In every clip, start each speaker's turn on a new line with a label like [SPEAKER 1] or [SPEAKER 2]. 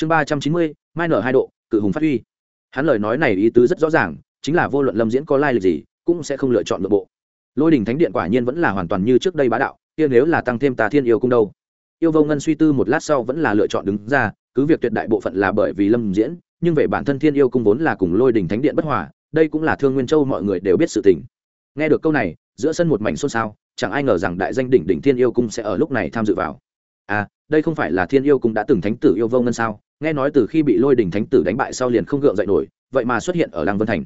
[SPEAKER 1] chương ba trăm chín mươi, mai nở hai độ, cự hùng phát huy. Hắn lời nói này ý tứ rất rõ ràng, chính là vô luận lâm diễn có lai lịch gì, cũng sẽ không lựa chọn nội bộ. Lôi đình thánh điện quả nhiên vẫn là hoàn toàn như trước đây bá đạo, kia nếu là tăng thêm tà thiên yêu cung đâu. Yêu vô ngân suy tư một lát sau vẫn là lựa chọn đứng ra, cứ việc tuyệt đại bộ phận là bởi vì lâm diễn, nhưng về bản thân thiên yêu cung vốn là cùng lôi đình thánh điện bất hòa, đây cũng là thương nguyên châu mọi người đều biết sự tình. Nghe được câu này, giữa sân một mảnh xôn xao, chẳng ai ngờ rằng đại danh đỉnh đỉnh thiên yêu cung sẽ ở lúc này tham dự vào. À đây không phải là thiên yêu cung đã từng thánh tử yêu vô ngân sao? Nghe nói từ khi bị lôi đình thánh tử đánh bại sau liền không gượng dậy nổi, vậy mà xuất hiện ở làng vân thành.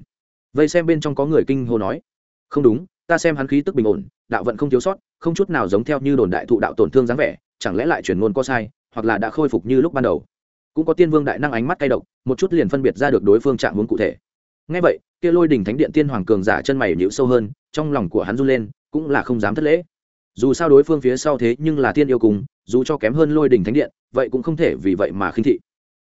[SPEAKER 1] Vây xem bên trong có người kinh hô nói, không đúng, ta xem hắn khí tức bình ổn, đạo vận không thiếu sót, không chút nào giống theo như đồn đại thụ đạo tổn thương dáng vẻ, chẳng lẽ lại chuyển ngôn có sai, hoặc là đã khôi phục như lúc ban đầu? Cũng có tiên vương đại năng ánh mắt cay độc, một chút liền phân biệt ra được đối phương trạng muốn cụ thể. Ngay vậy, kia lôi đình thánh điện tiên hoàng cường giả chân mày nhịu sâu hơn, trong lòng của hắn run lên, cũng là không dám thất lễ dù sao đối phương phía sau thế nhưng là Thiên yêu cùng dù cho kém hơn lôi đỉnh thánh điện vậy cũng không thể vì vậy mà khinh thị.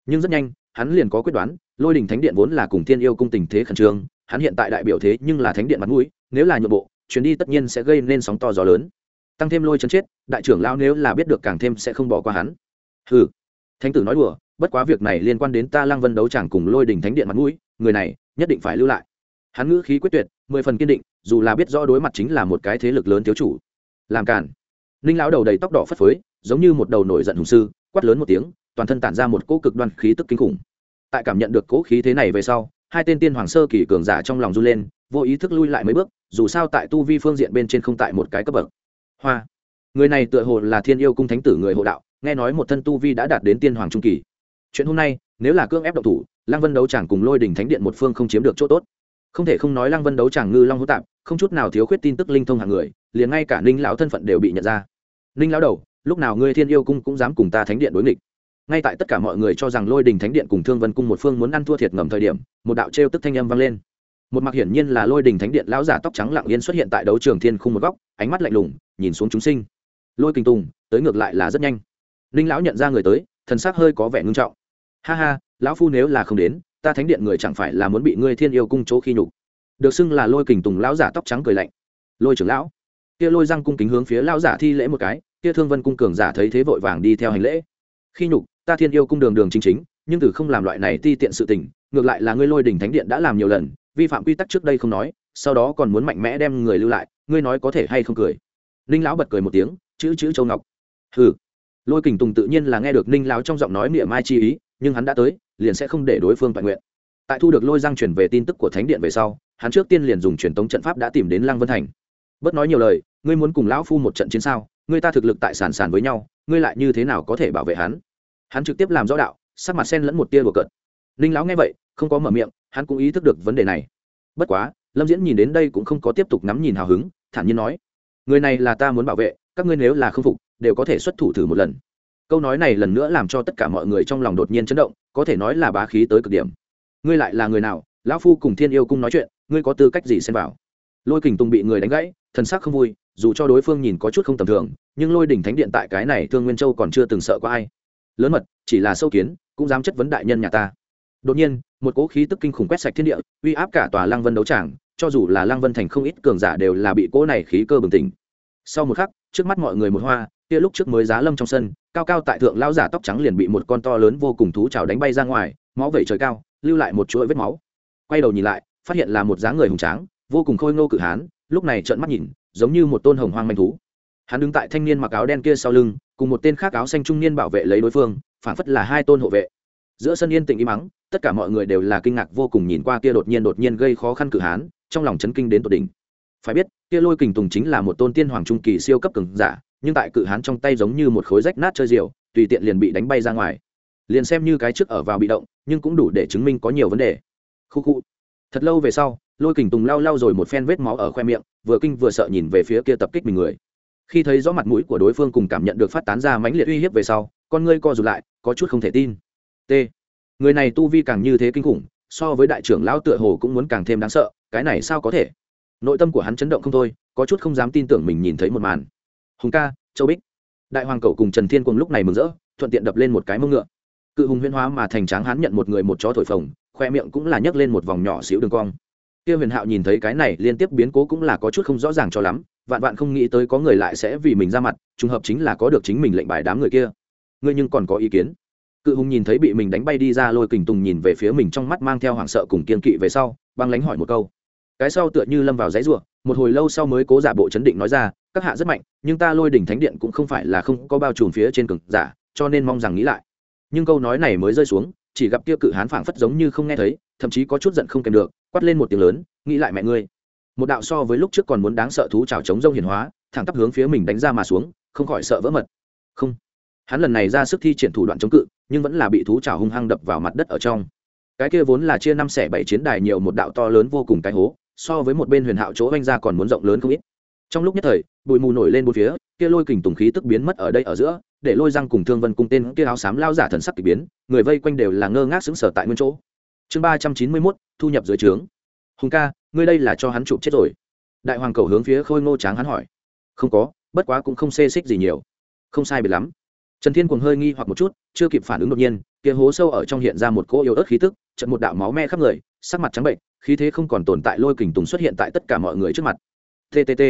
[SPEAKER 1] Nhưng rất nhanh hắn liền có quyết đoán lôi đỉnh thánh điện vốn là cùng Thiên yêu cung tình thế khẩn trương hắn hiện tại đại biểu thế nhưng là thánh điện mặt mũi nếu là nhượng bộ chuyến đi tất nhiên sẽ gây nên sóng to gió lớn. Tăng thêm lôi chân chết đại trưởng lao nếu là biết được càng thêm sẽ không bỏ qua hắn. Hừ, thánh tử nói đùa bất quá việc này liên quan đến ta lăng vân đấu chẳng cùng lôi đình thánh điện mặt mũi người này nhất định phải lưu lại. Hắn ngữ khí quyết tuyệt mười phần kiên định dù là biết rõ đối mặt chính là một cái thế lực lớn thiếu chủ làm cản ninh lão đầu đầy tóc đỏ phất phới, giống như một đầu nổi giận hùng sư, quát lớn một tiếng, toàn thân tản ra một cỗ cực đoan khí tức kinh khủng. Tại cảm nhận được cỗ khí thế này về sau, hai tên tiên hoàng sơ kỳ cường giả trong lòng run lên, vô ý thức lui lại mấy bước, dù sao tại tu vi phương diện bên trên không tại một cái cấp bậc. Hoa. Người này tựa hồ là thiên yêu cung thánh tử người hộ đạo, nghe nói một thân tu vi đã đạt đến tiên hoàng trung kỳ. Chuyện hôm nay, nếu là cương ép động thủ, lăng vân đấu chẳng cùng lôi đình thánh điện một phương không chiếm được chỗ tốt. Không thể không nói lăng vân đấu chẳng ngư long hữu tạp, không chút nào thiếu khuyết tin tức linh thông hàng người liền ngay cả ninh lão thân phận đều bị nhận ra. Ninh lão đầu, lúc nào ngươi thiên yêu cung cũng dám cùng ta thánh điện đối nghịch? Ngay tại tất cả mọi người cho rằng lôi đình thánh điện cùng thương vân cung một phương muốn ăn thua thiệt ngầm thời điểm, một đạo trêu tức thanh âm vang lên. Một mặc hiển nhiên là lôi đình thánh điện lão giả tóc trắng lặng yên xuất hiện tại đấu trường thiên khung một góc, ánh mắt lạnh lùng, nhìn xuống chúng sinh. Lôi kinh tùng, tới ngược lại là rất nhanh. Ninh lão nhận ra người tới, thần sắc hơi có vẻ ngưng trọng. Ha ha, lão phu nếu là không đến, ta thánh điện người chẳng phải là muốn bị ngươi thiên yêu cung chỗ khi nhục. Được xưng là lôi kình tùng lão giả tóc trắng cười lạnh. Lôi trưởng lão kia lôi răng cung kính hướng phía lao giả thi lễ một cái, kia thương vân cung cường giả thấy thế vội vàng đi theo hành lễ. Khi nhục, ta thiên yêu cung đường đường chính chính, nhưng từ không làm loại này ti tiện sự tình, ngược lại là ngươi lôi đỉnh thánh điện đã làm nhiều lần, vi phạm quy tắc trước đây không nói, sau đó còn muốn mạnh mẽ đem người lưu lại, ngươi nói có thể hay không cười? Ninh lão bật cười một tiếng, chữ chữ châu ngọc. Hừ. Lôi kình tùng tự nhiên là nghe được ninh lão trong giọng nói niệm mai chi ý, nhưng hắn đã tới, liền sẽ không để đối phương toàn nguyện. Tại thu được lôi giang chuyển về tin tức của thánh điện về sau, hắn trước tiên liền dùng truyền tống trận pháp đã tìm đến lăng vân thành. Bất nói nhiều lời ngươi muốn cùng lão phu một trận chiến sao? Ngươi ta thực lực tại sàn sàn với nhau, ngươi lại như thế nào có thể bảo vệ hắn? Hắn trực tiếp làm rõ đạo, sắc mặt sen lẫn một tia đùa cợt. Ninh lão nghe vậy, không có mở miệng, hắn cũng ý thức được vấn đề này. Bất quá, lâm diễn nhìn đến đây cũng không có tiếp tục nắm nhìn hào hứng, thản nhiên nói, người này là ta muốn bảo vệ, các ngươi nếu là không phục, đều có thể xuất thủ thử một lần. Câu nói này lần nữa làm cho tất cả mọi người trong lòng đột nhiên chấn động, có thể nói là bá khí tới cực điểm. Ngươi lại là người nào? Lão phu cùng thiên yêu cung nói chuyện, ngươi có tư cách gì xem vào? Lôi kình tùng bị người đánh gãy thần sắc không vui, dù cho đối phương nhìn có chút không tầm thường, nhưng lôi đỉnh thánh điện tại cái này thương nguyên châu còn chưa từng sợ có ai. Lớn mật, chỉ là sâu kiến, cũng dám chất vấn đại nhân nhà ta. Đột nhiên, một cỗ khí tức kinh khủng quét sạch thiên địa, uy áp cả tòa lăng vân đấu tràng, cho dù là lăng vân thành không ít cường giả đều là bị cỗ này khí cơ bừng tỉnh. Sau một khắc, trước mắt mọi người một hoa, kia lúc trước mới giá lâm trong sân, cao cao tại thượng lão giả tóc trắng liền bị một con to lớn vô cùng thú chảo đánh bay ra ngoài, máu vẩy trời cao, lưu lại một chuỗi vết máu. Quay đầu nhìn lại, phát hiện là một dáng người hùng tráng, vô cùng khôi ngô cự hán lúc này trợn mắt nhìn, giống như một tôn hồng hoang manh thú. Hắn đứng tại thanh niên mặc áo đen kia sau lưng, cùng một tên khác áo xanh trung niên bảo vệ lấy đối phương phản phất là hai tôn hộ vệ. Giữa sân yên tĩnh im mắng tất cả mọi người đều là kinh ngạc vô cùng nhìn qua kia đột nhiên đột nhiên gây khó khăn cử hán, trong lòng chấn kinh đến tột đỉnh. Phải biết, kia lôi kình tùng chính là một tôn tiên hoàng trung kỳ siêu cấp cường giả, nhưng tại cự hán trong tay giống như một khối rách nát chơi diều, tùy tiện liền bị đánh bay ra ngoài. Liền xem như cái trước ở vào bị động, nhưng cũng đủ để chứng minh có nhiều vấn đề. Khu khu. Thật lâu về sau lôi kình tùng lao lao rồi một phen vết máu ở khoe miệng, vừa kinh vừa sợ nhìn về phía kia tập kích mình người. Khi thấy rõ mặt mũi của đối phương cùng cảm nhận được phát tán ra mãnh liệt uy hiếp về sau, con ngươi co rụt lại, có chút không thể tin. T. Người này tu vi càng như thế kinh khủng, so với đại trưởng lão tựa hồ cũng muốn càng thêm đáng sợ, cái này sao có thể? Nội tâm của hắn chấn động không thôi, có chút không dám tin tưởng mình nhìn thấy một màn. Hùng ca, châu bích. Đại hoàng cầu cùng trần thiên cùng lúc này mừng rỡ, thuận tiện đập lên một cái mông ngựa. Cự hùng huyên hóa mà thành tráng hắn nhận một người một chó thổi phồng, khoe miệng cũng là nhấc lên một vòng nhỏ xíu đường cong kia huyền hạo nhìn thấy cái này liên tiếp biến cố cũng là có chút không rõ ràng cho lắm, vạn vạn không nghĩ tới có người lại sẽ vì mình ra mặt, trùng hợp chính là có được chính mình lệnh bài đám người kia. Ngươi nhưng còn có ý kiến? Cự hùng nhìn thấy bị mình đánh bay đi ra lôi kình tùng nhìn về phía mình trong mắt mang theo hoảng sợ cùng kiên kỵ về sau, băng lánh hỏi một câu. Cái sau tựa như lâm vào giấy ruộng một hồi lâu sau mới cố giả bộ chấn định nói ra, các hạ rất mạnh, nhưng ta lôi đỉnh thánh điện cũng không phải là không có bao trùm phía trên cực giả, cho nên mong rằng nghĩ lại. Nhưng câu nói này mới rơi xuống, chỉ gặp kia cự hán phảng phất giống như không nghe thấy, thậm chí có chút giận không kèm được quát lên một tiếng lớn, nghĩ lại mẹ ngươi. Một đạo so với lúc trước còn muốn đáng sợ thú trào chống rông hiển hóa, thẳng tắp hướng phía mình đánh ra mà xuống, không khỏi sợ vỡ mật. Không. Hắn lần này ra sức thi triển thủ đoạn chống cự, nhưng vẫn là bị thú trào hung hăng đập vào mặt đất ở trong. Cái kia vốn là chia năm xẻ bảy chiến đài nhiều một đạo to lớn vô cùng cái hố, so với một bên huyền hạo chỗ oanh ra còn muốn rộng lớn không ít. Trong lúc nhất thời, bụi mù nổi lên bốn phía, kia lôi kình tùng khí tức biến mất ở đây ở giữa, để lôi răng cùng thương vân cung tên kia áo xám lao giả thần sắc k ỳ biến, người vây quanh đều là ngơ ngác xứng sở tại nguyên chỗ chương ba trăm chín mươi mốt, thu nhập dưới trướng. Hùng ca, ngươi đây là cho hắn chụp chết rồi. Đại hoàng cầu hướng phía khôi ngô tráng hắn hỏi. Không có, bất quá cũng không xê xích gì nhiều. Không sai biệt lắm. Trần thiên cùng hơi nghi hoặc một chút, chưa kịp phản ứng đột nhiên, kia hố sâu ở trong hiện ra một cỗ yếu ớt khí tức trận một đạo máu me khắp người, sắc mặt trắng bệnh, khí thế không còn tồn tại lôi kình tùng xuất hiện tại tất cả mọi người trước mặt. Ttt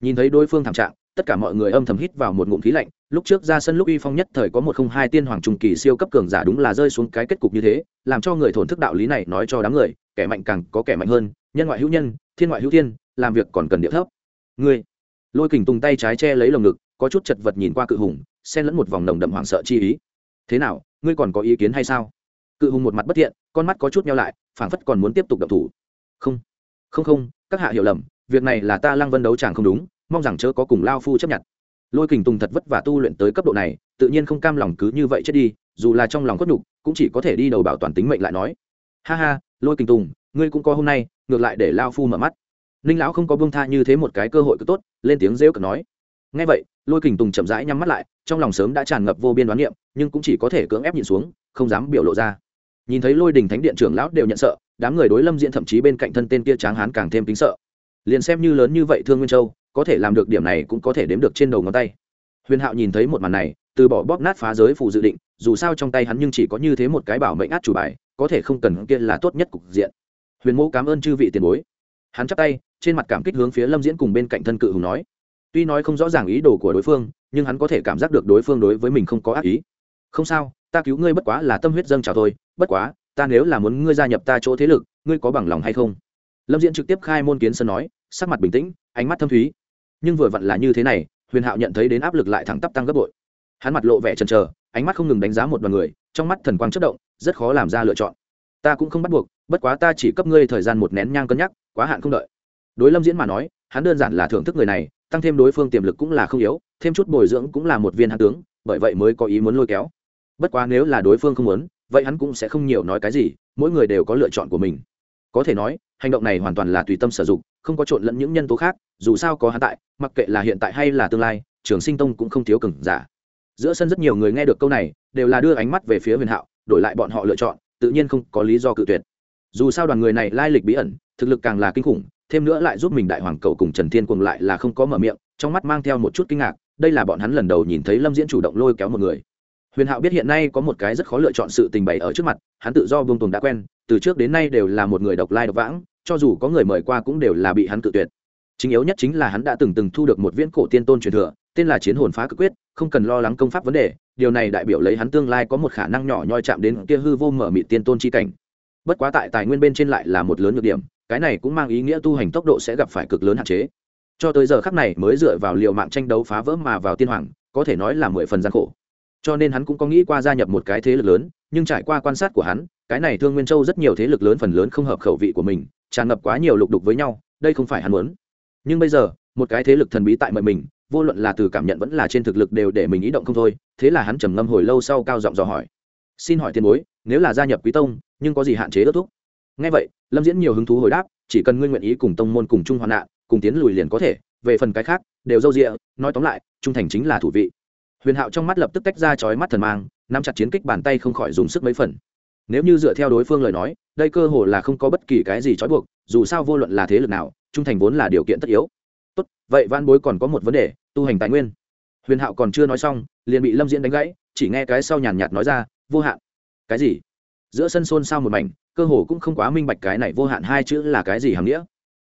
[SPEAKER 1] nhìn thấy đối phương thảm trạng tất cả mọi người âm thầm hít vào một ngụm khí lạnh, lúc trước ra sân lúc uy phong nhất thời có một không hai tiên hoàng trùng kỳ siêu cấp cường giả đúng là rơi xuống cái kết cục như thế, làm cho người thổn thức đạo lý này nói cho đám người, kẻ mạnh càng có kẻ mạnh hơn, nhân ngoại hữu nhân, thiên ngoại hữu thiên, làm việc còn cần địa thấp. Người lôi kình tung tay trái che lấy lồng ngực, có chút chật vật nhìn qua cự hùng, xen lẫn một vòng nồng đậm hoảng sợ chi ý. Thế nào, ngươi còn có ý kiến hay sao? Cự hùng một mặt bất thiện, con mắt có chút nhau lại, phảng phất còn muốn tiếp tục đập thủ. Không không không, các hạ hiểu lầm, việc này là ta lăng vân đấu chàng không đúng mong rằng chớ có cùng lao phu chấp nhận. Lôi kình tùng thật vất vả tu luyện tới cấp độ này, tự nhiên không cam lòng cứ như vậy chết đi, dù là trong lòng khuất nhục, cũng chỉ có thể đi đầu bảo toàn tính mệnh lại nói. Ha ha, lôi kình tùng, ngươi cũng có hôm nay, ngược lại để lao phu mở mắt. Ninh lão không có bông tha như thế một cái cơ hội cứ tốt, lên tiếng rêu cực nói. Ngay vậy, lôi kình tùng chậm rãi nhắm mắt lại, trong lòng sớm đã tràn ngập vô biên đoán niệm, nhưng cũng chỉ có thể cưỡng ép nhìn xuống, không dám biểu lộ ra. Nhìn thấy lôi đình thánh điện trưởng lão đều nhận sợ, đám người đối lâm diễn thậm chí bên cạnh thân tên kia tráng hán càng thêm kính sợ. Liền xem như lớn như vậy thương nguyên châu có thể làm được điểm này cũng có thể đếm được trên đầu ngón tay. Huyền hạo nhìn thấy một màn này, từ bỏ bóp nát phá giới phù dự định, dù sao trong tay hắn nhưng chỉ có như thế một cái bảo mệnh át chủ bài, có thể không cần kia là tốt nhất cục diện. Huyền mẫu cảm ơn chư vị tiền bối. Hắn chắp tay, trên mặt cảm kích hướng phía lâm diễn cùng bên cạnh thân cự hùng nói. Tuy nói không rõ ràng ý đồ của đối phương, nhưng hắn có thể cảm giác được đối phương đối với mình không có ác ý. Không sao, ta cứu ngươi bất quá là tâm huyết dâng chào thôi, bất quá, ta nếu là muốn ngươi gia nhập ta chỗ thế lực, ngươi có bằng lòng hay không? Lâm diễn trực tiếp khai môn kiến sân nói, sắc mặt bình tĩnh, ánh mắt thâm thúy nhưng vừa vặn là như thế này, huyền hạo nhận thấy đến áp lực lại thẳng tắp tăng gấp bội. Hắn mặt lộ vẻ chần trờ ánh mắt không ngừng đánh giá một đoàn người, trong mắt thần quang chất động, rất khó làm ra lựa chọn. Ta cũng không bắt buộc, bất quá ta chỉ cấp ngươi thời gian một nén nhang cân nhắc, quá hạn không đợi. Đối lâm diễn mà nói, hắn đơn giản là thưởng thức người này, tăng thêm đối phương tiềm lực cũng là không yếu, thêm chút bồi dưỡng cũng là một viên hạ tướng, bởi vậy mới có ý muốn lôi kéo. Bất quá nếu là đối phương không muốn, vậy hắn cũng sẽ không nhiều nói cái gì, mỗi người đều có lựa chọn của mình có thể nói, hành động này hoàn toàn là tùy tâm sử dụng, không có trộn lẫn những nhân tố khác, dù sao có hắn tại, mặc kệ là hiện tại hay là tương lai, trường sinh tông cũng không thiếu cừng giả. Giữa sân rất nhiều người nghe được câu này, đều là đưa ánh mắt về phía huyền hạo, đổi lại bọn họ lựa chọn, tự nhiên không có lý do cự tuyệt. Dù sao đoàn người này lai lịch bí ẩn, thực lực càng là kinh khủng, thêm nữa lại giúp mình đại hoàng cầu cùng trần thiên cùng lại là không có mở miệng, trong mắt mang theo một chút kinh ngạc, đây là bọn hắn lần đầu nhìn thấy lâm diễn chủ động lôi kéo một người huyền hạo biết hiện nay có một cái rất khó lựa chọn sự tình bày ở trước mặt, hắn tự do vương tùng đã quen, từ trước đến nay đều là một người độc lai độc vãng, cho dù có người mời qua cũng đều là bị hắn tự tuyệt. Chính yếu nhất chính là hắn đã từng từng thu được một viễn cổ tiên tôn truyền thừa, tên là chiến hồn phá cực quyết, không cần lo lắng công pháp vấn đề, điều này đại biểu lấy hắn tương lai có một khả năng nhỏ nhoi chạm đến kia hư vô mở mị tiên tôn chi cảnh. Bất quá tại tài nguyên bên trên lại là một lớn nhược điểm, cái này cũng mang ý nghĩa tu hành tốc độ sẽ gặp phải cực lớn hạn chế. Cho tới giờ khắc này mới dựa vào liều mạng tranh đấu phá vỡ mà vào tiên hoàng, có thể nói là mười phần gian khổ cho nên hắn cũng có nghĩ qua gia nhập một cái thế lực lớn, nhưng trải qua quan sát của hắn, cái này thương nguyên châu rất nhiều thế lực lớn phần lớn không hợp khẩu vị của mình, tràn ngập quá nhiều lục đục với nhau, đây không phải hắn muốn. Nhưng bây giờ, một cái thế lực thần bí tại mời mình, vô luận là từ cảm nhận vẫn là trên thực lực đều để mình ý động không thôi, thế là hắn trầm ngâm hồi lâu sau cao giọng dò hỏi. Xin hỏi tiền bối, nếu là gia nhập quý tông, nhưng có gì hạn chế ước thúc? Ngay vậy, lâm diễn nhiều hứng thú hồi đáp, chỉ cần nguyên nguyện ý cùng tông môn cùng chung hoạn nạn, cùng tiến lùi liền có thể, về phần cái khác, đều dâu a nói tóm lại, trung thành chính là thủ vị huyền hạo trong mắt lập tức tách ra chói mắt thần mang, nắm chặt chiến kích bàn tay không khỏi dùng sức mấy phần. Nếu như dựa theo đối phương lời nói, đây cơ hồ là không có bất kỳ cái gì trói buộc, dù sao vô luận là thế lực nào, trung thành vốn là điều kiện tất yếu. Tốt, vậy van bối còn có một vấn đề, tu hành tài nguyên. Huyền hạo còn chưa nói xong, liền bị lâm diễn đánh gãy, chỉ nghe cái sau nhàn nhạt nói ra, vô hạn. Cái gì? Giữa sân xôn xao một mảnh, cơ hồ cũng không quá minh bạch cái này vô hạn hai chữ là cái gì hàm nghĩa.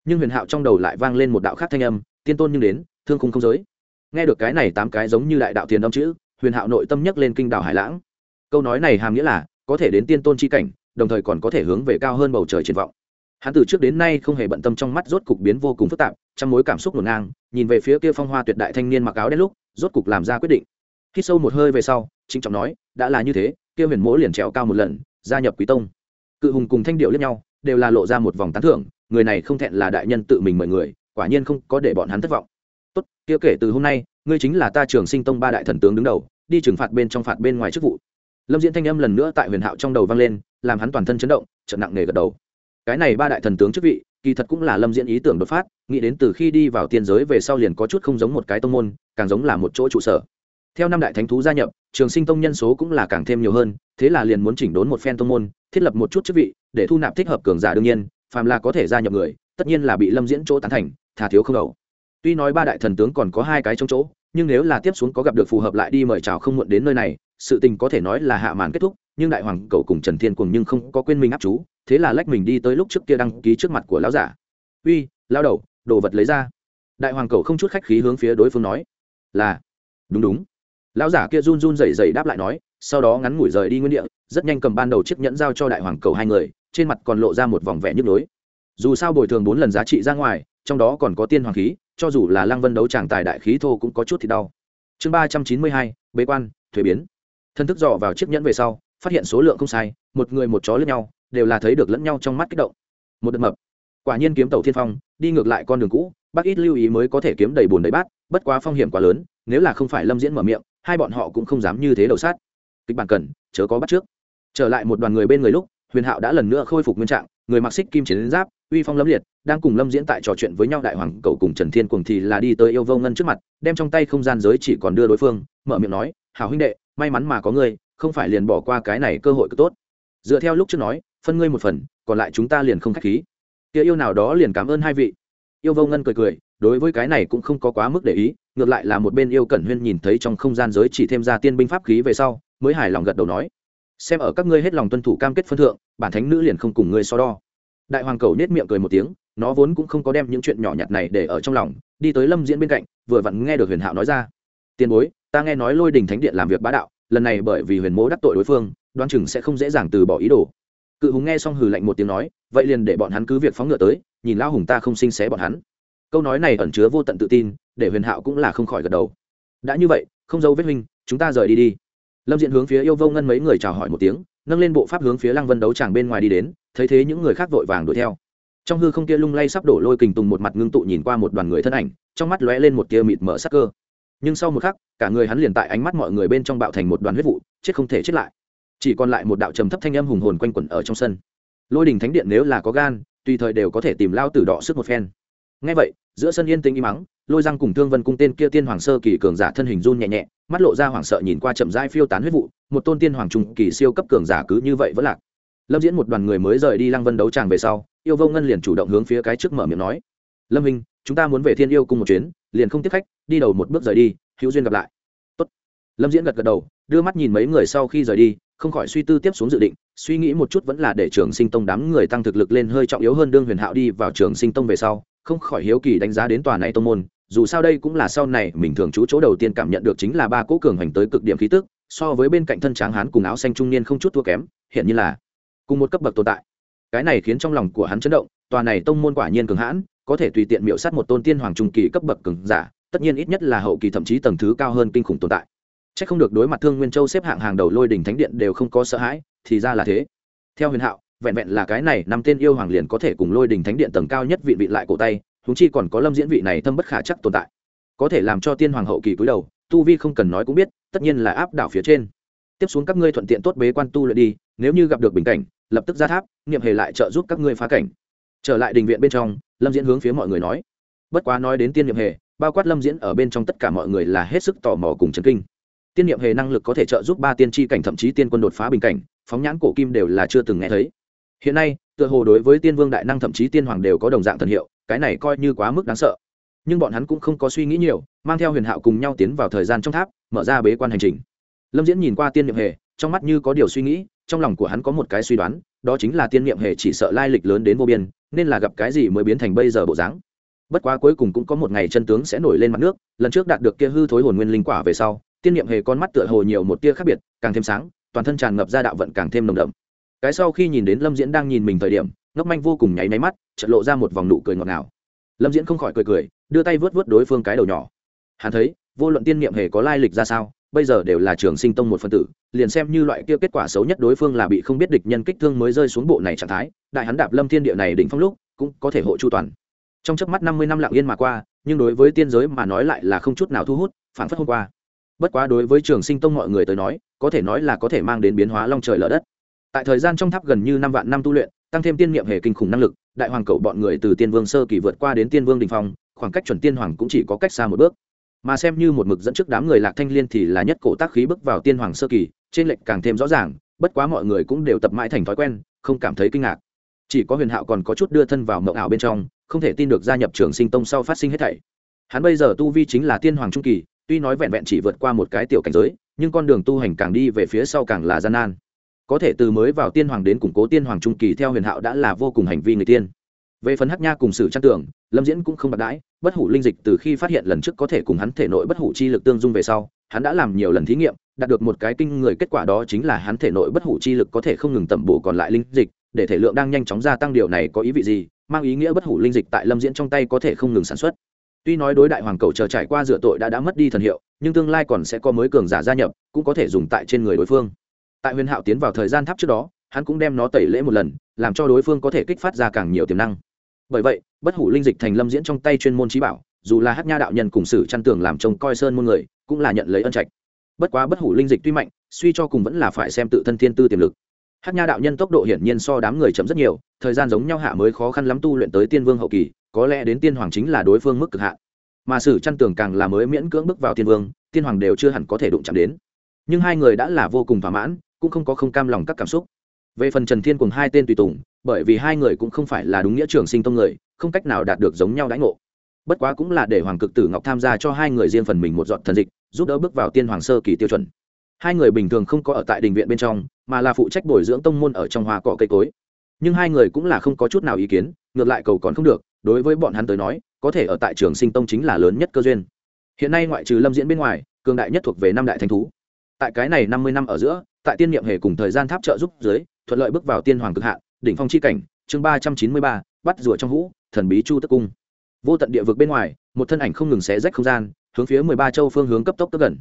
[SPEAKER 1] Nhưng huyền hạo trong đầu lại vang lên một đạo khác thanh âm, tiên tôn nhưng đến, thương khung không giới nghe được cái này tám cái giống như đại đạo tiền âm chữ, huyền hạo nội tâm nhấc lên kinh đảo hải lãng. Câu nói này hàm nghĩa là, có thể đến tiên tôn chi cảnh, đồng thời còn có thể hướng về cao hơn bầu trời triển vọng. Hắn từ trước đến nay không hề bận tâm trong mắt rốt cục biến vô cùng phức tạp, trong mối cảm xúc ngổn ngang, nhìn về phía kia phong hoa tuyệt đại thanh niên mặc áo đen lúc, rốt cục làm ra quyết định. Khi sâu một hơi về sau, chính trọng nói, đã là như thế, kia huyền mỗ liền trèo cao một lần, gia nhập quý tông. Cự hùng cùng thanh điệu lẫn nhau, đều là lộ ra một vòng tán thưởng, người này không thẹn là đại nhân tự mình mời người, quả nhiên không có để bọn hắn thất vọng tốt, kia kể từ hôm nay, ngươi chính là ta trường sinh tông ba đại thần tướng đứng đầu, đi trừng phạt bên trong phạt bên ngoài chức vụ. Lâm diễn thanh âm lần nữa tại huyền hạo trong đầu vang lên, làm hắn toàn thân chấn động trận nặng nề gật đầu. Cái này ba đại thần tướng chức vị, kỳ thật cũng là lâm diễn ý tưởng đột phát, nghĩ đến từ khi đi vào tiên giới về sau liền có chút không giống một cái tông môn, càng giống là một chỗ trụ sở. Theo năm đại thánh thú gia nhập, trường sinh tông nhân số cũng là càng thêm nhiều hơn, thế là liền muốn chỉnh đốn một phen tông môn, thiết lập một chút chức vị, để thu nạp thích hợp cường giả đương nhiên, phàm là có thể gia nhập người, tất nhiên là bị lâm diễn chỗ tán thành thà thiếu không đầu tuy nói ba đại thần tướng còn có hai cái trong chỗ, nhưng nếu là tiếp xuống có gặp được phù hợp lại đi mời chào không muộn đến nơi này, sự tình có thể nói là hạ màn kết thúc, nhưng đại hoàng cậu cùng trần thiên cùng nhưng không có quên mình áp chú, thế là lách mình đi tới lúc trước kia đăng ký trước mặt của lão giả. Uy lao đầu, đồ vật lấy ra. Đại hoàng cậu không chút khách khí hướng phía đối phương nói. Là. Đúng đúng. Lão giả kia run run rẩy rẩy đáp lại nói, sau đó ngắn ngủi rời đi nguyên địa, rất nhanh cầm ban đầu chiếc nhẫn giao cho đại hoàng cầu hai người, trên mặt còn lộ ra một vòng vẻ nhức nhối. Dù sao bồi thường bốn lần giá trị ra ngoài trong đó còn có tiên hoàng khí, cho dù là lăng vân đấu tràng tài đại khí thô cũng có chút thì đau. Chương ba trăm chín mươi hai, bế quan, thuế biến. Thân thức dò vào chiếc nhẫn về sau, phát hiện số lượng không sai, một người một chó lẫn nhau, đều là thấy được lẫn nhau trong mắt kích động. Một đợt mập. Quả nhiên kiếm tàu thiên phong, đi ngược lại con đường cũ, bác ít lưu ý mới có thể kiếm đầy bùn đầy bát, bất quá phong hiểm quá lớn, nếu là không phải lâm diễn mở miệng, hai bọn họ cũng không dám như thế đầu sát. Kịch bản cần, chớ có bắt trước. Trở lại một đoàn người bên người lúc, huyền hạo đã lần nữa khôi phục nguyên trạng, người mặc xích kim chiến giáp uy phong lâm liệt, đang cùng lâm diễn tại trò chuyện với nhau đại hoàng cậu cùng trần thiên cùng thì là đi tới yêu vô ngân trước mặt, đem trong tay không gian giới chỉ còn đưa đối phương, mở miệng nói, hảo huynh đệ, may mắn mà có ngươi, không phải liền bỏ qua cái này cơ hội cực tốt. Dựa theo lúc trước nói, phân ngươi một phần, còn lại chúng ta liền không khách khí. Kia yêu nào đó liền cảm ơn hai vị. Yêu vô ngân cười cười, đối với cái này cũng không có quá mức để ý, ngược lại là một bên yêu cẩn huyên nhìn thấy trong không gian giới chỉ thêm ra tiên binh pháp khí về sau, mới hài lòng gật đầu nói, xem ở các ngươi hết lòng tuân thủ cam kết phân thượng, bản thánh nữ liền không cùng ngươi so đo đại hoàng cầu nết miệng cười một tiếng, nó vốn cũng không có đem những chuyện nhỏ nhặt này để ở trong lòng, đi tới lâm diễn bên cạnh, vừa vặn nghe được huyền hạo nói ra. Tiền bối, ta nghe nói lôi đình thánh điện làm việc bá đạo, lần này bởi vì huyền mố đắc tội đối phương đoan chừng sẽ không dễ dàng từ bỏ ý đồ. Cự hùng nghe xong hừ lạnh một tiếng nói, vậy liền để bọn hắn cứ việc phóng ngựa tới, nhìn lao hùng ta không sinh xé bọn hắn. Câu nói này ẩn chứa vô tận tự tin, để huyền hạo cũng là không khỏi gật đầu. Đã như vậy, không dâu vết huynh, chúng ta rời đi đi. Lâm diện hướng phía yêu vô ngân mấy người chào hỏi một tiếng nâng lên bộ pháp hướng phía lăng vân đấu tràng bên ngoài đi đến, thấy thế những người khác vội vàng đuổi theo. Trong hư không kia lung lay sắp đổ lôi kình tùng một mặt ngưng tụ nhìn qua một đoàn người thân ảnh, trong mắt lóe lên một tia mịt mở sắc cơ. Nhưng sau một khắc, cả người hắn liền tại ánh mắt mọi người bên trong bạo thành một đoàn huyết vụ, chết không thể chết lại. Chỉ còn lại một đạo trầm thấp thanh âm hùng hồn quanh quẩn ở trong sân. Lôi đình thánh điện nếu là có gan, tùy thời đều có thể tìm lao tử đỏ sức một phen. Ngay vậy, giữa sân yên tĩnh im mắng, lôi răng cùng thương vân cung tên kia tiên hoàng sơ kỳ cường giả thân hình run nhẹ nhẹ, mắt lộ ra hoảng sợ nhìn qua chậm rãi phiêu tán huyết vụ một tôn tiên hoàng trung kỳ siêu cấp cường giả cứ như vậy vẫn lạc lâm diễn một đoàn người mới rời đi lăng vân đấu tràng về sau, yêu vô ngân liền chủ động hướng phía cái trước mở miệng nói, lâm hình chúng ta muốn về thiên yêu cung một chuyến, liền không tiếp khách, đi đầu một bước rời đi, hữu duyên gặp lại Tốt. lâm diễn gật gật đầu, đưa mắt nhìn mấy người sau khi rời đi, không khỏi suy tư tiếp xuống dự định, suy nghĩ một chút vẫn là để trường sinh tông đám người tăng thực lực lên hơi trọng yếu hơn đương huyền hạo đi vào trường sinh tông về sau, không khỏi hiếu kỳ đánh giá đến tòa này tông môn, dù sao đây cũng là sau này mình thường trú chỗ đầu tiên cảm nhận được chính là ba cỗ cường hành tới cực điểm khí tức so với bên cạnh thân tráng hán cùng áo xanh trung niên không chút thua kém hiện như là cùng một cấp bậc tồn tại. Cái này khiến trong lòng của hắn chấn động, tòa này tông môn quả nhiên cường hãn, có thể tùy tiện miệu sát một tôn tiên hoàng trung kỳ cấp bậc cường giả, tất nhiên ít nhất là hậu kỳ thậm chí tầng thứ cao hơn kinh khủng tồn tại. C h ắ c không được đối mặt thương nguyên châu xếp hạng hàng đầu lôi đình thánh điện đều không có sợ hãi, thì ra là thế. Theo huyền hạo, vẹn vẹn là cái này năm tên yêu hoàng liền có thể cùng lôi đình thánh điện tầng cao nhất vị vị lại cổ tay húng chi còn có lâm diễn vị này thâm bất khả chắc tồn tại. Có thể làm cho tiên hoàng hậu kỳ cúi đầu tu vi không cần nói cũng biết, tất nhiên là áp đảo phía trên. Tiếp xuống các ngươi thuận tiện tốt bế quan tu luyện đi, nếu như gặp được bình cảnh, lập tức ra tháp, niệm hề lại trợ giúp các ngươi phá cảnh. Trở lại đình viện bên trong, lâm diễn hướng phía mọi người nói. Bất quá nói đến tiên niệm hề, bao quát lâm diễn ở bên trong tất cả mọi người là hết sức tò mò cùng chấn kinh. Tiên niệm hề năng lực có thể trợ giúp ba tiên tri cảnh thậm chí tiên quân đột phá bình cảnh, phóng nhãn cổ kim đều là chưa từng nghe thấy. Hiện nay, tựa hồ đối với tiên vương đại năng thậm chí tiên hoàng đều có đồng dạng thần hiệu, cái này coi như quá mức đáng sợ nhưng bọn hắn cũng không có suy nghĩ nhiều, mang theo huyền hạo cùng nhau tiến vào thời gian trong tháp, mở ra bế quan hành trình. Lâm diễn nhìn qua tiên niệm hề, trong mắt như có điều suy nghĩ, trong lòng của hắn có một cái suy đoán, đó chính là tiên niệm hề chỉ sợ lai lịch lớn đến vô biên, nên là gặp cái gì mới biến thành bây giờ bộ dáng. Bất quá cuối cùng cũng có một ngày chân tướng sẽ nổi lên mặt nước, lần trước đạt được kia hư thối hồn nguyên linh quả về sau, tiên niệm hề con mắt tựa hồ nhiều một tia khác biệt, càng thêm sáng, toàn thân tràn ngập ra đạo vận càng thêm nồng đậm. Cái sau khi nhìn đến lâm diễn đang nhìn mình thời điểm, ngốc manh vô cùng nháy máy mắt, chợt lộ ra một vòng nụ cười ngọt ngào. Lâm diễn không khỏi cười cười đưa tay vớt vớt đối phương cái đầu nhỏ. Hắn thấy, vô luận tiên niệm hề có lai lịch ra sao, bây giờ đều là trường sinh tông một phân tử, liền xem như loại kia kết quả xấu nhất đối phương là bị không biết địch nhân kích thương mới rơi xuống bộ này trạng thái, đại hắn đạp lâm thiên địa này đỉnh phong lúc, cũng có thể hộ chu toàn. Trong chớp mắt năm mươi năm lặng yên mà qua, nhưng đối với tiên giới mà nói lại là không chút nào thu hút phản phất hôm qua. Bất quá đối với trường sinh tông mọi người tới nói, có thể nói là có thể mang đến biến hóa long trời lở đất. Tại thời gian trong tháp gần như năm vạn năm tu luyện, tăng thêm tiên niệm hề kinh khủng năng lực, đại hoàng cậu bọn người từ tiên vương sơ kỳ vượt qua đến tiên vương đình phong khoảng cách chuẩn tiên hoàng cũng chỉ có cách xa một bước. Mà xem như một mực dẫn trước đám người lạc thanh liên thì là nhất cổ tác khí bước vào tiên hoàng sơ kỳ, trên lệnh càng thêm rõ ràng, bất quá mọi người cũng đều tập mãi thành thói quen, không cảm thấy kinh ngạc. Chỉ có huyền hạo còn có chút đưa thân vào mộng ảo bên trong, không thể tin được gia nhập trường sinh tông sau phát sinh hết thảy. Hắn bây giờ tu vi chính là tiên hoàng trung kỳ, tuy nói vẹn vẹn chỉ vượt qua một cái tiểu cảnh giới, nhưng con đường tu hành càng đi về phía sau càng là gian nan. Có thể từ mới vào tiên hoàng đến củng cố tiên hoàng trung kỳ theo huyền hạo đã là vô cùng hành vi người tiên về phần hắc nha cùng sử trang tưởng lâm diễn cũng không bạc đãi, bất hủ linh dịch từ khi phát hiện lần trước có thể cùng hắn thể nội bất hủ chi lực tương dung về sau, hắn đã làm nhiều lần thí nghiệm, đạt được một cái kinh người kết quả đó chính là hắn thể nội bất hủ chi lực có thể không ngừng tẩm bổ còn lại linh dịch, để thể lượng đang nhanh chóng gia tăng điều này có ý vị gì, mang ý nghĩa bất hủ linh dịch tại lâm diễn trong tay có thể không ngừng sản xuất. Tuy nói đối đại hoàng cầu chờ trải qua dựa tội đã đã mất đi thần hiệu, nhưng tương lai còn sẽ có mới cường giả gia nhập, cũng có thể dùng tại trên người đối phương. Tại huyền hạo tiến vào thời gian tháp trước đó, hắn cũng đem nó tẩy lễ một lần, làm cho đối phương có thể kích phát ra càng nhiều tiềm năng bởi vậy, bất hủ linh dịch thành lâm diễn trong tay chuyên môn trí bảo, dù là hát nha đạo nhân cùng sử chăn tường làm trông coi sơn môn người, cũng là nhận lấy ân trạch. Bất quá bất hủ linh dịch tuy mạnh, suy cho cùng vẫn là phải xem tự thân thiên tư tiềm lực. Hát nha đạo nhân tốc độ hiển nhiên so đám người chậm rất nhiều, thời gian giống nhau hạ mới khó khăn lắm tu luyện tới tiên vương hậu kỳ, có lẽ đến tiên hoàng chính là đối phương mức cực hạ mà sử chăn tường càng là mới miễn cưỡng bước vào tiên vương, tiên hoàng đều chưa hẳn có thể đụng chạm đến. Nhưng hai người đã là vô cùng thỏa mãn, cũng không có không cam lòng các cảm xúc. Về phần trần thiên cùng hai tên tùy tùng bởi vì hai người cũng không phải là đúng nghĩa trường sinh tông người, không cách nào đạt được giống nhau đãi ngộ. Bất quá cũng là để hoàng cực tử ngọc tham gia cho hai người riêng phần mình một dọn thần dịch, giúp đỡ bước vào tiên hoàng sơ kỳ tiêu chuẩn. Hai người bình thường không có ở tại đình viện bên trong, mà là phụ trách bồi dưỡng tông môn ở trong hoa cỏ cây cối. Nhưng hai người cũng là không có chút nào ý kiến, ngược lại cầu còn không được, đối với bọn hắn tới nói, có thể ở tại trường sinh tông chính là lớn nhất cơ duyên. Hiện nay ngoại trừ lâm diễn bên ngoài, cường đại nhất thuộc về năm đại thanh thú. Tại cái này năm mươi năm ở giữa, tại tiên niệm hề cùng thời gian tháp trợ giúp dưới, thuận lợi bước vào tiên hoàng cực hạ đỉnh phong chi cảnh, chương ba trăm chín mươi ba, bắt rùa trong hũ, thần bí chu tức cung. Vô tận địa vực bên ngoài, một thân ảnh không ngừng xé rách không gian, hướng phía mười ba châu phương hướng cấp tốc tới gần.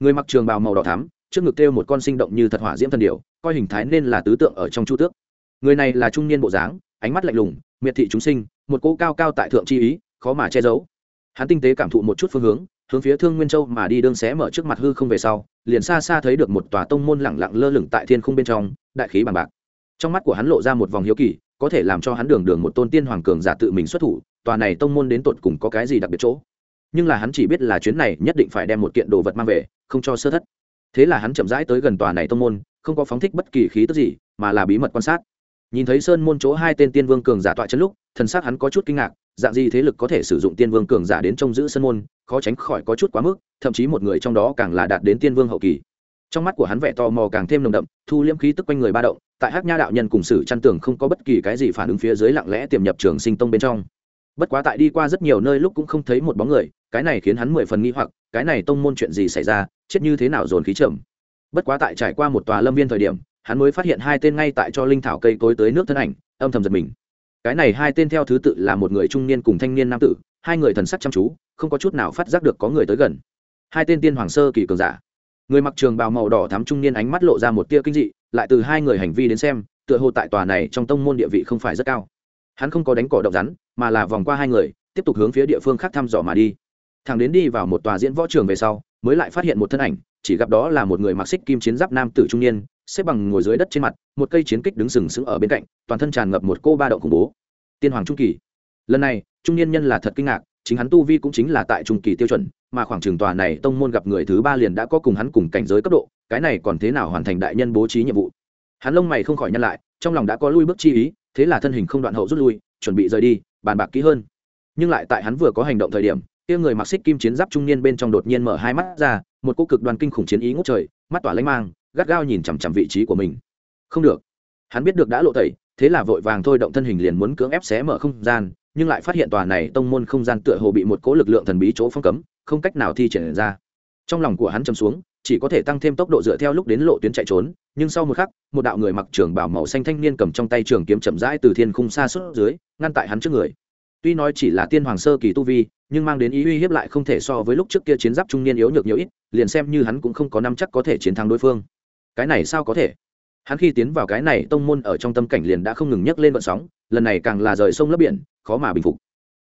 [SPEAKER 1] Người mặc trường bào màu đỏ thắm, trước ngực kêu một con sinh động như thật hỏa diễm thần điểu, coi hình thái nên là tứ tượng ở trong chu tước. Người này là trung niên bộ dáng, ánh mắt lạnh lùng, miệt thị chúng sinh, một cỗ cao cao tại thượng chi ý, khó mà che giấu. Hắn tinh tế cảm thụ một chút phương hướng hướng phía thương nguyên châu mà đi đương xé mở trước mặt hư không về sau, liền xa xa thấy được một tòa tông môn lẳng lặng lơ lửng tại thiên không bên trong, đại khí bằng bạc trong mắt của hắn lộ ra một vòng hiếu kỳ, có thể làm cho hắn đường đường một tôn tiên hoàng cường giả tự mình xuất thủ, tòa này tông môn đến tột cùng có cái gì đặc biệt chỗ? Nhưng là hắn chỉ biết là chuyến này nhất định phải đem một kiện đồ vật mang về, không cho sơ thất. Thế là hắn chậm rãi tới gần tòa này tông môn, không có phóng thích bất kỳ khí tức gì, mà là bí mật quan sát. Nhìn thấy sơn môn chỗ hai tên tiên vương cường giả tọa chân lúc, thần xác hắn có chút kinh ngạc, dạng gì thế lực có thể sử dụng tiên vương cường giả đến trông giữ sơn môn, khó tránh khỏi có chút quá mức, thậm chí một người trong đó càng là đạt đến tiên vương hậu kỳ trong mắt của hắn vẻ tò mò càng thêm nồng đậm, thu liễm khí tức quanh người ba động, tại hắc nha đạo nhân cùng sử chăn tưởng không có bất kỳ cái gì phản ứng phía dưới lặng lẽ tiềm nhập trường sinh tông bên trong. Bất quá tại đi qua rất nhiều nơi lúc cũng không thấy một bóng người, cái này khiến hắn mười phần nghi hoặc, cái này tông môn chuyện gì xảy ra, chết như thế nào dồn khí trầm. Bất quá tại trải qua một tòa lâm viên thời điểm, hắn mới phát hiện hai tên ngay tại cho linh thảo cây cối tới nước thân ảnh, âm thầm giật mình. Cái này hai tên theo thứ tự là một người trung niên cùng thanh niên nam tử, hai người thần sắc chăm chú, không có chút nào phát giác được có người tới gần. Hai tên tiên hoàng sơ kỳ cường giả người mặc trường bào màu đỏ thắm trung niên ánh mắt lộ ra một tia kinh dị, lại từ hai người hành vi đến xem, tựa hồ tại tòa này trong tông môn địa vị không phải rất cao. Hắn không có đánh cỏ động rắn, mà là vòng qua hai người, tiếp tục hướng phía địa phương khác thăm dò mà đi. Thằng đến đi vào một tòa diễn võ trường về sau, mới lại phát hiện một thân ảnh, chỉ gặp đó là một người mặc xích kim chiến giáp nam tử trung niên, xếp bằng ngồi dưới đất trên mặt, một cây chiến kích đứng sừng sững ở bên cạnh, toàn thân tràn ngập một cô ba đậu khủng bố. Tiên hoàng trung kỳ. Lần này, trung niên nhân là thật kinh ngạc chính hắn tu vi cũng chính là tại trung kỳ tiêu chuẩn, mà khoảng trường tòa này tông môn gặp người thứ ba liền đã có cùng hắn cùng cảnh giới cấp độ, cái này còn thế nào hoàn thành đại nhân bố trí nhiệm vụ? Hắn lông mày không khỏi nhăn lại, trong lòng đã có lui bước chi ý, thế là thân hình không đoạn hậu rút lui, chuẩn bị rời đi, bàn bạc kỹ hơn. Nhưng lại tại hắn vừa có hành động thời điểm, kia người mặc xích kim chiến giáp trung niên bên trong đột nhiên mở hai mắt ra, một cô cực đoàn kinh khủng chiến ý ngút trời, mắt tỏa lanh mang, gắt gao nhìn chằm chằm vị trí của mình. Không được. Hắn biết được đã lộ tẩy, thế là vội vàng thôi động thân hình liền muốn cưỡng ép xé mở không gian nhưng lại phát hiện tòa này tông môn không gian tựa hồ bị một cố lực lượng thần bí chỗ phong cấm, không cách nào thi triển ra. Trong lòng của hắn chầm xuống, chỉ có thể tăng thêm tốc độ dựa theo lúc đến lộ tuyến chạy trốn, nhưng sau một khắc, một đạo người mặc trường bảo màu xanh thanh niên cầm trong tay trường kiếm chậm rãi từ thiên khung xa suốt dưới, ngăn tại hắn trước người. Tuy nói chỉ là tiên hoàng sơ kỳ tu vi, nhưng mang đến ý uy hiếp lại không thể so với lúc trước kia chiến giáp trung niên yếu nhược nhiều ít, liền xem như hắn cũng không có năm chắc có thể chiến thắng đối phương. Cái này sao có thể? Hắn khi tiến vào cái này tông môn ở trong tâm cảnh liền đã không ngừng nhấc lên vận sóng, lần này càng là rời sông lấp biển, khó mà bình phục.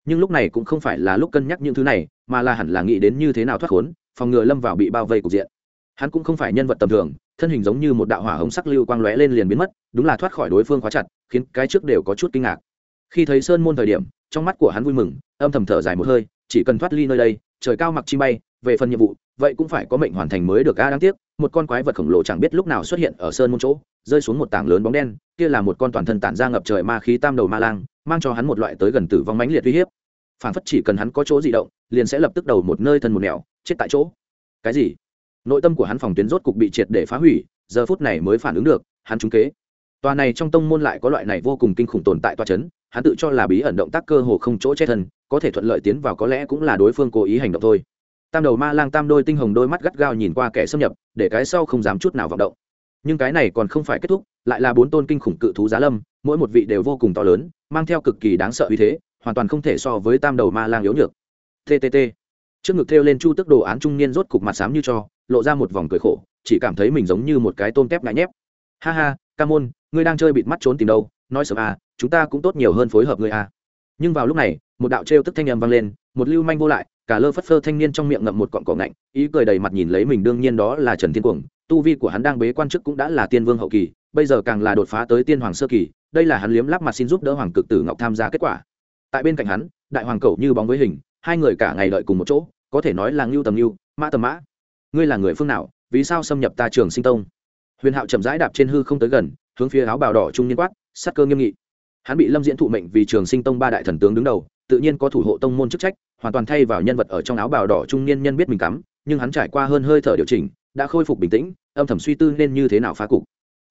[SPEAKER 1] Nhưng lúc này cũng không phải là lúc cân nhắc những thứ này, mà là hẳn là nghĩ đến như thế nào thoát khốn, phòng ngừa lâm vào bị bao vây cục diện. Hắn cũng không phải nhân vật tầm thường, thân hình giống như một đạo hỏa hồng sắc lưu quang lóe lên liền biến mất, đúng là thoát khỏi đối phương khóa chặt, khiến cái trước đều có chút kinh ngạc. Khi thấy sơn môn thời điểm, trong mắt của hắn vui mừng, âm thầm thở dài một hơi, chỉ cần thoát ly nơi đây, trời cao mặc chi bay về phần nhiệm vụ, vậy cũng phải có mệnh hoàn thành mới được, a, đáng tiếc, một con quái vật khổng lồ chẳng biết lúc nào xuất hiện ở sơn môn chỗ, rơi xuống một tảng lớn bóng đen, kia là một con toàn thân tản ra ngập trời ma khí tam đầu ma lang, mang cho hắn một loại tới gần tử vong mãnh liệt uy hiếp. Phản phất chỉ cần hắn có chỗ di động, liền sẽ lập tức đầu một nơi thân một nẻo, chết tại chỗ. Cái gì? Nội tâm của hắn phòng tuyến rốt cục bị triệt để phá hủy, giờ phút này mới phản ứng được, hắn trúng kế. Tòa này trong tông môn lại có loại này vô cùng kinh khủng tồn tại tòa chấn, hắn tự cho là bí ẩn động tác cơ hồ không chỗ chết thân, có thể thuận lợi tiến vào có lẽ cũng là đối phương cố ý hành động thôi tam đầu ma lang tam đôi tinh hồng đôi mắt gắt gao nhìn qua kẻ xâm nhập, để cái sau không dám chút nào vọng động. Nhưng cái này còn không phải kết thúc, lại là bốn tôn kinh khủng cự thú giá lâm, mỗi một vị đều vô cùng to lớn, mang theo cực kỳ đáng sợ uy thế, hoàn toàn không thể so với tam đầu ma lang yếu nhược. Ttt trước ngực thêu lên chu tức đồ án trung niên rốt cục mặt xám như cho, lộ ra một vòng cười khổ, chỉ cảm thấy mình giống như một cái tôm tép ngại nhép. Ha ha, ca môn, ngươi đang chơi bịt mắt trốn tìm đâu, nói sớm à chúng ta cũng tốt nhiều hơn phối hợp ngươi à. Nhưng vào lúc này, một đạo trêu tức thanh âm vang lên, một lưu manh vô lại cả lơ phất phơ thanh niên trong miệng ngậm một cọng cỏ ngạnh, ý cười đầy mặt nhìn lấy mình đương nhiên đó là trần thiên cuồng, tu vi của hắn đang bế quan chức cũng đã là tiên vương hậu kỳ, bây giờ càng là đột phá tới tiên hoàng sơ kỳ, đây là hắn liếm lắp mặt xin giúp đỡ hoàng cực tử ngọc tham gia kết quả. Tại bên cạnh hắn, đại hoàng cẩu như bóng với hình, hai người cả ngày đợi cùng một chỗ, có thể nói là ngưu tầm ngưu, mã tầm mã. Ngươi là người phương nào, vì sao xâm nhập ta trường sinh tông? Huyền hạo chậm rãi đạp trên hư không tới gần, hướng phía áo bào đỏ trung niên quát, sắc cơ nghiêm nghị. Hắn bị lâm diễn thụ mệnh vì trường sinh tông ba đại thần tướng đứng đầu tự nhiên có thủ hộ tông môn chức trách, hoàn toàn thay vào nhân vật ở trong áo bào đỏ trung niên nhân biết mình cắm, nhưng hắn trải qua hơn hơi thở điều chỉnh, đã khôi phục bình tĩnh, âm thầm suy tư nên như thế nào phá cục.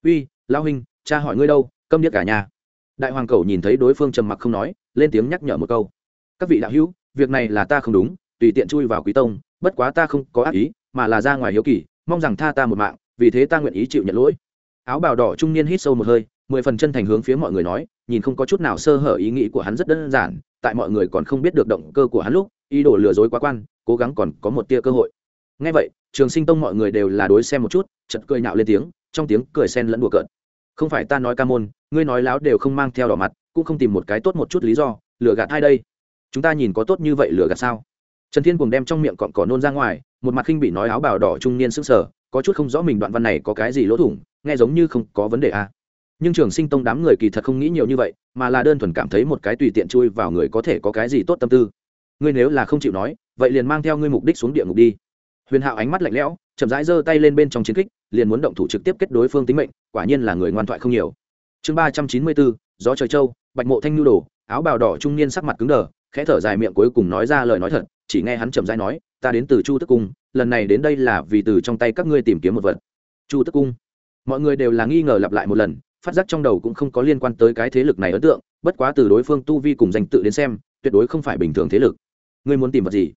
[SPEAKER 1] Uy lao huynh, cha hỏi ngươi đâu, câm điếc cả nhà. Đại hoàng cầu nhìn thấy đối phương trầm mặc không nói, lên tiếng nhắc nhở một câu. Các vị đạo hữu, việc này là ta không đúng, tùy tiện chui vào quý tông, bất quá ta không có ác ý, mà là ra ngoài hiếu kỳ, mong rằng tha ta một mạng, vì thế ta nguyện ý chịu nhận lỗi. Áo bào đỏ trung niên hít sâu một hơi, mười phần chân thành hướng phía mọi người nói, nhìn không có chút nào sơ hở ý nghĩ của hắn rất đơn giản tại mọi người còn không biết được động cơ của hắn lúc, ý đồ lừa dối quá quan, cố gắng còn có một tia cơ hội. Ngay vậy, trường sinh tông mọi người đều là đối xem một chút chật cười nhạo lên tiếng, trong tiếng cười sen lẫn đùa cợt. Không phải ta nói ca môn, ngươi nói láo đều không mang theo đỏ mặt, cũng không tìm một cái tốt một chút lý do, lừa gạt hai đây? Chúng ta nhìn có tốt như vậy lừa gạt sao? Trần thiên cùng đem trong miệng cọn cỏ nôn ra ngoài, một mặt khinh bị nói áo bào đỏ trung niên s ư n g sở có chút không rõ mình đoạn văn này có cái gì lỗ thủng, nghe giống như không có vấn đề à nhưng trường sinh tông đám người kỳ thật không nghĩ nhiều như vậy, mà là đơn thuần cảm thấy một cái tùy tiện chui vào người có thể có cái gì tốt tâm tư. Ngươi nếu là không chịu nói, vậy liền mang theo ngươi mục đích xuống địa ngục đi. Huyền hạo ánh mắt lạnh lẽo, chậm rãi giơ tay lên bên trong chiến kích, liền muốn động thủ trực tiếp kết đối phương tính mệnh, quả nhiên là người ngoan thoại không nhiều. Chương ba trăm chín mươi bốn, gió trời châu, bạch mộ thanh nhu đồ, áo bào đỏ trung niên sắc mặt cứng đờ, khẽ thở dài miệng cuối cùng nói ra lời nói thật, chỉ nghe hắn chậm rãi nói, ta đến từ chu tức cung, lần này đến đây là vì từ trong tay các ngươi tìm kiếm một vật. Chu tức cung. Mọi người đều là nghi ngờ lặp lại một lần phát giác trong đầu cũng không có liên quan tới cái thế lực này ấn tượng, bất quá từ đối phương tu vi cùng danh tự đến xem, tuyệt đối không phải bình thường thế lực. Ngươi muốn tìm vật gì?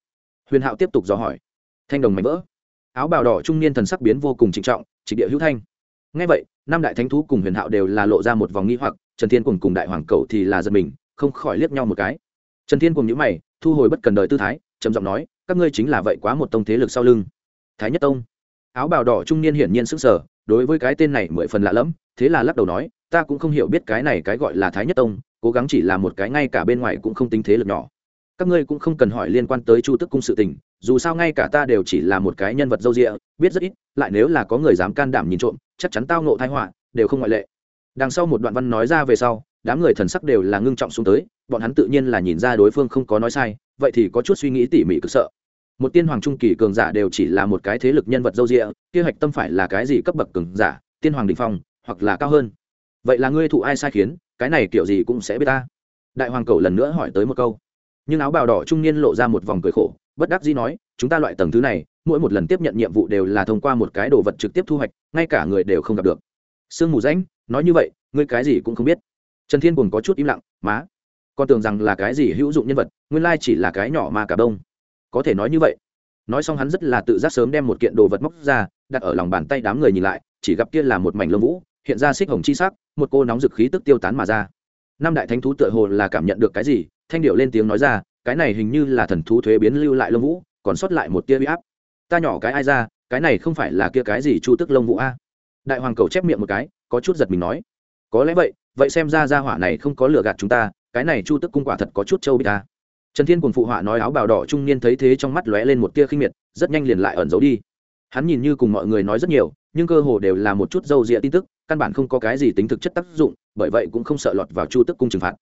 [SPEAKER 1] Huyền hạo tiếp tục dò hỏi. Thanh đồng mảnh vỡ. Áo bào đỏ trung niên thần sắc biến vô cùng trịnh trọng trịnh địa hữu thanh. Ngay vậy, năm đại thánh thú cùng huyền hạo đều là lộ ra một vòng nghi hoặc, trần thiên cùng cùng đại hoàng cầu thì là giật mình, không khỏi liếc nhau một cái. Trần thiên cùng nhữ mày, thu hồi bất cần đời tư thái, trầm giọng nói, các ngươi chính là vậy quá một tông thế lực sau lưng. Thái nhất tông. Áo bào đỏ trung niên hiển nhiên sức sở đối với cái tên này mười phần lạ lẫm, thế là lắc đầu nói, ta cũng không hiểu biết cái này cái gọi là thái nhất tông, cố gắng chỉ là một cái ngay cả bên ngoài cũng không tính thế lực nhỏ. Các ngươi cũng không cần hỏi liên quan tới chu tức cung sự tình, dù sao ngay cả ta đều chỉ là một cái nhân vật dâu rịa biết rất ít, lại nếu là có người dám can đảm nhìn trộm, chắc chắn tao nộ thái họa, đều không ngoại lệ. Đằng sau một đoạn văn nói ra về sau, đám người thần sắc đều là ngưng trọng xuống tới, bọn hắn tự nhiên là nhìn ra đối phương không có nói sai, vậy thì có chút suy nghĩ tỉ mỉ cực sợ một tiên hoàng trung kỳ cường giả đều chỉ là một cái thế lực nhân vật dâu rịa kế hoạch tâm phải là cái gì cấp bậc cường giả, tiên hoàng đình phong, hoặc là cao hơn. Vậy là ngươi thụ ai sai khiến, cái này kiểu gì cũng sẽ biết ta. Đại hoàng cầu lần nữa hỏi tới một câu. Nhưng áo bào đỏ trung niên lộ ra một vòng cười khổ, bất đắc dĩ nói, chúng ta loại tầng thứ này, mỗi một lần tiếp nhận nhiệm vụ đều là thông qua một cái đồ vật trực tiếp thu hoạch, ngay cả người đều không gặp được. Sương mù rãnh, nói như vậy, ngươi cái gì cũng không biết. Trần thiên buồn có chút im lặng, má, con tưởng rằng là cái gì hữu dụng nhân vật, nguyên lai chỉ là cái nhỏ mà cả đông có thể nói như vậy. Nói xong hắn rất là tự giác sớm đem một kiện đồ vật móc ra, đặt ở lòng bàn tay đám người nhìn lại, chỉ gặp kia là một mảnh lông vũ, hiện ra xích hồng chi sắc, một cô nóng dực khí tức tiêu tán mà ra. Năm đại thánh thú tựa hồ là cảm nhận được cái gì, thanh điệu lên tiếng nói ra, cái này hình như là thần thú thuế biến lưu lại lông vũ, còn sót lại một tia huy áp. Ta nhỏ cái ai ra, cái này không phải là kia cái gì chu tức lông vũ a? Đại hoàng cầu chép miệng một cái, có chút giật mình nói. Có lẽ vậy vậy xem ra ra hỏa này không có lừa gạt chúng ta, cái này chu tức cung quả thật có chút châu bị ta trần thiên cùng phụ họa nói áo bào đỏ trung niên thấy thế trong mắt lóe lên một tia khinh miệt, rất nhanh liền lại ẩn giấu đi. Hắn nhìn như cùng mọi người nói rất nhiều, nhưng cơ hồ đều là một chút dâu dịa tin tức, căn bản không có cái gì tính thực chất tác dụng, bởi vậy cũng không sợ lọt vào chu tức cung trừng phạt.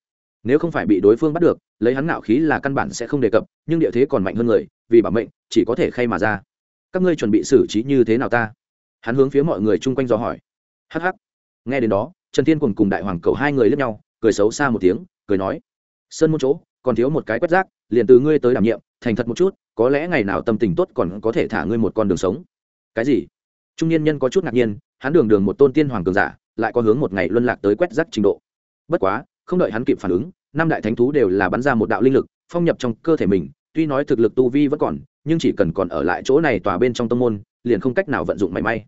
[SPEAKER 1] Nếu không phải bị đối phương bắt được, lấy hắn ngạo khí là căn bản sẽ không đề cập, nhưng địa thế còn mạnh hơn người, vì bảo mệnh, chỉ có thể khay mà ra. Các ngươi chuẩn bị xử trí như thế nào ta? Hắn hướng phía mọi người chung quanh do hỏi. Hh nghe đến đó, trần thiên cùng cùng đại hoàng cầu hai người lướt nhau, cười xấu xa một tiếng, cười nói, sơn môn chỗ còn thiếu một cái quét rác, liền từ ngươi tới đảm nhiệm, thành thật một chút, có lẽ ngày nào tâm tình tốt còn có thể thả ngươi một con đường sống. Cái gì? Trung niên nhân có chút ngạc nhiên, hắn đường đường một tôn tiên hoàng cường giả, lại có hướng một ngày luân lạc tới quét rác trình độ. Bất quá, không đợi hắn kịp phản ứng, năm đại thánh thú đều là bắn ra một đạo linh lực, phong nhập trong cơ thể mình, tuy nói thực lực tu vi vẫn còn, nhưng chỉ cần còn ở lại chỗ này tòa bên trong tâm môn, liền không cách nào vận dụng mảy may.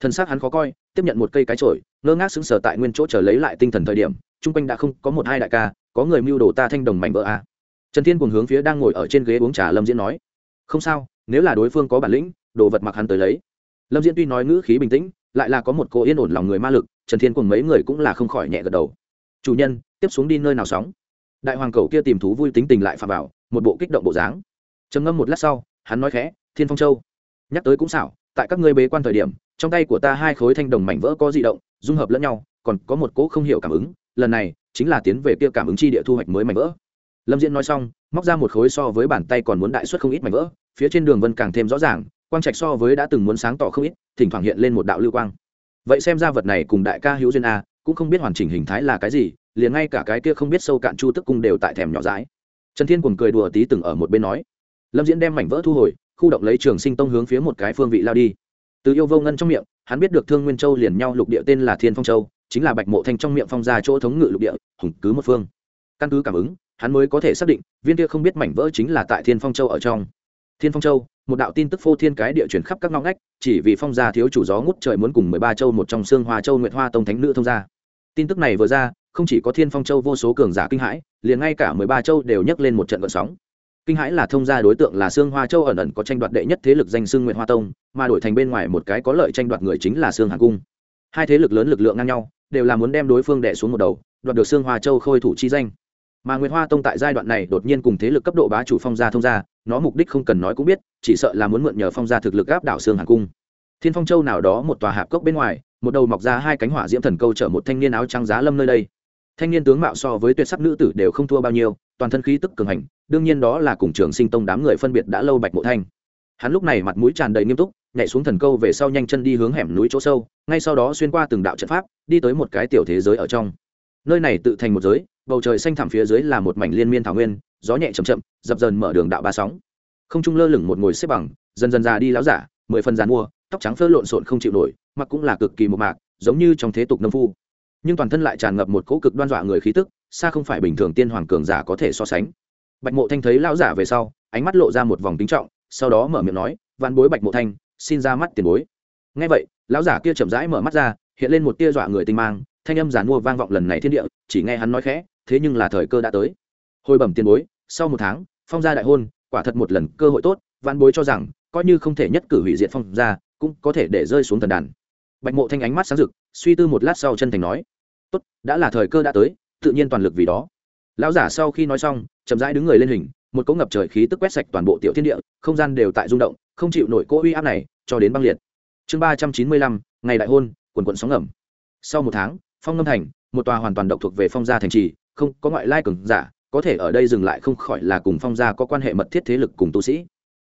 [SPEAKER 1] Thân xác hắn khó coi, tiếp nhận một cây cái trổi ngơ ngác sững sờ tại nguyên chỗ chờ lấy lại tinh thần thời điểm, chung quanh đã không có một hai đại ca có người mưu đồ ta thanh đồng mảnh vỡ a à. trần thiên cùng hướng phía đang ngồi ở trên ghế uống trà lâm diễn nói. Không sao, nếu là đối phương có bản lĩnh, đồ vật mặc hắn tới lấy. Lâm diễn tuy nói ngữ khí bình tĩnh, lại là có một cô yên ổn lòng người ma lực, trần thiên cùng mấy người cũng là không khỏi nhẹ gật đầu. Chủ nhân, tiếp xuống đi nơi nào sóng? Đại hoàng cầu kia tìm thú vui tính tình lại phà vào, một bộ kích động bộ dáng. Trầm ngâm một lát sau, hắn nói khẽ, thiên phong châu, nhắc tới cũng xảo, tại các ngươi bế quan thời điểm, trong tay của ta hai khối thanh đồng mảnh vỡ có di động, dung hợp lẫn nhau, còn có một cỗ không hiểu cảm ứng, lần này chính là tiến về kia cảm ứng chi địa thu hoạch mới mảnh vỡ. Lâm diễn nói xong, móc ra một khối so với bàn tay còn muốn đại suất không ít mảnh vỡ, phía trên đường vân càng thêm rõ ràng, quang trạch so với đã từng muốn sáng tỏ không ít, thỉnh thoảng hiện lên một đạo lưu quang. Vậy xem ra vật này cùng đại ca hữu duyên a, cũng không biết hoàn chỉnh hình thái là cái gì, liền ngay cả cái kia không biết sâu cạn chu tức cung đều tại thèm nhỏ dãi. Trần thiên cùng cười đùa tí từng ở một bên nói. Lâm diễn đem mảnh vỡ thu hồi, khu động lấy trường sinh tông hướng phía một cái phương vị lao đi. Từ yêu vô ngân trong miệng, hắn biết được thương nguyên châu liền nhau lục địa tên là thiên phong châu chính là bạch mộ thanh trong miệng phong ra chỗ thống ngự lục địa, hùng cứ một phương. Căn cứ cảm ứng, hắn mới có thể xác định, viên kia không biết mảnh vỡ chính là tại thiên phong châu ở trong. Thiên phong châu, một đạo tin tức phô thiên cái địa chuyển khắp các ngõ ngách, chỉ vì phong gia thiếu chủ gió ngút trời muốn cùng mười ba châu một trong xương hoa châu nguyệt hoa tông thánh nữ thông gia. Tin tức này vừa ra, không chỉ có thiên phong châu vô số cường giả kinh hãi, liền ngay cả mười ba châu đều nhấc lên một trận vận sóng. Kinh hãi là thông gia đối tượng là xương hoa châu ẩn ẩn có tranh đoạt đệ nhất thế lực danh xương nguyệt hoa tông, mà đổi thành bên ngoài một cái có lợi tranh đoạt người chính là xương hà cung. Hai thế lực lớn lực lượng ngang nhau đều là muốn đem đối phương đẻ xuống một đầu, đoạt được xương hoa châu khôi thủ chi danh. Mà nguyệt hoa tông tại giai đoạn này đột nhiên cùng thế lực cấp độ bá chủ phong gia thông gia, nó mục đích không cần nói cũng biết, chỉ sợ là muốn mượn nhờ phong gia thực lực áp đảo xương hà cung. Thiên phong châu nào đó một tòa hạp cốc bên ngoài, một đầu mọc ra hai cánh hỏa diễm thần câu chở một thanh niên áo trắng giá lâm nơi đây. Thanh niên tướng mạo so với tuyệt sắc nữ tử đều không thua bao nhiêu, toàn thân khí tức cường hành, đương nhiên đó là cùng trường sinh tông đám người phân biệt đã lâu bạch mộ thanh. Hắn lúc này mặt mũi tràn đầy nghiêm túc nhảy xuống thần câu về sau nhanh chân đi hướng hẻm núi chỗ sâu, ngay sau đó xuyên qua từng đạo trận pháp, đi tới một cái tiểu thế giới ở trong. Nơi này tự thành một giới, bầu trời xanh thẳm phía dưới là một mảnh liên miên thảo nguyên, gió nhẹ chầm chậm, dập dần mở đường đạo ba sóng. Không trung lơ lửng một ngồi xếp bằng, dần dần già đi láo giả, mười phần giàn mua tóc trắng phơ lộn xộn không chịu nổi, mặc cũng là cực kỳ một mạc, giống như trong thế tục nông phu. Nhưng toàn thân lại tràn ngập một cỗ cực đoan dọa người khí tức, xa không phải bình thường tiên hoàng cường giả có thể so sánh. Bạch mộ thanh thấy lão giả về sau, ánh mắt lộ ra một vòng kính trọng, sau đó mở miệng nói, vạn bối bạch mộ thanh xin ra mắt tiền bối. Ngay vậy, lão giả kia chậm rãi mở mắt ra, hiện lên một tia dọa người tinh mang, thanh âm giàn mua vang vọng lần này thiên địa, chỉ nghe hắn nói khẽ, thế nhưng là thời cơ đã tới. Hồi bẩm tiền bối, sau một tháng, phong gia đại hôn, quả thật một lần cơ hội tốt văn bối cho rằng, coi như không thể nhất cử hủy diệt phong gia, cũng có thể để rơi xuống thần đàn. Bạch mộ thanh ánh mắt sáng rực, suy tư một lát sau chân thành nói, tốt, đã là thời cơ đã tới, tự nhiên toàn lực vì đó. Lão giả sau khi nói xong, chậm rãi đứng người lên hình, một cỗ ngập trời khí tức quét sạch toàn bộ tiểu thiên địa, không gian đều tại rung động không chịu nổi cỗ uy áp này, cho đến băng liệt. Chương ba trăm chín mươi lăm, ngày đại hôn, quần quận sóng ngầm. Sau một tháng, phong ngâm thành, một tòa hoàn toàn độc thuộc về phong gia thành trì, không có ngoại lai cường giả, có thể ở đây dừng lại không khỏi là cùng phong gia có quan hệ mật thiết thế lực cùng tu sĩ.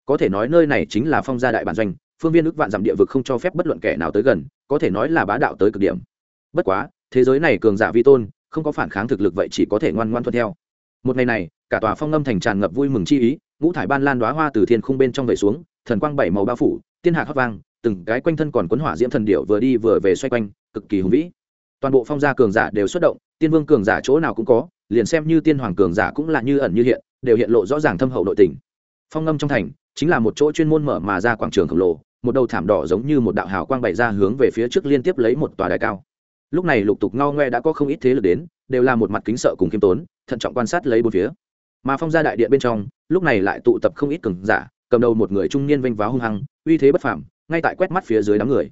[SPEAKER 1] Có thể nói nơi này chính là phong gia đại bản doanh, phương viên ước vạn dặm địa vực không cho phép bất luận kẻ nào tới gần, có thể nói là bá đạo tới cực điểm. Bất quá, thế giới này cường giả vi tôn, không có phản kháng thực lực vậy chỉ có thể ngoan ngoan thuận theo. Một ngày này, cả tòa phong ngâm thành tràn ngập vui mừng chi ý, ngũ thải ban lan đoá hoa từ thiên khung bên trong vẩy xuống thần quang bảy màu bao phủ, tiên hạc hấp vang, từng cái quanh thân còn quấn hỏa diễm thần điệu vừa đi vừa về xoay quanh, cực kỳ hùng vĩ. Toàn bộ phong gia cường giả đều xuất động, tiên vương cường giả chỗ nào cũng có, liền xem như tiên hoàng cường giả cũng là như ẩn như hiện, đều hiện lộ rõ ràng thâm hậu nội tình. Phong ngâm trong thành, chính là một chỗ chuyên môn mở mà ra quảng trường khổng lồ, một đầu thảm đỏ giống như một đạo hào quang bày ra hướng về phía trước liên tiếp lấy một tòa đài cao. Lúc này lục tục ngao ngoe đã có không ít thế lực đến, đều là một mặt kính sợ cùng kiêm tốn, thận trọng quan sát lấy bốn phía. Mà phong gia đại điện bên trong, lúc này lại tụ tập không ít cường giả cầm đầu một người trung niên vênh váo hung hăng, uy thế bất phàm, ngay tại quét mắt phía dưới đám người.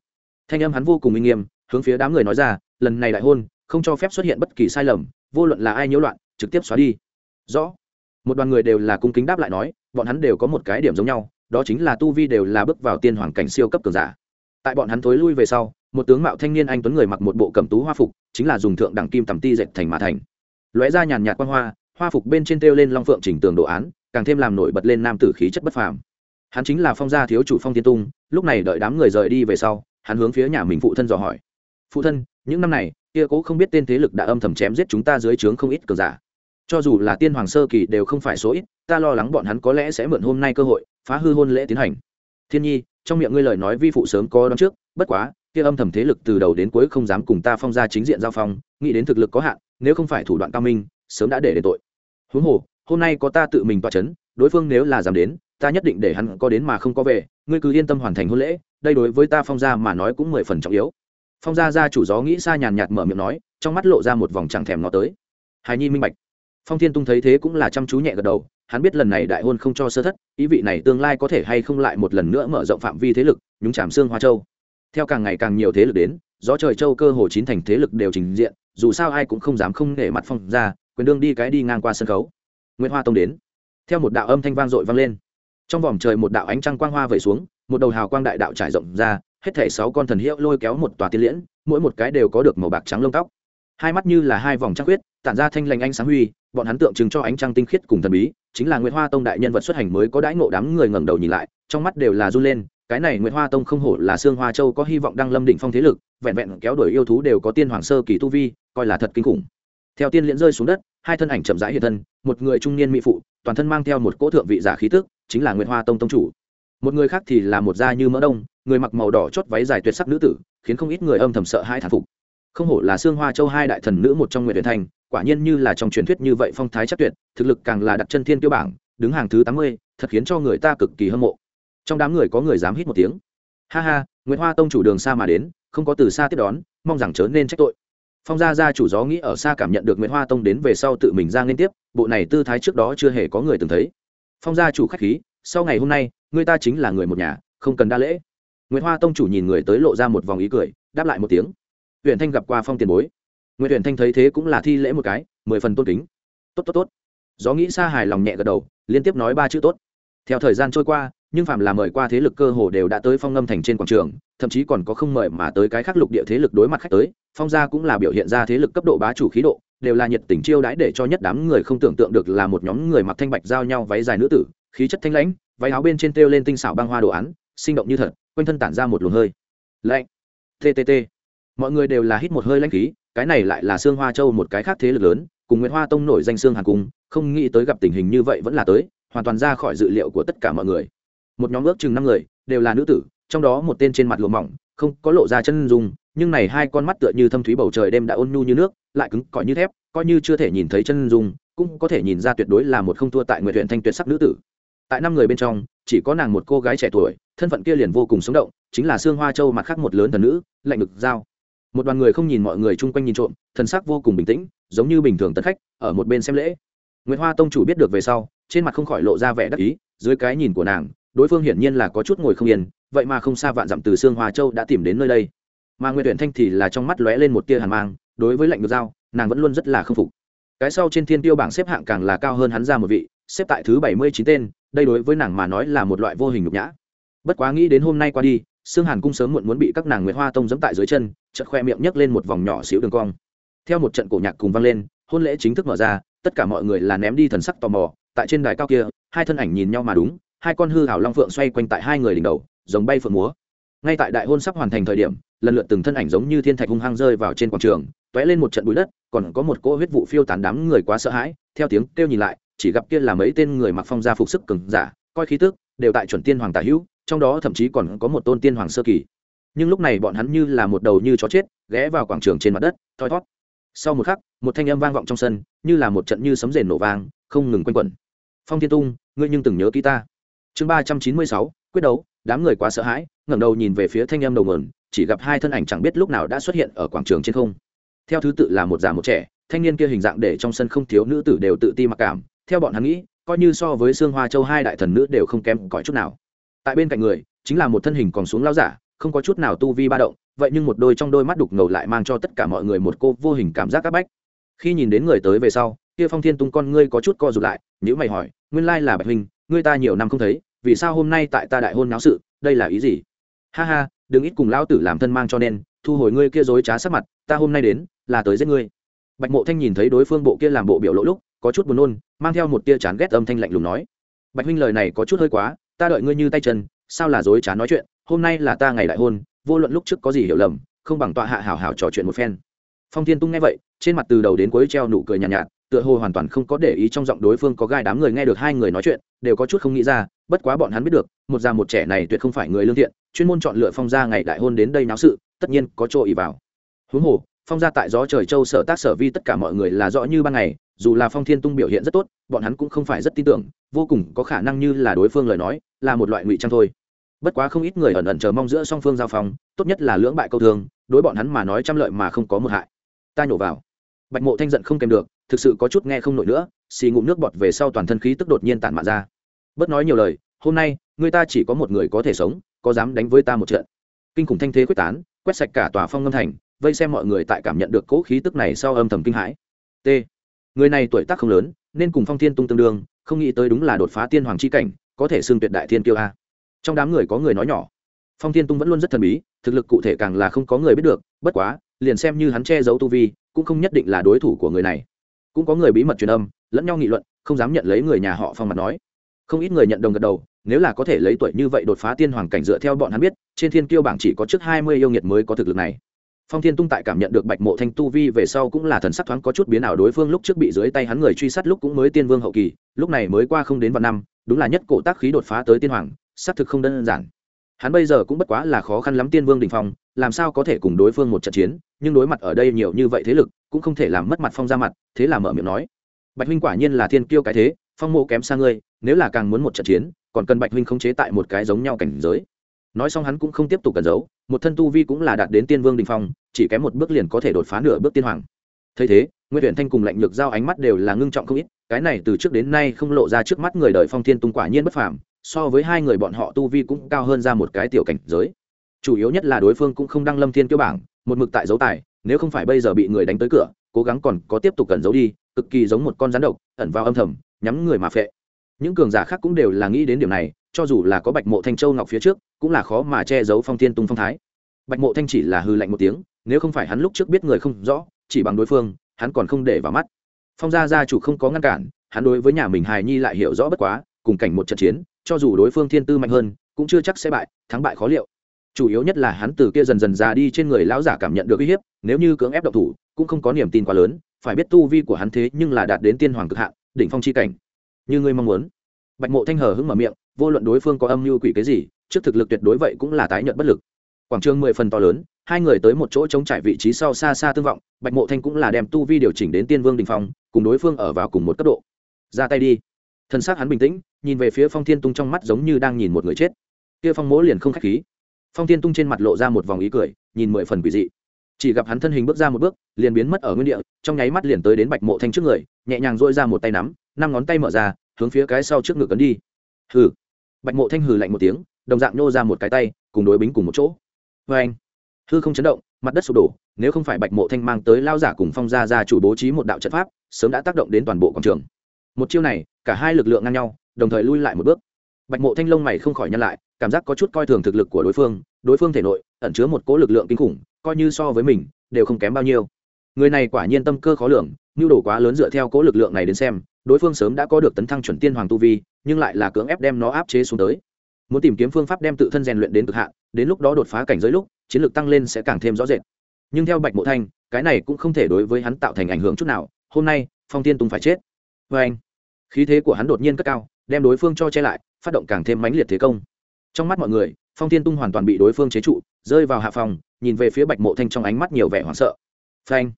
[SPEAKER 1] Thanh âm hắn vô cùng uy nghiêm, hướng phía đám người nói ra, lần này đại hôn, không cho phép xuất hiện bất kỳ sai lầm, vô luận là ai nhiễu loạn, trực tiếp xóa đi. Rõ. Một đoàn người đều là cung kính đáp lại nói, bọn hắn đều có một cái điểm giống nhau, đó chính là tu vi đều là bước vào tiên hoàng cảnh siêu cấp cường giả. Tại bọn hắn thối lui về sau, một tướng mạo thanh niên anh tuấn người mặc một bộ cẩm tú hoa phục, chính là dùng thượng đẳng kim tầm ti dệt thành mã thành. Lóe ra nhàn nhạt quan hoa hoa phục bên trên treo lên long phượng chỉnh tường đồ án, càng thêm làm nổi bật lên nam tử khí chất bất phàm hắn chính là phong gia thiếu chủ phong tiên tung, lúc này đợi đám người rời đi về sau, hắn hướng phía nhà mình phụ thân dò hỏi. Phụ thân, những năm này, kia cố không biết tên thế lực đã âm thầm chém giết chúng ta dưới trướng không ít cờ giả. Cho dù là tiên hoàng sơ kỳ đều không phải số ít, ta lo lắng bọn hắn có lẽ sẽ mượn hôm nay cơ hội, phá hư hôn lễ tiến hành. Thiên nhi, trong miệng ngươi lời nói vi phụ sớm có đón trước, bất quá, kia âm thầm thế lực từ đầu đến cuối không dám cùng ta phong ra chính diện giao phong, nghĩ đến thực lực có hạn, nếu không phải thủ đoạn cao minh, sớm đã để đến tội. Huống hồ, hôm nay có ta tự mình toa c h ấ n đối phương nếu là dám đến ta nhất định để hắn có đến mà không có về, ngươi cứ yên tâm hoàn thành hôn lễ, đây đối với ta phong gia mà nói cũng mười phần trọng yếu. Phong gia gia chủ gió nghĩ xa nhàn nhạt mở miệng nói, trong mắt lộ ra một vòng chẳng thèm nó tới. Hài nhi minh bạch. Phong thiên tung thấy thế cũng là chăm chú nhẹ gật đầu, hắn biết lần này đại hôn không cho sơ thất, ý vị này tương lai có thể hay không lại một lần nữa mở rộng phạm vi thế lực, nhúng chàm xương hoa châu. Theo càng ngày càng nhiều thế lực đến, gió trời châu cơ hồ chín thành thế lực đều trình diện, dù sao ai cũng không dám không để mặt phong ra quyền đương đi cái đi ngang qua sân khấu. Nguyễn hoa tông đến. Theo một đạo âm thanh vang dội vang lên trong vòng trời một đạo ánh trăng quang hoa vẩy xuống, một đầu hào quang đại đạo trải rộng ra, hết thảy sáu con thần hiệu lôi kéo một tòa tiên liễn, mỗi một cái đều có được màu bạc trắng lông tóc. Hai mắt như là hai vòng trăng huyết tản ra thanh lành ánh sáng huy, bọn hắn tượng trưng cho ánh trăng tinh khiết cùng thần bí, chính là nguyễn hoa tông đại nhân vật xuất hành mới có đãi ngộ đám người ngẩng đầu nhìn lại, trong mắt đều là run lên, cái này nguyễn hoa tông không hổ là sương hoa châu có hy vọng đăng lâm định phong thế lực, vẹn vẹn kéo đuổi yêu thú đều có tiên hoàng sơ kỳ tu vi, coi là thật kinh khủng. Theo tiên liễn rơi xuống đất hai thân ảnh chậm rãi hiện thân, một người trung niên mỹ phụ, toàn thân mang theo một cỗ thượng vị giả khí tức, chính là nguyễn hoa tông tông chủ. Một người khác thì là một da như mỡ đông, người mặc màu đỏ chót váy dài tuyệt sắc nữ tử, khiến không ít người âm thầm sợ hai thản phục. Không hổ là sương hoa châu hai đại thần nữ một trong nguyện huyền thành, quả nhiên như là trong truyền thuyết như vậy phong thái chắc tuyệt, thực lực càng là đặt chân thiên tiêu bảng, đứng hàng thứ tám mươi, thật khiến cho người ta cực kỳ hâm mộ. Trong đám người có người dám hít một tiếng. Ha ha nguyễn hoa tông chủ đường xa mà đến, không có từ xa tiếp đón, mong rằng chớ nên trách tội phong gia gia chủ gió nghĩ ở xa cảm nhận được nguyễn hoa tông đến về sau tự mình ra liên tiếp, bộ này tư thái trước đó chưa hề có người từng thấy. Phong gia chủ khách khí, sau ngày hôm nay, người ta chính là người một nhà, không cần đa lễ. Nguyễn hoa tông chủ nhìn người tới lộ ra một vòng ý cười, đáp lại một tiếng. Huyện thanh gặp qua phong tiền bối. Nguyễn huyện thanh thấy thế cũng là thi lễ một cái, mười phần tôn kính. Tốt tốt tốt. Gió nghĩ xa hài lòng nhẹ gật đầu, liên tiếp nói ba chữ tốt. Theo thời gian trôi qua nhưng phạm là mời qua thế lực cơ hồ đều đã tới phong ngâm thành trên quảng trường, thậm chí còn có không mời mà tới cái khác lục địa thế lực đối mặt khách tới, phong gia cũng là biểu hiện ra thế lực cấp độ bá chủ khí độ, đều là nhiệt tình chiêu đãi để cho nhất đám người không tưởng tượng được là một nhóm người mặc thanh bạch giao nhau váy dài nữ tử, khí chất thanh lãnh, váy áo bên trên treo lên tinh xảo băng hoa đồ án, sinh động như thật, quanh thân tản ra một luồng hơi lạnh. Ttt mọi người đều là hít một hơi lãnh khí, cái này lại là xương hoa châu một cái khác thế lực lớn, cùng nguyễn hoa tông nổi danh xương hàn cung, không nghĩ tới gặp tình hình như vậy vẫn là tới, hoàn toàn ra khỏi dự liệu của tất cả mọi người một nhóm ước chừng năm người, đều là nữ tử, trong đó một tên trên mặt lụa mỏng, không có lộ ra chân dung, nhưng này hai con mắt tựa như thâm thúy bầu trời đêm đã ôn nhu như nước, lại cứng, cỏi như thép, coi như chưa thể nhìn thấy chân dung, cũng có thể nhìn ra tuyệt đối là một không thua tại nguyện huyện thanh tuyệt sắc nữ tử. Tại năm người bên trong, chỉ có nàng một cô gái trẻ tuổi, thân phận kia liền vô cùng sống động, chính là sương hoa châu mặt khác một lớn thần nữ, lạnh ngực dao một đoàn người không nhìn mọi người chung quanh nhìn trộm, thần sắc vô cùng bình tĩnh, giống như bình thường tân khách, ở một bên xem lễ. Nguyễn hoa tông chủ biết được về sau, trên mặt không khỏi lộ ra vẻ đắc ý, dưới cái nhìn của nàng đối phương hiển nhiên là có chút ngồi không yên, vậy mà không xa vạn dặm từ sương hoa châu đã tìm đến nơi đây. Mà nguyện tuyển thanh thì là trong mắt lóe lên một tia hàn mang, đối với lệnh ngược dao nàng vẫn luôn rất là k phục. Cái sau trên thiên tiêu bảng xếp hạng càng là cao hơn hắn ra một vị, xếp tại thứ bảy mươi chín tên, đây đối với nàng mà nói là một loại vô hình nhục nhã. Bất quá nghĩ đến hôm nay qua đi xương hàn cung sớm muộn muốn bị các nàng nguyệt hoa tông dẫm tại dưới chân, chợt khoe miệng nhấc lên một vòng nhỏ xíu đường cong. Theo một trận cổ nhạc cùng vang lên, hôn lễ chính thức mở ra, tất cả mọi người là ném đi thần sắc tò mò, tại trên đài cao kia, hai thân ảnh nhìn nhau mà đúng hai con hư hảo long phượng xoay quanh tại hai người đỉnh đầu, giống bay phượng múa. Ngay tại đại hôn sắp hoàn thành thời điểm, lần lượt từng thân ảnh giống như thiên thạch hung hăng rơi vào trên quảng trường t lên một trận bụi đất, còn có một cỗ huyết vụ phiêu tán đám người quá sợ hãi, theo tiếng kêu nhìn lại, chỉ gặp kia là mấy tên người mặc phong gia phục sức cường giả, coi khí tức, đều tại chuẩn tiên hoàng tả hữu, trong đó thậm chí còn có một tôn tiên hoàng sơ kỳ. Nhưng lúc này bọn hắn như là một đầu như chó chết, ghé vào quảng trường trên mặt đất, thoi thót sau một khắc, một thanh âm vang vọng trong sân, như là một trận như sấm rền nổ vang, không ngừng quanh quẩn. Phong thiên tung, ngươi nhưng từng nhớ ký ta chương ba trăm chín mươi sáu, quyết đấu, đám người quá sợ hãi, ngẩng đầu nhìn về phía thanh em đầu mườn chỉ gặp hai thân ảnh chẳng biết lúc nào đã xuất hiện ở quảng trường trên không. Theo thứ tự là một già một trẻ, thanh niên kia hình dạng để trong sân không thiếu nữ tử đều tự ti mặc cảm, theo bọn hắn nghĩ, coi như so với xương hoa châu hai đại thần nữ đều không kém cỏi chút nào. Tại bên cạnh người, chính là một thân hình còn xuống lao giả, không có chút nào tu vi ba động, vậy nhưng một đôi trong đôi mắt đục ngầu lại mang cho tất cả mọi người một cô vô hình cảm giác áp bách. Khi nhìn đến người tới về sau, kia phong thiên tung con ngươi có chút co rụt lại nhữ mày hỏi, nguyên lai là bạch huynh ngươi ta nhiều năm không thấy vì sao hôm nay tại ta đại hôn náo sự đây là ý gì? Ha ha đừng ít cùng lão tử làm thân mang cho nên thu hồi ngươi kia dối trá sắc mặt ta hôm nay đến là tới giết ngươi. Bạch mộ thanh nhìn thấy đối phương bộ kia làm bộ biểu lỗ lúc có chút buồn nôn mang theo một tia chán ghét âm thanh lạnh lùng nói. Bạch huynh lời này có chút hơi quá ta đợi ngươi như tay chân sao là dối trá nói chuyện hôm nay là ta ngày đại hôn vô luận lúc trước có gì hiểu lầm không bằng tọa hạ hảo hảo trò chuyện một phen. Phong thiên tung nghe vậy trên mặt từ đầu đến cuối treo nụ cười nhàn nhạt, nhạt tựa hồ hoàn toàn không có để ý trong giọng đối phương có gai đám người nghe được hai người nói chuyện, đều có chút không nghĩ ra, bất quá bọn hắn biết được, một già một trẻ này tuyệt không phải người lương thiện, chuyên môn chọn lựa phong gia ngày đại hôn đến đây náo sự, tất nhiên có chỗ ý vào. Huống hồ, phong gia tại gió trời châu sở tác sở vi tất cả mọi người là rõ như ban ngày, dù là phong thiên tung biểu hiện rất tốt, bọn hắn cũng không phải rất tin tưởng, vô cùng có khả năng như là đối phương lời nói, là một loại ngụy trang thôi. Bất quá không ít người ẩn ẩn chờ mong giữa song phương giao phong, tốt nhất là lưỡng bại câu thương, đối bọn hắn mà nói trăm lợi mà không có một hại. Ta nhổ vào. Bạch mộ thanh giận không kèm được thực sự có chút nghe không nổi nữa, xì ngụm nước bọt về sau toàn thân khí tức đột nhiên tản mạn ra. Bớt nói nhiều lời, hôm nay, người ta chỉ có một người có thể sống, có dám đánh với ta một trận. Kinh khủng thanh thế quyết tán, quét sạch cả tòa phong ngâm thành, vây xem mọi người tại cảm nhận được cỗ khí tức này sau âm thầm kinh hãi. T. Người này tuổi tác không lớn, nên cùng phong thiên tung tương đương, không nghĩ tới đúng là đột phá tiên hoàng c h i cảnh, có thể xưng tuyệt đại thiên kiêu a. Trong đám người có người nói nhỏ. Phong thiên tung vẫn luôn rất thần bí, thực lực cụ thể càng là không có người biết được, bất quá, liền xem như hắn che giấu tu vi, cũng không nhất định là đối thủ của người này cũng có người bí mật truyền âm, lẫn nhau nghị luận, không dám nhận lấy người nhà họ phong mặt nói. Không ít người nhận đồng gật đầu, nếu là có thể lấy tuổi như vậy đột phá tiên hoàng cảnh dựa theo bọn hắn biết, trên thiên kiêu bảng chỉ có trước hai mươi yêu nghiệt mới có thực lực này. Phong thiên tung tại cảm nhận được bạch mộ thanh tu vi về sau cũng là thần sắc thoáng có chút biến ảo đối phương lúc trước bị dưới tay hắn người truy sát lúc cũng mới tiên vương hậu kỳ, lúc này mới qua không đến vạn năm, đúng là nhất cổ tác khí đột phá tới tiên hoàng, xác thực không đơn giản. Hắn bây giờ cũng bất quá là khó khăn lắm tiên vương đình phong, làm sao có thể cùng đối phương một trận chiến, nhưng đối mặt ở đây nhiều như vậy thế lực cũng không thể làm mất mặt phong ra mặt, thế là mở miệng nói, bạch huynh quả nhiên là thiên kiêu cái thế, phong mộ kém xa ngươi, nếu là càng muốn một trận chiến, còn cần bạch huynh không chế tại một cái giống nhau cảnh giới. Nói xong hắn cũng không tiếp tục cần giấu, một thân tu vi cũng là đạt đến tiên vương đình phong, chỉ kém một bước liền có thể đột phá nửa bước tiên hoàng. Thấy thế nguyễn tuyển thanh cùng lạnh nhược giao ánh mắt đều là ngưng trọng không ít, cái này từ trước đến nay không lộ ra trước mắt người đời phong thiên tung quả nhiên bất phàm, so với hai người bọn họ tu vi cũng cao hơn ra một cái tiểu cảnh giới. Chủ yếu nhất là đối phương cũng không đăng lâm thiên kiêu bảng, một mực tại dấu tài nếu không phải bây giờ bị người đánh tới cửa, cố gắng còn có tiếp tục cần giấu đi, cực kỳ giống một con rắn độc, ẩn vào âm thầm, nhắm người mà phệ. Những cường giả khác cũng đều là nghĩ đến điểm này, cho dù là có bạch mộ thanh châu ngọc phía trước, cũng là khó mà che giấu phong thiên tung phong thái. Bạch mộ thanh chỉ là hư lạnh một tiếng, nếu không phải hắn lúc trước biết người không rõ, chỉ bằng đối phương, hắn còn không để vào mắt. Phong gia gia chủ không có ngăn cản, hắn đối với nhà mình hài nhi lại hiểu rõ bất quá, cùng cảnh một trận chiến, cho dù đối phương thiên tư mạnh hơn, cũng chưa chắc sẽ bại, thắng bại khó liệu chủ yếu nhất là hắn từ kia dần dần già đi trên người lão giả cảm nhận được uy hiếp, nếu như cưỡng ép độc thủ, cũng không có niềm tin quá lớn, phải biết tu vi của hắn thế nhưng là đạt đến tiên hoàng cực hạn, đỉnh phong chi cảnh. Như ngươi mong muốn. Bạch mộ thanh hờ hững mở miệng, vô luận đối phương có âm mưu quỷ cái gì, trước thực lực tuyệt đối vậy cũng là tái nhận bất lực. Quảng trường mười phần to lớn, hai người tới một chỗ chống trải vị trí sau xa xa tương vọng, bạch mộ thanh cũng là đem tu vi điều chỉnh đến tiên vương đình phong, cùng đối phương ở vào cùng một cấp độ. Ra tay đi. Thân xác hắn bình tĩnh, nhìn về phía phong thiên tung trong mắt giống như đang nhìn một người chết. Kia phong mỗ liền không k h á c h khí phong thiên tung trên mặt lộ ra một vòng ý cười, nhìn mười phần quỷ dị. Chỉ gặp hắn thân hình bước ra một bước, liền biến mất ở nguyên địa, trong nháy mắt liền tới đến bạch mộ thanh trước người, nhẹ nhàng dôi ra một tay nắm, năm ngón tay mở ra, hướng phía cái sau trước ngực ấn đi. Hừ. Bạch mộ thanh hừ lạnh một tiếng, đồng dạng nhô ra một cái tay, cùng đối bính cùng một chỗ. Vê anh, hư không chấn động, mặt đất sụp đổ, nếu không phải bạch mộ thanh mang tới lao giả cùng phong gia ra chủ bố trí một đạo trận pháp, sớm đã tác động đến toàn bộ quảng trường. Một chiêu này, cả hai lực lượng ngang nhau, đồng thời lui lại một bước bạch mộ thanh lông mày không khỏi nhăn lại, cảm giác có chút coi thường thực lực của đối phương đối phương thể nội ẩn chứa một cỗ lực lượng kinh khủng, coi như so với mình, đều không kém bao nhiêu. Người này quả nhiên tâm cơ khó lường, nhu đồ quá lớn dựa theo cỗ lực lượng này đến xem, đối phương sớm đã có được tấn thăng chuẩn tiên hoàng tu vi, nhưng lại là cưỡng ép đem nó áp chế xuống tới. Muốn tìm kiếm phương pháp đem tự thân rèn luyện đến cực hạn, đến lúc đó đột phá cảnh giới lúc, chiến lược tăng lên sẽ càng thêm rõ rệt. Nhưng theo bạch mộ thanh, cái này cũng không thể đối với hắn tạo thành ảnh hưởng chút nào, hôm nay, phong tiên tùng phải chết. Vê anh khí thế của hắn đột nhiên cất cao đem đối phương cho che lại, phát động càng thêm mãnh liệt thế công. Trong mắt mọi người, phong Thiên tung hoàn toàn bị đối phương chế trụ, rơi vào hạ phòng, nhìn về phía bạch mộ thanh trong ánh mắt nhiều vẻ hoảng sợ. Phanh!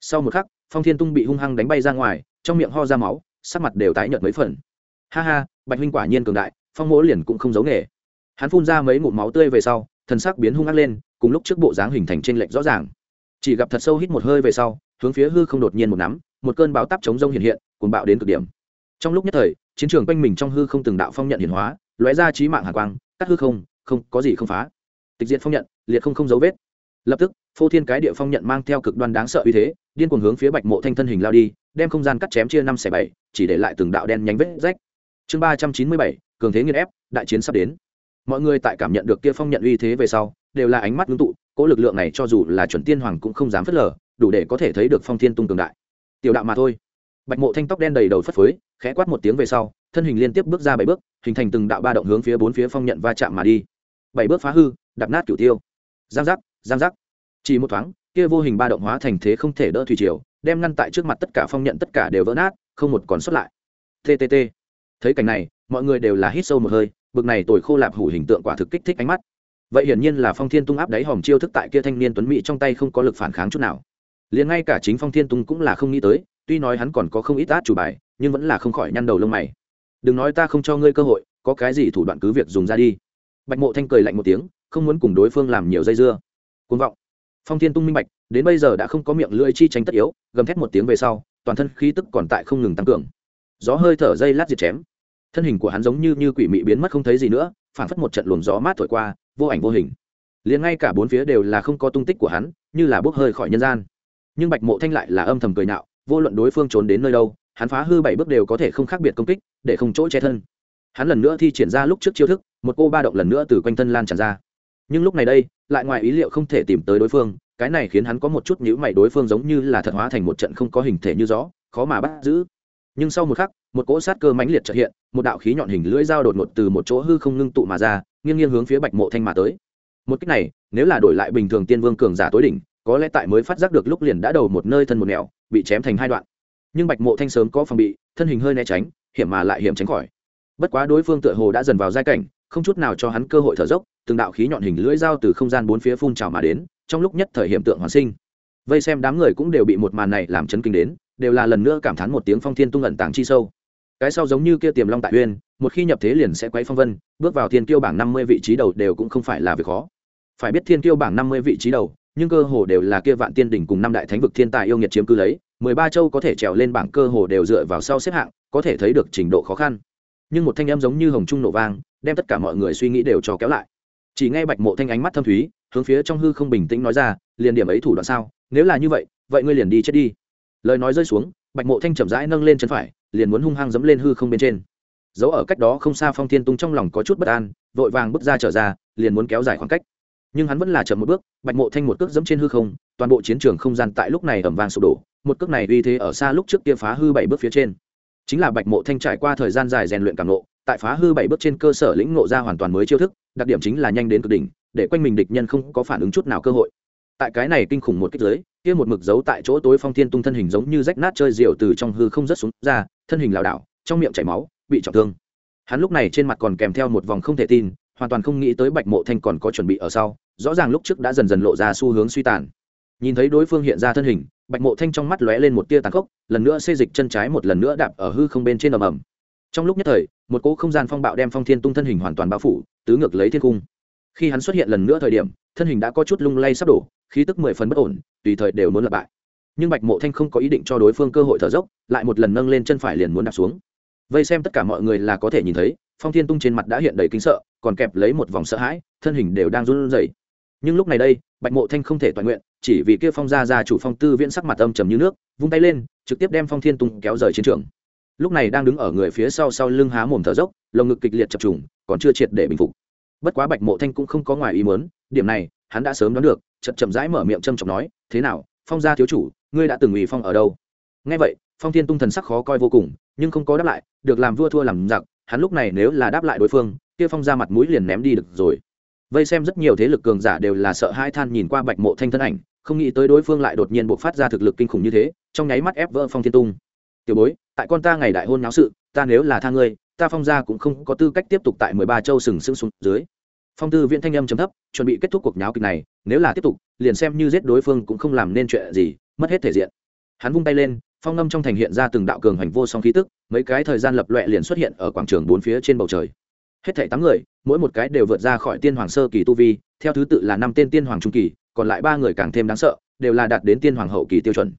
[SPEAKER 1] Sau một khắc, phong thiên tung bị hung hăng đánh bay ra ngoài, trong miệng ho ra máu, sắc mặt đều tái nhợt mấy phần. Ha ha, bạch huynh quả nhiên cường đại, phong mỗ liền cũng không giấu nghề. Hắn phun ra mấy ngụm máu tươi về sau, thần sắc biến hung ác lên, cùng lúc trước bộ dáng hình thành trên lệnh rõ ràng. Chỉ gặp thật sâu hít một hơi về sau, hướng phía hư không đột nhiên một nắm, một cơn bão táp chống rông hiện hiện, cuồng bạo đến cực điểm. Trong lúc nhất thời chiến trường quanh mình trong hư không từng đạo phong nhận hiển hóa, lóe ra trí mạng hà quang, cắt hư không không, có gì không phá. Tịch diệt phong nhận, liệt không không dấu vết. Lập tức, phô thiên cái địa phong nhận mang theo cực đoan đáng sợ uy thế, điên cuồng hướng phía bạch mộ thanh thân hình lao đi, đem không gian cắt chém chia năm xẻ bảy, chỉ để lại từng đạo đen nhánh vết rách. Chương ba trăm chín mươi bảy, cường thế nghiên ép, đại chiến sắp đến. Mọi người tại cảm nhận được kia phong nhận uy thế về sau, đều là ánh mắt ngưng tụ, cỗ lực lượng này cho dù là chuẩn tiên hoàng cũng không dám phớt lờ, đủ để có thể thấy được phong thiên tung cường đại. Tiểu đạo mà thôi bạch mộ thanh tóc đen đầy đầu phất phới, khẽ quát một tiếng về sau, thân hình liên tiếp bước ra bảy bước, hình thành từng đạo ba động hướng phía bốn phía phong nhận va chạm mà đi. Bảy bước phá hư đập nát cửu tiêu. Giang giác giang giác. Chỉ một thoáng, kia vô hình ba động hóa thành thế không thể đỡ thủy triều, đem ngăn tại trước mặt tất cả phong nhận tất cả đều vỡ nát, không một còn sót lại. Ttt thấy cảnh này, mọi người đều là hít sâu một hơi, bực này tồi khô lạp hủ hình tượng quả thực kích thích ánh mắt. Vậy hiển nhiên là phong thiên tung áp đáy hòm chiêu thức tại kia thanh niên tuấn mỹ trong tay không có lực phản kháng chút nào. Liền ngay cả chính phong thiên tung cũng là không nghĩ tới tuy nói hắn còn có không ít át chủ bài, nhưng vẫn là không khỏi nhăn đầu lông mày. Đừng nói ta không cho ngươi cơ hội, có cái gì thủ đoạn cứ việc dùng ra đi. Bạch mộ thanh cười lạnh một tiếng, không muốn cùng đối phương làm nhiều dây dưa. Côn vọng. Phong thiên tung minh bạch, đến bây giờ đã không có miệng lưỡi chi tranh tất yếu, gầm thét một tiếng về sau, toàn thân khí tức còn tại không ngừng tăng cường. Gió hơi thở dây lát diệt chém. Thân hình của hắn giống như như quỷ mị biến mất không thấy gì nữa, phản phất một trận luồng gió mát thổi qua, vô ảnh vô hình. Liền ngay cả bốn phía đều là không có tung tích của hắn, như là bốc hơi khỏi nhân gian. Nhưng bạch mộ thanh lại là âm thầm cười nạo vô luận đối phương trốn đến nơi đâu hắn phá hư bảy bước đều có thể không khác biệt công kích để không chỗ che thân. Hắn lần nữa thi triển ra lúc trước chiêu thức một cô ba động lần nữa từ quanh thân lan tràn ra. Nhưng lúc này đây lại ngoài ý liệu không thể tìm tới đối phương cái này khiến hắn có một chút nhữ mày đối phương giống như là thật hóa thành một trận không có hình thể như rõ, khó mà bắt giữ. Nhưng sau một khắc một cỗ sát cơ mãnh liệt trợ hiện một đạo khí nhọn hình lưỡi dao đột ngột từ một chỗ hư không ngưng tụ mà ra nghiêng nghiêng hướng phía bạch mộ thanh mà tới. Một cách này nếu là đổi lại bình thường tiên vương cường giả tối đỉnh có lẽ tại mới phát giác được lúc liền đã đầu một nơi thân một nẻo bị chém thành hai đoạn. Nhưng bạch mộ thanh sớm có phòng bị, thân hình hơi né tránh, hiểm mà lại hiểm tránh khỏi. Bất quá đối phương tựa hồ đã dần vào giai cảnh, không chút nào cho hắn cơ hội thở dốc, từng đạo khí nhọn hình lưỡi dao từ không gian bốn phía phun trào mà đến, trong lúc nhất thời hiểm tượng hoàn sinh. Vây xem đám người cũng đều bị một màn này làm chấn kinh đến, đều là lần nữa cảm thán một tiếng phong thiên tung ẩn tàng chi sâu. Cái sau giống như kia tiềm long tại uyên, một khi nhập thế liền sẽ quấy phong vân, bước vào thiên kiêu bảng năm mươi vị trí đầu đều cũng không phải là việc khó. Phải biết thiên kiêu bảng năm mươi vị trí đầu nhưng cơ hồ đều là kia vạn tiên đỉnh cùng năm đại thánh vực thiên tài yêu nghiệt chiếm cứ lấy, mười ba châu có thể trèo lên bảng cơ hồ đều dựa vào sau xếp hạng, có thể thấy được trình độ khó khăn. Nhưng một thanh âm giống như hồng trung nổ vang, đem tất cả mọi người suy nghĩ đều cho kéo lại. Chỉ nghe bạch mộ thanh ánh mắt thâm thúy, hướng phía trong hư không bình tĩnh nói ra, liền điểm ấy thủ đoạn sao? Nếu là như vậy vậy ngươi liền đi chết đi. Lời nói rơi xuống, bạch mộ thanh chậm rãi nâng lên chân phải, liền muốn hung hăng giẫm lên hư không bên trên. Dấu ở cách đó không xa phong thiên tung trong lòng có chút bất an, vội vàng bước ra trở ra, liền muốn kéo dài khoảng cách nhưng hắn vẫn là chậm một bước, bạch mộ thanh một cước dẫm trên hư không, toàn bộ chiến trường không gian tại lúc này ẩm vàng sụp đổ, một cước này uy thế ở xa lúc trước kia phá hư bảy bước phía trên. Chính là bạch mộ thanh trải qua thời gian dài rèn luyện càng nộ tại phá hư bảy bước trên cơ sở lĩnh ngộ ra hoàn toàn mới chiêu thức, đặc điểm chính là nhanh đến cực đỉnh, để quanh mình địch nhân không có phản ứng chút nào cơ hội. Tại cái này kinh khủng một kích giới kia một mực giấu tại chỗ tối phong thiên tung thân hình giống như rách nát chơi diều từ trong hư không rớt xuống ra, thân hình lảo đảo, trong miệng chảy máu, bị trọng thương. Hắn lúc này trên mặt còn kèm theo một vòng không thể tin hoàn toàn không nghĩ tới bạch mộ thanh còn có chuẩn bị ở sau, rõ ràng lúc trước đã dần dần lộ ra xu hướng suy tàn. Nhìn thấy đối phương hiện ra thân hình, bạch mộ thanh trong mắt lóe lên một tia tàn khốc, lần nữa xê dịch chân trái một lần nữa đạp ở hư không bên trên ầm ầm. Trong lúc nhất thời, một cỗ không gian phong bạo đem phong thiên tung thân hình hoàn toàn bao phủ, tứ ngược lấy thiên cung. Khi hắn xuất hiện lần nữa thời điểm, thân hình đã có chút lung lay sắp đổ, khí tức mười phần bất ổn, tùy thời đều muốn lặp bại. Nhưng bạch mộ thanh không có ý định cho đối phương cơ hội thở dốc, lại một lần nâng lên chân phải liền muốn đạp xuống. Vây xem tất cả mọi người là có thể nhìn thấy, phong thiên tung trên mặt đã hiện đầy kính sợ còn kẹp lấy một vòng sợ hãi, thân hình đều đang run rẩy. Nhưng lúc này đây, bạch mộ thanh không thể toàn nguyện, chỉ vì kia phong gia gia chủ phong tư viễn sắc mặt âm trầm như nước, vung tay lên, trực tiếp đem phong thiên tung kéo rời chiến trường. Lúc này đang đứng ở người phía sau sau lưng há mồm thở dốc, lồng ngực kịch liệt chập trùng, còn chưa triệt để bình phục. Bất quá bạch mộ thanh cũng không có ngoài ý muốn, điểm này, hắn đã sớm đoán được chật chậm rãi mở miệng trầm trọng nói, thế nào, phong gia thiếu chủ, ngươi đã từng ủy phong ở đâu? Nghe vậy, phong thiên tung thần sắc khó coi vô cùng, nhưng không có đáp lại, được làm vua thua làm giặc, hắn lúc này nếu là đáp lại đối phương kia phong ra mặt mũi liền ném đi được rồi. Vây xem rất nhiều thế lực cường giả đều là sợ hai than nhìn qua bạch mộ thanh thân ảnh, không nghĩ tới đối phương lại đột nhiên bộc phát ra thực lực kinh khủng như thế, trong nháy mắt ép vỡ phong thiên tung. Tiểu bối, tại con ta ngày đại hôn náo sự, ta nếu là tha ngươi, ta phong gia cũng không có tư cách tiếp tục tại mười ba châu sừng sững xuống dưới. Phong tư viễn thanh âm chấm thấp, chuẩn bị kết thúc cuộc nháo kịch này, nếu là tiếp tục, liền xem như giết đối phương cũng không làm nên chuyện gì, mất hết thể diện. Hắn vung tay lên, phong ngâm trong thành hiện ra từng đạo cường hành vô song khí tức, mấy cái thời gian lập loẹ liền xuất hiện ở quảng trường bốn phía trên bầu trời hết thảy tám người, mỗi một cái đều vượt ra khỏi tiên hoàng sơ kỳ tu vi, theo thứ tự là năm tên tiên hoàng trung kỳ, còn lại ba người càng thêm đáng sợ, đều là đạt đến tiên hoàng hậu kỳ tiêu chuẩn.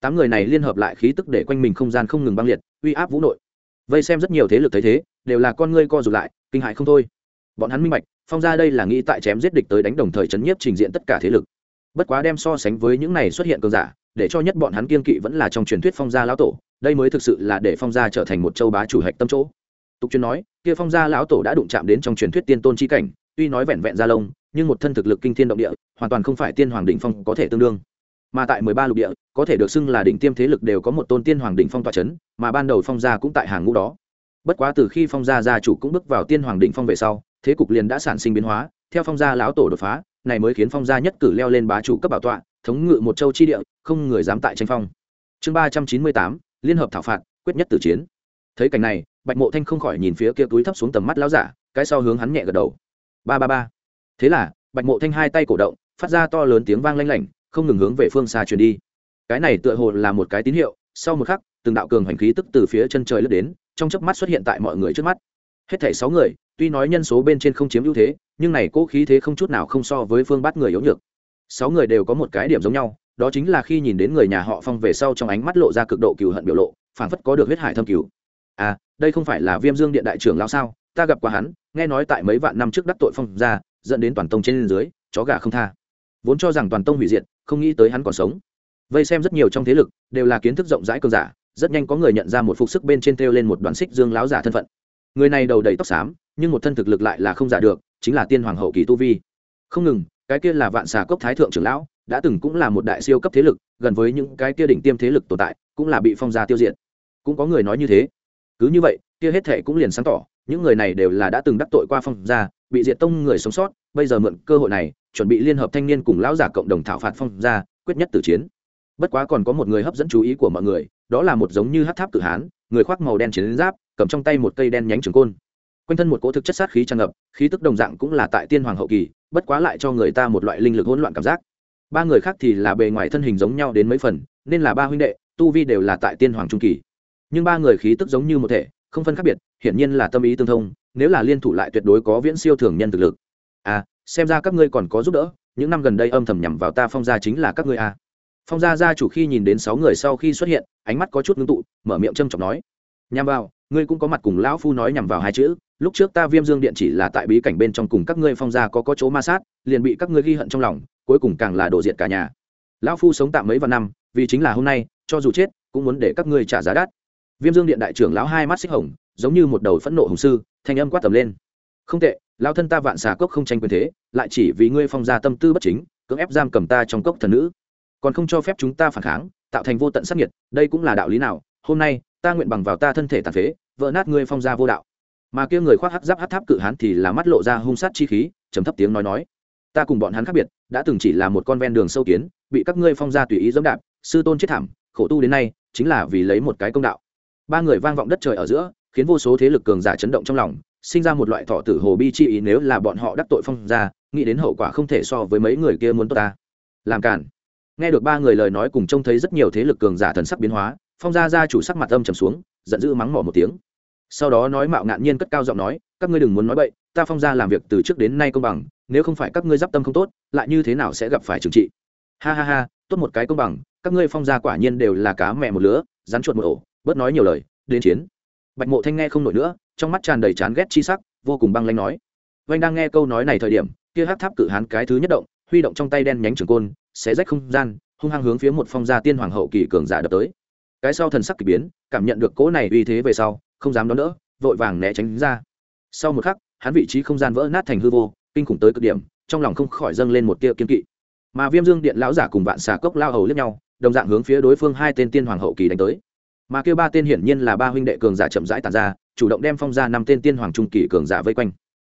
[SPEAKER 1] Tám người này liên hợp lại khí tức để quanh mình không gian không ngừng băng liệt, uy áp vũ nội. Vây xem rất nhiều thế lực thấy thế, đều là con ngươi co rụt lại, kinh hại không thôi. Bọn hắn minh bạch, phong ra đây là nghĩ tại chém giết địch tới đánh đồng thời chấn nhiếp trình diện tất cả thế lực. Bất quá đem so sánh với những này xuất hiện cường giả, để cho nhất bọn hắn kiên kỵ vẫn là trong truyền thuyết phong gia lão tổ, đây mới thực sự là để phong gia trở thành một châu bá chủ hạch tâm chỗ tục truyền nói, kia phong gia lão tổ đã đụng chạm đến trong truyền thuyết tiên tôn chi cảnh, tuy nói vẹn vẹn gia lông, nhưng một thân thực lực kinh thiên động địa, hoàn toàn không phải tiên hoàng đỉnh phong có thể tương đương. Mà tại mười ba lục địa, có thể được xưng là đỉnh tiêm thế lực đều có một tôn tiên hoàng đỉnh phong tọa c h ấ n mà ban đầu phong gia cũng tại hàng ngũ đó. Bất quá từ khi phong gia gia chủ cũng bước vào tiên hoàng đỉnh phong về sau, thế cục liền đã sản sinh biến hóa, theo phong gia lão tổ đột phá, này mới khiến phong gia nhất cử leo lên bá chủ cấp bảo tọa, thống ngự một châu chi địa, không người dám tại tranh phong. Chương ba trăm chín mươi tám, liên hợp thảo phạt, quyết nhất tử chiến. Thấy cảnh này bạch mộ thanh không khỏi nhìn phía kia túi thấp xuống tầm mắt lão giả, cái sau hướng hắn nhẹ gật đầu. Ba ba ba. Thế là, bạch mộ thanh hai tay cổ động, phát ra to lớn tiếng vang lanh lảnh, không ngừng hướng về phương xa truyền đi. Cái này tựa hồ là một cái tín hiệu, sau một khắc, từng đạo cường hành khí tức từ phía chân trời lướt đến, trong chớp mắt xuất hiện tại mọi người trước mắt. Hết thảy sáu người, tuy nói nhân số bên trên không chiếm ưu thế, nhưng này cố khí thế không chút nào không so với phương bắt người yếu nhược. Sáu người đều có một cái điểm giống nhau, đó chính là khi nhìn đến người nhà họ phong về sau trong ánh mắt lộ ra cực độ cừu hận biểu lộ, phảng phất có được huyết hải thâm cừu. À đây không phải là viêm dương điện đại trưởng lão sao? Ta gặp qua hắn, nghe nói tại mấy vạn năm trước đắc tội phong ra dẫn đến toàn tông trên dưới, chó gà không tha. Vốn cho rằng toàn tông hủy diệt, không nghĩ tới hắn còn sống. Vây xem rất nhiều trong thế lực, đều là kiến thức rộng rãi cơn giả, rất nhanh có người nhận ra một phục sức bên trên thêu lên một đoàn xích dương láo giả thân phận. Người này đầu đầy tóc xám, nhưng một thân thực lực lại là không giả được, chính là tiên hoàng hậu kỳ tu vi. Không ngừng, cái kia là vạn xà cốc thái thượng trưởng lão, đã từng cũng là một đại siêu cấp thế lực, gần với những cái kia đỉnh tiêm thế lực tồn tại, cũng là bị phong gia tiêu diệt. Cũng có người nói như thế cứ như vậy, kia hết thệ cũng liền sáng tỏ, những người này đều là đã từng đắc tội qua phong gia, bị diệt tông người sống sót, bây giờ mượn cơ hội này, chuẩn bị liên hợp thanh niên cùng lão giả cộng đồng thảo phạt phong gia, quyết nhất tử chiến. Bất quá còn có một người hấp dẫn chú ý của mọi người, đó là một giống như hát tháp cự hán, người khoác màu đen chiến giáp, cầm trong tay một cây đen nhánh trường côn. Quanh thân một cỗ thực chất sát khí tràn ngập, khí tức đồng dạng cũng là tại tiên hoàng hậu kỳ, bất quá lại cho người ta một loại linh lực hỗn loạn cảm giác. Ba người khác thì là bề ngoài thân hình giống nhau đến mấy phần, nên là ba huynh đệ, tu vi đều là tại tiên hoàng trung kỳ nhưng ba người khí tức giống như một thể, không phân khác biệt, hiển nhiên là tâm ý tương thông, nếu là liên thủ lại tuyệt đối có viễn siêu thường nhân thực lực. À xem ra các ngươi còn có giúp đỡ, những năm gần đây âm thầm nhằm vào ta phong gia chính là các ngươi à. phong gia gia chủ khi nhìn đến sáu người sau khi xuất hiện, ánh mắt có chút ngưng tụ, mở miệng châm chọc nói. Nhằm vào, ngươi cũng có mặt cùng lão phu nói nhằm vào hai chữ, lúc trước ta viêm dương điện chỉ là tại bí cảnh bên trong cùng các ngươi phong gia có có chỗ ma sát, liền bị các ngươi ghi hận trong lòng, cuối cùng càng là đổ diệt cả nhà. Lão phu sống tạm mấy vạn năm, vì chính là hôm nay, cho dù chết, cũng muốn để các ngươi trả giá đắt viêm dương điện đại trưởng lão hai mắt xích hồng, giống như một đầu phẫn nộ hùng sư, thanh âm quát tầm lên. Không tệ lao thân ta vạn xà cốc không tranh quyền thế, lại chỉ vì ngươi phong ra tâm tư bất chính, cưỡng ép giam cầm ta trong cốc thần nữ. Còn không cho phép chúng ta phản kháng, tạo thành vô tận sắc nhiệt đây cũng là đạo lý nào. Hôm nay, ta nguyện bằng vào ta thân thể tàn phế, vỡ nát ngươi phong ra vô đạo. Mà kia người khoác hắc giáp hắc tháp cự hán thì là mắt lộ ra hung sát chi khí, trầm thấp tiếng nói nói. Ta cùng bọn hắn khác biệt, đã từng chỉ là một con ven đường sâu kiến, bị các ngươi phong ra tùy ý dẫm đạp, sư tôn chết thảm, khổ tu đến nay, chính là vì lấy một cái công đạo ba người vang vọng đất trời ở giữa, khiến vô số thế lực cường giả chấn động trong lòng, sinh ra một loại thọ tử hồ bi chi ý nếu là bọn họ đắc tội phong ra nghĩ đến hậu quả không thể so với mấy người kia muốn tốt ta. Làm cản nghe được ba người lời nói cùng trông thấy rất nhiều thế lực cường giả thần sắc biến hóa, phong gia gia chủ sắc mặt âm trầm xuống, giận dữ mắng mỏ một tiếng. Sau đó nói mạo ngạn nhiên cất cao giọng nói, các ngươi đừng muốn nói bậy, ta phong gia làm việc từ trước đến nay công bằng, nếu không phải các ngươi d tâm không tốt, lại như thế nào sẽ gặp phải trừng trị? Ha ha ha, tốt một cái công bằng, các ngươi phong gia quả nhiên đều là cá mẹ một lứa, rắn chuột một ổ bớt nói nhiều lời, đến chiến. Bạch mộ thanh nghe không nổi nữa, trong mắt tràn đầy chán ghét chi sắc, vô cùng băng lanh nói. Vanh đang nghe câu nói này thời điểm, kia hát tháp cự hán cái thứ nhất động, huy động trong tay đen nhánh trường côn sẽ rách không gian, hung hăng hướng phía một phong gia tiên hoàng hậu kỳ cường giả đập tới. Cái sau thần sắc kỳ biến, cảm nhận được cỗ này uy thế về sau, không dám đón đỡ, vội vàng né tránh ra. Sau một khắc, hắn vị trí không gian vỡ nát thành hư vô, kinh khủng tới cực điểm, trong lòng không khỏi dâng lên một tia kiên kỵ. Mà viêm dương điện lão giả cùng vạn xà cốc lao hầu lướt nhau, đồng dạng hướng phía đối phương hai tên tiên hoàng hậu kỳ đánh tới mà kêu ba tên hiển nhiên là ba huynh đệ cường giả chậm rãi tàn ra, chủ động đem phong ra năm tên tiên hoàng trung kỳ cường giả vây quanh.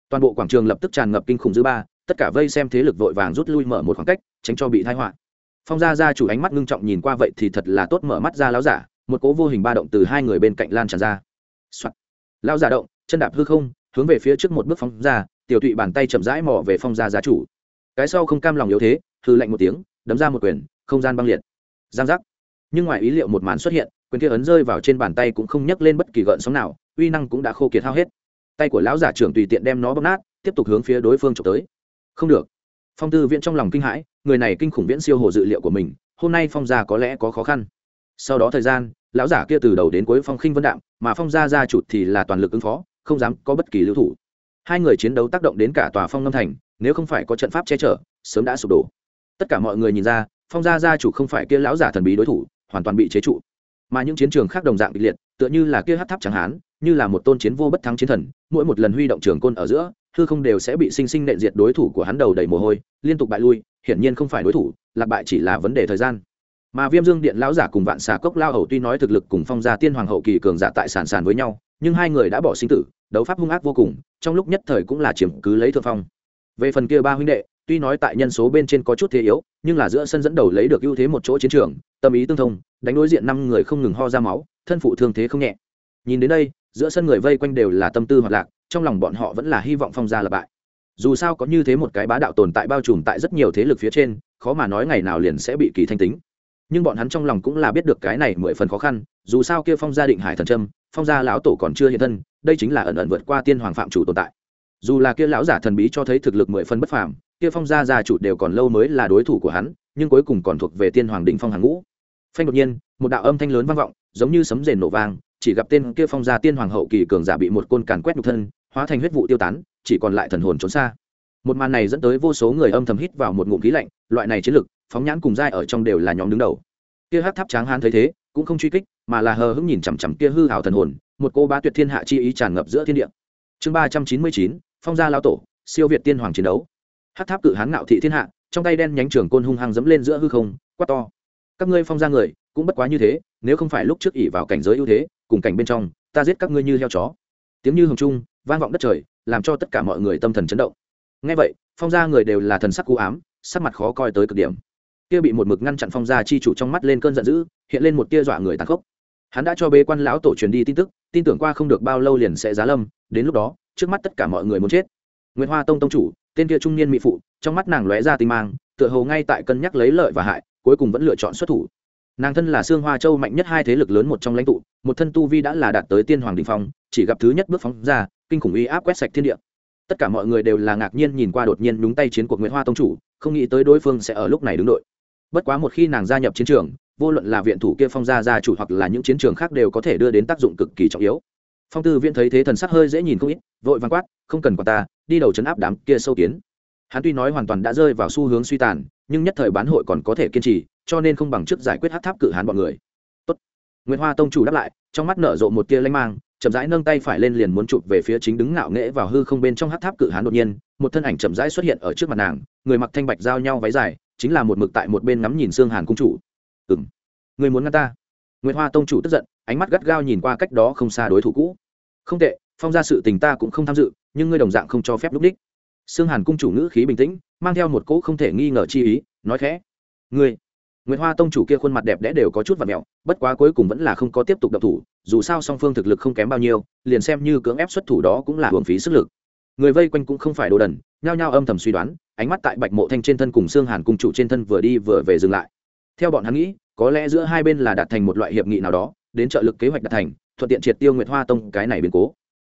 [SPEAKER 1] Toàn bộ quảng trường lập tức tràn ngập kinh khủng dư ba, tất cả vây xem thế lực vội vàng rút lui mở một khoảng cách, tránh cho bị thái họa. Phong gia gia chủ ánh mắt ngưng trọng nhìn qua vậy thì thật là tốt mở mắt ra lão giả, một cố vô hình ba động từ hai người bên cạnh lan tràn ra. Soạn. lão giả động, chân đạp hư không, hướng về phía trước một bước phong ra, tiểu tụy bàn tay chậm rãi mò về phong gia gia chủ. Cái sau không cam lòng yếu thế, hư lạnh một tiếng, đấm ra một quyền, không gian băng liệt. Giang giác. Nhưng ngoài ý liệu một màn xuất hiện quyền kia ấn rơi vào trên bàn tay cũng không nhấc lên bất kỳ gợn sóng nào, uy năng cũng đã khô kiệt hao hết. Tay của lão giả trưởng tùy tiện đem nó bóp nát, tiếp tục hướng phía đối phương trộm tới. Không được. Phong tư viễn trong lòng kinh hãi, người này kinh khủng viễn siêu hồ dự liệu của mình, hôm nay phong gia có lẽ có khó khăn. Sau đó thời gian, lão giả kia từ đầu đến cuối phong khinh vân đạm, mà phong gia gia chủ thì là toàn lực ứng phó, không dám có bất kỳ lưu thủ. Hai người chiến đấu tác động đến cả tòa phong Ngâm thành, nếu không phải có trận pháp che chở, sớm đã sụp đổ. Tất cả mọi người nhìn ra, phong gia gia chủ không phải kia lão giả thần bí đối thủ, hoàn toàn bị chế trụ mà những chiến trường khác đồng dạng kịch liệt, tựa như là kia hát tháp chẳng hán, như là một tôn chiến vô bất thắng chiến thần, mỗi một lần huy động trường côn ở giữa, hư không đều sẽ bị sinh sinh nện diệt đối thủ của hắn đầu đầy mồ hôi, liên tục bại lui, hiển nhiên không phải đối thủ, lạc bại chỉ là vấn đề thời gian. Mà viêm dương điện lão giả cùng vạn xà cốc lao hầu tuy nói thực lực cùng phong gia tiên hoàng hậu kỳ cường giả tại sản sản với nhau, nhưng hai người đã bỏ sinh tử, đấu pháp hung ác vô cùng, trong lúc nhất thời cũng là chiếm cứ lấy thượng phong. Về phần kia ba huynh đệ tuy nói tại nhân số bên trên có chút thế yếu, nhưng là giữa sân dẫn đầu lấy được ưu thế một chỗ chiến trường, tâm ý tương thông, đánh đối diện năm người không ngừng ho ra máu, thân phụ thương thế không nhẹ. Nhìn đến đây, giữa sân người vây quanh đều là tâm tư hoạt lạc, trong lòng bọn họ vẫn là hy vọng phong gia lập bại. Dù sao có như thế một cái bá đạo tồn tại bao trùm tại rất nhiều thế lực phía trên, khó mà nói ngày nào liền sẽ bị kỳ thanh tính. Nhưng bọn hắn trong lòng cũng là biết được cái này mười phần khó khăn, dù sao kia phong gia định hải thần trâm, phong gia lão tổ còn chưa hiện thân, đây chính là ẩn ẩn vượt qua tiên hoàng phạm chủ tồn tại. Dù là kia lão giả thần bí cho thấy thực lực mười phần bất phàm kia phong gia gia chủ đều còn lâu mới là đối thủ của hắn, nhưng cuối cùng còn thuộc về tiên hoàng định phong hàng ngũ. Phanh đột nhiên, một đạo âm thanh lớn vang vọng, giống như sấm rền nổ vang, chỉ gặp tên kia phong gia tiên hoàng hậu kỳ cường giả bị một côn càn quét nhục thân, hóa thành huyết vụ tiêu tán, chỉ còn lại thần hồn trốn xa. Một màn này dẫn tới vô số người âm thầm hít vào một ngụm khí lạnh, loại này chiến lực, phóng nhãn cùng giai ở trong đều là nhóm đứng đầu. Kia hắc tháp tráng hán thấy thế, cũng không truy kích, mà là hờ hững nhìn chằm chằm kia hư hào thần hồn, một cô bá tuyệt thiên hạ chi ý tràn ngập giữa thiên địa. Chương ba trăm chín mươi chín, phong gia lao tổ, siêu việt tiên hoàng chiến đấu hát tháp cự hán ngạo thị thiên hạ, trong tay đen nhánh trường côn hung hăng dẫm lên giữa hư không, quát to. Các ngươi phong gia người, cũng bất quá như thế, nếu không phải lúc trước ỉ vào cảnh giới ưu thế, cùng cảnh bên trong, ta giết các ngươi như heo chó. Tiếng như hồng trung, vang vọng đất trời, làm cho tất cả mọi người tâm thần chấn động. Ngay vậy, phong gia người đều là thần sắc cú ám, sắc mặt khó coi tới cực điểm. Kia bị một mực ngăn chặn phong gia chi chủ trong mắt lên cơn giận dữ, hiện lên một tia dọa người tàn khốc. Hắn đã cho bê quan lão tổ truyền đi tin tức, tin tưởng qua không được bao lâu liền sẽ giá lâm, đến lúc đó, trước mắt tất cả mọi người muốn chết. Nguyễn hoa tông tông chủ tên kia trung niên mỹ phụ, trong mắt nàng lóe ra tinh mang, tựa hồ ngay tại cân nhắc lấy lợi và hại, cuối cùng vẫn lựa chọn xuất thủ. Nàng thân là xương hoa châu mạnh nhất hai thế lực lớn một trong lãnh tụ, một thân tu vi đã là đạt tới tiên hoàng đình phong, chỉ gặp thứ nhất bước phóng ra, kinh khủng uy áp quét sạch thiên địa. Tất cả mọi người đều là ngạc nhiên nhìn qua đột nhiên đúng tay chiến cuộc nguyễn hoa tông chủ, không nghĩ tới đối phương sẽ ở lúc này đứng đội. Bất quá một khi nàng gia nhập chiến trường, vô luận là viện thủ kia phong gia gia chủ hoặc là những chiến trường khác đều có thể đưa đến tác dụng cực kỳ trọng yếu phong tư viễn thấy thế thần sắc hơi dễ nhìn không ít, vội vàng quát, không cần quan ta, đi đầu chấn áp đám kia sâu kiến. Hắn tuy nói hoàn toàn đã rơi vào xu hướng suy tàn, nhưng nhất thời bán hội còn có thể kiên trì, cho nên không bằng chức giải quyết hát tháp cự hán bọn người. Tốt. nguyễn hoa tông chủ đáp lại, trong mắt nở rộ một tia lanh mang, chậm rãi nâng tay phải lên liền muốn chụp về phía chính đứng ngạo nghễ vào hư không bên trong hát tháp cự hán đột nhiên, một thân ảnh chậm rãi xuất hiện ở trước mặt nàng, người mặc thanh bạch giao nhau váy dài, chính là một mực tại một bên ngắm nhìn xương hàn cung chủ. Ừng người muốn ngăn ta. Nguyễn hoa tông chủ tức giận ánh mắt gắt gao nhìn qua cách đó không xa đối thủ cũ. Không tệ, phong ra sự tình ta cũng không tham dự, nhưng ngươi đồng dạng không cho phép lúc đích. Xương hàn cung chủ ngữ khí bình tĩnh, mang theo một cỗ không thể nghi ngờ chi ý, nói khẽ. Ngươi nguyễn hoa tông chủ kia khuôn mặt đẹp đẽ đều có chút và mẹo, bất quá cuối cùng vẫn là không có tiếp tục đập thủ, dù sao song phương thực lực không kém bao nhiêu, liền xem như cưỡng ép xuất thủ đó cũng là hưởng phí sức lực. Người vây quanh cũng không phải đồ đần, nhao nhao âm thầm suy đoán, ánh mắt tại bạch mộ thanh trên thân cùng xương hàn cung chủ trên thân vừa đi vừa về dừng lại. Theo bọn hắn nghĩ, có lẽ giữa hai bên là đạt thành một loại hiệp nghị nào đó đến trợ lực kế hoạch đạt thành, thuận tiện triệt tiêu nguyệt hoa tông cái này biến cố.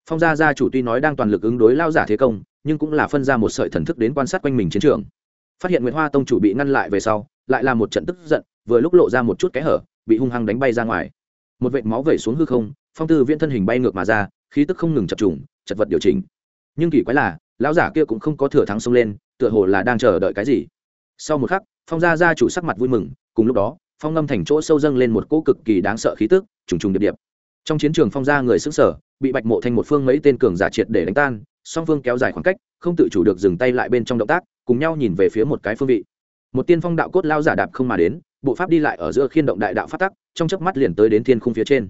[SPEAKER 1] Phong gia gia chủ tuy nói đang toàn lực ứng đối lao giả thế công, nhưng cũng là phân ra một sợi thần thức đến quan sát quanh mình chiến trường. Phát hiện nguyệt hoa tông chủ bị ngăn lại về sau, lại là một trận tức giận, vừa lúc lộ ra một chút kẽ hở, bị hung hăng đánh bay ra ngoài. Một vệt máu vẩy xuống hư không, phong tư viễn thân hình bay ngược mà ra, khí tức không ngừng chập trùng, chật vật điều chỉnh. Nhưng kỳ quái là, lão giả kia cũng không có thừa thắng xông lên, tựa hồ là đang chờ đợi cái gì. Sau một khắc, phong gia gia chủ sắc mặt vui mừng, cùng lúc đó phong ngâm thành chỗ sâu dâng lên một cỗ cực kỳ đáng sợ khí tức, trùng trùng điệp điệp. Trong chiến trường phong gia người xứng sở bị bạch mộ thành một phương mấy tên cường giả triệt để đánh tan, song phương kéo dài khoảng cách, không tự chủ được dừng tay lại bên trong động tác, cùng nhau nhìn về phía một cái phương vị. Một tiên phong đạo cốt lao giả đạp không mà đến, bộ pháp đi lại ở giữa khiên động đại đạo phát tắc, trong chớp mắt liền tới đến thiên khung phía trên.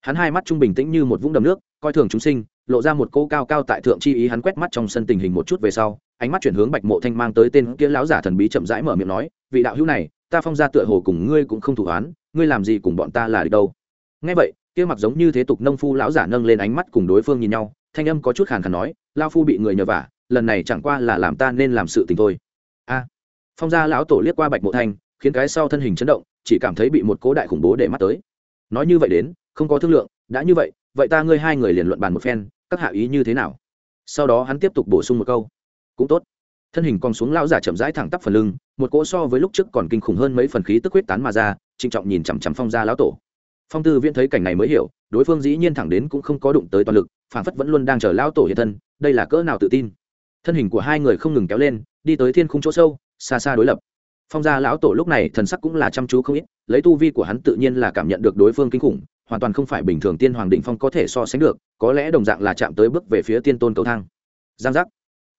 [SPEAKER 1] Hắn hai mắt trung bình tĩnh như một vũng đầm nước, coi thường chúng sinh, lộ ra một cỗ cao cao tại thượng chi ý hắn quét mắt trong sân tình hình một chút về sau, ánh mắt chuyển hướng bạch mộ thanh mang tới tên kia lão giả thần bí chậm rãi mở miệng nói, vị đạo hữu này ta phong ra tựa hồ cùng ngươi cũng không thủ oán, ngươi làm gì cùng bọn ta là được đâu. Nghe vậy kia mặc giống như thế tục nông phu lão giả nâng lên ánh mắt cùng đối phương nhìn nhau thanh âm có chút khàn khàn nói lao phu bị người nhờ vả lần này chẳng qua là làm ta nên làm sự tình thôi. A. Phong gia lão tổ liếc qua bạch mộ thanh khiến cái sau thân hình chấn động chỉ cảm thấy bị một cố đại khủng bố để mắt tới. Nói như vậy đến không có thương lượng đã như vậy vậy ta ngươi hai người liền luận bàn một phen các hạ ý như thế nào? Sau đó hắn tiếp tục bổ sung một câu. Cũng tốt thân hình còn xuống lão giả chậm rãi thẳng tắp phần lưng, một cỗ so với lúc trước còn kinh khủng hơn mấy phần khí tức huyết tán mà ra, trịnh trọng nhìn chằm chằm phong gia lão tổ. Phong tư viễn thấy cảnh này mới hiểu, đối phương dĩ nhiên thẳng đến cũng không có đụng tới toàn lực, phản phất vẫn luôn đang chờ lão tổ hiện thân, đây là cỡ nào tự tin. Thân hình của hai người không ngừng kéo lên, đi tới thiên khung chỗ sâu, xa xa đối lập. Phong gia lão tổ lúc này thần sắc cũng là chăm chú không ít, lấy tu vi của hắn tự nhiên là cảm nhận được đối phương kinh khủng, hoàn toàn không phải bình thường tiên hoàng định phong có thể so sánh được, có lẽ đồng dạng là chạm tới bước về phía tiên tôn cầu thang. Giang giác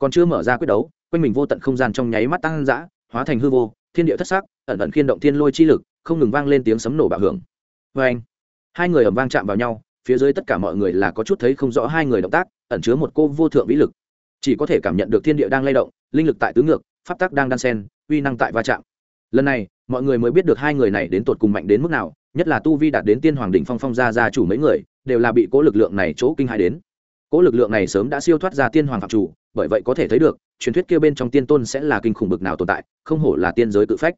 [SPEAKER 1] còn chưa mở ra quyết đấu, quanh mình vô tận không gian trong nháy mắt tăng dã, hóa thành hư vô, thiên địa thất sắc, ẩn ẩn khiên động thiên lôi chi lực, không ngừng vang lên tiếng sấm nổ bạo hưởng. Vê anh hai người ầm vang chạm vào nhau, phía dưới tất cả mọi người là có chút thấy không rõ hai người động tác, ẩn chứa một cô vô thượng vĩ lực. Chỉ có thể cảm nhận được thiên địa đang lay động, linh lực tại tứ ngược, pháp tắc đang đan sen uy năng tại va chạm. Lần này, mọi người mới biết được hai người này đến tột cùng mạnh đến mức nào, nhất là tu vi đạt đến tiên hoàng đỉnh phong phong gia gia chủ mấy người, đều là bị cố lực lượng này chỗ kinh hãi đến. Cố lực lượng này sớm đã siêu thoát ra tiên hoàng phạm chủ bởi vậy có thể thấy được, truyền thuyết kia bên trong tiên tôn sẽ là kinh khủng bực nào tồn tại, không hổ là tiên giới tự phách.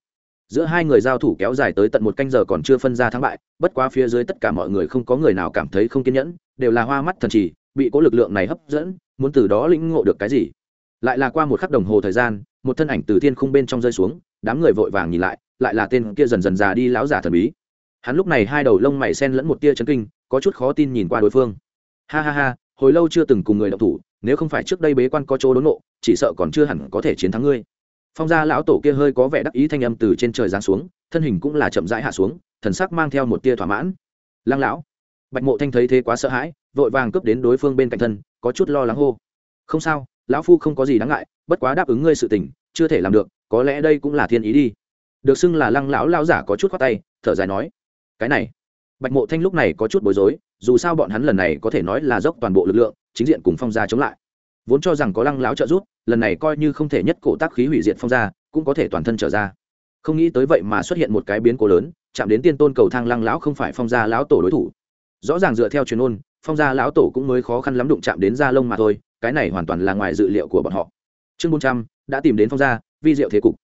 [SPEAKER 1] Giữa hai người giao thủ kéo dài tới tận một canh giờ còn chưa phân ra thắng bại, bất quá phía dưới tất cả mọi người không có người nào cảm thấy không kiên nhẫn, đều là hoa mắt thần trì, bị cố lực lượng này hấp dẫn, muốn từ đó lĩnh ngộ được cái gì. Lại là qua một khắc đồng hồ thời gian, một thân ảnh từ thiên khung bên trong rơi xuống, đám người vội vàng nhìn lại lại là tên kia dần dần già đi lão giả thần bí. Hắn lúc này hai đầu lông mày sen lẫn một tia chấn kinh, có chút khó tin nhìn qua đối phương. Ha ha ha, hồi lâu chưa từng cùng người động thủ nếu không phải trước đây bế quan có chỗ đốn nộ, chỉ sợ còn chưa hẳn có thể chiến thắng ngươi. Phong gia lão tổ kia hơi có vẻ đắc ý thanh âm từ trên trời giáng xuống, thân hình cũng là chậm rãi hạ xuống, thần sắc mang theo một tia thỏa mãn. Lăng lão, bạch mộ thanh thấy thế quá sợ hãi, vội vàng cướp đến đối phương bên cạnh thân, có chút lo lắng hô. Không sao, lão phu không có gì đáng ngại, bất quá đáp ứng ngươi sự tình, chưa thể làm được, có lẽ đây cũng là thiên ý đi. Được xưng là lăng lão lao giả có chút khoát tay, thở dài nói, cái này. Bạch mộ thanh lúc này có chút bối rối, dù sao bọn hắn lần này có thể nói là dốc toàn bộ lực lượng chính diện cùng phong gia chống lại. Vốn cho rằng có lăng lão trợ giúp, lần này coi như không thể nhất cổ tác khí hủy diệt phong gia, cũng có thể toàn thân trở ra. Không nghĩ tới vậy mà xuất hiện một cái biến cố lớn, chạm đến tiên tôn cầu thang lăng lão không phải phong gia lão tổ đối thủ. Rõ ràng dựa theo truyền ôn phong gia lão tổ cũng mới khó khăn lắm đụng chạm đến gia lông mà thôi, cái này hoàn toàn là ngoài dự liệu của bọn họ. Trương bốn trăm, đã tìm đến phong gia, vi diệu thế cục.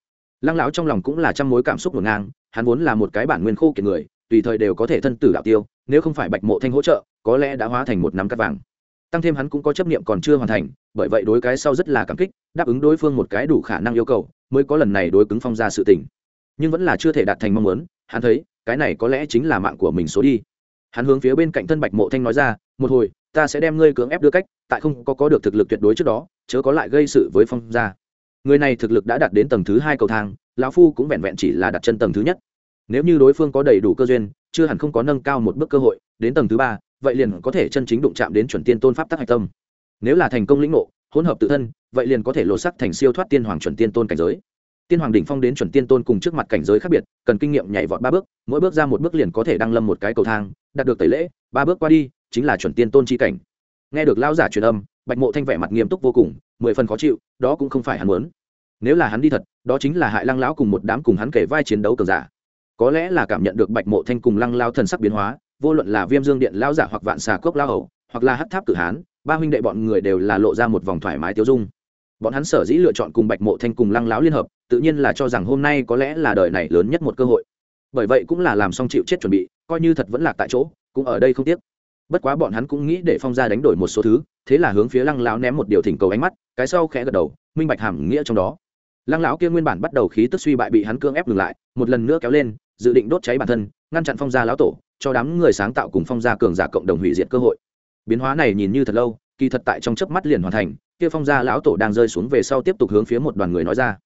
[SPEAKER 1] Lăng lão trong lòng cũng là trăm mối cảm xúc ngổn ngang, hắn vốn là một cái bản nguyên khô kiệt người, tùy thời đều có thể thân tử đạo tiêu, nếu không phải bạch mộ thanh hỗ trợ, có lẽ đã hóa thành một nắm cắt vàng tăng thêm hắn cũng có chấp niệm còn chưa hoàn thành, bởi vậy đối cái sau rất là cảm kích, đáp ứng đối phương một cái đủ khả năng yêu cầu, mới có lần này đối cứng phong ra sự tình. Nhưng vẫn là chưa thể đạt thành mong muốn, hắn thấy, cái này có lẽ chính là mạng của mình số đi. Hắn hướng phía bên cạnh thân bạch mộ thanh nói ra, một hồi, ta sẽ đem ngươi cưỡng ép đưa cách, tại không có có được thực lực tuyệt đối trước đó, chớ có lại gây sự với phong gia. Người này thực lực đã đạt đến tầng thứ hai cầu thang, lão phu cũng vẹn vẹn chỉ là đặt chân tầng thứ nhất. Nếu như đối phương có đầy đủ cơ duyên, chưa hẳn không có nâng cao một bước cơ hội, đến tầng thứ ba vậy liền có thể chân chính đụng chạm đến chuẩn tiên tôn pháp tắc hạch tâm. Nếu là thành công lĩnh ngộ, hỗn hợp tự thân, vậy liền có thể lột sắc thành siêu thoát tiên hoàng chuẩn tiên tôn cảnh giới. Tiên hoàng đỉnh phong đến chuẩn tiên tôn cùng trước mặt cảnh giới khác biệt, cần kinh nghiệm nhảy vọt ba bước, mỗi bước ra một bước liền có thể đăng lâm một cái cầu thang, đạt được tẩy lễ, ba bước qua đi, chính là chuẩn tiên tôn chi cảnh. Nghe được lão giả truyền âm, bạch mộ thanh vẻ mặt nghiêm túc vô cùng, mười phần khó chịu, đó cũng không phải hắn muốn. Nếu là hắn đi thật, đó chính là hại lăng lão cùng một đám cùng hắn kể vai chiến đấu cờ giả. Có lẽ là cảm nhận được bạch mộ thanh cùng lăng lao thần sắc biến hóa vô luận là viêm dương điện lao giả hoặc vạn xà cốc lao hầu, hoặc là hát tháp cử hán, ba huynh đệ bọn người đều là lộ ra một vòng thoải mái tiêu dung. Bọn hắn sở dĩ lựa chọn cùng bạch mộ thanh cùng lăng lão liên hợp, tự nhiên là cho rằng hôm nay có lẽ là đời này lớn nhất một cơ hội. Bởi vậy cũng là làm xong chịu chết chuẩn bị, coi như thật vẫn lạc tại chỗ, cũng ở đây không tiếc. Bất quá bọn hắn cũng nghĩ để phong ra đánh đổi một số thứ, thế là hướng phía lăng lão ném một điều thỉnh cầu ánh mắt, cái sau khẽ gật đầu, minh bạch hàm nghĩa trong đó. Lăng lão kia nguyên bản bắt đầu khí tức suy bại bị hắn cưỡng ép ngừng lại, một lần nữa kéo lên, dự định đốt cháy bản thân, ngăn chặn phong gia lão tổ cho đám người sáng tạo cùng phong gia cường giả cộng đồng hủy diệt cơ hội. Biến hóa này nhìn như thật lâu, kỳ thật tại trong chớp mắt liền hoàn thành, kia phong gia lão tổ đang rơi xuống về sau tiếp tục hướng phía một đoàn người nói ra.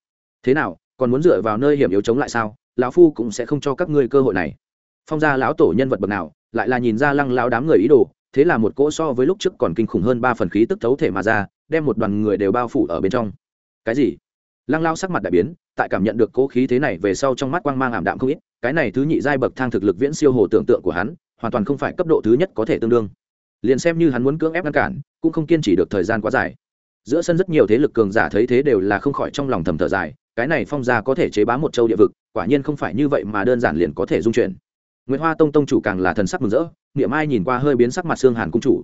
[SPEAKER 1] Thế nào, còn muốn dựa vào nơi hiểm yếu chống lại sao? Lão phu cũng sẽ không cho các ngươi cơ hội này. Phong gia lão tổ nhân vật bậc nào, lại là nhìn ra lăng lão đám người ý đồ, thế là một cỗ so với lúc trước còn kinh khủng hơn ba phần khí tức thấu thể mà ra, đem một đoàn người đều bao phủ ở bên trong. Cái gì? Lăng lao sắc mặt đại biến, tại cảm nhận được cỗ khí thế này về sau trong mắt quang mang ảm đạm không ít cái này thứ nhị giai bậc thang thực lực viễn siêu hồ tưởng tượng của hắn, hoàn toàn không phải cấp độ thứ nhất có thể tương đương. Liền xem như hắn muốn cưỡng ép ngăn cản, cũng không kiên trì được thời gian quá dài. Giữa sân rất nhiều thế lực cường giả thấy thế đều là không khỏi trong lòng thầm thở dài, cái này phong gia có thể chế bá một châu địa vực, quả nhiên không phải như vậy mà đơn giản liền có thể dung chuyển. Nguyễn hoa tông tông chủ càng là thần sắc mừng rỡ, niệm ai nhìn qua hơi biến sắc mặt xương hàn cung chủ.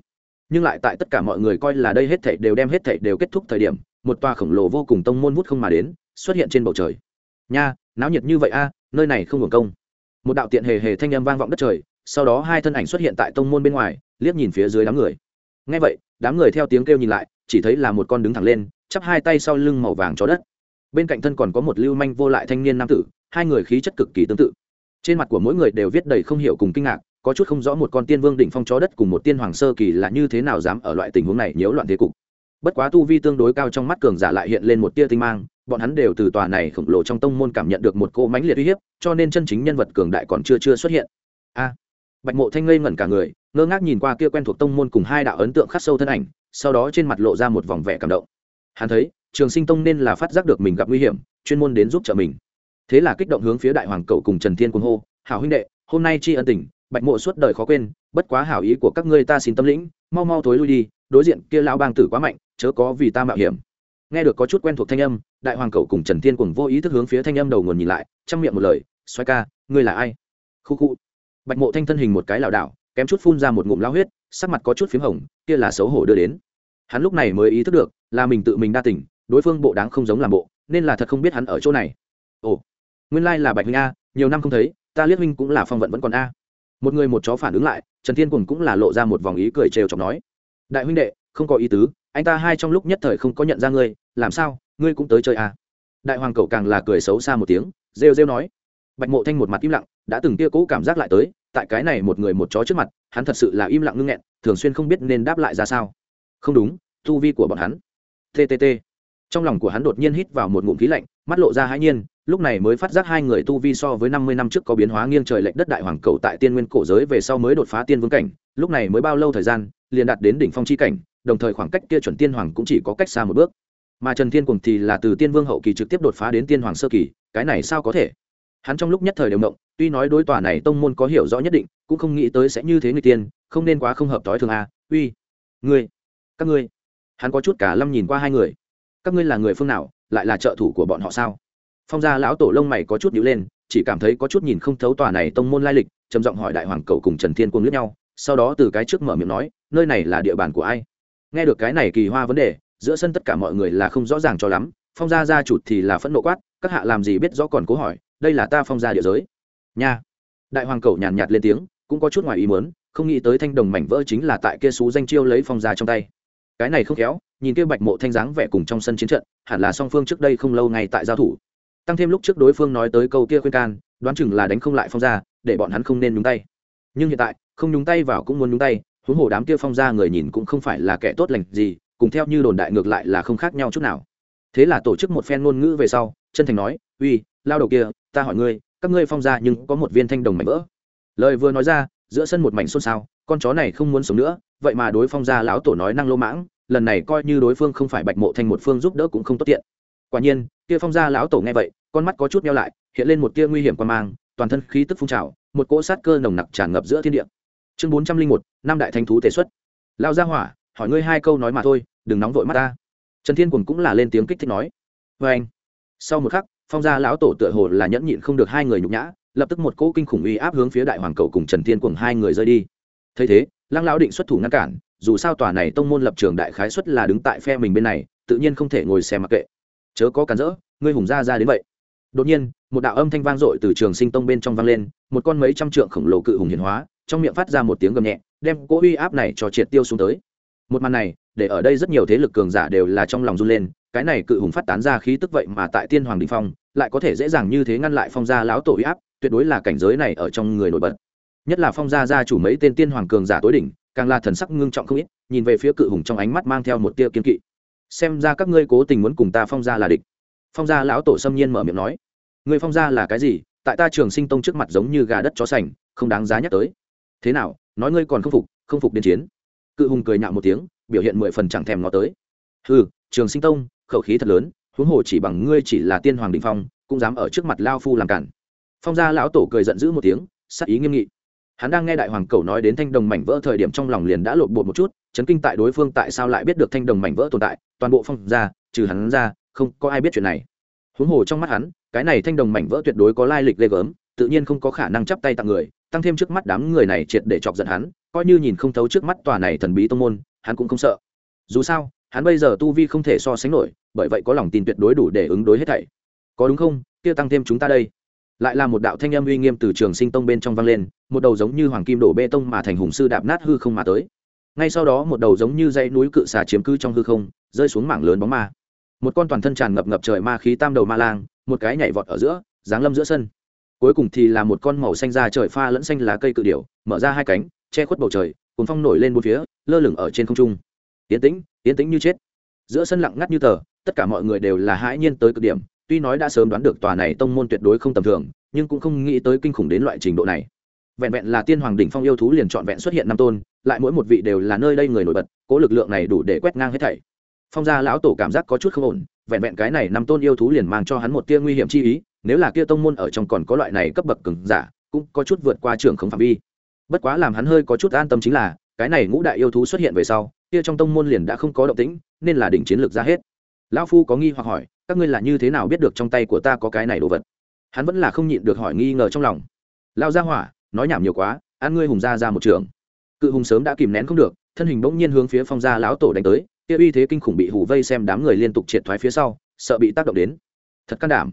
[SPEAKER 1] Nhưng lại tại tất cả mọi người coi là đây hết thảy đều đem hết thảy đều kết thúc thời điểm, một tòa khổng lồ vô cùng tông môn vút không mà đến, xuất hiện trên bầu trời. Nha, náo nhiệt như vậy a nơi này không hưởng công. Một đạo tiện hề hề thanh âm vang vọng đất trời, sau đó hai thân ảnh xuất hiện tại tông môn bên ngoài, liếc nhìn phía dưới đám người. Ngay vậy, đám người theo tiếng kêu nhìn lại, chỉ thấy là một con đứng thẳng lên, chắp hai tay sau lưng màu vàng chó đất. Bên cạnh thân còn có một lưu manh vô lại thanh niên nam tử, hai người khí chất cực kỳ tương tự. Trên mặt của mỗi người đều viết đầy không hiểu cùng kinh ngạc, có chút không rõ một con tiên vương đỉnh phong chó đất cùng một tiên hoàng sơ kỳ là như thế nào dám ở loại tình huống này nhiễu loạn thế cục. Bất quá tu vi tương đối cao trong mắt cường giả lại hiện lên một tia tinh mang bọn hắn đều từ tòa này khổng lồ trong tông môn cảm nhận được một cô mãnh liệt uy hiếp, cho nên chân chính nhân vật cường đại còn chưa chưa xuất hiện. A. Bạch mộ thanh ngây ngẩn cả người, ngơ ngác nhìn qua kia quen thuộc tông môn cùng hai đạo ấn tượng khắc sâu thân ảnh, sau đó trên mặt lộ ra một vòng vẻ cảm động. Hắn thấy, trường sinh tông nên là phát giác được mình gặp nguy hiểm, chuyên môn đến giúp trợ mình. Thế là kích động hướng phía đại hoàng cậu cùng trần thiên quân hô, hảo huynh đệ, hôm nay tri ân tình, bạch mộ suốt đời khó quên, bất quá hảo ý của các ngươi ta xin tâm lĩnh, mau mau thối lui đi, đối diện kia lão bang tử quá mạnh, chớ có vì ta mạo hiểm. Nghe được có chút quen thuộc thanh âm đại hoàng cậu cùng trần thiên cùng vô ý thức hướng phía thanh âm đầu nguồn nhìn lại, trong miệng một lời xoay ca, ngươi là ai? Khu khu. Bạch mộ thanh thân hình một cái lảo đảo, kém chút phun ra một ngụm lao huyết, sắc mặt có chút p h í m hồng, kia là xấu hổ đưa đến. Hắn lúc này mới ý thức được, là mình tự mình đa tỉnh đối phương bộ đáng không giống làm bộ, nên là thật không biết hắn ở chỗ này. Ồ, nguyên lai、like、là bạch huynh a, nhiều năm không thấy, ta liếc huynh cũng là phong vận vẫn còn a. Một người một chó phản ứng lại, trần thiên cùng cũng là lộ ra một vòng ý cười trêu chọc nói, đại huynh đệ, không có ý tứ, anh ta hai trong lúc nhất thời không có nhận ra ngươi, làm sao ngươi cũng tới chơi à. đại hoàng cậu càng là cười xấu xa một tiếng, rêu rêu nói. Bạch mộ thanh một mặt im lặng, đã từng kia cũ cảm giác lại tới, tại cái này một người một chó trước mặt, hắn thật sự là im lặng ngưng nghẹn, thường xuyên không biết nên đáp lại ra sao. Không đúng, tu vi của bọn hắn. Ttt trong lòng của hắn đột nhiên hít vào một ngụm khí lạnh, mắt lộ ra hãi nhiên, lúc này mới phát giác hai người tu vi so với năm mươi năm trước có biến hóa nghiêng trời lệch đất đại hoàng cầu tại tiên nguyên cổ giới về sau mới đột phá tiên vương cảnh, lúc này mới bao lâu thời gian, liền đạt đến đỉnh phong chi cảnh, đồng thời khoảng cách kia chuẩn tiên hoàng cũng chỉ có cách xa một bước mà trần thiên cùng thì là từ tiên vương hậu kỳ trực tiếp đột phá đến tiên hoàng sơ kỳ cái này sao có thể? Hắn trong lúc nhất thời đều động, tuy nói đối tòa này tông môn có hiểu rõ nhất định cũng không nghĩ tới sẽ như thế người tiên không nên quá không hợp thói thường a à. uy ngươi các ngươi. Hắn có chút cả lâm nhìn qua hai người. Các ngươi là người phương nào lại là trợ thủ của bọn họ sao? Phong gia lão tổ lông mày có chút nhíu lên chỉ cảm thấy có chút nhìn không thấu tòa này tông môn lai lịch trầm giọng hỏi đại hoàng cầu cùng trần thiên quân lướt nhau sau đó từ cái trước mở miệng nói nơi này là địa bàn của ai? Nghe được cái này kỳ hoa vấn đề giữa sân tất cả mọi người là không rõ ràng cho lắm, phong gia gia chủ thì là phẫn nộ quát, các hạ làm gì biết rõ còn cố hỏi, đây là ta phong gia địa giới. Nha. Đại hoàng cầu nhàn nhạt lên tiếng, cũng có chút ngoài ý muốn, không nghĩ tới thanh đồng mảnh vỡ chính là tại kia xú danh chiêu lấy phong gia trong tay. Cái này không khéo, nhìn kia bạch mộ thanh dáng vẻ cùng trong sân chiến trận, hẳn là song phương trước đây không lâu ngay tại giao thủ. Tăng thêm lúc trước đối phương nói tới câu kia khuyên can, đoán chừng là đánh không lại phong gia, để bọn hắn không nên nhúng tay. Nhưng hiện tại, không nhúng tay vào cũng muốn nhúng tay, huống hồ đám kia phong gia người nhìn cũng không phải là kẻ tốt lành gì cùng theo như đồn đại ngược lại là không khác nhau chút nào. Thế là tổ chức một phen ngôn ngữ về sau, chân thành nói, uy, lao đầu kia, ta hỏi ngươi, các ngươi phong gia nhưng có một viên thanh đồng mảnh vỡ. Lời vừa nói ra, giữa sân một mảnh xôn xao, con chó này không muốn sống nữa, vậy mà đối phong gia lão tổ nói năng lô mãng, lần này coi như đối phương không phải bạch mộ thành một phương giúp đỡ cũng không tốt tiện. Quả nhiên, kia phong gia lão tổ nghe vậy, con mắt có chút meo lại, hiện lên một tia nguy hiểm quan mang, toàn thân khí tức phun trào, một cỗ sát cơ nồng nặc tràn ngập giữa thiên địa. Chương bốn trăm linh một, năm đại thanh thú tề xuất. Lao ra hỏa, hỏi ngươi hai câu nói mà thôi đừng nóng vội mắt ta. Trần thiên quần cũng là lên tiếng kích thích nói. Vê anh, sau một khắc, phong gia lão tổ tựa hồ là nhẫn nhịn không được hai người nhục nhã, lập tức một cỗ kinh khủng uy áp hướng phía đại hoàng cầu cùng trần thiên quần hai người rơi đi. Thấy thế, lăng lão định xuất thủ ngăn cản, dù sao tòa này tông môn lập trường đại khái xuất là đứng tại phe mình bên này, tự nhiên không thể ngồi xem mặc kệ. Chớ có cản rỡ, ngươi hùng ra ra đến vậy. Đột nhiên, một đạo âm thanh vang dội từ trường sinh tông bên trong vang lên, một con mấy trăm trượng khổng lồ cự hùng hiển hóa, trong miệng phát ra một tiếng gầm nhẹ, đem cỗ uy áp này cho triệt tiêu xuống tới. Một màn này để ở đây rất nhiều thế lực cường giả đều là trong lòng run lên, cái này cự hùng phát tán ra khí tức vậy mà tại tiên hoàng đình phong, lại có thể dễ dàng như thế ngăn lại phong gia lão tổ uy áp, tuyệt đối là cảnh giới này ở trong người nổi bật. Nhất là phong gia gia chủ mấy tên tiên hoàng cường giả tối đỉnh, càng là thần sắc ngưng trọng không ít, nhìn về phía cự hùng trong ánh mắt mang theo một tia kiên kỵ. Xem ra các ngươi cố tình muốn cùng ta phong gia là địch. Phong gia lão tổ xâm nhiên mở miệng nói. Người phong gia là cái gì? Tại ta trường sinh tông trước mặt giống như gà đất chó sành, không đáng giá nhắc tới. Thế nào? Nói ngươi còn không phục không phục đến chiến. Cự hùng cười nhạo một tiếng biểu hiện mười phần chẳng thèm ngó tới. Ừ trường sinh tông, khẩu khí thật lớn, huống hồ chỉ bằng ngươi chỉ là tiên hoàng đình phong, cũng dám ở trước mặt lao phu làm cản. Phong gia lão tổ cười giận dữ một tiếng, sắc ý nghiêm nghị. Hắn đang nghe đại hoàng cầu nói đến thanh đồng mảnh vỡ thời điểm trong lòng liền đã lộn bột một chút, chấn kinh tại đối phương tại sao lại biết được thanh đồng mảnh vỡ tồn tại, toàn bộ phong gia, trừ hắn ra, không có ai biết chuyện này. Huống hồ trong mắt hắn, cái này thanh đồng mảnh vỡ tuyệt đối có lai lịch ghê gớm, tự nhiên không có khả năng chắp tay tặng người, tăng thêm trước mắt đám người này triệt để chọc giận hắn, coi như nhìn không thấu trước mắt tòa này thần bí tông môn hắn cũng không sợ. Dù sao, hắn bây giờ tu vi không thể so sánh nổi, bởi vậy có lòng tin tuyệt đối đủ để ứng đối hết thảy. Có đúng không? Kia tăng thêm chúng ta đây. Lại là một đạo thanh âm uy nghiêm từ trường sinh tông bên trong vang lên, một đầu giống như hoàng kim đổ bê tông mà thành hùng sư đạp nát hư không mà tới. Ngay sau đó một đầu giống như dãy núi cự xà chiếm cứ trong hư không, rơi xuống mảng lớn bóng ma. Một con toàn thân tràn ngập ngập trời ma khí tam đầu ma lang, một cái nhảy vọt ở giữa, giáng lâm giữa sân. Cuối cùng thì là một con màu xanh da trời pha lẫn xanh lá cây cự điểu, mở ra hai cánh, che khuất bầu trời cùng phong nổi lên bốn phía, lơ lửng ở trên không trung. Yến tĩnh yến tĩnh như chết. Giữa sân lặng ngắt như tờ, tất cả mọi người đều là hãi nhiên tới cực điểm, tuy nói đã sớm đoán được tòa này tông môn tuyệt đối không tầm thường, nhưng cũng không nghĩ tới kinh khủng đến loại trình độ này. Vẹn vẹn là tiên hoàng đỉnh phong yêu thú liền trọn vẹn xuất hiện năm tôn, lại mỗi một vị đều là nơi đây người nổi bật, cố lực lượng này đủ để quét ngang hết thảy. Phong gia lão tổ cảm giác có chút không ổn, vẹn vẹn cái này năm tôn yêu thú liền mang cho hắn một tia nguy hiểm chi ý, nếu là kia tông môn ở trong còn có loại này cấp bậc cứng giả, cũng có chút vượt qua trường không phạm vi bất quá làm hắn hơi có chút an tâm chính là, cái này ngũ đại yêu thú xuất hiện về sau, kia trong tông môn liền đã không có động tĩnh, nên là đỉnh chiến lược ra hết. Lão phu có nghi hoặc hỏi, các ngươi là như thế nào biết được trong tay của ta có cái này đồ vật? Hắn vẫn là không nhịn được hỏi nghi ngờ trong lòng. Lao ra hỏa, nói nhảm nhiều quá, ăn ngươi hùng ra ra một trường. Cự hùng sớm đã kìm nén không được, thân hình bỗng nhiên hướng phía phong gia lão tổ đánh tới, kia uy thế kinh khủng bị hủ vây xem đám người liên tục triệt thoái phía sau, sợ bị tác động đến. Thật can đảm.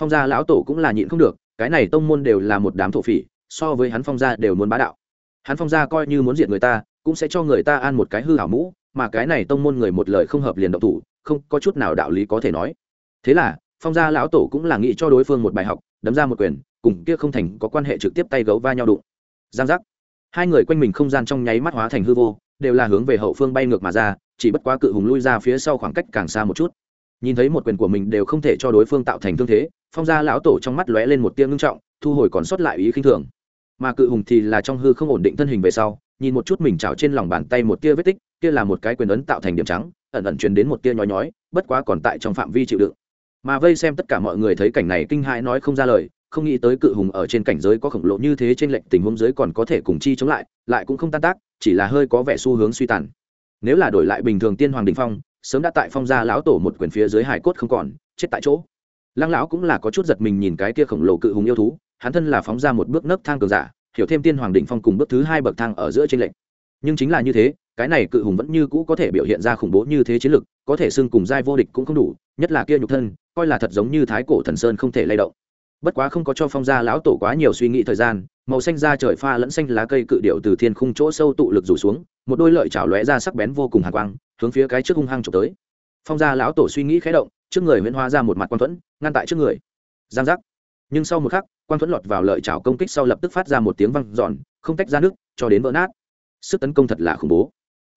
[SPEAKER 1] Phong gia lão tổ cũng là nhịn không được, cái này tông môn đều là một đám thổ phỉ so với hắn phong gia đều muốn bá đạo. Hắn phong gia coi như muốn diệt người ta, cũng sẽ cho người ta ăn một cái hư hảo mũ, mà cái này tông môn người một lời không hợp liền động thủ, không có chút nào đạo lý có thể nói. Thế là, phong gia lão tổ cũng là nghĩ cho đối phương một bài học, đấm ra một quyền, cùng kia không thành có quan hệ trực tiếp tay gấu va nhau đụng. Giang giác. Hai người quanh mình không gian trong nháy mắt hóa thành hư vô, đều là hướng về hậu phương bay ngược mà ra, chỉ bất quá cự hùng lui ra phía sau khoảng cách càng xa một chút. Nhìn thấy một quyền của mình đều không thể cho đối phương tạo thành thương thế, phong gia lão tổ trong mắt lóe lên một tia ngưng trọng, thu hồi còn sót lại ý khinh thường mà cự hùng thì là trong hư không ổn định thân hình về sau, nhìn một chút mình trào trên lòng bàn tay một tia vết tích, kia là một cái quyền ấn tạo thành điểm trắng, ẩn ẩn truyền đến một tia nhói nhói, bất quá còn tại trong phạm vi chịu đựng. Mà vây xem tất cả mọi người thấy cảnh này kinh hãi nói không ra lời, không nghĩ tới cự hùng ở trên cảnh giới có khổng lồ như thế trên lệnh tình huống giới còn có thể cùng chi chống lại lại cũng không tan tác, chỉ là hơi có vẻ xu hướng suy tàn. Nếu là đổi lại bình thường tiên hoàng đình phong, sớm đã tại phong gia lão tổ một quyền phía dưới hải cốt không còn, chết tại chỗ. Lăng lão cũng là có chút giật mình nhìn cái kia khổng lồ cự hùng yêu thú hắn thân là phóng ra một bước nấc thang cường giả, hiểu thêm tiên hoàng đỉnh phong cùng bước thứ hai bậc thang ở giữa trên lệnh nhưng chính là như thế, cái này cự hùng vẫn như cũ có thể biểu hiện ra khủng bố như thế chiến lực, có thể xưng cùng giai vô địch cũng không đủ, nhất là kia nhục thân, coi là thật giống như thái cổ thần sơn không thể lay động. Bất quá không có cho phong gia lão tổ quá nhiều suy nghĩ thời gian, màu xanh da trời pha lẫn xanh lá cây cự điệu từ thiên khung chỗ sâu tụ lực rủ xuống, một đôi lợi chảo lóe ra sắc bén vô cùng hàn quang, hướng phía cái trước hung hăng trộm tới. Phong gia lão tổ suy nghĩ khé động, trước người huyễn hóa ra một mặt quang thuẫn, ngăn tại trước người. Giang giác. Nhưng sau một khắc Quan thuẫn lọt vào lợi chảo công kích sau lập tức phát ra một tiếng văng giòn không tách ra nước, cho đến vỡ nát. Sức tấn công thật là khủng bố.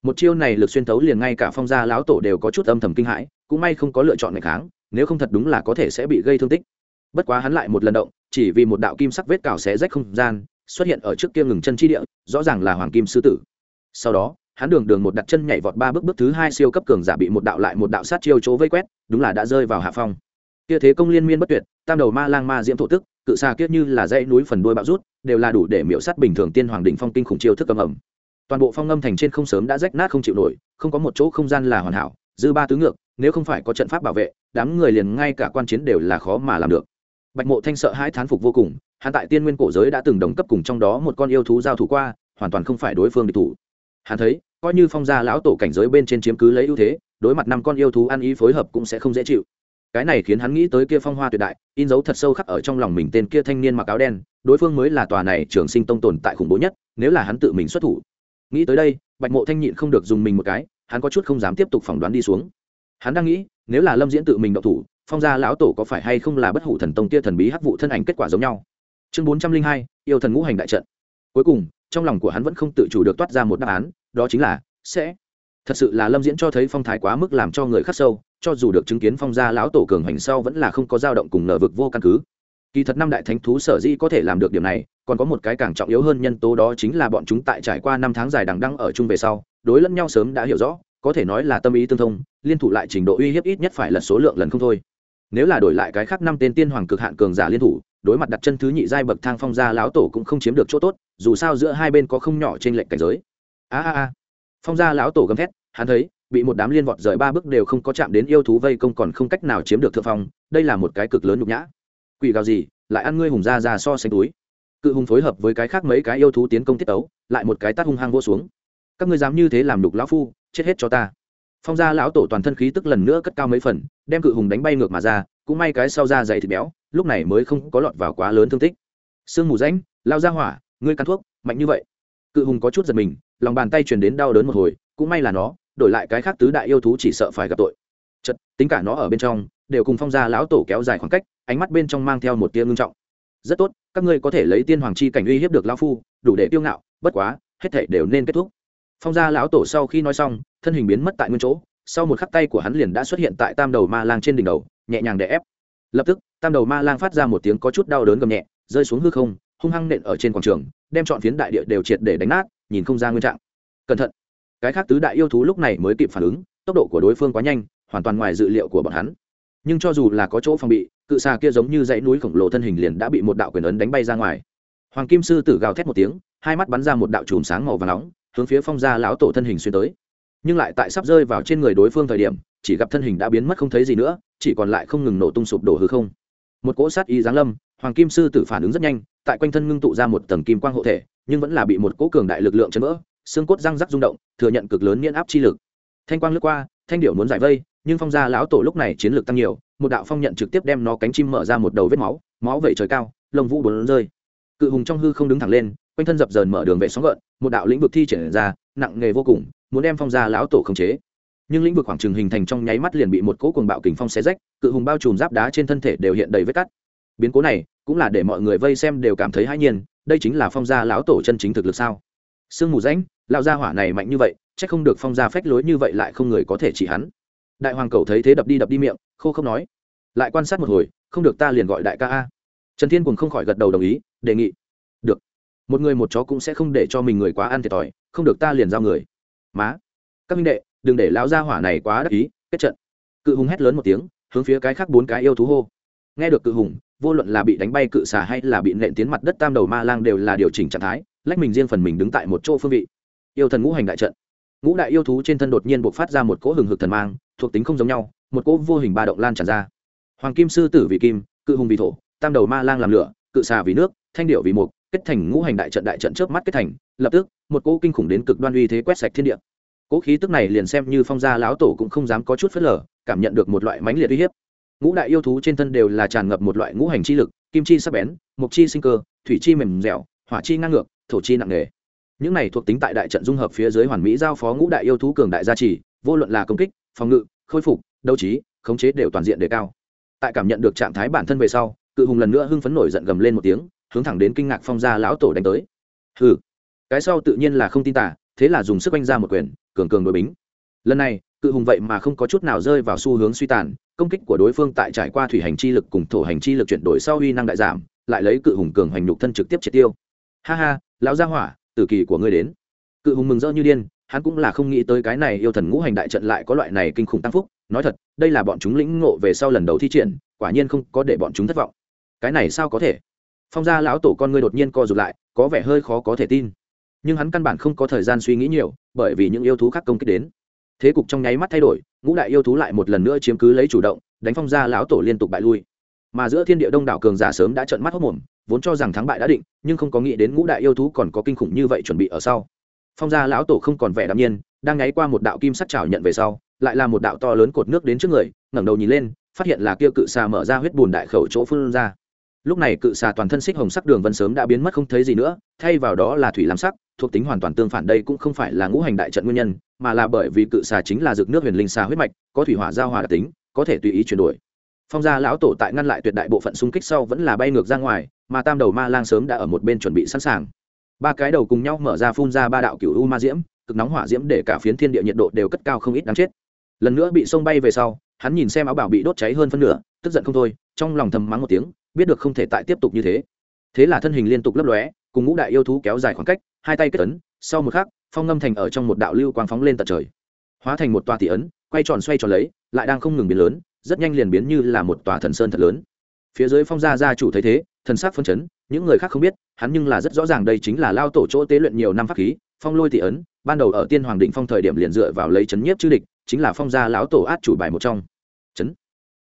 [SPEAKER 1] Một chiêu này lực xuyên tấu liền ngay cả phong gia lão tổ đều có chút âm thầm kinh hãi, cũng may không có lựa chọn ngày kháng, nếu không thật đúng là có thể sẽ bị gây thương tích. Bất quá hắn lại một lần động, chỉ vì một đạo kim sắc vết cào xé rách không gian, xuất hiện ở trước kia ngừng chân chi địa, rõ ràng là hoàng kim sư tử. Sau đó, hắn đường đường một đặt chân nhảy vọt ba bước bước thứ hai siêu cấp cường giả bị một đạo lại một đạo sát chiêu chỗ vây quét, đúng là đã rơi vào hạ phong. Kia thế công liên miên bất tuyệt, tam đầu ma lang ma diễm thổ tức cự xa kiết như là dãy núi phần đuôi bạo rút, đều là đủ để miễu sát bình thường tiên hoàng đỉnh phong kinh khủng chiêu thức cầm ẩm toàn bộ phong âm thành trên không sớm đã rách nát không chịu nổi, không có một chỗ không gian là hoàn hảo, dư ba tứ ngược, nếu không phải có trận pháp bảo vệ, đám người liền ngay cả quan chiến đều là khó mà làm được. Bạch mộ thanh sợ hãi thán phục vô cùng, hắn tại tiên nguyên cổ giới đã từng đồng cấp cùng trong đó một con yêu thú giao thủ qua, hoàn toàn không phải đối phương địch thủ. Hắn thấy, coi như phong gia lão tổ cảnh giới bên trên chiếm cứ lấy ưu thế, đối mặt năm con yêu thú ăn ý phối hợp cũng sẽ không dễ chịu cái này khiến hắn nghĩ tới kia phong hoa tuyệt đại, in dấu thật sâu khắc ở trong lòng mình tên kia thanh niên mặc áo đen, đối phương mới là tòa này trường sinh tông tồn tại khủng bố nhất, nếu là hắn tự mình xuất thủ. Nghĩ tới đây, bạch mộ thanh nhịn không được dùng mình một cái, hắn có chút không dám tiếp tục phỏng đoán đi xuống. Hắn đang nghĩ, nếu là lâm diễn tự mình độc thủ, phong gia lão tổ có phải hay không là bất hủ thần tông kia thần bí hắc vụ thân ảnh kết quả giống nhau? Chương bốn trăm linh hai, yêu thần ngũ hành đại trận. Cuối cùng, trong lòng của hắn vẫn không tự chủ được toát ra một đáp án, đó chính là sẽ. Thật sự là lâm diễn cho thấy phong thái quá mức làm cho người khắc sâu cho dù được chứng kiến phong gia lão tổ cường hành sau vẫn là không có dao động cùng nở vực vô căn cứ. Kỳ thật năm đại thánh thú sở dĩ có thể làm được điểm này, còn có một cái càng trọng yếu hơn nhân tố đó chính là bọn chúng tại trải qua năm tháng dài đằng đăng ở chung về sau, đối lẫn nhau sớm đã hiểu rõ, có thể nói là tâm ý tương thông, liên thủ lại trình độ uy hiếp ít nhất phải là số lượng lần không thôi. Nếu là đổi lại cái khác năm tên tiên hoàng cực hạn cường giả liên thủ, đối mặt đặt chân thứ nhị giai bậc thang phong gia lão tổ cũng không chiếm được chỗ tốt, dù sao giữa hai bên có không nhỏ trên lệnh cảnh giới. A a a. Phong gia lão tổ gầm thét, hắn thấy bị một đám liên vọt rời ba bước đều không có chạm đến yêu thú vây công còn không cách nào chiếm được thượng phong, đây là một cái cực lớn nhục nhã. Quỷ gào gì, lại ăn ngươi hùng ra ra so sánh túi. Cự hùng phối hợp với cái khác mấy cái yêu thú tiến công tiết tấu, lại một cái tát hung hăng vô xuống. Các ngươi dám như thế làm đục lão phu, chết hết cho ta. Phong gia lão tổ toàn thân khí tức lần nữa cất cao mấy phần, đem cự hùng đánh bay ngược mà ra, cũng may cái sau da dày thịt béo, lúc này mới không có lọt vào quá lớn thương tích. Sương mù ránh lao ra hỏa, ngươi căn thuốc, mạnh như vậy. Cự hùng có chút giật mình, lòng bàn tay truyền đến đau đớn một hồi, cũng may là nó đổi lại cái khác tứ đại yêu thú chỉ sợ phải gặp tội. Chật tính cả nó ở bên trong, đều cùng phong gia lão tổ kéo dài khoảng cách, ánh mắt bên trong mang theo một tia ngưng trọng. Rất tốt, các ngươi có thể lấy tiên hoàng chi cảnh uy hiếp được lão phu, đủ để tiêu ngạo, bất quá, hết thể đều nên kết thúc. Phong gia lão tổ sau khi nói xong, thân hình biến mất tại nguyên chỗ, sau một khắc tay của hắn liền đã xuất hiện tại tam đầu ma lang trên đỉnh đầu, nhẹ nhàng đè ép. Lập tức, tam đầu ma lang phát ra một tiếng có chút đau đớn gầm nhẹ, rơi xuống hư không, hung hăng nện ở trên quảng trường, đem chọn phiến đại địa đều triệt để đánh nát, nhìn không ra nguyên trạng. Cẩn thận cái khác tứ đại yêu thú lúc này mới kịp phản ứng, tốc độ của đối phương quá nhanh, hoàn toàn ngoài dự liệu của bọn hắn. Nhưng cho dù là có chỗ phòng bị, cự xà kia giống như dãy núi khổng lồ thân hình liền đã bị một đạo quyền ấn đánh bay ra ngoài. Hoàng kim sư tử gào thét một tiếng, hai mắt bắn ra một đạo chùm sáng màu và nóng, hướng phía phong gia lão tổ thân hình xuyên tới. Nhưng lại tại sắp rơi vào trên người đối phương thời điểm, chỉ gặp thân hình đã biến mất không thấy gì nữa, chỉ còn lại không ngừng nổ tung sụp đổ hư không. Một cỗ sát ý giáng lâm, hoàng kim sư tử phản ứng rất nhanh, tại quanh thân ngưng tụ ra một tầng kim quang hộ thể, nhưng vẫn là bị một cỗ cường đại lực lượng chấn vỡ xương cốt răng rắc rung động, thừa nhận cực lớn miễn áp chi lực. Thanh quang lướt qua, thanh điệu muốn giải vây, nhưng phong gia lão tổ lúc này chiến lược tăng nhiều, một đạo phong nhận trực tiếp đem nó cánh chim mở ra một đầu vết máu máu vẩy trời cao lồng vũ bốn rơi. Cự hùng trong hư không đứng thẳng lên, quanh thân dập dờn mở đường vệ sóng gợn, một đạo lĩnh vực thi triển ra, nặng nghề vô cùng, muốn đem phong gia lão tổ khống chế. Nhưng lĩnh vực khoảng trừng hình thành trong nháy mắt liền bị một cỗ cuồng bạo kình phong xé rách, cự hùng bao trùm giáp đá trên thân thể đều hiện đầy vết cắt. Biến cố này, cũng là để mọi người vây xem đều cảm thấy hãi nhiên, đây chính là phong gia lão tổ chân chính thực lực sao? Sương mù rãnh lão gia hỏa này mạnh như vậy, chắc không được phong gia phách lối như vậy lại không người có thể chỉ hắn. Đại hoàng cầu thấy thế đập đi đập đi miệng, khô không nói. Lại quan sát một hồi, không được ta liền gọi đại ca a. Trần thiên cùng không khỏi gật đầu đồng ý, đề nghị. Được. Một người một chó cũng sẽ không để cho mình người quá ăn thiệt thòi, không được ta liền giao người. Má. Các minh đệ, đừng để lão gia hỏa này quá đắc ý, kết trận. Cự hùng hét lớn một tiếng, hướng phía cái khác bốn cái yêu thú hô. Nghe được cự hùng, vô luận là bị đánh bay cự xà hay là bị nện tiến mặt đất tam đầu ma lang đều là điều chỉnh trạng thái, lách mình riêng phần mình đứng tại một chỗ phương vị yêu thần ngũ hành đại trận. Ngũ đại yêu thú trên thân đột nhiên buộc phát ra một cỗ hừng hực thần mang, thuộc tính không giống nhau, một cỗ vô hình ba động lan tràn ra. Hoàng kim sư tử vì kim, cự hùng vì thổ, tam đầu ma lang làm lửa, cự xà vì nước, thanh điệu vì mục, kết thành ngũ hành đại trận đại trận trước mắt kết thành, lập tức, một cỗ kinh khủng đến cực đoan uy thế quét sạch thiên địa. Cỗ khí tức này liền xem như phong gia lão tổ cũng không dám có chút phớt lờ, cảm nhận được một loại mãnh liệt uy hiếp. Ngũ đại yêu thú trên thân đều là tràn ngập một loại ngũ hành chi lực, kim chi sắc bén mục chi sinh cơ, thủy chi mềm dẻo, hỏa chi ngang ngược, thổ chi nặng nề những này thuộc tính tại đại trận dung hợp phía dưới hoàn mỹ giao phó ngũ đại yêu thú cường đại gia trì, vô luận là công kích, phòng ngự, khôi phục, đấu trí, khống chế đều toàn diện đề cao. Tại cảm nhận được trạng thái bản thân về sau, cự hùng lần nữa hưng phấn nổi giận gầm lên một tiếng, hướng thẳng đến kinh ngạc phong gia lão tổ đánh tới. Hừ, cái sau tự nhiên là không tin tả thế là dùng sức oanh ra một quyền, cường cường đội bính. Lần này, cự hùng vậy mà không có chút nào rơi vào xu hướng suy tàn, công kích của đối phương tại trải qua thủy hành chi lực cùng thổ hành chi lực chuyển đổi sau uy năng đại giảm, lại lấy cự hùng cường hành nhục thân trực tiếp triệt tiêu. Ha ha, lão gia hỏa tử kỳ của ngươi đến. Cự hùng mừng rỡ như điên, hắn cũng là không nghĩ tới cái này yêu thần ngũ hành đại trận lại có loại này kinh khủng tăng phúc. Nói thật, đây là bọn chúng lĩnh ngộ về sau lần đầu thi triển, quả nhiên không có để bọn chúng thất vọng. Cái này sao có thể? Phong gia lão tổ con ngươi đột nhiên co rụt lại, có vẻ hơi khó có thể tin. Nhưng hắn căn bản không có thời gian suy nghĩ nhiều, bởi vì những yêu thú khác công kích đến. Thế cục trong nháy mắt thay đổi, ngũ đại yêu thú lại một lần nữa chiếm cứ lấy chủ động, đánh phong gia lão tổ liên tục bại lui mà giữa thiên địa đông đảo cường giả sớm đã trợn mắt hốc mồm, vốn cho rằng thắng bại đã định, nhưng không có nghĩ đến ngũ đại yêu thú còn có kinh khủng như vậy chuẩn bị ở sau. Phong gia lão tổ không còn vẻ đạm nhiên, đang nháy qua một đạo kim sắc trào nhận về sau, lại là một đạo to lớn cột nước đến trước người, ngẩng đầu nhìn lên, phát hiện là kia cự xà mở ra huyết bùn đại khẩu chỗ phun ra. Lúc này cự xà toàn thân xích hồng sắc đường vân sớm đã biến mất không thấy gì nữa, thay vào đó là thủy lam sắc, thuộc tính hoàn toàn tương phản đây cũng không phải là ngũ hành đại trận nguyên nhân, mà là bởi vì cự xà chính là dược nước huyền linh xà huyết mạch, có thủy hỏa giao hòa đặc tính, có thể tùy ý chuyển đổi phong gia lão tổ tại ngăn lại tuyệt đại bộ phận xung kích sau vẫn là bay ngược ra ngoài, mà tam đầu ma lang sớm đã ở một bên chuẩn bị sẵn sàng. Ba cái đầu cùng nhau mở ra phun ra ba đạo cựu u ma diễm, cực nóng hỏa diễm để cả phiến thiên địa nhiệt độ đều cất cao không ít đáng chết. Lần nữa bị sông bay về sau, hắn nhìn xem áo bảo bị đốt cháy hơn phân nửa, tức giận không thôi, trong lòng thầm mắng một tiếng, biết được không thể tại tiếp tục như thế. Thế là thân hình liên tục lấp lóe, cùng ngũ đại yêu thú kéo dài khoảng cách, hai tay kết ấn, sau một khắc, phong ngâm thành ở trong một đạo lưu quang phóng lên tận trời. Hóa thành một tòa tỷ ấn, quay tròn xoay tròn lấy, lại đang không ngừng biến lớn rất nhanh liền biến như là một tòa thần sơn thật lớn. Phía dưới phong gia gia chủ thấy thế, thần sắc phân chấn, những người khác không biết, hắn nhưng là rất rõ ràng đây chính là lao tổ chỗ tế luyện nhiều năm pháp khí, phong lôi tỷ ấn, ban đầu ở tiên hoàng định phong thời điểm liền dựa vào lấy chấn nhiếp chư địch, chính là phong gia lão tổ át chủ bài một trong. Chấn.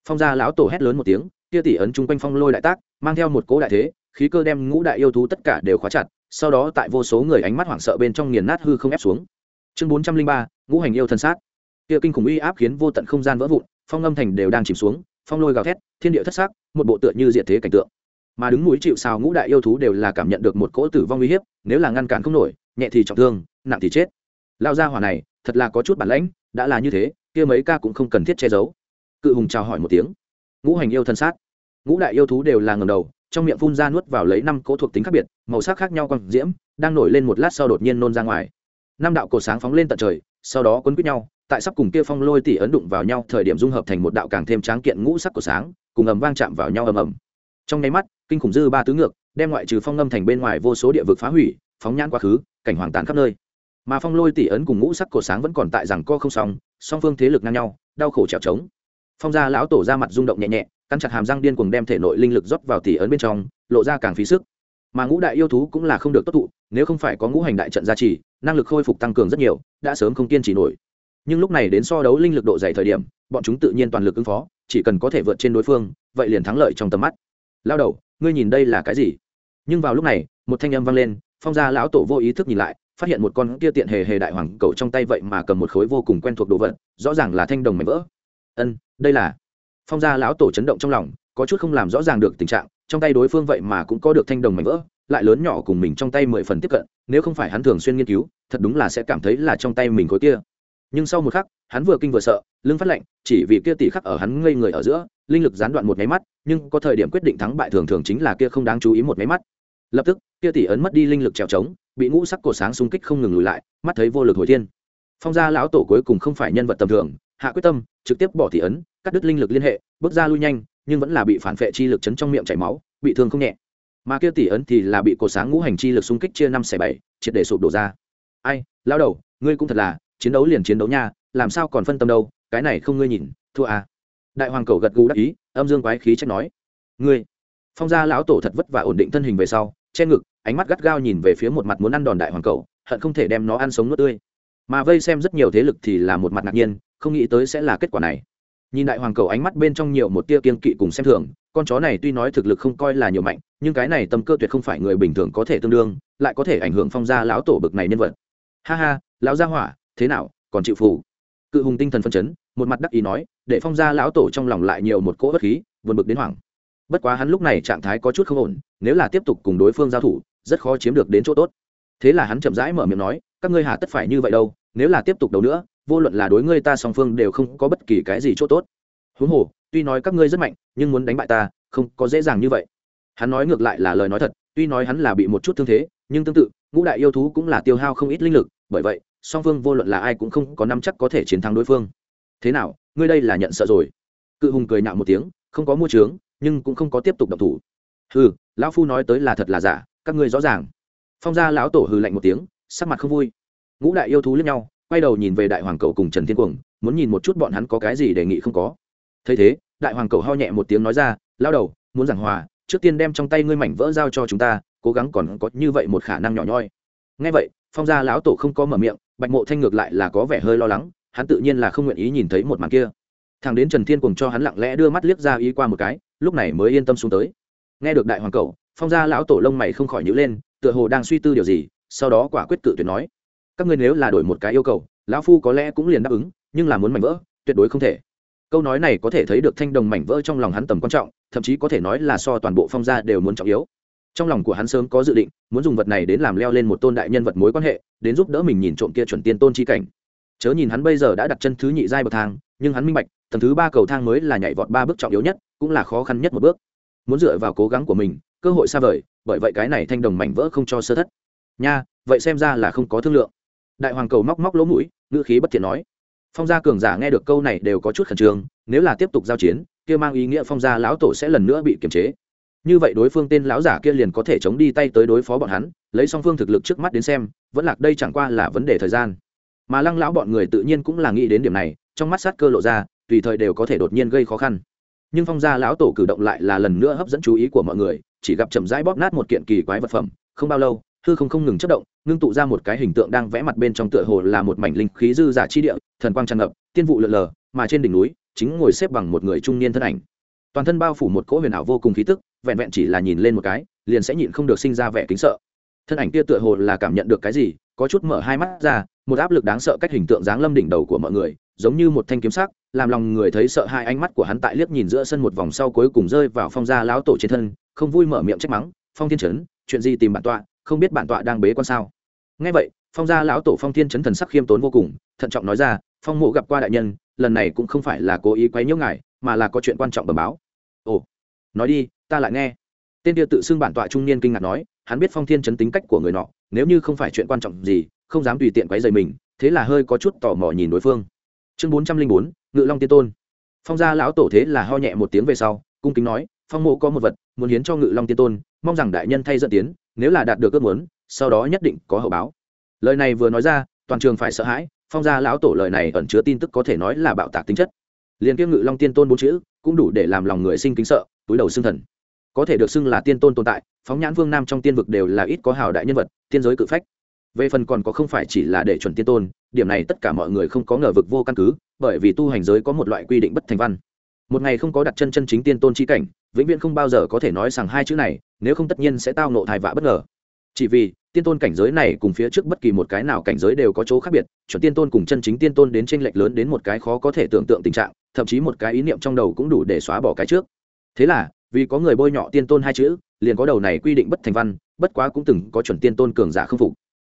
[SPEAKER 1] Phong gia lão tổ hét lớn một tiếng, kia tỷ ấn chung quanh phong lôi đại tác, mang theo một cỗ đại thế, khí cơ đem ngũ đại yêu thú tất cả đều khóa chặt, sau đó tại vô số người ánh mắt hoảng sợ bên trong nghiền nát hư không ép xuống. Chương bốn trăm linh ba, ngũ hành yêu thân sát. Kia kinh khủng uy áp khiến vô tận không gian vỡ vụn phong âm thành đều đang chìm xuống, phong lôi gào thét, thiên địa thất xác một bộ tựa như diện thế cảnh tượng. Mà đứng núi chịu sao ngũ đại yêu thú đều là cảm nhận được một cỗ tử vong uy hiếp, nếu là ngăn cản không nổi, nhẹ thì trọng thương, nặng thì chết. Lao ra hỏa này, thật là có chút bản lãnh, đã là như thế, kia mấy ca cũng không cần thiết che giấu. Cự hùng chào hỏi một tiếng. Ngũ hành yêu thân sát. Ngũ đại yêu thú đều là ngầm đầu, trong miệng phun ra nuốt vào lấy năm cỗ thuộc tính khác biệt, màu sắc khác nhau quang diễm, đang nổi lên một lát sau đột nhiên nôn ra ngoài. Năm đạo cổ sáng phóng lên tận trời, sau đó quấn quýt nhau tại sắp cùng kia phong lôi tỷ ấn đụng vào nhau, thời điểm dung hợp thành một đạo càng thêm tráng kiện ngũ sắc của sáng, cùng ầm vang chạm vào nhau ầm ầm. Trong nháy mắt, kinh khủng dư ba tứ ngược, đem ngoại trừ phong ngâm thành bên ngoài vô số địa vực phá hủy, phóng nhãn quá khứ, cảnh hoàng tàn khắp nơi. Mà phong lôi tỷ ấn cùng ngũ sắc cổ sáng vẫn còn tại rằng co không xong, song phương thế lực ngang nhau, đau khổ trèo trống. Phong gia lão tổ ra mặt rung động nhẹ nhẹ căn chặt hàm răng điên cuồng đem thể nội linh lực rót vào tỷ ấn bên trong, lộ ra càng phí sức. Mà ngũ đại yêu thú cũng là không được tốt thụ, nếu không phải có ngũ hành đại trận gia trì, năng lực khôi phục tăng cường rất nhiều, đã sớm không kiên trì nổi nhưng lúc này đến so đấu linh lực độ dày thời điểm, bọn chúng tự nhiên toàn lực ứng phó, chỉ cần có thể vượt trên đối phương, vậy liền thắng lợi trong tầm mắt. Lao đầu, ngươi nhìn đây là cái gì? Nhưng vào lúc này, một thanh âm vang lên, phong gia lão tổ vô ý thức nhìn lại, phát hiện một con kia tiện hề hề đại hoàng cầu trong tay vậy mà cầm một khối vô cùng quen thuộc đồ vật, rõ ràng là thanh đồng mảnh vỡ. Ân, đây là. Phong gia lão tổ chấn động trong lòng, có chút không làm rõ ràng được tình trạng, trong tay đối phương vậy mà cũng có được thanh đồng mảnh vỡ, lại lớn nhỏ cùng mình trong tay mười phần tiếp cận, nếu không phải hắn thường xuyên nghiên cứu, thật đúng là sẽ cảm thấy là trong tay mình khối kia nhưng sau một khắc, hắn vừa kinh vừa sợ, lưng phát lạnh, chỉ vì kia tỷ khắc ở hắn ngây người ở giữa, linh lực gián đoạn một máy mắt, nhưng có thời điểm quyết định thắng bại thường thường chính là kia không đáng chú ý một máy mắt. Lập tức, kia tỷ ấn mất đi linh lực trèo trống, bị ngũ sắc cổ sáng xung kích không ngừng lùi lại, mắt thấy vô lực hồi thiên. Phong gia lão tổ cuối cùng không phải nhân vật tầm thường, hạ quyết tâm, trực tiếp bỏ tỷ ấn, cắt đứt linh lực liên hệ, bước ra lui nhanh, nhưng vẫn là bị phản vệ chi lực chấn trong miệng chảy máu, bị thương không nhẹ. Mà kia tỷ ấn thì là bị cổ sáng ngũ hành chi lực xung kích chia năm xẻ bảy, triệt để sụp đổ ra. Ai lao đầu, ngươi cũng thật là chiến đấu liền chiến đấu nha, làm sao còn phân tâm đâu, cái này không ngươi nhìn, thua à. Đại hoàng cầu gật gù đắc ý, âm dương quái khí trách nói. Ngươi, phong gia lão tổ thật vất vả ổn định thân hình về sau, che ngực, ánh mắt gắt gao nhìn về phía một mặt muốn ăn đòn đại hoàng cầu, hận không thể đem nó ăn sống nuốt tươi. Mà vây xem rất nhiều thế lực thì là một mặt ngạc nhiên, không nghĩ tới sẽ là kết quả này. Nhìn đại hoàng cầu ánh mắt bên trong nhiều một tia kiên kỵ cùng xem thường, con chó này tuy nói thực lực không coi là nhiều mạnh, nhưng cái này tâm cơ tuyệt không phải người bình thường có thể tương đương, lại có thể ảnh hưởng phong gia lão tổ bực này nhân vật. Ha ha, lão gia hỏa thế nào, còn chịu phủ cự hùng tinh thần phân chấn, một mặt đắc ý nói, để phong gia lão tổ trong lòng lại nhiều một cỗ bất khí vượt bực đến hoảng. Bất quá hắn lúc này trạng thái có chút không ổn, nếu là tiếp tục cùng đối phương giao thủ, rất khó chiếm được đến chỗ tốt. Thế là hắn chậm rãi mở miệng nói, các ngươi hà tất phải như vậy đâu, nếu là tiếp tục đấu nữa, vô luận là đối ngươi ta song phương đều không có bất kỳ cái gì chỗ tốt. Huống hồ, tuy nói các ngươi rất mạnh, nhưng muốn đánh bại ta, không có dễ dàng như vậy. Hắn nói ngược lại là lời nói thật, tuy nói hắn là bị một chút thương thế, nhưng tương tự, ngũ đại yêu thú cũng là tiêu hao không ít linh lực, bởi vậy song phương vô luận là ai cũng không có năm chắc có thể chiến thắng đối phương. Thế nào, ngươi đây là nhận sợ rồi? Cự hùng cười nạo một tiếng, không có mua trướng, nhưng cũng không có tiếp tục động thủ. Hừ, lão phu nói tới là thật là giả, các ngươi rõ ràng. Phong gia lão tổ hừ lạnh một tiếng, sắc mặt không vui. Ngũ đại yêu thú lẫn nhau, quay đầu nhìn về đại hoàng cầu cùng trần thiên cuồng, muốn nhìn một chút bọn hắn có cái gì đề nghị không có. Thấy thế, đại hoàng cầu ho nhẹ một tiếng nói ra lao đầu, muốn giảng hòa, trước tiên đem trong tay ngươi mảnh vỡ giao cho chúng ta, cố gắng còn có như vậy một khả năng nhỏ nhoi. Ngay vậy, phong gia lão tổ không có mở miệng bạch mộ thanh ngược lại là có vẻ hơi lo lắng, hắn tự nhiên là không nguyện ý nhìn thấy một màn kia. Thằng đến trần thiên cùng cho hắn lặng lẽ đưa mắt liếc ra ý qua một cái, lúc này mới yên tâm xuống tới. Nghe được đại hoàng cầu phong gia lão tổ lông mày không khỏi nhữ lên, tựa hồ đang suy tư điều gì, sau đó quả quyết cự tuyệt nói, các ngươi nếu là đổi một cái yêu cầu, lão phu có lẽ cũng liền đáp ứng, nhưng là muốn mảnh vỡ, tuyệt đối không thể. Câu nói này có thể thấy được thanh đồng mảnh vỡ trong lòng hắn tầm quan trọng, thậm chí có thể nói là so toàn bộ phong gia đều muốn trọng yếu trong lòng của hắn sớm có dự định, muốn dùng vật này đến làm leo lên một tôn đại nhân vật mối quan hệ, đến giúp đỡ mình nhìn trộm kia chuẩn tiên tôn chi cảnh. Chớ nhìn hắn bây giờ đã đặt chân thứ nhị giai bậc thang, nhưng hắn minh bạch, tầng thứ ba cầu thang mới là nhảy vọt ba bước trọng yếu nhất, cũng là khó khăn nhất một bước. Muốn dựa vào cố gắng của mình, cơ hội xa vời, bởi vậy cái này thanh đồng mảnh vỡ không cho sơ thất. Nha, vậy xem ra là không có thương lượng. Đại hoàng cầu móc móc lỗ mũi, ngữ khí bất thiện nói. Phong gia cường giả nghe được câu này đều có chút khẩn trương, nếu là tiếp tục giao chiến, kia mang ý nghĩa phong gia lão tổ sẽ lần nữa bị kiềm chế như vậy đối phương tên lão giả kia liền có thể chống đi tay tới đối phó bọn hắn, lấy song phương thực lực trước mắt đến xem, vẫn lạc đây chẳng qua là vấn đề thời gian. Mà lăng lão bọn người tự nhiên cũng là nghĩ đến điểm này, trong mắt sát cơ lộ ra, tùy thời đều có thể đột nhiên gây khó khăn. Nhưng phong gia lão tổ cử động lại là lần nữa hấp dẫn chú ý của mọi người, chỉ gặp chậm rãi bóp nát một kiện kỳ quái vật phẩm, không bao lâu, hư không không ngừng chất động, ngưng tụ ra một cái hình tượng đang vẽ mặt bên trong tựa hồ là một mảnh linh khí dư giả chi địa, thần quang tràn ngập, tiên vụ lượn lờ, mà trên đỉnh núi, chính ngồi xếp bằng một người trung niên thân ảnh toàn thân bao phủ một cỗ huyền ảo vô cùng khí tức, vẹn vẹn chỉ là nhìn lên một cái, liền sẽ nhịn không được sinh ra vẻ kính sợ. Thân ảnh kia tựa hồ là cảm nhận được cái gì, có chút mở hai mắt ra, một áp lực đáng sợ cách hình tượng dáng lâm đỉnh đầu của mọi người, giống như một thanh kiếm sắc, làm lòng người thấy sợ hai ánh mắt của hắn tại liếc nhìn giữa sân một vòng sau cuối cùng rơi vào phong gia lão tổ trên thân, không vui mở miệng trách mắng, phong thiên trấn chuyện gì tìm bản tọa, không biết bản tọa đang bế quan sao? Ngay vậy, phong gia lão tổ phong thiên trấn thần sắc khiêm tốn vô cùng, thận trọng nói ra, phong mộ gặp qua đại nhân, lần này cũng không phải là cố ý quấy nhiễu ngài mà là có chuyện quan trọng bẩm báo. Ồ, nói đi, ta lại nghe. Tên kia tự xưng bản tọa trung niên kinh ngạc nói, hắn biết phong thiên chấn tính cách của người nọ, nếu như không phải chuyện quan trọng gì, không dám tùy tiện quấy rầy mình, thế là hơi có chút tò mò nhìn đối phương. Chương bốn trăm linh bốn, ngự long tiên tôn. Phong gia lão tổ thế là ho nhẹ một tiếng về sau, cung kính nói, phong mộ có một vật, muốn hiến cho ngự long tiên tôn, mong rằng đại nhân thay dẫn tiến, nếu là đạt được ước muốn, sau đó nhất định có hậu báo. Lời này vừa nói ra, toàn trường phải sợ hãi, phong gia lão tổ lời này ẩn chứa tin tức có thể nói là bạo tạc tính chất liền kiêm ngự long tiên tôn bốn chữ cũng đủ để làm lòng người sinh kính sợ, túi đầu xưng thần. Có thể được xưng là tiên tôn tồn tại, phóng nhãn vương nam trong tiên vực đều là ít có hào đại nhân vật, tiên giới cự phách. Về phần còn có không phải chỉ là để chuẩn tiên tôn, điểm này tất cả mọi người không có ngờ vực vô căn cứ, bởi vì tu hành giới có một loại quy định bất thành văn. Một ngày không có đặt chân chân chính tiên tôn chi cảnh, vĩnh viễn không bao giờ có thể nói rằng hai chữ này, nếu không tất nhiên sẽ tao nộ thai vạ bất ngờ. Chỉ vì tiên tôn cảnh giới này cùng phía trước bất kỳ một cái nào cảnh giới đều có chỗ khác biệt, chuẩn tiên tôn cùng chân chính tiên tôn đến tranh lệch lớn đến một cái khó có thể tưởng tượng tình trạng, thậm chí một cái ý niệm trong đầu cũng đủ để xóa bỏ cái trước. Thế là, vì có người bôi nhọ tiên tôn hai chữ, liền có đầu này quy định bất thành văn, bất quá cũng từng có chuẩn tiên tôn cường giả không phục.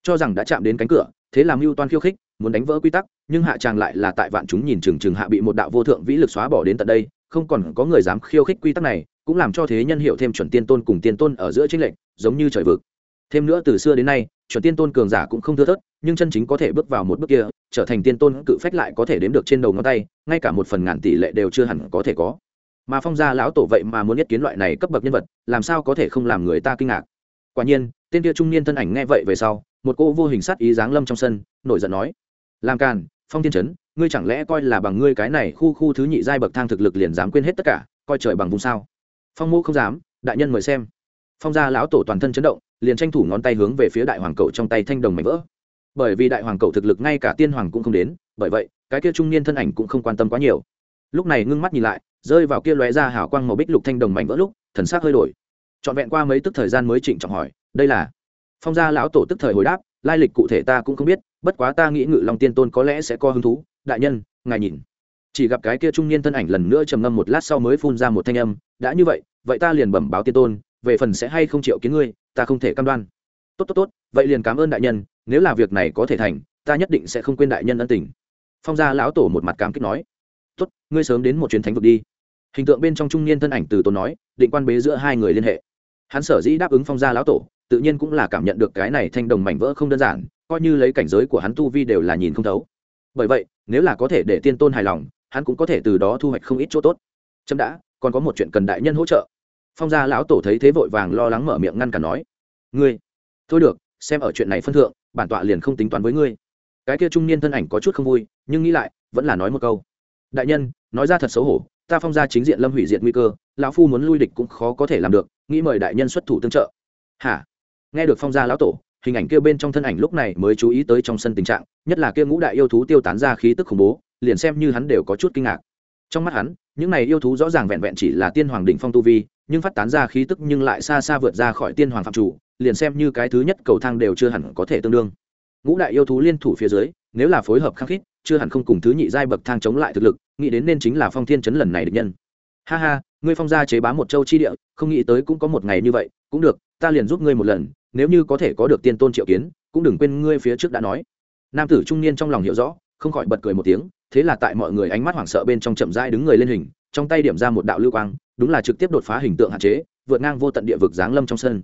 [SPEAKER 1] Cho rằng đã chạm đến cánh cửa, thế làm mưu toan khiêu khích, muốn đánh vỡ quy tắc, nhưng hạ tràng lại là tại vạn chúng nhìn chừng chừng hạ bị một đạo vô thượng vĩ lực xóa bỏ đến tận đây, không còn có người dám khiêu khích quy tắc này, cũng làm cho thế nhân hiểu thêm chuẩn tiên tôn cùng tiên tôn ở giữa chính lệnh giống như trời vực thêm nữa từ xưa đến nay, chuẩn tiên tôn cường giả cũng không thưa thớt, nhưng chân chính có thể bước vào một bước kia, trở thành tiên tôn cự phách lại có thể đếm được trên đầu ngón tay, ngay cả một phần ngàn tỷ lệ đều chưa hẳn có thể có. Mà phong gia lão tổ vậy mà muốn nhất kiến loại này cấp bậc nhân vật, làm sao có thể không làm người ta kinh ngạc? Quả nhiên, tên kia trung niên thân ảnh nghe vậy về sau, một cô vô hình sát ý dáng lâm trong sân, nổi giận nói, làm càn, phong thiên trấn ngươi chẳng lẽ coi là bằng ngươi cái này khu khu thứ nhị giai bậc thang thực lực liền dám quên hết tất cả, coi trời bằng vùng sao? Phong mô không dám, đại nhân mời xem. Phong gia lão tổ toàn thân chấn động liền tranh thủ ngón tay hướng về phía đại hoàng cậu trong tay thanh đồng mảnh vỡ. Bởi vì đại hoàng cậu thực lực ngay cả tiên hoàng cũng không đến, bởi vậy, cái kia trung niên thân ảnh cũng không quan tâm quá nhiều. Lúc này ngưng mắt nhìn lại, rơi vào kia lóe ra hào quang màu bích lục thanh đồng mảnh vỡ lúc, thần sắc hơi đổi. Trọn vẹn qua mấy tức thời gian mới trịnh trọng hỏi, đây là? Phong gia lão tổ tức thời hồi đáp, lai lịch cụ thể ta cũng không biết, bất quá ta nghĩ ngự long tiên tôn có lẽ sẽ có hứng thú. Đại nhân, ngài nhìn. Chỉ gặp cái kia trung niên thân ảnh lần nữa trầm ngâm một lát sau mới phun ra một thanh âm, đã như vậy vậy ta liền bẩm báo tiên tôn về phần sẽ hay không chịu kiến ngươi, ta không thể cam đoan. Tốt tốt tốt, vậy liền cảm ơn đại nhân, nếu là việc này có thể thành, ta nhất định sẽ không quên đại nhân ân tình. Phong gia lão tổ một mặt cảm kích nói. Tốt, ngươi sớm đến một chuyến thánh vực đi. Hình tượng bên trong trung niên thân ảnh từ tôn nói, định quan bế giữa hai người liên hệ. Hắn sở dĩ đáp ứng phong gia lão tổ, tự nhiên cũng là cảm nhận được cái này thanh đồng mảnh vỡ không đơn giản, coi như lấy cảnh giới của hắn tu vi đều là nhìn không thấu. Bởi vậy, nếu là có thể để tiên tôn hài lòng, hắn cũng có thể từ đó thu hoạch không ít chỗ tốt. Chấm đã, còn có một chuyện cần đại nhân hỗ trợ phong gia lão tổ thấy thế vội vàng lo lắng mở miệng ngăn cả nói, ngươi, thôi được, xem ở chuyện này phân thượng, bản tọa liền không tính toán với ngươi. Cái kia trung niên thân ảnh có chút không vui, nhưng nghĩ lại, vẫn là nói một câu, đại nhân, nói ra thật xấu hổ, ta phong gia chính diện lâm hủy diệt nguy cơ, lão phu muốn lui địch cũng khó có thể làm được, nghĩ mời đại nhân xuất thủ tương trợ. Hả? Nghe được phong gia lão tổ, hình ảnh kia bên trong thân ảnh lúc này mới chú ý tới trong sân tình trạng, nhất là kia ngũ đại yêu thú tiêu tán ra khí tức khủng bố, liền xem như hắn đều có chút kinh ngạc. Trong mắt hắn, những này yêu thú rõ ràng vẹn vẹn chỉ là tiên hoàng đỉnh phong tu vi nhưng phát tán ra khí tức nhưng lại xa xa vượt ra khỏi tiên hoàng phạm chủ, liền xem như cái thứ nhất cầu thang đều chưa hẳn có thể tương đương. Ngũ đại yêu thú liên thủ phía dưới, nếu là phối hợp khắc khít, chưa hẳn không cùng thứ nhị giai bậc thang chống lại thực lực, nghĩ đến nên chính là phong thiên chấn lần này được nhân. Ha ha, ngươi phong gia chế bá một châu chi địa, không nghĩ tới cũng có một ngày như vậy, cũng được, ta liền giúp ngươi một lần, nếu như có thể có được tiên tôn triệu kiến, cũng đừng quên ngươi phía trước đã nói. Nam tử trung niên trong lòng hiểu rõ, không khỏi bật cười một tiếng, thế là tại mọi người ánh mắt hoảng sợ bên trong chậm rãi đứng người lên hình, trong tay điểm ra một đạo lưu quang đúng là trực tiếp đột phá hình tượng hạn chế, vượt ngang vô tận địa vực giáng lâm trong sân.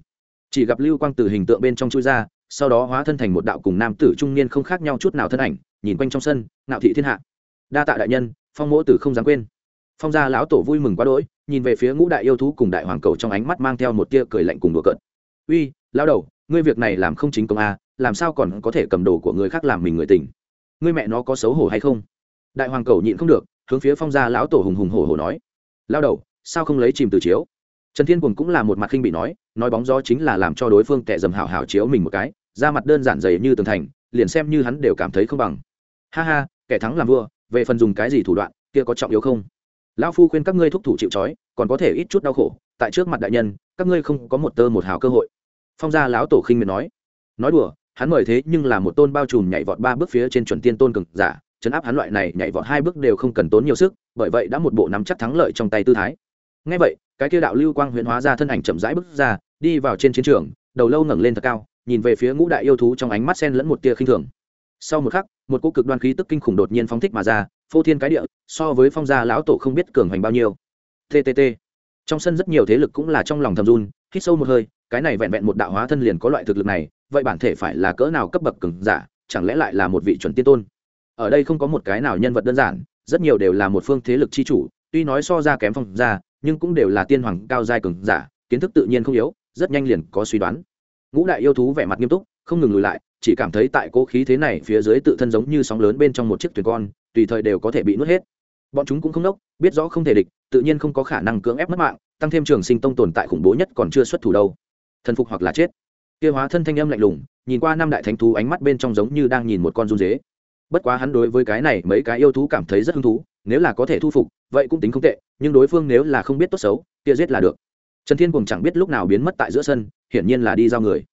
[SPEAKER 1] Chỉ gặp lưu quang từ hình tượng bên trong chui ra, sau đó hóa thân thành một đạo cùng nam tử trung niên không khác nhau chút nào thân ảnh, nhìn quanh trong sân, ngạo thị thiên hạ. Đa tạ đại nhân, phong mỗ tử không dám quên. Phong gia lão tổ vui mừng quá đỗi, nhìn về phía ngũ đại yêu thú cùng đại hoàng cầu trong ánh mắt mang theo một tia cười lạnh cùng đùa cợt. Uy, lão đầu, ngươi việc này làm không chính công a, làm sao còn có thể cầm đồ của người khác làm mình người tình? Ngươi mẹ nó có xấu hổ hay không? Đại hoàng cầu nhịn không được, hướng phía phong gia lão tổ hùng hùng hổ hổ nói. Lao đầu sao không lấy chìm từ chiếu? Trần thiên cùng cũng là một mặt khinh bị nói nói bóng gió chính là làm cho đối phương tệ dầm hảo hảo chiếu mình một cái da mặt đơn giản dày như tường thành, liền xem như hắn đều cảm thấy không bằng. Ha ha, kẻ thắng làm vua, về phần dùng cái gì thủ đoạn, kia có trọng yếu không? Lão phu khuyên các ngươi thúc thủ chịu trói, còn có thể ít chút đau khổ, tại trước mặt đại nhân, các ngươi không có một tơ một hào cơ hội. Phong gia lão tổ khinh miệt nói nói đùa, hắn mời thế nhưng là một tôn bao trùm nhảy vọt ba bước phía trên chuẩn tiên tôn cực giả, chấn áp hắn loại này nhảy vọt hai bước đều không cần tốn nhiều sức, bởi vậy đã một bộ nắm chắc thắng lợi trong tay tư thái ngay vậy, cái kia đạo lưu quang huyễn hóa ra thân ảnh chậm rãi bước ra, đi vào trên chiến trường, đầu lâu ngẩng lên thật cao, nhìn về phía ngũ đại yêu thú trong ánh mắt sen lẫn một tia khinh thường. Sau một khắc, một cỗ cực đoan khí tức kinh khủng đột nhiên phóng thích mà ra, phô thiên cái địa, so với phong gia lão tổ không biết cường hoành bao nhiêu. Ttt trong sân rất nhiều thế lực cũng là trong lòng thầm run, hít sâu một hơi, cái này vẹn vẹn một đạo hóa thân liền có loại thực lực này, vậy bản thể phải là cỡ nào cấp bậc cường giả, chẳng lẽ lại là một vị chuẩn tiên tôn? Ở đây không có một cái nào nhân vật đơn giản, rất nhiều đều là một phương thế lực chi chủ tuy nói so ra kém phong gia nhưng cũng đều là tiên hoàng cao giai cường giả, kiến thức tự nhiên không yếu, rất nhanh liền có suy đoán. Ngũ đại yêu thú vẻ mặt nghiêm túc, không ngừng lùi lại, chỉ cảm thấy tại cố khí thế này phía dưới tự thân giống như sóng lớn bên trong một chiếc thuyền con, tùy thời đều có thể bị nuốt hết. Bọn chúng cũng không đốc biết rõ không thể địch, tự nhiên không có khả năng cưỡng ép mất mạng, tăng thêm trường sinh tông tồn tại khủng bố nhất còn chưa xuất thủ đâu. Thần phục hoặc là chết. Kia hóa thân thanh âm lạnh lùng, nhìn qua năm đại thánh thú ánh mắt bên trong giống như đang nhìn một con run dế bất quá hắn đối với cái này mấy cái yêu thú cảm thấy rất hứng thú nếu là có thể thu phục, vậy cũng tính không tệ, nhưng đối phương nếu là không biết tốt xấu, kia giết là được. Trần thiên cùng chẳng biết lúc nào biến mất tại giữa sân, hiển nhiên là đi giao người.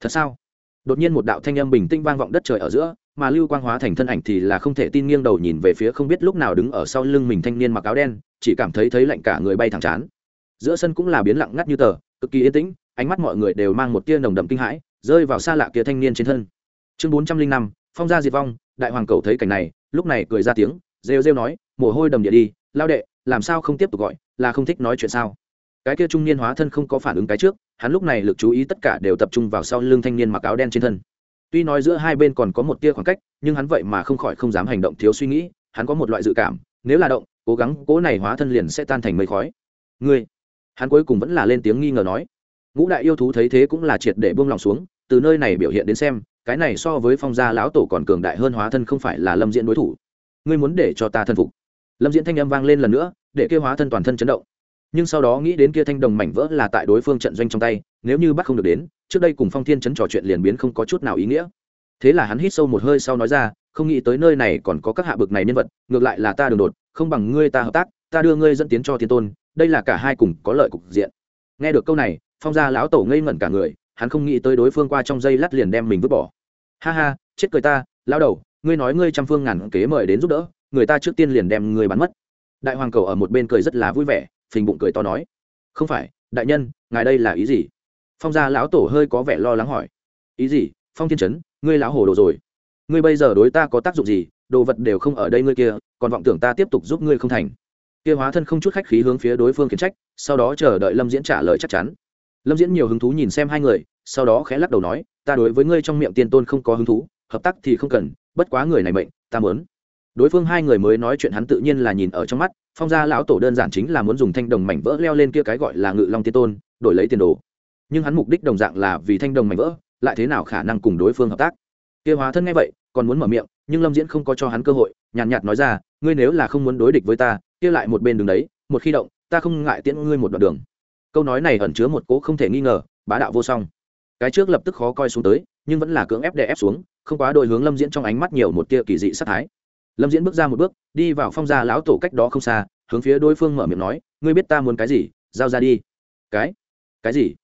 [SPEAKER 1] Thật sao? Đột nhiên một đạo thanh âm bình tĩnh vang vọng đất trời ở giữa, mà lưu quang hóa thành thân ảnh thì là không thể tin nghiêng đầu nhìn về phía không biết lúc nào đứng ở sau lưng mình thanh niên mặc áo đen, chỉ cảm thấy thấy lạnh cả người bay thẳng chán. Giữa sân cũng là biến lặng ngắt như tờ, cực kỳ yên tĩnh, ánh mắt mọi người đều mang một tia nồng đậm kinh hãi, rơi vào xa lạ kia thanh niên trên thân. Chương bốn trăm linh năm, phong gia diệt vong, đại hoàng cầu thấy cảnh này, lúc này cười ra tiếng rêu rêu nói, mồ hôi đầm địa đi, lao đệ, làm sao không tiếp tục gọi, là không thích nói chuyện sao? Cái kia trung niên hóa thân không có phản ứng cái trước, hắn lúc này lực chú ý tất cả đều tập trung vào sau lưng thanh niên mặc áo đen trên thân. Tuy nói giữa hai bên còn có một tia khoảng cách, nhưng hắn vậy mà không khỏi không dám hành động thiếu suy nghĩ, hắn có một loại dự cảm, nếu là động, cố gắng, cố này hóa thân liền sẽ tan thành mây khói. Ngươi? Hắn cuối cùng vẫn là lên tiếng nghi ngờ nói. Ngũ đại yêu thú thấy thế cũng là triệt để buông lòng xuống, từ nơi này biểu hiện đến xem, cái này so với phong gia lão tổ còn cường đại hơn hóa thân không phải là lâm diễn đối thủ ngươi muốn để cho ta thân phục. Lâm diễn thanh âm vang lên lần nữa, để kêu hóa thân toàn thân chấn động. Nhưng sau đó nghĩ đến kia thanh đồng mảnh vỡ là tại đối phương trận doanh trong tay, nếu như bắt không được đến, trước đây cùng phong thiên chấn trò chuyện liền biến không có chút nào ý nghĩa. Thế là hắn hít sâu một hơi sau nói ra, không nghĩ tới nơi này còn có các hạ bực này nhân vật, ngược lại là ta đường đột, không bằng ngươi ta hợp tác, ta đưa ngươi dẫn tiến cho thiên tôn, đây là cả hai cùng có lợi cục diện. Nghe được câu này, phong gia lão tổ ngây ngẩn cả người, hắn không nghĩ tới đối phương qua trong dây lát liền đem mình vứt bỏ. Ha ha, chết cười ta, lão đầu ngươi nói ngươi trăm phương ngàn kế mời đến giúp đỡ, người ta trước tiên liền đem ngươi bắn mất. Đại hoàng cầu ở một bên cười rất là vui vẻ, phình bụng cười to nói. Không phải, đại nhân, ngài đây là ý gì? Phong gia lão tổ hơi có vẻ lo lắng hỏi. Ý gì? Phong thiên trấn ngươi lão hồ đồ rồi. Ngươi bây giờ đối ta có tác dụng gì? Đồ vật đều không ở đây ngươi kia, còn vọng tưởng ta tiếp tục giúp ngươi không thành. Kia hóa thân không chút khách khí hướng phía đối phương khiển trách, sau đó chờ đợi lâm diễn trả lời chắc chắn. Lâm diễn nhiều hứng thú nhìn xem hai người, sau đó khẽ lắc đầu nói, ta đối với ngươi trong miệng tiên tôn không có hứng thú, hợp tác thì không cần bất quá người này mệnh ta muốn. Đối phương hai người mới nói chuyện hắn tự nhiên là nhìn ở trong mắt phong gia lão tổ đơn giản chính là muốn dùng thanh đồng mảnh vỡ leo lên kia cái gọi là ngự long tiên tôn đổi lấy tiền đồ. Nhưng hắn mục đích đồng dạng là vì thanh đồng mảnh vỡ lại thế nào khả năng cùng đối phương hợp tác? Kia hóa thân nghe vậy còn muốn mở miệng nhưng lâm diễn không có cho hắn cơ hội nhàn nhạt, nhạt nói ra ngươi nếu là không muốn đối địch với ta kia lại một bên đường đấy một khi động ta không ngại tiễn ngươi một đoạn đường. Câu nói này ẩn chứa một cố không thể nghi ngờ bá đạo vô song. Cái trước lập tức khó coi xuống tới nhưng vẫn là cưỡng ép đè ép xuống không quá đội hướng lâm diễn trong ánh mắt nhiều một tia kỳ dị sát thái. Lâm diễn bước ra một bước, đi vào phong gia lão tổ cách đó không xa, hướng phía đối phương mở miệng nói, ngươi biết ta muốn cái gì, giao ra đi. Cái? Cái gì?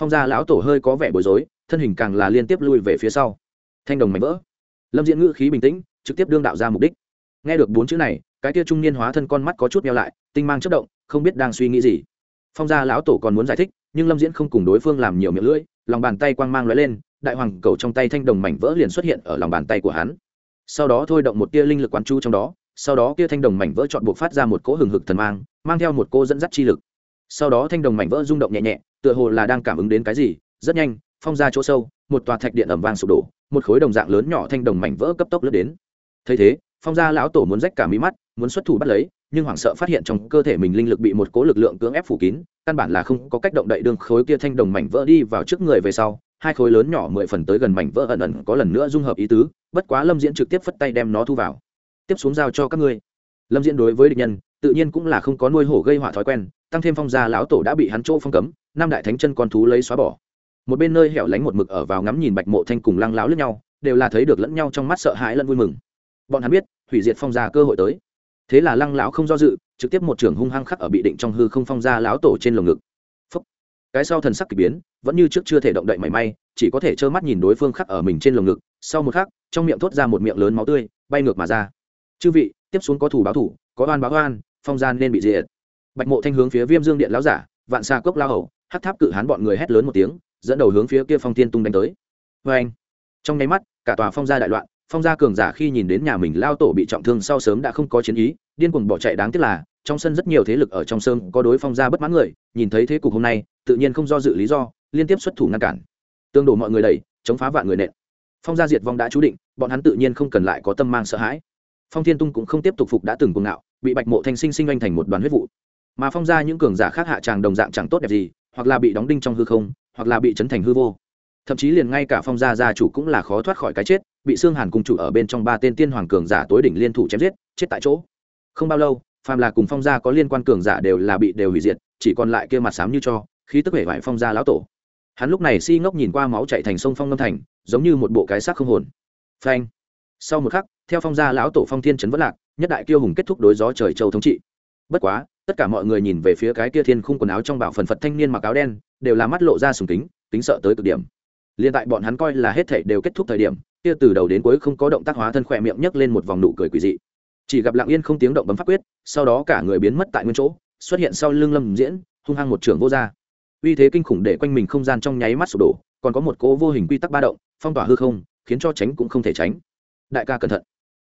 [SPEAKER 1] Phong gia lão tổ hơi có vẻ bối rối, thân hình càng là liên tiếp lui về phía sau. Thanh đồng mảnh vỡ. Lâm diễn ngữ khí bình tĩnh, trực tiếp đương đạo ra mục đích. Nghe được bốn chữ này, cái tia trung niên hóa thân con mắt có chút meo lại, tinh mang chất động, không biết đang suy nghĩ gì. Phong gia lão tổ còn muốn giải thích, nhưng lâm diễn không cùng đối phương làm nhiều miệng lưỡi, lòng bàn tay quang mang lóe lên đại hoàng cầu trong tay thanh đồng mảnh vỡ liền xuất hiện ở lòng bàn tay của hắn. Sau đó thôi động một tia linh lực quán chu trong đó, sau đó kia thanh đồng mảnh vỡ chọn buộc phát ra một cỗ hừng hực thần mang mang theo một cô dẫn dắt chi lực. Sau đó thanh đồng mảnh vỡ rung động nhẹ nhẹ, tựa hồ là đang cảm ứng đến cái gì, rất nhanh, phong ra chỗ sâu, một tòa thạch điện ẩm vang sụp đổ, một khối đồng dạng lớn nhỏ thanh đồng mảnh vỡ cấp tốc lướt đến. Thấy thế, phong gia lão tổ muốn rách cả mí mắt, muốn xuất thủ bắt lấy, nhưng hoảng sợ phát hiện trong cơ thể mình linh lực bị một cố lực lượng cưỡng ép phủ kín, căn bản là không có cách động đậy đường khối kia thanh đồng mảnh vỡ đi vào trước người về sau hai khối lớn nhỏ mười phần tới gần mảnh vỡ ẩn ẩn có lần nữa dung hợp ý tứ, bất quá lâm diễn trực tiếp phất tay đem nó thu vào. Tiếp xuống giao cho các ngươi. Lâm diễn đối với địch nhân, tự nhiên cũng là không có nuôi hổ gây họa thói quen, tăng thêm phong gia lão tổ đã bị hắn chỗ phong cấm, năm đại thánh chân con thú lấy xóa bỏ. Một bên nơi hẻo lánh một mực ở vào ngắm nhìn bạch mộ thanh cùng lăng láo lẫn nhau, đều là thấy được lẫn nhau trong mắt sợ hãi lẫn vui mừng. Bọn hắn biết, hủy diệt phong gia cơ hội tới. Thế là lăng lão không do dự, trực tiếp một trường hung hăng khắc ở bị định trong hư không phong gia lão tổ trên lồng ngực cái sau thần sắc kỳ biến, vẫn như trước chưa thể động đậy mảy may, chỉ có thể trơ mắt nhìn đối phương khắc ở mình trên lồng ngực, sau một khắc, trong miệng thốt ra một miệng lớn máu tươi, bay ngược mà ra. Chư vị, tiếp xuống có thủ báo thủ, có oan báo oan, phong gian nên bị diệt. Bạch mộ thanh hướng phía viêm dương điện lão giả, vạn xa cốc lao hầu hát tháp cự hán bọn người hét lớn một tiếng, dẫn đầu hướng phía kia phong tiên tung đánh tới. Vê anh, trong nháy mắt, cả tòa phong gia đại loạn, phong gia cường giả khi nhìn đến nhà mình lao tổ bị trọng thương sau sớm đã không có chiến ý, điên cuồng bỏ chạy đáng tiếc là, trong sân rất nhiều thế lực ở trong sơn có đối phong gia bất mãn người, nhìn thấy thế cục hôm nay tự nhiên không do dự lý do, liên tiếp xuất thủ ngăn cản. Tương đổ mọi người đẩy, chống phá vạn người nện. Phong gia diệt vong đã chú định, bọn hắn tự nhiên không cần lại có tâm mang sợ hãi. Phong thiên tung cũng không tiếp tục phục đã từng cuồng ngạo, bị bạch mộ thanh sinh sinh anh thành một đoàn huyết vụ. Mà phong gia những cường giả khác hạ tràng đồng dạng chẳng tốt đẹp gì, hoặc là bị đóng đinh trong hư không, hoặc là bị chấn thành hư vô. Thậm chí liền ngay cả phong gia gia chủ cũng là khó thoát khỏi cái chết, bị xương hàn cung chủ ở bên trong ba tên tiên hoàng cường giả tối đỉnh liên thủ chém giết, chết tại chỗ. Không bao lâu, phàm là cùng phong gia có liên quan cường giả đều là bị đều hủy diệt, chỉ còn lại kia mặt xám như cho khí tức vẻ vải phong gia lão tổ. Hắn lúc này si ngốc nhìn qua máu chạy thành sông phong ngâm thành, giống như một bộ cái xác không hồn. Phanh. Sau một khắc, theo phong gia lão tổ phong thiên trấn vất lạc, nhất đại kiêu hùng kết thúc đối gió trời châu thống trị. Bất quá, tất cả mọi người nhìn về phía cái kia thiên khung quần áo trong bảo phần phật thanh niên mặc áo đen, đều là mắt lộ ra sùng kính kính sợ tới cực điểm. Liền tại bọn hắn coi là hết thảy đều kết thúc thời điểm, kia từ đầu đến cuối không có động tác hóa thân khỏe miệng nhấc lên một vòng nụ cười quỷ dị. Chỉ gặp lặng yên không tiếng động bấm pháp quyết, sau đó cả người biến mất tại nguyên chỗ, xuất hiện sau lưng lâm diễn, hung hăng một trường vô gia uy thế kinh khủng để quanh mình không gian trong nháy mắt sụp đổ, còn có một cỗ vô hình quy tắc ba động, phong tỏa hư không, khiến cho tránh cũng không thể tránh. Đại ca cẩn thận.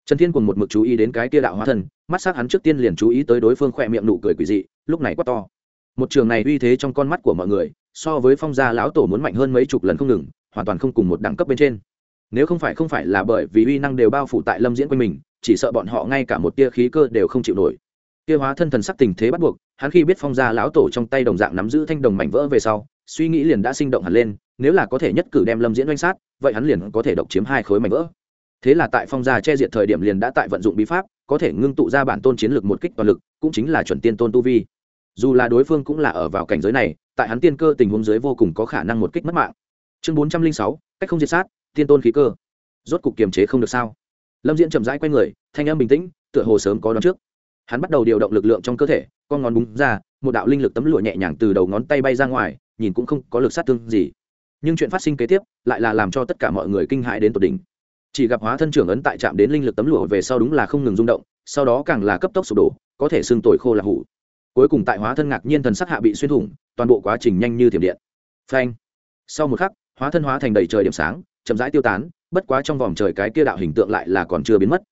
[SPEAKER 1] Trần thiên cùng một mực chú ý đến cái kia đạo hóa thân mắt s á c hắn trước tiên liền chú ý tới đối phương khỏe miệng nụ cười quỷ dị, lúc này quát to. Một trường này uy thế trong con mắt của mọi người, so với phong gia lão tổ muốn mạnh hơn mấy chục lần không ngừng, hoàn toàn không cùng một đẳng cấp bên trên. Nếu không phải không phải là bởi vì uy năng đều bao phủ tại lâm diễn quanh mình, chỉ sợ bọn họ ngay cả một tia khí cơ đều không chịu nổi. Kia hóa thân thần sắc tình thế bắt buộc hắn khi biết phong gia lão tổ trong tay đồng dạng nắm giữ thanh đồng mảnh vỡ về sau, suy nghĩ liền đã sinh động hẳn lên, nếu là có thể nhất cử đem lâm diễn oanh sát, vậy hắn liền có thể độc chiếm hai khối mảnh vỡ. Thế là tại phong gia che diệt thời điểm liền đã tại vận dụng bí pháp, có thể ngưng tụ ra bản tôn chiến lược một kích toàn lực, cũng chính là chuẩn tiên tôn tu vi. Dù là đối phương cũng là ở vào cảnh giới này, tại hắn tiên cơ tình huống giới vô cùng có khả năng một kích mất mạng. Chương bốn trăm linh sáu, cách không diệt sát, tiên tôn khí cơ. Rốt cục kiềm chế không được sao? Lâm diễn chậm rãi q u a y người, thanh âm bình tĩnh, tựa hồ sớm có đón trước. Hắn bắt đầu điều động lực lượng trong cơ thể con ngón búng ra, một đạo linh lực tấm lụa nhẹ nhàng từ đầu ngón tay bay ra ngoài, nhìn cũng không có lực sát thương gì. Nhưng chuyện phát sinh kế tiếp lại là làm cho tất cả mọi người kinh hãi đến tột đỉnh. Chỉ gặp hóa thân trưởng ấn tại trạm đến linh lực tấm lụa về sau đúng là không ngừng rung động, sau đó càng là cấp tốc sụp đổ, có thể xương tồi khô là hủ. Cuối cùng tại hóa thân ngạc nhiên thần sắc hạ bị xuyên thủng, toàn bộ quá trình nhanh như thiểm điện. Phanh! Sau một khắc, hóa thân hóa thành đầy trời điểm sáng, chậm rãi tiêu tán, bất quá trong vòng trời cái kia đạo hình tượng lại là còn chưa biến mất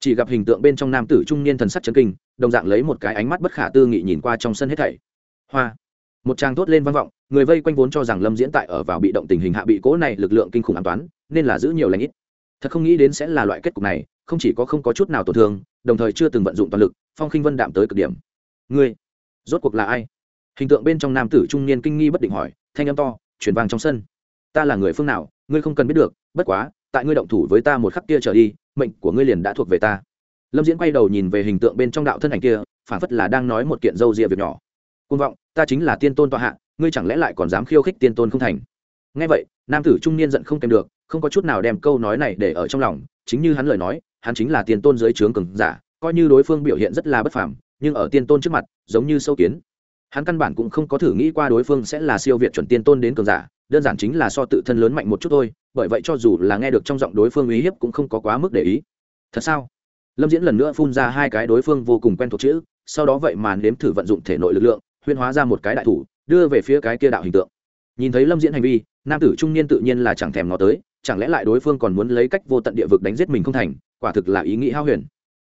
[SPEAKER 1] chỉ gặp hình tượng bên trong nam tử trung niên thần sắc chấn kinh, đồng dạng lấy một cái ánh mắt bất khả tư nghị nhìn qua trong sân hết thảy. Hoa! Một trang thốt lên vang vọng, người vây quanh vốn cho rằng lâm diễn tại ở vào bị động tình hình hạ bị cố này lực lượng kinh khủng an toán, nên là giữ nhiều lãnh ít. Thật không nghĩ đến sẽ là loại kết cục này, không chỉ có không có chút nào tổn thương, đồng thời chưa từng vận dụng toàn lực, phong khinh vân đạm tới cực điểm. Ngươi, rốt cuộc là ai? Hình tượng bên trong nam tử trung niên kinh nghi bất định hỏi, thanh âm to, chuyển vang trong sân. Ta là người phương nào, ngươi không cần biết được, bất quá, tại ngươi động thủ với ta một khắc kia trở đi mệnh của ngươi liền đã thuộc về ta. Lâm diễn quay đầu nhìn về hình tượng bên trong đạo thân ảnh kia phản phất là đang nói một kiện dâu rịa việc nhỏ. Côn vọng, ta chính là tiên tôn tọa hạ, ngươi chẳng lẽ lại còn dám khiêu khích tiên tôn không thành? Ngay vậy, nam tử trung niên giận không kèm được, không có chút nào đem câu nói này để ở trong lòng, chính như hắn lời nói, hắn chính là tiên tôn dưới trướng cường giả, coi như đối phương biểu hiện rất là bất phàm, nhưng ở tiên tôn trước mặt, giống như sâu kiến. Hắn căn bản cũng không có thử nghĩ qua đối phương sẽ là siêu việt chuẩn tiên tôn đến cường giả đơn giản chính là so tự thân lớn mạnh một chút thôi, bởi vậy cho dù là nghe được trong giọng đối phương uy hiếp cũng không có quá mức để ý. Thật sao? Lâm diễn lần nữa phun ra hai cái đối phương vô cùng quen thuộc chữ, sau đó vậy mà nếm thử vận dụng thể nội lực lượng, huyên hóa ra một cái đại thủ, đưa về phía cái kia đạo hình tượng. Nhìn thấy lâm diễn hành vi, nam tử trung niên tự nhiên là chẳng thèm nó tới, chẳng lẽ lại đối phương còn muốn lấy cách vô tận địa vực đánh giết mình không thành, quả thực là ý nghĩ hao huyền.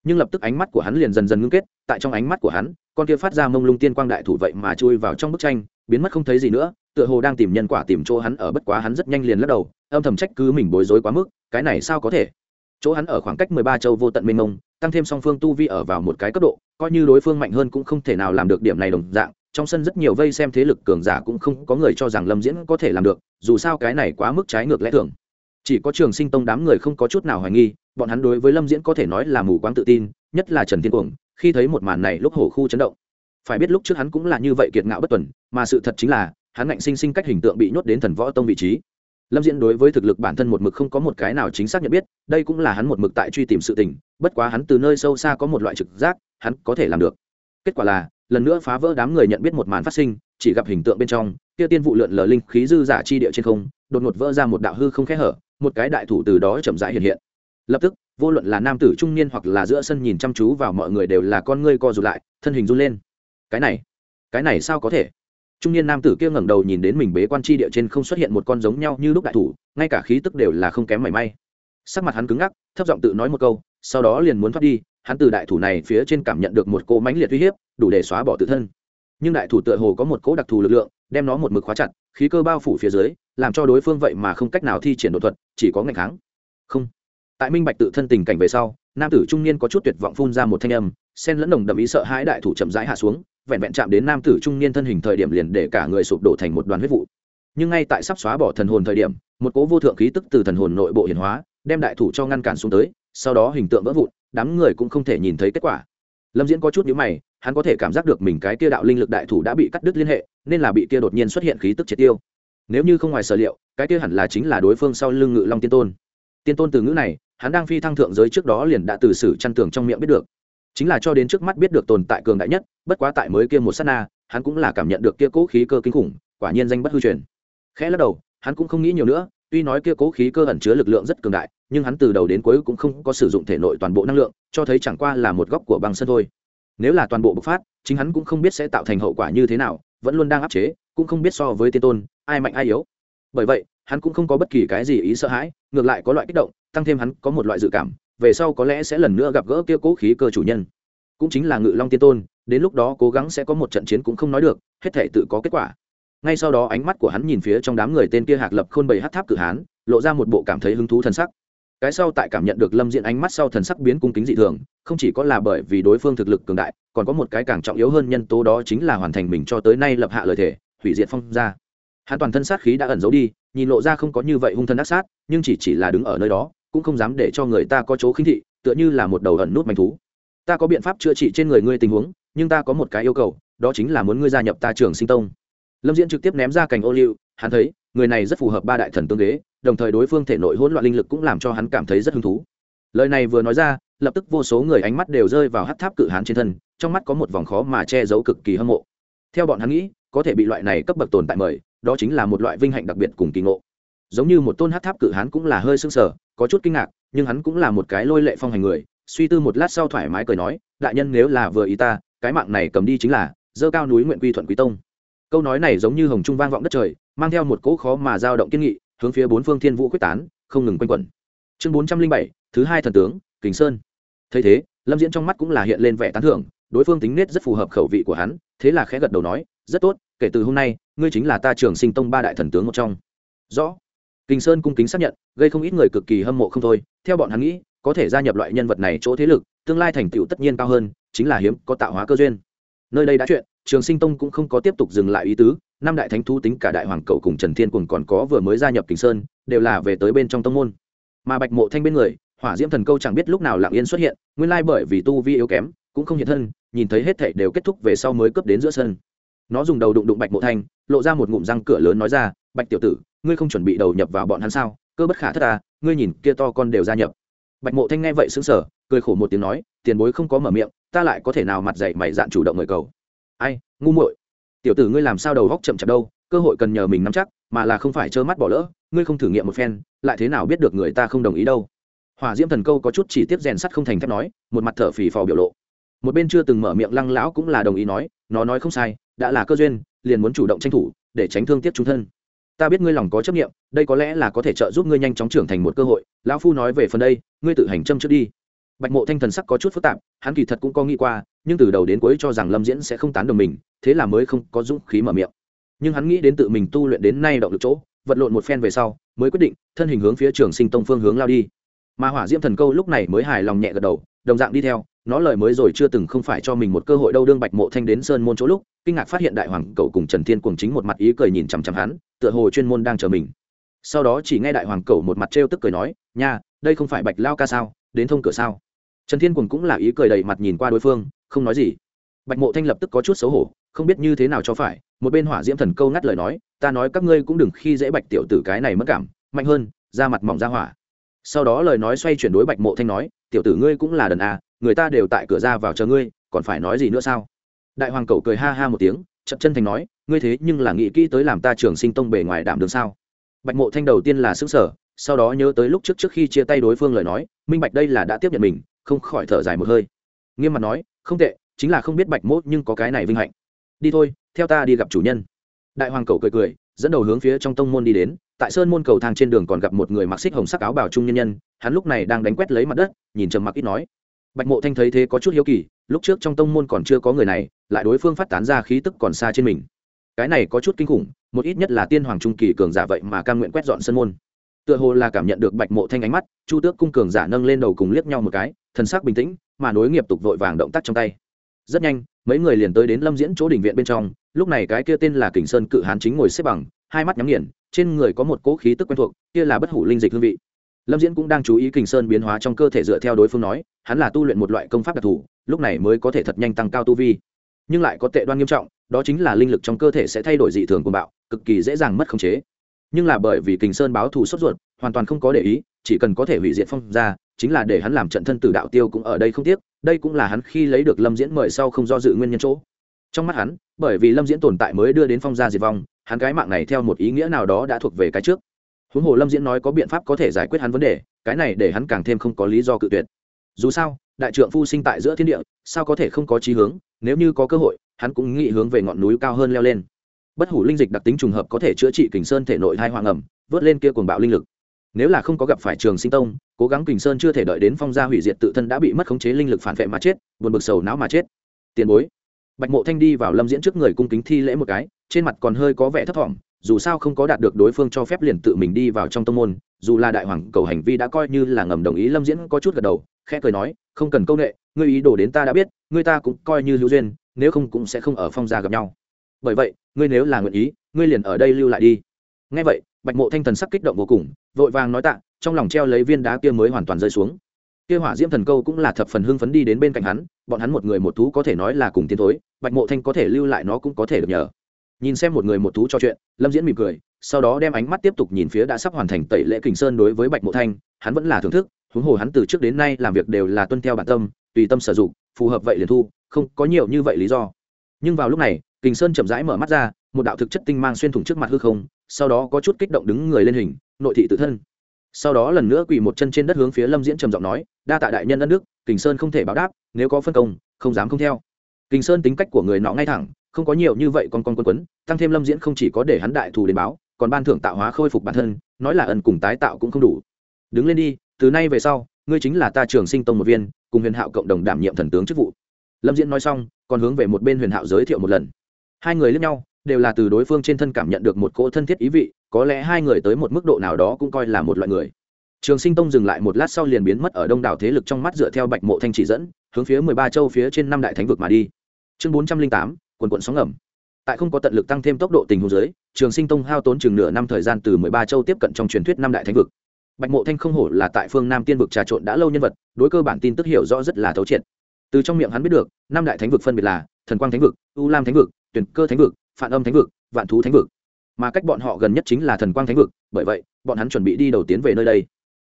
[SPEAKER 1] Nhưng lập tức ánh mắt của hắn liền dần dần ngưng kết, tại trong ánh mắt của hắn, con kia phát ra mông lung tiên quang đại thủ vậy mà chui vào trong bức tranh, biến mất không thấy gì nữa tựa hồ đang tìm nhân quả tìm chỗ hắn ở, bất quá hắn rất nhanh liền lắc đầu, âm thầm trách cứ mình bối rối quá mức, cái này sao có thể? Chỗ hắn ở khoảng cách mười ba châu vô tận mênh mông, tăng thêm song phương tu vi ở vào một cái cấp độ, coi như đối phương mạnh hơn cũng không thể nào làm được điểm này đồng dạng, trong sân rất nhiều vây xem thế lực cường giả cũng không có người cho rằng lâm diễn có thể làm được, dù sao cái này quá mức trái ngược lẽ thường. Chỉ có trường sinh tông đám người không có chút nào hoài nghi, bọn hắn đối với lâm diễn có thể nói là mù quáng tự tin, nhất là trần thiên cuồng, khi thấy một màn này lúc hổ khu chấn động. Phải biết lúc trước hắn cũng là như vậy kiệt ngạo bất tuần, mà sự thật chính là hắn ngạnh sinh sinh cách hình tượng bị nhốt đến thần võ tông vị trí. Lâm diễn đối với thực lực bản thân một mực không có một cái nào chính xác nhận biết, đây cũng là hắn một mực tại truy tìm sự tình, bất quá hắn từ nơi sâu xa có một loại trực giác, hắn có thể làm được. Kết quả là, lần nữa phá vỡ đám người nhận biết một màn phát sinh, chỉ gặp hình tượng bên trong, kia tiên vụ lượn lờ linh khí dư giả chi địa trên không, đột ngột vỡ ra một đạo hư không khẽ hở, một cái đại thủ từ đó chậm rãi hiện hiện. Lập tức, vô luận là nam tử trung niên hoặc là giữa sân nhìn chăm chú vào mọi người đều là con ngươi co rụt lại, thân hình run lên. Cái này cái này sao có thể? Trung niên nam tử kia ngẩng đầu nhìn đến mình bế quan tri địa trên không xuất hiện một con giống nhau như lúc đại thủ, ngay cả khí tức đều là không kém mảy may. Sắc mặt hắn cứng ngắc, thấp giọng tự nói một câu, sau đó liền muốn thoát đi, hắn từ đại thủ này phía trên cảm nhận được một cỗ mãnh liệt uy hiếp, đủ để xóa bỏ tự thân. Nhưng đại thủ tựa hồ có một cỗ đặc thù lực lượng, đem nó một mực khóa chặt, khí cơ bao phủ phía dưới, làm cho đối phương vậy mà không cách nào thi triển đột thuật, chỉ có ngày kháng. Không. Tại minh bạch tự thân tình cảnh về sau, nam tử trung niên có chút tuyệt vọng phun ra một thanh âm sen lẫn đồng đậm ý sợ hãi đại thủ chậm rãi hạ xuống vẹn vẹn chạm đến nam tử trung niên thân hình thời điểm liền để cả người sụp đổ thành một đoàn huyết vụ. Nhưng ngay tại sắp xóa bỏ thần hồn thời điểm, một cố vô thượng khí tức từ thần hồn nội bộ hiển hóa, đem đại thủ cho ngăn cản xuống tới, sau đó hình tượng vỡ vụn, đám người cũng không thể nhìn thấy kết quả. Lâm diễn có chút nhữ mày, hắn có thể cảm giác được mình cái kia đạo linh lực đại thủ đã bị cắt đứt liên hệ, nên là bị kia đột nhiên xuất hiện khí tức triệt tiêu. Nếu như không ngoài sở liệu, cái kia hẳn là chính là đối phương sau lưng ngự long tiên tôn. Tiên tôn từ ngữ này, hắn đang phi thăng thượng giới trước đó liền đã từ sử chăn tưởng trong miệng biết được chính là cho đến trước mắt biết được tồn tại cường đại nhất, bất quá tại mới kia một s á t na, hắn cũng là cảm nhận được kia cố khí cơ kinh khủng, quả nhiên danh bất hư truyền. Khẽ lắc đầu, hắn cũng không nghĩ nhiều nữa, tuy nói kia cố khí cơ ẩn chứa lực lượng rất cường đại, nhưng hắn từ đầu đến cuối cũng không có sử dụng thể nội toàn bộ năng lượng, cho thấy chẳng qua là một góc của băng sân thôi. Nếu là toàn bộ bộc phát, chính hắn cũng không biết sẽ tạo thành hậu quả như thế nào, vẫn luôn đang áp chế, cũng không biết so với tiên tôn, ai mạnh ai yếu. Bởi vậy, hắn cũng không có bất kỳ cái gì ý sợ hãi, ngược lại có loại kích động, tăng thêm hắn có một loại dự cảm về sau có lẽ sẽ lần nữa gặp gỡ kia cố khí cơ chủ nhân. Cũng chính là ngự long tiên tôn, đến lúc đó cố gắng sẽ có một trận chiến cũng không nói được, hết thể tự có kết quả. Ngay sau đó ánh mắt của hắn nhìn phía trong đám người tên kia hạc lập khôn bầy hát tháp cử hán, lộ ra một bộ cảm thấy hứng thú thần sắc. Cái sau tại cảm nhận được lâm diện ánh mắt sau thần sắc biến cung kính dị thường, không chỉ có là bởi vì đối phương thực lực cường đại, còn có một cái càng trọng yếu hơn nhân tố đó chính là hoàn thành mình cho tới nay lập hạ lời thể hủy diệt phong ra. Hắn toàn thân sát khí đã ẩn giấu đi, nhìn lộ ra không có như vậy hung thân ác sát, nhưng chỉ chỉ là đứng ở nơi đó cũng không dám để cho người ta có chỗ khinh thị, tựa như là một đầu ẩn nút manh thú. Ta có biện pháp chữa trị trên người ngươi tình huống, nhưng ta có một cái yêu cầu, đó chính là muốn ngươi gia nhập ta trường sinh tông. Lâm diễn trực tiếp ném ra cành ô liu, hắn thấy, người này rất phù hợp ba đại thần tương ghế đồng thời đối phương thể nội hỗn loạn linh lực cũng làm cho hắn cảm thấy rất hứng thú. Lời này vừa nói ra, lập tức vô số người ánh mắt đều rơi vào hát tháp cự hán trên thân, trong mắt có một vòng khó mà che giấu cực kỳ hâm mộ. Theo bọn hắn nghĩ, có thể bị loại này cấp bậc tồn tại mời, đó chính là một loại vinh hạnh đặc biệt cùng kỳ ngộ. Giống như một tôn hát tháp cự hán cũng là hơi sưng sờ có chút kinh ngạc, nhưng hắn cũng là một cái lôi lệ phong hành người, suy tư một lát sau thoải mái cười nói, đại nhân nếu là vừa ý ta, cái mạng này cầm đi chính là, dơ cao núi nguyện quy thuận quý tông. Câu nói này giống như hồng trung vang vọng đất trời, mang theo một cỗ khó mà dao động kiên nghị, hướng phía bốn phương thiên vũ quyết tán, không ngừng quanh quẩn. Chương bốn trăm linh bảy, thứ hai thần tướng kính sơn. Thấy thế, lâm diễn trong mắt cũng là hiện lên vẻ tán thưởng, đối phương tính nết rất phù hợp khẩu vị của hắn, thế là khẽ gật đầu nói, rất tốt, kể từ hôm nay, ngươi chính là ta trường sinh tông ba đại thần tướng một trong. Rõ kinh sơn cung kính xác nhận, gây không ít người cực kỳ hâm mộ không thôi. Theo bọn hắn nghĩ, có thể gia nhập loại nhân vật này chỗ thế lực, tương lai thành tựu tất nhiên cao hơn, chính là hiếm có tạo hóa cơ duyên. Nơi đây đã chuyện, trường sinh tông cũng không có tiếp tục dừng lại ý tứ. Năm đại thánh thú tính cả đại hoàng cậu cùng trần thiên cùng còn có vừa mới gia nhập kình sơn, đều là về tới bên trong tông môn. Mà bạch mộ thanh bên người, hỏa diễm thần câu chẳng biết lúc nào lặng yên xuất hiện, nguyên lai bởi vì tu vi yếu kém, cũng không hiện thân, nhìn thấy hết thảy đều kết thúc về sau mới cướp đến giữa sân. Nó dùng đầu đụng đụng bạch mộ thanh, lộ ra một ngụm răng cửa lớn nói ra, bạch tiểu tử ngươi không chuẩn bị đầu nhập vào bọn hắn sao? Cơ bất khả thất à ngươi nhìn kia to con đều gia nhập. Bạch mộ thanh nghe vậy xứng sở cười khổ một tiếng nói, tiền bối không có mở miệng, ta lại có thể nào mặt dạy mày dạn chủ động người cầu? Ai, ngu muội. Tiểu tử ngươi làm sao đầu góc chậm chạp đâu, cơ hội cần nhờ mình nắm chắc, mà là không phải trơ mắt bỏ lỡ, ngươi không thử nghiệm một phen, lại thế nào biết được người ta không đồng ý đâu? Hỏa diễm thần câu có chút chỉ tiếp rèn sắt không thành thép nói, một mặt thở phì phò biểu lộ. Một bên chưa từng mở miệng lăng lão cũng là đồng ý nói, nó nói không sai, đã là cơ duyên, liền muốn chủ động tranh thủ, để tránh thương tiếc chúng thân ta biết ngươi lòng có chấp nghiệm đây có lẽ là có thể trợ giúp ngươi nhanh chóng trưởng thành một cơ hội. Lão phu nói về phần đây, ngươi tự hành châm trước đi. Bạch mộ thanh thần sắc có chút phức tạp, hắn kỳ thật cũng có nghĩ qua, nhưng từ đầu đến cuối cho rằng lâm diễn sẽ không tán đồng mình, thế là mới không có dũng khí mở miệng. Nhưng hắn nghĩ đến tự mình tu luyện đến nay động được chỗ, vật lộn một phen về sau, mới quyết định, thân hình hướng phía trường sinh tông phương hướng lao đi. Mà hỏa diễm thần câu lúc này mới hài lòng nhẹ gật đầu, đồng dạng đi theo nó lời mới rồi chưa từng không phải cho mình một cơ hội đâu. Đương bạch mộ thanh đến sơn môn chỗ lúc, kinh ngạc phát hiện đại hoàng cậu cùng trần thiên cùng chính một mặt ý cười nhìn chằm chằm hắn, tựa hồ chuyên môn đang chờ mình. Sau đó chỉ nghe đại hoàng cậu một mặt trêu tức cười nói, nha, đây không phải bạch lao ca sao? Đến thông cửa sao? Trần thiên cùng cũng là ý cười đầy mặt nhìn qua đối phương, không nói gì. Bạch mộ thanh lập tức có chút xấu hổ, không biết như thế nào cho phải, một bên hỏa diễm thần câu ngắt lời nói, ta nói các ngươi cũng đừng khi dễ bạch tiểu tử cái này mất cảm, mạnh hơn ra mặt mỏng ra hỏa. Sau đó lời nói xoay chuyển đối bạch mộ thanh nói tiểu tử ngươi cũng là đần à người ta đều tại cửa ra vào chờ ngươi, còn phải nói gì nữa sao? Đại hoàng cậu cười ha ha một tiếng chậm chân thành nói, ngươi thế nhưng là nghĩ kỹ tới làm ta trường sinh tông bề ngoài đảm đường sao? Bạch mộ thanh đầu tiên là xứng sở sau đó nhớ tới lúc trước trước khi chia tay đối phương lời nói, minh bạch đây là đã tiếp nhận mình, không khỏi thở dài một hơi. Nghiêm mặt nói, không tệ, chính là không biết bạch mốt nhưng có cái này vinh hạnh. Đi thôi, theo ta đi gặp chủ nhân. Đại hoàng cậu cười cười, dẫn đầu hướng phía trong tông môn đi đến tại sơn môn cầu thang trên đường còn gặp một người mặc xích hồng sắc áo bào trung nhân nhân, hắn lúc này đang đánh quét lấy mặt đất, nhìn trầm mặc ít nói. Bạch mộ thanh thấy thế có chút hiếu kỳ, lúc trước trong tông môn còn chưa có người này, lại đối phương phát tán ra khí tức còn xa trên mình. Cái này có chút kinh khủng, một ít nhất là tiên hoàng trung kỳ cường giả vậy mà cam nguyện quét dọn sân môn. Tựa hồ là cảm nhận được bạch mộ thanh ánh mắt, chu tước cung cường giả nâng lên đầu cùng liếc nhau một cái, thần sắc bình tĩnh, mà nối nghiệp tục vội vàng động tác trong tay. Rất nhanh, mấy người liền tới đến lâm diễn chỗ đình viện bên trong, lúc này cái kia tên là kình sơn cự hán chính ngồi xếp bằng hai mắt nhắm nghiền, trên người có một cỗ khí tức quen thuộc, kia là bất hủ linh dịch hương vị. Lâm diễn cũng đang chú ý kình sơn biến hóa trong cơ thể dựa theo đối phương nói, hắn là tu luyện một loại công pháp đặc thù, lúc này mới có thể thật nhanh tăng cao tu vi. Nhưng lại có tệ đoan nghiêm trọng, đó chính là linh lực trong cơ thể sẽ thay đổi dị thường của bạo, cực kỳ dễ dàng mất khống chế. Nhưng là bởi vì kình sơn báo thù sốt ruột, hoàn toàn không có để ý, chỉ cần có thể hủy diệt phong ra, chính là để hắn làm trận thân tử đạo tiêu cũng ở đây không tiếc, đây cũng là hắn khi lấy được lâm diễn mời sau không do dự nguyên nhân chỗ. Trong mắt hắn, bởi vì lâm diễn tồn tại mới đưa đến phong gia diệt vong hắn cái mạng này theo một ý nghĩa nào đó đã thuộc về cái trước. Huống hồ lâm diễn nói có biện pháp có thể giải quyết hắn vấn đề, cái này để hắn càng thêm không có lý do cự tuyệt. Dù sao, đại trượng phu sinh tại giữa thiên địa, sao có thể không có trí hướng, nếu như có cơ hội, hắn cũng nghĩ hướng về ngọn núi cao hơn leo lên. Bất hủ linh dịch đặc tính trùng hợp có thể chữa trị kình sơn thể nội hai hoang ẩm, vớt lên kia cuồng bạo linh lực. Nếu là không có gặp phải trường sinh tông, cố gắng kình sơn chưa thể đợi đến phong gia hủy diệt tự thân đã bị mất khống chế linh lực phản vệ mà chết, buồn bực sầu não mà chết. Tiền bối. Bạch mộ thanh đi vào lâm diễn trước người cung kính thi lễ một cái trên mặt còn hơi có vẻ thấp thỏm, dù sao không có đạt được đối phương cho phép liền tự mình đi vào trong tông môn, dù là đại hoàng cầu hành vi đã coi như là ngầm đồng ý lâm diễn có chút gật đầu, khẽ cười nói, không cần công nghệ ngươi ý đồ đến ta đã biết, ngươi ta cũng coi như hữu duyên, nếu không cũng sẽ không ở phong gia gặp nhau. Bởi vậy, ngươi nếu là nguyện ý, ngươi liền ở đây lưu lại đi. Ngay vậy, bạch mộ thanh thần sắc kích động vô cùng, vội vàng nói tạ, trong lòng treo lấy viên đá kia mới hoàn toàn rơi xuống. Kia hỏa diễm thần câu cũng là thập phần hưng phấn đi đến bên cạnh hắn, bọn hắn một người một thú có thể nói là cùng tiến thối, bạch mộ thanh có thể lưu lại nó cũng có thể được nhờ nhìn xem một người một thú cho chuyện, lâm diễn mỉm cười, sau đó đem ánh mắt tiếp tục nhìn phía đã sắp hoàn thành tẩy lễ kình sơn đối với bạch mộ thanh, hắn vẫn là thưởng thức, huống hồ hắn từ trước đến nay làm việc đều là tuân theo bản tâm, tùy tâm sử dụng, phù hợp vậy liền thu, không có nhiều như vậy lý do. Nhưng vào lúc này, kình sơn chậm rãi mở mắt ra, một đạo thực chất tinh mang xuyên thủng trước mặt hư không, sau đó có chút kích động đứng người lên hình, nội thị tự thân. Sau đó lần nữa quỳ một chân trên đất hướng phía lâm diễn trầm giọng nói, đa tạ đại nhân đất nước kình sơn không thể báo đáp, nếu có phân công, không dám không theo. Kình sơn tính cách của người nọ ngay thẳng không có nhiều như vậy con con quân quấn, tăng thêm lâm diễn không chỉ có để hắn đại thù đến báo, còn ban thưởng tạo hóa khôi phục bản thân, nói là ẩn cùng tái tạo cũng không đủ. Đứng lên đi, từ nay về sau, ngươi chính là ta trường sinh tông một viên, cùng huyền hạo cộng đồng đảm nhiệm thần tướng chức vụ. Lâm diễn nói xong, còn hướng về một bên huyền hạo giới thiệu một lần. Hai người lẫn nhau, đều là từ đối phương trên thân cảm nhận được một cỗ thân thiết ý vị, có lẽ hai người tới một mức độ nào đó cũng coi là một loại người. Trường sinh tông dừng lại một lát sau liền biến mất ở đông đảo thế lực trong mắt dựa theo bạch mộ thanh chỉ dẫn, hướng phía mười ba châu phía trên năm đại thánh vực mà đi. Chương bốn trăm linh tám quần quận sóng ngầm. Tại không có tận lực tăng thêm tốc độ tình huống dưới, trường sinh tông hao tốn chừng nửa năm thời gian từ mười ba châu tiếp cận trong truyền thuyết năm đại thánh vực. Bạch mộ thanh không hổ là tại phương nam tiên vực trà trộn đã lâu nhân vật đối cơ bản tin tức hiểu rõ rất là thấu triệt. Từ trong miệng hắn biết được năm đại thánh vực phân biệt là thần quang thánh vực u lam thánh vực tuyển cơ thánh vực phản âm thánh vực vạn thú thánh vực. Mà cách bọn họ gần nhất chính là thần quang thánh vực bởi vậy bọn hắn chuẩn bị đi đầu tiến về nơi đây.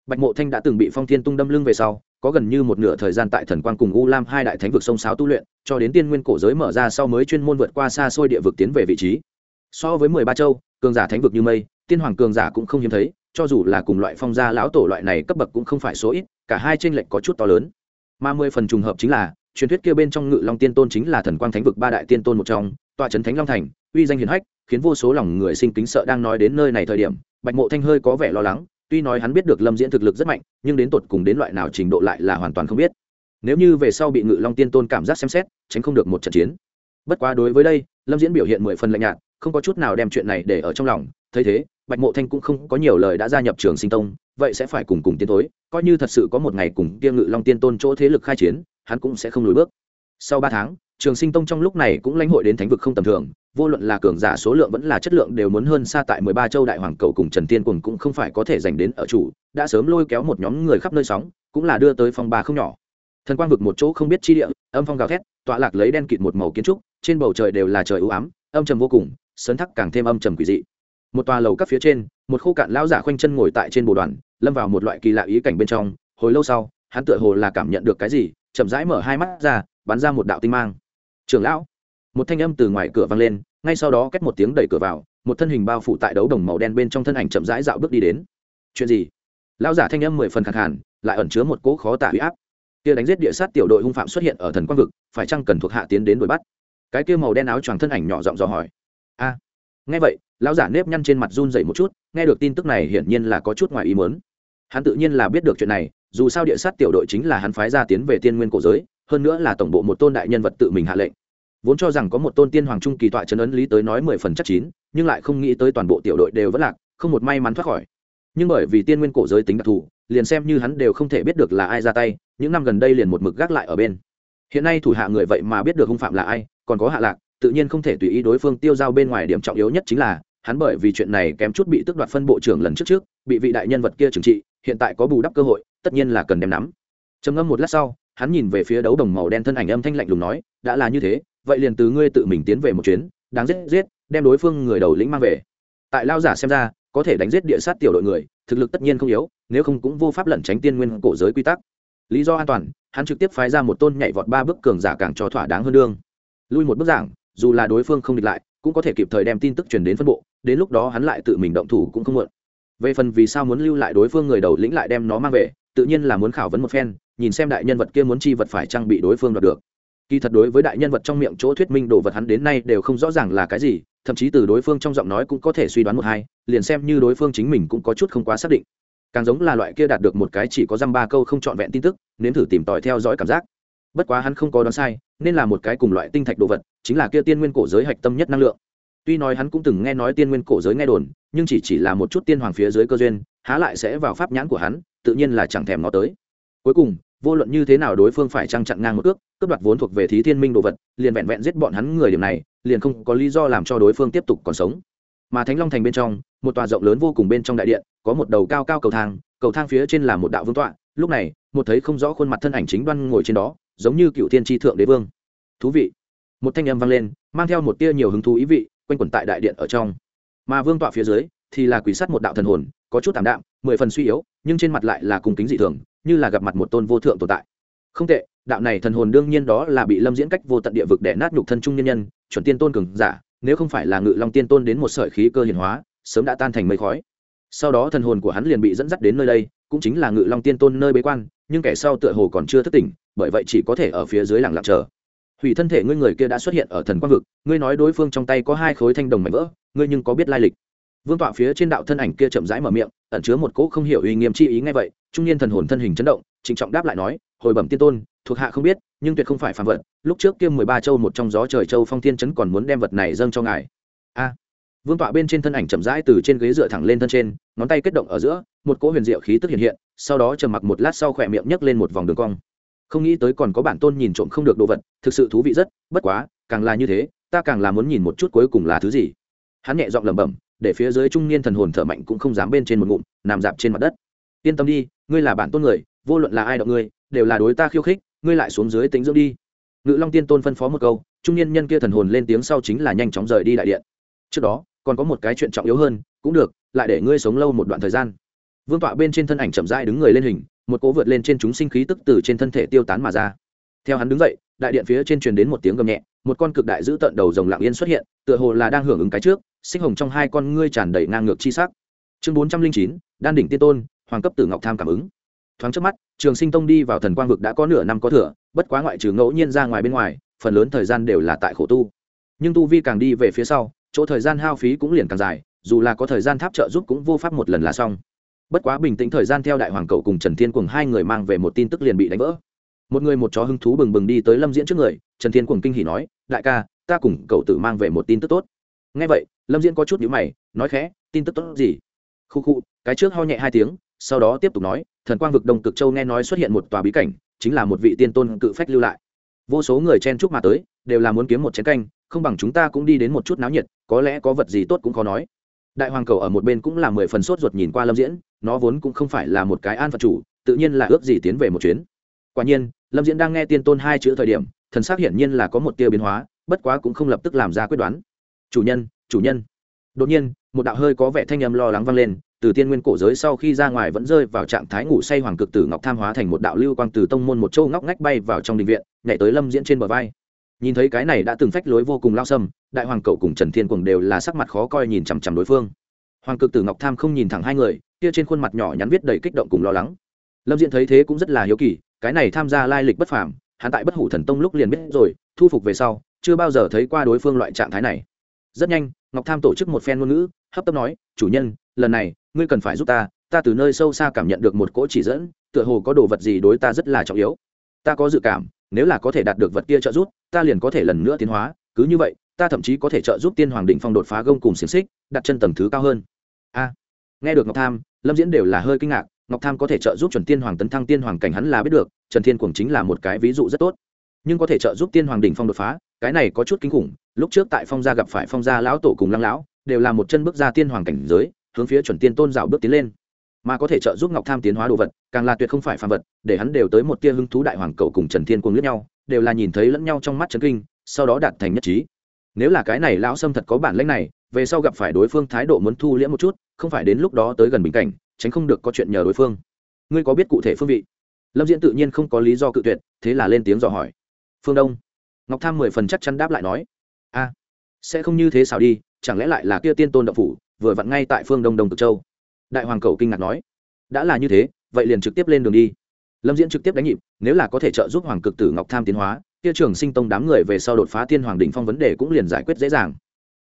[SPEAKER 1] Bạch mộ thanh đã từng bị phong thiên tung đâm lưng về sau có gần như một nửa thời gian tại thần quang cùng u lam hai đại thánh vực sông sáo tu luyện, cho đến tiên nguyên cổ giới mở ra sau mới chuyên môn vượt qua xa xôi địa vực tiến về vị trí. So với mười ba châu, cường giả thánh vực như mây, tiên hoàng cường giả cũng không hiếm thấy, cho dù là cùng loại phong gia lão tổ loại này cấp bậc cũng không phải số ít, cả hai tranh lệch có chút to lớn. Mà mười phần trùng hợp chính là, truyền thuyết kia bên trong ngự long tiên tôn chính là thần quang thánh vực ba đại tiên tôn một trong, tọa trấn thánh long thành, uy danh hiền hách, khiến vô số lòng người sinh kính sợ đang nói đến nơi này thời điểm, bạch mộ thanh hơi có vẻ lo lắng tuy nói hắn biết được lâm diễn thực lực rất mạnh, nhưng đến tột cùng đến loại nào trình độ lại là hoàn toàn không biết. Nếu như về sau bị ngự long tiên tôn cảm giác xem xét, tránh không được một trận chiến. Bất quá đối với đây, lâm diễn biểu hiện mười phần lạnh nhạt, không có chút nào đem chuyện này để ở trong lòng. Thấy thế, bạch mộ thanh cũng không có nhiều lời đã gia nhập trường sinh tông, vậy sẽ phải cùng cùng tiến tối coi như thật sự có một ngày cùng kia ngự long tiên tôn chỗ thế lực khai chiến, hắn cũng sẽ không lùi bước. Sau ba tháng, trường sinh tông trong lúc này cũng lãnh hội đến thánh vực không tầm thường vô luận là cường giả số lượng vẫn là chất lượng đều muốn hơn xa tại mười ba châu đại hoàng cầu cùng trần tiên Cuồng cũng không phải có thể giành đến ở chủ, đã sớm lôi kéo một nhóm người khắp nơi sóng, cũng là đưa tới phòng ba không nhỏ. Thần quang vực một chỗ không biết chi địa, âm phong gào thét, tọa lạc lấy đen kịt một màu kiến trúc, trên bầu trời đều là trời u ám, âm trầm vô cùng sấn thắc càng thêm âm trầm quỷ dị. Một tòa lầu các phía trên, một khô cạn lão giả khoanh chân ngồi tại trên bồ đoàn, lâm vào một loại kỳ lạ ý cảnh bên trong, hồi lâu sau, hắn tựa hồ là cảm nhận được cái gì, chậm rãi mở hai mắt ra, bắn ra một đạo tinh mang. Trưởng lão một thanh âm từ ngoài cửa vang lên, ngay sau đó cách một tiếng đẩy cửa vào, một thân hình bao phủ tại đấu đồng màu đen bên trong thân ảnh chậm rãi dạo bước đi đến. Chuyện gì? Lão giả thanh âm mười phần khẳng hẳn lại ẩn chứa một cỗ khó tả huy áp. Kia đánh giết địa sát tiểu đội hung phạm xuất hiện ở thần quang vực, phải chăng cần thuộc hạ tiến đến đuổi bắt? Cái kia màu đen áo choàng thân ảnh nhỏ giọng dò hỏi. A, nghe vậy, lão giả nếp nhăn trên mặt run dậy một chút, nghe được tin tức này hiển nhiên là có chút ngoài ý mớn hắn tự nhiên là biết được chuyện này, dù sao địa sát tiểu đội chính là hắn phái ra tiến về tiên nguyên cổ giới, hơn nữa là tổng bộ một tôn đại nhân vật tự mình hạ lệnh vốn cho rằng có một tôn tiên hoàng trung kỳ tọa trấn ấn lý tới nói mười phần chắc chín, nhưng lại không nghĩ tới toàn bộ tiểu đội đều vẫn lạc, không một may mắn thoát khỏi. Nhưng bởi vì tiên nguyên cổ giới tính đặc thù, liền xem như hắn đều không thể biết được là ai ra tay, những năm gần đây liền một mực gác lại ở bên. Hiện nay thủ hạ người vậy mà biết được hung phạm là ai, còn có hạ lạc, tự nhiên không thể tùy ý đối phương tiêu giao bên ngoài điểm trọng yếu nhất chính là, hắn bởi vì chuyện này kém chút bị tước đoạt phân bộ trưởng lần trước trước, bị vị đại nhân vật kia trừng trị, hiện tại có bù đắp cơ hội, tất nhiên là cần đem nắm. Trầm ngâm một lát sau, hắn nhìn về phía đấu đồng màu đen thân ảnh âm thanh lạnh lùng nói, đã là như thế vậy liền từ ngươi tự mình tiến về một chuyến, đáng giết giết, đem đối phương người đầu lĩnh mang về. Tại lao giả xem ra, có thể đánh giết địa sát tiểu đội người, thực lực tất nhiên không yếu, nếu không cũng vô pháp lẩn tránh tiên nguyên cổ giới quy tắc. Lý do an toàn, hắn trực tiếp phái ra một tôn nhảy vọt ba bước cường giả càng cho thỏa đáng hơn đương. Lui một bước giảng, dù là đối phương không địch lại, cũng có thể kịp thời đem tin tức truyền đến phân bộ, đến lúc đó hắn lại tự mình động thủ cũng không muộn. Về phần vì sao muốn lưu lại đối phương người đầu lĩnh lại đem nó mang về, tự nhiên là muốn khảo vấn một phen, nhìn xem đại nhân vật kia muốn chi vật phải trang bị đối phương đoạt được kỳ thật đối với đại nhân vật trong miệng chỗ thuyết minh đồ vật hắn đến nay đều không rõ ràng là cái gì, thậm chí từ đối phương trong giọng nói cũng có thể suy đoán một hai, liền xem như đối phương chính mình cũng có chút không quá xác định. Càng giống là loại kia đạt được một cái chỉ có dăm ba câu không trọn vẹn tin tức, nếm thử tìm tòi theo dõi cảm giác. Bất quá hắn không có đoán sai, nên là một cái cùng loại tinh thạch đồ vật, chính là kia tiên nguyên cổ giới hạch tâm nhất năng lượng. Tuy nói hắn cũng từng nghe nói tiên nguyên cổ giới nghe đồn, nhưng chỉ chỉ là một chút tiên hoàng phía dưới cơ duyên, há lại sẽ vào pháp nhãn của hắn, tự nhiên là chẳng thèm nó tới. Cuối cùng, vô luận như thế nào đối phương phải trăng chặn ngang một ước cướp đoạt vốn thuộc về thí thiên minh đồ vật, liền vẹn vẹn giết bọn hắn người điểm này, liền không có lý do làm cho đối phương tiếp tục còn sống. Mà thánh long thành bên trong, một tòa rộng lớn vô cùng bên trong đại điện, có một đầu cao cao cầu thang cầu thang phía trên là một đạo vương tọa. Lúc này, một thấy không rõ khuôn mặt thân ảnh chính đoan ngồi trên đó, giống như cựu thiên tri thượng đế vương. Thú vị. Một thanh âm vang lên, mang theo một tia nhiều hứng thú ý vị, quanh quẩn tại đại điện ở trong. Mà vương tọa phía dưới, thì là quỷ sắt một đạo thần hồn, có chút tảm đạm, mười phần suy yếu, nhưng trên mặt lại là cùng kính dị thường, như là gặp mặt một tôn vô thượng tồn tại không tệ, đạo này thần hồn đương nhiên đó là bị lâm diễn cách vô tận địa vực để nát nhục thân trung nhân nhân, chuẩn tiên tôn cường giả, nếu không phải là ngự long tiên tôn đến một sợi khí cơ hiển hóa, sớm đã tan thành mây khói. Sau đó thần hồn của hắn liền bị dẫn dắt đến nơi đây, cũng chính là ngự long tiên tôn nơi bế quan, nhưng kẻ sau tựa hồ còn chưa thức tỉnh, bởi vậy chỉ có thể ở phía dưới lặng lặng chờ. Hủy thân thể ngươi người kia đã xuất hiện ở thần quang vực, ngươi nói đối phương trong tay có hai khối thanh đồng mảnh vỡ, ngươi nhưng có biết lai lịch? Vương tọa phía trên đạo thân ảnh kia chậm rãi mở miệng, ẩn chứa một cỗ không hiểu uy nghiêm chi ý ngay vậy, trung niên thần hồn thân hình chấn động, trịnh trọng đáp lại nói hồi bẩm tiên tôn, thuộc hạ không biết, nhưng tuyệt không phải phàm vật, lúc trước kia mười ba châu một trong gió trời châu phong thiên chấn còn muốn đem vật này dâng cho ngài. A. Vương tọa bên trên thân ảnh chậm rãi từ trên ghế dựa thẳng lên thân trên, ngón tay kết động ở giữa, một cỗ huyền diệu khí tức hiện hiện, sau đó trầm mặc một lát sau khỏe miệng nhấc lên một vòng đường cong. Không nghĩ tới còn có bản tôn nhìn trộm không được đồ vật, thực sự thú vị rất, bất quá, càng là như thế, ta càng là muốn nhìn một chút cuối cùng là thứ gì. Hắn nhẹ giọng lẩm bẩm, để phía dưới trung niên thần hồn thở mạnh cũng không dám bên trên một ngụm, nằm dạp trên mặt đất. Yên tâm đi, ngươi là bản tôn người vô luận là ai động ngươi, đều là đối ta khiêu khích, ngươi lại xuống dưới tính dưỡng đi. Ngự long tiên tôn phân phó một câu, trung niên nhân kia thần hồn lên tiếng sau chính là nhanh chóng rời đi đại điện. Trước đó, còn có một cái chuyện trọng yếu hơn, cũng được, lại để ngươi sống lâu một đoạn thời gian. Vương tọa bên trên thân ảnh chậm rãi đứng người lên hình, một cố vượt lên trên chúng sinh khí tức từ trên thân thể tiêu tán mà ra. Theo hắn đứng dậy, đại điện phía trên truyền đến một tiếng gầm nhẹ, một con cực đại giữ tận đầu rồng lặng yên xuất hiện, tựa hồ là đang hưởng ứng cái trước, sinh hồng trong hai con ngươi tràn đầy ngang ngược chi sắc. Chương bốn trăm linh chín, đan đỉnh tiên tôn, hoàng cấp tử ngọc tham cảm ứng thoáng trước mắt, trường sinh tông đi vào thần quang vực đã có nửa năm có thừa, bất quá ngoại trừ ngẫu nhiên ra ngoài bên ngoài, phần lớn thời gian đều là tại khổ tu. Nhưng tu vi càng đi về phía sau, chỗ thời gian hao phí cũng liền càng dài, dù là có thời gian tháp trợ giúp cũng vô pháp một lần là xong. Bất quá bình tĩnh thời gian theo đại hoàng cậu cùng trần thiên cùng hai người mang về một tin tức liền bị đánh vỡ. Một người một chó hứng thú bừng bừng đi tới lâm diễn trước người, trần thiên cùng kinh hỉ nói, đại ca, ta cùng cậu tử mang về một tin tức tốt. Ngay vậy, lâm diễn có chút nhữ mày, nói khẽ, tin tức tốt gì? Khu khu, cái trước ho nhẹ hai tiếng sau đó tiếp tục nói, thần quang vực đông cực châu nghe nói xuất hiện một tòa bí cảnh, chính là một vị tiên tôn cự phách lưu lại. Vô số người chen chúc mà tới, đều là muốn kiếm một chén canh, không bằng chúng ta cũng đi đến một chút náo nhiệt, có lẽ có vật gì tốt cũng khó nói. Đại hoàng cầu ở một bên cũng là mười phần sốt ruột nhìn qua lâm diễn, nó vốn cũng không phải là một cái an phật chủ, tự nhiên là ước gì tiến về một chuyến. Quả nhiên, lâm diễn đang nghe tiên tôn hai chữ thời điểm, thần xác hiển nhiên là có một tia biến hóa, bất quá cũng không lập tức làm ra quyết đoán. Chủ nhân chủ nhân. Đột nhiên, một đạo hơi có vẻ thanh âm lo lắng vang lên từ tiên nguyên cổ giới sau khi ra ngoài vẫn rơi vào trạng thái ngủ say hoàng cực tử ngọc tham hóa thành một đạo lưu quang từ tông môn một châu ngóc ngách bay vào trong đình viện, nhảy tới lâm diễn trên bờ vai. Nhìn thấy cái này đã từng phách lối vô cùng lao sâm, đại hoàng cậu cùng trần thiên cùng đều là sắc mặt khó coi nhìn chằm chằm đối phương. Hoàng cực tử ngọc tham không nhìn thẳng hai người, kia trên khuôn mặt nhỏ nhắn viết đầy kích động cùng lo lắng. Lâm diễn thấy thế cũng rất là hiếu kỳ, cái này tham gia lai lịch bất phàm, hắn tại bất hủ thần tông lúc liền biết rồi, thu phục về sau, chưa bao giờ thấy qua đối phương loại trạng thái này. Rất nhanh, ngọc tham tổ chức một phen ngôn ngữ hấp tấp nói, chủ nhân, lần này, ngươi cần phải giúp ta ta từ nơi sâu xa cảm nhận được một cỗ chỉ dẫn, tựa hồ có đồ vật gì đối ta rất là trọng yếu. Ta có dự cảm, nếu là có thể đạt được vật kia trợ giúp, ta liền có thể lần nữa tiến hóa, cứ như vậy, ta thậm chí có thể trợ giúp tiên hoàng định phong đột phá gông cùng xiềng xích, đặt chân tầng thứ cao hơn. A. Nghe được ngọc tham, lâm diễn đều là hơi kinh ngạc, ngọc tham có thể trợ giúp chuẩn tiên hoàng tấn thăng tiên hoàng cảnh hắn là biết được, trần thiên cuồng chính là một cái ví dụ rất tốt. Nhưng có thể trợ giúp tiên hoàng đỉnh phong đột phá, cái này có chút kinh khủng, lúc trước tại phong gia gặp phải phong gia lão tổ cùng lăng lão đều là một chân bước ra tiên hoàng cảnh giới, hướng phía chuẩn tiên tôn rào bước tiến lên. Mà có thể trợ giúp ngọc tham tiến hóa đồ vật, càng là tuyệt không phải phàm vật, để hắn đều tới một tia hứng thú đại hoàng cầu cùng trần thiên cuồng lướt nhau, đều là nhìn thấy lẫn nhau trong mắt trấn kinh, sau đó đạt thành nhất trí. Nếu là cái này lão sâm thật có bản lĩnh này, về sau gặp phải đối phương thái độ muốn thu liễm một chút, không phải đến lúc đó tới gần bình cảnh, tránh không được có chuyện nhờ đối phương. Ngươi có biết cụ thể phương vị? Lâm diễn tự nhiên không có lý do cự tuyệt, thế là lên tiếng dò hỏi. Phương đông. Ngọc tham mười phần chắc chắn đáp lại nói. A, sẽ không như thế sao đi chẳng lẽ lại là kia tiên tôn đạo phủ, vừa vặn ngay tại phương đông đông cực châu? Đại hoàng cầu kinh ngạc nói. Đã là như thế, vậy liền trực tiếp lên đường đi. Lâm diễn trực tiếp đánh nhịp, nếu là có thể trợ giúp hoàng cực tử ngọc tham tiến hóa, kia trường sinh tông đám người về sau đột phá tiên hoàng đỉnh phong vấn đề cũng liền giải quyết dễ dàng.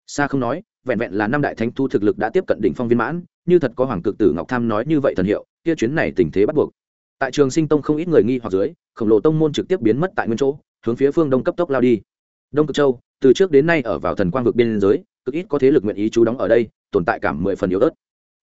[SPEAKER 1] Xa không nói, vẹn vẹn là năm đại thánh thu thực lực đã tiếp cận đỉnh phong viên mãn, như thật có hoàng cực tử ngọc tham nói như vậy thần hiệu, kia chuyến này tình thế bắt buộc. Tại trường sinh tông không ít người nghi hoặc dưới, khổng lồ tông môn trực tiếp biến mất tại nguyên chỗ, hướng phía phương đông cấp tốc lao đi. Đông cực châu, từ trước đến nay ở vào thần quang vực biên giới cực ít có thế lực nguyện ý chú đóng ở đây, tồn tại cảm mười phần yếu ớt.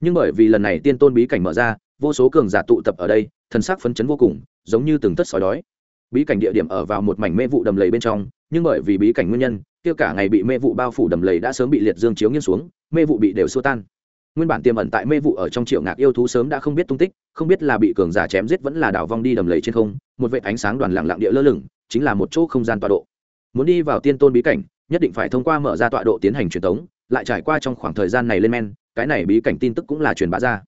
[SPEAKER 1] Nhưng bởi vì lần này tiên tôn bí cảnh mở ra, vô số cường giả tụ tập ở đây, thần sắc phấn chấn vô cùng, giống như từng tất sói đói. Bí cảnh địa điểm ở vào một mảnh mê vụ đầm lầy bên trong, nhưng bởi vì bí cảnh nguyên nhân, kia cả ngày bị mê vụ bao phủ đầm lầy đã sớm bị liệt dương chiếu nghiêng xuống, mê vụ bị đều xua tan. Nguyên bản tiềm ẩn tại mê vụ ở trong triệu ngạc yêu thú sớm đã không biết tung tích, không biết là bị cường giả chém giết vẫn là đảo vong đi đầm lầy trên không, một vệ ánh sáng đoàn lặng lặng địa lơ lửng, chính là một chỗ không gian tọa độ. Muốn đi vào tiên tôn bí cảnh nhất định phải thông qua mở ra tọa độ tiến hành truyền tống, lại trải qua trong khoảng thời gian này lên men, cái này bí cảnh tin tức cũng là truyền bá ra.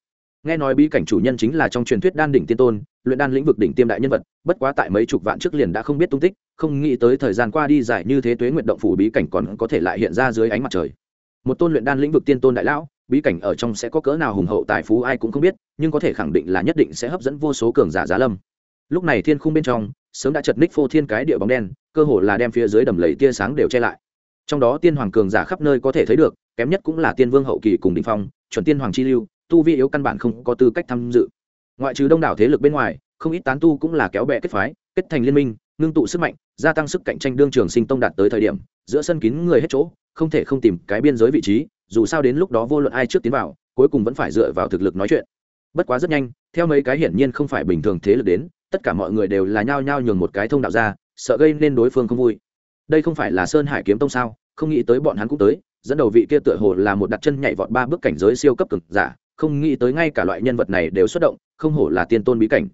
[SPEAKER 1] Nghe nói bí cảnh chủ nhân chính là trong truyền thuyết đan đỉnh tiên tôn, luyện đan lĩnh vực đỉnh tiêm đại nhân vật, bất quá tại mấy chục vạn trước liền đã không biết tung tích, không nghĩ tới thời gian qua đi dài như thế tuế nguyện động phủ bí cảnh còn có thể lại hiện ra dưới ánh mặt trời. Một tôn luyện đan lĩnh vực tiên tôn đại lão, bí cảnh ở trong sẽ có cỡ nào hùng hậu tài phú ai cũng không biết, nhưng có thể khẳng định là nhất định sẽ hấp dẫn vô số cường giả giá lâm. Lúc này thiên khung bên trong, sớm đã chật ních phô thiên cái địa bóng đen, cơ hồ là đem phía dưới đầm lầy tia sáng đều che lại trong đó tiên hoàng cường giả khắp nơi có thể thấy được, kém nhất cũng là tiên vương hậu kỳ cùng đình phong, chuẩn tiên hoàng chi lưu, tu vi yếu căn bản không có tư cách tham dự. Ngoại trừ đông đảo thế lực bên ngoài, không ít tán tu cũng là kéo bè kết phái, kết thành liên minh, ngưng tụ sức mạnh, gia tăng sức cạnh tranh đương trường sinh tông đạt tới thời điểm, giữa sân kín người hết chỗ, không thể không tìm cái biên giới vị trí, dù sao đến lúc đó vô luận ai trước tiến vào, cuối cùng vẫn phải dựa vào thực lực nói chuyện. Bất quá rất nhanh, theo mấy cái hiển nhiên không phải bình thường thế lực đến, tất cả mọi người đều là nhao nhao nhường một cái thông đạo ra, sợ gây nên đối phương không vui đây không phải là sơn hải kiếm tông sao? Không nghĩ tới bọn hắn cũng tới, dẫn đầu vị kia tựa hồ là một đặt chân nhảy vọt ba bước cảnh giới siêu cấp cực giả, không nghĩ tới ngay cả loại nhân vật này đều xuất động, không hổ là tiên tôn bí cảnh.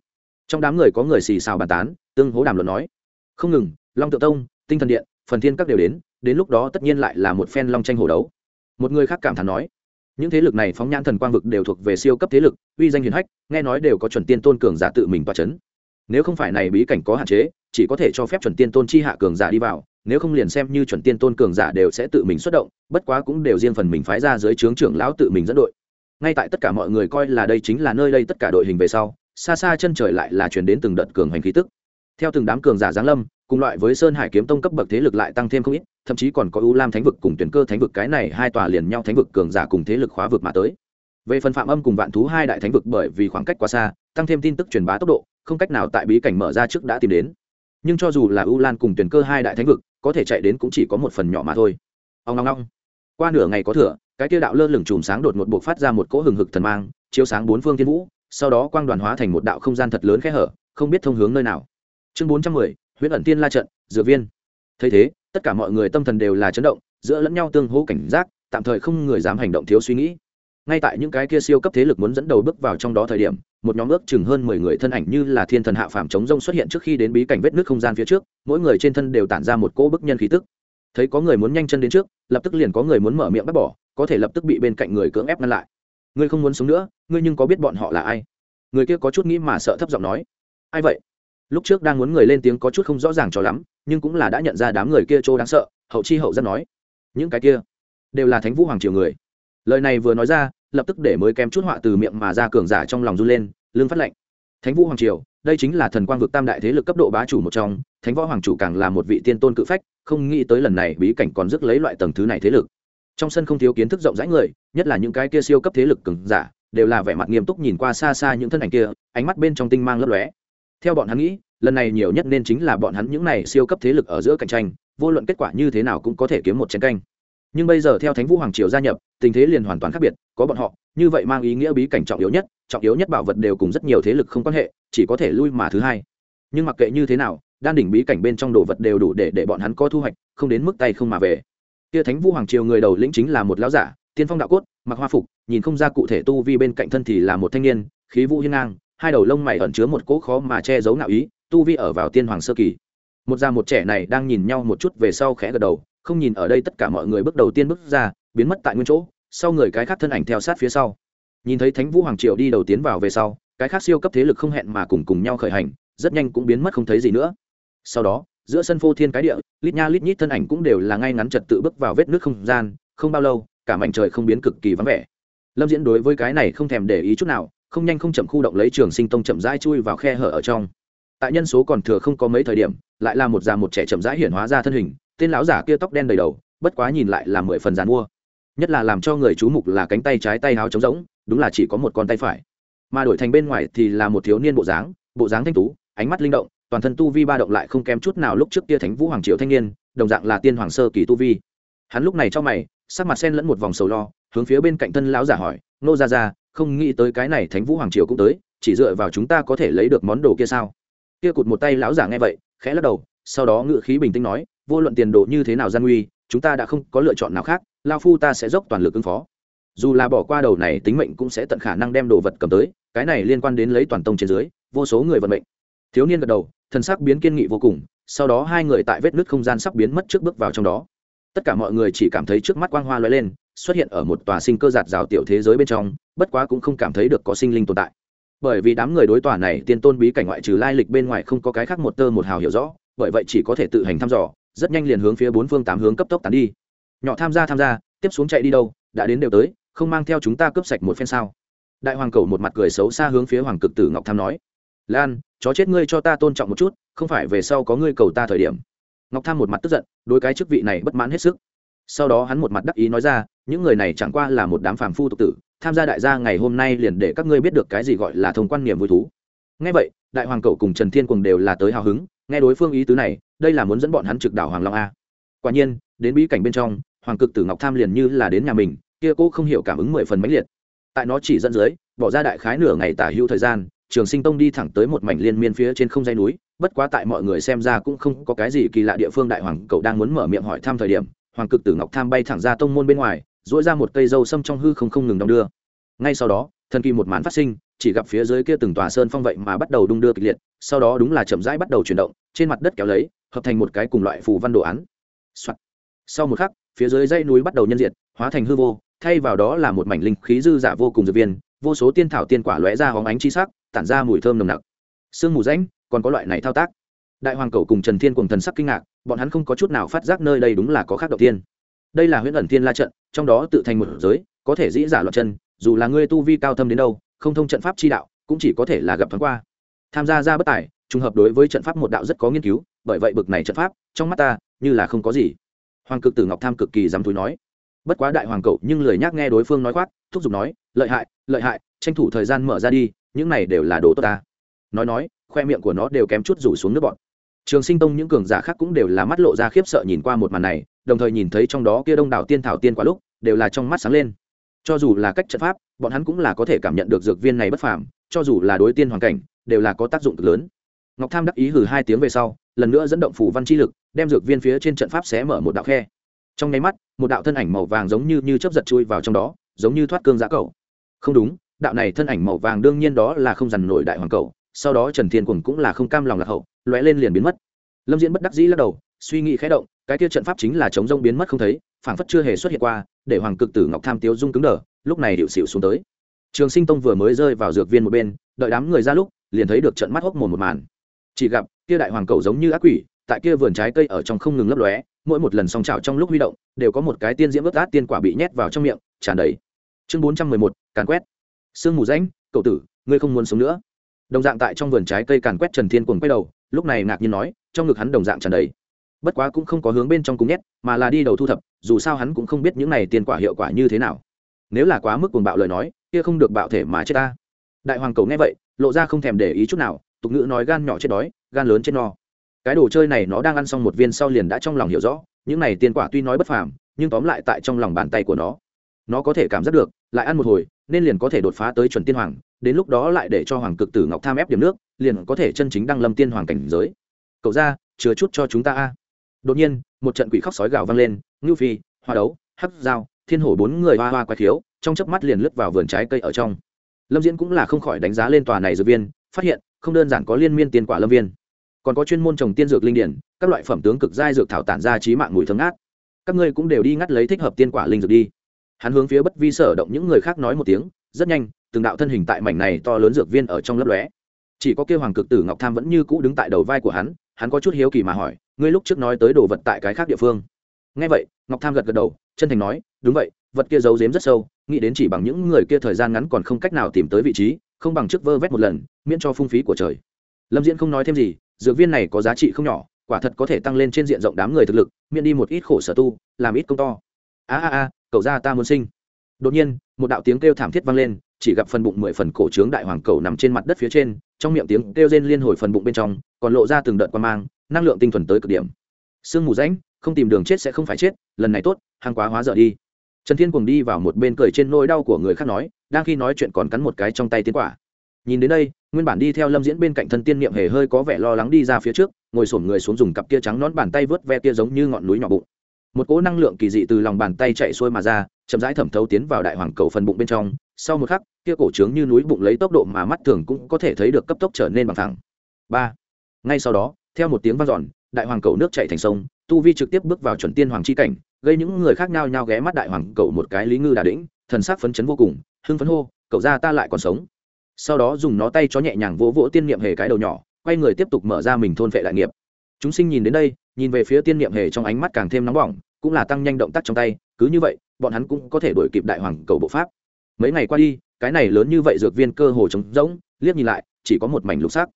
[SPEAKER 1] Trong đám người có người xì xào bàn tán, tương hố đàm luận nói, không ngừng, long tự tông, tinh thần điện, phần thiên các đều đến đến lúc đó tất nhiên lại là một phen long tranh hổ đấu. Một người khác cảm thán nói, những thế lực này phóng nhãn thần quang vực đều thuộc về siêu cấp thế lực, uy danh hiền hách, nghe nói đều có chuẩn tiên tôn cường giả tự mình toa c h ấ n nếu không phải này bí cảnh có hạn chế, chỉ có thể cho phép chuẩn tiên tôn chi hạ cường giả đi vào nếu không liền xem như chuẩn tiên tôn cường giả đều sẽ tự mình xuất động, bất quá cũng đều riêng phần mình phái ra dưới trướng trưởng lão tự mình dẫn đội. Ngay tại tất cả mọi người coi là đây chính là nơi đây tất cả đội hình về sau, xa xa chân trời lại là chuyển đến từng đợt cường hành khí tức. Theo từng đám cường giả giáng lâm, cùng loại với sơn hải kiếm tông cấp bậc thế lực lại tăng thêm không ít, thậm chí còn có u lam thánh vực cùng tuyển cơ thánh vực cái này hai tòa liền nhau thánh vực cường giả cùng thế lực khóa vực mà tới. Về phần phạm âm cùng vạn thú hai đại thánh vực bởi vì khoảng cách quá xa, tăng thêm tin tức truyền bá tốc độ, không cách nào tại bí cảnh mở ra trước đã tìm đến. Nhưng cho dù là u lan cùng tuyển cơ hai đại thánh vực có thể chạy đến cũng chỉ có một phần nhỏ mà thôi. Ông long long qua nửa ngày có thừa cái kia đạo lơ lửng chùm sáng đột ngột buộc phát ra một cỗ hừng hực thần mang, chiếu sáng bốn phương thiên vũ, sau đó quang đoàn hóa thành một đạo không gian thật lớn khẽ hở, không biết thông hướng nơi nào. Chương bốn trăm mười, huyễn ẩn tiên la trận, dược viên. Thấy thế, tất cả mọi người tâm thần đều là chấn động, giữa lẫn nhau tương hỗ cảnh giác, tạm thời không người dám hành động thiếu suy nghĩ ngay tại những cái kia siêu cấp thế lực muốn dẫn đầu bước vào trong đó thời điểm, một nhóm ước chừng hơn mười người thân ảnh như là thiên thần hạ phàm chống rông xuất hiện trước khi đến bí cảnh vết nước không gian phía trước, mỗi người trên thân đều tản ra một cỗ bức nhân khí tức. Thấy có người muốn nhanh chân đến trước, lập tức liền có người muốn mở miệng bắt bỏ, có thể lập tức bị bên cạnh người cưỡng ép ngăn lại. Ngươi không muốn sống nữa, ngươi nhưng có biết bọn họ là ai? Người kia có chút nghĩ mà sợ thấp giọng nói. Ai vậy? Lúc trước đang muốn người lên tiếng có chút không rõ ràng cho lắm, nhưng cũng là đã nhận ra đám người kia trô đáng sợ, hậu chi hậu dân nói. Những cái kia đều là thánh vũ hoàng triều người. Lời này vừa nói ra lập tức để mới kém chút họa từ miệng mà ra cường giả trong lòng run lên lương phát lệnh thánh vũ hoàng triều, đây chính là thần quang vực tam đại thế lực cấp độ bá chủ một trong, thánh võ hoàng chủ càng là một vị tiên tôn cự phách, không nghĩ tới lần này bí cảnh còn rước lấy loại tầng thứ này thế lực. Trong sân không thiếu kiến thức rộng rãi người, nhất là những cái kia siêu cấp thế lực cường giả, đều là vẻ mặt nghiêm túc nhìn qua xa xa những thân ảnh kia, ánh mắt bên trong tinh mang lấp lóe. Theo bọn hắn nghĩ, lần này nhiều nhất nên chính là bọn hắn những này siêu cấp thế lực ở giữa cạnh tranh, vô luận kết quả như thế nào cũng có thể kiếm một chiến canh nhưng bây giờ theo thánh vũ hoàng triều gia nhập, tình thế liền hoàn toàn khác biệt, có bọn họ, như vậy mang ý nghĩa bí cảnh trọng yếu nhất, trọng yếu nhất bảo vật đều cùng rất nhiều thế lực không quan hệ, chỉ có thể lui mà thứ hai. Nhưng mặc kệ như thế nào, đan đỉnh bí cảnh bên trong đồ vật đều đủ để để bọn hắn có thu hoạch, không đến mức tay không mà về. Kia thánh vũ hoàng triều người đầu lĩnh chính là một lão giả, tiên phong đạo cốt, mặc hoa phục, nhìn không ra cụ thể tu vi bên cạnh thân thì là một thanh niên, khí vũ hiên ngang, hai đầu lông mày ẩn chứa một cỗ khó mà che giấu ngạo ý, tu vi ở vào tiên hoàng sơ kỳ. Một già một trẻ này đang nhìn nhau một chút về sau khẽ gật đầu không nhìn ở đây tất cả mọi người bước đầu tiên bước ra, biến mất tại nguyên chỗ, sau người cái khác thân ảnh theo sát phía sau. Nhìn thấy thánh vũ hoàng triều đi đầu tiến vào về sau, cái khác siêu cấp thế lực không hẹn mà cùng cùng nhau khởi hành, rất nhanh cũng biến mất không thấy gì nữa. Sau đó, giữa sân phô thiên cái địa, lít nha lít nhít thân ảnh cũng đều là ngay ngắn trật tự bước vào vết nước không gian, không bao lâu, cả mảnh trời không biến cực kỳ vắng vẻ. Lâm diễn đối với cái này không thèm để ý chút nào, không nhanh không chậm khu động lấy trường sinh tông chậm rãi chui vào khe hở ở trong. Tại nhân số còn thừa không có mấy thời điểm, lại là một già một trẻ chậm rãi hiển hóa ra thân hình tên lão giả kia tóc đen đầy đầu, bất quá nhìn lại là mười phần dàn mua nhất là làm cho người chú mục là cánh tay trái tay háo trống rỗng, đúng là chỉ có một con tay phải. Mà đổi thành bên ngoài thì là một thiếu niên bộ dáng bộ dáng thanh tú, ánh mắt linh động, toàn thân tu vi ba động lại không kém chút nào lúc trước kia thánh vũ hoàng triều thanh niên, đồng dạng là tiên hoàng sơ kỳ tu vi. Hắn lúc này cho mày, sắc mặt sen lẫn một vòng sầu lo, hướng phía bên cạnh thân lão giả hỏi, nô ra ra không nghĩ tới cái này thánh vũ hoàng triều cũng tới, chỉ dựa vào chúng ta có thể lấy được món đồ kia sao? Kia cụt một tay lão giả nghe vậy, khẽ lắc đầu, sau đó ngự khí bình tĩnh nói vô luận tiền đồ như thế nào gian nguy chúng ta đã không có lựa chọn nào khác lao phu ta sẽ dốc toàn lực ứng phó. Dù là bỏ qua đầu này, tính mệnh cũng sẽ tận khả năng đem đồ vật cầm tới, cái này liên quan đến lấy toàn tông trên dưới, vô số người vận mệnh. Thiếu niên gật đầu, thần sắc biến kiên nghị vô cùng, sau đó hai người tại vết nứt không gian sắp biến mất trước bước vào trong đó. Tất cả mọi người chỉ cảm thấy trước mắt quang hoa lóe lên, xuất hiện ở một tòa sinh cơ giạt rào tiểu thế giới bên trong, bất quá cũng không cảm thấy được có sinh linh tồn tại. Bởi vì đám người đối tòa này tiên tôn bí cảnh ngoại trừ lai lịch bên ngoài không có cái khác một tơ một hào hiểu rõ, bởi vậy chỉ có thể tự hành thăm dò rất nhanh liền hướng phía bốn phương tám hướng cấp tốc tán đi. Nhỏ tham gia tham gia, tiếp xuống chạy đi đâu, đã đến đều tới, không mang theo chúng ta cướp sạch một phen sao? Đại hoàng cầu một mặt cười xấu xa hướng phía hoàng cực tử ngọc tham nói. Lan, chó chết ngươi cho ta tôn trọng một chút, không phải về sau có ngươi cầu ta thời điểm. Ngọc tham một mặt tức giận đôi cái chức vị này bất mãn hết sức. Sau đó hắn một mặt đắc ý nói ra, những người này chẳng qua là một đám phàm phu tục tử, tham gia đại gia ngày hôm nay liền để các ngươi biết được cái gì gọi là thông quan niệm vui thú. Ngay vậy, đại hoàng cậu cùng trần thiên cùng đều là tới hào hứng nghe đối phương ý tứ này, đây là muốn dẫn bọn hắn trực đảo hoàng long a. Quả nhiên, đến bí cảnh bên trong, hoàng cực tử ngọc tham liền như là đến nhà mình, kia cô không hiểu cảm ứng mười phần mãnh liệt. Tại nó chỉ dẫn dưới, bỏ ra đại khái nửa ngày tả hữu thời gian, trường sinh tông đi thẳng tới một mảnh liên miên phía trên không dây núi, bất quá tại mọi người xem ra cũng không có cái gì kỳ lạ địa phương đại hoàng cậu đang muốn mở miệng hỏi thăm thời điểm, hoàng cực tử ngọc tham bay thẳng ra tông môn bên ngoài dỗi ra một cây dâu xâm trong hư không không ngừng đong đưa. Ngay sau đó, thần kỳ một màn phát sinh chỉ gặp phía dưới kia từng tòa sơn phong vậy mà bắt đầu đung đưa kịch liệt, sau đó đúng là chậm rãi bắt đầu chuyển động, trên mặt đất kéo lấy, hợp thành một cái cùng loại phù văn đồ án、Soạn. sau một khắc, phía dưới dãy núi bắt đầu nhân diệt, hóa thành hư vô, thay vào đó là một mảnh linh khí dư giả vô cùng dược viên, vô số tiên thảo tiên quả lóe ra hóng ánh chi sắc, tản ra mùi thơm nồng nặc. Sương mù rãnh, còn có loại này thao tác. Đại hoàng cầu cùng trần thiên cùng thần sắc kinh ngạc, bọn hắn không có chút nào phát giác nơi đây đúng là có khác đầu tiên. Đây là huyễn ẩn thiên la trận, trong đó tự thành một giới, có thể dĩ giả loạn chân, dù là ngươi tu vi cao thâm đến đâu không thông trận pháp chi đạo, cũng chỉ có thể là gặp thoáng qua. Tham gia ra bất tài, trùng hợp đối với trận pháp một đạo rất có nghiên cứu, bởi vậy bực này trận pháp, trong mắt ta, như là không có gì. Hoàng cực tử ngọc tham cực kỳ dám túi nói. Bất quá đại hoàng cậu nhưng lời nhắc nghe đối phương nói khoát thúc giục nói, lợi hại lợi hại, tranh thủ thời gian mở ra đi, những này đều là đồ tốt ta. Nói nói, khoe miệng của nó đều kém chút rủ xuống nước bọn trường sinh tông những cường giả khác cũng đều là mắt lộ ra khiếp sợ nhìn qua một màn này, đồng thời nhìn thấy trong đó kia đông đảo tiên thảo tiên quả lúc, đều là trong mắt sáng lên cho dù là cách trận pháp, bọn hắn cũng là có thể cảm nhận được dược viên này bất phàm, cho dù là đối tiên hoàn cảnh, đều là có tác dụng cực lớn. Ngọc tham đắc ý hử hai tiếng về sau, lần nữa dẫn động phủ văn chi lực, đem dược viên phía trên trận pháp xé mở một đạo khe. Trong nháy mắt, một đạo thân ảnh màu vàng giống như như chấp giật chui vào trong đó, giống như thoát cương giã cầu. Không đúng, đạo này thân ảnh màu vàng đương nhiên đó là không dằn nổi đại hoàng cầu, sau đó trần thiên quần cũng là không cam lòng lạc hậu, lóe lên liền biến mất. Lâm diễn bất đắc dĩ lắc đầu, suy nghĩ khẽ động, cái kia trận pháp chính là chống rông biến mất không thấy phảng phất chưa hề xuất hiện qua, để hoàng cực tử ngọc tham tiếu dung cứng đờ, lúc này điệu xịu xuống tới. Trường sinh tông vừa mới rơi vào dược viên một bên, đợi đám người ra lúc, liền thấy được trận mắt hốc mồm một màn. Chỉ gặp, kia đại hoàng cầu giống như ác quỷ, tại kia vườn trái cây ở trong không ngừng lấp lóe, mỗi một lần song trào trong lúc huy động, đều có một cái tiên diễm ướt át tiên quả bị nhét vào trong miệng, tràn đầy. Chương bốn trăm mười một, càn quét. Sương mù ránh cậu tử, ngươi không muốn sống nữa. Đồng dạng tại trong vườn trái cây càn quét trần thiên cuồng quay đầu, lúc này ngạc nhiên nói, trong ngực hắn đồng dạng tràn đầy bất quá cũng không có hướng bên trong cùng nhét, mà là đi đầu thu thập, dù sao hắn cũng không biết những này tiền quả hiệu quả như thế nào. Nếu là quá mức cuồng bạo lời nói, kia không được bạo thể mà chết ta. Đại hoàng cầu nghe vậy, lộ ra không thèm để ý chút nào, tục ngữ nói gan nhỏ chết đói, gan lớn chết no. Cái đồ chơi này nó đang ăn xong một viên sau liền đã trong lòng hiểu rõ, những này tiền quả tuy nói bất phàm, nhưng tóm lại tại trong lòng bàn tay của nó. Nó có thể cảm giác được, lại ăn một hồi, nên liền có thể đột phá tới chuẩn tiên hoàng, đến lúc đó lại để cho hoàng cực tử ngọc tham ép điểm nước, liền có thể chân chính đăng lâm tiên hoàng cảnh giới. Cậu ra, chứa chút cho chúng ta a đột nhiên, một trận quỷ khóc sói gào vang lên, ngưu phi, hoa đấu, hắc dao thiên hổ bốn người hoa hoa quái thiếu trong chớp mắt liền lướt vào vườn trái cây ở trong. Lâm diễn cũng là không khỏi đánh giá lên tòa này dược viên, phát hiện, không đơn giản có liên miên tiên quả lâm viên, còn có chuyên môn trồng tiên dược linh điển, các loại phẩm tướng cực giai dược thảo tản ra trí mạng mùi thơm ngát. Các ngươi cũng đều đi ngắt lấy thích hợp tiên quả linh dược đi. Hắn hướng phía bất vi sở động những người khác nói một tiếng, rất nhanh, từng đạo thân hình tại mảnh này to lớn dược viên ở trong lấp lóe. Chỉ có kêu hoàng cực tử ngọc tham vẫn như cũ đứng tại đầu vai của hắn hắn có chút hiếu kỳ mà hỏi, ngươi lúc trước nói tới đồ vật tại cái khác địa phương? Ngay vậy, ngọc tham gật gật đầu, chân thành nói, đúng vậy, vật kia giấu giếm rất sâu, nghĩ đến chỉ bằng những người kia thời gian ngắn còn không cách nào tìm tới vị trí, không bằng trước vơ vét một lần, miễn cho phung phí của trời. Lâm diễn không nói thêm gì, dược viên này có giá trị không nhỏ, quả thật có thể tăng lên trên diện rộng đám người thực lực, miễn đi một ít khổ sở tu, làm ít công to. A a a, cậu ra ta muốn sinh. Đột nhiên, một đạo tiếng kêu thảm thiết vang lên chỉ gặp phần bụng mười phần cổ trướng đại hoàng cầu nằm trên mặt đất phía trên, trong miệng tiếng kêu rên liên hồi phần bụng bên trong, còn lộ ra từng đợt quan mang, năng lượng tinh thuần tới cực điểm. Sương mù rãnh, không tìm đường chết sẽ không phải chết, lần này tốt, hàng quá hóa dở đi. Trần thiên cùng đi vào một bên cười trên nỗi đau của người khác nói, đang khi nói chuyện còn cắn một cái trong tay tiến quả. Nhìn đến đây, nguyên bản đi theo lâm diễn bên cạnh thân tiên niệm hề hơi có vẻ lo lắng đi ra phía trước, ngồi sổm người xuống dùng cặp kia trắng nón bàn tay vớt ve kia giống như ngọn núi nhỏ bụng. Một cỗ năng lượng kỳ dị từ lòng bàn tay chạy xuôi mà ra, chậm rãi thẩm thấu tiến vào đại hoàng cầu phần bụng bên trong sau một khắc, kia cổ trướng như núi bụng lấy tốc độ mà mắt thường cũng có thể thấy được cấp tốc trở nên bằng thẳng. Ba. Ngay sau đó, theo một tiếng vang dọn, đại hoàng cầu nước chạy thành sông, tu vi trực tiếp bước vào chuẩn tiên hoàng chi cảnh, gây những người khác nhau nhau ghé mắt đại hoàng cầu một cái lý ngư đà đĩnh, thần sắc phấn chấn vô cùng, hưng phấn hô, cậu ra ta lại còn sống. Sau đó dùng nó tay cho nhẹ nhàng vỗ vỗ tiên niệm hề cái đầu nhỏ, quay người tiếp tục mở ra mình thôn vệ đại nghiệp. Chúng sinh nhìn đến đây, nhìn về phía tiên niệm hề trong ánh mắt càng thêm nóng bỏng, cũng là tăng nhanh động tác trong tay, cứ như vậy, bọn hắn cũng có thể đổi kịp đại hoàng cầu bộ pháp mấy ngày qua đi, cái này lớn như vậy dược viên cơ hồ trống rỗng, liếc nhìn lại, chỉ có một mảnh lục sắc.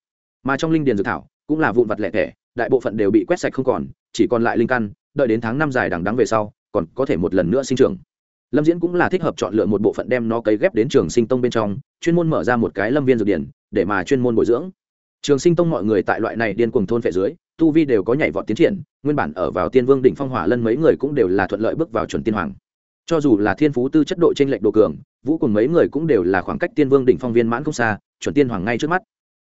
[SPEAKER 1] Mà trong linh điền dược thảo, cũng là vụn vặt lẻ tẻ, đại bộ phận đều bị quét sạch không còn, chỉ còn lại linh căn, đợi đến tháng năm dài đằng đắng về sau, còn có thể một lần nữa sinh trưởng. Lâm diễn cũng là thích hợp chọn lựa một bộ phận đem nó cấy ghép đến trường sinh tông bên trong, chuyên môn mở ra một cái lâm viên dược điển để mà chuyên môn bồi dưỡng. Trường sinh tông mọi người tại loại này điên cuồng thôn phệ dưới, tu vi đều có nhảy vọt tiến triển, nguyên bản ở vào tiên vương đỉnh phong hỏa lân mấy người cũng đều là thuận lợi bước vào chuẩn tiên hoàng cho dù là thiên phú tư chất độ trên lệnh độ cường, vũ cùng mấy người cũng đều là khoảng cách tiên vương đỉnh phong viên mãn không xa, chuẩn tiên hoàng ngay trước mắt.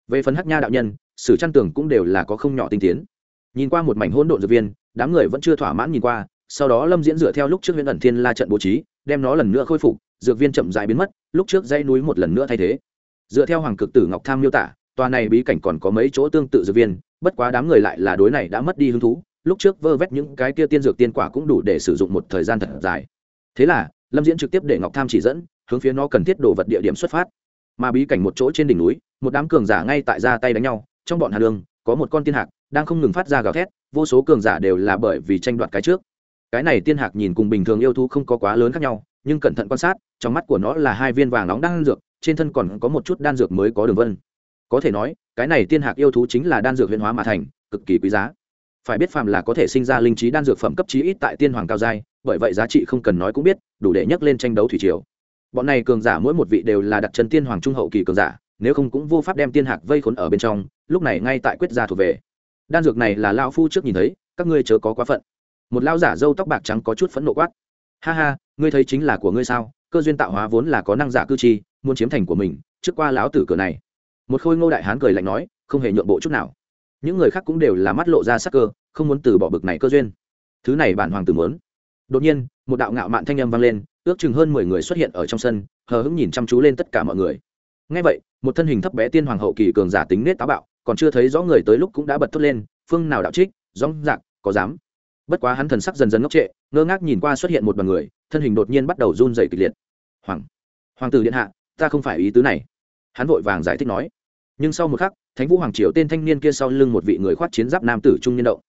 [SPEAKER 1] Về phần hắc nha đạo nhân, sử trăn tường cũng đều là có không nhỏ tinh tiến. Nhìn qua một mảnh hỗn độn dược viên, đám người vẫn chưa thỏa mãn nhìn qua, sau đó lâm diễn dựa theo lúc trước huyện ẩn thiên la trận bố trí, đem nó lần nữa khôi phục, dược viên chậm dài biến mất, lúc trước dãy núi một lần nữa thay thế. Dựa theo hoàng cực tử ngọc tham miêu tả, tòa này bí cảnh còn có mấy chỗ tương tự dược viên, bất quá đám người lại là đối này đã mất đi hứng thú, lúc trước vơ vét những cái kia tiên dược tiên quả cũng đủ để sử dụng một thời gian thật dài thế là, lâm diễn trực tiếp để ngọc tham chỉ dẫn, hướng phía nó cần thiết đồ vật địa điểm xuất phát. Mà bí cảnh một chỗ trên đỉnh núi, một đám cường giả ngay tại ra tay đánh nhau, trong bọn hà lương, có một con tiên hạc đang không ngừng phát ra gào thét, vô số cường giả đều là bởi vì tranh đoạt cái trước. Cái này tiên hạc nhìn cùng bình thường yêu thú không có quá lớn khác nhau, nhưng cẩn thận quan sát, trong mắt của nó là hai viên vàng nóng đan dược, trên thân còn có một chút đan dược mới có đường vân. Có thể nói, cái này tiên hạc yêu thú chính là đan dược huyền hóa mà thành, cực kỳ quý giá. Phải biết phàm là có thể sinh ra linh trí đan dược phẩm cấp chí ít tại tiên hoàng cao giai bởi vậy giá trị không cần nói cũng biết, đủ để nhắc lên tranh đấu thủy triều. Bọn này cường giả mỗi một vị đều là đặt chân tiên hoàng trung hậu kỳ cường giả, nếu không cũng vô pháp đem tiên hạc vây khốn ở bên trong, lúc này ngay tại quyết gia thuộc về. Đan dược này là lao phu trước nhìn thấy, các ngươi chớ có quá phận. Một lao giả râu tóc bạc trắng có chút phẫn nộ quát. Ha ha, ngươi thấy chính là của ngươi sao? Cơ duyên tạo hóa vốn là có năng giả cư chi, muốn chiếm thành của mình, trước qua lão tử cửa này. Một khôi ngô đại hán cười lạnh nói, không hề nhượng bộ chút nào. Những người khác cũng đều là mắt lộ ra sắc cơ, không muốn từ bỏ bực này cơ duyên. Thứ này bản hoàng tử muốn đột nhiên, một đạo ngạo mạn thanh âm vang lên, ước chừng hơn mười người xuất hiện ở trong sân, hờ hững nhìn chăm chú lên tất cả mọi người. Ngay vậy, một thân hình thấp bé tiên hoàng hậu kỳ cường giả tính nết táo bạo, còn chưa thấy rõ người tới lúc cũng đã bật thốt lên, phương nào đạo trích dóng dạc có dám? Bất quá hắn thần sắc dần dần ngốc trệ, ngơ ngác nhìn qua xuất hiện một đoàn người, thân hình đột nhiên bắt đầu run dày kịch liệt. Hoàng hoàng tử điện hạ, ta không phải ý tứ này. Hắn vội vàng giải thích nói. Nhưng sau một khắc, thánh vũ hoàng triều tên thanh niên kia sau lưng một vị người khoát chiến giáp nam tử trung niên động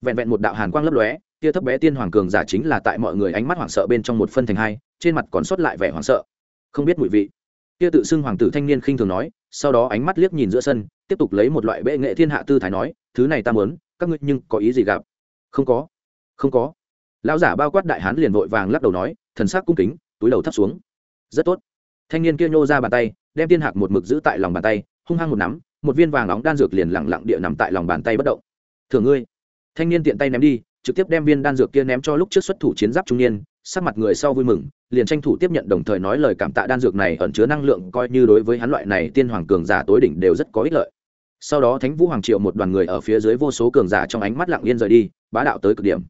[SPEAKER 1] vẹn vẹn một đạo hàn quang lấp lóe, tia thấp bé tiên hoàng cường giả chính là tại mọi người ánh mắt hoảng sợ bên trong một phân thành hai, trên mặt còn sót lại vẻ hoảng sợ. Không biết mùi vị. Tia tự xưng hoàng tử thanh niên khinh thường nói, sau đó ánh mắt liếc nhìn giữa sân, tiếp tục lấy một loại bệ nghệ thiên hạ tư thái nói, thứ này ta muốn, các ngươi nhưng có ý gì gặp? Không có không có. Lão giả bao quát đại hán liền vội vàng lắc đầu nói, thần sắc cung kính, túi đầu thấp xuống. Rất tốt. Thanh niên kia nhô ra bàn tay, đem tiên hạc một mực giữ tại lòng bàn tay, hung hăng một nắm, một viên vàng nóng đan dược liền lẳng lặng địa nằm tại lòng bàn tay bất động. Thường ngươi thanh niên tiện tay ném đi, trực tiếp đem viên đan dược kia ném cho lúc trước xuất thủ chiến giáp trung niên, sắc mặt người sau vui mừng, liền tranh thủ tiếp nhận đồng thời nói lời cảm tạ đan dược này ẩn chứa năng lượng coi như đối với hắn loại này tiên hoàng cường giả tối đỉnh đều rất có ích lợi. Sau đó thánh vũ hoàng triệu một đoàn người ở phía dưới vô số cường giả trong ánh mắt lặng yên rời đi, bá đạo tới cực điểm.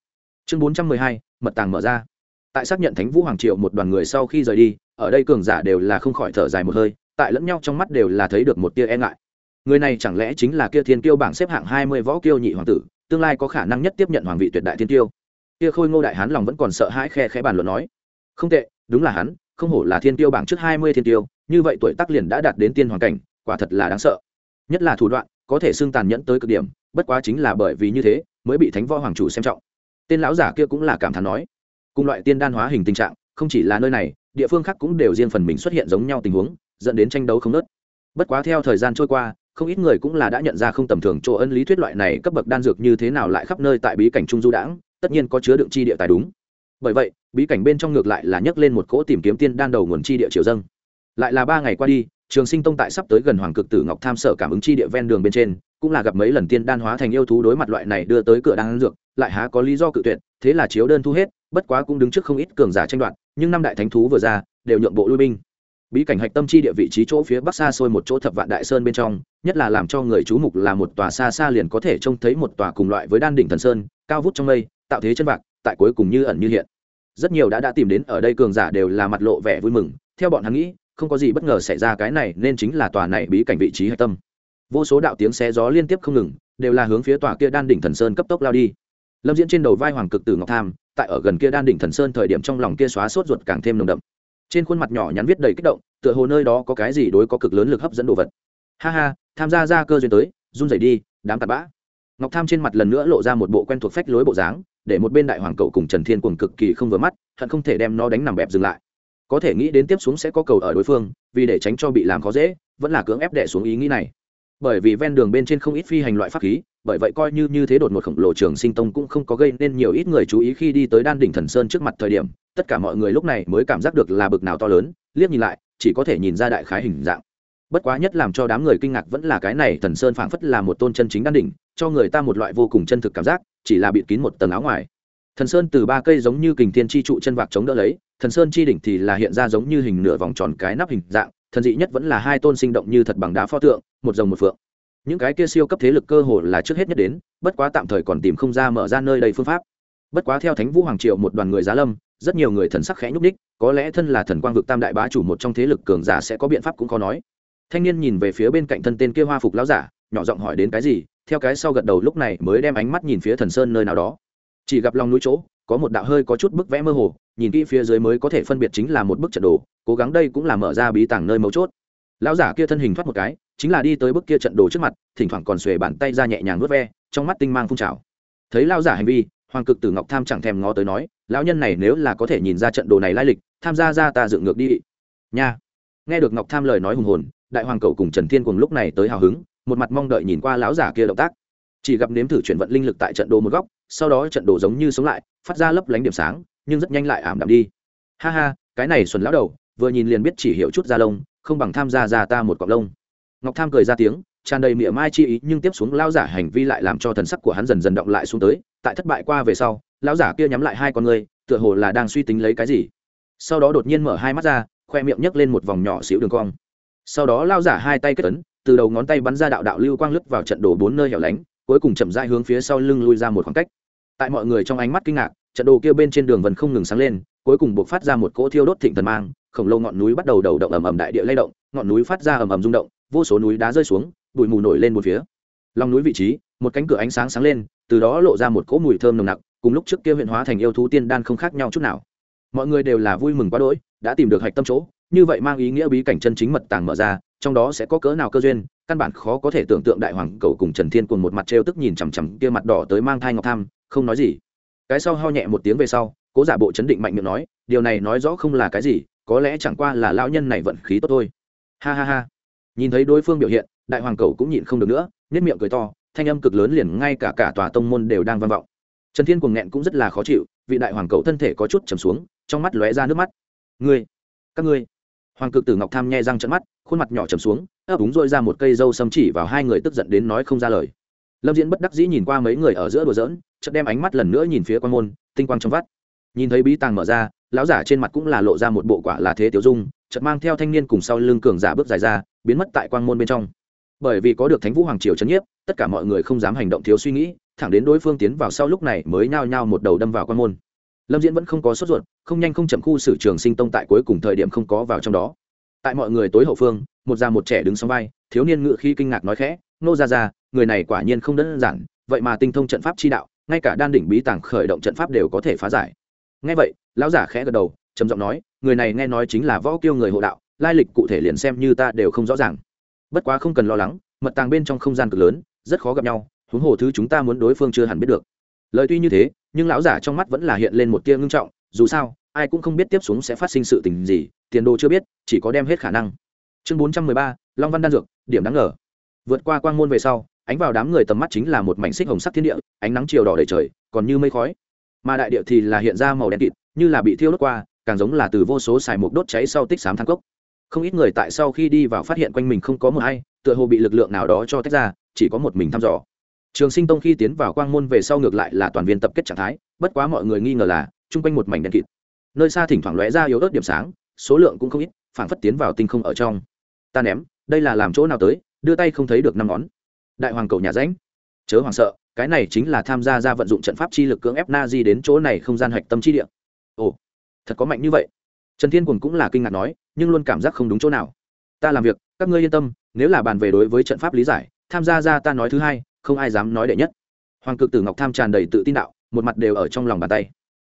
[SPEAKER 1] Chương bốn trăm mười hai, mật tàng mở ra. Tại xác nhận thánh vũ hoàng triệu một đoàn người sau khi rời đi, ở đây cường giả đều là không khỏi thở dài một hơi, tại lẫn nhau trong mắt đều là thấy được một tia e ngại. Người này chẳng lẽ chính là kia thiên kiêu bảng xếp hạng hai mươi võ kiêu nhị hoàng tử tương lai có khả năng nhất tiếp nhận hoàng vị tuyệt đại thiên tiêu. kia khôi ngô đại hán lòng vẫn còn sợ hãi khe khẽ bàn luận nói, không tệ, đúng là hắn, không hổ là thiên tiêu bảng trước hai mươi thiên tiêu, như vậy tuổi tác liền đã đạt đến tiên hoàng cảnh, quả thật là đáng sợ. Nhất là thủ đoạn, có thể xưng tàn nhẫn tới cực điểm, bất quá chính là bởi vì như thế, mới bị thánh võ hoàng chủ xem trọng. Tên lão giả kia cũng là cảm thán nói, cùng loại tiên đan hóa hình tình trạng, không chỉ là nơi này, địa phương khác cũng đều riêng phần mình xuất hiện giống nhau tình huống, dẫn đến tranh đấu không nớt bất quá theo thời gian trôi qua không ít người cũng là đã nhận ra không tầm thường chỗ ân lý thuyết loại này cấp bậc đan dược như thế nào lại khắp nơi tại bí cảnh trung du đãng, tất nhiên có chứa đựng chi địa tài đúng. Bởi vậy, bí cảnh bên trong ngược lại là nhấc lên một cỗ tìm kiếm tiên đan đầu nguồn chi địa triều dâng. Lại là ba ngày qua đi, trường sinh tông tại sắp tới gần hoàng cực tử ngọc tham sở cảm ứng chi địa ven đường bên trên, cũng là gặp mấy lần tiên đan hóa thành yêu thú đối mặt loại này đưa tới cửa đan dược, lại há có lý do cự tuyệt, thế là chiếu đơn thu hết, bất quá cũng đứng trước không ít cường giả tranh đoạt, nhưng năm đại thánh thú vừa ra, đều nhượng bộ lui binh bí cảnh hạch tâm chi địa vị trí chỗ phía bắc xa xôi một chỗ thập vạn đại sơn bên trong, nhất là làm cho người chú mục là một tòa xa xa liền có thể trông thấy một tòa cùng loại với đan đỉnh thần sơn, cao vút trong mây, tạo thế chân vạc, tại cuối cùng như ẩn như hiện. Rất nhiều đã đã tìm đến ở đây cường giả đều là mặt lộ vẻ vui mừng, theo bọn hắn nghĩ, không có gì bất ngờ xảy ra cái này nên chính là tòa này bí cảnh vị trí hạch tâm. Vô số đạo tiếng xé gió liên tiếp không ngừng, đều là hướng phía tòa kia đan đỉnh thần sơn cấp tốc lao đi. Lâm diễn trên đầu vai hoàng cực tử ngọc tham, tại ở gần kia đan đỉnh thần sơn thời điểm trong lòng kia xóa sốt ruột càng thêm nồng đậm trên khuôn mặt nhỏ nhắn viết đầy kích động, tựa hồ nơi đó có cái gì đối có cực lớn lực hấp dẫn đồ vật. Ha ha, tham gia ra cơ duyên tới, run rẩy đi, đám tạt bã. Ngọc tham trên mặt lần nữa lộ ra một bộ quen thuộc phách lối bộ dáng, để một bên đại hoàng cậu cùng trần thiên cuồng cực kỳ không vừa mắt, hận không thể đem nó đánh nằm bẹp dừng lại. Có thể nghĩ đến tiếp xuống sẽ có cầu ở đối phương, vì để tránh cho bị làm khó dễ, vẫn là cưỡng ép đẻ xuống ý nghĩ này. Bởi vì ven đường bên trên không ít phi hành loại pháp khí, bởi vậy coi như như thế đột một khổng lồ trường sinh tông cũng không có gây nên nhiều ít người chú ý khi đi tới đan đỉnh thần sơn trước mặt thời điểm tất cả mọi người lúc này mới cảm giác được là bực nào to lớn, liếc nhìn lại, chỉ có thể nhìn ra đại khái hình dạng. Bất quá nhất làm cho đám người kinh ngạc vẫn là cái này thần sơn phảng phất là một tôn chân chính đan đỉnh, cho người ta một loại vô cùng chân thực cảm giác, chỉ là bịt kín một tầng áo ngoài. Thần sơn từ ba cây giống như kình thiên chi trụ chân vạc chống đỡ lấy, thần sơn chi đỉnh thì là hiện ra giống như hình nửa vòng tròn cái nắp hình dạng, thần dị nhất vẫn là hai tôn sinh động như thật bằng đá pho tượng, một rồng một phượng. Những cái kia siêu cấp thế lực cơ hồ là trước hết nhất đến, bất quá tạm thời còn tìm không ra mở ra nơi đây phương pháp. Bất quá theo thánh vũ hoàng triệu một đoàn người giá lâm rất nhiều người thần sắc khẽ nhúc ních có lẽ thân là thần quang vực tam đại bá chủ một trong thế lực cường giả sẽ có biện pháp cũng khó nói. Thanh niên nhìn về phía bên cạnh thân tên kia hoa phục lão giả, nhỏ giọng hỏi đến cái gì, theo cái sau gật đầu lúc này mới đem ánh mắt nhìn phía thần sơn nơi nào đó. Chỉ gặp lòng núi chỗ, có một đạo hơi có chút bức vẽ mơ hồ, nhìn kỹ phía dưới mới có thể phân biệt chính là một bức trận đồ, cố gắng đây cũng là mở ra bí tàng nơi mấu chốt. Lão giả kia thân hình thoát một cái, chính là đi tới bức kia trận đồ trước mặt, thỉnh thoảng còn xuề bàn tay ra nhẹ nhàng vớt ve, trong mắt tinh mang phun trào. Thấy lão giả hành vi hoàng cực tử ngọc tham chẳng thèm ngó tới nói, lão nhân này nếu là có thể nhìn ra trận đồ này lai lịch, tham gia ra ta dựng ngược đi. Nha. Nghe được ngọc tham lời nói hùng hồn, đại hoàng cậu cùng trần thiên cùng lúc này tới hào hứng, một mặt mong đợi nhìn qua lão giả kia động tác. Chỉ gặp nếm thử chuyển vận linh lực tại trận đồ một góc, sau đó trận đồ giống như sống lại, phát ra lấp lánh điểm sáng, nhưng rất nhanh lại ảm đạm đi. Ha ha, cái này xuân lão đầu, vừa nhìn liền biết chỉ hiểu chút da lông, không bằng tham gia ra ta một cọc lông. Ngọc tham cười ra tiếng, tràn đầy miệng mai chi ý, nhưng tiếp xuống lao giả hành vi lại làm cho thần sắc của hắn dần dần động lại xuống tới tại thất bại qua về sau lão giả kia nhắm lại hai con người, tựa hồ là đang suy tính lấy cái gì. Sau đó đột nhiên mở hai mắt ra khoe miệng nhấc lên một vòng nhỏ xíu đường cong. Sau đó lao giả hai tay kết tấn từ đầu ngón tay bắn ra đạo đạo lưu quang lướt vào trận đồ bốn nơi hẻo lánh cuối cùng chậm rãi hướng phía sau lưng lui ra một khoảng cách. Tại mọi người trong ánh mắt kinh ngạc trận đồ kia bên trên đường vần không ngừng sáng lên cuối cùng buộc phát ra một cỗ thiêu đốt thịnh thần mang khổng lồ ngọn núi bắt đầu đầu động ầm ầm đại địa lay động ngọn núi phát ra ầm ầm rung động vô số núi đá rơi xuống bụi mù nổi lên một phía. Lòng núi vị trí một cánh cửa ánh sáng sáng lên từ đó lộ ra một cỗ mùi thơm nồng nặc, cùng lúc trước kia huyện hóa thành yêu thú tiên đan không khác nhau chút nào. Mọi người đều là vui mừng quá đỗi, đã tìm được hạch tâm chỗ, như vậy mang ý nghĩa bí cảnh chân chính mật tàng mở ra, trong đó sẽ có cỡ nào cơ duyên, căn bản khó có thể tưởng tượng đại hoàng cầu cùng trần thiên cùng một mặt trêu tức nhìn chằm chằm kia mặt đỏ tới mang thai ngọc tham không nói gì. Cái sau ho nhẹ một tiếng về sau, cố giả bộ chấn định mạnh miệng nói, điều này nói rõ không là cái gì, có lẽ chẳng qua là lão nhân này vận khí tốt thôi. Ha ha ha. Nhìn thấy đối phương biểu hiện, đại hoàng cầu cũng nhịn không được nữa nhất miệng cười to thanh âm cực lớn liền ngay cả cả tòa tông môn đều đang vang vọng. Trần thiên cuồng nghẹn cũng rất là khó chịu, vị đại hoàng cậu thân thể có chút trầm xuống, trong mắt lóe ra nước mắt. Ngươi, các ngươi. Hoàng cực tử ngọc tham nhe răng trận mắt, khuôn mặt nhỏ trầm xuống, ấp úng dội ra một cây dâu xâm chỉ vào hai người tức giận đến nói không ra lời. Lâm diễn bất đắc dĩ nhìn qua mấy người ở giữa đùa giỡn, chợt đem ánh mắt lần nữa nhìn phía quan môn, tinh quang trong vắt. Nhìn thấy bí tàng mở ra, lão giả trên mặt cũng là lộ ra một bộ quả là thế tiểu dung, chợt mang theo thanh niên cùng sau lưng cường giả bước dài ra, biến mất tại quang môn bên trong bởi vì có được thánh vũ hoàng triều trấn nhiếp, tất cả mọi người không dám hành động thiếu suy nghĩ, thẳng đến đối phương tiến vào sau lúc này mới nhao nhao một đầu đâm vào quan môn. Lâm diễn vẫn không có sốt ruột, không nhanh không chậm khu sử trường sinh tông tại cuối cùng thời điểm không có vào trong đó. Tại mọi người tối hậu phương, một già một trẻ đứng sau vai, thiếu niên ngự khi kinh ngạc nói khẽ, nô ra ra người này quả nhiên không đơn giản, vậy mà tinh thông trận pháp chi đạo, ngay cả đan đỉnh bí tàng khởi động trận pháp đều có thể phá giải. Ngay vậy, lão giả khẽ gật đầu, trầm giọng nói, người này nghe nói chính là võ kiêu người hộ đạo, lai lịch cụ thể liền xem như ta đều không rõ ràng bất quá không cần lo lắng, mật tàng bên trong không gian cực lớn, rất khó gặp nhau, huống hồ thứ chúng ta muốn đối phương chưa hẳn biết được. Lời tuy như thế, nhưng lão giả trong mắt vẫn là hiện lên một tia ngưng trọng, dù sao, ai cũng không biết tiếp xuống sẽ phát sinh sự tình gì, tiền đồ chưa biết, chỉ có đem hết khả năng. Chương bốn trăm mười ba, long văn đan dược, điểm đáng ngờ. Vượt qua quang môn về sau, ánh vào đám người tầm mắt chính là một mảnh xích hồng sắc thiên địa, ánh nắng chiều đỏ đầy trời, còn như mây khói. Mà đại địa thì là hiện ra màu đen kịt, như là bị thiêu đốt qua, càng giống là từ vô số xài mục đốt cháy sau tích xám thang cốc không ít người tại sau khi đi vào phát hiện quanh mình không có một ai, tựa hồ bị lực lượng nào đó cho tách ra, chỉ có một mình thăm dò. Trường sinh tông khi tiến vào quang môn về sau ngược lại là toàn viên tập kết trạng thái, bất quá mọi người nghi ngờ là, chung quanh một mảnh đen kịt. Nơi xa thỉnh thoảng lóe ra yếu ớt điểm sáng, số lượng cũng không ít, phảng phất tiến vào tinh không ở trong. Ta ném, đây là làm chỗ nào tới, đưa tay không thấy được năm ngón. Đại hoàng cầu nhà ránh chớ hoàng sợ, cái này chính là tham gia ra vận dụng trận pháp chi lực cưỡng ép na di đến chỗ này không gian hạch tâm chi địa. Ồ, thật có mạnh như vậy. Trần thiên quần cũng là kinh ngạc nói nhưng luôn cảm giác không đúng chỗ nào. Ta làm việc, các ngươi yên tâm, nếu là bàn về đối với trận pháp lý giải, tham gia ra ta nói thứ hai, không ai dám nói đệ nhất. Hoàng cực tử ngọc tham tràn đầy tự tin đạo, một mặt đều ở trong lòng bàn tay.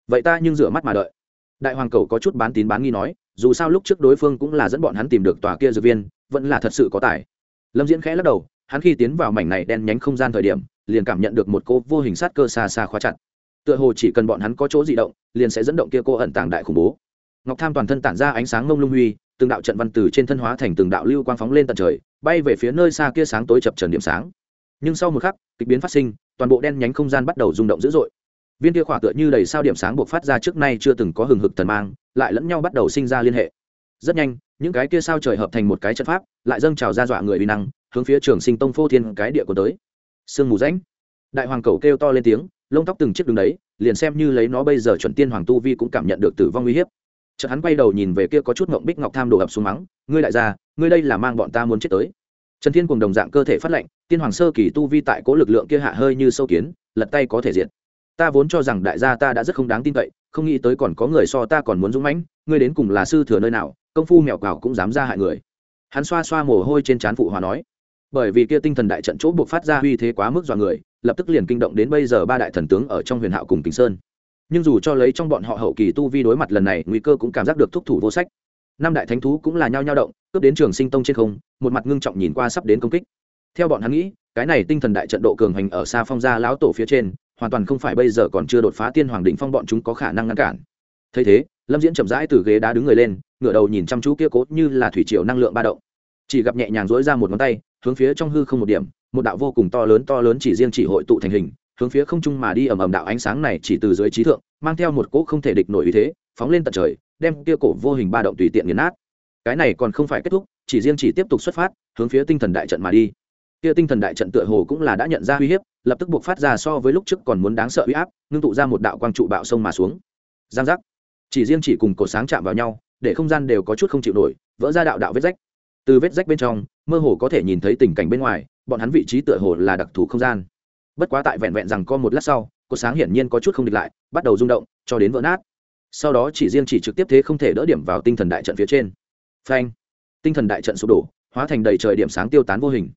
[SPEAKER 1] Vậy ta nhưng rửa mắt mà đợi. Đại hoàng cầu có chút bán tín bán nghi nói, dù sao lúc trước đối phương cũng là dẫn bọn hắn tìm được tòa kia dược viên, vẫn là thật sự có tài. Lâm diễn khẽ lắc đầu, hắn khi tiến vào mảnh này đen nhánh không gian thời điểm, liền cảm nhận được một cô vô hình sát cơ xa xa khóa chặt. Tựa hồ chỉ cần bọn hắn có chỗ di động, liền sẽ dẫn động kia cô ẩn tàng đại khủng bố ngọc tham toàn thân tản ra ánh sáng mông lung huy, từng đạo trận văn từ trên thân hóa thành từng đạo lưu quang phóng lên tận trời, bay về phía nơi xa kia sáng tối chập trần điểm sáng. Nhưng sau một khắc, kịch biến phát sinh, toàn bộ đen nhánh không gian bắt đầu rung động dữ dội. Viên kia khỏa tựa như đầy sao điểm sáng buộc phát ra trước nay chưa từng có hừng hực thần mang, lại lẫn nhau bắt đầu sinh ra liên hệ. Rất nhanh, những cái kia sao trời hợp thành một cái trận pháp, lại dâng trào ra dọa người uy năng, hướng phía trường sinh tông phô thiên cái địa của tới. Sương mù rãnh. Đại hoàng cầu kêu to lên tiếng, lông tóc từng chiếc đứng đấy, liền xem như lấy nó bây giờ chuẩn tiên hoàng tu vi cũng cảm nhận được tử vong uy hiếp chợt hắn quay đầu nhìn về kia có chút ngộng bích ngọc tham đổ ập xuống mắng, ngươi đại gia, ngươi đây là mang bọn ta muốn chết tới. Trần thiên cùng đồng dạng cơ thể phát lệnh tiên hoàng sơ kỳ tu vi tại cố lực lượng kia hạ hơi như sâu kiến, lật tay có thể diệt. Ta vốn cho rằng đại gia ta đã rất không đáng tin cậy, không nghĩ tới còn có người so ta còn muốn dũng mãnh, ngươi đến cùng là sư thừa nơi nào, công phu mèo cào cũng dám ra hại người. Hắn xoa xoa mồ hôi trên trán phụ hòa nói, bởi vì kia tinh thần đại trận chỗ buộc phát ra uy thế quá mức dọa người, lập tức liền kinh động đến bây giờ ba đại thần tướng ở trong huyền hạo cùng kính sơn nhưng dù cho lấy trong bọn họ hậu kỳ tu vi đối mặt lần này, nguy cơ cũng cảm giác được thúc thủ vô sách. Năm đại thánh thú cũng là nhao nhao động, cướp đến trường sinh tông trên không, một mặt ngưng trọng nhìn qua sắp đến công kích. Theo bọn hắn nghĩ, cái này tinh thần đại trận độ cường hành ở xa phong gia lão tổ phía trên, hoàn toàn không phải bây giờ còn chưa đột phá tiên hoàng đỉnh phong bọn chúng có khả năng ngăn cản. Thấy thế, lâm diễn chậm rãi từ ghế đá đứng người lên, ngửa đầu nhìn chăm chú kia cố như là thủy triều năng lượng ba động. Chỉ gặp nhẹ nhàng dỗi ra một ngón tay, hướng phía trong hư không một điểm, một đạo vô cùng to lớn to lớn chỉ riêng chỉ hội tụ thành hình hướng phía không trung mà đi ầm ầm đạo ánh sáng này chỉ từ dưới trí thượng, mang theo một cỗ không thể địch nổi ý thế, phóng lên tận trời, đem kia cổ vô hình ba động tùy tiện nghiền nát. Cái này còn không phải kết thúc, chỉ riêng chỉ tiếp tục xuất phát, hướng phía tinh thần đại trận mà đi. Kia tinh thần đại trận tựa hồ cũng là đã nhận ra uy hiếp, lập tức buộc phát ra so với lúc trước còn muốn đáng sợ uy áp, ngưng tụ ra một đạo quang trụ bạo sông mà xuống. Giang giác. Chỉ riêng chỉ cùng cổ sáng chạm vào nhau, để không gian đều có chút không chịu nổi, vỡ ra đạo đạo vết rách. Từ vết rách bên trong, mơ hồ có thể nhìn thấy tình cảnh bên ngoài, bọn hắn vị trí tựa hồ là đặc thù không gian bất quá tại vẹn vẹn rằng co một lát sau, cột sáng hiển nhiên có chút không địch lại, bắt đầu rung động, cho đến vỡ nát. Sau đó chỉ riêng chỉ trực tiếp thế không thể đỡ điểm vào tinh thần đại trận phía trên. Phanh! Tinh thần đại trận sụp đổ, hóa thành đầy trời điểm sáng tiêu tán vô hình.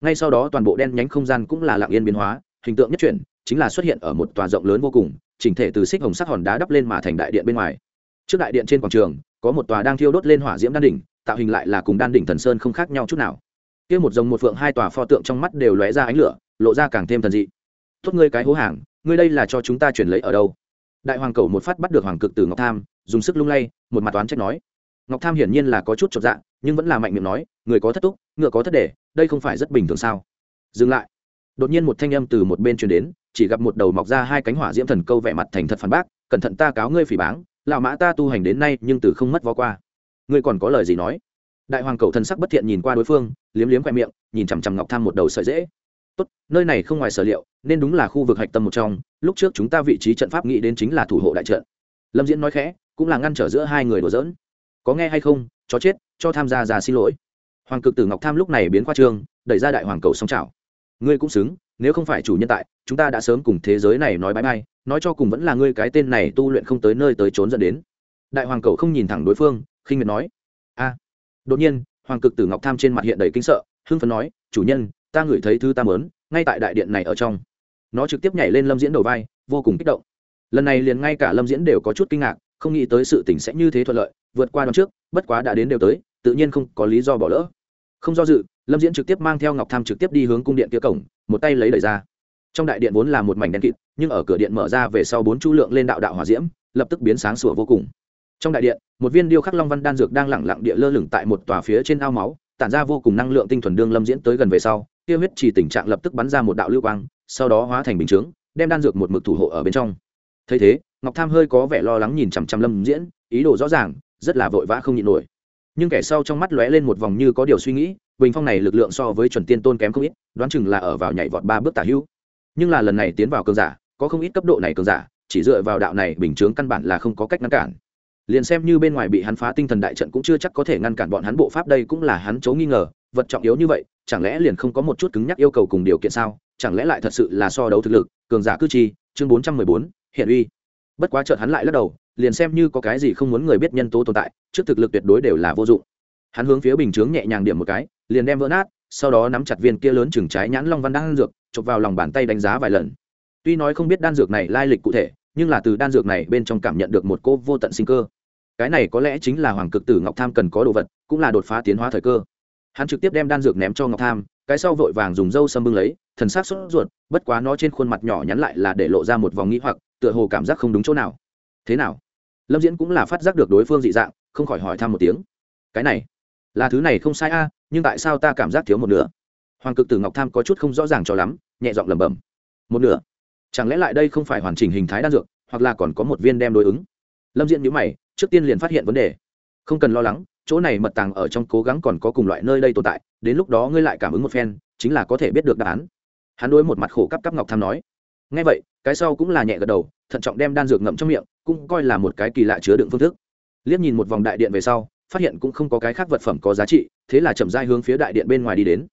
[SPEAKER 1] Ngay sau đó toàn bộ đen nhánh không gian cũng là lạng yên biến hóa, hình tượng nhất chuyển, chính là xuất hiện ở một tòa rộng lớn vô cùng, chỉnh thể từ xích hồng sắc hòn đá đắp lên mà thành đại điện bên ngoài. Trước đại điện trên quảng trường, có một tòa đang thiêu đốt lên hỏa diễm đan đỉnh, tạo hình lại là cùng đan đỉnh thần sơn không khác nhau chút nào. Kia một dòng một phượng hai tòa pho tượng trong mắt đều lóe ra ánh lửa lộ ra càng thêm thần dị. Tốt ngươi cái hố hàng, ngươi đây là cho chúng ta chuyển lấy ở đâu? Đại hoàng cầu một phát bắt được hoàng cực từ ngọc tham, dùng sức lung lay, một mặt toán trách nói. Ngọc tham hiển nhiên là có chút chột dạ nhưng vẫn là mạnh miệng nói, người có thất túc, ngựa có thất để, đây không phải rất bình thường sao? Dừng lại. Đột nhiên một thanh âm từ một bên truyền đến, chỉ gặp một đầu mọc ra hai cánh hỏa diễm thần câu vẻ mặt thành thật phản bác, cẩn thận ta cáo ngươi phỉ báng, lão mã ta tu hành đến nay nhưng từ không mất vó qua. Ngươi còn có lời gì nói? Đại hoàng cầu thần sắc bất thiện nhìn qua đối phương, liếm liếm khoe miệng, nhìn chằm chằm ngọc tham một đầu sợi dễ tốt, nơi này không ngoài sở liệu, nên đúng là khu vực hạch tâm một trong, lúc trước chúng ta vị trí trận pháp nghĩ đến chính là thủ hộ đại trận. Lâm diễn nói khẽ, cũng là ngăn trở giữa hai người đùa giỡn. Có nghe hay không? Chó chết, cho tham gia già xin lỗi. Hoàng cực tử ngọc tham lúc này biến qua trương, đẩy ra đại hoàng cầu song trào ngươi cũng xứng, nếu không phải chủ nhân tại, chúng ta đã sớm cùng thế giới này nói bãi bay nói cho cùng vẫn là ngươi cái tên này tu luyện không tới nơi tới trốn dẫn đến. Đại hoàng cầu không nhìn thẳng đối phương, khinh miệt nói. A. Đột nhiên, hoàng cực tử ngọc tham trên mặt hiện đầy kinh sợ, hưng phấn nói, chủ nhân ta ngửi thấy thứ ta mớn, ngay tại đại điện này ở trong. Nó trực tiếp nhảy lên lâm diễn đầu vai, vô cùng kích động. Lần này liền ngay cả lâm diễn đều có chút kinh ngạc, không nghĩ tới sự tình sẽ như thế thuận lợi, vượt qua đón trước, bất quá đã đến đều tới, tự nhiên không có lý do bỏ lỡ. Không do dự, lâm diễn trực tiếp mang theo ngọc tham trực tiếp đi hướng cung điện kia cổng, một tay lấy đẩy ra. Trong đại điện vốn là một mảnh đen kịt, nhưng ở cửa điện mở ra về sau bốn chu lượng lên đạo đạo hòa diễm, lập tức biến sáng sủa vô cùng. Trong đại điện, một viên điêu khắc long văn đan dược đang lẳng lặng địa lơ lửng tại một tòa phía trên ao máu, tản ra vô cùng năng lượng tinh thuần đương lâm diễn tới gần về sau tiêu huyết chỉ tình trạng lập tức bắn ra một đạo lưu quang, sau đó hóa thành bình chướng, đem đan dược một mực thủ hộ ở bên trong. Thấy thế, ngọc tham hơi có vẻ lo lắng nhìn chằm chằm lâm diễn, ý đồ rõ ràng, rất là vội vã không nhịn nổi. Nhưng kẻ sau trong mắt lóe lên một vòng như có điều suy nghĩ, bình phong này lực lượng so với chuẩn tiên tôn kém không ít, đoán chừng là ở vào nhảy vọt ba bước tả hữu. Nhưng là lần này tiến vào cường giả, có không ít cấp độ này cường giả, chỉ dựa vào đạo này bình chướng căn bản là không có cách ngăn cản. Liền xem như bên ngoài bị hắn phá tinh thần đại trận cũng chưa chắc có thể ngăn cản bọn hắn bộ pháp đây cũng là hắn chấu nghi ngờ vật trọng yếu như vậy, chẳng lẽ liền không có một chút cứng nhắc yêu cầu cùng điều kiện sao? Chẳng lẽ lại thật sự là so đấu thực lực, cường giả cư chi? Chương bốn trăm mười bốn, hiện uy. Bất quá chợt hắn lại lắc đầu, liền xem như có cái gì không muốn người biết nhân tố tồn tại, trước thực lực tuyệt đối đều là vô dụng. Hắn hướng phía bình chướng nhẹ nhàng điểm một cái, liền đem vỡ nát, sau đó nắm chặt viên kia lớn chừng trái nhãn long văn đan dược, chụp vào lòng bàn tay đánh giá vài lần. Tuy nói không biết đan dược này lai lịch cụ thể, nhưng là từ đan dược này bên trong cảm nhận được một cô vô tận sinh cơ. Cái này có lẽ chính là hoàng cực tử ngọc tham cần có đồ vật, cũng là đột phá tiến hóa thời cơ hắn trực tiếp đem đan dược ném cho ngọc tham, cái sau vội vàng dùng dâu xâm bưng lấy, thần s á c sốt ruột, bất quá nó trên khuôn mặt nhỏ nhắn lại là để lộ ra một vòng nghĩ hoặc, tựa hồ cảm giác không đúng chỗ nào. Thế nào? Lâm diễn cũng là phát giác được đối phương dị dạng, không khỏi hỏi thăm một tiếng. Cái này, là thứ này không sai a, nhưng tại sao ta cảm giác thiếu một nửa? Hoàng cực tử ngọc tham có chút không rõ ràng cho lắm, nhẹ giọng lẩm bẩm. Một nửa? Chẳng lẽ lại đây không phải hoàn chỉnh hình thái đan dược, hoặc là còn có một viên đem đối ứng? Lâm diễn nhữ mày, trước tiên liền phát hiện vấn đề. Không cần lo lắng chỗ này mật tàng ở trong cố gắng còn có cùng loại nơi đây tồn tại, đến lúc đó ngươi lại cảm ứng một phen, chính là có thể biết được đáp án. Hắn đối một mặt khổ cắp cắp ngọc tham nói. Ngay vậy, cái sau cũng là nhẹ gật đầu, thận trọng đem đan dược ngậm trong miệng, cũng coi là một cái kỳ lạ chứa đựng phương thức. Liếc nhìn một vòng đại điện về sau, phát hiện cũng không có cái khác vật phẩm có giá trị, thế là chậm dai hướng phía đại điện bên ngoài đi đến.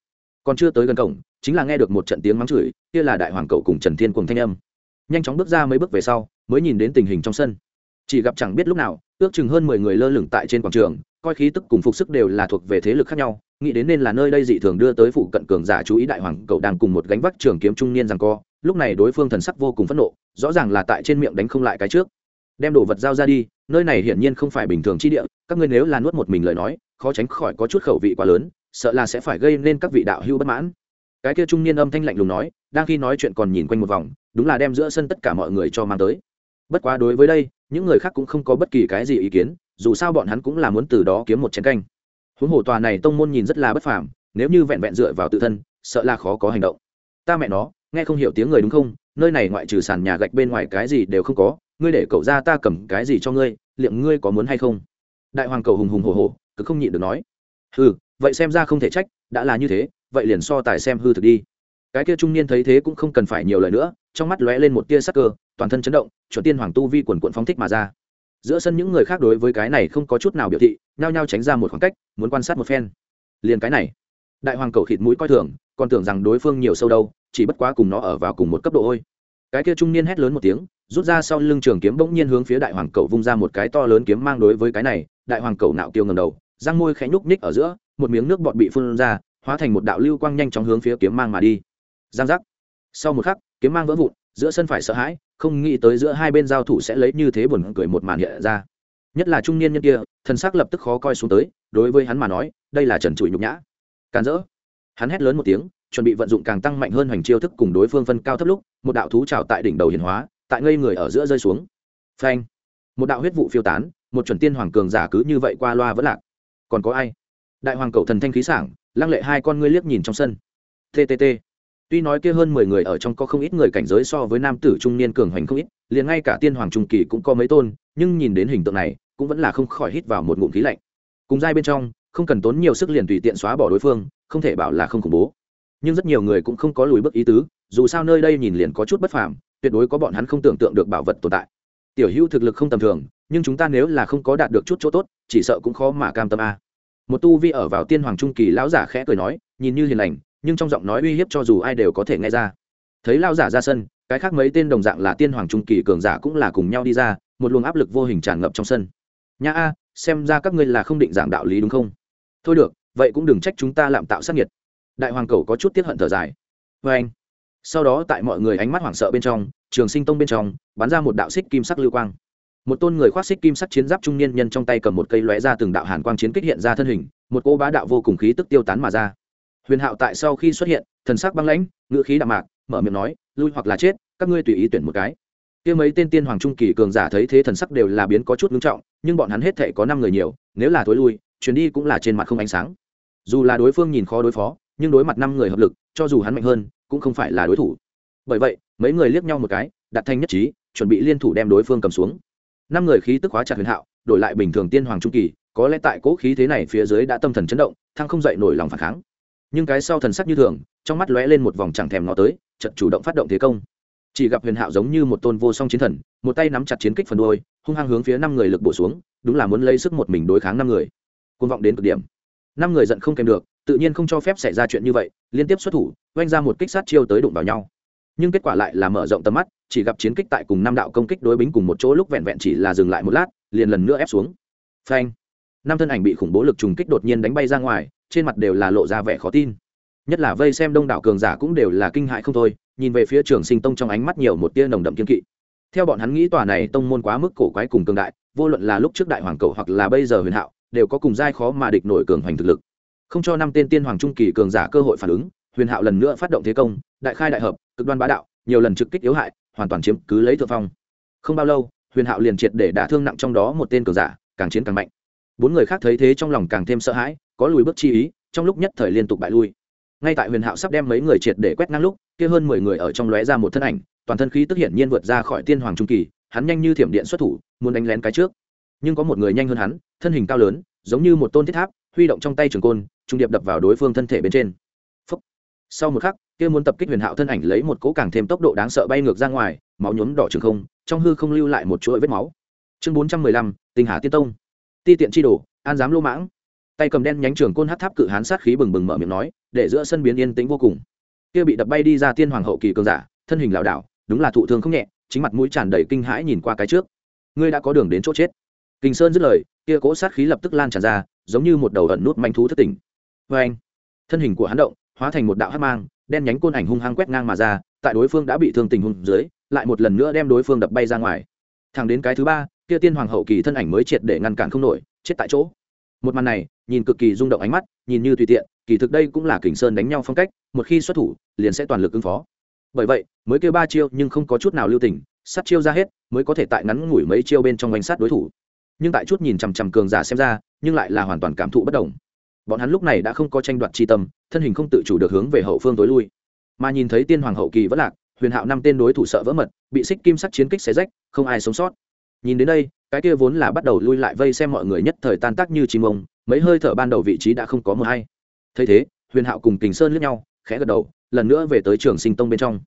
[SPEAKER 1] Còn chưa tới gần cổng, chính là nghe được một trận tiếng mắng chửi, kia là đại hoàng cậu cùng trần thiên cùng thanh âm. Nhanh chóng bước ra mấy bước về sau, mới nhìn đến tình hình trong sân. Chỉ gặp chẳng biết lúc nào, ước chừng hơn mười người lơ lửng tại trên quảng trường coi khí tức cùng phục sức đều là thuộc về thế lực khác nhau, nghĩ đến nên là nơi đây dị thường đưa tới phụ cận cường giả chú ý đại hoàng cậu đang cùng một gánh vác trường kiếm trung niên rằng co, lúc này đối phương thần sắc vô cùng phẫn nộ, rõ ràng là tại trên miệng đánh không lại cái trước. Đem đồ vật giao ra đi, nơi này hiển nhiên không phải bình thường chi địa, các ngươi nếu là nuốt một mình lời nói, khó tránh khỏi có chút khẩu vị quá lớn, sợ là sẽ phải gây nên các vị đạo hưu bất mãn. Cái kia trung niên âm thanh lạnh lùng nói, đang khi nói chuyện còn nhìn quanh một vòng, đúng là đem giữa sân tất cả mọi người cho mang tới. Bất quá đối với đây, những người khác cũng không có bất kỳ cái gì ý kiến dù sao bọn hắn cũng là muốn từ đó kiếm một chén canh. Huống hồ tòa này tông môn nhìn rất là bất phàm, nếu như vẹn vẹn dựa vào tự thân, sợ là khó có hành động. Ta mẹ nó, nghe không hiểu tiếng người đúng không? Nơi này ngoại trừ sàn nhà gạch bên ngoài cái gì đều không có, ngươi để cậu ra ta cầm cái gì cho ngươi liệm ngươi có muốn hay không? Đại hoàng cầu hùng hùng hồ hồ cứ không nhịn được nói. Hừ, vậy xem ra không thể trách, đã là như thế, vậy liền so tài xem hư thực đi. Cái kia trung niên thấy thế cũng không cần phải nhiều lời nữa, trong mắt lóe lên một tia sắc cơ, toàn thân chấn động, chuẩn tiên hoàng tu vi quần quận phóng thích mà ra giữa sân những người khác đối với cái này không có chút nào biểu thị, nhao nhao tránh ra một khoảng cách, muốn quan sát một phen. Liền cái này, đại hoàng cầu khịt mũi coi thường, còn tưởng rằng đối phương nhiều sâu đâu, chỉ bất quá cùng nó ở vào cùng một cấp độ thôi. Cái kia trung niên hét lớn một tiếng, rút ra sau lưng trường kiếm bỗng nhiên hướng phía đại hoàng cầu vung ra một cái to lớn kiếm mang đối với cái này, đại hoàng cầu nạo kiêu ngầm đầu, răng môi khẽ nhúc ních ở giữa, một miếng nước bọt bị phun ra, hóa thành một đạo lưu quang nhanh chóng hướng phía kiếm mang mà đi. Giang giác. Sau một khắc, kiếm mang vỡ vụn, giữa sân phải sợ hãi không nghĩ tới giữa hai bên giao thủ sẽ lấy như thế buồn cười một màn hiện ra. Nhất là trung niên nhân kia, thần sắc lập tức khó coi xuống tới, đối với hắn mà nói, đây là trần trụi nhục nhã. Càn rỡ. Hắn hét lớn một tiếng, chuẩn bị vận dụng càng tăng mạnh hơn hoành chiêu thức cùng đối phương phân cao thấp lúc, một đạo thú trào tại đỉnh đầu hiền hóa, tại ngây người ở giữa rơi xuống. Phanh. Một đạo huyết vụ phiêu tán, một chuẩn tiên hoàng cường giả cứ như vậy qua loa vẫn lạc. Còn có ai? Đại hoàng cầu thần thanh khí sảng, lăng lệ hai con ngươi liếc nhìn trong sân. Ttt tuy nói kia hơn mười người ở trong có không ít người cảnh giới so với nam tử trung niên cường hoành không ít, liền ngay cả tiên hoàng trung kỳ cũng có mấy tôn, nhưng nhìn đến hình tượng này, cũng vẫn là không khỏi hít vào một ngụm khí lạnh. Cùng giai bên trong, không cần tốn nhiều sức liền tùy tiện xóa bỏ đối phương, không thể bảo là không khủng bố. Nhưng rất nhiều người cũng không có lùi bước ý tứ, dù sao nơi đây nhìn liền có chút bất phàm, tuyệt đối có bọn hắn không tưởng tượng được bảo vật tồn tại. Tiểu hữu thực lực không tầm thường, nhưng chúng ta nếu là không có đạt được chút chỗ tốt, chỉ sợ cũng khó mà cam tâm a. Một tu vi ở vào tiên hoàng trung kỳ lão giả khẽ cười nói, nhìn như hiền lành nhưng trong giọng nói uy hiếp cho dù ai đều có thể nghe ra. Thấy lão giả ra sân, cái khác mấy tên đồng dạng là tiên hoàng trung kỳ cường giả cũng là cùng nhau đi ra, một luồng áp lực vô hình tràn ngập trong sân. Nha a, xem ra các ngươi là không định giảng đạo lý đúng không? Thôi được, vậy cũng đừng trách chúng ta lạm tạo sát nhiệt đại hoàng cầu có chút tiếp hận thở dài. Vê anh. Sau đó tại mọi người ánh mắt hoảng sợ bên trong, trường sinh tông bên trong, bắn ra một đạo xích kim sắc lưu quang. Một tôn người khoác xích kim sắc chiến giáp trung niên nhân trong tay cầm một cây lóe ra từng đạo hàn quang chiến kích hiện ra thân hình, một cô bá đạo vô cùng khí tức tiêu tán mà ra huyền hạo tại sau khi xuất hiện, thần sắc băng lãnh, ngữ khí đạm mạc, mở miệng nói, lui hoặc là chết, các ngươi tùy ý tuyển một cái. Kia mấy tên tiên hoàng trung kỳ cường giả thấy thế thần sắc đều là biến có chút ngưng trọng, nhưng bọn hắn hết thể có năm người nhiều, nếu là thối lui, chuyến đi cũng là trên mặt không ánh sáng. Dù là đối phương nhìn khó đối phó, nhưng đối mặt năm người hợp lực, cho dù hắn mạnh hơn, cũng không phải là đối thủ. Bởi vậy, mấy người liếc nhau một cái, đặt thanh nhất trí, chuẩn bị liên thủ đem đối phương cầm xuống. Năm người khí tức hóa chặt huyền hạo, đổi lại bình thường tiên hoàng trung kỳ, có lẽ tại cỗ khí thế này phía dưới đã tâm thần chấn động, thăng không dậy nổi lòng phản kháng nhưng cái sau thần sắc như thường, trong mắt lóe lên một vòng chẳng thèm nó tới trận chủ động phát động thế công. Chỉ gặp huyền hạo giống như một tôn vô song chiến thần, một tay nắm chặt chiến kích phần đôi hung hăng hướng phía năm người lực bổ xuống, đúng là muốn lấy sức một mình đối kháng năm người. Côn vọng đến cực điểm. Năm người giận không kèm được, tự nhiên không cho phép xảy ra chuyện như vậy, liên tiếp xuất thủ, oanh ra một kích sát chiêu tới đụng vào nhau. Nhưng kết quả lại là mở rộng tầm mắt, chỉ gặp chiến kích tại cùng năm đạo công kích đối bính cùng một chỗ lúc vẹn vẹn chỉ là dừng lại một lát, liền lần nữa ép xuống. Phanh. Năm thân ảnh bị khủng bố lực trùng kích đột nhiên đánh bay ra ngoài trên mặt đều là lộ ra vẻ khó tin. Nhất là vây xem đông đảo cường giả cũng đều là kinh hại không thôi, nhìn về phía trường sinh tông trong ánh mắt nhiều một tia nồng đậm kiên kỵ. Theo bọn hắn nghĩ tòa này tông môn quá mức cổ quái cùng cường đại, vô luận là lúc trước đại hoàng cầu hoặc là bây giờ huyền hạo, đều có cùng giai khó mà địch nổi cường hoành thực lực. Không cho năm tên tiên hoàng trung kỳ cường giả cơ hội phản ứng, huyền hạo lần nữa phát động thế công, đại khai đại hợp, cực đoan bá đạo, nhiều lần trực kích yếu hại, hoàn toàn chiếm cứ lấy thượng phong. Không bao lâu, huyền hạo liền triệt để đả thương nặng trong đó một tên cường giả, càng chiến càng mạnh. Bốn người khác thấy thế trong lòng càng thêm sợ hãi có lùi bước chi ý, trong lúc nhất thời liên tục bại lui. Ngay tại huyền hạo sắp đem mấy người triệt để quét ngang lúc, kia hơn mười người ở trong lóe ra một thân ảnh, toàn thân khí tức hiển nhiên vượt ra khỏi tiên hoàng trung kỳ, hắn nhanh như thiểm điện xuất thủ, muốn đánh lén cái trước. Nhưng có một người nhanh hơn hắn, thân hình cao lớn, giống như một tôn thiết tháp, huy động trong tay trường côn, trung điệp đập vào đối phương thân thể bên trên. Phúc. sau một khắc, kia muốn tập kích huyền hạo thân ảnh lấy một cỗ càng thêm tốc độ đáng sợ bay ngược ra ngoài, máu nhuốm đỏ trường không, trong hư không lưu lại một chuỗi vết máu. Chương bốn trăm mười lăm tình hà tiên tông. Ti tiện chi đồ, an giám lô mãng tay cầm đen nhánh trường côn hát tháp cự hán sát khí bừng bừng mở miệng nói, để giữa sân biến yên tĩnh vô cùng. Kia bị đập bay đi ra tiên hoàng hậu kỳ cường giả, thân hình lảo đảo, đúng là thụ thương không nhẹ, chính mặt mũi tràn đầy kinh hãi nhìn qua cái trước. Ngươi đã có đường đến chỗ chết. Kinh sơn dứt lời, kia cỗ sát khí lập tức lan tràn ra, giống như một đầu ẩn nút manh thú thất tỉnh. Vê anh thân hình của hắn động, hóa thành một đạo hát mang, đen nhánh côn ảnh hung hăng quét ngang mà ra, tại đối phương đã bị thương tình hung dưới, lại một lần nữa đem đối phương đập bay ra ngoài. Thẳng đến cái thứ ba, kia tiên hoàng hậu kỳ thân ảnh mới triệt để ngăn cản không nổi, chết tại chỗ một màn này, nhìn cực kỳ rung động ánh mắt, nhìn như tùy tiện, kỳ thực đây cũng là kình sơn đánh nhau phong cách, một khi xuất thủ, liền sẽ toàn lực ứng phó. Bởi vậy, mới kêu ba chiêu nhưng không có chút nào lưu tình, sát chiêu ra hết, mới có thể tại ngắn ngủi mấy chiêu bên trong oanh sát đối thủ. Nhưng tại chút nhìn chằm chằm cường giả xem ra, nhưng lại là hoàn toàn cảm thụ bất đồng. Bọn hắn lúc này đã không có tranh đoạt tri tâm, thân hình không tự chủ được hướng về hậu phương tối lui. Mà nhìn thấy tiên hoàng hậu kỳ vẫn lạc, huyền hạo năm tên đối thủ sợ vỡ mật, bị xích kim sắc chiến kích xé rách, không ai sống sót nhìn đến đây, cái kia vốn là bắt đầu lui lại vây xem mọi người nhất thời tan tác như chim ông, mấy hơi thở ban đầu vị trí đã không có mờ hay. Thấy thế, huyền hạo cùng kình sơn lướt nhau, khẽ gật đầu, lần nữa về tới trường sinh tông bên trong.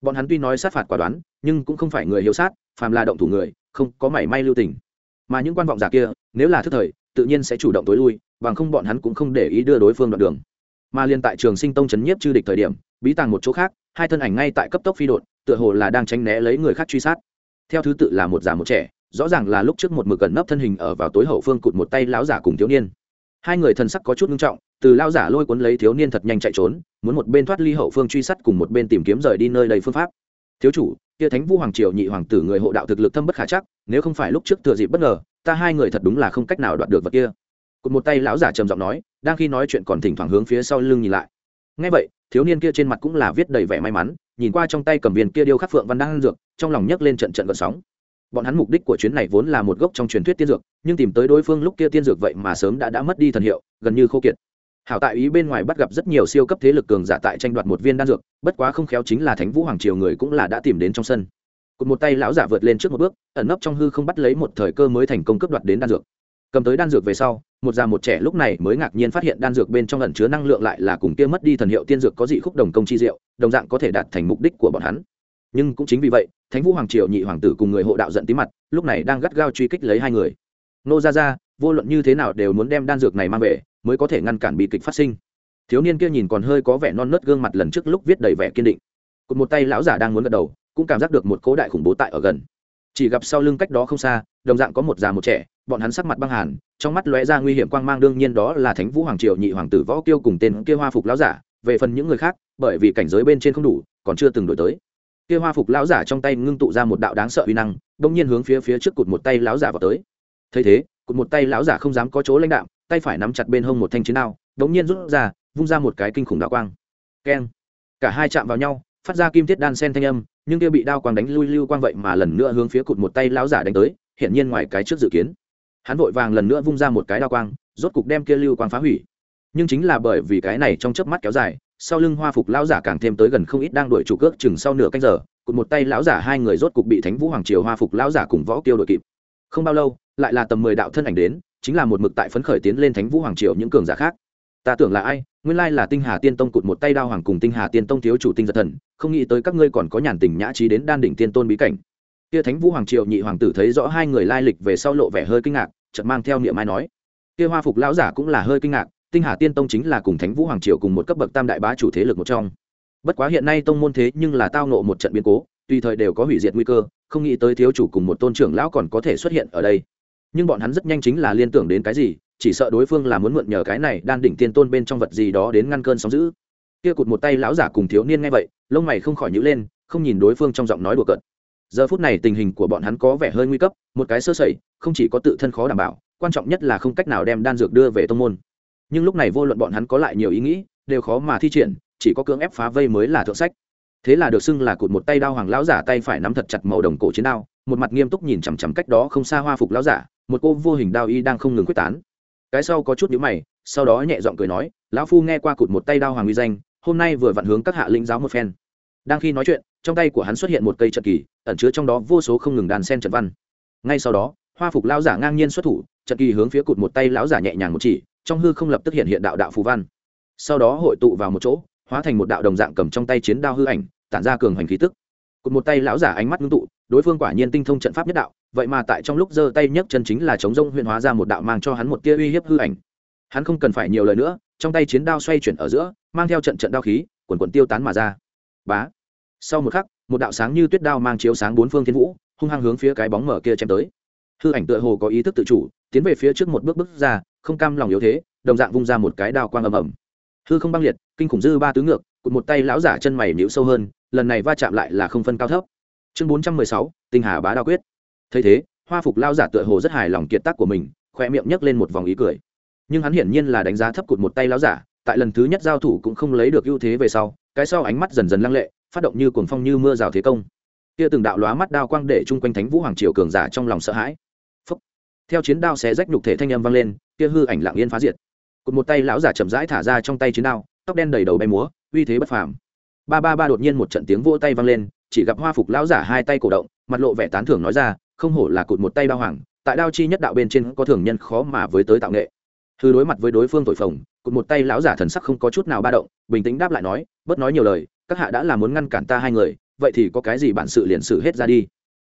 [SPEAKER 1] Bọn hắn tuy nói sát phạt quả đoán, nhưng cũng không phải người hiếu sát, phàm là động thủ người, không có mảy may lưu tình. Mà những quan vọng giả kia, nếu là thức thời, tự nhiên sẽ chủ động tối lui, bằng không bọn hắn cũng không để ý đưa đối phương đoạn đường. Mà liên tại trường sinh tông chấn nhiếp chư địch thời điểm, bí tàng một chỗ khác, hai thân ảnh ngay tại cấp tốc phi đột tựa hồ là đang tránh né lấy người khác truy sát. Theo thứ tự là một già một trẻ rõ ràng là lúc trước một mực gần nấp thân hình ở vào tối hậu phương cụt một tay lão giả cùng thiếu niên. Hai người thần sắc có chút nghiêm trọng, từ lão giả lôi cuốn lấy thiếu niên thật nhanh chạy trốn, muốn một bên thoát ly hậu phương truy sát cùng một bên tìm kiếm rời đi nơi đầy phương pháp. Thiếu chủ, kia thánh vũ hoàng triều nhị hoàng tử người hộ đạo thực lực thâm bất khả chắc, nếu không phải lúc trước thừa dịp bất ngờ, ta hai người thật đúng là không cách nào đoạt được vật kia. Cụt một tay lão giả trầm giọng nói, đang khi nói chuyện còn thỉnh thoảng hướng phía sau lưng nhìn lại. Ngay vậy, thiếu niên kia trên mặt cũng là viết đầy vẻ may mắn, nhìn qua trong tay cầm viên kia điêu khắc phượng văn đang dược, trong lòng nhấc lên trận trận gợn sóng bọn hắn mục đích của chuyến này vốn là một gốc trong truyền thuyết tiên dược, nhưng tìm tới đối phương lúc kia tiên dược vậy mà sớm đã đã mất đi thần hiệu, gần như khô kiệt. Hảo tại ý bên ngoài bắt gặp rất nhiều siêu cấp thế lực cường giả tại tranh đoạt một viên đan dược, bất quá không khéo chính là thánh vũ hoàng triều người cũng là đã tìm đến trong sân. Cụt một tay lão giả vượt lên trước một bước, ẩn nấp trong hư không bắt lấy một thời cơ mới thành công cướp đoạt đến đan dược. Cầm tới đan dược về sau, một già một trẻ lúc này mới ngạc nhiên phát hiện đan dược bên trong ẩn chứa năng lượng lại là cùng kia mất đi thần hiệu tiên dược có dị khúc đồng công chi diệu, đồng dạng có thể đạt thành mục đích của bọn hắn. Nhưng cũng chính vì vậy thánh vũ hoàng triều nhị hoàng tử cùng người hộ đạo giận tí mặt, lúc này đang gắt gao truy kích lấy hai người. Nô ra ra vô luận như thế nào đều muốn đem đan dược này mang về, mới có thể ngăn cản bị kịch phát sinh. Thiếu niên kia nhìn còn hơi có vẻ non nớt gương mặt lần trước lúc viết đầy vẻ kiên định. Cụt một tay lão giả đang muốn gật đầu, cũng cảm giác được một cố đại khủng bố tại ở gần. Chỉ gặp sau lưng cách đó không xa, đồng dạng có một già một trẻ, bọn hắn sắc mặt băng hàn, trong mắt lóe ra nguy hiểm quang mang, đương nhiên đó là thánh vũ hoàng triều nhị hoàng tử võ kiêu cùng tên kia hoa phục lão giả, về phần những người khác, bởi vì cảnh giới bên trên không đủ, còn chưa từng đổi tới kia hoa phục lão giả trong tay ngưng tụ ra một đạo đáng sợ uy năng, bỗng nhiên hướng phía phía trước cụt một tay lão giả vào tới. Thấy thế, cụt một tay lão giả không dám có chỗ lãnh đạo tay phải nắm chặt bên hông một thanh chiến đao đống nhiên rút ra, vung ra một cái kinh khủng đạo quang. Keng! Cả hai chạm vào nhau, phát ra kim thiết đan sen thanh âm, nhưng kia bị đao quang đánh lui lưu quang vậy mà lần nữa hướng phía cụt một tay lão giả đánh tới hiện nhiên ngoài cái trước dự kiến. Hắn vội vàng lần nữa vung ra một cái đao quang, rốt cục đem kia lưu quang phá hủy. Nhưng chính là bởi vì cái này trong chớp mắt kéo dài sau lưng hoa phục lão giả càng thêm tới gần không ít đang đuổi chủ cước, chừng sau nửa canh giờ, cụt một tay lão giả hai người rốt cục bị thánh vũ hoàng triều hoa phục lão giả cùng võ tiêu đội kịp. Không bao lâu, lại là tầm mười đạo thân ảnh đến, chính là một mực tại phấn khởi tiến lên thánh vũ hoàng triều những cường giả khác. Ta tưởng là ai? Nguyên lai là tinh hà tiên tông cụt một tay đao hoàng cùng tinh hà tiên tông thiếu chủ tinh giật thần, không nghĩ tới các ngươi còn có nhàn tình nhã trí đến đan đỉnh tiên tôn bí cảnh. Kia thánh vũ hoàng triều nhị hoàng tử thấy rõ hai người lai lịch về sau lộ vẻ hơi kinh ngạc, chợt mang theo niệm ai nói. Kia hoa phục lão giả cũng là hơi kinh ngạc tinh hà tiên tông chính là cùng thánh vũ hoàng triều cùng một cấp bậc tam đại bá chủ thế lực một trong. Bất quá hiện nay tông môn thế nhưng là tao nộ một trận biến cố, tùy thời đều có hủy diệt nguy cơ, không nghĩ tới thiếu chủ cùng một tôn trưởng lão còn có thể xuất hiện ở đây. Nhưng bọn hắn rất nhanh chính là liên tưởng đến cái gì, chỉ sợ đối phương là muốn mượn nhờ cái này đan đỉnh tiên tôn bên trong vật gì đó đến ngăn cơn sóng giữ kia cụt một tay lão giả cùng thiếu niên nghe vậy, lông mày không khỏi nhữ lên, không nhìn đối phương trong giọng nói đùa cợt. Giờ phút này tình hình của bọn hắn có vẻ hơi nguy cấp, một cái sơ sẩy, không chỉ có tự thân khó đảm bảo, quan trọng nhất là không cách nào đem đan dược đưa về tông môn nhưng lúc này vô luận bọn hắn có lại nhiều ý nghĩ, đều khó mà thi triển, chỉ có cưỡng ép phá vây mới là thượng sách. Thế là được xưng là cụt một tay đao hoàng lão giả tay phải nắm thật chặt màu đồng cổ chiến đao, một mặt nghiêm túc nhìn chằm chằm cách đó không xa hoa phục lão giả, một cô vô hình đao y đang không ngừng quyết tán. Cái sau có chút nhíu mày, sau đó nhẹ giọng cười nói, lão phu nghe qua cụt một tay đao hoàng uy danh, hôm nay vừa vặn hướng các hạ lĩnh giáo một phen. Đang khi nói chuyện, trong tay của hắn xuất hiện một cây trận kỳ, ẩn chứa trong đó vô số không ngừng đàn sen trận văn. Ngay sau đó, hoa phục lão giả ngang nhiên xuất thủ, trận kỳ hướng phía cụt một tay lão giả nhẹ nhàng một chỉ trong hư không lập tức hiện hiện đạo đạo phù văn. Sau đó hội tụ vào một chỗ, hóa thành một đạo đồng dạng cầm trong tay chiến đao hư ảnh, tản ra cường hành khí tức. Cụt một tay lão giả ánh mắt ngưng tụ, đối phương quả nhiên tinh thông trận pháp nhất đạo, vậy mà tại trong lúc giơ tay nhấc chân chính là chống rông huyện hóa ra một đạo mang cho hắn một tia uy hiếp hư ảnh. Hắn không cần phải nhiều lời nữa, trong tay chiến đao xoay chuyển ở giữa, mang theo trận trận đao khí, quần quần tiêu tán mà ra. Bá! Sau một khắc, một đạo sáng như tuyết đao mang chiếu sáng bốn phương thiên vũ, hung hăng hướng phía cái bóng mở kia chém tới. Hư ảnh tựa hồ có ý thức tự chủ tiến về phía trước một bước bước ra, không cam lòng yếu thế, đồng dạng vung ra một cái đao quang ầm ầm. Hư không băng liệt, kinh khủng dư ba tứ ngược, cụt một tay lão giả chân mày níu sâu hơn, lần này va chạm lại là không phân cao thấp. Chương bốn trăm mười sáu, tinh hà bá đao quyết. Thấy thế, hoa phục lao giả tựa hồ rất hài lòng kiệt tác của mình khoe miệng nhấc lên một vòng ý cười. Nhưng hắn hiển nhiên là đánh giá thấp cụt một tay lão giả, tại lần thứ nhất giao thủ cũng không lấy được ưu thế về sau, cái sau ánh mắt dần dần lăng lệ, phát động như cuồng phong như mưa rào thế công. Kia từng đạo lóa mắt đao quang để chung quanh thánh vũ hoàng triều cường giả trong lòng sợ hãi theo chiến đao xé rách nhục thể thanh âm vang lên, kia hư ảnh lặng yên phá diệt. Cụt một tay lão giả chậm rãi thả ra trong tay chiến đao, tóc đen đầy đầu bay múa, uy thế bất phàm. Ba ba ba đột nhiên một trận tiếng vỗ tay vang lên, chỉ gặp hoa phục lão giả hai tay cổ động, mặt lộ vẻ tán thưởng nói ra, không hổ là cụt một tay đao hoàng, tại đao chi nhất đạo bên trên có thường nhân khó mà với tới tạo nghệ. Thư đối mặt với đối phương tội phồng, cụt một tay lão giả thần sắc không có chút nào ba động, bình tĩnh đáp lại nói bớt nói nhiều lời, các hạ đã là muốn ngăn cản ta hai người, vậy thì có cái gì bản sự liền xử hết ra đi.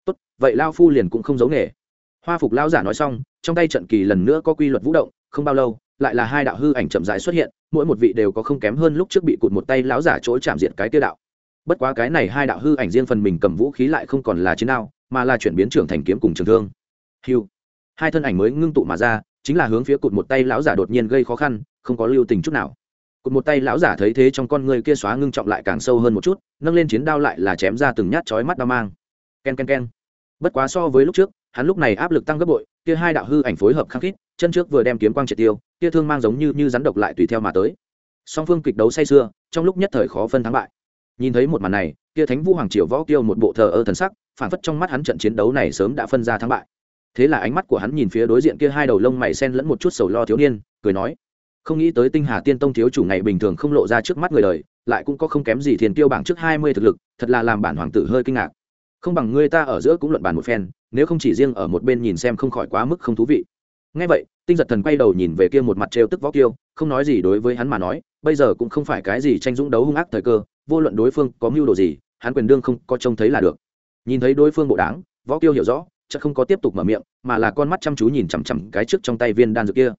[SPEAKER 1] Tốt, vậy lao phu liền cũng không giấu nghề hoa phục lão giả nói xong, trong tay trận kỳ lần nữa có quy luật vũ động, không bao lâu, lại là hai đạo hư ảnh chậm rãi xuất hiện, mỗi một vị đều có không kém hơn lúc trước bị cụt một tay lão giả chỗ chạm diện cái tiêu đạo. Bất quá cái này hai đạo hư ảnh riêng phần mình cầm vũ khí lại không còn là chiến đao, mà là chuyển biến trưởng thành kiếm cùng trường thương. Hiu hai thân ảnh mới ngưng tụ mà ra, chính là hướng phía cụt một tay lão giả đột nhiên gây khó khăn, không có lưu tình chút nào. Cụt một tay lão giả thấy thế trong con người kia xóa ngưng trọng lại càng sâu hơn một chút, nâng lên chiến đao lại là chém ra từng nhát chói mắt đao mang. Ken ken ken. Bất quá so với lúc trước hắn lúc này áp lực tăng gấp bội, kia hai đạo hư ảnh phối hợp khăng khít, chân trước vừa đem kiếm quang triệt tiêu, kia thương mang giống như như rắn độc lại tùy theo mà tới. Song phương kịch đấu say sưa, trong lúc nhất thời khó phân thắng bại. Nhìn thấy một màn này, kia thánh vũ hoàng triều võ tiêu một bộ thờ ơ thần sắc phản phất trong mắt hắn trận chiến đấu này sớm đã phân ra thắng bại. Thế là ánh mắt của hắn nhìn phía đối diện kia hai đầu lông mày sen lẫn một chút sầu lo thiếu niên, cười nói, không nghĩ tới tinh hà tiên tông thiếu chủ ngày bình thường không lộ ra trước mắt người đời, lại cũng có không kém gì thiền tiêu bảng trước hai mươi thực lực, thật là làm bản hoàng tử hơi kinh ngạc. Không bằng người ta ở giữa cũng luận bàn một phen nếu không chỉ riêng ở một bên nhìn xem không khỏi quá mức không thú vị. Ngay vậy, tinh giật thần quay đầu nhìn về kia một mặt trêu tức võ kiêu, không nói gì đối với hắn mà nói, bây giờ cũng không phải cái gì tranh dũng đấu hung ác thời cơ, vô luận đối phương có mưu đồ gì, hắn quyền đương không có trông thấy là được. Nhìn thấy đối phương bộ đáng, võ kiêu hiểu rõ chắc không có tiếp tục mở miệng, mà là con mắt chăm chú nhìn chằm chằm cái trước trong tay viên đan dược kia.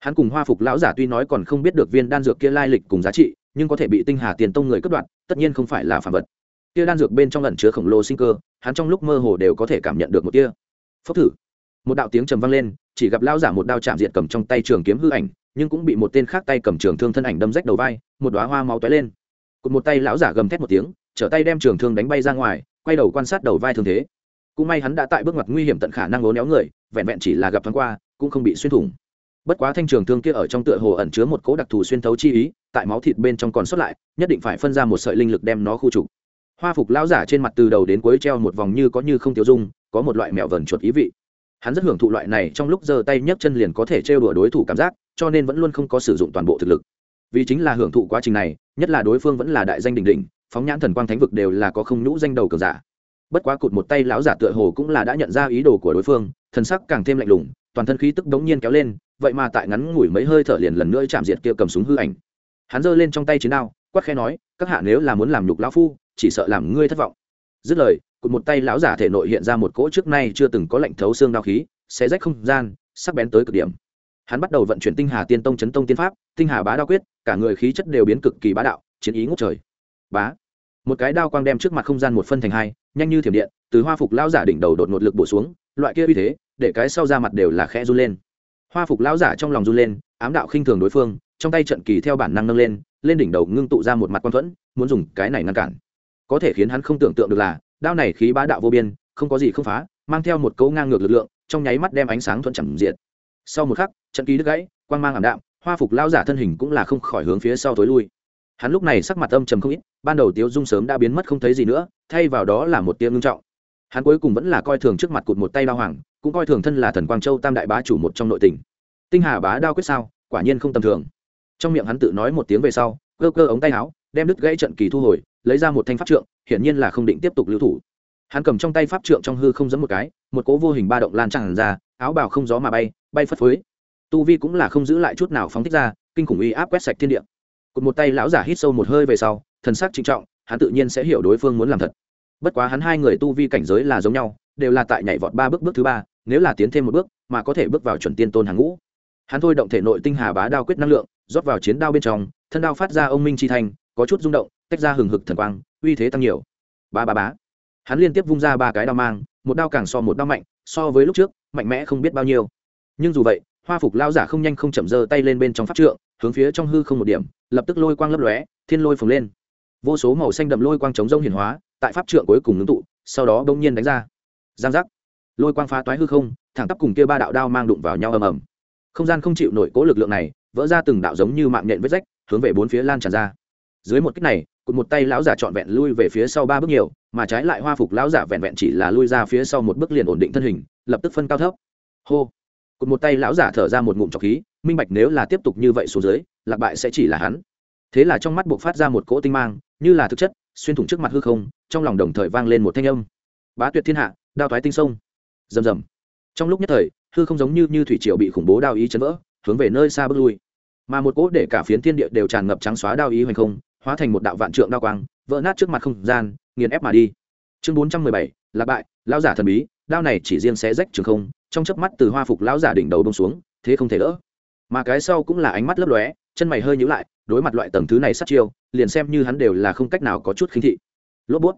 [SPEAKER 1] Hắn cùng hoa phục lão giả tuy nói còn không biết được viên đan dược kia lai lịch cùng giá trị, nhưng có thể bị tinh hà tiền tông người cất đoạn tất nhiên không phải là phản vật tia đan dược bên trong lẩn chứa khổng lồ sinh cơ, hắn trong lúc mơ hồ đều có thể cảm nhận được một tia. phốc thử. Một đạo tiếng trầm vang lên, chỉ gặp lão giả một đao chạm diện cầm trong tay trường kiếm hư ảnh, nhưng cũng bị một tên khác tay cầm trường thương thân ảnh đâm rách đầu vai, một đóa hoa máu tóe lên. Cụt một tay lão giả gầm thét một tiếng, trở tay đem trường thương đánh bay ra ngoài, quay đầu quan sát đầu vai thương thế. Cũng may hắn đã tại bước ngoặt nguy hiểm tận khả năng lố néo người, vẹn vẹn chỉ là gặp thoáng qua, cũng không bị xuyên thủng. Bất quá thanh trường thương kia ở trong tựa hồ ẩn chứa một cố đặc thù xuyên thấu chi ý, tại máu thịt bên trong còn sót lại, nhất định phải phân ra một sợi linh lực đem nó khu trục hoa phục lão giả trên mặt từ đầu đến cuối treo một vòng như có như không tiêu dung, có một loại mẹo vần chuột ý vị. Hắn rất hưởng thụ loại này trong lúc giơ tay nhấc chân liền có thể trêu đùa đối thủ cảm giác, cho nên vẫn luôn không có sử dụng toàn bộ thực lực. Vì chính là hưởng thụ quá trình này, nhất là đối phương vẫn là đại danh đỉnh đỉnh, phóng nhãn thần quang thánh vực đều là có không nhũ danh đầu cờ giả. Bất quá cụt một tay lão giả tựa hồ cũng là đã nhận ra ý đồ của đối phương, thần sắc càng thêm lạnh lùng, toàn thân khí tức đống nhiên kéo lên, vậy mà tại ngắn ngủi mấy hơi thở liền lần nữa chạm diệt kia cầm súng hư ảnh. Hắn giơ lên trong tay chiến đao, quát khẽ nói, các hạ nếu là muốn làm nhục lão phu chỉ sợ làm ngươi thất vọng. Dứt lời, cụt một tay lão giả thể nội hiện ra một cỗ trước nay chưa từng có lệnh thấu xương đao khí sẽ rách không gian, sắc bén tới cực điểm. Hắn bắt đầu vận chuyển tinh hà tiên tông chấn tông tiên pháp, tinh hà bá đao quyết, cả người khí chất đều biến cực kỳ bá đạo, chiến ý ngốc trời. Bá. Một cái đao quang đem trước mặt không gian một phân thành hai, nhanh như thiểm điện, từ hoa phục lão giả đỉnh đầu đột ngột lực bổ xuống, loại kia uy thế, để cái sau ra mặt đều là khẽ run lên. Hoa phục lão giả trong lòng run lên, ám đạo khinh thường đối phương, trong tay trận kỳ theo bản năng nâng lên lên đỉnh đầu ngưng tụ ra một mặt quan thuẫn, muốn dùng cái này ngăn cản có thể khiến hắn không tưởng tượng được là, đao này khí bá đạo vô biên, không có gì không phá, mang theo một cấu ngang ngược lực lượng, trong nháy mắt đem ánh sáng thuận chẳng diệt. Sau một khắc, trận kỳ đứt gãy, quang mang ảm đạm, hoa phục lao giả thân hình cũng là không khỏi hướng phía sau tối lui. Hắn lúc này sắc mặt âm trầm không ít, ban đầu tiếu dung sớm đã biến mất không thấy gì nữa, thay vào đó là một tiếng ngưng trọng. Hắn cuối cùng vẫn là coi thường trước mặt cụt một tay đao hoàng, cũng coi thường thân là thần quang châu tam đại bá chủ một trong nội tình. tinh hà bá đao quyết sao, quả nhiên không tầm thường. Trong miệng hắn tự nói một tiếng về sau, cơ cơ ống tay áo, đem đứt gãy trận kỳ thu hồi lấy ra một thanh pháp trượng hiển nhiên là không định tiếp tục lưu thủ. Hắn cầm trong tay pháp trượng trong hư không giấm một cái một cố vô hình ba động lan tràn ra áo bào không gió mà bay bay phất phới. Tu vi cũng là không giữ lại chút nào phóng thích ra kinh khủng uy áp quét sạch thiên địa. Cụt một tay lão giả hít sâu một hơi về sau thần sắc trinh trọng hắn tự nhiên sẽ hiểu đối phương muốn làm thật. Bất quá hắn hai người tu vi cảnh giới là giống nhau đều là tại nhảy vọt ba bước bước thứ ba nếu là tiến thêm một bước mà có thể bước vào chuẩn tiên tôn hàng ngũ. Hắn thôi động thể nội tinh hà bá đao quyết năng lượng rót vào chiến đao bên trong thân đao phát ra ông minh chi thành, có chút rung động tách ra hừng hực thần quang, uy thế tăng nhiều. Ba ba bá hắn liên tiếp vung ra ba cái đao mang, một đao càng so một đao mạnh, so với lúc trước, mạnh mẽ không biết bao nhiêu. Nhưng dù vậy, hoa phục lao giả không nhanh không chậm giơ tay lên bên trong pháp trượng, hướng phía trong hư không một điểm, lập tức lôi quang lấp lóe, thiên lôi phồng lên. Vô số màu xanh đậm lôi quang chống rông hiển hóa, tại pháp trượng cuối cùng ngưng tụ, sau đó bỗng nhiên đánh ra. Giang giác. Lôi quang phá toái hư không, thẳng tắp cùng kia ba đạo đao mang đụng vào nhau ầm ầm. Không gian không chịu nổi cố lực lượng này, vỡ ra từng đạo giống như mạng nhện vết rách, hướng về bốn phía lan tràn ra. Dưới một kích này cụt một tay lão giả trọn vẹn lui về phía sau ba bước nhiều, mà trái lại hoa phục lão giả vẹn vẹn chỉ là lui ra phía sau một bước liền ổn định thân hình, lập tức phân cao thấp. Hô. Cụt một tay lão giả thở ra một ngụm trọc khí, minh bạch nếu là tiếp tục như vậy xuống dưới, lạc bại sẽ chỉ là hắn. Thế là trong mắt buộc phát ra một cỗ tinh mang, như là thực chất, xuyên thủng trước mặt hư không, trong lòng đồng thời vang lên một thanh âm. Bá tuyệt thiên hạ, đao thoái tinh sông. Rầm rầm. Trong lúc nhất thời, hư không giống như như thủy triều bị khủng bố đao ý chấn vỡ, hướng về nơi xa bước lui. Mà một cỗ để cả phiến thiên địa đều tràn ngập trắng xóa đao ý hoành không hóa thành một đạo vạn trượng đao quang, vỡ nát trước mặt không gian, nghiền ép mà đi. Chương bốn trăm mười bảy, lạc bại, lão giả thần bí, đao này chỉ riêng xé rách trường không, trong chớp mắt từ hoa phục lão giả đỉnh đầu bông xuống, thế không thể đỡ mà cái sau cũng là ánh mắt lấp lóe, chân mày hơi nhíu lại, đối mặt loại tầng thứ này sát chiêu, liền xem như hắn đều là không cách nào có chút khinh thị. Lốp bút.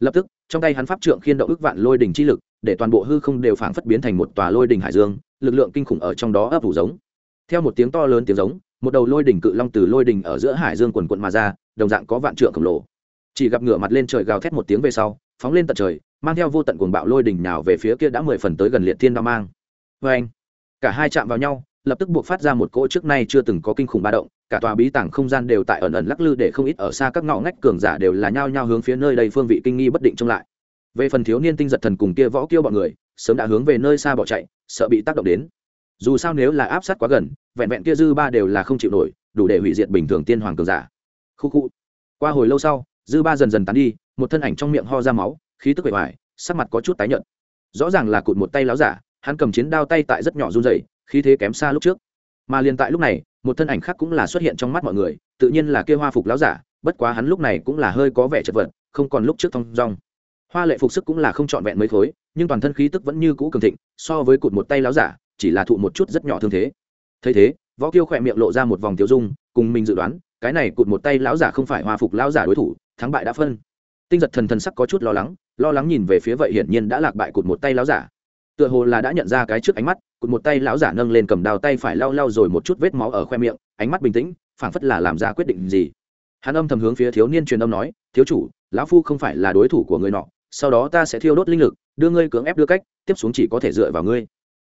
[SPEAKER 1] Lập tức, trong tay hắn pháp trượng khiên động ức vạn lôi đỉnh chi lực, để toàn bộ hư không đều phảng phất biến thành một tòa lôi đỉnh hải dương, lực lượng kinh khủng ở trong đó ấp ủ giống. Theo một tiếng to lớn tiếng giống một đầu lôi đỉnh cự long từ lôi đỉnh ở giữa hải dương quần quận mà ra, đồng dạng có vạn trượng khổng lồ. Chỉ gặp ngửa mặt lên trời gào thét một tiếng về sau, phóng lên tận trời, mang theo vô tận cuồng bạo lôi đỉnh nào về phía kia đã mười phần tới gần liệt thiên đao mang. Vê anh, cả hai chạm vào nhau, lập tức buộc phát ra một cỗ trước nay chưa từng có kinh khủng ba động, cả tòa bí tảng không gian đều tại ẩn ẩn lắc lư để không ít ở xa các ngõ ngách cường giả đều là nhao nhao hướng phía nơi đây phương vị kinh nghi bất định trông lại. Về phần thiếu niên tinh giật thần cùng kia võ kiêu bọn người, sớm đã hướng về nơi xa bỏ chạy, sợ bị tác động đến dù sao nếu là áp sát quá gần vẹn vẹn kia dư ba đều là không chịu nổi đủ để hủy diệt bình thường tiên hoàng cường giả. Khu khu. Qua hồi lâu sau dư ba dần dần tán đi một thân ảnh trong miệng ho ra máu khí tức bề hoài, sắc mặt có chút tái nhợt. Rõ ràng là cụt một tay láo giả hắn cầm chiến đao tay tại rất nhỏ run dày khí thế kém xa lúc trước. Mà liền tại lúc này một thân ảnh khác cũng là xuất hiện trong mắt mọi người tự nhiên là kia hoa phục láo giả bất quá hắn lúc này cũng là hơi có vẻ chật vật không còn lúc trước thong dong. Hoa lệ phục sức cũng là không trọn vẹn mấy khối nhưng toàn thân khí tức vẫn như cũ cường thịnh so với cụt một tay láo giả chỉ là thụ một chút rất nhỏ thương thế. Thấy thế, võ kiêu khỏe miệng lộ ra một vòng tiêu dung, cùng mình dự đoán, cái này cụt một tay lão giả không phải hoa phục lão giả đối thủ, thắng bại đã phân. Tinh giật thần thần sắc có chút lo lắng lo lắng nhìn về phía vậy hiển nhiên đã lạc bại cụt một tay lão giả. Tựa hồ là đã nhận ra cái trước ánh mắt, cụt một tay lão giả nâng lên cầm đào tay phải lau lau rồi một chút vết máu ở khoe miệng, ánh mắt bình tĩnh, phảng phất là làm ra quyết định gì. Hắn âm thầm hướng phía thiếu niên truyền âm nói, thiếu chủ, lão phu không phải là đối thủ của người nọ, sau đó ta sẽ thiêu đốt linh lực, đưa ngươi cưỡng ép đưa cách, tiếp xuống chỉ có thể dựa vào ngươi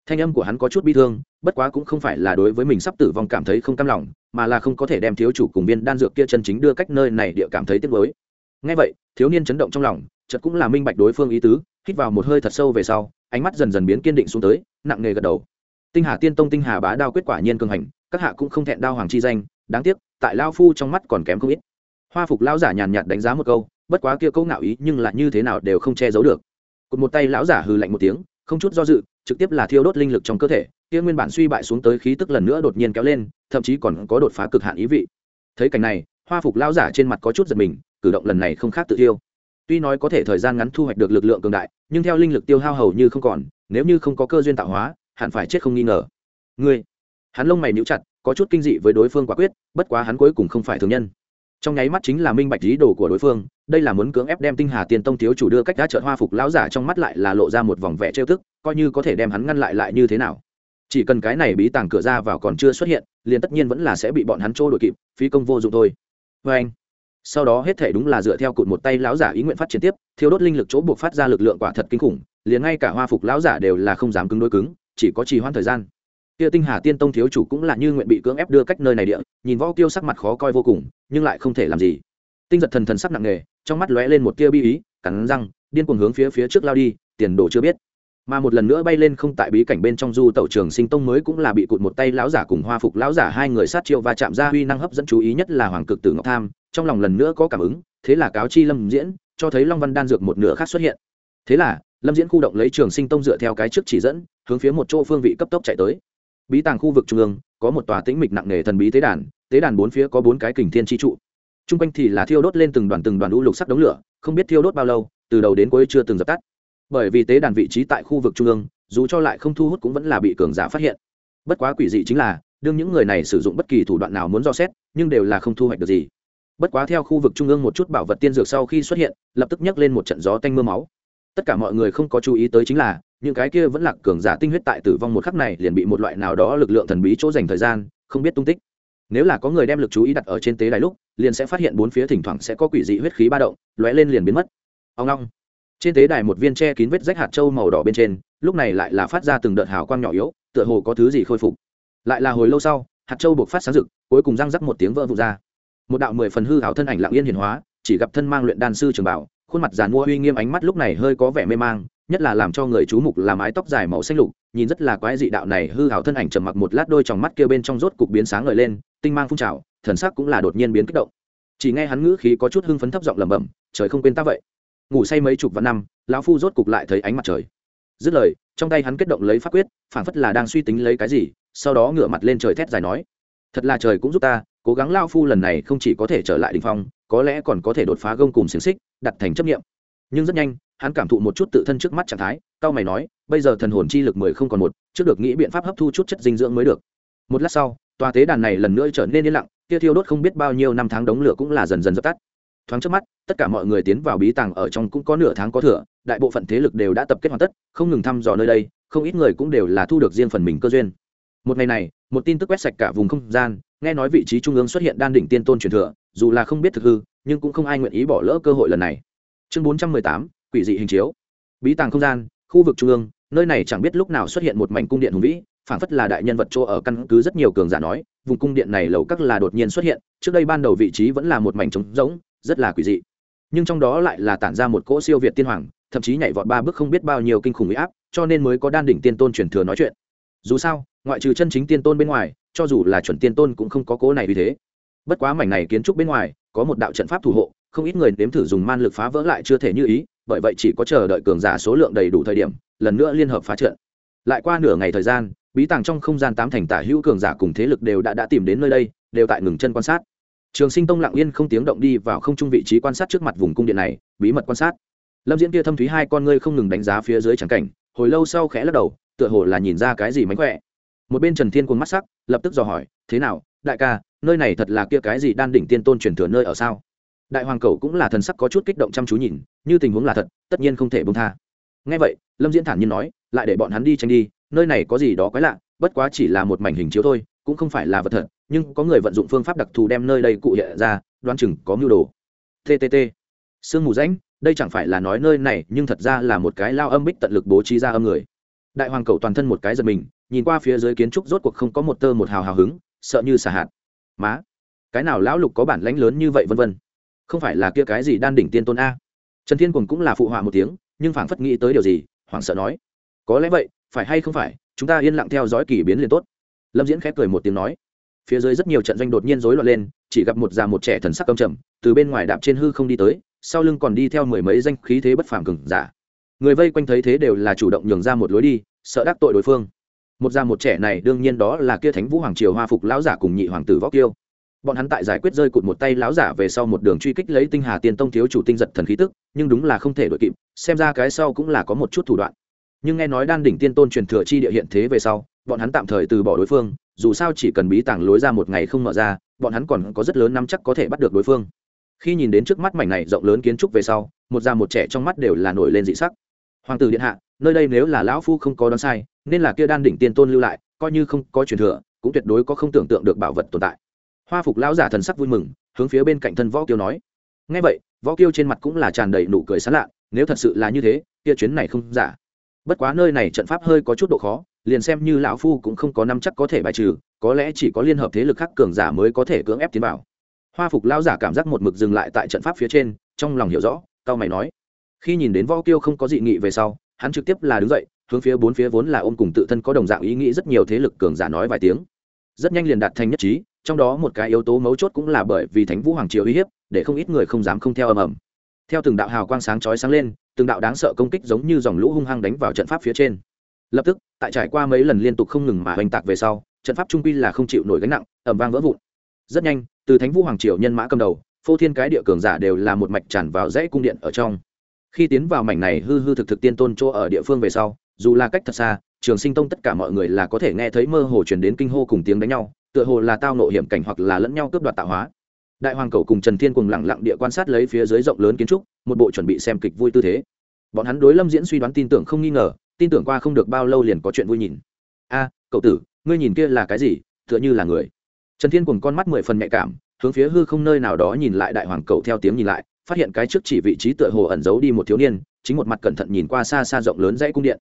[SPEAKER 1] thanh âm của hắn có chút bi thương, bất quá cũng không phải là đối với mình sắp tử vong cảm thấy không cam lòng, mà là không có thể đem thiếu chủ cùng viên đan dược kia chân chính đưa cách nơi này địa cảm thấy tiếc mới ngay vậy, thiếu niên chấn động trong lòng, chợt cũng là minh bạch đối phương ý tứ, hít vào một hơi thật sâu về sau, ánh mắt dần dần biến kiên định xuống tới, nặng nề gật đầu. Tinh hà tiên tông tinh hà bá đao kết quả nhiên cường hành, các hạ cũng không thẹn đao hoàng chi danh, đáng tiếc, tại lao phu trong mắt còn kém không ít. Hoa phục lão giả nhàn nhạt đánh giá một câu, bất quá kia câu ngạo ý nhưng là như thế nào đều không che giấu được. Cụt một tay lão giả hừ lạnh một tiếng, không chút do dự trực tiếp là thiêu đốt linh lực trong cơ thể, kia nguyên bản suy bại xuống tới khí tức lần nữa đột nhiên kéo lên, thậm chí còn có đột phá cực hạn ý vị. Thấy cảnh này, hoa phục lão giả trên mặt có chút giật mình, cử động lần này không khác tự tiêu tuy nói có thể thời gian ngắn thu hoạch được lực lượng cường đại, nhưng theo linh lực tiêu hao hầu như không còn, nếu như không có cơ duyên tạo hóa, hẳn phải chết không nghi ngờ. Ngươi, hắn lông mày níu chặt, có chút kinh dị với đối phương quả quyết, bất quá hắn cuối cùng không phải thường nhân trong nháy mắt chính là minh bạch ý đồ của đối phương, đây là muốn cưỡng ép đem tinh hà tiên tông thiếu chủ đưa cách đã trợn hoa phục lão giả trong mắt lại là lộ ra một vòng vẻ trêu tức, coi như có thể đem hắn ngăn lại lại như thế nào. Chỉ cần cái này bí tàng cửa ra vào còn chưa xuất hiện, liền tất nhiên vẫn là sẽ bị bọn hắn trôi đội kịp, phí công vô dụng thôi. Vê anh, sau đó hết thể đúng là dựa theo cụt một tay lão giả ý nguyện phát triển tiếp thiếu đốt linh lực chỗ buộc phát ra lực lượng quả thật kinh khủng, liền ngay cả hoa phục lão giả đều là không dám cứng đối cứng, chỉ có trì hoãn thời gian. Kia tinh hà tiên tông thiếu chủ cũng là như nguyện bị cưỡng ép đưa cách nơi này địa, nhìn võ tiêu sắc mặt khó coi vô cùng nhưng lại không thể làm gì. Tinh giật thần thần sắc nặng nề, trong mắt lóe lên một tia bi ý, cắn răng, điên cuồng hướng phía phía trước lao đi, tiền đồ chưa biết. Mà một lần nữa bay lên không tại bí cảnh bên trong du tẩu trường sinh tông mới cũng là bị cụt một tay lão giả cùng hoa phục lão giả hai người sát chiêu và chạm ra huy năng hấp dẫn chú ý nhất là hoàng cực tử ngọc tham, trong lòng lần nữa có cảm ứng, thế là cáo chi lâm diễn, cho thấy long văn đan dược một nửa khác xuất hiện. Thế là, lâm diễn khu động lấy trường sinh tông dựa theo cái trước chỉ dẫn, hướng phía một chỗ phương vị cấp tốc chạy tới. Bí tàng khu vực trung ương, có một tòa tĩnh mịch nặng nề thần bí tế đàn tế đàn bốn phía có bốn cái kình thiên chi trụ. T r u n g quanh thì là thiêu đốt lên từng đoàn từng đoàn u lục sắc đống lửa, không biết thiêu đốt bao lâu, từ đầu đến cuối chưa từng dập tắt. Bởi vì tế đàn vị trí tại khu vực trung ương, dù cho lại không thu hút cũng vẫn là bị cường giả phát hiện. Bất quá quỷ dị chính là, đương những người này sử dụng bất kỳ thủ đoạn nào muốn do xét, nhưng đều là không thu hoạch được gì. Bất quá theo khu vực trung ương một chút bảo vật tiên dược sau khi xuất hiện, lập tức nhấc lên một trận gió tanh m ư a máu. Tất cả mọi người không có chú ý tới chính là, những cái kia vẫn là cường giả tinh huyết tại tử vong một khắc này liền bị một loại nào đó lực lượng thần bí chỗ dành thời gian, không biết tung tích nếu là có người đem lực chú ý đặt ở trên tế đài lúc, liền sẽ phát hiện bốn phía thỉnh thoảng sẽ có quỷ dị huyết khí ba động, lóe lên liền biến mất. Ông long trên tế đài một viên tre kín vết rách hạt trâu màu đỏ bên trên, lúc này lại là phát ra từng đợt hào quang nhỏ yếu, tựa hồ có thứ gì khôi phục. Lại là hồi lâu sau, hạt trâu buộc phát sáng rực, cuối cùng răng rắc một tiếng vỡ vụt ra. Một đạo mười phần hư hào thân ảnh lặng yên hiền hóa, chỉ gặp thân mang luyện đan sư trường bảo, khuôn mặt giàn mua uy nghiêm ánh mắt lúc này hơi có vẻ mê mang, nhất là làm cho người chú mục là mái tóc dài màu xanh lục nhìn rất là quái dị đạo này hư hào thân ảnh trầm mặc một lát đôi trong mắt kia bên trong rốt cục biến sáng ngời lên, tinh mang phun trào, thần sắc cũng là đột nhiên biến kích động. Chỉ nghe hắn ngữ khí có chút hưng phấn thấp giọng lẩm bẩm, trời không quên ta vậy. Ngủ say mấy chục vạn năm, lão phu rốt cục lại thấy ánh mặt trời. Dứt lời, trong tay hắn kết động lấy pháp quyết, phảng phất là đang suy tính lấy cái gì, sau đó ngửa mặt lên trời thét dài nói, thật là trời cũng giúp ta, cố gắng lao phu lần này không chỉ có thể trở lại đình phong, có lẽ còn có thể đột phá gông cùng xiềng xích, đặt thành chấp nghiệm nhưng rất nhanh hắn cảm thụ một chút tự thân trước mắt trạng thái cao mày nói, bây giờ thần hồn chi lực mười không còn một, trước được nghĩ biện pháp hấp thu chút chất dinh dưỡng mới được. Một lát sau, tòa tế đàn này lần nữa trở nên yên lặng, kia thiêu đốt không biết bao nhiêu năm tháng đống lửa cũng là dần dần dập tắt. Thoáng trước mắt, tất cả mọi người tiến vào bí tàng ở trong cũng có nửa tháng có thừa, đại bộ phận thế lực đều đã tập kết hoàn tất, không ngừng thăm dò nơi đây, không ít người cũng đều là thu được riêng phần mình cơ duyên. Một ngày này, một tin tức quét sạch cả vùng không gian, nghe nói vị trí trung ương xuất hiện đan đỉnh tiên tôn truyền thừa, dù là không biết thực hư, nhưng cũng không ai nguyện ý bỏ lỡ cơ hội lần này. Chương bốn trăm mười tám quỷ dị hình chiếu. Bí tàng không gian, khu vực trung ương, nơi này chẳng biết lúc nào xuất hiện một mảnh cung điện hùng vĩ, phảng phất là đại nhân vật chỗ ở căn cứ rất nhiều cường giả nói, vùng cung điện này lầu các là đột nhiên xuất hiện, trước đây ban đầu vị trí vẫn là một mảnh trống rỗng, rất là quỷ dị. Nhưng trong đó lại là tản ra một cỗ siêu việt tiên hoàng, thậm chí nhảy vọt ba bước không biết bao nhiêu kinh khủng huy áp, cho nên mới có đan đỉnh tiên tôn truyền thừa nói chuyện. Dù sao, ngoại trừ chân chính tiên tôn bên ngoài, cho dù là chuẩn tiên tôn cũng không có cố này vì thế. Bất quá mảnh này kiến trúc bên ngoài, có một đạo trận pháp thủ hộ, không ít người nếm thử dùng man lực phá vỡ lại chưa thể như ý bởi vậy chỉ có chờ đợi cường giả số lượng đầy đủ thời điểm, lần nữa liên hợp phá trận. Lại qua nửa ngày thời gian, bí tàng trong không gian tám thành tả hữu cường giả cùng thế lực đều đã đã tìm đến nơi đây, đều tại ngừng chân quan sát. Trường sinh tông lặng yên không tiếng động đi vào không trung vị trí quan sát trước mặt vùng cung điện này, bí mật quan sát. Lâm diễn kia thâm thúy hai con ngươi không ngừng đánh giá phía dưới trắng cảnh, hồi lâu sau khẽ lắc đầu, tựa hồ là nhìn ra cái gì mánh khỏe. Một bên trần thiên quân mắt sắc, lập tức dò hỏi, thế nào, đại ca, nơi này thật là kia cái gì đan đỉnh tiên tôn truyền thừa nơi ở sao? Đại hoàng cầu cũng là thần sắc có chút kích động chăm chú nhìn, như tình huống là thật, tất nhiên không thể bông tha. Ngay vậy, lâm diễn thản nhiên nói, lại để bọn hắn đi tranh đi, nơi này có gì đó quái lạ, bất quá chỉ là một mảnh hình chiếu thôi, cũng không phải là vật thật, nhưng có người vận dụng phương pháp đặc thù đem nơi đây cụ hiện ra, đoán chừng có mưu đồ. Ttt sương mù rãnh, đây chẳng phải là nói nơi này, nhưng thật ra là một cái lao âm bích tận lực bố trí ra âm người. Đại hoàng cầu toàn thân một cái giật mình, nhìn qua phía dưới kiến trúc rốt cuộc không có một tơ một hào hào hứng, sợ như xả hạt. Má, cái nào lão lục có bản lãnh lớn như vậy vân vân? Không phải là kia cái gì đan đỉnh tiên tôn a? Trần thiên cùng cũng là phụ họa một tiếng, nhưng phảng phất nghĩ tới điều gì, hoảng sợ nói, có lẽ vậy, phải hay không phải, chúng ta yên lặng theo dõi kỳ biến liền tốt. Lâm diễn khép cười một tiếng nói. Phía dưới rất nhiều trận doanh đột nhiên rối loạn lên, chỉ gặp một già một trẻ thần sắc cầm trầm, từ bên ngoài đạp trên hư không đi tới, sau lưng còn đi theo mười mấy danh khí thế bất phàm cừng giả. Người vây quanh thấy thế đều là chủ động nhường ra một lối đi, sợ đắc tội đối phương. Một già một trẻ này đương nhiên đó là kia thánh vũ hoàng triều hoa phục lão giả cùng nhị hoàng tử võ kiêu bọn hắn tại giải quyết rơi cụt một tay lão giả về sau một đường truy kích lấy tinh hà tiên tông thiếu chủ tinh giật thần khí tức, nhưng đúng là không thể đội kịp, xem ra cái sau cũng là có một chút thủ đoạn. Nhưng nghe nói đan đỉnh tiên tôn truyền thừa chi địa hiện thế về sau, bọn hắn tạm thời từ bỏ đối phương, dù sao chỉ cần bí tàng lối ra một ngày không mở ra, bọn hắn còn có rất lớn nắm chắc có thể bắt được đối phương. Khi nhìn đến trước mắt mảnh này rộng lớn kiến trúc về sau, một già một trẻ trong mắt đều là nổi lên dị sắc. Hoàng tử điện hạ, nơi đây nếu là lão phu không có đoán sai, nên là kia đan đỉnh tiên tôn lưu lại, coi như không có truyền thừa, cũng tuyệt đối có không tưởng tượng được bảo vật tồn tại hoa phục lão giả thần sắc vui mừng, hướng phía bên cạnh thân võ kiêu nói. Ngay vậy, võ kiêu trên mặt cũng là tràn đầy nụ cười sán lạ, nếu thật sự là như thế, kia chuyến này không giả. Bất quá nơi này trận pháp hơi có chút độ khó, liền xem như lão phu cũng không có năm chắc có thể bài trừ, có lẽ chỉ có liên hợp thế lực khác cường giả mới có thể cưỡng ép tiến vào. Hoa phục lão giả cảm giác một mực dừng lại tại trận pháp phía trên, trong lòng hiểu rõ, cao mày nói. Khi nhìn đến võ kiêu không có dị nghị về sau, hắn trực tiếp là đứng dậy, hướng phía bốn phía vốn là ôm cùng tự thân có đồng dạng ý nghĩ rất nhiều thế lực cường giả nói vài tiếng. Rất nhanh liền đạt thành nhất trí trong đó một cái yếu tố mấu chốt cũng là bởi vì thánh vũ hoàng triều uy hiếp, để không ít người không dám không theo ầm ầm. Theo từng đạo hào quang sáng chói sáng lên, từng đạo đáng sợ công kích giống như dòng lũ hung hăng đánh vào trận pháp phía trên. Lập tức, tại trải qua mấy lần liên tục không ngừng mà hoành tạc về sau, trận pháp trung quy là không chịu nổi gánh nặng ẩm vang vỡ vụn. Rất nhanh, từ thánh vũ hoàng triều nhân mã cầm đầu, phô thiên cái địa cường giả đều là một mạch tràn vào dãy cung điện ở trong. Khi tiến vào mảnh này hư hư thực thực tiên tôn chỗ ở địa phương về sau, dù là cách thật xa, trường sinh tông tất cả mọi người là có thể nghe thấy mơ hồ chuyển đến kinh hô cùng tiếng đánh nhau tựa hồ là tao nộ hiểm cảnh hoặc là lẫn nhau cướp đoạt tạo hóa. Đại hoàng cầu cùng trần thiên cùng lẳng lặng địa quan sát lấy phía dưới rộng lớn kiến trúc, một bộ chuẩn bị xem kịch vui tư thế. Bọn hắn đối lâm diễn suy đoán tin tưởng không nghi ngờ, tin tưởng qua không được bao lâu liền có chuyện vui nhìn. A, cậu tử, ngươi nhìn kia là cái gì? Tựa như là người. Trần thiên cùng con mắt mười phần nhạy cảm, hướng phía hư không nơi nào đó nhìn lại đại hoàng cầu theo tiếng nhìn lại, phát hiện cái trước chỉ vị trí tựa hồ ẩn giấu đi một thiếu niên, chính một mặt cẩn thận nhìn qua xa xa rộng lớn dãy cung điện.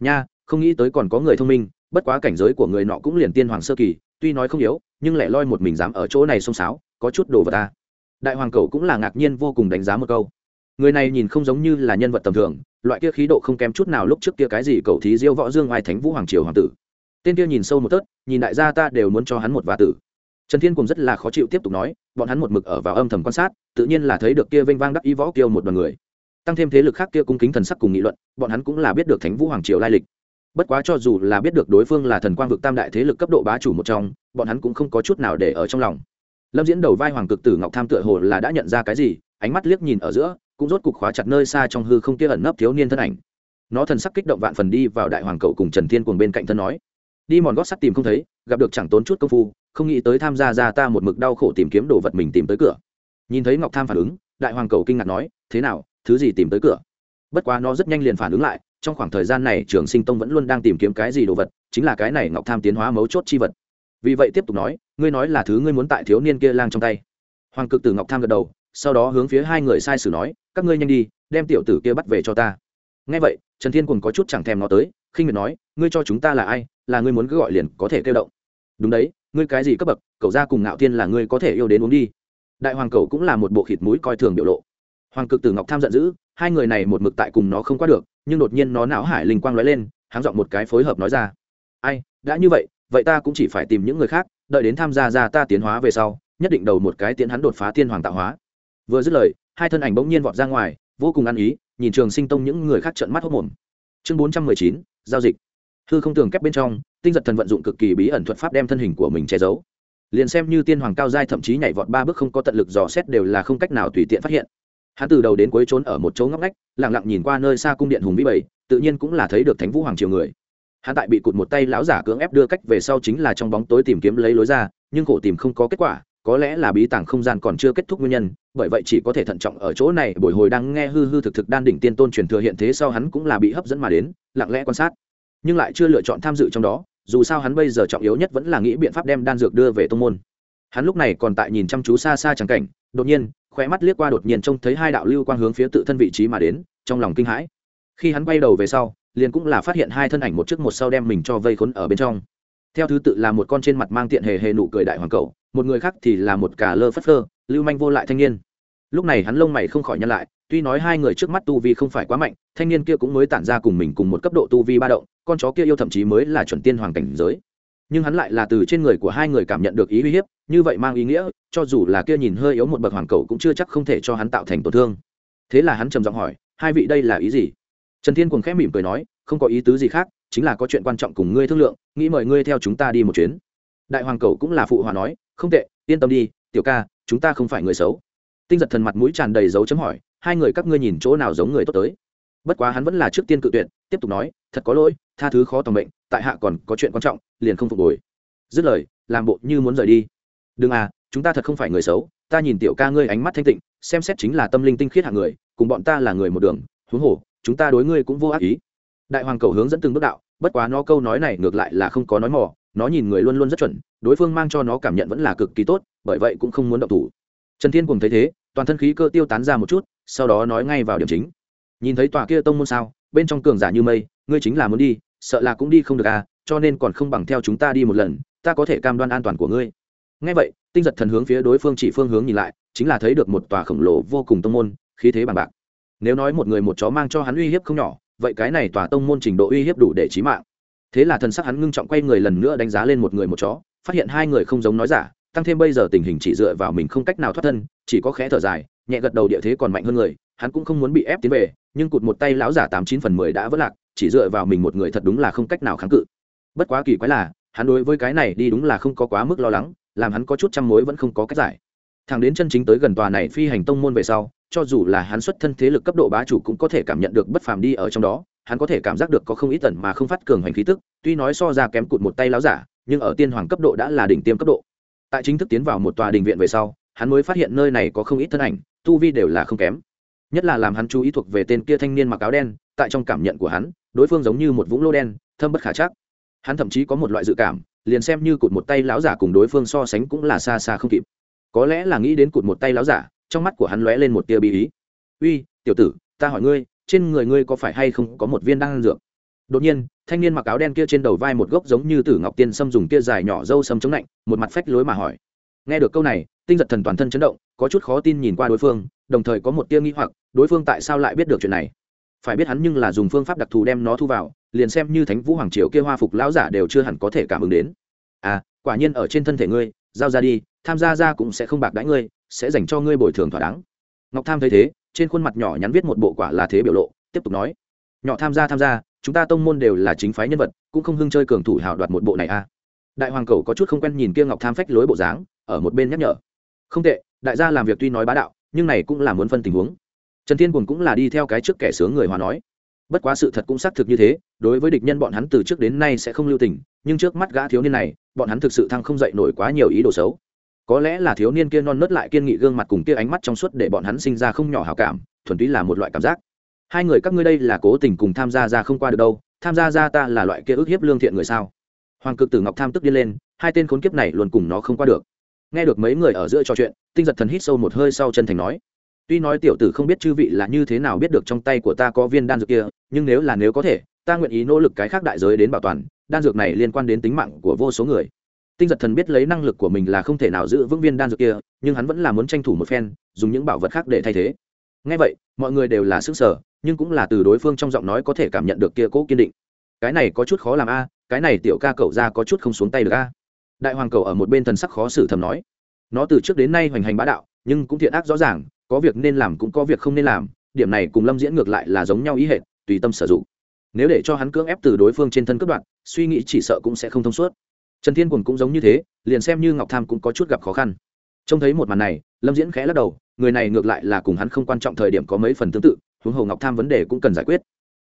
[SPEAKER 1] Nha, không nghĩ tới còn có người thông minh, bất quá cảnh giới của người nọ cũng liền tiên hoàng sơ kỳ tuy nói không yếu, nhưng lại loi một mình dám ở chỗ này xông xáo, có chút đồ vật ta. Đại hoàng cầu cũng là ngạc nhiên vô cùng đánh giá một câu. Người này nhìn không giống như là nhân vật tầm thường, loại kia khí độ không kém chút nào lúc trước kia cái gì cầu thí diêu võ dương ngoài thánh vũ hoàng triều hoàng tử. Tên kia nhìn sâu một tớt, nhìn đại gia ta đều muốn cho hắn một vá tử. Trần thiên cùng rất là khó chịu tiếp tục nói, bọn hắn một mực ở vào âm thầm quan sát, tự nhiên là thấy được kia vênh vang đắc ý võ kiêu một đoàn người. Tăng thêm thế lực khác kia cung kính thần sắc cùng nghị luận, bọn hắn cũng là biết được thánh vũ hoàng triều lai lịch bất quá cho dù là biết được đối phương là thần quang vực tam đại thế lực cấp độ bá chủ một trong, bọn hắn cũng không có chút nào để ở trong lòng. Lâm diễn đầu vai hoàng cực tử ngọc tham tựa hồ là đã nhận ra cái gì, ánh mắt liếc nhìn ở giữa, cũng rốt cục khóa chặt nơi xa trong hư không kia ẩn nấp thiếu niên thân ảnh. Nó thần sắc kích động vạn phần đi vào đại hoàng cậu cùng trần thiên cùng bên cạnh thân nói, đi mòn gót sắt tìm không thấy, gặp được chẳng tốn chút công phu, không nghĩ tới tham gia ra ta một mực đau khổ tìm kiếm đồ vật mình tìm tới cửa. Nhìn thấy ngọc tham phản ứng, đại hoàng cầu kinh ngạc nói, thế nào, thứ gì tìm tới cửa? Bất quá nó rất nhanh liền phản ứng lại trong khoảng thời gian này trường sinh tông vẫn luôn đang tìm kiếm cái gì đồ vật, chính là cái này ngọc tham tiến hóa mấu chốt chi vật. Vì vậy tiếp tục nói, ngươi nói là thứ ngươi muốn tại thiếu niên kia lang trong tay. Hoàng cực tử ngọc tham gật đầu, sau đó hướng phía hai người sai sử nói, các ngươi nhanh đi, đem tiểu tử kia bắt về cho ta. Ngay vậy, trần thiên cùng có chút chẳng thèm nó tới, khinh miệt nói, ngươi cho chúng ta là ai, là ngươi muốn cứ gọi liền có thể kêu động. Đúng đấy, ngươi cái gì cấp bậc, cậu ra cùng ngạo thiên là ngươi có thể yêu đến uống đi. Đại hoàng cầu cũng là một bộ khịt mũi coi thường biểu lộ. Hoàng cực tử ngọc tham giận dữ hai người này một mực tại cùng nó không qua được, nhưng đột nhiên nó não hải linh quang lóe lên, háng giọng một cái phối hợp nói ra. Ai, đã như vậy vậy ta cũng chỉ phải tìm những người khác, đợi đến tham gia ra ta tiến hóa về sau, nhất định đầu một cái tiến hắn đột phá tiên hoàng tạo hóa. Vừa dứt lời, hai thân ảnh bỗng nhiên vọt ra ngoài, vô cùng ăn ý, nhìn trường sinh tông những người khác trợn mắt hốc mồm chương bốn trăm mười chín, giao dịch. Hư không tường kép bên trong, tinh giật thần vận dụng cực kỳ bí ẩn thuật pháp đem thân hình của mình che giấu. Liền xem như tiên hoàng cao giai thậm chí nhảy vọt ba bước không có tận lực dò xét đều là không cách nào tùy tiện phát hiện hắn từ đầu đến cuối trốn ở một chỗ ngóc ngách, lặng lặng nhìn qua nơi xa cung điện hùng vĩ bảy, tự nhiên cũng là thấy được thánh vũ hoàng triều người. Hắn tại bị cụt một tay lão giả cưỡng ép đưa cách về sau chính là trong bóng tối tìm kiếm lấy lối ra, nhưng khổ tìm không có kết quả, có lẽ là bí tàng không gian còn chưa kết thúc nguyên nhân, bởi vậy chỉ có thể thận trọng ở chỗ này, buổi hồi đang nghe hư hư thực thực đan đỉnh tiên tôn truyền thừa hiện thế sau hắn cũng là bị hấp dẫn mà đến, lặng lẽ quan sát. Nhưng lại chưa lựa chọn tham dự trong đó, dù sao hắn bây giờ trọng yếu nhất vẫn là nghĩ biện pháp đem đan dược đưa về tông môn hắn lúc này còn tại nhìn chăm chú xa xa trắng cảnh, đột nhiên, khóe mắt liếc qua đột nhiên trông thấy hai đạo lưu quang hướng phía tự thân vị trí mà đến, trong lòng kinh hãi. Khi hắn quay đầu về sau, liền cũng là phát hiện hai thân ảnh một trước một sau đem mình cho vây khốn ở bên trong. Theo thứ tự là một con trên mặt mang tiện hề hề nụ cười đại hoàng cậu, một người khác thì là một cả lơ phất phơ, lưu manh vô lại thanh niên. Lúc này hắn lông mày không khỏi nhăn lại, tuy nói hai người trước mắt tu vi không phải quá mạnh, thanh niên kia cũng mới tản ra cùng mình cùng một cấp độ tu vi ba động, con chó kia yêu thậm chí mới là chuẩn tiên hoàng cảnh giới nhưng hắn lại là từ trên người của hai người cảm nhận được ý uy hiếp, như vậy mang ý nghĩa, cho dù là kia nhìn hơi yếu một bậc hoàng cầu cũng chưa chắc không thể cho hắn tạo thành tổn thương. Thế là hắn trầm giọng hỏi, hai vị đây là ý gì? Trần thiên cùng khẽ mỉm cười nói, không có ý tứ gì khác, chính là có chuyện quan trọng cùng ngươi thương lượng, nghĩ mời ngươi theo chúng ta đi một chuyến. Đại hoàng cầu cũng là phụ hòa nói, không tệ, yên tâm đi, tiểu ca, chúng ta không phải người xấu. Tinh giật thần mặt mũi tràn đầy dấu chấm hỏi, hai người các ngươi nhìn chỗ nào giống người tốt tới? Bất quá hắn vẫn là trước tiên cự tuyệt, tiếp tục nói, thật có lỗi, tha thứ khó tầm bệnh tại hạ còn có chuyện quan trọng, liền không phục hồi. Dứt lời, làm bộ như muốn rời đi. Đừng à chúng ta thật không phải người xấu, ta nhìn tiểu ca ngươi ánh mắt thanh tịnh, xem xét chính là tâm linh tinh khiết hạng người, cùng bọn ta là người một đường, huống hồ, chúng ta đối ngươi cũng vô ác ý. Đại hoàng cầu hướng dẫn từng bước đạo, bất quá nó câu nói này ngược lại là không có nói mỏ nó nhìn người luôn luôn rất chuẩn, đối phương mang cho nó cảm nhận vẫn là cực kỳ tốt, bởi vậy cũng không muốn động thủ. Trần thiên cùng thấy thế, toàn thân khí cơ tiêu tán ra một chút, sau đó nói ngay vào điểm chính nhìn thấy tòa kia tông môn sao, bên trong cường giả như mây, ngươi chính là muốn đi, sợ là cũng đi không được à cho nên còn không bằng theo chúng ta đi một lần, ta có thể cam đoan an toàn của ngươi. Ngay vậy, tinh giật thần hướng phía đối phương chỉ phương hướng nhìn lại, chính là thấy được một tòa khổng lồ vô cùng tông môn, khí thế bằng bạc. Nếu nói một người một chó mang cho hắn uy hiếp không nhỏ, vậy cái này tòa tông môn trình độ uy hiếp đủ để trí mạng. Thế là thần sắc hắn ngưng trọng quay người lần nữa đánh giá lên một người một chó, phát hiện hai người không giống nói giả, tăng thêm bây giờ tình hình chỉ dựa vào mình không cách nào thoát thân, chỉ có khẽ thở dài, nhẹ gật đầu địa thế còn mạnh hơn người, hắn cũng không muốn bị ép tiến về nhưng cụt một tay lão giả tám chín phần mười đã vỡ lạc, chỉ dựa vào mình một người thật đúng là không cách nào kháng cự. Bất quá kỳ quái là, hắn đối với cái này đi đúng là không có quá mức lo lắng, làm hắn có chút trăm mối vẫn không có cách giải. Thằng đến chân chính tới gần tòa này phi hành tông môn về sau, cho dù là hắn xuất thân thế lực cấp độ bá chủ cũng có thể cảm nhận được bất phàm đi ở trong đó, hắn có thể cảm giác được có không ít tần mà không phát cường hành khí tức, tuy nói so ra kém cụt một tay láo giả, nhưng ở tiên hoàng cấp độ đã là đỉnh tiêm cấp độ. Tại chính thức tiến vào một tòa đình viện về sau, hắn mới phát hiện nơi này có không ít thân ảnh, tu vi đều là không kém nhất là làm hắn chú ý thuộc về tên kia thanh niên mặc áo đen, tại trong cảm nhận của hắn, đối phương giống như một vũng lô đen, thâm bất khả chắc. Hắn thậm chí có một loại dự cảm, liền xem như cụt một tay láo giả cùng đối phương so sánh cũng là xa xa không kịp. Có lẽ là nghĩ đến cụt một tay láo giả, trong mắt của hắn lóe lên một tia bí ý. Uy, tiểu tử, ta hỏi ngươi, trên người ngươi có phải hay không có một viên đan dược? Đột nhiên, thanh niên mặc áo đen kia trên đầu vai một gốc giống như tử ngọc tiên sâm dùng kia dài nhỏ dâu sâm chống lạnh, một mặt phách lối mà hỏi. Nghe được câu này, tinh giật thần toàn thân chấn động, có chút khó tin nhìn qua đối phương, đồng thời có một tia nghi hoặc đối phương tại sao lại biết được chuyện này? Phải biết hắn nhưng là dùng phương pháp đặc thù đem nó thu vào, liền xem như thánh vũ hoàng triều kia hoa phục lão giả đều chưa hẳn có thể cảm ứng đến. À quả nhiên ở trên thân thể ngươi, giao ra đi, tham gia ra cũng sẽ không bạc đãi ngươi, sẽ dành cho ngươi bồi thường thỏa đáng. Ngọc tham thấy thế, trên khuôn mặt nhỏ nhắn viết một bộ quả là thế biểu lộ, tiếp tục nói. Nhỏ tham gia tham gia, chúng ta tông môn đều là chính phái nhân vật, cũng không hưng chơi cường thủ hào đoạt một bộ này a à. đại hoàng cầu có chút không quen nhìn kia ngọc tham phách lối bộ dáng, ở một bên nhắc nhở. Không tệ, đại gia làm việc tuy nói bá đạo, nhưng này cũng là muốn phân tình huống trần thiên cùng cũng là đi theo cái trước kẻ sướng người hòa nói. Bất quá sự thật cũng xác thực như thế, đối với địch nhân bọn hắn từ trước đến nay sẽ không lưu tình, nhưng trước mắt gã thiếu niên này, bọn hắn thực sự thăng không dậy nổi quá nhiều ý đồ xấu. Có lẽ là thiếu niên kia non nớt lại kiên nghị gương mặt cùng kia ánh mắt trong suốt để bọn hắn sinh ra không nhỏ hào cảm, thuần túy là một loại cảm giác. Hai người các ngươi đây là cố tình cùng tham gia ra không qua được đâu, tham gia ra ta là loại kia ức hiếp lương thiện người sao? Hoàng cực tử ngọc tham tức đi lên, hai tên khốn kiếp này luôn cùng nó không qua được. Nghe được mấy người ở giữa trò chuyện, tinh giật thần hít sâu một hơi sau chân thành nói tuy nói tiểu tử không biết chư vị là như thế nào biết được trong tay của ta có viên đan dược kia, nhưng nếu là nếu có thể, ta nguyện ý nỗ lực cái khác đại giới đến bảo toàn, đan dược này liên quan đến tính mạng của vô số người. Tinh giật thần biết lấy năng lực của mình là không thể nào giữ vững viên đan dược kia, nhưng hắn vẫn là muốn tranh thủ một phen, dùng những bảo vật khác để thay thế. Ngay vậy, mọi người đều là sức sở nhưng cũng là từ đối phương trong giọng nói có thể cảm nhận được kia cố kiên định. Cái này có chút khó làm a, cái này tiểu ca cậu ra có chút không xuống tay được a. Đại hoàng cầu ở một bên thần sắc khó xử thầm nói. Nó từ trước đến nay hoành hành bá đạo, nhưng cũng thiện ác rõ ràng có việc nên làm cũng có việc không nên làm, điểm này cùng lâm diễn ngược lại là giống nhau ý hệ tùy tâm sử dụng. Nếu để cho hắn cưỡng ép từ đối phương trên thân cướp đoạn suy nghĩ chỉ sợ cũng sẽ không thông suốt. Trần thiên quần cũng giống như thế, liền xem như ngọc tham cũng có chút gặp khó khăn. Trông thấy một màn này, lâm diễn khẽ lắc đầu, người này ngược lại là cùng hắn không quan trọng thời điểm có mấy phần tương tự, huống hồ ngọc tham vấn đề cũng cần giải quyết.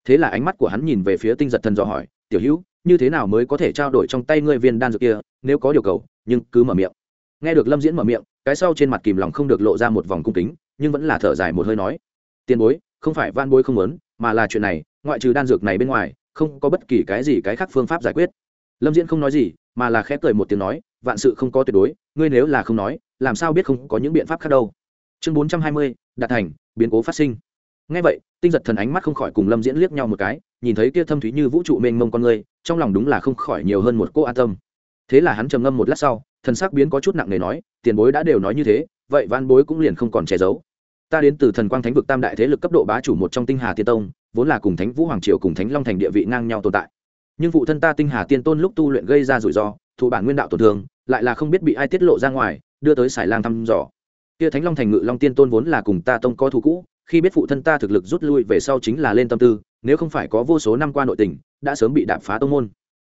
[SPEAKER 1] Thế là ánh mắt của hắn nhìn về phía tinh giật thần dò hỏi, tiểu hữu, như thế nào mới có thể trao đổi trong tay ngươi viên đan dược kia, nếu có điều cầu, nhưng cứ mở miệng. Nghe được lâm diễn mở miệng, cái sau trên mặt kìm lòng không được lộ ra một vòng cung kính nhưng vẫn là thở dài một hơi nói, tiền bối, không phải van bối không muốn, mà là chuyện này, ngoại trừ đan dược này bên ngoài, không có bất kỳ cái gì cái khác phương pháp giải quyết. Lâm diễn không nói gì, mà là khép cười một tiếng nói, vạn sự không có tuyệt đối, ngươi nếu là không nói, làm sao biết không có những biện pháp khác đâu? Chương bốn trăm hai mươi, đạt thành, biến cố phát sinh. Ngay vậy, tinh giật thần ánh mắt không khỏi cùng lâm diễn liếc nhau một cái, nhìn thấy kia thâm thúy như vũ trụ mênh mông con ngươi trong lòng đúng là không khỏi nhiều hơn một cô an tâm. Thế là hắn trầm ngâm một lát sau, thần sắc biến có chút nặng nề nói, tiền bối đã đều nói như thế vậy van bối cũng liền không còn che giấu. Ta đến từ thần quang thánh vực tam đại thế lực cấp độ bá chủ một trong tinh hà tiên tông, vốn là cùng thánh vũ hoàng triều cùng thánh long thành địa vị ngang nhau tồn tại. Nhưng phụ thân ta tinh hà tiên tôn lúc tu luyện gây ra rủi ro thủ bản nguyên đạo tổn thương, lại là không biết bị ai tiết lộ ra ngoài, đưa tới xài lang thăm dò. Kia thánh long thành ngự long tiên tôn vốn là cùng ta tông có thù cũ, khi biết phụ thân ta thực lực rút lui về sau chính là lên tâm tư, nếu không phải có vô số năm qua nội tình, đã sớm bị đạp phá tông môn.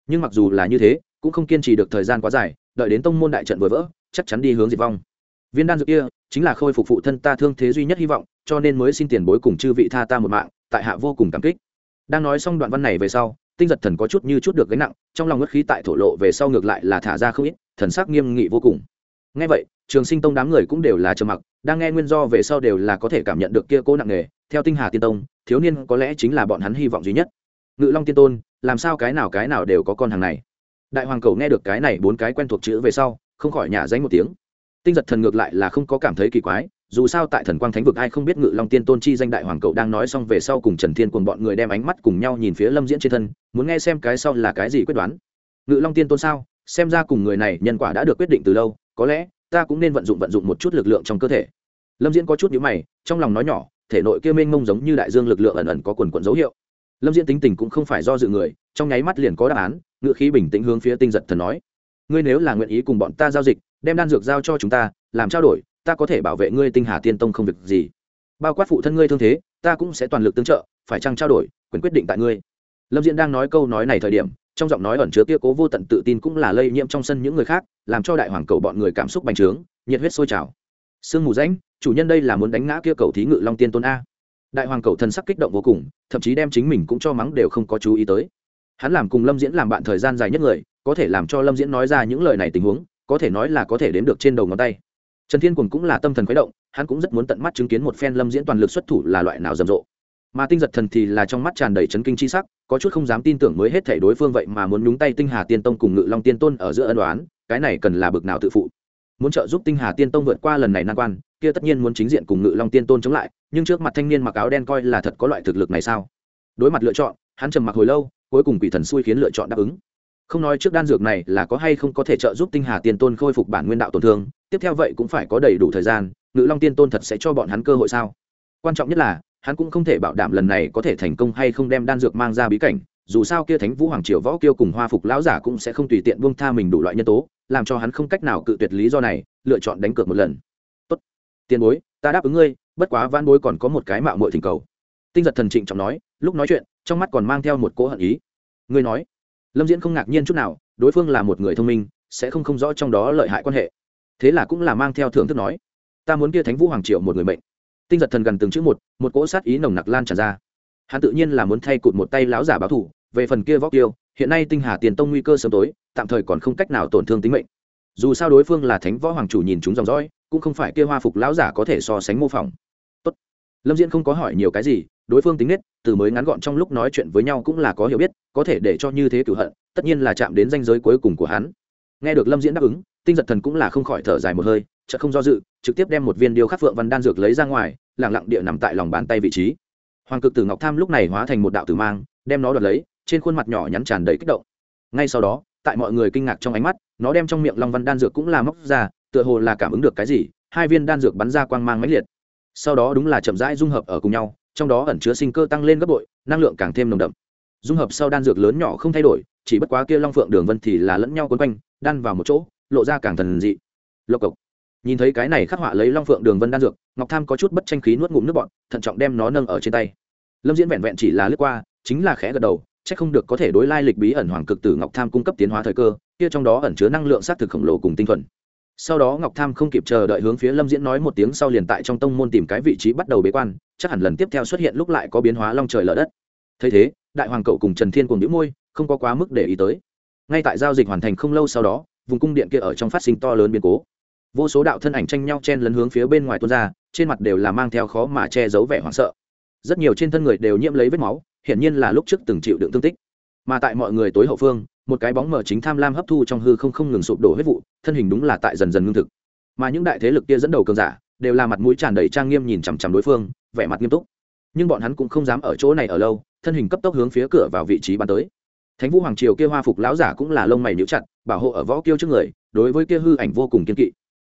[SPEAKER 1] Nhưng mặc dù là như thế, cũng không kiên trì được thời gian quá dài, đợi đến tông môn đại trận vừa vỡ, chắc chắn đi hướng diệt vong viên đan dược kia chính là khôi phục phụ thân ta thương thế duy nhất hy vọng, cho nên mới xin tiền bối cùng chư vị tha ta một mạng, tại hạ vô cùng cảm kích. Đang nói xong đoạn văn này về sau, tinh giật thần có chút như chút được gánh nặng, trong lòng ngất khí tại thổ lộ về sau ngược lại là thả ra không ít, thần sắc nghiêm nghị vô cùng. Ngay vậy, trường sinh tông đám người cũng đều là trầm mặc, đang nghe nguyên do về sau đều là có thể cảm nhận được kia cố nặng nề, theo tinh hà tiên tông, thiếu niên có lẽ chính là bọn hắn hy vọng duy nhất. Ngự long tiên tôn, làm sao cái nào cái nào đều có con hàng này? Đại hoàng cầu nghe được cái này bốn cái quen thuộc chữ về sau, không khỏi nhả danh một tiếng tinh giật thần ngược lại là không có cảm thấy kỳ quái, dù sao tại thần quang thánh vực ai không biết ngự long tiên tôn chi danh đại hoàng cậu đang nói xong về sau cùng trần thiên cùng bọn người đem ánh mắt cùng nhau nhìn phía lâm diễn trên thân, muốn nghe xem cái sau là cái gì quyết đoán. Ngự long tiên tôn sao? Xem ra cùng người này nhân quả đã được quyết định từ lâu, có lẽ ta cũng nên vận dụng vận dụng một chút lực lượng trong cơ thể. Lâm diễn có chút nhữ mày, trong lòng nói nhỏ, thể nội kia mênh mông giống như đại dương lực lượng ẩn ẩn có quần quận dấu hiệu. Lâm diễn tính tình cũng không phải do dự người, trong nháy mắt liền có đáp án ngự khí bình tĩnh hướng phía tinh giật thần nói. Ngươi nếu là nguyện ý cùng bọn ta giao dịch đem đan dược giao cho chúng ta, làm trao đổi, ta có thể bảo vệ ngươi tinh hà tiên tông không việc gì. Bao quát phụ thân ngươi thương thế, ta cũng sẽ toàn lực tương trợ, phải chăng trao đổi, quyền quyết định tại ngươi. Lâm diễn đang nói câu nói này thời điểm, trong giọng nói ẩn chứa kia cố vô tận tự tin cũng là lây nhiễm trong sân những người khác, làm cho đại hoàng cầu bọn người cảm xúc bành trướng, nhiệt huyết sôi trào. Sương mù ránh chủ nhân đây là muốn đánh ngã kia cầu thí ngự long tiên tôn a. Đại hoàng cầu thần sắc kích động vô cùng, thậm chí đem chính mình cũng cho mắng đều không có chú ý tới. Hắn làm cùng lâm diễn làm bạn thời gian dài nhất người, có thể làm cho lâm diễn nói ra những lời này tình huống có thể nói là có thể đếm được trên đầu ngón tay. Trần thiên cùng cũng là tâm thần khuấy động, hắn cũng rất muốn tận mắt chứng kiến một phen lâm diễn toàn lực xuất thủ là loại nào rầm rộ. Mà tinh giật thần thì là trong mắt tràn đầy chấn kinh c h i sắc, có chút không dám tin tưởng mới hết thể đối phương vậy mà muốn nhúng tay tinh hà tiên tông cùng ngự long tiên tôn ở giữa ân đoán cái này cần là bực nào tự phụ. Muốn trợ giúp tinh hà tiên tông vượt qua lần này nan quan, kia tất nhiên muốn chính diện cùng ngự long tiên tôn chống lại, nhưng trước mặt thanh niên mặc áo đen coi là thật có loại thực lực này sao? Đối mặt lựa chọn, hắn trầm mặc hồi lâu, cuối cùng quỷ thần xui khiến lựa chọn đáp ứng không nói trước đan dược này là có hay không có thể trợ giúp tinh hà tiên tôn khôi phục bản nguyên đạo tổn thương, tiếp theo vậy cũng phải có đầy đủ thời gian, ngự long tiên tôn thật sẽ cho bọn hắn cơ hội sao? Quan trọng nhất là, hắn cũng không thể bảo đảm lần này có thể thành công hay không đem đan dược mang ra bí cảnh, dù sao kia thánh vũ hoàng triều võ kiêu cùng hoa phục lão giả cũng sẽ không tùy tiện buông tha mình đủ loại nhân tố, làm cho hắn không cách nào cự tuyệt lý do này, lựa chọn đánh cược một lần. Tốt. Tiền bối, ta đáp ứng ngươi, bất quá van bối còn có một cái mạo muội thỉnh cầu. Tinh giật thần trịnh trọng nói, lúc nói chuyện, trong mắt còn mang theo một cỗ hận ý. Ngươi nói lâm diễn không ngạc nhiên chút nào, đối phương là một người thông minh, sẽ không không rõ trong đó lợi hại quan hệ. Thế là cũng là mang theo thưởng thức nói, ta muốn kia thánh vũ hoàng triệu một người mệnh. Tinh giật thần gần từng chữ một một cỗ sát ý nồng nặc lan tràn ra. Hắn tự nhiên là muốn thay cụt một tay lão giả báo thủ về phần kia vóc tiêu hiện nay tinh hà tiền tông nguy cơ sớm tối, tạm thời còn không cách nào tổn thương tính mệnh. Dù sao đối phương là thánh võ hoàng chủ nhìn chúng dòng dõi, cũng không phải kia hoa phục lão giả có thể so sánh mô phỏng. Tốt. lâm diễn không có hỏi nhiều cái gì, đối phương tính nết, từ mới ngắn gọn trong lúc nói chuyện với nhau cũng là có hiểu biết có thể để cho như thế cửu hận, tất nhiên là chạm đến danh giới cuối cùng của hắn. Nghe được lâm diễn đáp ứng, tinh giật thần cũng là không khỏi thở dài một hơi, chợt không do dự, trực tiếp đem một viên điêu khắc phượng văn đan dược lấy ra ngoài lẳng lặng địa nằm tại lòng bàn tay vị trí. Hoàng cực tử ngọc tham lúc này hóa thành một đạo tử mang, đem nó đoạt lấy, trên khuôn mặt nhỏ nhắn tràn đầy kích động. Ngay sau đó, tại mọi người kinh ngạc trong ánh mắt, nó đem trong miệng long văn đan dược cũng là móc ra, tựa hồ là cảm ứng được cái gì, hai viên đan dược bắn ra quang mang mãnh liệt. Sau đó đúng là chậm rãi dung hợp ở cùng nhau, trong đó ẩn chứa sinh cơ tăng lên gấp bội, năng lượng càng thêm nồng đậm dung hợp sau đan dược lớn nhỏ không thay đổi, chỉ bất quá kia long phượng đường vân thì là lẫn nhau quấn quanh, đan vào một chỗ, lộ ra càng thần dị. Lộc cộc. Nhìn thấy cái này khắc họa lấy long phượng đường vân đan dược, ngọc tham có chút bất tranh khí nuốt ngụm nước bọn thận trọng đem nó nâng ở trên tay. Lâm diễn vẹn vẹn chỉ là lướt qua, chính là khẽ gật đầu c h ắ c không được có thể đối lai lịch bí ẩn hoàng cực tử ngọc tham cung cấp tiến hóa thời cơ, kia trong đó ẩn chứa năng lượng s á t thực khổng lồ cùng tinh thuần. Sau đó ngọc tham không kịp chờ đợi hướng phía lâm diễn nói một tiếng sau liền tại trong tông môn tìm cái vị trí bắt đầu bế quan, chắc hẳn lần tiếp theo xuất hiện lúc lại có biến hóa long trời lở đất thấy thế, đại hoàng cậu cùng trần thiên cùng đĩu môi, không có quá mức để ý tới. Ngay tại giao dịch hoàn thành không lâu sau đó, vùng cung điện kia ở trong phát sinh to lớn biến cố. Vô số đạo thân ảnh tranh nhau chen lấn hướng phía bên ngoài tuôn ra, trên mặt đều là mang theo khó mà che giấu vẻ hoảng sợ. Rất nhiều trên thân người đều nhiễm lấy vết máu, hiển nhiên là lúc trước từng chịu đựng thương tích. Mà tại mọi người tối hậu phương, một cái bóng mở chính tham lam hấp thu trong hư không không ngừng sụp đổ hết vụ, thân hình đúng là tại dần dần ngưng thực. Mà những đại thế lực kia dẫn đầu cường giả, đều là mặt mũi tràn đầy trang nghiêm nhìn chằm chằm đối phương, vẻ mặt nghiêm túc. Nhưng bọn hắn cũng không dám ở chỗ này ở lâu thân hình cấp tốc hướng phía cửa vào vị trí bắn tới. Thánh vũ hoàng triều kia hoa phục lão giả cũng là lông mày níu chặt, bảo hộ ở võ kiêu trước người, đối với kia hư ảnh vô cùng kiên kỵ.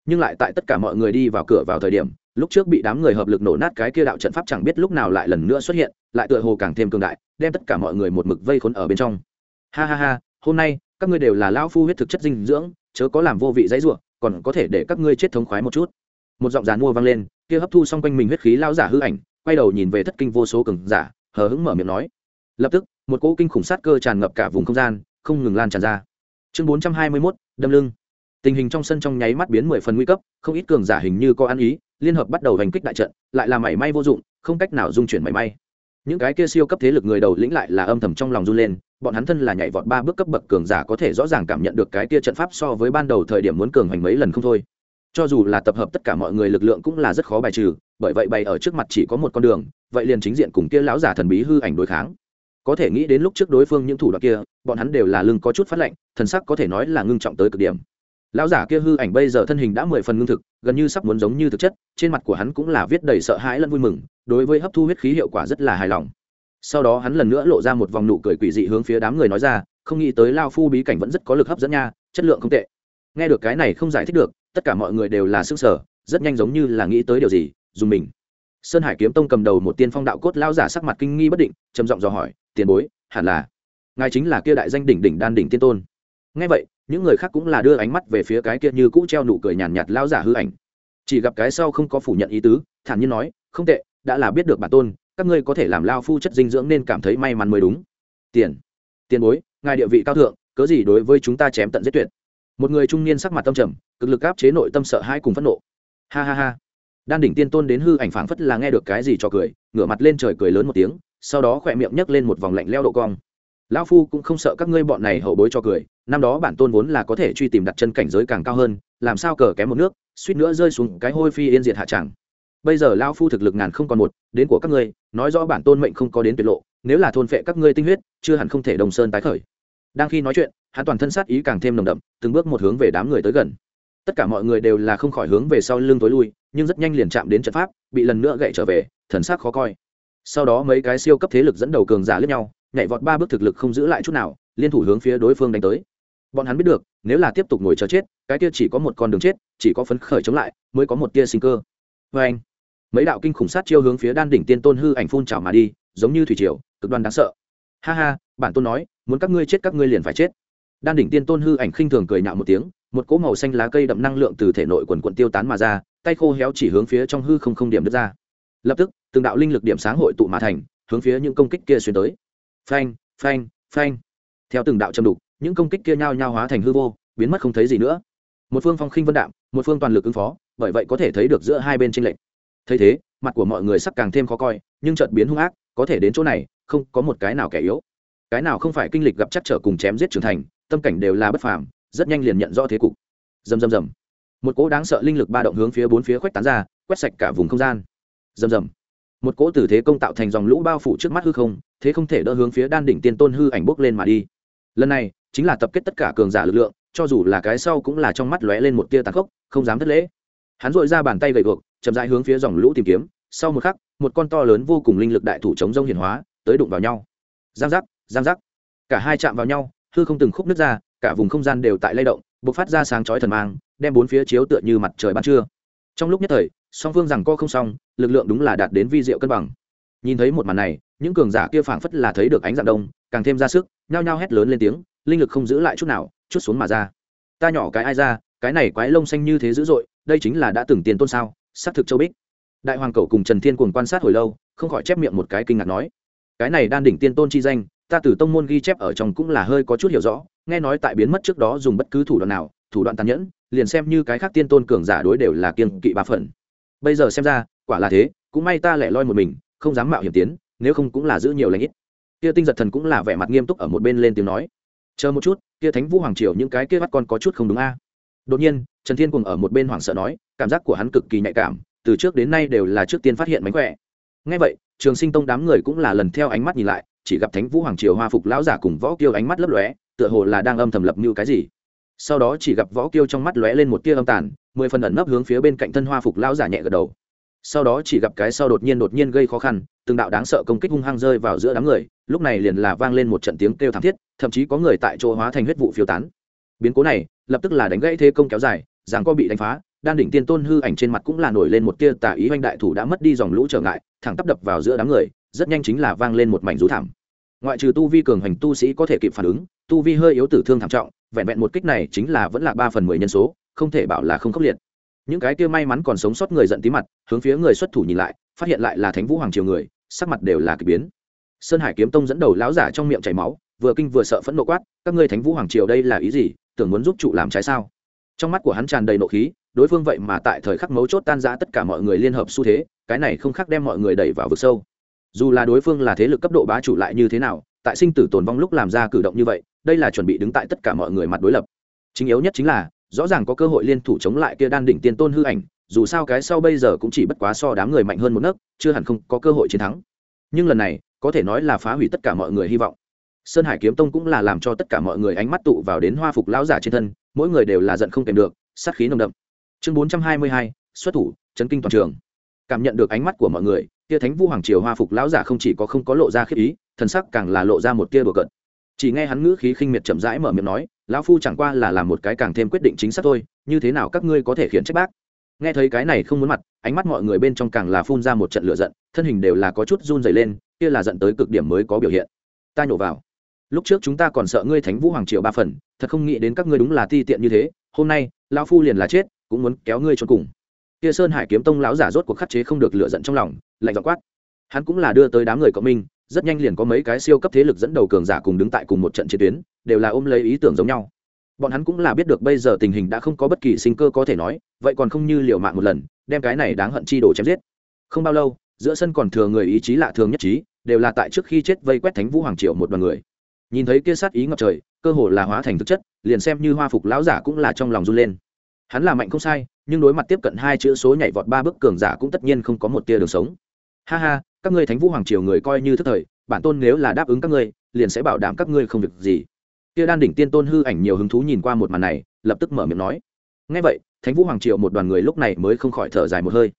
[SPEAKER 1] Nhưng lại tại tất cả mọi người đi vào cửa vào thời điểm, lúc trước bị đám người hợp lực nổ nát cái kia đạo trận pháp chẳng biết lúc nào lại lần nữa xuất hiện, lại tựa hồ càng thêm cường đại, đem tất cả mọi người một mực vây khốn ở bên trong. Ha ha ha, hôm nay, các ngươi đều là lão phu huyết thực chất dinh dưỡng, chớ có làm vô vị dãy ruộng còn có thể để các ngươi chết thống khoái một chút. Một giọng giàn mua vang lên, kia hấp thu xong quanh mình huyết khí lao giả hư ảnh, quay đầu nhìn về thất kinh vô số cường giả hờ hững mở miệng nói. Lập tức, một cỗ kinh khủng sát cơ tràn ngập cả vùng không gian, không ngừng lan tràn ra. Chương bốn trăm hai mươi mốt, đâm lưng. Tình hình trong sân trong nháy mắt biến mười phần nguy cấp, không ít cường giả hình như có ăn ý, liên hợp bắt đầu hành kích đại trận, lại là mảy may vô dụng, không cách nào dung chuyển mảy may. Những cái kia siêu cấp thế lực người đầu lĩnh lại là âm thầm trong lòng run lên, bọn hắn thân là nhảy vọt ba bước cấp bậc cường giả có thể rõ ràng cảm nhận được cái kia trận pháp so với ban đầu thời điểm muốn cường hành mấy lần không thôi cho dù là tập hợp tất cả mọi người lực lượng cũng là rất khó bài trừ, bởi vậy bày ở trước mặt chỉ có một con đường, vậy liền chính diện cùng kia lão giả thần bí hư ảnh đối kháng. Có thể nghĩ đến lúc trước đối phương những thủ đoạn kia, bọn hắn đều là lưng có chút phát lệnh thần sắc có thể nói là ngưng trọng tới cực điểm. Lão giả kia hư ảnh bây giờ thân hình đã mười phần ngưng thực, gần như sắp muốn giống như thực chất, trên mặt của hắn cũng là viết đầy sợ hãi lẫn vui mừng, đối với hấp thu huyết khí hiệu quả rất là hài lòng. Sau đó hắn lần nữa lộ ra một vòng nụ cười quỷ dị hướng phía đám người nói ra, không nghĩ tới lao phu bí cảnh vẫn rất có lực hấp dẫn nha, chất lượng không tệ. Nghe được cái này không giải thích được tất cả mọi người đều là sức sở, rất nhanh giống như là nghĩ tới điều gì, dùng mình. Sơn hải kiếm tông cầm đầu một tiên phong đạo cốt lao giả sắc mặt kinh nghi bất định, trầm giọng dò hỏi, tiền bối, hẳn là, ngài chính là kia đại danh đỉnh đỉnh đan đỉnh tiên tôn. Ngay vậy, những người khác cũng là đưa ánh mắt về phía cái kia như cũ treo nụ cười nhàn nhạt lao giả hư ảnh. Chỉ gặp cái sau không có phủ nhận ý tứ, thản nhiên nói, không tệ, đã là biết được bản tôn, các ngươi có thể làm lao phu chất dinh dưỡng nên cảm thấy may mắn mới đúng. Tiền tiền bối, ngài địa vị cao thượng, cớ gì đối với chúng ta chém tận giết tuyệt? Một người trung niên sắc mặt tâm trầm, cực lực áp chế nội tâm sợ hai cùng phẫn nộ. Ha ha ha. Đan đỉnh tiên tôn đến hư ảnh phảng phất là nghe được cái gì cho cười, ngửa mặt lên trời cười lớn một tiếng, sau đó khỏe miệng nhấc lên một vòng lạnh leo độ cong. Lão phu cũng không sợ các ngươi bọn này hậu bối cho cười, năm đó bản tôn vốn là có thể truy tìm đặt chân cảnh giới càng cao hơn, làm sao cờ kém một nước, suýt nữa rơi xuống cái hôi phi yên diệt hạ tràng bây giờ lão phu thực lực ngàn không còn một, đến của các ngươi, nói rõ bản tôn mệnh không có đến tuyệt lộ, nếu là thôn phệ các ngươi tinh huyết, chưa hẳn không thể đồng sơn tái khởi. Đang khi nói chuyện hắn toàn thân sát ý càng thêm nồng đậm, từng bước một hướng về đám người tới gần. Tất cả mọi người đều là không khỏi hướng về sau lưng tối lui, nhưng rất nhanh liền chạm đến trận pháp, bị lần nữa gậy trở về, thần sắc khó coi. Sau đó mấy cái siêu cấp thế lực dẫn đầu cường giả lướt nhau, nhảy vọt ba bước thực lực không giữ lại chút nào, liên thủ hướng phía đối phương đánh tới. Bọn hắn biết được, nếu là tiếp tục ngồi chờ chết, cái kia chỉ có một con đường chết, chỉ có phấn khởi chống lại, mới có một tia sinh cơ. Vê anh, mấy đạo kinh khủng sát chiêu hướng phía đan đỉnh tiên tôn hư ảnh phun trào mà đi, giống như thủy triều, cực đoan đáng sợ. Ha ha, bản tôn nói, muốn các ngươi chết các ngươi liền phải chết đan đỉnh tiên tôn hư ảnh khinh thường cười nhạo một tiếng, một cỗ màu xanh lá cây đậm năng lượng từ thể nội quần quận tiêu tán mà ra, tay khô héo chỉ hướng phía trong hư không không điểm đứt ra. Lập tức, từng đạo linh lực điểm sáng hội tụ mà thành, hướng phía những công kích kia xuyên tới. Phanh phanh phanh. Theo từng đạo châm đục, những công kích kia nhao nhao hóa thành hư vô, biến mất không thấy gì nữa. Một phương phong khinh vân đạm, một phương toàn lực ứng phó, bởi vậy có thể thấy được giữa hai bên tranh lệch. Thấy thế, mặt của mọi người sắc càng thêm khó coi, nhưng chợt biến hung ác, có thể đến chỗ này, không có một cái nào kẻ yếu. Cái nào không phải kinh lịch gặp chắc trở cùng chém giết trưởng thành tâm cảnh đều là bất phàm, rất nhanh liền nhận rõ thế cục. Rầm rầm rầm. Một cỗ đáng sợ linh lực ba động hướng phía bốn phía khuếch tán ra, quét sạch cả vùng không gian. Rầm rầm. Một cỗ tử thế công tạo thành dòng lũ bao phủ trước mắt hư không, thế không thể đỡ hướng phía đan đỉnh tiên tôn hư ảnh bốc lên mà đi. Lần này, chính là tập kết tất cả cường giả lực lượng, cho dù là cái sau cũng là trong mắt lóe lên một tia tàn khốc, không dám thất lễ. Hắn dội ra bàn tay gầy guộc, chậm rãi hướng phía dòng lũ tìm kiếm, sau một khắc, một con to lớn vô cùng linh lực đại thủ chống rông hiển hóa, tới đụng vào nhau. Giang giác giang giác. Cả hai chạm vào nhau hư không từng khúc nứt ra, cả vùng không gian đều tại lay động, bộc phát ra sáng chói thần mang, đem bốn phía chiếu tựa như mặt trời ban trưa. Trong lúc nhất thời, song phương rằng co không xong, lực lượng đúng là đạt đến vi diệu cân bằng. Nhìn thấy một màn này, những cường giả kia phảng phất là thấy được ánh dạng đông, càng thêm ra sức, nhao nhao hét lớn lên tiếng, linh lực không giữ lại chút nào, chút xuống mà ra. Ta nhỏ cái ai ra, cái này quái lông xanh như thế dữ dội, đây chính là đã từng tiền tôn sao, xác thực châu bích. Đại hoàng cầu cùng trần thiên cùng quan sát hồi lâu, không khỏi chép miệng một cái kinh ngạc nói, cái này đan đỉnh tiên tôn chi danh ta từ tông môn ghi chép ở trong cũng là hơi có chút hiểu rõ, nghe nói tại biến mất trước đó dùng bất cứ thủ đoạn nào, thủ đoạn tàn nhẫn, liền xem như cái khác tiên tôn cường giả đối đều là kiên kỵ ba phần. Bây giờ xem ra, quả là thế, cũng may ta lẻ loi một mình, không dám mạo hiểm tiến, nếu không cũng là giữ nhiều lãnh ít. Kia tinh giật thần cũng là vẻ mặt nghiêm túc ở một bên lên tiếng nói. Chờ một chút, kia thánh vũ hoàng triều những cái kia bắt con có chút không đúng a. Đột nhiên, trần thiên cùng ở một bên hoảng sợ nói, cảm giác của hắn cực kỳ nhạy cảm, từ trước đến nay đều là trước tiên phát hiện mánh khỏe. Ngay vậy, trường sinh tông đám người cũng là lần theo ánh mắt nhìn lại chỉ gặp thánh vũ hoàng triều hoa phục lão giả cùng võ kiêu ánh mắt lấp lóe, tựa hồ là đang âm thầm lập như cái gì. Sau đó chỉ gặp võ kiêu trong mắt lóe lên một tia âm tàn, mười phần ẩn nấp hướng phía bên cạnh thân hoa phục lão giả nhẹ gật đầu. Sau đó chỉ gặp cái sau đột nhiên đột nhiên gây khó khăn, từng đạo đáng sợ công kích hung hăng rơi vào giữa đám người, lúc này liền là vang lên một trận tiếng kêu thảm thiết, thậm chí có người tại chỗ hóa thành huyết vụ phiêu tán. Biến cố này, lập tức là đánh gãy thế công kéo dài rằng có bị đánh phá, đan đỉnh tiên tôn hư ảnh trên mặt cũng là nổi lên một tia tà ý oanh đại thủ đã mất đi dòng lũ trở ngại, thẳng tắp đập vào giữa đám người rất nhanh chính là vang lên một mảnh rú thảm. Ngoại trừ tu vi cường hành tu sĩ có thể kịp phản ứng, tu vi hơi yếu tử thương thảm trọng, vẹn vẹn một kích này chính là vẫn là ba phần mười nhân số, không thể bảo là không khốc liệt. Những cái kia may mắn còn sống sót người giận tí mặt, hướng phía người xuất thủ nhìn lại, phát hiện lại là thánh vũ hoàng triều người, sắc mặt đều là k ỳ biến. Sơn hải kiếm tông dẫn đầu láo giả trong miệng chảy máu, vừa kinh vừa sợ phẫn nộ quát, các ngươi thánh vũ hoàng triều đây là ý gì? Tưởng muốn giúp trụ làm trái sao? Trong mắt của hắn tràn đầy nộ khí, đối phương vậy mà tại thời khắc mấu chốt tan ra tất cả mọi người liên hợp xu thế, cái này không khác đem mọi người đẩy vào vực sâu dù là đối phương là thế lực cấp độ bá chủ lại như thế nào, tại sinh tử tồn vong lúc làm ra cử động như vậy, đây là chuẩn bị đứng tại tất cả mọi người mặt đối lập. Chính yếu nhất chính là, rõ ràng có cơ hội liên thủ chống lại kia đan đỉnh tiên tôn hư ảnh, dù sao cái sau bây giờ cũng chỉ bất quá so đám người mạnh hơn một nấc, chưa hẳn không có cơ hội chiến thắng. Nhưng lần này, có thể nói là phá hủy tất cả mọi người hy vọng. Sơn hải kiếm tông cũng là làm cho tất cả mọi người ánh mắt tụ vào đến hoa phục lão giả trên thân, mỗi người đều là giận không kèm được, sát khí nồng đậm. Chương bốn trăm hai mươi hai, xuất thủ, chấn kinh toàn trường. Cảm nhận được ánh mắt của mọi người tia thánh vũ hoàng triều hoa phục lão giả không chỉ có không có lộ ra khiếp ý, thần sắc càng là lộ ra một tia đùa cận chỉ nghe hắn ngữ khí khinh miệt chậm rãi mở miệng nói, lão phu chẳng qua là làm một cái càng thêm quyết định chính xác thôi, như thế nào các ngươi có thể khiến trách bác? Nghe thấy cái này không muốn mặt, ánh mắt mọi người bên trong càng là phun ra một trận lửa giận, thân hình đều là có chút run dày lên, kia là giận tới cực điểm mới có biểu hiện. Ta nhổ vào. Lúc trước chúng ta còn sợ ngươi thánh vũ hoàng triều ba phần, thật không nghĩ đến các ngươi đúng là ti tiện như thế, hôm nay, lão phu liền là chết, cũng muốn kéo ngươi cho cùng kia sơn hải kiếm tông lão giả rốt cuộc khắc chế không được lửa giận trong lòng, lạnh dọ quát. Hắn cũng là đưa tới đám người cộng minh, rất nhanh liền có mấy cái siêu cấp thế lực dẫn đầu cường giả cùng đứng tại cùng một trận chiến tuyến, đều là ôm lấy ý tưởng giống nhau. Bọn hắn cũng là biết được bây giờ tình hình đã không có bất kỳ sinh cơ có thể nói, vậy còn không như liều mạng một lần, đem cái này đáng hận chi đổ chém giết. Không bao lâu, giữa sân còn thừa người ý chí lạ thường nhất trí, đều là tại trước khi chết vây quét thánh vũ hoàng triệu một đoàn người. Nhìn thấy kia sát ý ngập trời, cơ hồ là hóa thành thực chất, liền xem như hoa phục lão giả cũng là trong lòng run lên. Hắn là mạnh không sai nhưng đối mặt tiếp cận hai chữ số nhảy vọt ba bước cường giả cũng tất nhiên không có một tia đường sống. Ha ha, các ngươi thánh vũ hoàng triều người coi như thức thời, bản tôn nếu là đáp ứng các ngươi, liền sẽ bảo đảm các ngươi không việc gì. Kia đan đỉnh tiên tôn hư ảnh nhiều hứng thú nhìn qua một màn này, lập tức mở miệng nói. Ngay vậy, thánh vũ hoàng triều một đoàn người lúc này mới không khỏi thở dài một hơi.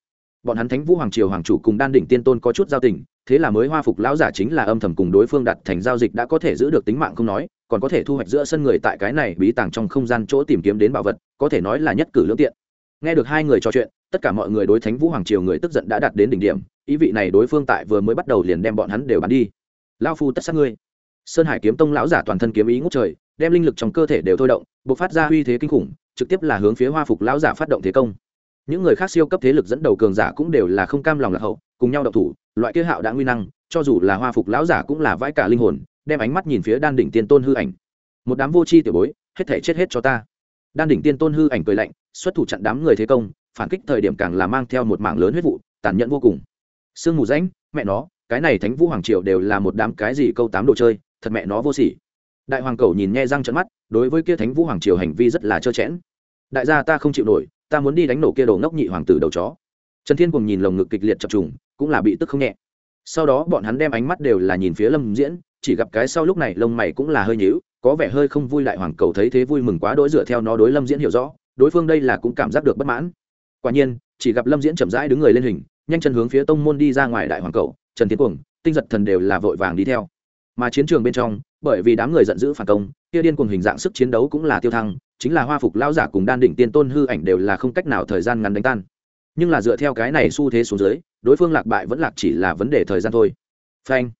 [SPEAKER 1] Bọn hắn thánh vũ hoàng triều hoàng chủ cùng đan đỉnh tiên tôn có chút giao tình, thế là mới hoa phục lão giả chính là âm thầm cùng đối phương đặt thành giao dịch đã có thể giữ được tính mạng không nói, còn có thể thu hoạch giữa sân người tại cái này bí tàng trong không gian chỗ tìm kiếm đến bảo vật, có thể nói là nhất cử lương tiện nghe được hai người trò chuyện, tất cả mọi người đối thánh vũ hoàng triều người tức giận đã đạt đến đỉnh điểm, ý vị này đối phương tại vừa mới bắt đầu liền đem bọn hắn đều bắn đi. Lao phu tất sát ngươi. Sơn hải kiếm tông lão giả toàn thân kiếm ý ngút trời, đem linh lực trong cơ thể đều thôi động buộc phát ra uy thế kinh khủng, trực tiếp là hướng phía hoa phục lão giả phát động thế công. Những người khác siêu cấp thế lực dẫn đầu cường giả cũng đều là không cam lòng lạc hậu, cùng nhau độc thủ, loại kia hạo đã nguy năng, cho dù là hoa phục lão giả cũng là vãi cả linh hồn, đem ánh mắt nhìn phía đan đỉnh tiên tôn hư ảnh. Một đám vô tri tiểu bối, hết thể chết hết cho ta. Đan đỉnh tiên tôn hư ảnh cười lạnh xuất thủ chặn đám người thế công, phản kích thời điểm càng là mang theo một mảng lớn huyết vụ, tàn nhẫn vô cùng. Sương mù rãnh, mẹ nó, cái này thánh vũ hoàng triều đều là một đám cái gì câu tám đồ chơi, thật mẹ nó vô sỉ. Đại hoàng cầu nhìn nghe răng trận mắt, đối với kia thánh vũ hoàng triều hành vi rất là trơ chẽn đại gia ta không chịu nổi, ta muốn đi đánh nổ kia đồ ngốc nhị hoàng tử đầu chó. Trần thiên cùng nhìn lồng ngực kịch liệt chập trùng, cũng là bị tức không nhẹ. Sau đó bọn hắn đem ánh mắt đều là nhìn phía lâm diễn, chỉ gặp cái sau lúc này lông mày cũng là hơi nhíu, có vẻ hơi không vui đại hoàng cầu thấy thế vui mừng quá đối dựa theo nó đối lâm diễn hiểu rõ đối phương đây là cũng cảm giác được bất mãn. Quả nhiên, chỉ gặp lâm diễn chậm rãi đứng người lên hình, nhanh chân hướng phía tông môn đi ra ngoài đại hoàng cầu trần tiến cuồng, tinh giật thần đều là vội vàng đi theo. Mà chiến trường bên trong, bởi vì đám người giận dữ phản công, kia điên cuồng hình dạng sức chiến đấu cũng là tiêu thăng, chính là hoa phục lao giả cùng đan đỉnh tiên tôn hư ảnh đều là không cách nào thời gian ngắn đánh tan. Nhưng là dựa theo cái này xu thế xuống dưới, đối phương lạc bại vẫn lạc chỉ là vấn đề thời gian thôi. Phanh!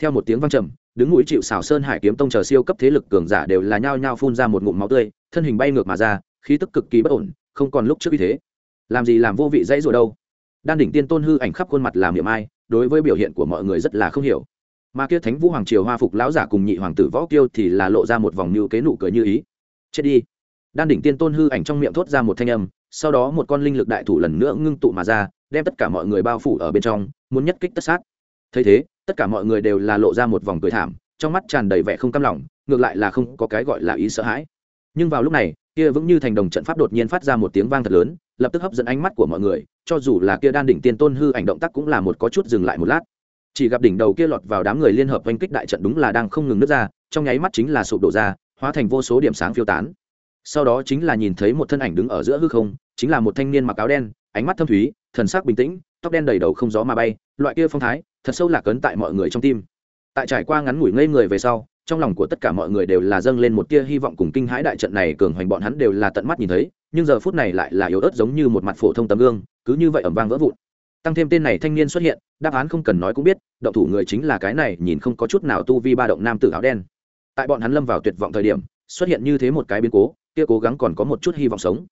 [SPEAKER 1] Theo một tiếng vang trầm, đứng mũi chịu xào sơn hải kiếm tông chờ siêu cấp thế lực cường giả đều là nhao nhao phun ra một ngụm máu tươi, thân hình bay ngược mà ra khí tức cực kỳ bất ổn, không còn lúc trước như thế. Làm gì làm vô vị dãy rồi đâu. Đan đỉnh tiên tôn hư ảnh khắp khuôn mặt làm miệng ai, đối với biểu hiện của mọi người rất là không hiểu. Mà kia thánh vũ hoàng triều hoa phục lão giả cùng nhị hoàng tử võ kiêu thì là lộ ra một vòng như kế nụ cười như ý. Chết đi. Đan đỉnh tiên tôn hư ảnh trong miệng thốt ra một thanh âm, sau đó một con linh lực đại thủ lần nữa ngưng tụ mà ra, đem tất cả mọi người bao phủ ở bên trong, muốn nhất kích tất sát. Thấy thế, tất cả mọi người đều là lộ ra một vòng cười thảm, trong mắt tràn đầy vẻ không cam lòng, ngược lại là không có cái gọi là ý sợ hãi. Nhưng vào lúc này kia vững như thành đồng trận pháp đột nhiên phát ra một tiếng vang thật lớn, lập tức hấp dẫn ánh mắt của mọi người, cho dù là kia đan đỉnh tiên tôn hư ảnh động tác cũng là một có chút dừng lại một lát. Chỉ gặp đỉnh đầu kia lọt vào đám người liên hợp oanh kích đại trận đúng là đang không ngừng nứt ra, trong nháy mắt chính là sụp đổ ra, hóa thành vô số điểm sáng phiêu tán. Sau đó chính là nhìn thấy một thân ảnh đứng ở giữa hư không, chính là một thanh niên mặc áo đen, ánh mắt thâm thúy, thần sắc bình tĩnh, tóc đen đầy đầu không gió mà bay, loại kia phong thái, thật sâu lạc ấn tại mọi người trong tim. Tại trải qua ngắn ngủi ngây người về sau trong lòng của tất cả mọi người đều là dâng lên một tia hy vọng cùng kinh hãi đại trận này cường hoành bọn hắn đều là tận mắt nhìn thấy, nhưng giờ phút này lại là yếu ớt giống như một mặt phổ thông tấm gương, cứ như vậy ẩm vang vỡ vụn. Tăng thêm tên này thanh niên xuất hiện, đáp án không cần nói cũng biết, động thủ người chính là cái này, nhìn không có chút nào tu vi ba động nam tử áo đen. Tại bọn hắn lâm vào tuyệt vọng thời điểm, xuất hiện như thế một cái biến cố, kia cố gắng còn có một chút hy vọng sống.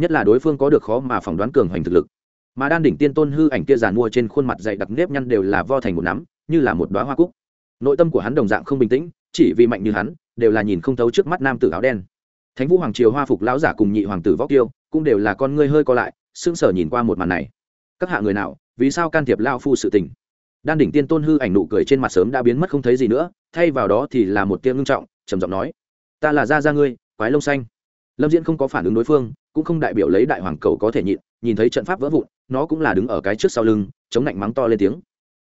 [SPEAKER 1] Nhất là đối phương có được khó mà phỏng đoán cường hoành thực lực. Mà đan đỉnh tiên tôn hư ảnh kia giàn mua trên khuôn mặt dày đặc nếp nhăn đều là vo thành một nắm, như là một đoá hoa cúc. Nội tâm của hắn đồng dạng không bình tĩnh chỉ vì mạnh như hắn, đều là nhìn không thấu trước mắt nam tử áo đen. Thánh vũ hoàng triều hoa phục lão giả cùng nhị hoàng tử vóc tiêu cũng đều là con ngươi hơi co lại, sững sờ nhìn qua một màn này. Các hạ người nào, vì sao can thiệp lao phu sự tình? Đan đỉnh tiên tôn hư ảnh nụ cười trên mặt sớm đã biến mất không thấy gì nữa, thay vào đó thì là một tiếng ngưng trọng, trầm giọng nói, ta là gia gia ngươi, quái lông xanh. Lâm diễn không có phản ứng đối phương, cũng không đại biểu lấy đại hoàng cầu có thể nhịn, nhìn thấy trận pháp vỡ vụn, nó cũng là đứng ở cái trước sau lưng, chống lạnh mắng to lên tiếng.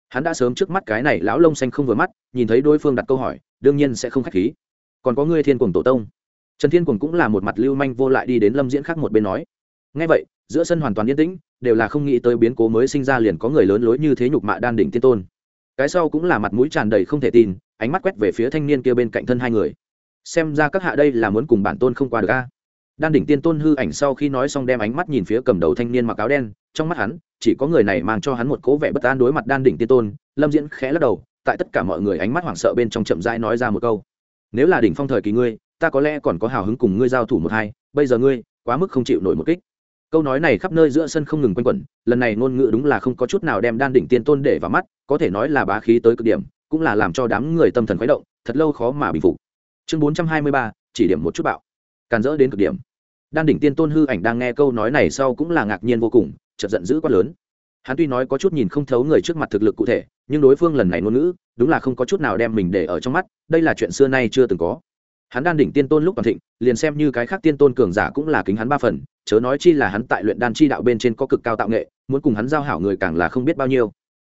[SPEAKER 1] Hắn đã sớm trước mắt cái này lão lông xanh không vừa mắt, nhìn thấy đối phương đặt câu hỏi đương nhiên sẽ không khách khí. Còn có ngươi thiên cuồng tổ tông. Trần thiên cuồng cũng là một mặt lưu manh vô lại đi đến lâm diễn khác một bên nói. Ngay vậy, giữa sân hoàn toàn yên tĩnh, đều là không nghĩ tới biến cố mới sinh ra liền có người lớn lối như thế nhục mạ đan đỉnh tiên tôn. Cái sau cũng là mặt mũi tràn đầy không thể tin, ánh mắt quét về phía thanh niên kia bên cạnh thân hai người. Xem ra các hạ đây là muốn cùng bản tôn không qua được a. Đan đỉnh tiên tôn hư ảnh sau khi nói xong đem ánh mắt nhìn phía cầm đầu thanh niên mặc áo đen, trong mắt hắn, chỉ có người này mang cho hắn một cố vẻ bất an đối mặt đan đỉnh tiên tôn, lâm diễn khẽ lắc đầu tại tất cả mọi người ánh mắt hoảng sợ bên trong chậm rãi nói ra một câu. Nếu là đỉnh phong thời kỳ ngươi, ta có lẽ còn có hào hứng cùng ngươi giao thủ một hai, bây giờ ngươi, quá mức không chịu nổi một kích. Câu nói này khắp nơi giữa sân không ngừng quanh quẩn, lần này ngôn ngữ đúng là không có chút nào đem đan đỉnh tiên tôn để vào mắt, có thể nói là bá khí tới cực điểm, cũng là làm cho đám người tâm thần khuấy động, thật lâu khó mà bình phục. Chương bốn trăm hai mươi ba, chỉ điểm một chút bạo. Càn rỡ đến cực điểm. Đan đỉnh tiên tôn hư ảnh đang nghe câu nói này sau cũng là ngạc nhiên vô cùng, chợt giận dữ quá lớn. Hắn tuy nói có chút nhìn không thấu người trước mặt thực lực cụ thể nhưng đối phương lần này ngôn ngữ, đúng là không có chút nào đem mình để ở trong mắt, đây là chuyện xưa nay chưa từng có. Hắn đan đỉnh tiên tôn lúc toàn thịnh, liền xem như cái khác tiên tôn cường giả cũng là kính hắn ba phần, chớ nói chi là hắn tại luyện đan chi đạo bên trên có cực cao tạo nghệ, muốn cùng hắn giao hảo người càng là không biết bao nhiêu.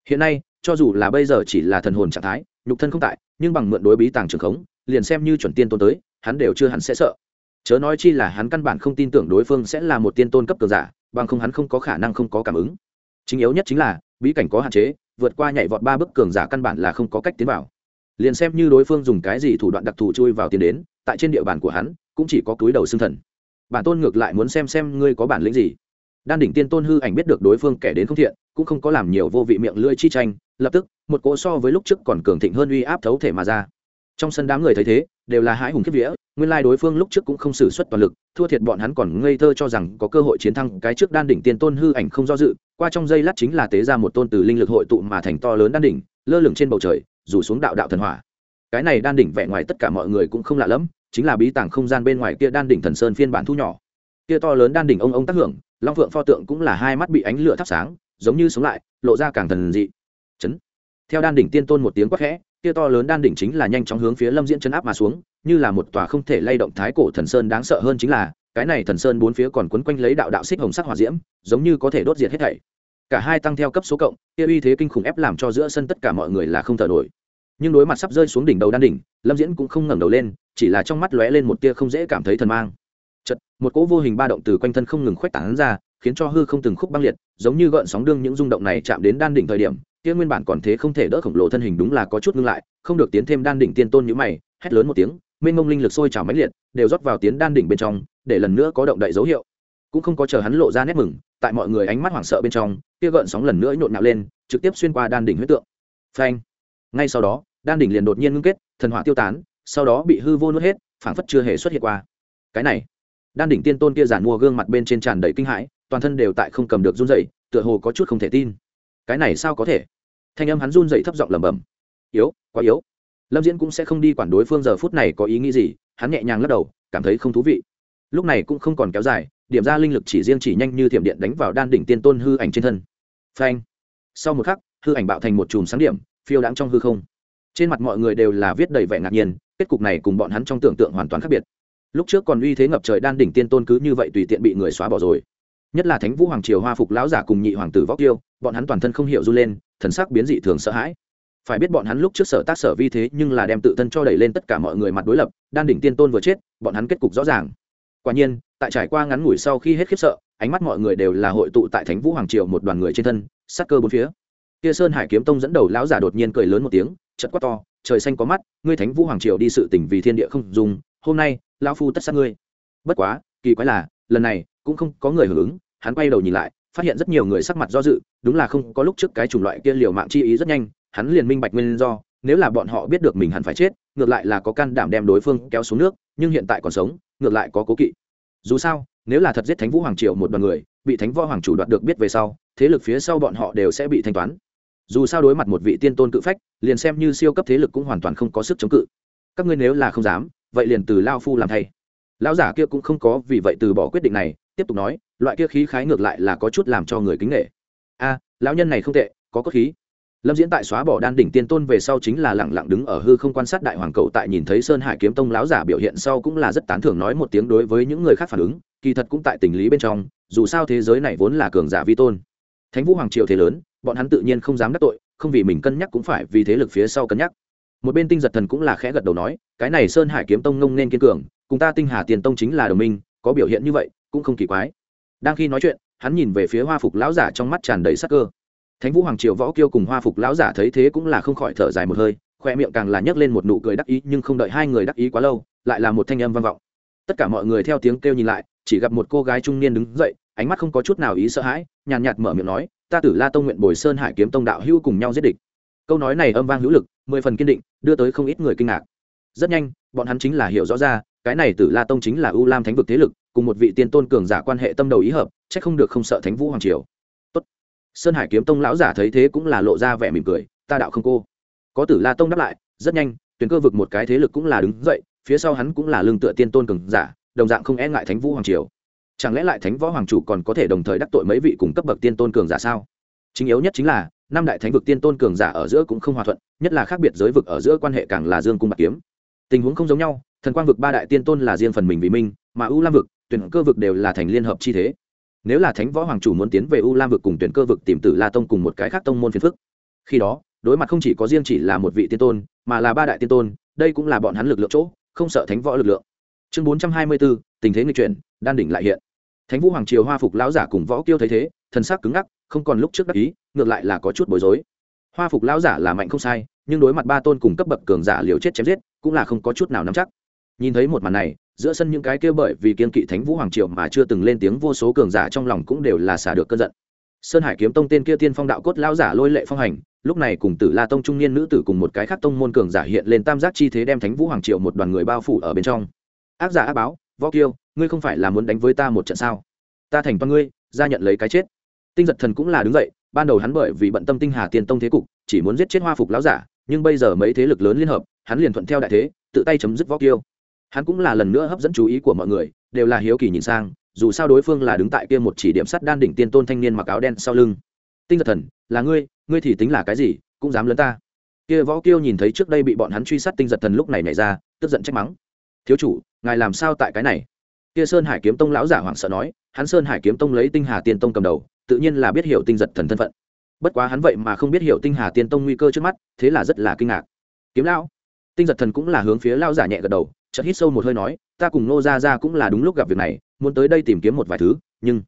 [SPEAKER 1] Hiện nay, cho dù là bây giờ chỉ là thần hồn trạng thái, nhục thân không tại, nhưng bằng mượn đối bí tàng trường khống, liền xem như chuẩn tiên tôn tới, hắn đều chưa hẳn sẽ sợ. Chớ nói chi là hắn căn bản không tin tưởng đối phương sẽ là một tiên tôn cấp cường giả, bằng không hắn không có khả năng không có cảm ứng. Chính yếu nhất chính là, bí cảnh có hạn chế vượt qua nhảy vọt ba bức cường giả căn bản là không có cách tiến vào. Liền xem như đối phương dùng cái gì thủ đoạn đặc thù chui vào tiền đến, tại trên địa bàn của hắn, cũng chỉ có túi đầu xương thần. Bản tôn ngược lại muốn xem xem ngươi có bản lĩnh gì. Đan đỉnh tiên tôn hư ảnh biết được đối phương kẻ đến không thiện, cũng không có làm nhiều vô vị miệng lưỡi chi tranh, lập tức, một cỗ so với lúc trước còn cường thịnh hơn uy áp thấu thể mà ra. Trong sân đám người thấy thế, đều là hãi hùng kiếp vía, nguyên lai đối phương lúc trước cũng không xử suất toàn lực, thua thiệt bọn hắn còn ngây thơ cho rằng có cơ hội chiến thắng cái trước đan đỉnh tiên tôn hư ảnh không do dự qua trong giây lát chính là tế ra một tôn từ linh lực hội tụ mà thành to lớn đan đỉnh, lơ lửng trên bầu trời, rủ xuống đạo đạo thần hỏa. Cái này đan đỉnh vẻ ngoài tất cả mọi người cũng không lạ lẫm, chính là bí tàng không gian bên ngoài kia đan đỉnh thần sơn phiên bản thu nhỏ. Kia to lớn đan đỉnh ông ông tác hưởng, long phượng pho tượng cũng là hai mắt bị ánh lửa thắp sáng, giống như sống lại, lộ ra càng thần dị. Chấn. Theo đan đỉnh tiên tôn một tiếng quát khẽ, kia to lớn đan đỉnh chính là nhanh chóng hướng phía lâm diễn chấn áp mà xuống, như là một tòa không thể lay động thái cổ thần sơn đáng sợ hơn chính là, cái này thần sơn bốn phía còn quấn quanh lấy đạo đạo xích hồng sắc hỏa diễm, giống như có thể đốt diệt hết thảy cả hai tăng theo cấp số cộng, kia uy thế kinh khủng ép làm cho giữa sân tất cả mọi người là không thở nổi. Nhưng đối mặt sắp rơi xuống đỉnh đầu đan đỉnh, lâm diễn cũng không ngẩng đầu lên, chỉ là trong mắt lóe lên một tia không dễ cảm thấy thần mang. Chật một cỗ vô hình ba động từ quanh thân không ngừng khuếch tán ra, khiến cho hư không từng khúc băng liệt, giống như gợn sóng đương những rung động này chạm đến đan đỉnh thời điểm, kia nguyên bản còn thế không thể đỡ khổng lồ thân hình đúng là có chút ngưng lại, không được tiến thêm đan đỉnh tiên tôn như mày, hét lớn một tiếng, mênh mông linh lực sôi trào mãnh liệt, đều rót vào tiến đan đỉnh bên trong, để lần nữa có động đậy dấu hiệu. Cũng không có chờ hắn lộ ra nét mừng, tại mọi người ánh mắt hoảng sợ bên trong kia gợn sóng lần nữa nhộn nhạo lên, trực tiếp xuyên qua đan đỉnh huyết tượng. Phanh. Ngay sau đó, đan đỉnh liền đột nhiên ngưng kết, thần hỏa tiêu tán, sau đó bị hư vô nuốt hết, phảng phất chưa hề xuất hiện qua. Cái này, đan đỉnh tiên tôn kia giản mua gương mặt bên trên tràn đầy kinh hãi, toàn thân đều tại không cầm được run dậy tựa hồ có chút không thể tin. Cái này sao có thể? Thanh âm hắn run dậy thấp giọng lẩm bẩm. Yếu, quá yếu. Lâm diễn cũng sẽ không đi quản đối phương giờ phút này có ý nghĩ gì, hắn nhẹ nhàng lắc đầu, cảm thấy không thú vị. Lúc này cũng không còn kéo dài, điểm ra linh lực chỉ riêng chỉ nhanh như thiểm điện đánh vào đan đỉnh tiên tôn hư ảnh trên thân phanh. Sau một khắc, hư ảnh bạo thành một chùm sáng điểm, phiêu đáng trong hư không. Trên mặt mọi người đều là viết đầy vẻ ngạc nhiên, kết cục này cùng bọn hắn trong tưởng tượng hoàn toàn khác biệt. Lúc trước còn uy thế ngập trời đan đỉnh tiên tôn cứ như vậy tùy tiện bị người xóa bỏ rồi. Nhất là thánh vũ hoàng triều hoa phục lão giả cùng nhị hoàng tử vóc tiêu, bọn hắn toàn thân không hiểu r u lên, thần sắc biến dị thường sợ hãi. Phải biết bọn hắn lúc trước sở tác sở vi thế nhưng là đem tự thân cho đẩy lên tất cả mọi người mặt đối lập, đan đỉnh tiên tôn vừa chết, bọn hắn kết cục rõ ràng. Quả nhiên, tại trải qua ngắn ngủi sau khi hết khiếp sợ ánh mắt mọi người đều là hội tụ tại thánh vũ hoàng triều một đoàn người trên thân sắc cơ bốn phía. Kia sơn hải kiếm tông dẫn đầu lão giả đột nhiên cười lớn một tiếng chật quát to, trời xanh có mắt, ngươi thánh vũ hoàng triều đi sự tỉnh vì thiên địa không dùng, hôm nay, lão phu tất sát ngươi. Bất quá, kỳ quái là, lần này, cũng không có người hưởng ứng, hắn quay đầu nhìn lại, phát hiện rất nhiều người sắc mặt do dự, đúng là không có lúc trước cái chủng loại kia liều mạng chi ý rất nhanh, hắn liền minh bạch nguyên do, nếu là bọn họ biết được mình hẳn phải chết, ngược lại là có can đảm đem đối phương kéo xuống nước, nhưng hiện tại còn sống, ngược lại có cố kỵ. Dù sao nếu là thật giết thánh vũ hoàng triều một đoàn người, bị thánh võ hoàng chủ đoạt được biết về sau, thế lực phía sau bọn họ đều sẽ bị thanh toán. Dù sao đối mặt một vị tiên tôn cự phách, liền xem như siêu cấp thế lực cũng hoàn toàn không có sức chống cự. Các ngươi nếu là không dám, vậy liền từ lao phu làm thay. Lão giả kia cũng không có vì vậy từ bỏ quyết định này, tiếp tục nói, loại kia khí khái ngược lại là có chút làm cho người kính nghệ a, lão nhân này không tệ, có cốt khí. Lâm diễn tại xóa bỏ đan đỉnh tiên tôn về sau chính là lẳng lặng đứng ở hư không quan sát đại hoàng cậu tại nhìn thấy sơn hải kiếm tông lão giả biểu hiện sau cũng là rất tán thưởng nói một tiếng đối với những người khác phản ứng kỳ thật cũng tại tình lý bên trong, dù sao thế giới này vốn là cường giả vi tôn. Thánh vũ hoàng triều thế lớn, bọn hắn tự nhiên không dám đắc tội, không vì mình cân nhắc cũng phải vì thế lực phía sau cân nhắc. Một bên tinh giật thần cũng là khẽ gật đầu nói, cái này sơn hải kiếm tông ngông nên kiên cường, cùng ta tinh hà tiền tông chính là đồng minh, có biểu hiện như vậy, cũng không kỳ quái. Đang khi nói chuyện, hắn nhìn về phía hoa phục lão giả trong mắt tràn đầy sắc cơ. Thánh vũ hoàng triều võ kiêu cùng hoa phục lão giả thấy thế cũng là không khỏi thở dài một hơi, khoe miệng càng là nhấc lên một nụ cười đắc ý, nhưng không đợi hai người đắc ý quá lâu, lại là một thanh âm vang vọng. Tất cả mọi người theo tiếng kêu nhìn lại chỉ gặp một cô gái trung niên đứng dậy, ánh mắt không có chút nào ý sợ hãi, nhàn nhạt mở miệng nói, ta tử la tông nguyện bồi sơn hải kiếm tông đạo hữu cùng nhau giết địch. Câu nói này âm vang hữu lực, mười phần kiên định, đưa tới không ít người kinh ngạc. Rất nhanh, bọn hắn chính là hiểu rõ ra, cái này tử la tông chính là u lam thánh vực thế lực, cùng một vị tiên tôn cường giả quan hệ tâm đầu ý hợp c h ắ c không được không sợ thánh vũ hoàng triều. Tốt. sơn hải kiếm tông lão giả thấy thế cũng là lộ ra vẻ mỉm cười, ta đạo không cô. Có tử la tông đáp lại, rất nhanh tuyến cơ vực một cái thế lực cũng là đứng dậy, phía sau hắn cũng là lương tựa tiên tôn cường giả đồng dạng không e ngại thánh vũ hoàng triều. Chẳng lẽ lại thánh võ hoàng chủ còn có thể đồng thời đắc tội mấy vị cùng cấp bậc tiên tôn cường giả sao? Chính yếu nhất chính là, năm đại thánh vực tiên tôn cường giả ở giữa cũng không hòa thuận, nhất là khác biệt giới vực ở giữa quan hệ càng là dương cung bạc kiếm. Tình huống không giống nhau, thần quang vực ba đại tiên tôn là riêng phần mình vì minh, mà u lam vực, tuyển cơ vực đều là thành liên hợp chi thế. Nếu là thánh võ hoàng chủ muốn tiến về u lam vực cùng tuyển cơ vực tìm tử la tông cùng một cái khác tông môn phiền phức. Khi đó, đối mặt không chỉ có riêng chỉ là một vị tiên tôn, mà là ba đại tiên tôn, đây cũng là bọn hắn lực lượng chỗ, không sợ thánh võ lực lượng chương bốn trăm hai mươi bốn, tình thế nghịch chuyển, đan đỉnh lại hiện. Thánh vũ hoàng triều hoa phục lão giả cùng võ kiêu thấy thế, thần sắc cứng ngắc, không còn lúc trước đắc ý, ngược lại là có chút bối rối. Hoa phục lão giả là mạnh không sai, nhưng đối mặt ba tôn cùng cấp bậc cường giả liều chết chém giết, cũng là không có chút nào nắm chắc. Nhìn thấy một màn này, giữa sân những cái kêu bởi vì kiên kỵ thánh vũ hoàng triều mà chưa từng lên tiếng vô số cường giả trong lòng cũng đều là xả được cơn giận. Sơn hải kiếm tông tên kia tiên phong đạo cốt lão giả lôi lệ phong hành, lúc này cùng tử la tông trung niên nữ tử cùng một cái khác tông môn cường giả hiện lên tam giác chi thế đem thánh vũ hoàng triều một đoàn người bao phủ ở bên trong ác giả ác báo, võ kiêu, ngươi không phải là muốn đánh với ta một trận sao? Ta thành toàn ngươi, ra nhận lấy cái chết. Tinh giật thần cũng là đứng dậy, ban đầu hắn bởi vì bận tâm tinh hà tiên tông thế cục, chỉ muốn giết chết hoa phục láo giả, nhưng bây giờ mấy thế lực lớn liên hợp, hắn liền thuận theo đại thế, tự tay chấm dứt võ kiêu. Hắn cũng là lần nữa hấp dẫn chú ý của mọi người, đều là hiếu kỳ nhìn sang, dù sao đối phương là đứng tại kia một chỉ điểm sắt đan đỉnh tiên tôn thanh niên mặc áo đen sau lưng. Tinh giật thần, là ngươi ngươi thì tính là cái gì, cũng dám lớn ta. Kia võ kiêu nhìn thấy trước đây bị bọn hắn truy sát tinh giật thần lúc này nảy ra, tức giận trách mắng thiếu chủ, ngài làm sao tại cái này? Kia sơn hải kiếm tông lão giả hoảng sợ nói, hắn sơn hải kiếm tông lấy tinh hà tiên tông cầm đầu, tự nhiên là biết hiểu tinh giật thần thân phận. Bất quá hắn vậy mà không biết hiểu tinh hà tiên tông nguy cơ trước mắt, thế là rất là kinh ngạc. Kiếm lão, tinh giật thần cũng là hướng phía lao giả nhẹ gật đầu, chợt hít sâu một hơi nói, ta cùng nô gia gia cũng là đúng lúc gặp việc này, muốn tới đây tìm kiếm một vài thứ, nhưng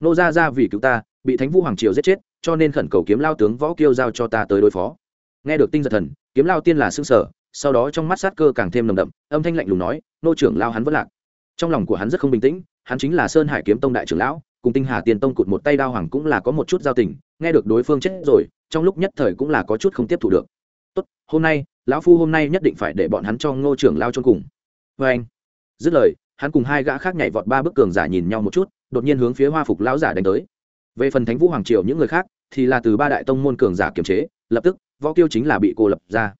[SPEAKER 1] nô gia gia vì cứu ta, bị thánh vũ hoàng triều giết chết, cho nên khẩn cầu kiếm lao tướng võ kiêu giao cho ta tới đối phó. Nghe được tinh giật thần, kiếm lao tiên là xương sở sau đó trong mắt sát cơ càng thêm nồng đậm, âm thanh lạnh lùng nói, nô trưởng lao hắn vẫn lạc. Trong lòng của hắn rất không bình tĩnh, hắn chính là sơn hải kiếm tông đại trưởng lão, cùng tinh hà tiền tông cụt một tay đao hoàng cũng là có một chút giao tình, nghe được đối phương chết rồi, trong lúc nhất thời cũng là có chút không tiếp thu được. Tốt, hôm nay, lão phu hôm nay nhất định phải để bọn hắn cho ngô trưởng lao chôn cùng. Vê anh, dứt lời, hắn cùng hai gã khác nhảy vọt ba bức cường giả nhìn nhau một chút, đột nhiên hướng phía hoa phục lão giả đánh tới. Về phần thánh vũ hoàng triều những người khác, thì là từ ba đại tông môn cường giả kiềm chế, lập tức, võ kiêu chính là bị cô lập ra.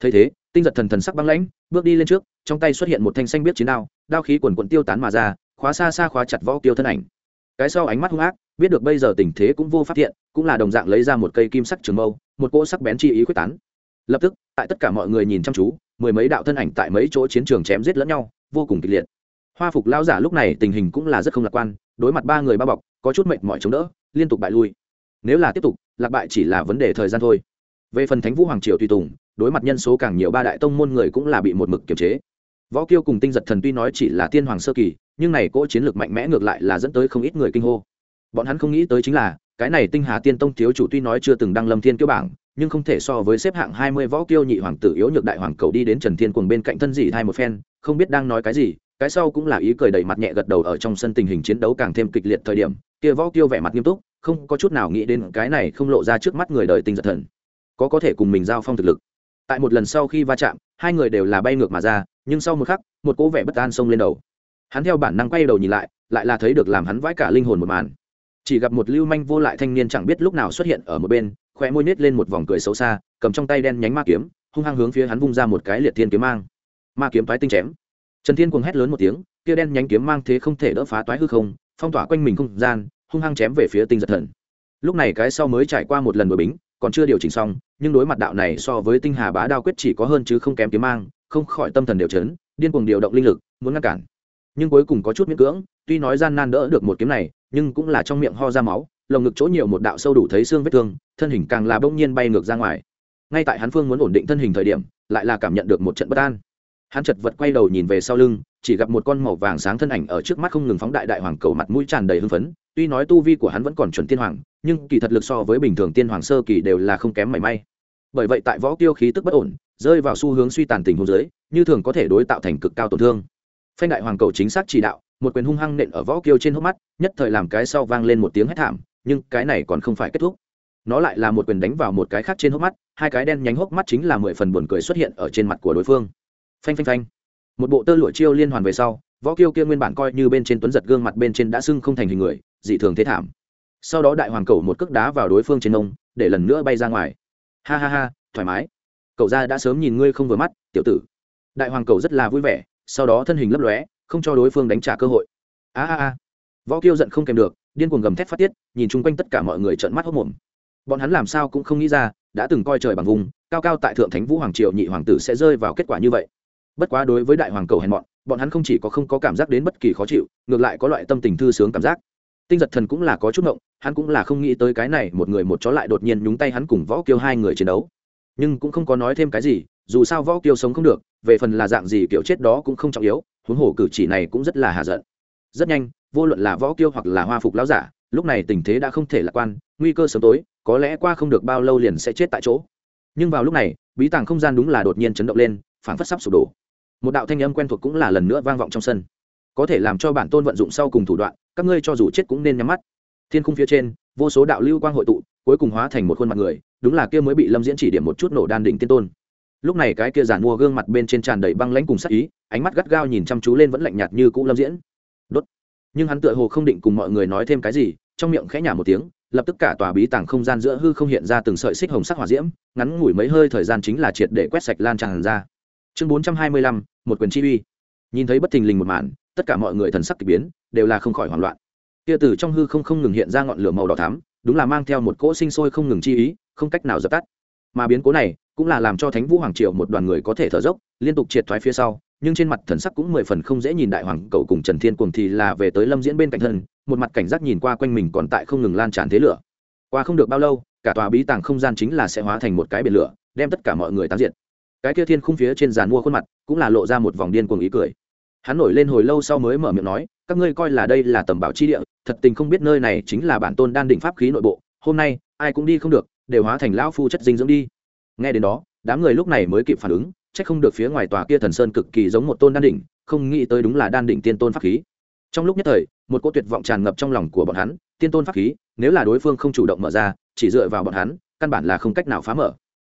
[SPEAKER 1] Thấy thế tinh giật thần thần sắc băng lãnh, bước đi lên trước, trong tay xuất hiện một thanh xanh biết chiến đao đao khí quần quận tiêu tán mà ra, khóa xa xa khóa chặt võ tiêu thân ảnh. Cái sau ánh mắt hung ác, biết được bây giờ tình thế cũng vô phát hiện cũng là đồng dạng lấy ra một cây kim sắc trường mâu, một cỗ sắc bén chi ý quyết tán. Lập tức, tại tất cả mọi người nhìn chăm chú, mười mấy đạo thân ảnh tại mấy chỗ chiến trường chém giết lẫn nhau, vô cùng kịch liệt. Hoa phục lao giả lúc này tình hình cũng là rất không lạc quan, đối mặt ba người bao bọc, có chút mệt mỏi chống đỡ, liên tục bại lui. Nếu là tiếp tục, lạc bại chỉ là vấn đề thời gian thôi. Về phần thánh vũ hoàng triều tùy tùng đối mặt nhân số càng nhiều ba đại tông môn người cũng là bị một mực kiềm chế. Võ kiêu cùng tinh giật thần tuy nói chỉ là tiên hoàng sơ kỳ, nhưng này cỗ chiến lược mạnh mẽ ngược lại là dẫn tới không ít người kinh hô. Bọn hắn không nghĩ tới chính là, cái này tinh hà tiên tông thiếu chủ tuy nói chưa từng đăng lâm thiên kiêu bảng, nhưng không thể so với xếp hạng hai mươi võ kiêu nhị hoàng tử yếu nhược đại hoàng cầu đi đến trần thiên cuồng bên cạnh thân dị hai một phen, không biết đang nói cái gì, cái sau cũng là ý cười đầy mặt nhẹ gật đầu ở trong sân tình hình chiến đấu càng thêm kịch liệt thời điểm, kia võ kiêu vẻ mặt nghiêm túc, không có chút nào nghĩ đến cái này không lộ ra trước mắt người đời tinh giật thần. Có có thể cùng mình giao phong thực lực tại một lần sau khi va chạm, hai người đều là bay ngược mà ra, nhưng sau một khắc, một cỗ vẻ bất an xông lên đầu. Hắn theo bản năng quay đầu nhìn lại lại là thấy được làm hắn vãi cả linh hồn một màn. Chỉ gặp một lưu manh vô lại thanh niên chẳng biết lúc nào xuất hiện ở một bên, khóe môi nết lên một vòng cười xấu xa, cầm trong tay đen nhánh ma kiếm, hung hăng hướng phía hắn vung ra một cái liệt thiên kiếm mang. Ma kiếm toái tinh chém. Trần thiên cuồng hét lớn một tiếng, kia đen nhánh kiếm mang thế không thể đỡ phá toái hư không, phong tỏa quanh mình không gian, hung hăng chém về phía tinh giật thần. Lúc này cái sau mới trải qua một lần đổi bính còn chưa điều chỉnh xong, nhưng đối mặt đạo này so với tinh hà bá đao quyết chỉ có hơn chứ không kém kiếm mang, không khỏi tâm thần đều chấn, điên cuồng điều động linh lực, muốn ngăn cản. Nhưng cuối cùng có chút miễn cưỡng, tuy nói gian nan đỡ được một kiếm này, nhưng cũng là trong miệng ho ra máu, lồng ngực chỗ nhiều một đạo sâu đủ thấy xương vết thương, thân hình càng là bỗng nhiên bay ngược ra ngoài. Ngay tại hắn phương muốn ổn định thân hình thời điểm, lại là cảm nhận được một trận bất an. Hắn chật vật quay đầu nhìn về sau lưng chỉ gặp một con màu vàng sáng thân ảnh ở trước mắt không ngừng phóng đại đại hoàng cầu mặt mũi tràn đầy hưng phấn. Tuy nói tu vi của hắn vẫn còn chuẩn tiên hoàng, nhưng kỳ thật lực so với bình thường tiên hoàng sơ kỳ đều là không kém mảy may. Bởi vậy tại võ tiêu khí tức bất ổn, rơi vào xu hướng suy tàn tình hôn giới như thường có thể đối tạo thành cực cao tổn thương. Phanh đại hoàng cầu chính xác chỉ đạo, một quyền hung hăng nện ở võ kiêu trên hốc mắt, nhất thời làm cái sau vang lên một tiếng hét thảm, nhưng cái này còn không phải kết thúc. Nó lại là một quyền đánh vào một cái khác trên hốc mắt, hai cái đen nhánh hốc mắt chính là mười phần buồn cười xuất hiện ở trên mặt của đối phương. Phanh phanh phanh một bộ tơ lụa chiêu liên hoàn về sau, võ kiêu kia nguyên bản coi như bên trên tuấn giật gương mặt bên trên đã sưng không thành hình người, dị thường thế thảm. Sau đó đại hoàng cầu một cước đá vào đối phương trên nông để lần nữa bay ra ngoài. Ha ha ha, thoải mái. Cậu ra đã sớm nhìn ngươi không vừa mắt, tiểu tử. Đại hoàng cầu rất là vui vẻ, sau đó thân hình lấp lóe, không cho đối phương đánh trả cơ hội. A a a. Võ kiêu giận không kèm được, điên cuồng gầm thét phát tiết, nhìn chung quanh tất cả mọi người trợn mắt hốc mồm. Bọn hắn làm sao cũng không nghĩ ra, đã từng coi trời bằng vùng, cao cao tại thượng thánh vũ hoàng triều nhị hoàng tử sẽ rơi vào kết quả như vậy bất quá đối với đại hoàng cầu hèn bọn bọn hắn không chỉ có không có cảm giác đến bất kỳ khó chịu, ngược lại có loại tâm tình thư sướng cảm giác. Tinh giật thần cũng là có chút ngộng, hắn cũng là không nghĩ tới cái này một người một chó lại đột nhiên nhúng tay hắn cùng võ kiêu hai người chiến đấu. Nhưng cũng không có nói thêm cái gì, dù sao võ kiêu sống không được, về phần là dạng gì kiểu chết đó cũng không trọng yếu, huống hồ cử chỉ này cũng rất là hạ giận. Rất nhanh, vô luận là võ kiêu hoặc là hoa phục lão giả, lúc này tình thế đã không thể lạc quan, nguy cơ sớm tối, có lẽ qua không được bao lâu liền sẽ chết tại chỗ. Nhưng vào lúc này, bí tàng không gian đúng là đột nhiên chấn động lên, phảng phất sắp sụp đổ một đạo thanh âm quen thuộc cũng là lần nữa vang vọng trong sân. Có thể làm cho bản tôn vận dụng sau cùng thủ đoạn, các ngươi cho dù chết cũng nên nhắm mắt. Thiên khung phía trên, vô số đạo lưu quang hội tụ, cuối cùng hóa thành một khuôn mặt người, đúng là kia mới bị lâm diễn chỉ điểm một chút nổ đan đỉnh tiên tôn. Lúc này cái kia giản mua gương mặt bên trên tràn đầy băng lãnh cùng sắc ý, ánh mắt gắt gao nhìn chăm chú lên vẫn lạnh nhạt như cũ lâm diễn. Đốt. Nhưng hắn tựa hồ không định cùng mọi người nói thêm cái gì, trong miệng khẽ nhả một tiếng, lập tức cả tòa bí tàng không gian giữa hư không hiện ra từng sợi xích hồng sắc hỏa diễm, ngắn ngủi mấy hơi thời gian chính là triệt để quét sạch lan tràn ra chương bốn trăm hai mươi lăm, một quyền chi uy. Nhìn thấy bất thình lình một màn, tất cả mọi người thần sắc k ỳ biến, đều là không khỏi hoảng loạn. Kia tử trong hư không không ngừng hiện ra ngọn lửa màu đỏ thắm, đúng là mang theo một cỗ sinh sôi không ngừng chi ý, không cách nào dập tắt. Mà biến cố này cũng là làm cho thánh vũ hoàng triều một đoàn người có thể thở dốc, liên tục triệt thoái phía sau, nhưng trên mặt thần sắc cũng mười phần không dễ nhìn đại hoàng cầu cùng trần thiên cuồng thì là về tới lâm diễn bên cạnh thân, một mặt cảnh giác nhìn qua quanh mình còn tại không ngừng lan tràn thế lửa. Qua không được bao lâu, cả tòa bí tàng không gian chính là sẽ hóa thành một cái biển lửa, đem tất cả mọi người tán diện cái kia thiên khung phía trên giàn mua khuôn mặt, cũng là lộ ra một vòng điên cuồng ý cười. Hắn nổi lên hồi lâu sau mới mở miệng nói, các ngươi coi là đây là tầm bảo chi địa, thật tình không biết nơi này chính là bản tôn đan đỉnh pháp khí nội bộ, hôm nay, ai cũng đi không được, đều hóa thành lão phu chất dinh dưỡng đi. Nghe đến đó, đám người lúc này mới kịp phản ứng trách không được phía ngoài tòa kia thần sơn cực kỳ giống một tôn đan đỉnh, không nghĩ tới đúng là đan đỉnh tiên tôn pháp khí. Trong lúc nhất thời, một cô tuyệt vọng tràn ngập trong lòng của bọn hắn, tiên tôn pháp khí, nếu là đối phương không chủ động mở ra, chỉ dựa vào bọn hắn, căn bản là không cách nào phá mở.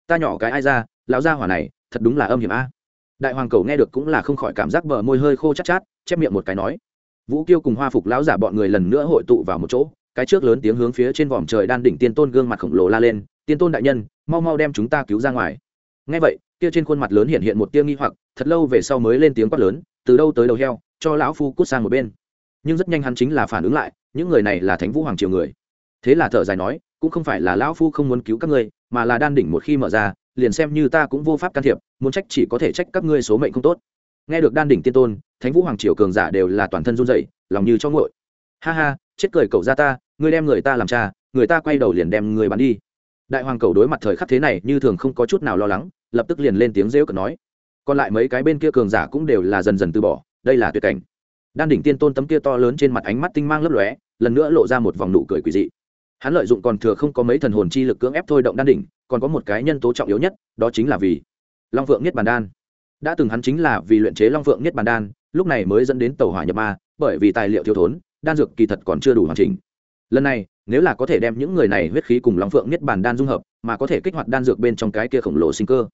[SPEAKER 1] Ta nhỏ cái ai ra, lão gia hỏa này thật đúng là âm hiểm a. Đại hoàng cầu nghe được cũng là không khỏi cảm giác bờ môi hơi khô chát chát, chép miệng một cái nói. Vũ kiêu cùng hoa phục lão giả bọn người lần nữa hội tụ vào một chỗ, cái trước lớn tiếng hướng phía trên vòm trời đan đỉnh tiên tôn gương mặt khổng lồ la lên, tiên tôn đại nhân, mau mau đem chúng ta cứu ra ngoài. Ngay vậy, kia trên khuôn mặt lớn hiện hiện một tia nghi hoặc, thật lâu về sau mới lên tiếng quát lớn, từ đâu tới đầu heo, cho lão phu cút sang một bên. Nhưng rất nhanh hắn chính là phản ứng lại, những người này là thánh vũ hoàng triều người. Thế là thở dài nói, cũng không phải là lão phu không muốn cứu các ngươi, mà là đan đỉnh một khi mở ra liền xem như ta cũng vô pháp can thiệp, muốn trách chỉ có thể trách các ngươi số mệnh không tốt. Nghe được đan đỉnh tiên tôn, thánh vũ hoàng triều cường giả đều là toàn thân run rẩy, lòng như cho ngội ha ha, chết cười cậu ra ta, ngươi đem người ta làm cha, người ta quay đầu liền đem người bắn đi. Đại hoàng cầu đối mặt thời khắc thế này như thường không có chút nào lo lắng, lập tức liền lên tiếng rêu cợt nói. Còn lại mấy cái bên kia cường giả cũng đều là dần dần từ bỏ, đây là tuyệt cảnh. Đan đỉnh tiên tôn tấm kia to lớn trên mặt ánh mắt tinh mang lấp lóe, lần nữa lộ ra một vòng nụ cười quỷ dị. Hắn lợi dụng còn thừa không có mấy thần hồn chi lực cưỡng ép thôi động đan đỉnh còn có một cái nhân tố trọng yếu nhất, đó chính là vì long phượng niết bàn đan. Đã từng hắn chính là vì luyện chế long phượng niết bàn đan, lúc này mới dẫn đến tàu hỏa nhập ma, bởi vì tài liệu thiếu thốn, đan dược kỳ thật còn chưa đủ hoàn chỉnh. Lần này, nếu là có thể đem những người này huyết khí cùng long phượng niết bàn đan dung hợp, mà có thể kích hoạt đan dược bên trong cái kia khổng lồ sinh cơ,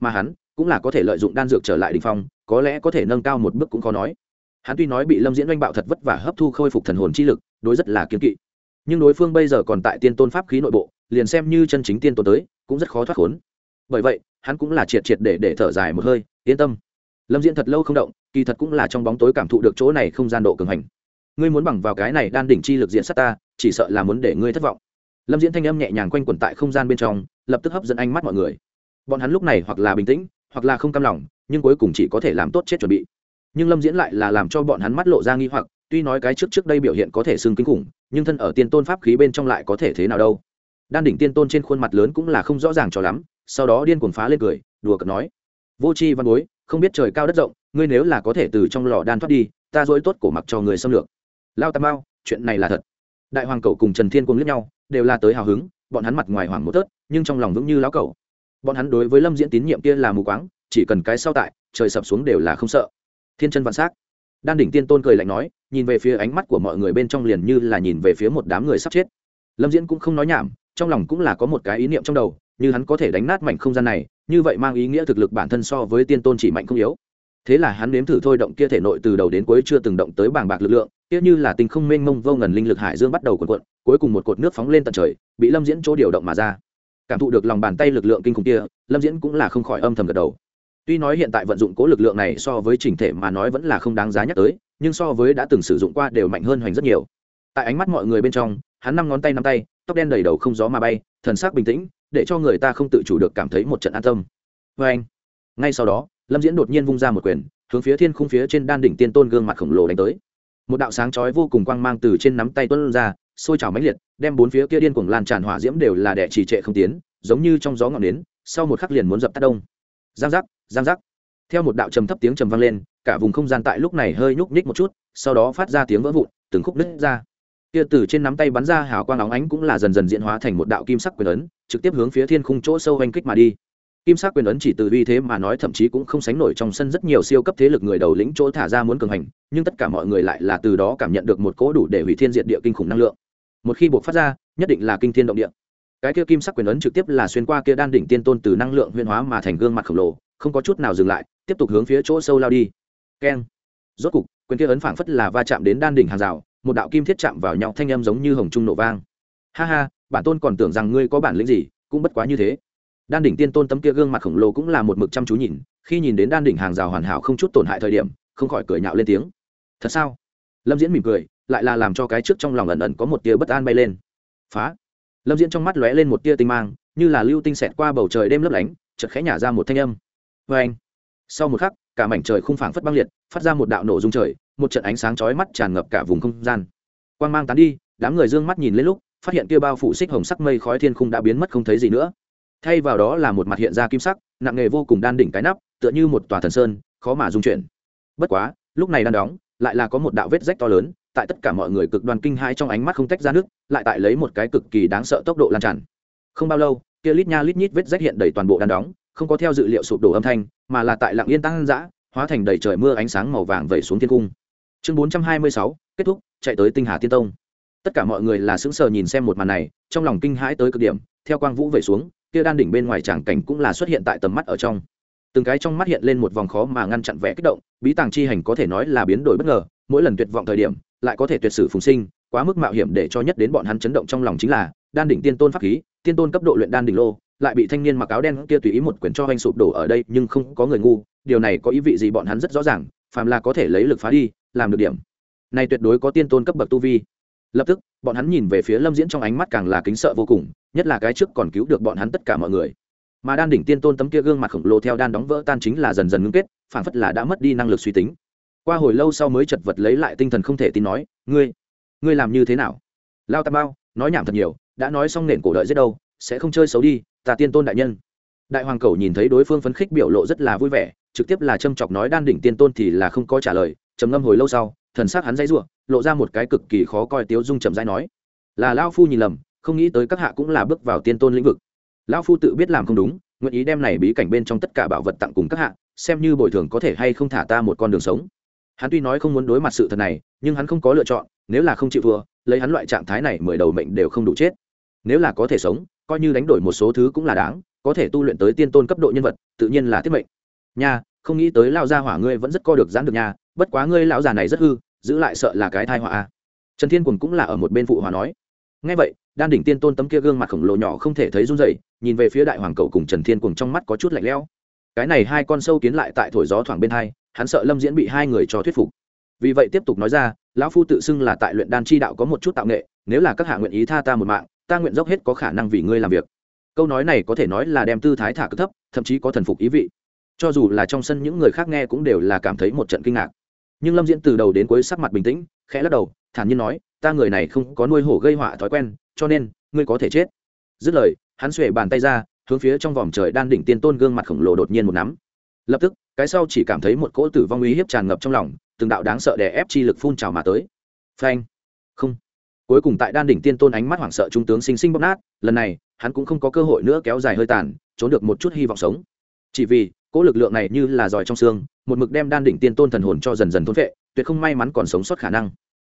[SPEAKER 1] mà hắn cũng là có thể lợi dụng đan dược trở lại đỉnh phong, có lẽ có thể nâng cao một bước cũng khó nói. Hắn tuy nói bị lâm diễn oanh bạo thật vất vả hấp thu khôi phục thần hồn chi lực, đối rất là kiên kỵ. Nhưng đối phương bây giờ còn tại tiên tôn pháp khí nội bộ, liền xem như chân chính tiên tôn tới cũng rất khó thoát khốn. Bởi vậy, hắn cũng là triệt triệt để để thở dài một hơi, yên tâm. Lâm diễn thật lâu không động, kỳ thật cũng là trong bóng tối cảm thụ được chỗ này không gian độ cường hành. Ngươi muốn bằng vào cái này đan đỉnh chi lực diện sát ta, chỉ sợ là muốn để ngươi thất vọng. Lâm diễn thanh âm nhẹ nhàng quanh quẩn tại không gian bên trong, lập tức hấp dẫn ánh mắt mọi người. Bọn hắn lúc này hoặc là bình tĩnh, hoặc là không cam lòng, nhưng cuối cùng chỉ có thể làm tốt chết chuẩn bị. Nhưng lâm diễn lại là làm cho bọn hắn mắt lộ ra nghi hoặc, tuy nói cái trước trước đây biểu hiện có thể xưng kinh khủng, nhưng thân ở tiên tôn pháp khí bên trong lại có thể thế nào đâu đan đỉnh tiên tôn trên khuôn mặt lớn cũng là không rõ ràng cho lắm, sau đó điên cuồng phá lên cười, đùa cợt nói, vô c h i văn bối, không biết trời cao đất rộng, ngươi nếu là có thể từ trong lò đan thoát đi, ta dối tốt cổ mặc cho người xâm lược. Lao tam bao chuyện này là thật. Đại hoàng cậu cùng trần thiên cùng lướt nhau, đều là tới hào hứng, bọn hắn mặt ngoài hoảng một tớt, nhưng trong lòng vững như lão cậu bọn hắn đối với lâm diễn tín nhiệm kia là mù quáng, chỉ cần cái sau tại, trời sập xuống đều là không sợ. Thiên chân vạn s á c đan đỉnh tiên tôn cười lạnh nói, nhìn về phía ánh mắt của mọi người bên trong liền như là nhìn về phía một đám người sắp chết. Lâm diễn cũng không nói nhảm trong lòng cũng là có một cái ý niệm trong đầu, như hắn có thể đánh nát mảnh không gian này, như vậy mang ý nghĩa thực lực bản thân so với tiên tôn chỉ mạnh không yếu. Thế là hắn nếm thử thôi động kia thể nội từ đầu đến cuối chưa từng động tới bảng bạc lực lượng, kia như là tình không mênh mông vô ngần linh lực hải dương bắt đầu cuộn cuộn, cuối cùng một cột nước phóng lên tận trời, bị lâm diễn chỗ điều động mà ra. Cảm thụ được lòng bàn tay lực lượng kinh khủng kia, lâm diễn cũng là không khỏi âm thầm gật đầu. Tuy nói hiện tại vận dụng cố lực lượng này so với chỉnh thể mà nói vẫn là không đáng giá nhắc tới, nhưng so với đã từng sử dụng qua đều mạnh hơn hoành rất nhiều. Tại ánh mắt mọi người bên trong, hắn năm ngón tay năm tay tóc đen đầy đầu không gió mà bay, thần sắc bình tĩnh, để cho người ta không tự chủ được cảm thấy một trận an tâm. Vê anh. Ngay sau đó, lâm diễn đột nhiên vung ra một quyền, hướng phía thiên khung phía trên đan đỉnh tiên tôn gương mặt khổng lồ đánh tới. Một đạo sáng chói vô cùng quang mang từ trên nắm tay tuân ra, sôi trào mãnh liệt, đem bốn phía kia điên cuồng lan tràn hỏa diễm đều là đẻ trì trệ không tiến, giống như trong gió ngọn nến, sau một khắc liền muốn dập tắt đông. Giang giác giang giác. Theo một đạo trầm thấp tiếng trầm vang lên, cả vùng không gian tại lúc này hơi nhúc nhích một chút, sau đó phát ra tiếng vỡ vụn, từng khúc nứt ra kia từ trên nắm tay bắn ra hào quang óng ánh cũng là dần dần diễn hóa thành một đạo kim sắc quyền ấn, trực tiếp hướng phía thiên khung chỗ sâu oanh kích mà đi. Kim sắc quyền ấn chỉ từ uy thế mà nói thậm chí cũng không sánh nổi trong sân rất nhiều siêu cấp thế lực người đầu lĩnh chỗ thả ra muốn cường hành, nhưng tất cả mọi người lại là từ đó cảm nhận được một cỗ đủ để hủy thiên diệt địa kinh khủng năng lượng. Một khi buộc phát ra, nhất định là kinh thiên động địa. Cái kia kim sắc quyền ấn trực tiếp là xuyên qua kia đan đỉnh tiên tôn từ năng lượng huyên hóa mà thành gương mặt khổng lồ, không có chút nào dừng lại, tiếp tục hướng phía chỗ sâu lao đi. Keng. Rốt cục, quyền kia ấn phảng phất là va chạm đến đan đỉnh hàng rào một đạo kim thiết chạm vào nhau, thanh âm giống như hồng trung nổ vang. Ha ha, bản tôn còn tưởng rằng ngươi có bản lĩnh gì, cũng bất quá như thế. Đan đỉnh tiên tôn tấm kia gương mặt khổng lồ cũng là một mực chăm chú nhìn, khi nhìn đến đan đỉnh hàng rào hoàn hảo không chút tổn hại thời điểm, không khỏi cười nhạo lên tiếng. Thật sao? Lâm diễn mỉm cười, lại là làm cho cái trước trong lòng ẩn ẩn có một tia bất an bay lên. Phá! Lâm diễn trong mắt lóe lên một tia tinh mang, như là lưu tinh xẹt qua bầu trời đêm lấp lánh chật khẽ nhả ra một thanh âm. Vê anh sau một khắc, cả mảnh trời khung phảng phất băng liệt, phát ra một đạo nổ rung trời một trận ánh sáng chói mắt tràn ngập cả vùng không gian. Quang mang tán đi, đám người d ư ơ n g mắt nhìn lên lúc, phát hiện kia bao phủ xích hồng sắc mây khói thiên khung đã biến mất không thấy gì nữa. Thay vào đó là một mặt hiện ra kim sắc, nặng nghề vô cùng đan đỉnh cái nắp, tựa như một tòa thần sơn, khó mà dung chuyển. Bất quá, lúc này đang đóng, lại là có một đạo vết rách to lớn, tại tất cả mọi người cực đoan kinh hãi trong ánh mắt không tách ra nước, lại tại lấy một cái cực kỳ đáng sợ tốc độ lan tràn. Không bao lâu, kia lít nha lít nhít vết rách hiện đầy toàn bộ đan đóng, không có theo dự liệu sụp đổ âm thanh, mà là tại lặng yên tăng dã, hóa thành đầy trời mưa ánh sáng màu vàng vẩy xuống thiên cung chương bốn trăm hai mươi sáu, kết thúc, chạy tới tinh hà tiên tông. Tất cả mọi người là sững sờ nhìn xem một màn này, trong lòng kinh hãi tới cực điểm, theo quang vũ về xuống, kia đan đỉnh bên ngoài tràng cảnh cũng là xuất hiện tại tầm mắt ở trong. Từng cái trong mắt hiện lên một vòng khó mà ngăn chặn vẻ kích động, bí tàng chi hành có thể nói là biến đổi bất ngờ, mỗi lần tuyệt vọng thời điểm, lại có thể tuyệt sử phùng sinh, quá mức mạo hiểm để cho nhất đến bọn hắn chấn động trong lòng chính là, đan đỉnh tiên tôn pháp khí, tiên tôn cấp độ luyện đan đỉnh lô, lại bị thanh niên mặc áo đen kia tùy ý một quyển cho anh sụp đổ ở đây, nhưng không có người ngu, điều này có ý vị gì bọn hắn rất rõ ràng, phàm là có thể lấy lực phá đi làm được điểm. Này tuyệt đối có tiên tôn cấp bậc tu vi. Lập tức, bọn hắn nhìn về phía lâm diễn trong ánh mắt càng là kính sợ vô cùng, nhất là cái trước còn cứu được bọn hắn tất cả mọi người. Mà đan đỉnh tiên tôn tấm kia gương mặt khổng lồ theo đan đóng vỡ tan chính là dần dần ngưng kết phản phất là đã mất đi năng lực suy tính. Qua hồi lâu sau mới chật vật lấy lại tinh thần không thể tin nói, ngươi ngươi làm như thế nào? Lao tà bao nói nhảm thật nhiều, đã nói xong nền cổ đợi giết đâu, sẽ không chơi xấu đi, ta tiên tôn đại nhân. Đại hoàng cầu nhìn thấy đối phương phấn khích biểu lộ rất là vui vẻ, trực tiếp là châm chọc nói đan đỉnh tiên tôn thì là không có trả lời trầm ngâm hồi lâu sau, thần sắc hắn dãy rủa, lộ ra một cái cực kỳ khó coi tiếu dung chậm rãi nói, là lao phu nhìn lầm, không nghĩ tới các hạ cũng là bước vào tiên tôn lĩnh vực. Lao phu tự biết làm không đúng, nguyện ý đem này bí cảnh bên trong tất cả bảo vật tặng cùng các hạ, xem như bồi thường có thể hay không thả ta một con đường sống. Hắn tuy nói không muốn đối mặt sự thật này, nhưng hắn không có lựa chọn, nếu là không chịu vừa lấy hắn loại trạng thái này mười đầu mệnh đều không đủ chết. Nếu là có thể sống, coi như đánh đổi một số thứ cũng là đáng, có thể tu luyện tới tiên tôn cấp độ nhân vật, tự nhiên là tiết mệnh. Nha không nghĩ tới lao gia hỏa ngươi vẫn rất co được giãn được nhà. bất quá ngươi lão già này rất hư, giữ lại sợ là cái thai họa a trần thiên quần cũng là ở một bên phụ hòa nói. Ngay vậy, đan đỉnh tiên tôn tấm kia gương mặt khổng lồ nhỏ không thể thấy run rẩy, nhìn về phía đại hoàng cậu cùng trần thiên quần trong mắt có chút lạnh lẽo. Cái này hai con sâu kiến lại tại thổi gió thoảng bên hai, hắn sợ lâm diễn bị hai người cho thuyết phục. Vì vậy tiếp tục nói ra, lão phu tự xưng là tại luyện đan chi đạo có một chút tạo nghệ, nếu là các hạ nguyện ý tha ta một mạng, ta nguyện dốc hết có khả năng vì ngươi làm việc. Câu nói này có thể nói là đem tư thái thả cực thấp, thậm chí có thần phục ý vị cho dù là trong sân những người khác nghe cũng đều là cảm thấy một trận kinh ngạc. Nhưng lâm diễn từ đầu đến cuối sắc mặt bình tĩnh, khẽ lắc đầu, thản nhiên nói, ta người này không có nuôi hổ gây họa thói quen, cho nên, ngươi có thể chết. Dứt lời, hắn xuể bàn tay ra, hướng phía trong vòm trời đan đỉnh tiên tôn gương mặt khổng lồ đột nhiên một nắm. Lập tức, cái sau chỉ cảm thấy một cỗ tử vong uy hiếp tràn ngập trong lòng, từng đạo đáng sợ đè ép chi lực phun trào mà tới. Phanh! Không! Cuối cùng tại đan đỉnh tiên tôn ánh mắt hoảng sợ trung tướng sinh sinh bóp nát, lần này, hắn cũng không có cơ hội nữa kéo dài hơi tàn, trốn được một chút hy vọng sống. Chỉ vì cỗ lực lượng này như là giỏi trong xương, một mực đem đan đỉnh tiên tôn thần hồn cho dần dần thôn vệ tuyệt không may mắn còn sống sót khả năng.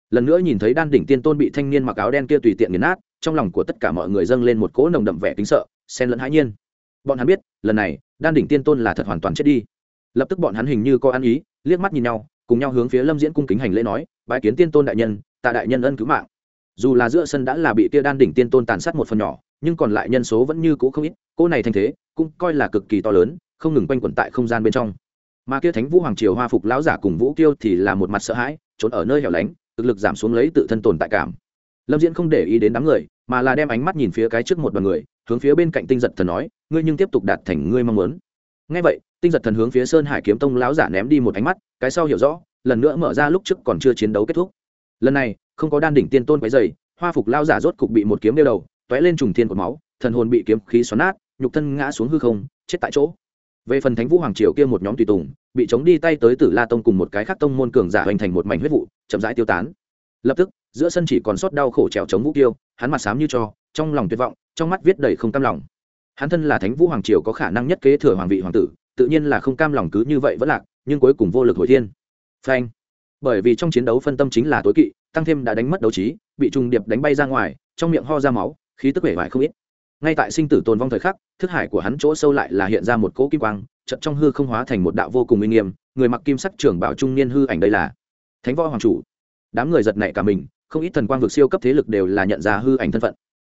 [SPEAKER 1] Lần nữa nhìn thấy đan đỉnh tiên tôn bị thanh niên mặc áo đen kia tùy tiện nghiền nát, trong lòng của tất cả mọi người dâng lên một cỗ nồng đậm vẻ kính sợ, xen lẫn hãi nhiên. Bọn hắn biết, lần này, đan đỉnh tiên tôn là thật hoàn toàn chết đi. Lập tức bọn hắn hình như có ăn ý, liếc mắt nhìn nhau, cùng nhau hướng phía lâm diễn cung kính hành lễ nói bãi kiến tiên tôn đại nhân, tạ đại nhân ân cứu mạng. Dù là giữa sân đã là bị tia đan đỉnh tiên tôn tàn sát một phần nhỏ, nhưng còn lại nhân số vẫn như cũ không ít cô này thành thế cũng coi là cực kỳ to lớn không ngừng quanh quẩn tại không gian bên trong. Mà kia thánh vũ hoàng triều hoa phục lão giả cùng vũ kiêu thì là một mặt sợ hãi, trốn ở nơi hẻo lánh, thực lực giảm xuống lấy tự thân tồn tại cảm. Lâm diễn không để ý đến đám người, mà là đem ánh mắt nhìn phía cái trước một đoàn người, hướng phía bên cạnh tinh giật thần nói, ngươi nhưng tiếp tục đạt thành ngươi mong muốn. Ngay vậy, tinh giật thần hướng phía sơn hải kiếm tông lão giả ném đi một ánh mắt, cái sau hiểu rõ, lần nữa mở ra lúc trước còn chưa chiến đấu kết thúc. Lần này, không có đan đỉnh tiên tôn quấy dày hoa phục lao giả rốt cục bị một kiếm đeo đầu t ó é lên trùng thiên cột máu, thần hồn bị kiếm khí xoắn nát, nhục thân ngã xuống hư không, chết tại chỗ về phần thánh vũ hoàng triều kia một nhóm tùy tùng, bị chống đi tay tới tử la tông cùng một cái khác tông môn cường giả hoành thành một mảnh huyết vụ, chậm rãi tiêu tán. Lập tức, giữa sân chỉ còn sót đau khổ trèo chống vũ tiêu hắn mặt sám như cho, trong lòng tuyệt vọng, trong mắt viết đầy không cam lòng. Hắn thân là thánh vũ hoàng triều có khả năng nhất kế thừa hoàng vị hoàng tử, tự nhiên là không cam lòng cứ như vậy vẫn lạc, nhưng cuối cùng vô lực hồi thiên. Phanh. Bởi vì trong chiến đấu phân tâm chính là tối kỵ, tăng thêm đã đánh mất đấu trí, bị trùng điệp đánh bay ra ngoài, trong miệng ho ra máu, khí tức vẻ vải không ít ngay tại sinh tử tồn vong thời khắc, thức hải của hắn chỗ sâu lại là hiện ra một cỗ kim quang trận trong hư không hóa thành một đạo vô cùng uy nghiêm, người mặc kim sắc trưởng bảo trung niên hư ảnh đây là thánh võ hoàng chủ. Đám người giật nảy cả mình, không ít thần quang vực siêu cấp thế lực đều là nhận ra hư ảnh thân phận.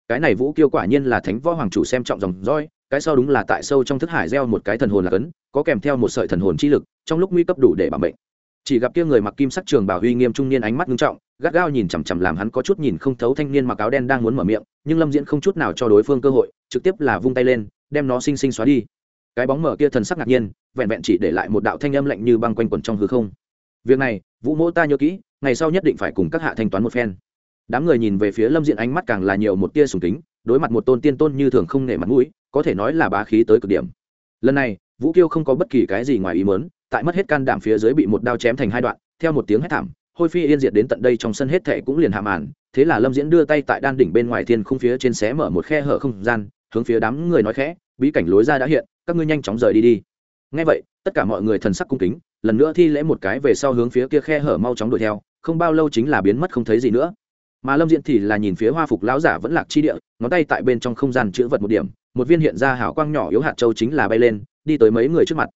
[SPEAKER 1] Cái này vũ kiêu quả nhiên là thánh võ hoàng chủ xem trọng dòng roi cái sau đúng là tại sâu trong thức hải gieo một cái thần hồn là cấn, có kèm theo một sợi thần hồn chi lực, trong lúc nguy cấp đủ để bảo mệnh chỉ gặp kia người mặc kim sắc trường bảo huy nghiêm trung niên ánh mắt nghiêm trọng, gắt gao nhìn chằm chằm làm hắn có chút nhìn không thấu thanh niên mặc áo đen đang muốn mở miệng, nhưng lâm diễn không chút nào cho đối phương cơ hội, trực tiếp là vung tay lên, đem nó xinh xinh xóa đi. Cái bóng mở kia thần sắc ngạc nhiên, vẹn vẹn chỉ để lại một đạo thanh âm lạnh như băng quanh quẩn trong hư không. Việc này, vũ mỗ ta nhớ kỹ, ngày sau nhất định phải cùng các hạ thanh toán một phen. Đám người nhìn về phía lâm diện ánh mắt càng là nhiều một tia sùng kính, đối mặt một tôn tiên tôn như thường không nể mặt mũi, có thể nói là bá khí tới cực điểm. Lần này, vũ kiêu không có bất kỳ cái gì ngoài ý mớn tại mất hết can đảm phía dưới bị một đao chém thành hai đoạn, theo một tiếng hét thảm, hôi phi yên diệt đến tận đây trong sân hết thệ cũng liền hạ màn, thế là lâm diễn đưa tay tại đan đỉnh bên ngoài thiên khung phía trên xé mở một khe hở không gian, hướng phía đám người nói khẽ, bí cảnh lối ra đã hiện, các ngươi nhanh chóng rời đi đi. Ngay vậy, tất cả mọi người thần sắc cung kính, lần nữa thi lễ một cái về sau hướng phía kia khe hở mau chóng đuổi theo, không bao lâu chính là biến mất không thấy gì nữa. Mà lâm diễn thì là nhìn phía hoa phục lão giả vẫn lạc chi địa, ngón tay tại bên trong không gian chữ vật một điểm, một viên hiện ra hảo quang nhỏ yếu hạt châu chính là bay lên, đi tới mấy người trước mặt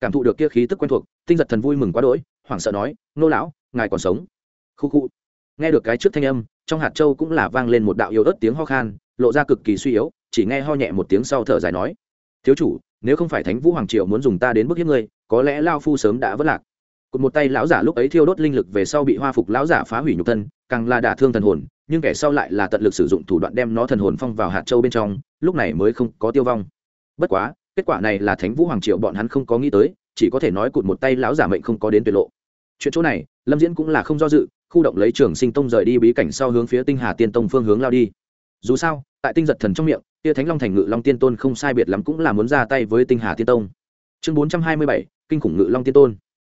[SPEAKER 1] cảm thụ được kia khí tức quen thuộc, tinh giật thần vui mừng quá đỗi, hoảng sợ nói, nô lão, ngài còn sống? Khu khu. Nghe được cái trước thanh âm, trong hạt châu cũng là vang lên một đạo yếu ớt tiếng ho khan, lộ ra cực kỳ suy yếu, chỉ nghe ho nhẹ một tiếng sau thở dài nói, thiếu chủ, nếu không phải thánh vũ hoàng triều muốn dùng ta đến bức hiếp ngươi, có lẽ lao phu sớm đã vất lạc. Cụt một tay lão giả lúc ấy thiêu đốt linh lực về sau bị hoa phục lão giả phá hủy nhục thân, càng là đả thương thần hồn, nhưng kẻ sau lại là tận lực sử dụng thủ đoạn đem nó thần hồn phong vào hạt châu bên trong, lúc này mới không có tiêu vong. Bất quá kết quả này là thánh vũ hoàng triệu bọn hắn không có nghĩ tới, chỉ có thể nói cụt một tay lão giả mệnh không có đến tuyệt lộ. Chuyện chỗ này, lâm diễn cũng là không do dự, khu động lấy trường sinh tông rời đi bí cảnh sau hướng phía tinh hà tiên tông phương hướng lao đi. Dù sao, tại tinh giật thần trong miệng tia thánh long thành ngự long tiên tôn không sai biệt lắm cũng là muốn ra tay với tinh hà tiên tông. Chương bốn trăm hai mươi bảy, kinh khủng ngự long tiên tôn.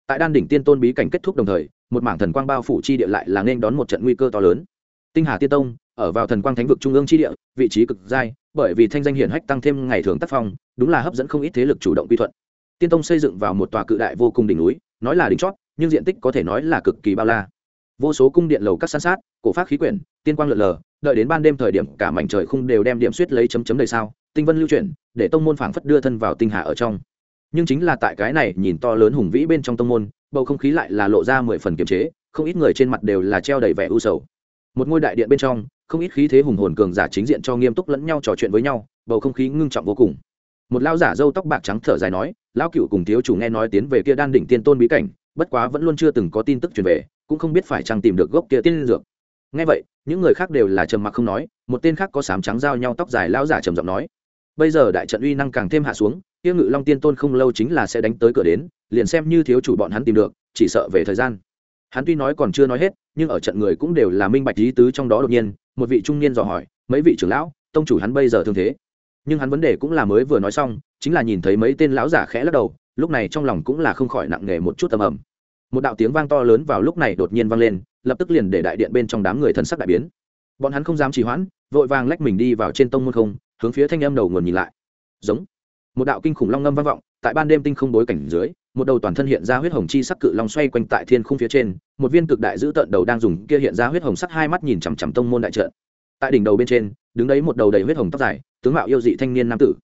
[SPEAKER 1] Tại đan đỉnh tiên tôn bí cảnh kết thúc đồng thời, một mảng thần quang bao phủ chi địa lại là nên đón một trận nguy cơ to lớn. Tinh hà tiên tông ở vào thần quang thánh vực trung ương chi địa, vị trí cực dai, bởi vì thanh danh hiển hách tăng thêm ngày thường tác phong, đúng là hấp dẫn không ít thế lực chủ động quy thuận. Tiên tông xây dựng vào một tòa cự đại vô cùng đỉnh núi, nói là đỉnh chót, nhưng diện tích có thể nói là cực kỳ bao la. Vô số cung điện lầu các san sát, cổ pháp khí quyển, tiên quang lượn lờ, đợi đến ban đêm thời điểm, cả mảnh trời khung đều đem điểm suýt lấy chấm chấm đầy sao, tinh vân lưu chuyển, để tông môn phảng phất đưa thân vào tinh hà ở trong. Nhưng chính là tại cái này nhìn to lớn hùng vĩ bên trong tông môn, bầu không khí lại là lộ ra mười phần kiềm chế, không ít người trên mặt đều là treo đầy vẻ u sầu. Một ngôi đại điện bên trong không ít khí thế hùng hồn cường giả chính diện cho nghiêm túc lẫn nhau trò chuyện với nhau, bầu không khí ngưng trọng vô cùng. Một lao giả râu tóc bạc trắng thở dài nói, lão cựu cùng thiếu chủ nghe nói tiến về kia đan đỉnh tiên tôn bí cảnh, bất quá vẫn luôn chưa từng có tin tức truyền về, cũng không biết phải chăng tìm được gốc kia tiên dược. Nghe vậy, những người khác đều là trầm mặc không nói, một tên khác có sám trắng giao nhau tóc dài lão giả trầm giọng nói, bây giờ đại trận uy năng càng thêm hạ xuống, kia ngự long tiên tôn không lâu chính là sẽ đánh tới cửa đến, liền xem như thiếu chủ bọn hắn tìm được, chỉ sợ về thời gian. Hắn tuy nói còn chưa nói hết, nhưng ở trận người cũng đều là minh bạch lý tứ trong đó đột nhiên một vị trung niên dò hỏi, mấy vị trưởng lão, tông chủ hắn bây giờ thương thế? Nhưng hắn vấn đề cũng là mới vừa nói xong, chính là nhìn thấy mấy tên lão giả khẽ lắc đầu, lúc này trong lòng cũng là không khỏi nặng nề một chút tầm ầm. Một đạo tiếng vang to lớn vào lúc này đột nhiên vang lên, lập tức liền để đại điện bên trong đám người thần sắc đại biến. Bọn hắn không dám trì hoãn, vội vàng lách mình đi vào trên tông môn không, hướng phía thanh âm đầu nguồn nhìn lại. Giống. Một đạo kinh khủng long ngâm vang vọng, tại ban đêm tinh không bối cảnh dưới một đầu toàn thân hiện ra huyết hồng chi sắc cự long xoay quanh tại thiên khung phía trên, một viên cực đại giữ tận đầu đang dùng kia hiện ra huyết hồng sắc hai mắt nhìn chằm chằm tông môn đại trận. Tại đỉnh đầu bên trên, đứng đấy một đầu đầy huyết hồng tóc dài, tướng mạo yêu dị thanh niên nam tử.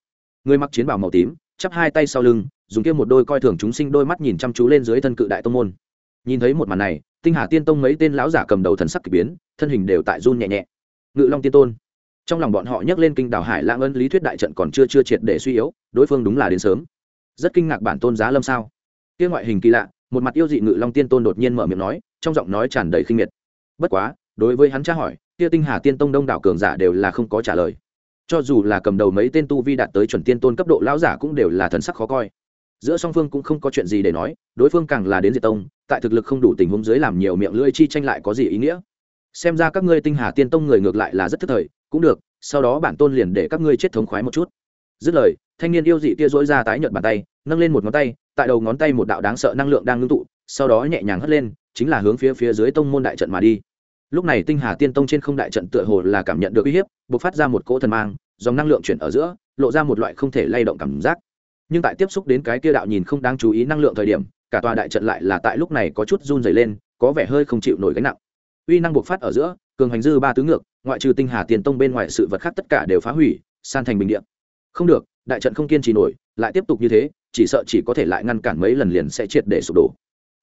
[SPEAKER 1] Người mặc chiến bào màu tím, chắp hai tay sau lưng, dùng kia một đôi coi thường chúng sinh đôi mắt nhìn chăm chú lên dưới thân cự đại tông môn. Nhìn thấy một màn này, tinh hà tiên tông mấy tên lão giả cầm đầu thần sắc k ỳ biến, thân hình đều tại run nhẹ nhẹ. Ngự long tiên tôn. Trong lòng bọn họ nhắc lên kinh đảo hải lãng ân lý thuyết đại trận còn chưa chưa triệt để suy yếu, đối phương đúng là đến sớm. Rất kinh ngạc bản tôn giá lâm sao? Kia ngoại hình kỳ lạ, một mặt yêu dị ngự long tiên tôn đột nhiên mở miệng nói, trong giọng nói tràn đầy khinh miệt. Bất quá, đối với hắn tra hỏi, kia tinh hà tiên tông đông đảo cường giả đều là không có trả lời. Cho dù là cầm đầu mấy tên tu vi đạt tới chuẩn tiên tôn cấp độ lão giả cũng đều là thần sắc khó coi. Giữa song phương cũng không có chuyện gì để nói, đối phương càng là đến diệt tông, tại thực lực không đủ tình huống dưới làm nhiều miệng lưỡi chi tranh lại có gì ý nghĩa? Xem ra các ngươi tinh hà tiên tông người ngược lại là rất thức thời, cũng được, sau đó bản tôn liền để các ngươi chết thống khoái một chút. Dứt lời, thanh niên yêu dị kia dỗi ra tái nhợt bàn tay, nâng lên một ngón tay tại đầu ngón tay một đạo đáng sợ năng lượng đang ngưng tụ, sau đó nhẹ nhàng hất lên, chính là hướng phía phía dưới tông môn đại trận mà đi. Lúc này tinh hà tiên tông trên không đại trận tựa hồ là cảm nhận được uy hiếp b ộ c phát ra một cỗ thần mang, dòng năng lượng chuyển ở giữa, lộ ra một loại không thể lay động cảm giác. Nhưng tại tiếp xúc đến cái kia đạo nhìn không đáng chú ý năng lượng thời điểm, cả tòa đại trận lại là tại lúc này có chút run dày lên, có vẻ hơi không chịu nổi gánh nặng. Uy năng buộc phát ở giữa, cường hành dư ba tứ ngược, ngoại trừ tinh hà tiền tông bên ngoài sự vật khác tất cả đều phá hủy, san thành bình điện không được, đại trận không kiên trì nổi, lại tiếp tục như thế chỉ sợ chỉ có thể lại ngăn cản mấy lần liền sẽ triệt để sụp đổ.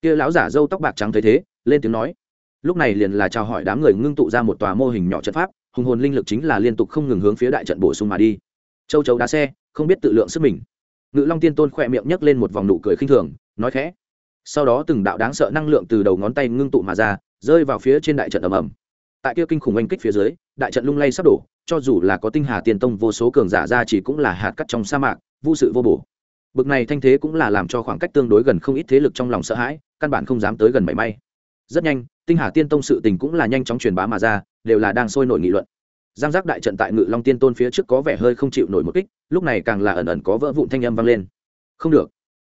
[SPEAKER 1] Kia lão giả râu tóc bạc trắng thấy thế, lên tiếng nói. Lúc này liền là chào hỏi đám người ngưng tụ ra một tòa mô hình nhỏ trận pháp, hùng hồn linh lực chính là liên tục không ngừng hướng phía đại trận bổ sung mà đi. Châu chấu đá xe, không biết tự lượng sức mình. Ngự long tiên tôn khỏe miệng nhấc lên một vòng nụ cười khinh thường, nói khẽ. Sau đó từng đạo đáng sợ năng lượng từ đầu ngón tay ngưng tụ mà ra, rơi vào phía trên đại trận ầm ầm. Tại kia kinh khủng oanh kích phía dưới, đại trận lung lay sắp đổ, cho dù là có tinh hà tiền tông vô số cường giả ra chỉ cũng là hạt cắt trong sa mạc, vô sự vô bổ bực này thanh thế cũng là làm cho khoảng cách tương đối gần không ít thế lực trong lòng sợ hãi, căn bản không dám tới gần mảy may. Rất nhanh, tinh hà tiên tông sự tình cũng là nhanh chóng truyền bá mà ra, đều là đang sôi nổi nghị luận. Giang giác đại trận tại ngự long tiên tôn phía trước có vẻ hơi không chịu nổi một kích, lúc này càng là ẩn ẩn có vỡ vụn thanh âm vang lên. Không được.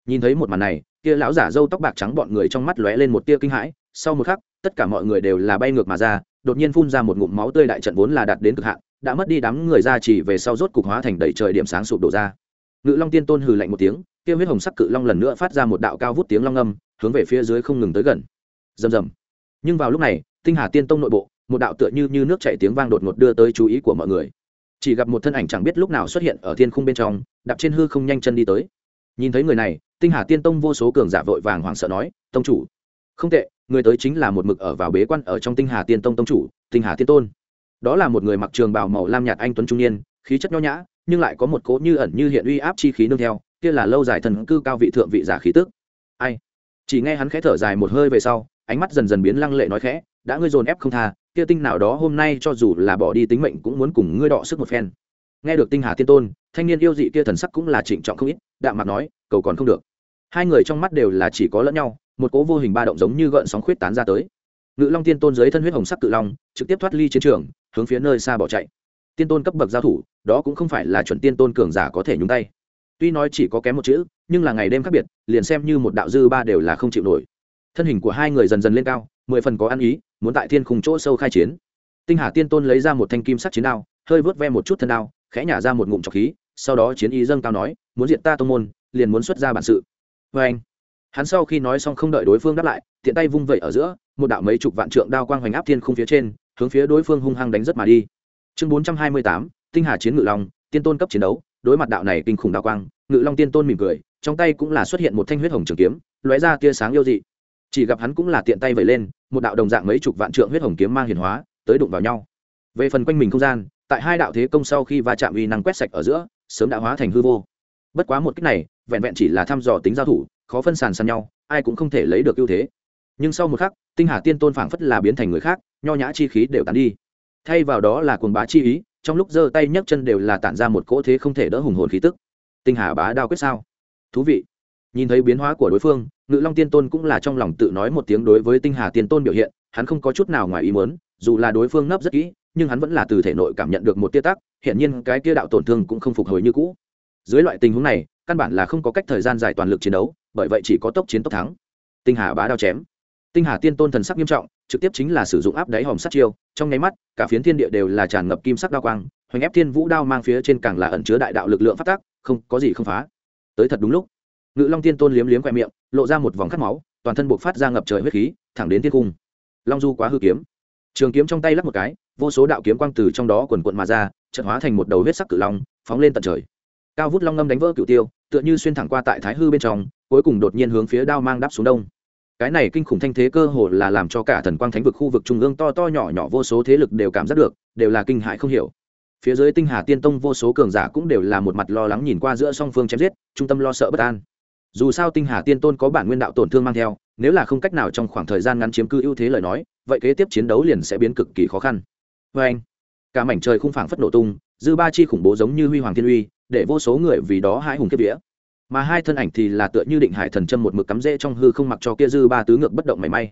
[SPEAKER 1] Nhìn thấy một màn này, kia lão giả râu tóc bạc trắng bọn người trong mắt lóe lên một tia kinh hãi, sau một khắc, tất cả mọi người đều là bay ngược mà ra, đột nhiên phun ra một ngụm máu tươi đại trận vốn là đạt đến cực hạn, đã mất đi đám người ra chỉ về sau rốt cục hóa thành đầy trời điểm sáng sụp đổ ra ngự long tiên tôn hừ lạnh một tiếng, kia huyết hồng sắc cự long lần nữa phát ra một đạo cao vút tiếng long âm, hướng về phía dưới không ngừng tới gần. Rầm rầm. Nhưng vào lúc này, tinh hà tiên tông nội bộ, một đạo tựa như như nước chảy tiếng vang đột ngột đưa tới chú ý của mọi người. Chỉ gặp một thân ảnh chẳng biết lúc nào xuất hiện ở thiên khung bên trong, đạp trên hư không nhanh chân đi tới. Nhìn thấy người này, tinh hà tiên tông vô số cường giả vội vàng hoảng sợ nói, tông chủ. Không tệ, người tới chính là một mực ở vào bế quan ở trong tinh hà tiên tông tông chủ, tinh hà tiên tôn. Đó là một người mặc trường bào màu lam nhạt anh tuấn trung niên, khí chất nho nhã nhưng lại có một cố như ẩn như hiện uy áp chi khí nương theo, kia là lâu dài thần cư cao vị thượng vị giả khí tức. Ai? Chỉ nghe hắn khẽ thở dài một hơi về sau, ánh mắt dần dần biến lăng lệ nói khẽ, đã ngươi dồn ép không tha, kia tinh nào đó hôm nay cho dù là bỏ đi tính mệnh cũng muốn cùng ngươi đọ sức một phen. Nghe được tinh hà tiên tôn, thanh niên yêu dị kia thần sắc cũng là trịnh trọng không ít, đạm mặt nói, cầu còn không được. Hai người trong mắt đều là chỉ có lẫn nhau, một cố vô hình ba động giống như gợn sóng khuyết tán ra tới. Ngự long tiên tôn dưới thân huyết hồng sắc cự long, trực tiếp thoát ly chiến trường, hướng phía nơi xa bỏ chạy tiên tôn cấp bậc giao thủ, đó cũng không phải là chuẩn tiên tôn cường giả có thể nhúng tay. Tuy nói chỉ có kém một chữ, nhưng là ngày đêm khác biệt, liền xem như một đạo dư ba đều là không chịu nổi. Thân hình của hai người dần dần lên cao, mười phần có ăn ý, muốn tại thiên khung chỗ sâu khai chiến. Tinh hà tiên tôn lấy ra một thanh kim sắc chiến đao, hơi vớt ve một chút thân đao, khẽ nhả ra một ngụm trọc khí, sau đó chiến ý dâng cao nói, muốn diện ta tô môn, liền muốn xuất ra bản sự. Vê anh, hắn sau khi nói xong không đợi đối phương đáp lại, tiện tay vung vẩy ở giữa, một đạo mấy chục vạn trượng đao quang hoành áp thiên khung phía trên, hướng phía đối phương hung hăng đánh rất mà đi chương bốn trăm hai mươi tám, tinh hà chiến ngự long, tiên tôn cấp chiến đấu, đối mặt đạo này kinh khủng đao quang, ngự long tiên tôn mỉm cười, trong tay cũng là xuất hiện một thanh huyết hồng trường kiếm, lóe ra tia sáng yêu dị. Chỉ gặp hắn cũng là tiện tay vẩy lên, một đạo đồng dạng mấy chục vạn trượng huyết hồng kiếm mang hiền hóa, tới đụng vào nhau. Về phần quanh mình không gian, tại hai đạo thế công sau khi va chạm uy năng quét sạch ở giữa, sớm đã hóa thành hư vô. Bất quá một cách này, vẹn vẹn chỉ là thăm dò tính giao thủ, khó phân sàn sàn nhau, ai cũng không thể lấy được ưu thế. Nhưng sau một khắc, tinh hà tiên tôn phảng phất là biến thành người khác, nho nhã chi khí đều tán đi thay vào đó là cuồng bá chi ý, trong lúc giơ tay nhấc chân đều là tản ra một cỗ thế không thể đỡ hùng hồn khí tức. Tinh hà bá đao quyết sao? Thú vị. Nhìn thấy biến hóa của đối phương, ngự long tiên tôn cũng là trong lòng tự nói một tiếng đối với tinh hà tiên tôn biểu hiện, hắn không có chút nào ngoài ý muốn, dù là đối phương nấp rất kỹ, nhưng hắn vẫn là từ thể nội cảm nhận được một tia tắc hiện nhiên cái tia đạo tổn thương cũng không phục hồi như cũ. Dưới loại tình huống này, căn bản là không có cách thời gian dài toàn lực chiến đấu, bởi vậy chỉ có tốc chiến tốc thắng. Tinh hà bá đao chém. Tinh hà tiên tôn thần sắc nghiêm trọng trực tiếp chính là sử dụng áp đáy hòm sát chiêu, trong nháy mắt, cả phiến thiên địa đều là tràn ngập kim sắc đao quang, hoành ép thiên vũ đao mang phía trên càng là ẩn chứa đại đạo lực lượng phát tác, không, có gì không phá. Tới thật đúng lúc, ngự long tiên tôn liếm liếm khoe miệng, lộ ra một vòng khát máu, toàn thân buộc phát ra ngập trời huyết khí, thẳng đến thiên cung. Long du quá hư kiếm. Trường kiếm trong tay lắp một cái, vô số đạo kiếm quang từ trong đó quần quận mà ra trận hóa thành một đầu huyết sắc cự long, phóng lên tận trời. Cao vút long ngâm đánh vỡ cựu tiêu, tựa như xuyên thẳng qua tại thái hư bên trong, cuối cùng đột nhiên hướng phía đao mang đáp xuống đông cái này kinh khủng thanh thế cơ hồ là làm cho cả thần quang thánh vực khu vực trung ương to to nhỏ nhỏ vô số thế lực đều cảm giác được, đều là kinh hại không hiểu. Phía dưới tinh hà tiên tông vô số cường giả cũng đều là một mặt lo lắng nhìn qua giữa song phương chém giết, trung tâm lo sợ bất an. Dù sao tinh hà tiên tôn có bản nguyên đạo tổn thương mang theo, nếu là không cách nào trong khoảng thời gian ngắn chiếm cư ưu thế lời nói, vậy kế tiếp chiến đấu liền sẽ biến cực kỳ khó khăn. Vê anh, cả mảnh trời không phảng phất nổ tung, dư ba chi khủng bố giống như huy hoàng thiên uy, để vô số người vì đó hãi hùng kiếp vía mà hai thân ảnh thì là tựa như định hải thần châm một mực cắm rễ trong hư không mặc cho kia dư ba tứ ngược bất động mảy may.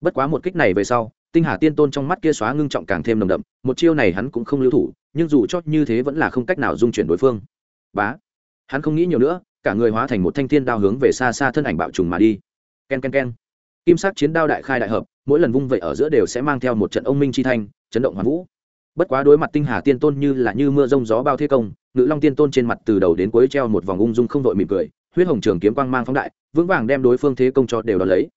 [SPEAKER 1] Bất quá một kích này về sau, tinh hà tiên tôn trong mắt kia xóa ngưng trọng càng thêm nồng đậm, một chiêu này hắn cũng không lưu thủ, nhưng dù cho như thế vẫn là không cách nào dung chuyển đối phương. Bá! Hắn không nghĩ nhiều nữa, cả người hóa thành một thanh thiên đao hướng về xa xa thân ảnh bạo trùng mà đi. K e n k e n k e n kim sắc chiến đao đại khai đại hợp, mỗi lần vung vậy ở giữa đều sẽ mang theo một trận ông minh chi thanh, chấn động hoàn vũ. Bất quá đối mặt tinh hà tiên tôn như là như mưa rông gió bao thế công ngự long tiên tôn trên mặt từ đầu đến cuối treo một vòng ung dung không đội mỉm cười, huyết hồng trường kiếm quang mang phóng đại, vững vàng đem đối phương thế công cho đều đ ó lấy.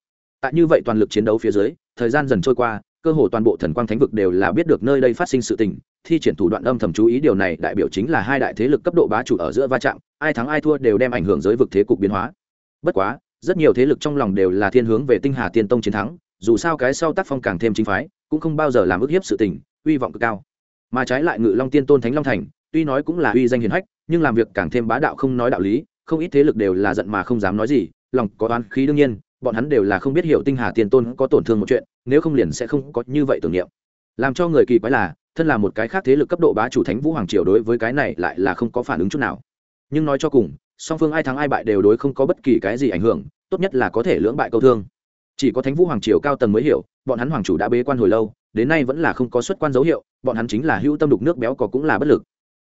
[SPEAKER 1] Tại như vậy toàn lực chiến đấu phía dưới, thời gian dần trôi qua, cơ hồ toàn bộ thần quang thánh vực đều là biết được nơi đây phát sinh sự tình, thi triển thủ đoạn âm thầm chú ý điều này đại biểu chính là hai đại thế lực cấp độ bá chủ ở giữa va chạm, ai thắng ai thua đều đem ảnh hưởng giới vực thế cục biến hóa. Bất quá, rất nhiều thế lực trong lòng đều là thiên hướng về tinh hà tiên tông chiến thắng, dù sao cái sau tác phong càng thêm chính phái, cũng không bao giờ làm ức hiếp sự tình uy vọng cực cao. Mà trái lại ngự long tiên tôn thánh long thành tuy nói cũng là uy danh hiền hách, nhưng làm việc càng thêm bá đạo không nói đạo lý, không ít thế lực đều là giận mà không dám nói gì, lòng có oán khí đương nhiên, bọn hắn đều là không biết hiểu tinh hà tiên tôn có tổn thương một chuyện, nếu không liền sẽ không có như vậy tưởng niệm. Làm cho người kỳ quái là, thân là một cái khác thế lực cấp độ bá chủ thánh vũ hoàng triều đối với cái này lại là không có phản ứng chút nào. Nhưng nói cho cùng, song phương ai thắng ai bại đều đối không có bất kỳ cái gì ảnh hưởng, tốt nhất là có thể lưỡng bại câu thương. Chỉ có thánh vũ hoàng triều cao tầng mới hiểu, bọn hắn hoàng chủ đã bế quan hồi lâu, đến nay vẫn là không có xuất quan dấu hiệu, bọn hắn chính là hữu tâm đục nước béo có cũng là bất lực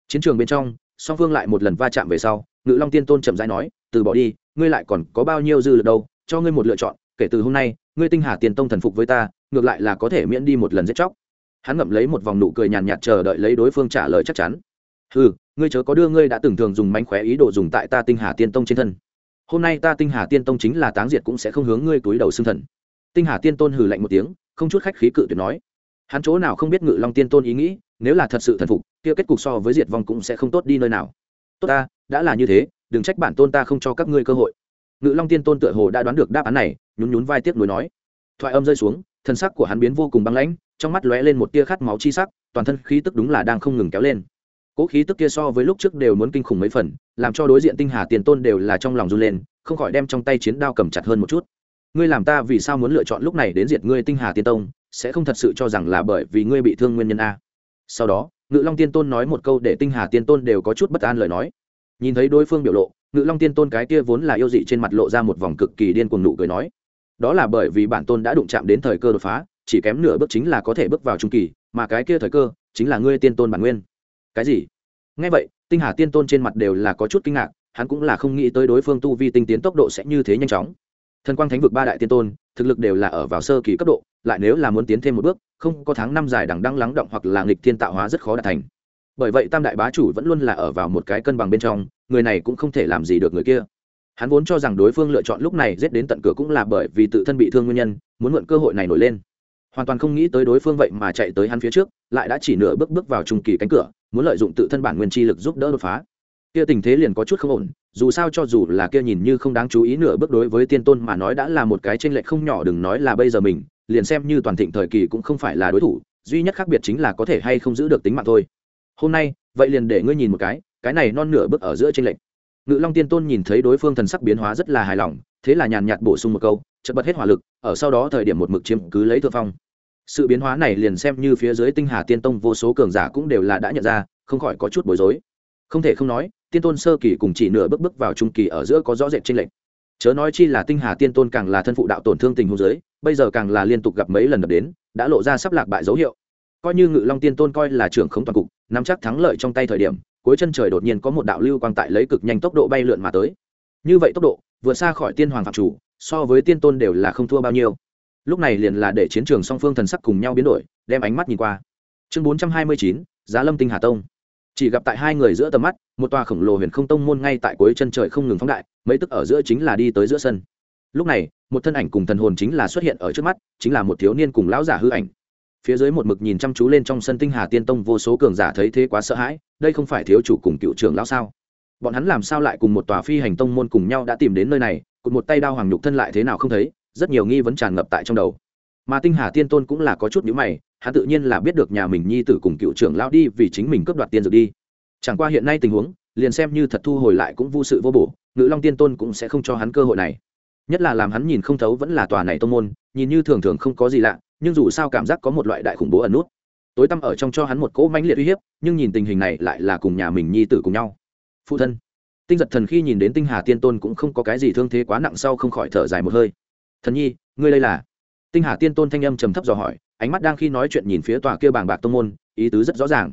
[SPEAKER 1] chiến trường bên trong, song phương lại một lần va chạm về sau, ngự long tiên tôn chậm rãi nói, từ bỏ đi, ngươi lại còn có bao nhiêu dư lực đâu, cho ngươi một lựa chọn, kể từ hôm nay, ngươi tinh hà tiền tông thần phục với ta, ngược lại là có thể miễn đi một lần giết chóc. Hắn ngậm lấy một vòng nụ cười nhàn nhạt chờ đợi lấy đối phương trả lời chắc chắn. Ừ ngươi chớ có đưa ngươi đã từng thường dùng mánh khóe ý đồ dùng tại ta tinh hà tiên tông trên thân. Hôm nay ta tinh hà tiên tông chính là táng diệt cũng sẽ không hướng ngươi túi đầu xương thần. Tinh hà tiên tôn hừ lạnh một tiếng, không chút khách khí cự tuyệt nói. Hắn chỗ nào không biết ngự long tiên tôn ý nghĩ nếu là thật sự thần phục, kia kết cục so với diệt vong cũng sẽ không tốt đi nơi nào. Tốt ta, đã là như thế, đừng trách bản tôn ta không cho các ngươi cơ hội. Ngự long tiên tôn tựa hồ đã đoán được đáp án này, nhún nhún vai tiếc nuối nói. Thoại âm rơi xuống, thân sắc của hắn biến vô cùng băng lãnh, trong mắt lóe lên một tia khát máu chi sắc, toàn thân khí tức đúng là đang không ngừng kéo lên. Cỗ khí tức kia so với lúc trước đều muốn kinh khủng mấy phần, làm cho đối diện tinh hà tiền tôn đều là trong lòng run lên, không khỏi đem trong tay chiến đao cầm chặt hơn một chút. Ngươi làm ta vì sao muốn lựa chọn lúc này đến diệt ngươi tinh hà tiên tông, sẽ không thật sự cho rằng là bởi vì ngươi bị thương nguyên nhân a sau đó, ngự long tiên tôn nói một câu để tinh hà tiên tôn đều có chút bất an lời nói. Nhìn thấy đối phương biểu lộ, ngự long tiên tôn cái kia vốn là yêu dị trên mặt lộ ra một vòng cực kỳ điên cuồng nụ cười nói. Đó là bởi vì bản tôn đã đụng chạm đến thời cơ đột phá, chỉ kém nửa bước chính là có thể bước vào trung kỳ, mà cái kia thời cơ chính là ngươi tiên tôn bản nguyên. Cái gì? Ngay vậy, tinh hà tiên tôn trên mặt đều là có chút kinh ngạc, hắn cũng là không nghĩ tới đối phương tu vi tinh tiến tốc độ sẽ như thế nhanh chóng. Thần quang thánh vực ba đại tiên tôn thực lực đều là ở vào sơ kỳ cấp độ, lại nếu là muốn tiến thêm một bước, không có tháng năm dài đằng đăng lắng động hoặc là nghịch thiên tạo hóa rất khó đạt thành. Bởi vậy tam đại bá chủ vẫn luôn là ở vào một cái cân bằng bên trong, người này cũng không thể làm gì được người kia. Hắn vốn cho rằng đối phương lựa chọn lúc này giết đến tận cửa cũng là bởi vì tự thân bị thương nguyên nhân, muốn mượn cơ hội này nổi lên. Hoàn toàn không nghĩ tới đối phương vậy mà chạy tới hắn phía trước, lại đã chỉ nửa bước bước vào trung kỳ cánh cửa, muốn lợi dụng tự thân bản nguyên chi lực giúp đỡ đột phá. Kia tình thế liền có chút không ổn dù sao cho dù là kia nhìn như không đáng chú ý nửa bước đối với tiên tôn mà nói đã là một cái tranh lệch không nhỏ, đừng nói là bây giờ mình, liền xem như toàn thịnh thời kỳ cũng không phải là đối thủ, duy nhất khác biệt chính là có thể hay không giữ được tính mạng thôi. Hôm nay, vậy liền để ngươi nhìn một cái cái này non nửa bước ở giữa tranh lệch. Ngự long tiên tôn nhìn thấy đối phương thần sắc biến hóa rất là hài lòng, thế là nhàn nhạt bổ sung một câu, chợt bật hết hỏa lực, ở sau đó thời điểm một mực chiếm cứ lấy thượng phong. Sự biến hóa này liền xem như phía dưới tinh hà tiên tông vô số cường giả cũng đều là đã nhận ra, không khỏi có chút bối rối. Không thể không nói tiên tôn sơ kỳ cùng chỉ nửa bước bước vào trung kỳ ở giữa có rõ rệt tranh lệch. Chớ nói chi là tinh hà tiên tôn càng là thân phụ đạo tổn thương tình hôn giới bây giờ càng là liên tục gặp mấy lần đập đến, đã lộ ra sắp lạc bại dấu hiệu. Coi như ngự long tiên tôn coi là trưởng không toàn cục, nắm chắc thắng lợi trong tay thời điểm, cuối chân trời đột nhiên có một đạo lưu quang tại lấy cực nhanh tốc độ bay lượn mà tới. Như vậy tốc độ vừa xa khỏi tiên hoàng phạm chủ, so với tiên tôn đều là không thua bao nhiêu. Lúc này liền là để chiến trường song phương thần sắc cùng nhau biến đổi, đem ánh mắt nhìn qua. Chương bốn trăm hai mươi chín, giá lâm tinh hà tông chỉ gặp tại hai người giữa tầm mắt, một tòa khổng lồ huyền không tông môn ngay tại cuối chân trời không ngừng phóng đại, mấy tức ở giữa chính là đi tới giữa sân. Lúc này, một thân ảnh cùng thần hồn chính là xuất hiện ở trước mắt, chính là một thiếu niên cùng lão giả hư ảnh. Phía dưới một mực nhìn chăm chú lên trong sân tinh hà tiên tông vô số cường giả thấy thế quá sợ hãi, đây không phải thiếu chủ cùng cựu trưởng lão sao? Bọn hắn làm sao lại cùng một tòa phi hành tông môn cùng nhau đã tìm đến nơi này, cùng một tay đao hoàng nhục thân lại thế nào không thấy, rất nhiều nghi vấn tràn ngập tại trong đầu. Mà tinh hà tiên tôn cũng là có chút nhữ mày hắn tự nhiên là biết được nhà mình nhi tử cùng cựu trưởng lão đi vì chính mình cướp đoạt tiên dược đi. Chẳng qua hiện nay tình huống, liền xem như thật thu hồi lại cũng vô sự vô bổ, ngự long tiên tôn cũng sẽ không cho hắn cơ hội này. Nhất là làm hắn nhìn không thấu vẫn là tòa này tông môn, nhìn như thường thường không có gì lạ, nhưng dù sao cảm giác có một loại đại khủng bố ẩn nút. Tối tăm ở trong cho hắn một cỗ mãnh liệt uy hiếp, nhưng nhìn tình hình này lại là cùng nhà mình nhi tử cùng nhau. Phụ thân, tinh giật thần khi nhìn đến tinh hà tiên tôn cũng không có cái gì thương thế quá nặng sau không khỏi thở dài một hơi. Thần nhi, ngươi đây là? Tinh hà tiên tôn thanh âm trầm thấp dò hỏi ánh mắt đang khi nói chuyện nhìn phía tòa kia bàng bạc tông môn, ý tứ rất rõ ràng.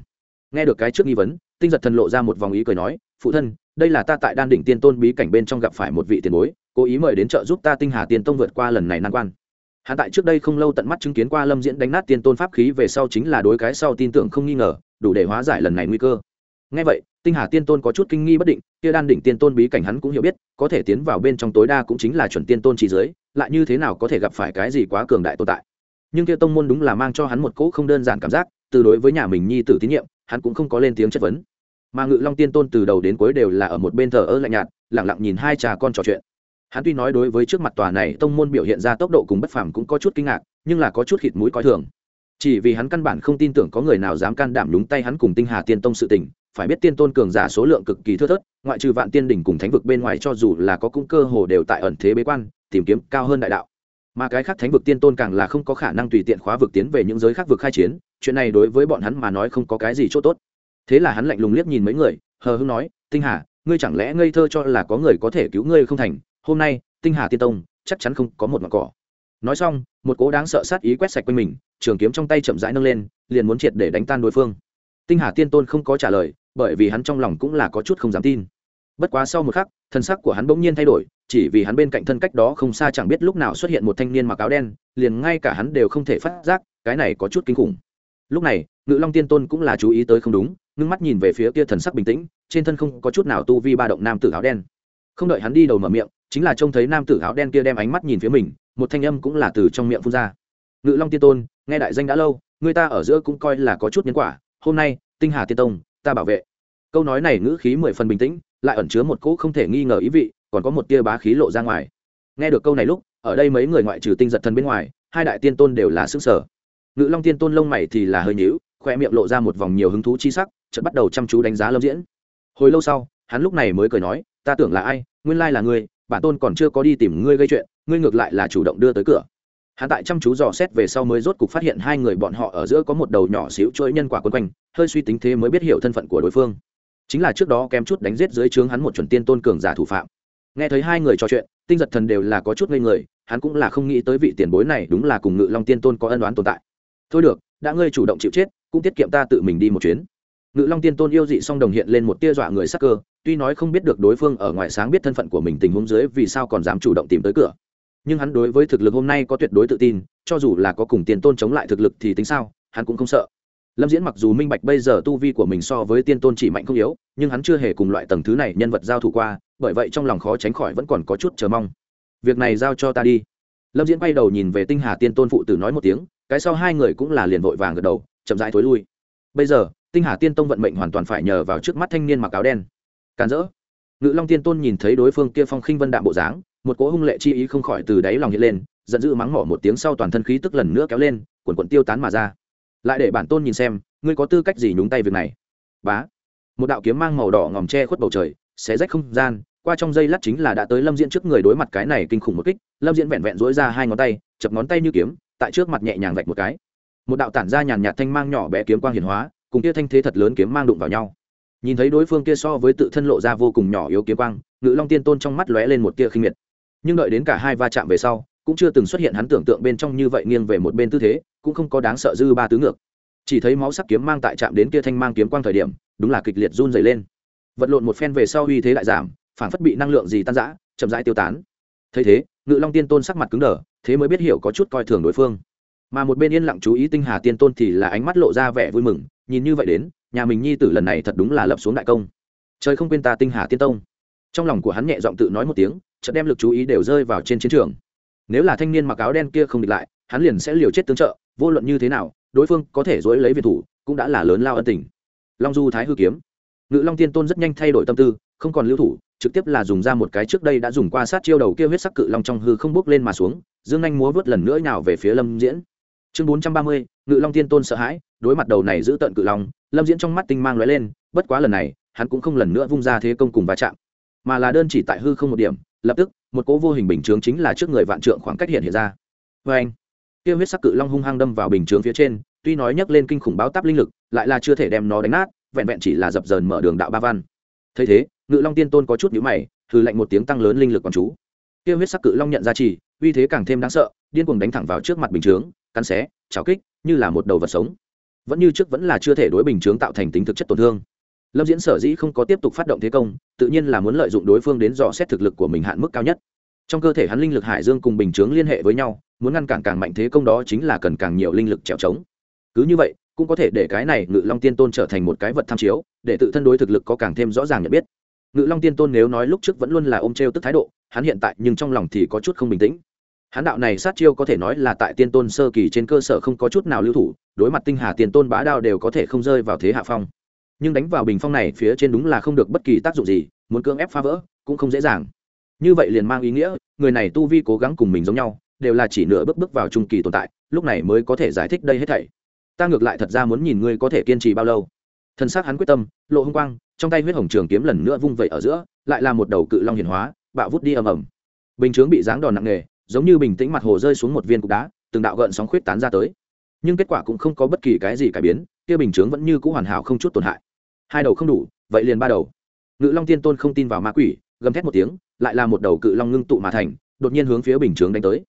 [SPEAKER 1] Nghe được cái trước nghi vấn, tinh giật thần lộ ra một vòng ý cười nói, phụ thân, đây là ta tại đan đỉnh tiên tôn bí cảnh bên trong gặp phải một vị tiền bối, cố ý mời đến trợ giúp ta tinh hà tiên tông vượt qua lần này nan quan. Hắn tại trước đây không lâu tận mắt chứng kiến qua lâm diễn đánh nát tiên tôn pháp khí về sau chính là đối cái sau tin tưởng không nghi ngờ, đủ để hóa giải lần này nguy cơ. Ngay vậy, tinh hà tiên tôn có chút kinh nghi bất định, kia đan đỉnh tiên tôn bí cảnh hắn cũng hiểu biết, có thể tiến vào bên trong tối đa cũng chính là chuẩn tiên tôn chỉ giới lại như thế nào có thể gặp phải cái gì quá cường đại tồn tại? Nhưng kia tông môn đúng là mang cho hắn một cỗ không đơn giản cảm giác, từ đối với nhà mình nhi tử tín nhiệm, hắn cũng không có lên tiếng chất vấn. Mà ngự long tiên tôn từ đầu đến cuối đều là ở một bên thờ ơ lạnh nhạt lẳng lặng nhìn hai cha con trò chuyện. Hắn tuy nói đối với trước mặt tòa này tông môn biểu hiện ra tốc độ cùng bất phàm cũng có chút kinh ngạc, nhưng là có chút khịt mũi coi thường. Chỉ vì hắn căn bản không tin tưởng có người nào dám can đảm đúng tay hắn cùng tinh hà tiên tông sự tình, phải biết tiên tôn cường giả số lượng cực kỳ thưa thớt, ngoại trừ vạn tiên đỉnh cùng thánh vực bên ngoài cho dù là có cũng cơ hồ đều tại ẩn thế bế quan, tìm kiếm cao hơn đại đạo mà cái khác thánh vực tiên tôn càng là không có khả năng tùy tiện khóa vực tiến về những giới khác vực khai chiến, chuyện này đối với bọn hắn mà nói không có cái gì chỗ tốt. Thế là hắn lạnh lùng liếc nhìn mấy người, hờ hưng nói, tinh hà, ngươi chẳng lẽ ngây thơ cho là có người có thể cứu ngươi không thành? Hôm nay, tinh hà tiên tông chắc chắn không có một mặt cỏ. Nói xong, một cố đáng sợ sát ý quét sạch quanh mình, trường kiếm trong tay chậm rãi nâng lên, liền muốn triệt để đánh tan đối phương. Tinh hà tiên tôn không có trả lời, bởi vì hắn trong lòng cũng là có chút không dám tin. Bất quá sau một khắc, thân sắc của hắn bỗng nhiên thay đổi chỉ vì hắn bên cạnh thân cách đó không xa chẳng biết lúc nào xuất hiện một thanh niên mặc áo đen, liền ngay cả hắn đều không thể phát giác, cái này có chút kinh khủng. Lúc này, ngự long tiên tôn cũng là chú ý tới không đúng, ngưng mắt nhìn về phía kia thần sắc bình tĩnh, trên thân không có chút nào tu vi ba động nam tử áo đen. Không đợi hắn đi đầu mở miệng, chính là trông thấy nam tử áo đen kia đem ánh mắt nhìn phía mình, một thanh âm cũng là từ trong miệng phun ra. Ngự long tiên tôn, nghe đại danh đã lâu, người ta ở giữa cũng coi là có chút nhân quả, hôm nay, tinh hà tiên tông, ta bảo vệ. Câu nói này ngữ khí mười phần bình tĩnh, lại ẩn chứa một cỗ không thể nghi ngờ ý vị còn có một tia bá khí lộ ra ngoài. Nghe được câu này lúc, ở đây mấy người ngoại trừ tinh giật thần bên ngoài, hai đại tiên tôn đều là xứng sở ngự long tiên tôn lông mày thì là hơi nhíu, khoe miệng lộ ra một vòng nhiều hứng thú chi sắc, chợt bắt đầu chăm chú đánh giá lâm diễn. Hồi lâu sau, hắn lúc này mới cười nói, ta tưởng là ai, nguyên lai là ngươi, bản tôn còn chưa có đi tìm ngươi gây chuyện, ngươi ngược lại là chủ động đưa tới cửa. Hắn tại chăm chú dò xét về sau mới rốt cục phát hiện hai người bọn họ ở giữa có một đầu nhỏ xíu chuỗi nhân quả quân quanh, hơi suy tính thế mới biết hiểu thân phận của đối phương. Chính là trước đó kém chút đánh giết dưới trướng hắn một chuẩn tiên tôn cường giả thủ phạm nghe thấy hai người trò chuyện, tinh giật thần đều là có chút ngây người, hắn cũng là không nghĩ tới vị tiền bối này đúng là cùng ngự long tiên tôn có ân đoán tồn tại. Thôi được, đã ngươi chủ động chịu chết, cũng tiết kiệm ta tự mình đi một chuyến. Ngự long tiên tôn yêu dị song đồng hiện lên một tia dọa người sắc cơ, tuy nói không biết được đối phương ở ngoài sáng biết thân phận của mình tình huống dưới vì sao còn dám chủ động tìm tới cửa. Nhưng hắn đối với thực lực hôm nay có tuyệt đối tự tin, cho dù là có cùng tiền tôn chống lại thực lực thì tính sao, hắn cũng không sợ lâm diễn mặc dù minh bạch bây giờ tu vi của mình so với tiên tôn chỉ mạnh không yếu, nhưng hắn chưa hề cùng loại tầng thứ này nhân vật giao thủ qua, bởi vậy trong lòng khó tránh khỏi vẫn còn có chút chờ mong. Việc này giao cho ta đi. Lâm diễn bay đầu nhìn về tinh hà tiên tôn phụ tử nói một tiếng, cái sau hai người cũng là liền vội vàng gật đầu, chậm rãi thối lui. Bây giờ, tinh hà tiên tông vận mệnh hoàn toàn phải nhờ vào trước mắt thanh niên mặc áo đen. Càn rỡ. Ngự long tiên tôn nhìn thấy đối phương kia phong khinh vân đạm bộ dáng, một cỗ hung lệ chi ý không khỏi từ đáy lòng hiện lên, giận dữ mắng mỏ một tiếng sau toàn thân khí tức lần nữa kéo lên, quần quần tiêu tán mà ra lại để bản tôn nhìn xem, ngươi có tư cách gì nhúng tay việc này? Bá. Một đạo kiếm mang màu đỏ ngòm che khuất bầu trời, xé rách không gian, qua trong dây lát chính là đã tới lâm diễn trước người đối mặt cái này kinh khủng một kích, lâm diễn vẹn vẹn dối ra hai ngón tay, chập ngón tay như kiếm, tại trước mặt nhẹ nhàng vạch một cái. Một đạo tản ra nhàn nhạt thanh mang nhỏ bé kiếm quang hiển hóa, cùng kia thanh thế thật lớn kiếm mang đụng vào nhau. Nhìn thấy đối phương kia so với tự thân lộ ra vô cùng nhỏ yếu kiếm quang, ngự long tiên tôn trong mắt lóe lên một tia khinh miệt. Nhưng đợi đến cả hai va chạm về sau, cũng chưa từng xuất hiện hắn tưởng tượng bên trong như vậy nghiêng về một bên tư thế cũng không có đáng sợ dư ba tứ ngược. Chỉ thấy máu sắc kiếm mang tại chạm đến kia thanh mang kiếm quang thời điểm, đúng là kịch liệt run dày lên. Vật lộn một phen về sau uy thế lại giảm, phản phất bị năng lượng gì tan rã, chậm rãi tiêu tán. Thấy thế, ngự long tiên tôn sắc mặt cứng đờ, thế mới biết hiểu có chút coi thường đối phương. Mà một bên yên lặng chú ý tinh hà tiên tôn thì là ánh mắt lộ ra vẻ vui mừng, nhìn như vậy đến, nhà mình nhi tử lần này thật đúng là lập xuống đại công. Trời không quên ta tinh hà tiên tông. Trong lòng của hắn nhẹ giọng tự nói một tiếng, chợt đem lực chú ý đều rơi vào trên chiến trường. Nếu là thanh niên mặc áo đen kia không địch lại, hắn liền sẽ liều chết tương trợ vô luận như thế nào, đối phương có thể dối lấy việt thủ, cũng đã là lớn lao ân tình. Long du thái hư kiếm. Ngự long tiên tôn rất nhanh thay đổi tâm tư, không còn lưu thủ, trực tiếp là dùng ra một cái trước đây đã dùng qua sát chiêu đầu kia huyết sắc cự long trong hư không bước lên mà xuống, dương anh múa vớt lần nữa nào về phía lâm diễn. Chương bốn trăm ba mươi, ngự long tiên tôn sợ hãi, đối mặt đầu này giữ tận cự long, lâm diễn trong mắt tinh mang lóe lên, bất quá lần này, hắn cũng không lần nữa vung ra thế công cùng va chạm. Mà là đơn chỉ tại hư không một điểm, lập tức, một cỗ vô hình bình chướng chính là trước người vạn trượng khoảng cách hiện hiện ra. Vê anh kia huyết sắc cự long hung hăng đâm vào bình chướng phía trên, tuy nói nhấc lên kinh khủng báo táp linh lực, lại là chưa thể đem nó đánh nát, vẹn vẹn chỉ là dập dờn mở đường đạo ba văn. Thấy thế, ngự long tiên tôn có chút nhíu mày, hừ lạnh một tiếng tăng lớn linh lực quán chú. Kia huyết sắc cự long nhận ra chỉ, uy thế càng thêm đáng sợ, điên cuồng đánh thẳng vào trước mặt bình chướng, cắn xé chảo kích, như là một đầu vật sống. Vẫn như trước vẫn là chưa thể đối bình chướng tạo thành tính thực chất tổn thương. Lâm diễn sở dĩ không có tiếp tục phát động thế công, tự nhiên là muốn lợi dụng đối phương đến dò xét thực lực của mình hạn mức cao nhất trong cơ thể hắn linh lực hải dương cùng bình chướng liên hệ với nhau, muốn ngăn cản càng mạnh thế công đó chính là cần càng nhiều linh lực trèo trống. Cứ như vậy, cũng có thể để cái này ngự long tiên tôn trở thành một cái vật tham chiếu, để tự thân đối thực lực có càng thêm rõ ràng nhận biết. Ngự long tiên tôn nếu nói lúc trước vẫn luôn là ôm t r e o tức thái độ, hắn hiện tại nhưng trong lòng thì có chút không bình tĩnh. Hắn đạo này sát chiêu có thể nói là tại tiên tôn sơ kỳ trên cơ sở không có chút nào lưu thủ, đối mặt tinh hà tiên tôn bá đao đều có thể không rơi vào thế hạ phong. Nhưng đánh vào bình phong này phía trên đúng là không được bất kỳ tác dụng gì, muốn cưỡng ép phá vỡ cũng không dễ dàng như vậy liền mang ý nghĩa, người này tu vi cố gắng cùng mình giống nhau, đều là chỉ nửa bước bước vào trung kỳ tồn tại, lúc này mới có thể giải thích đây hết thảy. Ta ngược lại thật ra muốn nhìn ngươi có thể kiên trì bao lâu. Thân xác hắn quyết tâm, lộ h ư n g quang, trong tay huyết hồng trường kiếm lần nữa vung vẩy ở giữa, lại là một đầu cự long hiền hóa, bạo vút đi ầm ầm. Bình chướng bị giáng đòn nặng nề, giống như bình tĩnh mặt hồ rơi xuống một viên cục đá, từng đạo gợn sóng khuyết tán ra tới. Nhưng kết quả cũng không có bất kỳ cái gì cải biến, kia bình chướng vẫn như c ũ hoàn hảo không chút tổn hại. Hai đầu không đủ, vậy liền ba đầu. Ngự long tiên tôn không tin vào ma quỷ, gầm thét một tiếng lại là một đầu cự long ngưng tụ mà thành, đột nhiên hướng phía bình chướng đánh tới.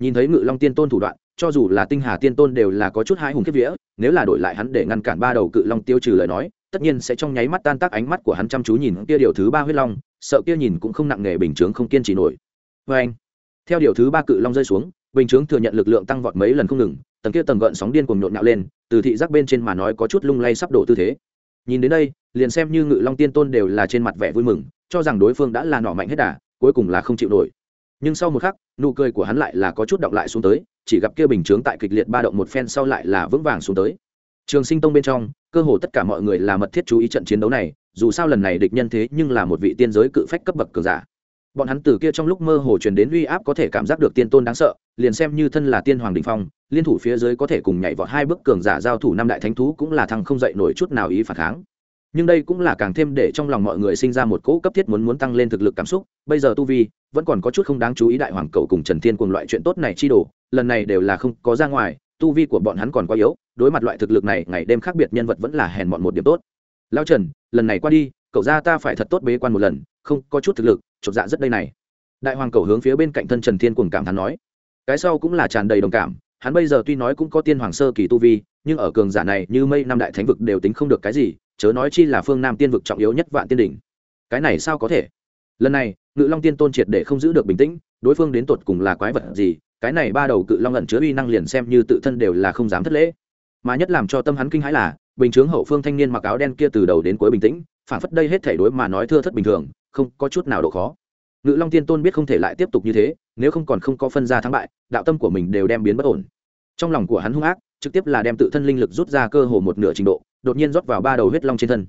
[SPEAKER 1] Nhìn thấy ngự long tiên tôn thủ đoạn, cho dù là tinh hà tiên tôn đều là có chút hai hùng kiếp vía, nếu là đổi lại hắn để ngăn cản ba đầu cự long tiêu trừ lời nói, tất nhiên sẽ trong nháy mắt tan tác ánh mắt của hắn chăm chú nhìn kia điều thứ ba huyết long, sợ kia nhìn cũng không nặng nề bình chướng không kiên trì nổi. Vê anh, theo điều thứ ba cự long rơi xuống, bình chướng thừa nhận lực lượng tăng vọt mấy lần không ngừng, tầng kia tầng gợn sóng điên cuồng nhộn nhạo lên, từ thị giác bên trên mà nói có chút lung lay sắp đổ tư thế. Nhìn đến đây, liền xem như ngự long tiên tôn đều là trên mặt vẻ vui mừng cho rằng đối phương đã là nọ mạnh hết đà, cuối cùng là không chịu nổi. Nhưng sau một khắc, nụ cười của hắn lại là có chút động lại xuống tới, chỉ gặp kia bình chướng tại kịch liệt ba động một phen sau lại là vững vàng xuống tới. Trường sinh tông bên trong, cơ hồ tất cả mọi người là mật thiết chú ý trận chiến đấu này, dù sao lần này địch nhân thế nhưng là một vị tiên giới cự phách cấp bậc cường giả. Bọn hắn từ kia trong lúc mơ hồ truyền đến uy áp có thể cảm giác được tiên tôn đáng sợ, liền xem như thân là tiên hoàng đình phong, liên thủ phía dưới có thể cùng nhảy vọt hai bước cường giả giao thủ năm đại thánh thú cũng là thằng không dậy nổi chút nào ý phản kháng nhưng đây cũng là càng thêm để trong lòng mọi người sinh ra một cỗ cấp thiết muốn muốn tăng lên thực lực cảm xúc. Bây giờ tu vi vẫn còn có chút không đáng chú ý đại hoàng cầu cùng trần thiên cùng loại chuyện tốt này chi đồ, lần này đều là không có ra ngoài, tu vi của bọn hắn còn quá yếu, đối mặt loại thực lực này, ngày đêm khác biệt nhân vật vẫn là hèn bọn một điểm tốt. Lao trần, lần này qua đi, cậu ra ta phải thật tốt bế quan một lần, không có chút thực lực, chột dạ rất đây này. Đại hoàng cầu hướng phía bên cạnh thân trần thiên cùng cảm thán nói. Cái sau cũng là tràn đầy đồng cảm, hắn bây giờ tuy nói cũng có tiên hoàng sơ kỳ tu vi, nhưng ở cường giả này như mây năm đại thánh vực đều tính không được cái gì chớ nói chi là phương nam tiên vực trọng yếu nhất vạn tiên đỉnh. Cái này sao có thể? Lần này, ngự long tiên tôn triệt để không giữ được bình tĩnh, đối phương đến tột cùng là quái vật gì, cái này ba đầu cự long ẩn chứa uy năng liền xem như tự thân đều là không dám thất lễ. Mà nhất làm cho tâm hắn kinh hãi là, bình chướng hậu phương thanh niên mặc áo đen kia từ đầu đến cuối bình tĩnh, phản phất đây hết thể đối mà nói thưa thất bình thường, không có chút nào độ khó. Ngự long tiên tôn biết không thể lại tiếp tục như thế, nếu không còn không có phân ra thắng bại, đạo tâm của mình đều đem biến bất ổn. Trong lòng của hắn hung ác, trực tiếp là đem tự thân linh lực rút ra cơ hồ một nửa trình độ đột nhiên rót vào ba đầu huyết long trên thân.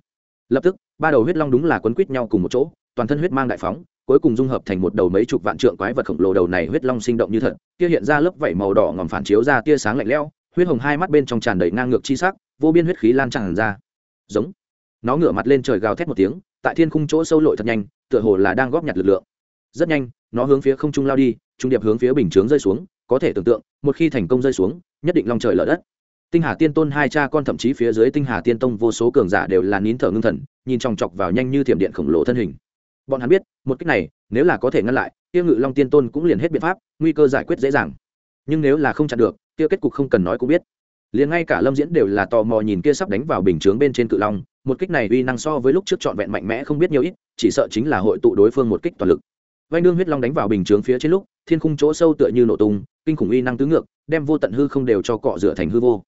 [SPEAKER 1] Lập tức, ba đầu huyết long đúng là quấn quýt nhau cùng một chỗ, toàn thân huyết mang đại phóng, cuối cùng dung hợp thành một đầu mấy chục vạn trượng quái vật khổng lồ đầu này huyết long sinh động như thật, kia hiện ra lớp vảy màu đỏ ngòm phản chiếu ra tia sáng lạnh lẽo, huyết hồng hai mắt bên trong tràn đầy ngang ngược chi sắc, vô biên huyết khí lan tràn ra. Giống. Nó ngửa mặt lên trời gào thét một tiếng, tại thiên khung chỗ sâu lội thật nhanh, tựa hồ là đang góp nhặt lực lượng. Rất nhanh, nó hướng phía không trung lao đi, trung điệp hướng phía bình chướng rơi xuống, có thể tưởng tượng, một khi thành công rơi xuống, nhất định long trời lở đất tinh hà tiên tôn hai cha con thậm chí phía dưới tinh hà tiên tông vô số cường giả đều là nín thở ngưng thần, nhìn chòng chọc vào nhanh như thiểm điện khổng lồ thân hình. Bọn hắn biết, một cách này, nếu là có thể ngăn lại tiêu ngự long tiên tôn cũng liền hết biện pháp, nguy cơ giải quyết dễ dàng. Nhưng nếu là không chặn được tiêu kết cục không cần nói cũng biết. Liền ngay cả lâm diễn đều là tò mò nhìn kia sắp đánh vào bình chướng bên trên cự long, một kích này uy năng so với lúc trước trọn vẹn mạnh mẽ không biết nhiều ít, chỉ sợ chính là hội tụ đối phương một kích toàn lực. Vanh đương huyết long đánh vào bình chướng phía trên lúc, thiên khung chỗ sâu tựa như nổ tung, kinh khủng uy năng tứ ngược, đem vô tận hư không đều cho cọ rửa thành hư vô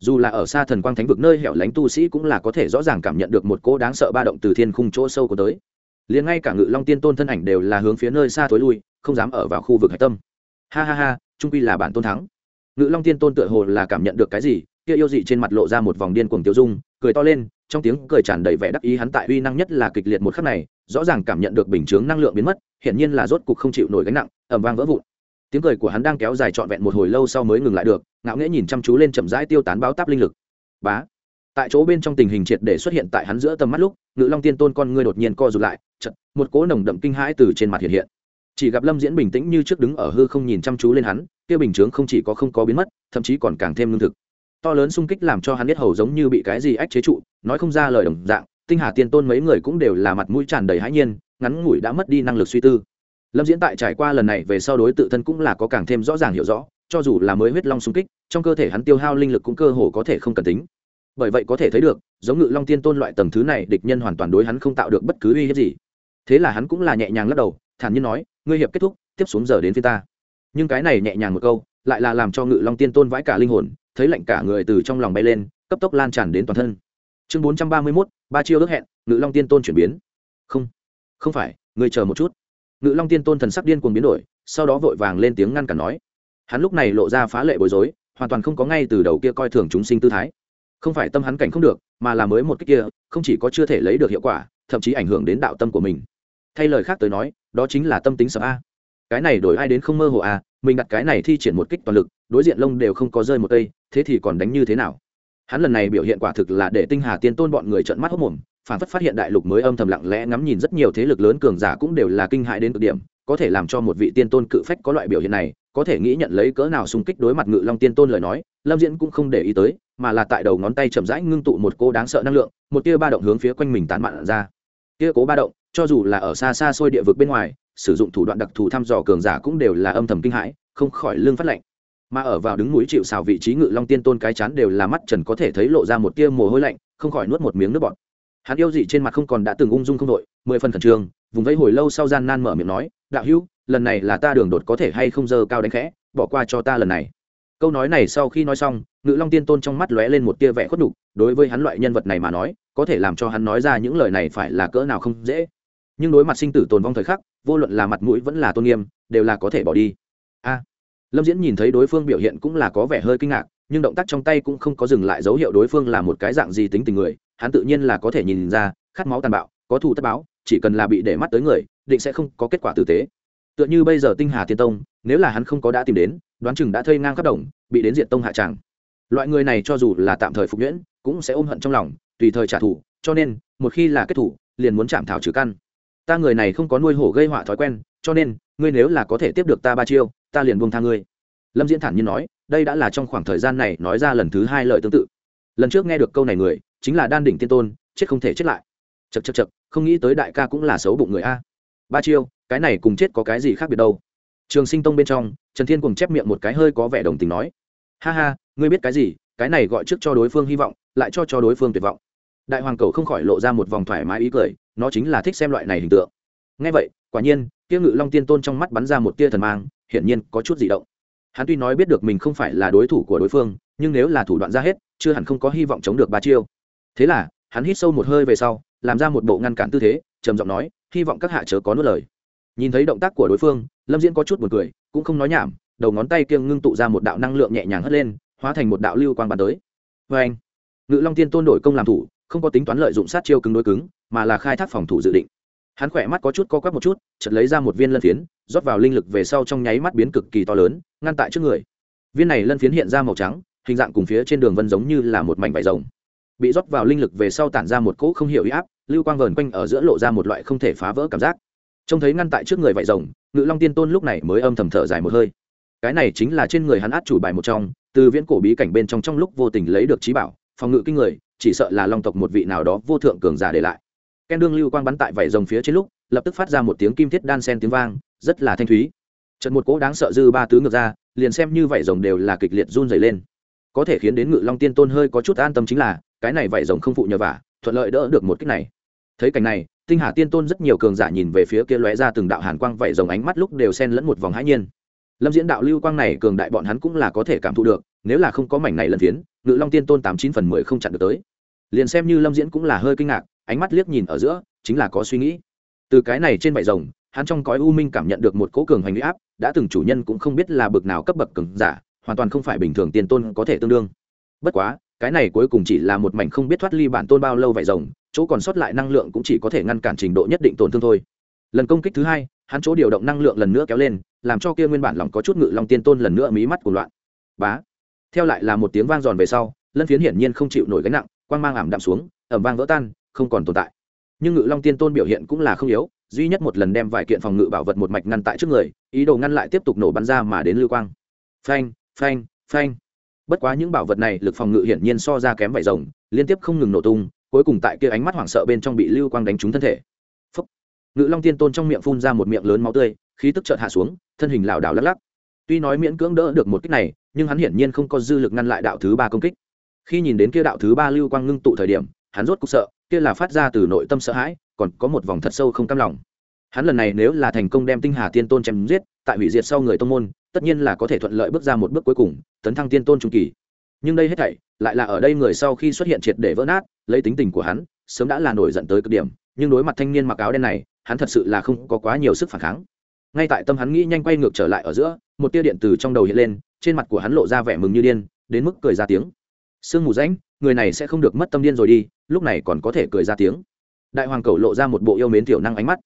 [SPEAKER 1] dù là ở xa thần quang thánh vực nơi hẻo lánh tu sĩ cũng là có thể rõ ràng cảm nhận được một cỗ đáng sợ ba động từ thiên khung chỗ sâu của tới. Liền ngay cả ngự long tiên tôn thân ảnh đều là hướng phía nơi xa thối lui, không dám ở vào khu vực hạch tâm. Ha ha ha, trung quy là bản tôn thắng. Ngự long tiên tôn tựa hồ là cảm nhận được cái gì, kia yêu dị trên mặt lộ ra một vòng điên cuồng tiêu dung, cười to lên, trong tiếng cười tràn đầy vẻ đắc ý hắn tại uy năng nhất là kịch liệt một khắc này, rõ ràng cảm nhận được bình chướng năng lượng biến mất, hiển nhiên là rốt cục không chịu nổi gánh nặng ẩm vang vỡ vụn tiếng cười của hắn đang kéo dài trọn vẹn một hồi lâu sau mới ngừng lại được, ngạo nghễ nhìn chăm chú lên chậm rãi tiêu tán báo táp linh lực. Bá. Tại chỗ bên trong tình hình triệt để xuất hiện tại hắn giữa tầm mắt lúc, ngự long tiên tôn con ngươi đột nhiên co rụt lại chật một cỗ nồng đậm kinh hãi từ trên mặt hiện hiện. Chỉ gặp lâm diễn bình tĩnh như trước đứng ở hư không nhìn chăm chú lên hắn, kia bình chướng không chỉ có không có biến mất, thậm chí còn càng thêm lương thực. To lớn xung kích làm cho hắn biết hầu giống như bị cái gì ách chế trụ, nói không ra lời đồng dạng, tinh hà tiên tôn mấy người cũng đều là mặt mũi tràn đầy hãi nhiên, ngắn ngủi đã mất đi năng lực suy tư lâm diễn tại trải qua lần này về sau đối tự thân cũng là có càng thêm rõ ràng hiểu rõ, cho dù là mới huyết long xung kích, trong cơ thể hắn tiêu hao linh lực cũng cơ hồ có thể không cần tính. Bởi vậy có thể thấy được, giống ngự long tiên tôn loại tầng thứ này, địch nhân hoàn toàn đối hắn không tạo được bất cứ uy hiếp gì. Thế là hắn cũng là nhẹ nhàng lắc đầu, thản nhiên nói, ngươi hiệp kết thúc, tiếp xuống giờ đến phía ta. Nhưng cái này nhẹ nhàng một câu, lại là làm cho ngự long tiên tôn vãi cả linh hồn, thấy lạnh cả người từ trong lòng bay lên, cấp tốc lan tràn đến toàn thân. Chương bốn trăm ba mươi mốt, ba chiêu ước hẹn, ngự long tiên tôn chuyển biến. Không không phải, ngươi chờ một chút ngự long tiên tôn thần sắc điên cuồng biến đổi, sau đó vội vàng lên tiếng ngăn cản nói. Hắn lúc này lộ ra phá lệ bối rối, hoàn toàn không có ngay từ đầu kia coi thường chúng sinh tư thái. Không phải tâm hắn cảnh không được, mà là mới một cách kia, không chỉ có chưa thể lấy được hiệu quả, thậm chí ảnh hưởng đến đạo tâm của mình. Thay lời khác tới nói, đó chính là tâm tính sợ a. Cái này đổi ai đến không mơ hồ a, mình đặt cái này thi triển một kích toàn lực, đối diện lông đều không có rơi một cây, thế thì còn đánh như thế nào? Hắn lần này biểu hiện quả thực là để tinh hà tiên tôn bọn người trợn mắt hốc mồm, phản phất phát hiện đại lục mới âm thầm lặng lẽ ngắm nhìn rất nhiều thế lực lớn cường giả cũng đều là kinh hại đến cực điểm, có thể làm cho một vị tiên tôn cự phách có loại biểu hiện này, có thể nghĩ nhận lấy cỡ nào xung kích đối mặt ngự long tiên tôn lời nói, lâm diễn cũng không để ý tới, mà là tại đầu ngón tay chậm rãi ngưng tụ một cô đáng sợ năng lượng, một tia ba động hướng phía quanh mình tán mạn ra. Tia cố ba động, cho dù là ở xa xa xôi địa vực bên ngoài, sử dụng thủ đoạn đặc thù thăm dò cường giả cũng đều là âm thầm kinh hãi, không khỏi lương phát lạnh mà ở vào đứng núi chịu xào vị trí ngự long tiên tôn cái chán đều là mắt trần có thể thấy lộ ra một tia mồ hôi lạnh, không khỏi nuốt một miếng nước bọt. Hắn yêu dị trên mặt không còn đã từng ung dung không đội mười phần khẩn trương, vùng vẫy hồi lâu sau gian nan mở miệng nói, đạo hữu, lần này là ta đường đột có thể hay không dơ cao đánh khẽ, bỏ qua cho ta lần này. Câu nói này sau khi nói xong, ngự long tiên tôn trong mắt lóe lên một tia vẻ khuất đục đối với hắn loại nhân vật này mà nói, có thể làm cho hắn nói ra những lời này phải là cỡ nào không dễ. Nhưng đối mặt sinh tử tồn vong thời khắc, vô luận là mặt mũi vẫn là tôn nghiêm, đều là có thể bỏ đi. A lâm diễn nhìn thấy đối phương biểu hiện cũng là có vẻ hơi kinh ngạc, nhưng động tác trong tay cũng không có dừng lại dấu hiệu đối phương là một cái dạng gì tính tình người, hắn tự nhiên là có thể nhìn ra, khát máu tàn bạo, có thù tất báo, chỉ cần là bị để mắt tới người, định sẽ không có kết quả tử tế. Tựa như bây giờ tinh hà tiên tông, nếu là hắn không có đã tìm đến, đoán chừng đã thây ngang khắp đồng, bị đến diện tông hạ tràng. Loại người này cho dù là tạm thời phục nhuyễn, cũng sẽ ôm hận trong lòng, tùy thời trả thù, cho nên, một khi là kết thủ liền muốn chạm thảo trừ căn. Ta người này không có nuôi hổ gây họa thói quen, cho nên, ngươi nếu là có thể tiếp được ta ba chiêu ta liền buông tha ngươi. Lâm diễn thản nhiên nói, đây đã là trong khoảng thời gian này nói ra lần thứ hai lời tương tự. Lần trước nghe được câu này người, chính là đan đỉnh tiên tôn, chết không thể chết lại. Chật chật chật không nghĩ tới đại ca cũng là xấu bụng người a. Ba chiêu, cái này cùng chết có cái gì khác biệt đâu? Trường sinh tông bên trong, trần thiên cùng chép miệng một cái hơi có vẻ đồng tình nói, ha ha, ngươi biết cái gì? Cái này gọi trước cho đối phương hy vọng, lại cho cho đối phương tuyệt vọng. Đại hoàng cầu không khỏi lộ ra một vòng thoải mái ý cười, nó chính là thích xem loại này hình tượng. Ngay vậy, quả nhiên, tiêu ngự long tiên tôn trong mắt bắn ra một tia thần mang hiển nhiên có chút dị động. Hắn tuy nói biết được mình không phải là đối thủ của đối phương, nhưng nếu là thủ đoạn ra hết, chưa hẳn không có hy vọng chống được ba chiêu. Thế là, hắn hít sâu một hơi về sau, làm ra một bộ ngăn cản tư thế, trầm giọng nói, hy vọng các hạ chớ có nuốt lời. Nhìn thấy động tác của đối phương, lâm diễn có chút buồn cười, cũng không nói nhảm, đầu ngón tay kiêng ngưng tụ ra một đạo năng lượng nhẹ nhàng hất lên, hóa thành một đạo lưu quang bắn tới. Vê anh, ngự long tiên tôn đổi công làm thủ, không có tính toán lợi dụng sát chiêu cứng đối cứng, mà là khai thác phòng thủ dự định. Hắn khỏe mắt có chút co quắp một chút, chợt lấy ra một viên lân phiến rót vào linh lực về sau trong nháy mắt biến cực kỳ to lớn, ngăn tại trước người. Viên này lân phiến hiện ra màu trắng, hình dạng cùng phía trên đường vân giống như là một mảnh vải rồng. Bị rót vào linh lực về sau tản ra một cỗ không hiểu huy áp, lưu quang vờn quanh ở giữa lộ ra một loại không thể phá vỡ cảm giác. Trông thấy ngăn tại trước người vải rồng, ngự long tiên tôn lúc này mới âm thầm thở dài một hơi. Cái này chính là trên người hắn át chủ bài một trong, từ viễn cổ bí cảnh bên trong trong lúc vô tình lấy được trí bảo, phòng ngự kinh người, chỉ sợ là long tộc một vị nào đó vô thượng cường giả để lại. Ken đương lưu quang bắn tại vảy rồng phía trên lúc, lập tức phát ra một tiếng kim thiết đan sen tiếng vang rất là thanh thúy. Trận một cỗ đáng sợ dư ba tứ ngược ra, liền xem như vảy rồng đều là kịch liệt run dày lên. Có thể khiến đến ngự long tiên tôn hơi có chút an tâm chính là, cái này vảy rồng không phụ nhờ vả, thuận lợi đỡ được một cách này. Thấy cảnh này, tinh hà tiên tôn rất nhiều cường giả nhìn về phía kia lóe ra từng đạo hàn quang vảy rồng ánh mắt lúc đều xen lẫn một vòng hãi nhiên. Lâm diễn đạo lưu quang này cường đại bọn hắn cũng là có thể cảm thụ được, nếu là không có mảnh này lần phiến, ngự long tiên tôn tám chín phần mười không chặn được tới. Liền xem như lâm diễn cũng là hơi kinh ngạc, ánh mắt liếc nhìn ở giữa, chính là có suy nghĩ. Từ cái này trên vải rồng hắn trong cõi u minh cảm nhận được một cỗ cường hành huy áp, đã từng chủ nhân cũng không biết là bực nào cấp bậc cường giả, hoàn toàn không phải bình thường tiền tôn có thể tương đương. Bất quá, cái này cuối cùng chỉ là một mảnh không biết thoát ly bản tôn bao lâu vải rồng, chỗ còn sót lại năng lượng cũng chỉ có thể ngăn cản trình độ nhất định tổn thương thôi. Lần công kích thứ hai, hắn chỗ điều động năng lượng lần nữa kéo lên, làm cho kia nguyên bản lòng có chút ngự long tiên tôn lần nữa mí mắt của loạn. Bá! Theo lại là một tiếng vang giòn về sau, lân phiến hiển nhiên không chịu nổi gánh nặng, quang mang ảm đạm xuống ẩm vang vỡ tan, không còn tồn tại. Nhưng ngự long tiên tôn biểu hiện cũng là không yếu duy nhất một lần đem vài kiện phòng ngự bảo vật một mạch ngăn tại trước người, ý đồ ngăn lại tiếp tục nổ bắn ra mà đến lưu quang. Phanh phanh phanh. Bất quá những bảo vật này lực phòng ngự hiển nhiên so ra kém vải rồng, liên tiếp không ngừng nổ tung, cuối cùng tại kia ánh mắt hoảng sợ bên trong bị lưu quang đánh trúng thân thể. Phúc. ngự long tiên tôn trong miệng phun ra một miệng lớn máu tươi, khí tức chợt hạ xuống, thân hình lảo đảo lắc lắc. Tuy nói miễn cưỡng đỡ được một kích này, nhưng hắn hiển nhiên không có dư lực ngăn lại đạo thứ ba công kích. Khi nhìn đến kia đạo thứ ba lưu quang ngưng tụ thời điểm, hắn rốt cục sợ, kia là phát ra từ nội tâm sợ hãi còn có một vòng thật sâu không cam lòng. Hắn lần này nếu là thành công đem tinh hà tiên tôn chém giết, tại hủy diệt sau người tông môn, tất nhiên là có thể thuận lợi bước ra một bước cuối cùng, tấn thăng tiên tôn trung kỳ. Nhưng đây hết thảy, lại là ở đây người sau khi xuất hiện triệt để vỡ nát, lấy tính tình của hắn, sớm đã là nổi giận tới cực điểm, nhưng đối mặt thanh niên mặc áo đen này, hắn thật sự là không có quá nhiều sức phản kháng. Ngay tại tâm hắn nghĩ nhanh quay ngược trở lại ở giữa, một tia điện từ trong đầu hiện lên, trên mặt của hắn lộ ra vẻ mừng như điên, đến mức cười ra tiếng. Sương mù rãnh, người này sẽ không được mất tâm điên rồi đi, lúc này còn có thể cười ra tiếng đại hoàng cầu lộ ra một bộ yêu mến tiểu năng ánh mắt.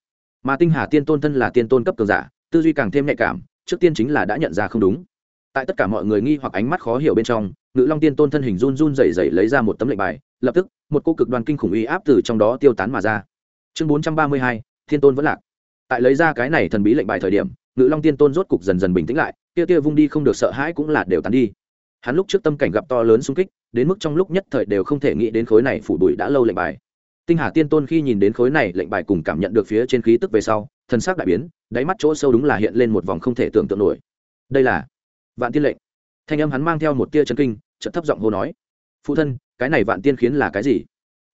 [SPEAKER 1] Mà tinh hà tiên tôn thân là tiên tôn cấp cường giả, tư duy càng thêm nhạy cảm, trước tiên chính là đã nhận ra không đúng. Tại tất cả mọi người nghi hoặc ánh mắt khó hiểu bên trong, ngự long tiên tôn thân hình run run rẩy rẩy lấy ra một tấm lệnh bài, lập tức, một cô cực đoan kinh khủng uy áp từ trong đó tiêu tán mà ra. Chương bốn trăm ba mươi hai, thiên tôn vẫn lạc. Tại lấy ra cái này thần bí lệnh bài thời điểm, ngự long tiên tôn rốt cục dần dần bình tĩnh lại kia kia vung đi không được sợ hãi cũng là đều tán đi. Hắn lúc trước tâm cảnh gặp to lớn xung kích, đến mức trong lúc nhất thời đều không thể nghĩ đến khối này phủ bụi đã lâu lệnh bài tinh hà tiên tôn khi nhìn đến khối này lệnh bài cùng cảm nhận được phía trên khí tức về sau thân xác đại biến, đáy mắt chỗ sâu đúng là hiện lên một vòng không thể tưởng tượng nổi. Đây là vạn tiên lệnh. Thanh âm hắn mang theo một tia chân kinh, chợt thấp giọng hô nói, phụ thân, cái này vạn tiên khiến là cái gì?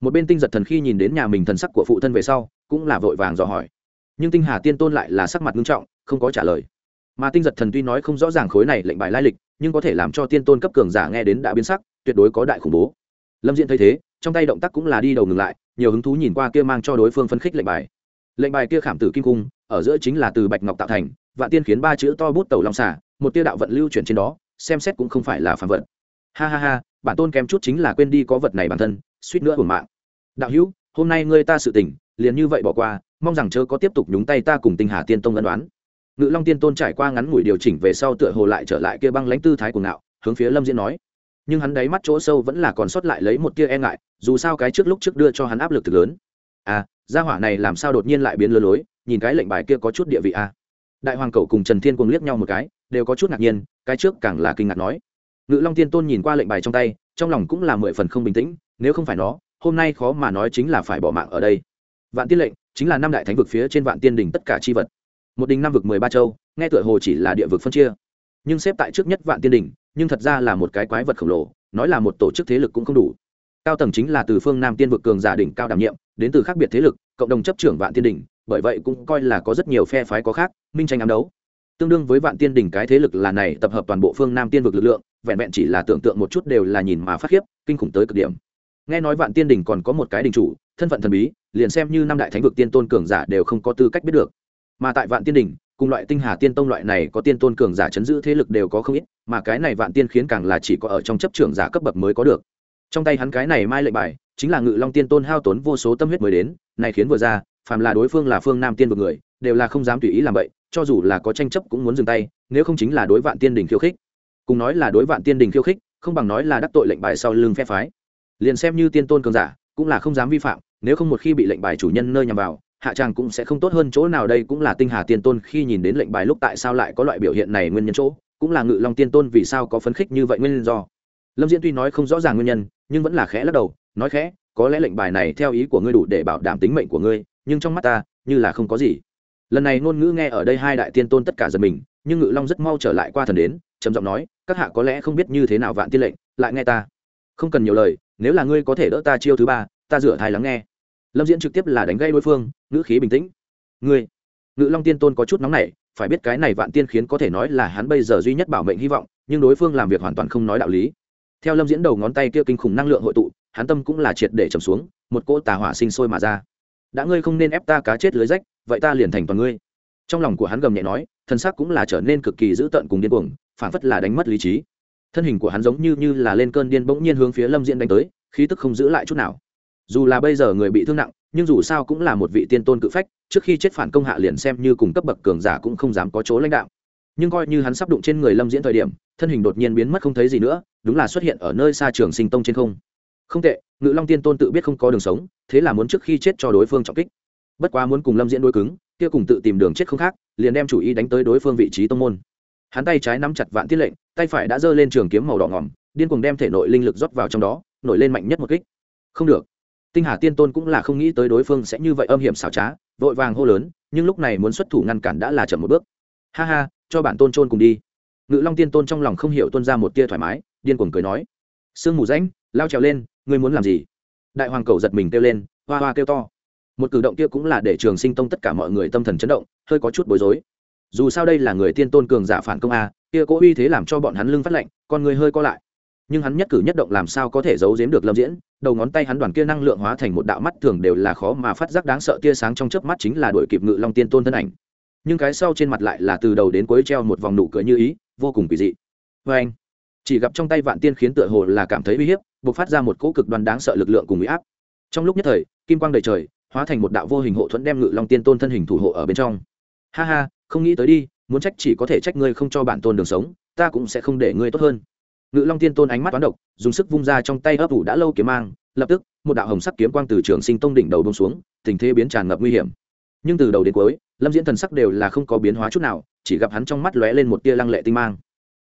[SPEAKER 1] Một bên tinh giật thần khi nhìn đến nhà mình thần sắc của phụ thân về sau, cũng là vội vàng dò hỏi. Nhưng tinh hà tiên tôn lại là sắc mặt nghiêm trọng, không có trả lời. Mà tinh giật thần tuy nói không rõ ràng khối này lệnh bài lai lịch, nhưng có thể làm cho tiên tôn cấp cường giả nghe đến đã biến sắc, tuyệt đối có đại khủng bố. Lâm diễn thấy thế trong tay động tác cũng là đi đầu ngừng lại, nhiều hứng thú nhìn qua kia mang cho đối phương phân khích lệnh bài. Lệnh bài kia khảm tử kim cung, ở giữa chính là từ bạch ngọc tạo thành, vạn tiên khiến ba chữ to bút tàu long xả một tia đạo vận lưu chuyển trên đó, xem xét cũng không phải là phản vận ha ha ha, bản tôn kém chút chính là quên đi có vật này bản thân, suýt nữa hưởng mạng. Đạo hữu, hôm nay ngươi ta sự tình liền như vậy bỏ qua, mong rằng chớ có tiếp tục nhúng tay ta cùng tinh hà tiên tông ân đoán ngự long tiên tôn trải qua ngắn ngủi điều chỉnh về sau tựa hồ lại trở lại kia băng lãnh tư thái của ngạo, hướng phía lâm diễn nói nhưng hắn đáy mắt chỗ sâu vẫn là còn sót lại lấy một tia e ngại, dù sao cái trước lúc trước đưa cho hắn áp lực thực lớn. À gia hỏa này làm sao đột nhiên lại biến lừa lối, nhìn cái lệnh bài kia có chút địa vị à. đại hoàng cậu cùng trần thiên cùng liếc nhau một cái, đều có chút ngạc nhiên, cái trước càng là kinh ngạc nói. Ngự long tiên tôn nhìn qua lệnh bài trong tay, trong lòng cũng là mười phần không bình tĩnh, nếu không phải nó, hôm nay khó mà nói chính là phải bỏ mạng ở đây. Vạn tiên lệnh, chính là năm đại thánh vực phía trên vạn tiên đình tất cả c h i vật. Một đình năm vực mười ba châu, nghe tựa hồ chỉ là địa vực phân chia nhưng xếp tại trước nhất vạn tiên đình nhưng thật ra là một cái quái vật khổng lồ, nói là một tổ chức thế lực cũng không đủ. Cao tầng chính là từ phương nam tiên vực cường giả đỉnh cao đảm nhiệm, đến từ khác biệt thế lực, cộng đồng chấp trưởng vạn tiên đình bởi vậy cũng coi là có rất nhiều phe phái có khác, minh tranh ám đấu. Tương đương với vạn tiên đình cái thế lực là này, tập hợp toàn bộ phương nam tiên vực lực lượng, vẹn vẹn chỉ là tưởng tượng một chút đều là nhìn mà phát khiếp, kinh khủng tới cực điểm. Nghe nói vạn tiên đình còn có một cái đình chủ, thân phận thần bí, liền xem như năm đại thánh vực tiên tôn cường giả đều không có tư cách biết được. Mà tại vạn tiên đình cùng loại tinh hà tiên tông loại này có tiên tôn cường giả chấn giữ thế lực đều có không ít, mà cái này vạn tiên khiến càng là chỉ có ở trong chấp trưởng giả cấp bậc mới có được. Trong tay hắn cái này mai lệnh bài, chính là ngự long tiên tôn hao tốn vô số tâm huyết mới đến, này khiến vừa ra, phàm là đối phương là phương nam tiên vực người, đều là không dám tùy ý làm vậy cho dù là có tranh chấp cũng muốn dừng tay, nếu không chính là đối vạn tiên đình khiêu khích. Cùng nói là đối vạn tiên đình khiêu khích, không bằng nói là đắc tội lệnh bài sau lưng phe phái. Liền xem như tiên tôn cường giả, cũng là không dám vi phạm, nếu không một khi bị lệnh bài chủ nhân nơi nhằm vào hạ tràng cũng sẽ không tốt hơn chỗ nào. Đây cũng là tinh hà tiên tôn khi nhìn đến lệnh bài lúc tại sao lại có loại biểu hiện này nguyên nhân chỗ, cũng là ngự long tiên tôn vì sao có phấn khích như vậy nguyên do. Lâm diễn tuy nói không rõ ràng nguyên nhân, nhưng vẫn là khẽ lắc đầu, nói khẽ, có lẽ lệnh bài này theo ý của ngươi đủ để bảo đảm tính mệnh của ngươi, nhưng trong mắt ta, như là không có gì. Lần này ngôn ngữ nghe ở đây hai đại tiên tôn tất cả giật mình, nhưng ngự long rất mau trở lại qua thần đến, trầm giọng nói, các hạ có lẽ không biết như thế nào vạn tiên lệnh, lại nghe ta. Không cần nhiều lời, nếu là ngươi có thể đỡ ta chiêu thứ ba, ta rửa thai lắng nghe lâm diễn trực tiếp là đánh gây đối phương, ngữ khí bình tĩnh. Ngươi, ngự long tiên tôn có chút nóng nảy, phải biết cái này vạn tiên khiến có thể nói là hắn bây giờ duy nhất bảo mệnh hy vọng, nhưng đối phương làm việc hoàn toàn không nói đạo lý. Theo lâm diễn đầu ngón tay kia kinh khủng năng lượng hội tụ, hắn tâm cũng là triệt để trầm xuống, một cỗ tà hỏa sinh sôi mà ra. Đã ngươi không nên ép ta cá chết lưới rách, vậy ta liền thành toàn ngươi. Trong lòng của hắn gầm nhẹ nói thân xác cũng là trở nên cực kỳ dữ tợn cùng điên cuồng, phản phất là đánh mất lý trí. Thân hình của hắn giống như như là lên cơn điên bỗng nhiên hướng phía lâm diễn đánh tới, khí tức không giữ lại chút nào dù là bây giờ người bị thương nặng, nhưng dù sao cũng là một vị tiên tôn cự phách, trước khi chết phản công hạ liền xem như cùng cấp bậc cường giả cũng không dám có chỗ lãnh đạo. Nhưng coi như hắn sắp đụng trên người lâm diễn thời điểm, thân hình đột nhiên biến mất không thấy gì nữa, đúng là xuất hiện ở nơi xa trường sinh tông trên không. Không tệ, ngự long tiên tôn tự biết không có đường sống, thế là muốn trước khi chết cho đối phương trọng kích. Bất quá muốn cùng lâm diễn đối cứng, kia cùng tự tìm đường chết không khác, liền đem chủ ý đánh tới đối phương vị trí tông môn. Hắn tay trái nắm chặt vạn tiết lệnh, tay phải đã giơ lên trường kiếm màu đỏ ngỏm, điên cùng đem thể nội linh lực rót vào trong đó, nổi lên mạnh nhất một kích. Không được tinh hà tiên tôn cũng là không nghĩ tới đối phương sẽ như vậy âm hiểm xảo trá, vội vàng hô lớn, nhưng lúc này muốn xuất thủ ngăn cản đã là chậm một bước. Ha ha, cho bản tôn trôn cùng đi. Ngự long tiên tôn trong lòng không hiểu tuân ra một tia thoải mái, điên cuồng cười nói. Sương mù rãnh, lao trèo lên, ngươi muốn làm gì? Đại hoàng cầu giật mình kêu lên, hoa hoa kêu to. Một cử động kia cũng là để trường sinh tông tất cả mọi người tâm thần chấn động, hơi có chút bối rối. Dù sao đây là người tiên tôn cường giả phản công a, kia cố uy thế làm cho bọn hắn lưng phát lạnh, con người hơi co lại nhưng hắn nhất cử nhất động làm sao có thể giấu giếm được lâm diễn? Đầu ngón tay hắn đoàn kia năng lượng hóa thành một đạo mắt thường đều là khó mà phát giác, đáng sợ tia sáng trong chớp mắt chính là đuổi kịp ngự long tiên tôn thân ảnh. Nhưng cái sau trên mặt lại là từ đầu đến cuối treo một vòng nụ cười như ý, vô cùng kỳ dị. Vê anh, chỉ gặp trong tay vạn tiên khiến tựa hồ là cảm thấy uy hiếp buộc phát ra một cỗ cực đoan đáng sợ lực lượng cùng uy áp. Trong lúc nhất thời, kim quang đầy trời, hóa thành một đạo vô hình hộ thuẫn đem ngự long tiên tôn thân hình thủ hộ ở bên trong. Ha ha, không nghĩ tới đi, muốn trách chỉ có thể trách ngươi không cho bản tôn đường sống, ta cũng sẽ không để ngươi tốt hơn ngự long tiên tôn ánh mắt toán độc, dùng sức vung ra trong tay ấp ủ đã lâu kiếm mang, lập tức, một đạo hồng sắc kiếm quang từ trường sinh tông đỉnh đầu bông xuống, tình thế biến tràn ngập nguy hiểm. Nhưng từ đầu đến cuối, lâm diễn thần sắc đều là không có biến hóa chút nào, chỉ gặp hắn trong mắt lóe lên một tia lăng lệ tinh mang.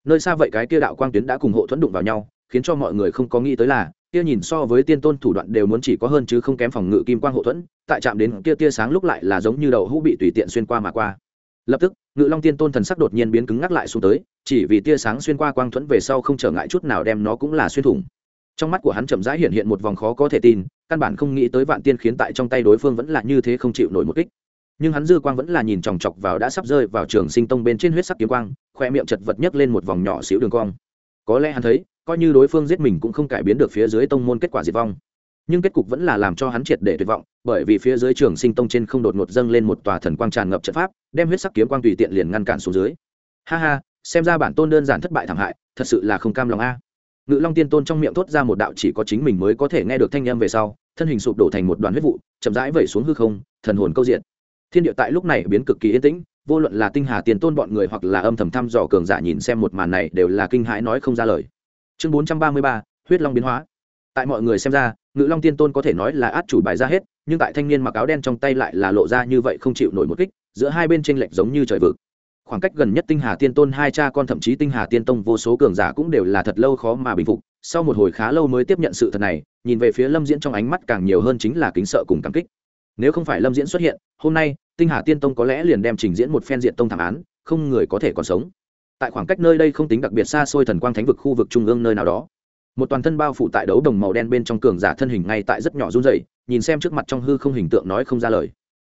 [SPEAKER 1] Nơi xa vậy cái tia đạo quang tuyến đã cùng hộ thuẫn đụng vào nhau, khiến cho mọi người không có nghĩ tới là tia nhìn so với tiên tôn thủ đoạn đều muốn chỉ có hơn chứ không kém phòng ngự kim quang hộ thuẫn, tại chạm đến tia tia sáng lúc lại là giống như đầu hũ bị tùy tiện xuyên qua mà qua lập tức, ngự long tiên tôn thần sắc đột nhiên biến cứng ngắc lại xuống tới, chỉ vì tia sáng xuyên qua quang thuẫn về sau không trở ngại chút nào đem nó cũng là xuyên thủng. Trong mắt của hắn chậm rãi hiện hiện một vòng khó có thể tin, căn bản không nghĩ tới vạn tiên khiến tại trong tay đối phương vẫn là như thế không chịu nổi một kích. Nhưng hắn dư quang vẫn là nhìn chòng chọc vào đã sắp rơi vào trường sinh tông bên trên huyết sắc kiếm quang, khoe miệng chật vật nhấc lên một vòng nhỏ xíu đường cong. Có lẽ hắn thấy, coi như đối phương giết mình cũng không cải biến được phía dưới tông môn kết quả diệt vong nhưng kết cục vẫn là làm cho hắn triệt để tuyệt vọng, bởi vì phía dưới trường sinh tông trên không đột ngột dâng lên một tòa thần quang tràn ngập trận pháp, đem huyết sắc kiếm quang tùy tiện liền ngăn cản xuống dưới. Ha ha, xem ra bản tôn đơn giản thất bại thảm hại, thật sự là không cam lòng a. Ngự long tiên tôn trong miệng thốt ra một đạo chỉ có chính mình mới có thể nghe được thanh âm về sau, thân hình sụp đổ thành một đoàn huyết vụ, chậm rãi vẩy xuống hư không, thần hồn câu diện. Thiên địa tại lúc này biến cực kỳ yên tĩnh, vô luận là tinh hà tiền tôn bọn người hoặc là âm thầm thăm dò cường giả nhìn xem một màn này đều là kinh hãi nói không ra lời. Chương bốn trăm ba mươi ba, huyết long biến hóa tại mọi người xem ra, ngự long tiên tôn có thể nói là át chủ bài ra hết, nhưng tại thanh niên mặc áo đen trong tay lại là lộ ra như vậy không chịu nổi một kích, giữa hai bên tranh lệch giống như trời vực. Khoảng cách gần nhất tinh hà tiên tôn hai cha con thậm chí tinh hà tiên tông vô số cường giả cũng đều là thật lâu khó mà bình phục, sau một hồi khá lâu mới tiếp nhận sự thật này, nhìn về phía lâm diễn trong ánh mắt càng nhiều hơn chính là kính sợ cùng cảm kích. Nếu không phải lâm diễn xuất hiện, hôm nay, tinh hà tiên tông có lẽ liền đem trình diễn một phen diện tông thảm án, không người có thể còn sống. Tại khoảng cách nơi đây không tính đặc biệt xa xôi thần quang thánh vực khu vực trung ương nơi nào đó một toàn thân bao phủ tại đấu đồng màu đen bên trong cường giả thân hình ngay tại rất nhỏ run dày nhìn xem trước mặt trong hư không hình tượng nói không ra lời.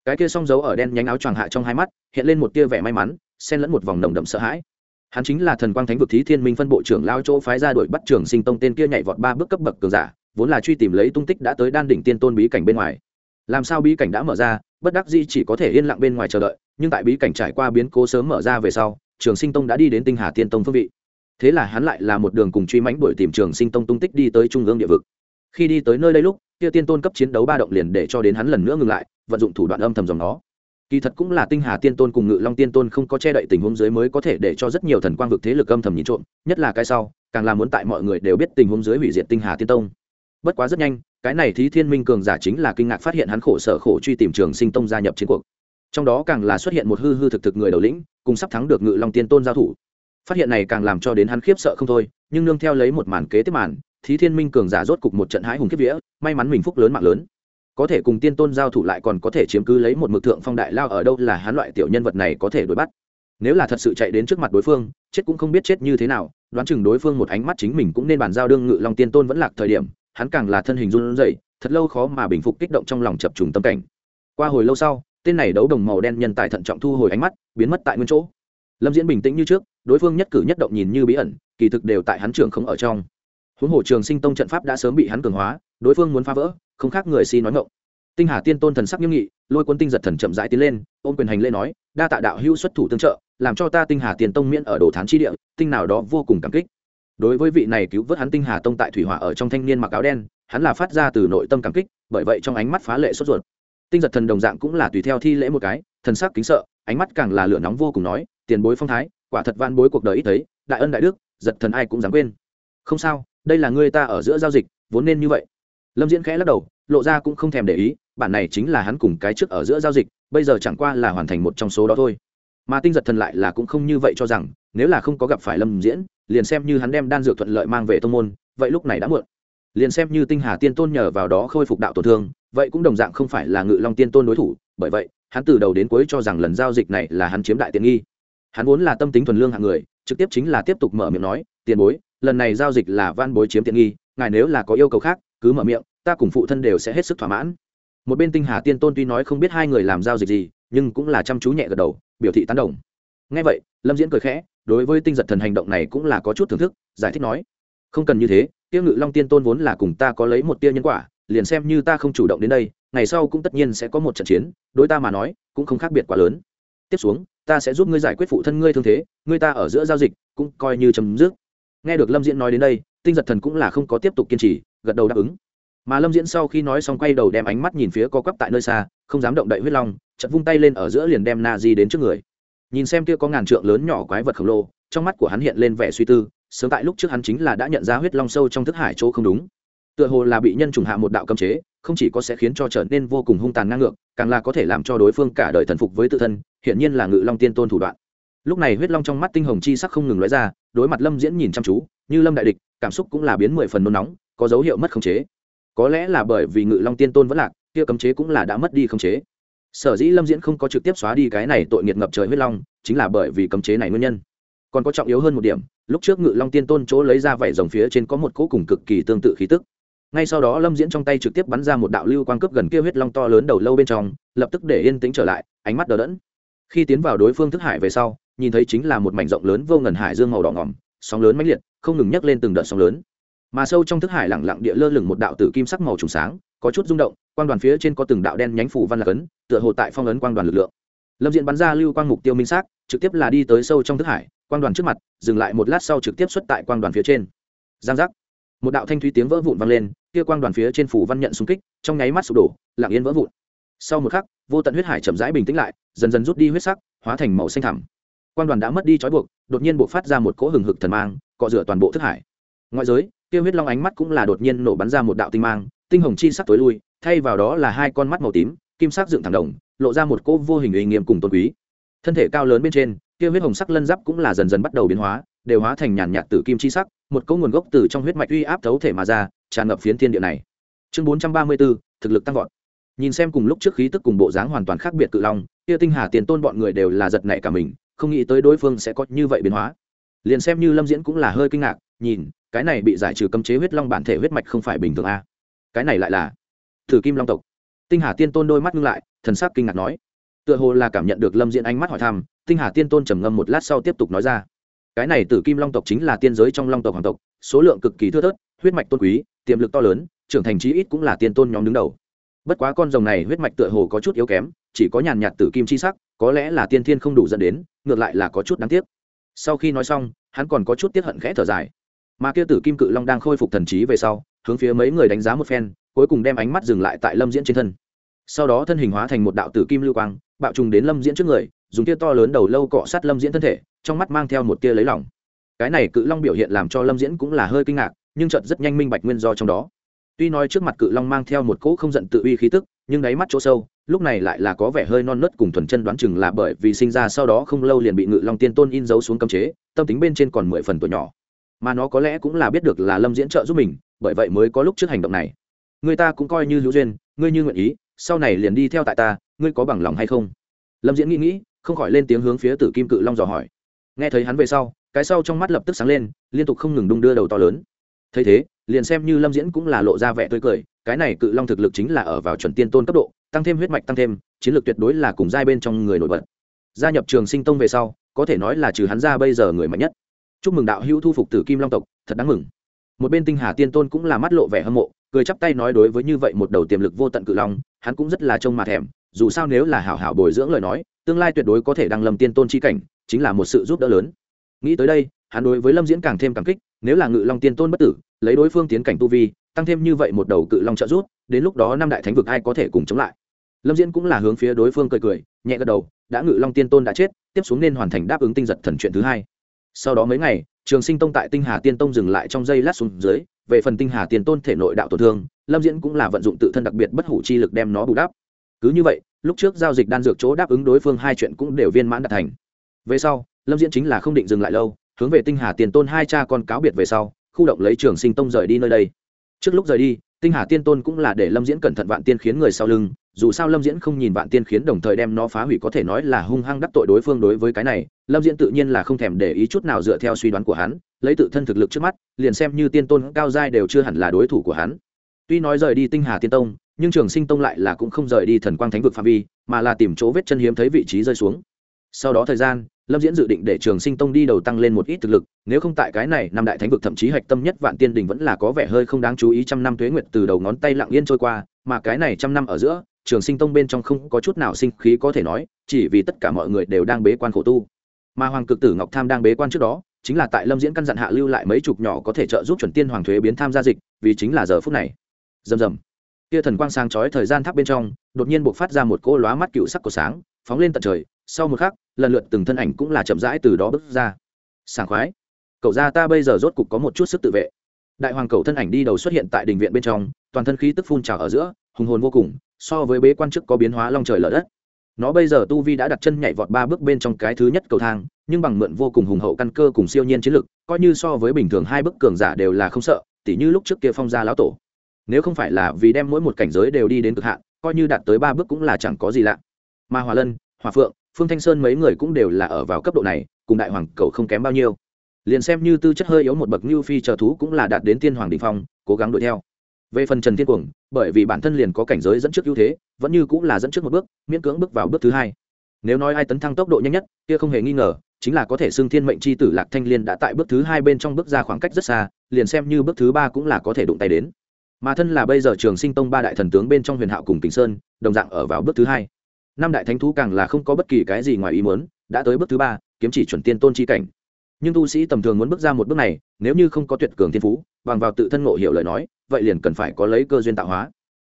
[SPEAKER 1] Cái kia song dấu ở đen nhánh áo choàng hạ trong hai mắt, hiện lên một tia vẻ may mắn, xen lẫn một vòng nồng đậm sợ hãi. Hắn chính là thần quang thánh vực thí thiên minh phân bộ trưởng lao chỗ phái ra đuổi bắt trường sinh tông tên kia nhảy vọt ba bước cấp bậc cường giả, vốn là truy tìm lấy tung tích đã tới đan đỉnh tiên tôn bí cảnh bên ngoài. Làm sao bí cảnh đã mở ra, bất đắc di chỉ có thể yên lặng bên ngoài chờ đợi, nhưng tại bí cảnh trải qua biến cố sớm mở ra về sau, trường sinh tông đã đi đến tinh hà tiên tông phương vị thế là hắn lại là một đường cùng truy mãnh đuổi tìm trường sinh tông tung tích đi tới trung ương địa vực. Khi đi tới nơi đây lúc, kia tiên tôn cấp chiến đấu ba động liền để cho đến hắn lần nữa ngừng lại, vận dụng thủ đoạn âm thầm dòng nó. Kỳ thật cũng là tinh hà tiên tôn cùng ngự long tiên tôn không có che đậy tình huống dưới mới có thể để cho rất nhiều thần quang vực thế lực âm thầm nhìn trộm, nhất là cái sau, càng là muốn tại mọi người đều biết tình huống dưới hủy diệt tinh hà tiên tông. Bất quá rất nhanh, cái này thí thiên minh cường giả chính là kinh ngạc phát hiện hắn khổ sở khổ truy tìm trường sinh tông gia nhập chiến cuộc. Trong đó càng là xuất hiện một hư hư thực thực người đầu lĩnh, cùng sắp thắng được ngự long tiên tôn giao thủ phát hiện này càng làm cho đến hắn khiếp sợ không thôi, nhưng nương theo lấy một màn kế tiếp màn, thí thiên minh cường giả rốt cục một trận hãi hùng kiếp vía, may mắn mình phúc lớn mạng lớn. Có thể cùng tiên tôn giao thủ lại còn có thể chiếm cứ lấy một mực thượng phong đại lao ở đâu là hắn loại tiểu nhân vật này có thể đuổi bắt. Nếu là thật sự chạy đến trước mặt đối phương, chết cũng không biết chết như thế nào, đoán chừng đối phương một ánh mắt chính mình cũng nên bàn giao đương ngự long tiên tôn vẫn lạc thời điểm, hắn càng là thân hình run rẩy, thật lâu khó mà bình phục kích động trong lòng chập trùng tâm cảnh. Qua hồi lâu sau, tên này đấu đồng màu đen nhân tài thận trọng thu hồi ánh mắt, biến mất tại nguyên chỗ. Lâm diễn bình tĩnh như trước đối phương nhất cử nhất động nhìn như bí ẩn, kỳ thực đều tại hắn trường không ở trong. Huống hồ trường sinh tông trận pháp đã sớm bị hắn cường hóa, đối phương muốn phá vỡ, không khác người si nói ngộng tinh hà tiên tôn thần sắc nghiêm nghị, lôi quân tinh giật thần chậm rãi tiến lên, ôm quyền hành lễ nói, đa tạ đạo hữu xuất thủ tương trợ, làm cho ta tinh hà tiền tông miễn ở đồ thán chi địa, tinh nào đó vô cùng cảm kích. Đối với vị này cứu vớt hắn tinh hà tông tại thủy hỏa ở trong thanh niên mặc áo đen, hắn là phát ra từ nội tâm cảm kích, bởi vậy trong ánh mắt phá lệ sốt ruột. Tinh giật thần đồng dạng cũng là tùy theo thi lễ một cái, thần sắc kính sợ, ánh mắt càng là lửa nóng vô cùng nói, tiền bối phong thái quả thật van bối cuộc đời ít thấy, đại ân đại đức, giật thần ai cũng dám quên. Không sao, đây là ngươi ta ở giữa giao dịch, vốn nên như vậy. Lâm diễn khẽ lắc đầu, lộ ra cũng không thèm để ý, bản này chính là hắn cùng cái trước ở giữa giao dịch, bây giờ chẳng qua là hoàn thành một trong số đó thôi. Mà tinh giật thần lại là cũng không như vậy cho rằng, nếu là không có gặp phải lâm diễn, liền xem như hắn đem đan dược thuận lợi mang về tông môn, vậy lúc này đã muộn. Liền xem như tinh hà tiên tôn nhờ vào đó khôi phục đạo tổn thương, vậy cũng đồng dạng không phải là ngự long tiên tôn đối thủ, bởi vậy, hắn từ đầu đến cuối cho rằng lần giao dịch này là hắn chiếm đại tiện nghi hắn vốn là tâm tính thuần lương hạng người, trực tiếp chính là tiếp tục mở miệng nói, tiền bối, lần này giao dịch là van bối chiếm tiện nghi, ngài nếu là có yêu cầu khác, cứ mở miệng, ta cùng phụ thân đều sẽ hết sức thỏa mãn. Một bên tinh hà tiên tôn tuy nói không biết hai người làm giao dịch gì, nhưng cũng là chăm chú nhẹ gật đầu, biểu thị tán đồng. Ngay vậy, lâm diễn cười khẽ, đối với tinh giật thần hành động này cũng là có chút thưởng thức, giải thích nói, không cần như thế, tiêu ngự long tiên tôn vốn là cùng ta có lấy một tia nhân quả, liền xem như ta không chủ động đến đây, ngày sau cũng tất nhiên sẽ có một trận chiến, đối ta mà nói, cũng không khác biệt quá lớn. Tiếp xuống ta sẽ giúp ngươi giải quyết phụ thân ngươi thương thế, ngươi ta ở giữa giao dịch cũng coi như chấm dứt. Nghe được lâm diễn nói đến đây, tinh giật thần cũng là không có tiếp tục kiên trì, gật đầu đáp ứng. Mà lâm diễn sau khi nói xong quay đầu đem ánh mắt nhìn phía co quắp tại nơi xa, không dám động đậy huyết long chật vung tay lên ở giữa liền đem na di đến trước người. Nhìn xem kia có ngàn trượng lớn nhỏ quái vật khổng lồ, trong mắt của hắn hiện lên vẻ suy tư, sớm tại lúc trước hắn chính là đã nhận ra huyết long sâu trong thức hải chỗ không đúng tựa hồ là bị nhân trùng hạ một đạo cấm chế, không chỉ có sẽ khiến cho trở nên vô cùng hung tàn ngang ngược, càng là có thể làm cho đối phương cả đời thần phục với tự thân hiện nhiên là ngự long tiên tôn thủ đoạn. Lúc này huyết long trong mắt tinh hồng chi sắc không ngừng lóe ra, đối mặt lâm diễn nhìn chăm chú, như lâm đại địch, cảm xúc cũng là biến mười phần nôn nóng, có dấu hiệu mất khống chế. Có lẽ là bởi vì ngự long tiên tôn vẫn lạc, kia cấm chế cũng là đã mất đi khống chế. Sở dĩ lâm diễn không có trực tiếp xóa đi cái này tội nghiệt ngập trời huyết long, chính là bởi vì cấm chế này nguyên nhân. Còn có trọng yếu hơn một điểm, lúc trước ngự long tiên tôn chỗ lấy ra vảy rồng phía trên có một cỗ cùng cực kỳ tương tự khí tức ngay sau đó lâm diễn trong tay trực tiếp bắn ra một đạo lưu quang cướp gần kia huyết long to lớn đầu lâu bên trong, lập tức để yên tĩnh trở lại, ánh mắt đờ đẫn. Khi tiến vào đối phương thức hải về sau, nhìn thấy chính là một mảnh rộng lớn vô ngần hải dương màu đỏ ngỏm, sóng lớn mãnh liệt, không ngừng nhấc lên từng đợt sóng lớn. Mà sâu trong thức hải lẳng lặng địa lơ lửng một đạo tử kim sắc màu trùng sáng, có chút rung động, quang đoàn phía trên có từng đạo đen nhánh phủ văn lạc ấn, tựa hồ tại phong ấn quang đoàn lực lượng. Lâm diện bắn ra lưu quang mục tiêu minh xác, trực tiếp là đi tới sâu trong thức hải, quang đoàn trước mặt, dừng lại một lát sau trực tiếp xuất tại quang đoàn phía trên. Giang giác. Một đạo thanh thúy tiếng vỡ vụn vang lên kia quang đoàn phía trên phủ văn nhận xung kích, trong nháy mắt sụp đổ, lặng yên vỡ vụn. Sau một khắc, vô tận huyết hải chậm rãi bình tĩnh lại, dần dần rút đi huyết sắc, hóa thành màu xanh thẳm. Quang đoàn đã mất đi trói buộc, đột nhiên buộc phát ra một cỗ hừng hực thần mang, cọ rửa toàn bộ thức hải. Ngoại giới, kia huyết long ánh mắt cũng là đột nhiên nổ bắn ra một đạo tinh mang, tinh hồng chi sắc tối lui, thay vào đó là hai con mắt màu tím, kim sắc dựng thẳng đồng, lộ ra một cỗ vô hình uy nghiêm cùng tôn quý. Thân thể cao lớn bên trên, kia huyết hồng sắc lân giáp cũng là dần dần bắt đầu biến hóa, đều hóa thành nhàn nhạt tử kim chi sắc, một cỗ nguồn gốc từ trong huyết mạch uy áp thấu thể mà ra tràn ngập phiến thiên địa này. Chương bốn trăm ba mươi 434, thực lực tăng vọt. Nhìn xem cùng lúc trước khí tức cùng bộ dáng hoàn toàn khác biệt cự long kia tinh hà tiền tôn bọn người đều là giật nảy cả mình không nghĩ tới đối phương sẽ có như vậy biến hóa. Liền xem như lâm diễn cũng là hơi kinh ngạc nhìn cái này bị giải trừ cấm chế huyết long bản thể huyết mạch không phải bình thường a cái này lại là thử kim long tộc. Tinh hà tiên tôn đôi mắt ngưng lại thần sắc kinh ngạc nói. Tựa hồ là cảm nhận được lâm diễn ánh mắt hỏi thăm tinh hà tiên tôn trầm ngâm một lát sau tiếp tục nói ra. Cái này tử kim long tộc chính là tiên giới trong long tộc hoàng tộc số lượng cực kỳ thưa thớt huyết mạch tôn quý tiềm lực to lớn, trưởng thành chí ít cũng là tiên tôn nhóm đứng đầu. Bất quá con rồng này huyết mạch tựa hồ có chút yếu kém, chỉ có nhàn nhạt tử kim chi sắc, có lẽ là tiên thiên không đủ dẫn đến, ngược lại là có chút đáng tiếc. Sau khi nói xong, hắn còn có chút tiết hận khẽ thở dài. Mà kia tử kim cự long đang khôi phục thần trí về sau, hướng phía mấy người đánh giá một phen, cuối cùng đem ánh mắt dừng lại tại lâm diễn trên thân. Sau đó thân hình hóa thành một đạo tử kim lưu quang, bạo trùng đến lâm diễn trước người, dùng tia to lớn đầu lâu cọ sát lâm diễn thân thể, trong mắt mang theo một tia lấy lỏng cái này cự long biểu hiện làm cho lâm diễn cũng là hơi kinh ngạc nhưng chợt rất nhanh minh bạch nguyên do trong đó. Tuy nói trước mặt cự long mang theo một cỗ không giận tự uy khí tức, nhưng đáy mắt chỗ sâu, lúc này lại là có vẻ hơi non nớt cùng thuần chân đoán chừng là bởi vì sinh ra sau đó không lâu liền bị ngự long tiên tôn in dấu xuống cấm chế, tâm tính bên trên còn mười phần tuổi nhỏ. Mà nó có lẽ cũng là biết được là lâm diễn trợ giúp mình, bởi vậy mới có lúc trước hành động này. Người ta cũng coi như hữu duyên, ngươi như nguyện ý, sau này liền đi theo tại ta, ngươi có bằng lòng hay không? Lâm diễn nghĩ nghĩ, không khỏi lên tiếng hướng phía tử kim cự long dò hỏi. Nghe thấy hắn về sau, cái sau trong mắt lập tức sáng lên, liên tục không ngừng đung đưa đầu to lớn thấy thế, liền xem như lâm diễn cũng là lộ ra vẻ tươi cười, cái này cự long thực lực chính là ở vào chuẩn tiên tôn cấp độ, tăng thêm huyết mạch tăng thêm, chiến lược tuyệt đối là cùng giai bên trong người nổi bật. Gia nhập trường sinh tông về sau, có thể nói là trừ hắn ra bây giờ người mạnh nhất. Chúc mừng đạo hữu thu phục tử kim long tộc, thật đáng mừng. Một bên tinh hà tiên tôn cũng là mắt lộ vẻ hâm mộ, cười chắp tay nói đối với như vậy một đầu tiềm lực vô tận cự long, hắn cũng rất là trông mà thèm, dù sao nếu là hảo hảo bồi dưỡng lời nói, tương lai tuyệt đối có thể đăng lâm tiên tôn chi cảnh, chính là một sự giúp đỡ lớn. Nghĩ tới đây, hắn đối với lâm diễn càng thêm cảm kích nếu là ngự long tiên tôn bất tử, lấy đối phương tiến cảnh tu vi, tăng thêm như vậy một đầu cự long trợ rút đến lúc đó năm đại thánh vực ai có thể cùng chống lại? Lâm diễn cũng là hướng phía đối phương cười cười, nhẹ gật đầu, đã ngự long tiên tôn đã chết, tiếp xuống nên hoàn thành đáp ứng tinh giật thần chuyện thứ hai. Sau đó mấy ngày, trường sinh tông tại tinh hà tiên tông dừng lại trong giây lát xuống dưới, về phần tinh hà tiên tôn thể nội đạo tổn thương, lâm diễn cũng là vận dụng tự thân đặc biệt bất hủ chi lực đem nó bù đắp. Cứ như vậy, lúc trước giao dịch đan dược chỗ đáp ứng đối phương hai chuyện cũng đều viên mãn đạt thành. Về sau, lâm diễn chính là không định dừng lại lâu hướng về tinh hà tiền tôn hai cha con cáo biệt về sau, khu động lấy trường sinh tông rời đi nơi đây. Trước lúc rời đi, tinh hà tiên tôn cũng là để lâm diễn cẩn thận vạn tiên khiến người sau lưng, dù sao lâm diễn không nhìn vạn tiên khiến đồng thời đem nó phá hủy có thể nói là hung hăng đắc tội đối phương đối với cái này, lâm diễn tự nhiên là không thèm để ý chút nào dựa theo suy đoán của hắn, lấy tự thân thực lực trước mắt, liền xem như tiên tôn cao giai đều chưa hẳn là đối thủ của hắn. Tuy nói rời đi tinh hà tiên tông, nhưng trường sinh tông lại là cũng không rời đi thần quang thánh vực phạm vi, mà là tìm chỗ vết chân hiếm thấy vị trí rơi xuống. Sau đó thời gian lâm diễn dự định để trường sinh tông đi đầu tăng lên một ít thực lực, nếu không tại cái này, năm đại thánh vực thậm chí hạch tâm nhất vạn tiên đình vẫn là có vẻ hơi không đáng chú ý trăm năm tuế nguyệt từ đầu ngón tay lặng yên trôi qua, mà cái này trăm năm ở giữa, trường sinh tông bên trong không có chút nào sinh khí có thể nói, chỉ vì tất cả mọi người đều đang bế quan khổ tu. Mà hoàng cực tử ngọc tham đang bế quan trước đó, chính là tại lâm diễn căn dặn hạ lưu lại mấy chục nhỏ có thể trợ giúp chuẩn tiên hoàng thuế biến tham gia dịch, vì chính là giờ phút này. Rầm rầm. Kia thần quang sáng chói thời gian tháp bên trong, đột nhiên buộc phát ra một cỗ lóa mắt cựu sắc của sáng, phóng lên tận trời sau một khắc, lần lượt từng thân ảnh cũng là chậm rãi từ đó bước ra. Sảng khoái. Cậu ra ta bây giờ rốt cục có một chút sức tự vệ. Đại hoàng cầu thân ảnh đi đầu xuất hiện tại đình viện bên trong, toàn thân khí tức phun trào ở giữa, hùng hồn vô cùng, so với bế quan chức có biến hóa long trời lở đất. Nó bây giờ tu vi đã đặt chân nhảy vọt ba bước bên trong cái thứ nhất cầu thang, nhưng bằng mượn vô cùng hùng hậu căn cơ cùng siêu nhiên chiến lực, coi như so với bình thường hai bức cường giả đều là không sợ, tỉ như lúc trước kia phong gia lão tổ. Nếu không phải là vì đem mỗi một cảnh giới đều đi đến cực hạn, coi như đạt tới ba bước cũng là chẳng có gì lạ. Mà hòa lân hòa phượng phương thanh sơn mấy người cũng đều là ở vào cấp độ này, cùng đại hoàng cầu không kém bao nhiêu. Liền xem như tư chất hơi yếu một bậc như phi chờ thú cũng là đạt đến tiên hoàng đình phong, cố gắng đuổi theo. Về phần trần thiên cuồng, bởi vì bản thân liền có cảnh giới dẫn trước ưu thế, vẫn như cũng là dẫn trước một bước, miễn cưỡng bước vào bước thứ hai. Nếu nói ai tấn thăng tốc độ nhanh nhất, kia không hề nghi ngờ, chính là có thể xưng thiên mệnh c h i tử lạc thanh liên đã tại bước thứ hai bên trong bước ra khoảng cách rất xa, liền xem như bước thứ ba cũng là có thể đụng tay đến. Mà thân là bây giờ trường sinh tông ba đại thần tướng bên trong huyền hạo cùng kính sơn, đồng dạng ở vào bước thứ hai năm đại thánh thú càng là không có bất kỳ cái gì ngoài ý muốn, đã tới bước thứ ba, kiếm chỉ chuẩn tiên tôn chi cảnh. Nhưng tu sĩ tầm thường muốn bước ra một bước này, nếu như không có tuyệt cường thiên phú, bằng vào tự thân ngộ hiểu lời nói, vậy liền cần phải có lấy cơ duyên tạo hóa.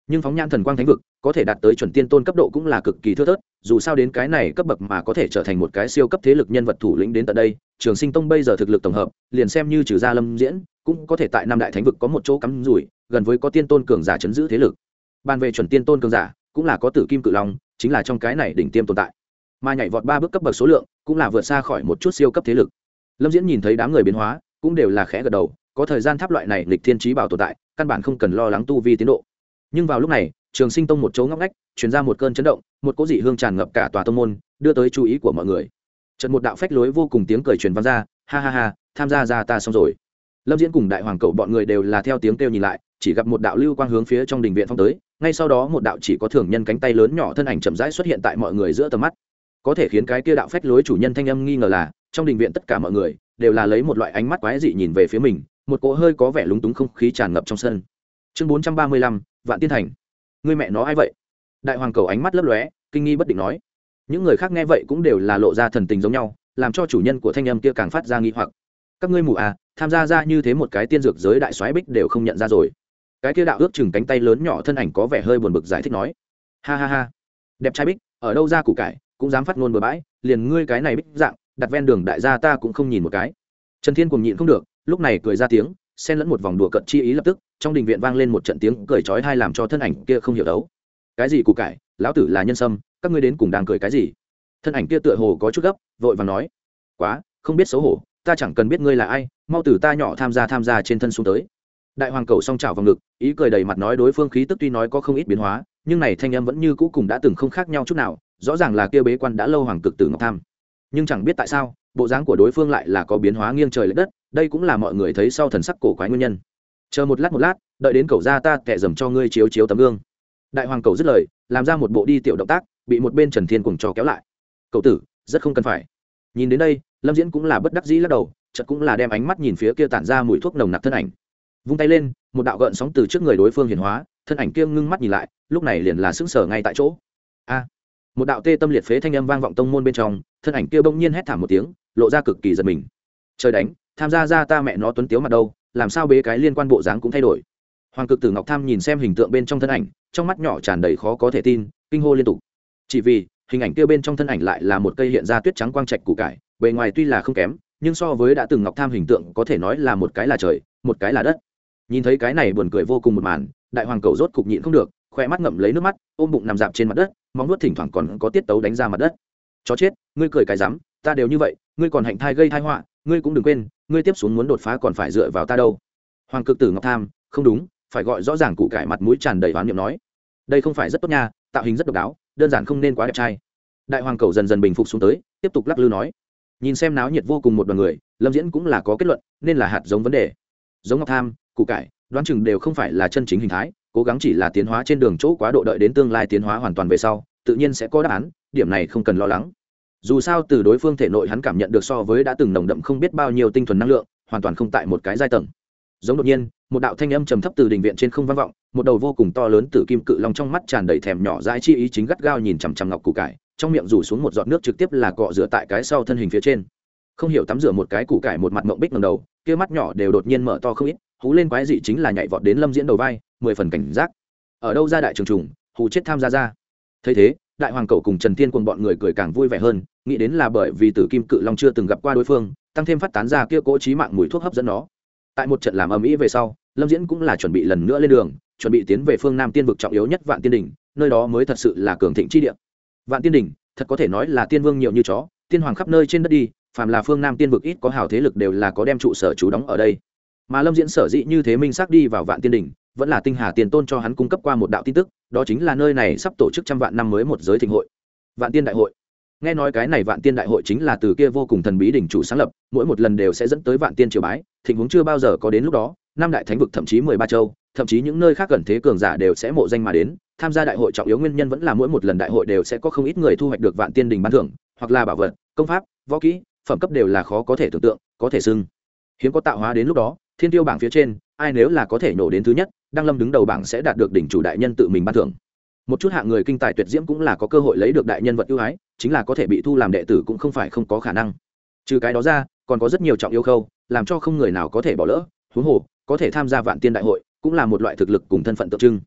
[SPEAKER 1] Nhưng phóng nhan thần quang thánh vực, có thể đạt tới chuẩn tiên tôn cấp độ cũng là cực kỳ thưa thớt, dù sao đến cái này cấp bậc mà có thể trở thành một cái siêu cấp thế lực nhân vật thủ lĩnh đến tận đây, trường sinh tông bây giờ thực lực tổng hợp, liền xem như trừ gia lâm diễn, cũng có thể tại năm đại thánh vực có một chỗ cắm rủi, gần với có tiên tôn cường giả chấn giữ thế lực. Bàn về chuẩn tiên tôn cường giả, cũng là có tử kim cự long chính là trong cái này đỉnh tiêm tồn tại. Mà nhảy vọt ba bước cấp bậc số lượng cũng là vượt xa khỏi một chút siêu cấp thế lực. Lâm diễn nhìn thấy đám người biến hóa, cũng đều là khẽ gật đầu, có thời gian tháp loại này lịch thiên trí bảo tồn tại, căn bản không cần lo lắng tu vi tiến độ. Nhưng vào lúc này, trường sinh tông một chỗ ngóc ngách chuyển ra một cơn chấn động, một cỗ dị hương tràn ngập cả tòa tông môn, đưa tới chú ý của mọi người. Trận một đạo phách lối vô cùng tiếng cười truyền vang ra, ha ha ha, tham gia ra ta xong rồi. Lâm diễn cùng đại hoàng cậu bọn người đều là theo tiếng kêu nhìn lại, chỉ gặp một đạo lưu quang hướng phía trong đình viện phong tới ngay sau đó một đạo chỉ có thường nhân cánh tay lớn nhỏ thân ảnh chậm rãi xuất hiện tại mọi người giữa tầm mắt. Có thể khiến cái kia đạo phách lối chủ nhân thanh âm nghi ngờ là, trong đình viện tất cả mọi người đều là lấy một loại ánh mắt quái dị nhìn về phía mình, một cỗ hơi có vẻ lúng túng không khí tràn ngập trong sân. Chương bốn trăm ba mươi lăm, vạn tiên thành. Người mẹ nó ai vậy? Đại hoàng cầu ánh mắt lấp lóe, kinh nghi bất định nói. Những người khác nghe vậy cũng đều là lộ ra thần tình giống nhau, làm cho chủ nhân của thanh âm kia càng phát ra nghi hoặc. Các ngươi mù à tham gia ra như thế một cái tiên dược giới đại soái bích đều không nhận ra rồi cái kia đạo ước chừng cánh tay lớn nhỏ thân ảnh có vẻ hơi buồn bực giải thích nói. Ha ha ha. Đẹp trai bích, ở đâu ra củ cải, cũng dám phát ngôn bừa bãi, liền ngươi cái này bích dạng, đặt ven đường đại gia ta cũng không nhìn một cái. Trần thiên cùng nhịn không được, lúc này cười ra tiếng, xen lẫn một vòng đùa cận chi ý lập tức, trong đình viện vang lên một trận tiếng cười chói tai làm cho thân ảnh kia không hiểu đấu. Cái gì củ cải, lão tử là nhân sâm, các ngươi đến cùng đang cười cái gì? Thân ảnh kia tựa hồ có chút gấp, vội vàng nói. Quá, không biết xấu hổ, ta chẳng cần biết ngươi là ai, mau từ ta nhỏ tham gia tham gia trên thân xuống tới đại hoàng cầu song trào vào ngực, ý cười đầy mặt nói đối phương khí tức tuy nói có không ít biến hóa, nhưng này thanh âm vẫn như cũ cùng đã từng không khác nhau chút nào, rõ ràng là kia bế quan đã lâu hoàng cực tử ngọc tham. Nhưng chẳng biết tại sao, bộ dáng của đối phương lại là có biến hóa nghiêng trời l ệ đất, đây cũng là mọi người thấy sau thần sắc cổ quái nguyên nhân. Chờ một lát một lát, đợi đến cầu ra ta kẻ dầm cho ngươi chiếu chiếu tấm gương. Đại hoàng cầu dứt lời, làm ra một bộ đi tiểu động tác, bị một bên trần thiên cùng cho kéo lại. Cậu tử, rất không cần phải. Nhìn đến đây, lâm diễn cũng là bất đắc dĩ lắc đầu, chợt cũng là đem ánh mắt nhìn phía kia tản ra mùi thuốc nồng nặc thân ảnh vung tay lên, một đạo gợn sóng từ trước người đối phương hiển hóa, thân ảnh kia ngưng mắt nhìn lại, lúc này liền là sững sờ ngay tại chỗ. A! Một đạo tê tâm liệt phế thanh âm vang vọng tông môn bên trong, thân ảnh kia bỗng nhiên hét thảm một tiếng, lộ ra cực kỳ giật mình. Trời đánh, tham gia ra ta mẹ nó tuấn tiếu mặt đâu, làm sao bế cái liên quan bộ dáng cũng thay đổi. Hoàng cực tử ngọc tham nhìn xem hình tượng bên trong thân ảnh, trong mắt nhỏ tràn đầy khó có thể tin, kinh hô liên tục. Chỉ vì, hình ảnh kia bên trong thân ảnh lại là một cây hiện ra tuyết trắng quang trạch củ cải, bề ngoài tuy là không kém, nhưng so với đã từng ngọc tham hình tượng có thể nói là một cái là trời, một cái là đất nhìn thấy cái này buồn cười vô cùng một màn, đại hoàng cầu rốt cục nhịn không được khoe mắt ngậm lấy nước mắt, ôm bụng nằm dạp trên mặt đất, móng nuốt thỉnh thoảng còn có tiết tấu đánh ra mặt đất. Chó chết, ngươi cười cái rắm, ta đều như vậy, ngươi còn hạnh thai gây thai họa, ngươi cũng đừng quên, ngươi tiếp xuống muốn đột phá còn phải dựa vào ta đâu. Hoàng cực tử ngọc tham, không đúng, phải gọi rõ ràng cụ cải mặt mũi tràn đầy oán niệm nói. Đây không phải rất tốt nha, tạo hình rất độc đáo, đơn giản không nên quá đẹp trai. Đại hoàng cầu dần dần bình phục xuống tới, tiếp tục lắc lư nói. Nhìn xem náo nhiệt vô cùng một đoàn người, lâm diễn cũng là có kết luận, nên là hạt giống vấn đề. Giống ngọc tham cụ cải, đoán chừng đều không phải là chân chính hình thái, cố gắng chỉ là tiến hóa trên đường chỗ quá độ đợi đến tương lai tiến hóa hoàn toàn về sau, tự nhiên sẽ có đáp án, điểm này không cần lo lắng. Dù sao từ đối phương thể nội hắn cảm nhận được so với đã từng nồng đậm không biết bao nhiêu tinh thuần năng lượng, hoàn toàn không tại một cái giai tầng. Giống đột nhiên, một đạo thanh âm trầm thấp từ đình viện trên không vang vọng, một đầu vô cùng to lớn từ kim cự long trong mắt tràn đầy thèm nhỏ dãi chi ý chính gắt gao nhìn chằm chằm ngọc củ cải, trong miệng rủ xuống một giọt nước trực tiếp là cọ rửa tại cái sau thân hình phía trên. Không hiểu tắm rửa một cái củ cải một mặt mộng bích ngầm đầu, kia mắt nhỏ đều đột nhiên mở to không ít hú lên quái dị chính là nhảy vọt đến lâm diễn đầu vai, mười phần cảnh giác. Ở đâu ra đại trường trùng hù chết tham gia ra. Thấy thế, đại hoàng cậu cùng trần tiên cùng bọn người cười càng vui vẻ hơn, nghĩ đến là bởi vì tử kim cự long chưa từng gặp qua đối phương, tăng thêm phát tán ra kia cỗ trí mạng mùi thuốc hấp dẫn nó. Tại một trận làm âm ĩ về sau, lâm diễn cũng là chuẩn bị lần nữa lên đường, chuẩn bị tiến về phương nam tiên vực trọng yếu nhất vạn tiên đình nơi đó mới thật sự là cường thịnh chi địa. Vạn tiên đình thật có thể nói là tiên vương nhiều như chó, tiên hoàng khắp nơi trên đất đi, phàm là phương nam tiên vực ít có hào thế lực đều là có đem trụ sở trú đóng ở đây mà lâm diễn sở dĩ như thế minh xác đi vào vạn tiên đình vẫn là tinh hà tiền tôn cho hắn cung cấp qua một đạo tin tức, đó chính là nơi này sắp tổ chức trăm vạn năm mới một giới thịnh hội. Vạn tiên đại hội. Nghe nói cái này vạn tiên đại hội chính là từ kia vô cùng thần bí đỉnh chủ sáng lập, mỗi một lần đều sẽ dẫn tới vạn tiên triều bái, thịnh huống chưa bao giờ có đến lúc đó, năm đại thánh vực thậm chí mười ba châu, thậm chí những nơi khác gần thế cường giả đều sẽ mộ danh mà đến, tham gia đại hội trọng yếu nguyên nhân vẫn là mỗi một lần đại hội đều sẽ có không ít người thu hoạch được vạn tiên đình ban thưởng, hoặc là bảo vật, công pháp, võ kỹ, phẩm cấp đều là khó có thể tưởng tượng, có thể xưng. Hiếm có tạo hóa đến lúc đó thiên tiêu bảng phía trên, ai nếu là có thể nổ đến thứ nhất, đăng lâm đứng đầu bảng sẽ đạt được đỉnh chủ đại nhân tự mình ban thưởng. Một chút hạng người kinh tài tuyệt diễm cũng là có cơ hội lấy được đại nhân vật ưu ái, chính là có thể bị thu làm đệ tử cũng không phải không có khả năng. Trừ cái đó ra, còn có rất nhiều trọng yêu khâu, làm cho không người nào có thể bỏ lỡ, huống hồ, có thể tham gia vạn tiên đại hội, cũng là một loại thực lực cùng thân phận tượng trưng.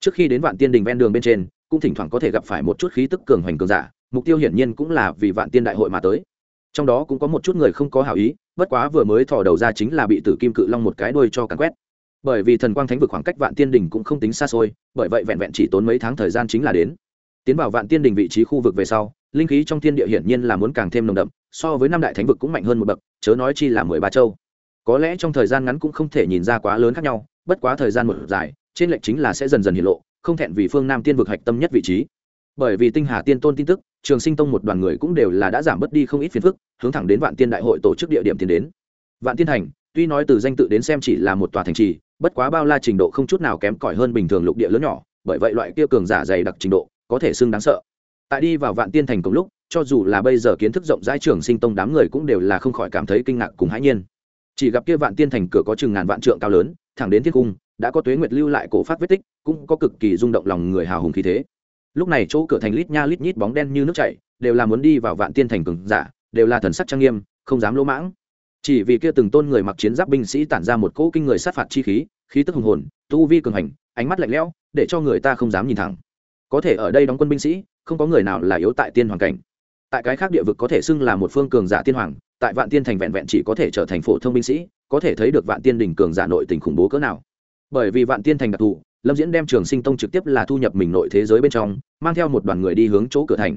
[SPEAKER 1] Trước khi đến vạn tiên đình ven đường bên trên, cũng thỉnh thoảng có thể gặp phải một chút khí tức cường hoành cường giả, mục tiêu hiển nhiên cũng là vì vạn tiên đại hội mà tới trong đó cũng có một chút người không có hảo ý, bất quá vừa mới thò đầu ra chính là bị tử kim cự long một cái đuôi cho càn quét. Bởi vì thần quang thánh vực khoảng cách vạn tiên đình cũng không tính xa xôi, bởi vậy vẹn vẹn chỉ tốn mấy tháng thời gian chính là đến. Tiến vào vạn tiên đình vị trí khu vực về sau, linh khí trong thiên địa hiển nhiên là muốn càng thêm nồng đậm, so với năm đại thánh vực cũng mạnh hơn một bậc, chớ nói chi là mười ba châu. Có lẽ trong thời gian ngắn cũng không thể nhìn ra quá lớn khác nhau, bất quá thời gian một dài, trên lệnh chính là sẽ dần dần hiện lộ, không thẹn vì phương nam tiên vực hạch tâm nhất vị trí. Bởi vì tinh hà tiên tôn tin tức trường sinh tông một đoàn người cũng đều là đã giảm bớt đi không ít phiền phức, hướng thẳng đến vạn tiên đại hội tổ chức địa điểm tiến đến. Vạn tiên thành, tuy nói từ danh tự đến xem chỉ là một tòa thành trì, bất quá bao la trình độ không chút nào kém cỏi hơn bình thường lục địa lớn nhỏ, bởi vậy loại kia cường giả dày đặc trình độ có thể xưng đáng sợ. Tại đi vào vạn tiên thành cùng lúc, cho dù là bây giờ kiến thức rộng rãi trường sinh tông đám người cũng đều là không khỏi cảm thấy kinh ngạc cùng hãi nhiên. Chỉ gặp kia vạn tiên thành cửa có chừng ngàn vạn trượng cao lớn, thẳng đến thiên cung, đã có tuế nguyệt lưu lại cổ phát vết tích, cũng có cực kỳ rung động lòng người hào hùng khí thế lúc này chỗ cửa thành lít nha lít nhít bóng đen như nước chảy, đều là muốn đi vào vạn tiên thành cường giả, đều là thần sắc trang nghiêm, không dám lỗ mãng. Chỉ vì kia từng tôn người mặc chiến giáp binh sĩ tản ra một cỗ kinh người sát phạt chi khí khí tức hùng hồn, tu vi cường hành, ánh mắt lạnh lẽo, để cho người ta không dám nhìn thẳng. Có thể ở đây đóng quân binh sĩ, không có người nào là yếu tại tiên hoàng cảnh. Tại cái khác địa vực có thể xưng là một phương cường giả tiên hoàng, tại vạn tiên thành vẹn vẹn chỉ có thể trở thành phổ thông binh sĩ, có thể thấy được vạn tiên đỉnh cường giả nội tình khủng bố cỡ nào. Bởi vì vạn tiên thành đặc thù lâm diễn đem trường sinh tông trực tiếp là thu nhập mình nội thế giới bên trong, mang theo một đoàn người đi hướng chỗ cửa thành.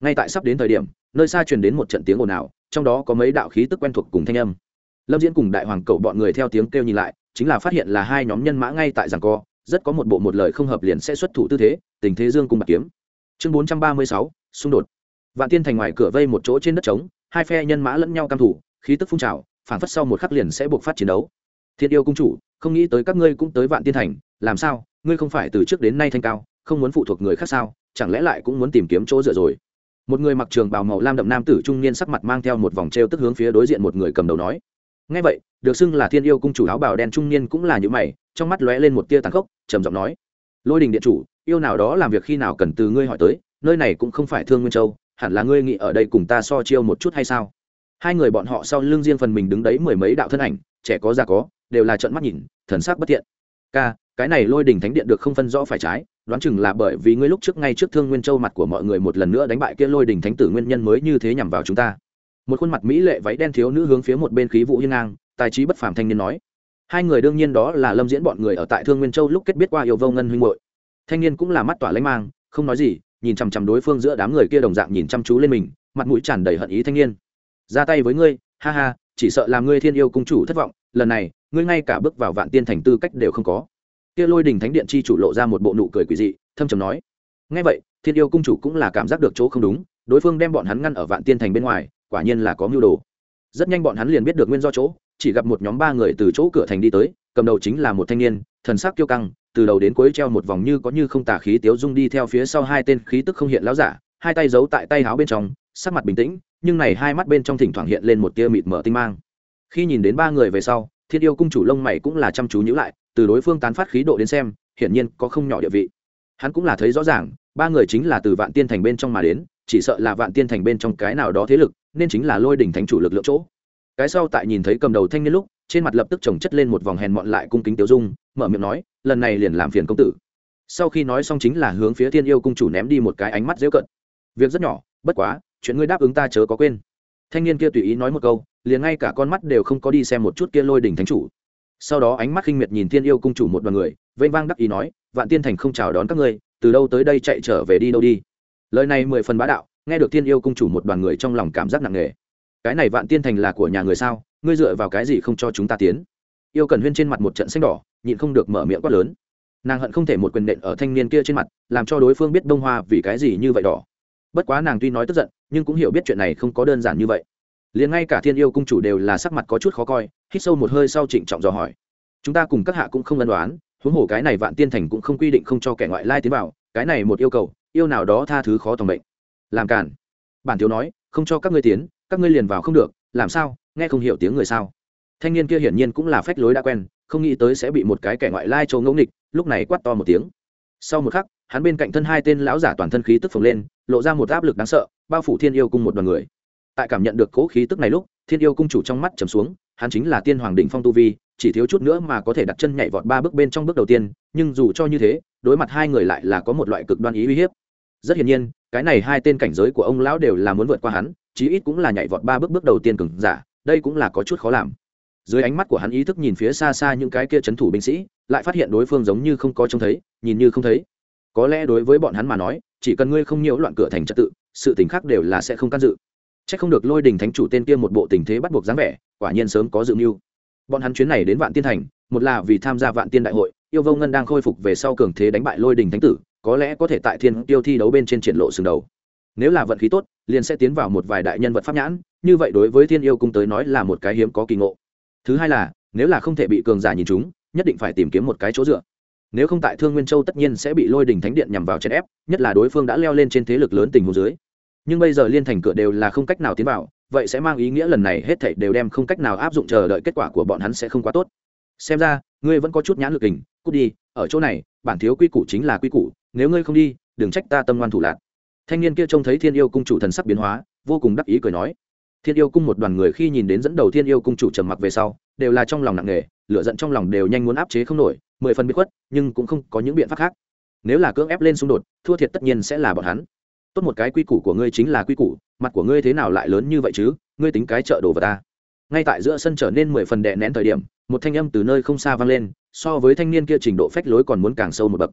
[SPEAKER 1] Ngay tại sắp đến thời điểm, nơi xa truyền đến một trận tiếng ồn ào, trong đó có mấy đạo khí tức quen thuộc cùng thanh âm. Lâm diễn cùng đại hoàng cầu bọn người theo tiếng kêu nhìn lại, chính là phát hiện là hai nhóm nhân mã ngay tại giảng co, rất có một bộ một lời không hợp liền sẽ xuất thủ tư thế, tình thế dương cùng bạc kiếm. Chương bốn trăm ba mươi sáu, xung đột. Vạn tiên thành ngoài cửa vây một chỗ trên đất trống, hai phe nhân mã lẫn nhau cam thủ khí tức phun trào phản phất sau một khắc liền sẽ buộc phát chiến đấu. Thiên yêu cung chủ, không nghĩ tới các ngươi cũng tới vạn tiên thành làm sao, ngươi không phải từ trước đến nay thanh cao, không muốn phụ thuộc người khác sao, chẳng lẽ lại cũng muốn tìm kiếm chỗ dựa rồi? Một người mặc trường bào màu lam đậm nam tử trung niên sắc mặt mang theo một vòng t r e o tức hướng phía đối diện một người cầm đầu nói. Ngay vậy, được xưng là thiên yêu cung chủ áo bào đen trung niên cũng là những mày, trong mắt lóe lên một tia tàn khốc, trầm giọng nói. Lôi đình điện chủ, yêu nào đó làm việc khi nào cần từ ngươi hỏi tới, nơi này cũng không phải thương nguyên châu, hẳn là ngươi nghĩ ở đây cùng ta so chiêu một chút hay sao? Hai người bọn họ sau lưng riêng phần mình đứng đấy mười mấy đạo thân ảnh, trẻ có già có, đều là trận mắt nhìn, thần sắc bất thiện. Ca cái này lôi đình thánh điện được không phân rõ phải trái, đoán chừng là bởi vì ngươi lúc trước ngay trước thương nguyên châu mặt của mọi người một lần nữa đánh bại kia lôi đình thánh tử nguyên nhân mới như thế nhằm vào chúng ta. Một khuôn mặt mỹ lệ váy đen thiếu nữ hướng phía một bên khí vũ hiên ngang, tài trí bất phàm thanh niên nói. Hai người đương nhiên đó là lâm diễn bọn người ở tại thương nguyên châu lúc kết biết qua yêu vô ngân huynh hội thanh niên cũng là mắt tỏa lanh mang, không nói gì, nhìn chằm chằm đối phương giữa đám người kia đồng dạng nhìn chăm chú lên mình, mặt mũi tràn đầy hận ý thanh niên. Ra tay với ngươi, ha ha, chỉ sợ làm ngươi thiên yêu cung chủ thất vọng, lần này, ngươi ngay cả bước vào vạn tiên thành tư cách đều không có kia lôi đình thánh điện chi chủ lộ ra một bộ nụ cười quỷ dị, thâm trầm nói ngay vậy, thiên yêu cung chủ cũng là cảm giác được chỗ không đúng, đối phương đem bọn hắn ngăn ở vạn tiên thành bên ngoài, quả nhiên là có mưu đồ. Rất nhanh bọn hắn liền biết được nguyên do chỗ, chỉ gặp một nhóm ba người từ chỗ cửa thành đi tới, cầm đầu chính là một thanh niên, thần sắc kiêu căng, từ đầu đến cuối treo một vòng như có như không tả khí tiếu dung đi theo phía sau hai tên khí tức không hiện láo giả, hai tay giấu tại tay áo bên trong, sắc mặt bình tĩnh, nhưng này hai mắt bên trong thỉnh thoảng hiện lên một tia mịt mở tinh mang. Khi nhìn đến ba người về sau, thiên yêu cung chủ lông mày cũng là chăm chú nhữ lại từ đối phương tán phát khí độ đến xem, hiển nhiên có không nhỏ địa vị. Hắn cũng là thấy rõ ràng, ba người chính là từ vạn tiên thành bên trong mà đến, chỉ sợ là vạn tiên thành bên trong cái nào đó thế lực, nên chính là lôi đỉnh thánh chủ lực lượng chỗ. Cái sau tại nhìn thấy cầm đầu thanh niên lúc, trên mặt lập tức trồng chất lên một vòng hèn mọn lại cung kính tiêu dung, mở miệng nói, lần này liền làm phiền công tử. Sau khi nói xong chính là hướng phía thiên yêu cung chủ ném đi một cái ánh mắt dễ cận việc rất nhỏ, bất quá, chuyện ngươi đáp ứng ta chớ có quên. Thanh niên kia tùy ý nói một câu, liền ngay cả con mắt đều không có đi xem một chút kia lôi đỉnh thánh chủ sau đó ánh mắt khinh miệt nhìn thiên yêu cung chủ một đoàn người, vênh vang đắc ý nói, vạn tiên thành không chào đón các ngươi, từ đâu tới đây chạy trở về đi đâu đi? Lời này mười phần bá đạo, nghe được thiên yêu cung chủ một đoàn người trong lòng cảm giác nặng nề. Cái này vạn tiên thành là của nhà người sao? Ngươi dựa vào cái gì không cho chúng ta tiến? Yêu cần huyên trên mặt một trận xanh đỏ, nhịn không được mở miệng quát lớn. Nàng hận không thể một quyền nện ở thanh niên kia trên mặt, làm cho đối phương biết đông hoa vì cái gì như vậy đỏ. Bất quá nàng tuy nói tức giận, nhưng cũng hiểu biết chuyện này không có đơn giản như vậy liền ngay cả thiên yêu cung chủ đều là sắc mặt có chút khó coi, hít sâu một hơi sau trịnh trọng dò hỏi. Chúng ta cùng các hạ cũng không ân đoán huống hồ cái này vạn tiên thành cũng không quy định không cho kẻ ngoại lai tiến vào, cái này một yêu cầu, yêu nào đó tha thứ khó tòng bệnh làm cản bản thiếu nói, không cho các ngươi tiến, các ngươi liền vào không được, làm sao, nghe không hiểu tiếng người sao. Thanh niên kia hiển nhiên cũng là phách lối đã quen, không nghĩ tới sẽ bị một cái kẻ ngoại lai trâu ngẫu nghịch, lúc này quát to một tiếng. Sau một khắc, hắn bên cạnh thân hai tên lão giả toàn thân khí tức phồng lên, lộ ra một áp lực đáng sợ, bao phủ thiên yêu cung một đoàn người tại cảm nhận được cố khí tức này lúc, thiên yêu cung chủ trong mắt trầm xuống, hắn chính là tiên hoàng đỉnh phong tu vi, chỉ thiếu chút nữa mà có thể đặt chân nhảy vọt ba bước bên trong bước đầu tiên, nhưng dù cho như thế, đối mặt hai người lại là có một loại cực đoan ý uy hiếp. Rất hiển nhiên, cái này hai tên cảnh giới của ông lão đều là muốn vượt qua hắn, chí ít cũng là nhảy vọt ba bước bước đầu tiên cừng giả, đây cũng là có chút khó làm. Dưới ánh mắt của hắn ý thức nhìn phía xa xa những cái kia c h ấ n thủ binh sĩ, lại phát hiện đối phương giống như không có trông thấy, nhìn như không thấy. Có lẽ đối với bọn hắn mà nói, chỉ cần ngươi không nhiễu loạn cửa thành trật tự, sự t ì n h khác đều là sẽ không can dự c h ắ c không được lôi đình thánh chủ tên kia một bộ tình thế bắt buộc dáng vẻ, quả nhiên sớm có dự mưu. Bọn hắn chuyến này đến vạn tiên thành, một là vì tham gia vạn tiên đại hội, yêu vô ngân đang khôi phục về sau cường thế đánh bại lôi đình thánh tử, có lẽ có thể tại thiên tiêu thi đấu bên trên triển lộ sừng đầu. Nếu là vận khí tốt, liền sẽ tiến vào một vài đại nhân vật pháp nhãn, như vậy đối với thiên yêu cung tới nói là một cái hiếm có kỳ ngộ. Thứ hai là, nếu là không thể bị cường giả nhìn chúng nhất định phải tìm kiếm một cái chỗ dựa. Nếu không tại thương nguyên châu tất nhiên sẽ bị lôi đình thánh điện nhằm vào chèn ép, nhất là đối phương đã leo lên trên thế lực lớn tình hồ dưới nhưng bây giờ liên thành cửa đều là không cách nào tiến vào, vậy sẽ mang ý nghĩa lần này hết thảy đều đem không cách nào áp dụng chờ đợi kết quả của bọn hắn sẽ không quá tốt. Xem ra, ngươi vẫn có chút nhãn lực hình cút đi, ở chỗ này, bản thiếu quy củ chính là quy củ, nếu ngươi không đi, đừng trách ta tâm ngoan thủ lạc. Thanh niên kia trông thấy thiên yêu cung chủ thần sắc biến hóa, vô cùng đắc ý cười nói. Thiên yêu cung một đoàn người khi nhìn đến dẫn đầu thiên yêu cung chủ trầm mặc về sau, đều là trong lòng nặng nề, lửa giận trong lòng đều nhanh muốn áp chế không nổi, mười phần bị khuất, nhưng cũng không có những biện pháp khác. Nếu là cưỡng ép lên xung đột, thua thiệt tất nhiên sẽ là bọn hắn tốt một cái quy củ của ngươi chính là quy củ, mặt của ngươi thế nào lại lớn như vậy chứ? Ngươi tính cái chợ đồ vào ta. Ngay tại giữa sân trở nên mười phần đệ nén thời điểm, một thanh âm từ nơi không xa vang lên, so với thanh niên kia trình độ phách lối còn muốn càng sâu một bậc.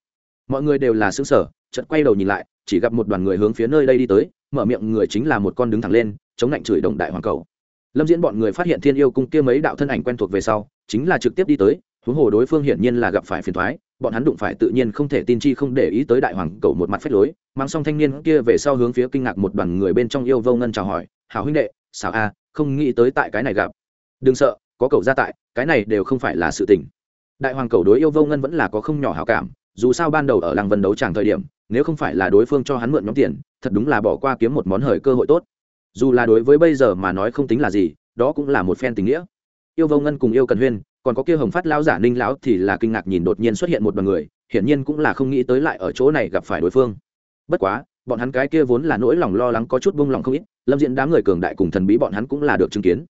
[SPEAKER 1] Mọi người đều là xứng sở chợt quay đầu nhìn lại, chỉ gặp một đoàn người hướng phía nơi đây đi tới, mở miệng người chính là một con đứng thẳng lên, chống lạnh chửi đồng đại hoàng cầu. Lâm diễn bọn người phát hiện thiên yêu cung kia mấy đạo thân ảnh quen thuộc về sau, chính là trực tiếp đi tới huống hồ đối phương hiển nhiên là gặp phải phiền thoái bọn hắn đụng phải tự nhiên không thể tin chi không để ý tới đại hoàng cầu một mặt phách lối, mang xong thanh niên kia về sau hướng phía kinh ngạc một đoàn người bên trong yêu vô ngân chào hỏi, hảo huynh đệ, xảo a, không nghĩ tới tại cái này gặp. Đừng sợ, có cầu ra tại, cái này đều không phải là sự tình. Đại hoàng cầu đối yêu vô ngân vẫn là có không nhỏ hảo cảm, dù sao ban đầu ở làng vân đấu tràng thời điểm, nếu không phải là đối phương cho hắn mượn nhóm tiền, thật đúng là bỏ qua kiếm một món hời cơ hội tốt. Dù là đối với bây giờ mà nói không tính là gì, đó cũng là một phen tình nghĩa. Yêu vô ngân cùng yêu cần huyên còn có kia hồng phát lão giả ninh lão thì là kinh ngạc nhìn đột nhiên xuất hiện một đoàn người, hiển nhiên cũng là không nghĩ tới lại ở chỗ này gặp phải đối phương. Bất quá, bọn hắn cái kia vốn là nỗi lòng lo lắng có chút bông lòng không ít, lâm diện đám người cường đại cùng thần bí bọn hắn cũng là được chứng kiến.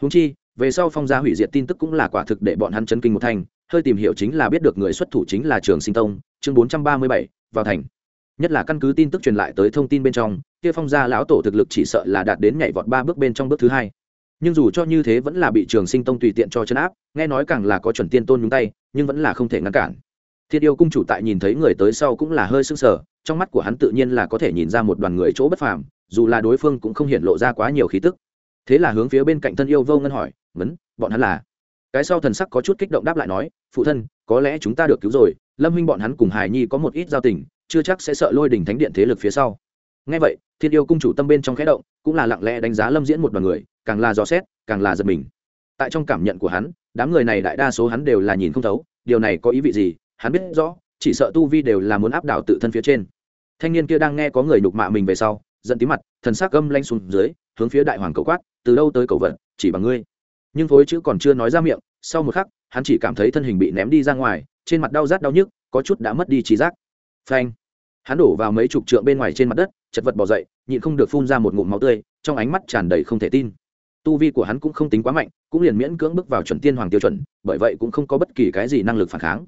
[SPEAKER 1] Húng chi, về sau phong gia hủy diệt tin tức cũng là quả thực để bọn hắn chấn kinh một thành, hơi tìm hiểu chính là biết được người xuất thủ chính là trường sinh tông, chương bốn trăm ba mươi bảy, vào thành. Nhất là căn cứ tin tức truyền lại tới thông tin bên trong, kia phong gia lão tổ thực lực chỉ sợ là đạt đến nhảy vọt ba bước bên trong bước thứ hai nhưng dù cho như thế vẫn là bị trường sinh tông tùy tiện cho chấn áp, nghe nói càng là có chuẩn tiên tôn nhúng tay, nhưng vẫn là không thể ngăn cản. Thiết yêu cung chủ tại nhìn thấy người tới sau cũng là hơi sưng sờ, trong mắt của hắn tự nhiên là có thể nhìn ra một đoàn người chỗ bất phàm, dù là đối phương cũng không hiện lộ ra quá nhiều khí tức. Thế là hướng phía bên cạnh thân yêu vô ngân hỏi vấn bọn hắn là? Cái sau thần sắc có chút kích động đáp lại nói, phụ thân, có lẽ chúng ta được cứu rồi, lâm huynh bọn hắn cùng hải nhi có một ít giao tình, chưa chắc sẽ sợ lôi đỉnh thánh điện thế lực phía sau. Ngay vậy thiên yêu cung chủ tâm bên trong khẽ động, cũng là lặng lẽ đánh giá lâm diễn một đoàn người càng là dò xét, càng là giật mình. Tại trong cảm nhận của hắn, đám người này đại đa số hắn đều là nhìn không thấu, điều này có ý vị gì, hắn biết rõ, chỉ sợ tu vi đều là muốn áp đảo tự thân phía trên. Thanh niên kia đang nghe có người nhục mạ mình về sau, giận tí mặt, thần sắc gâm lanh xuống dưới, hướng phía đại hoàng cầu quát, từ đâu tới cầu vật, chỉ bằng ngươi. Nhưng phối chữ còn chưa nói ra miệng, sau một khắc, hắn chỉ cảm thấy thân hình bị ném đi ra ngoài, trên mặt đau rát đau nhức, có chút đã mất đi trí giác. Phanh! Hắn đổ vào mấy chục trượng bên ngoài trên mặt đất, chật vật bỏ dậy, nhịn không được phun ra một ngụm máu tươi, trong ánh mắt tràn đầy không thể tin tu vi của hắn cũng không tính quá mạnh, cũng liền miễn cưỡng bước vào chuẩn tiên hoàng tiêu chuẩn, bởi vậy cũng không có bất kỳ cái gì năng lực phản kháng.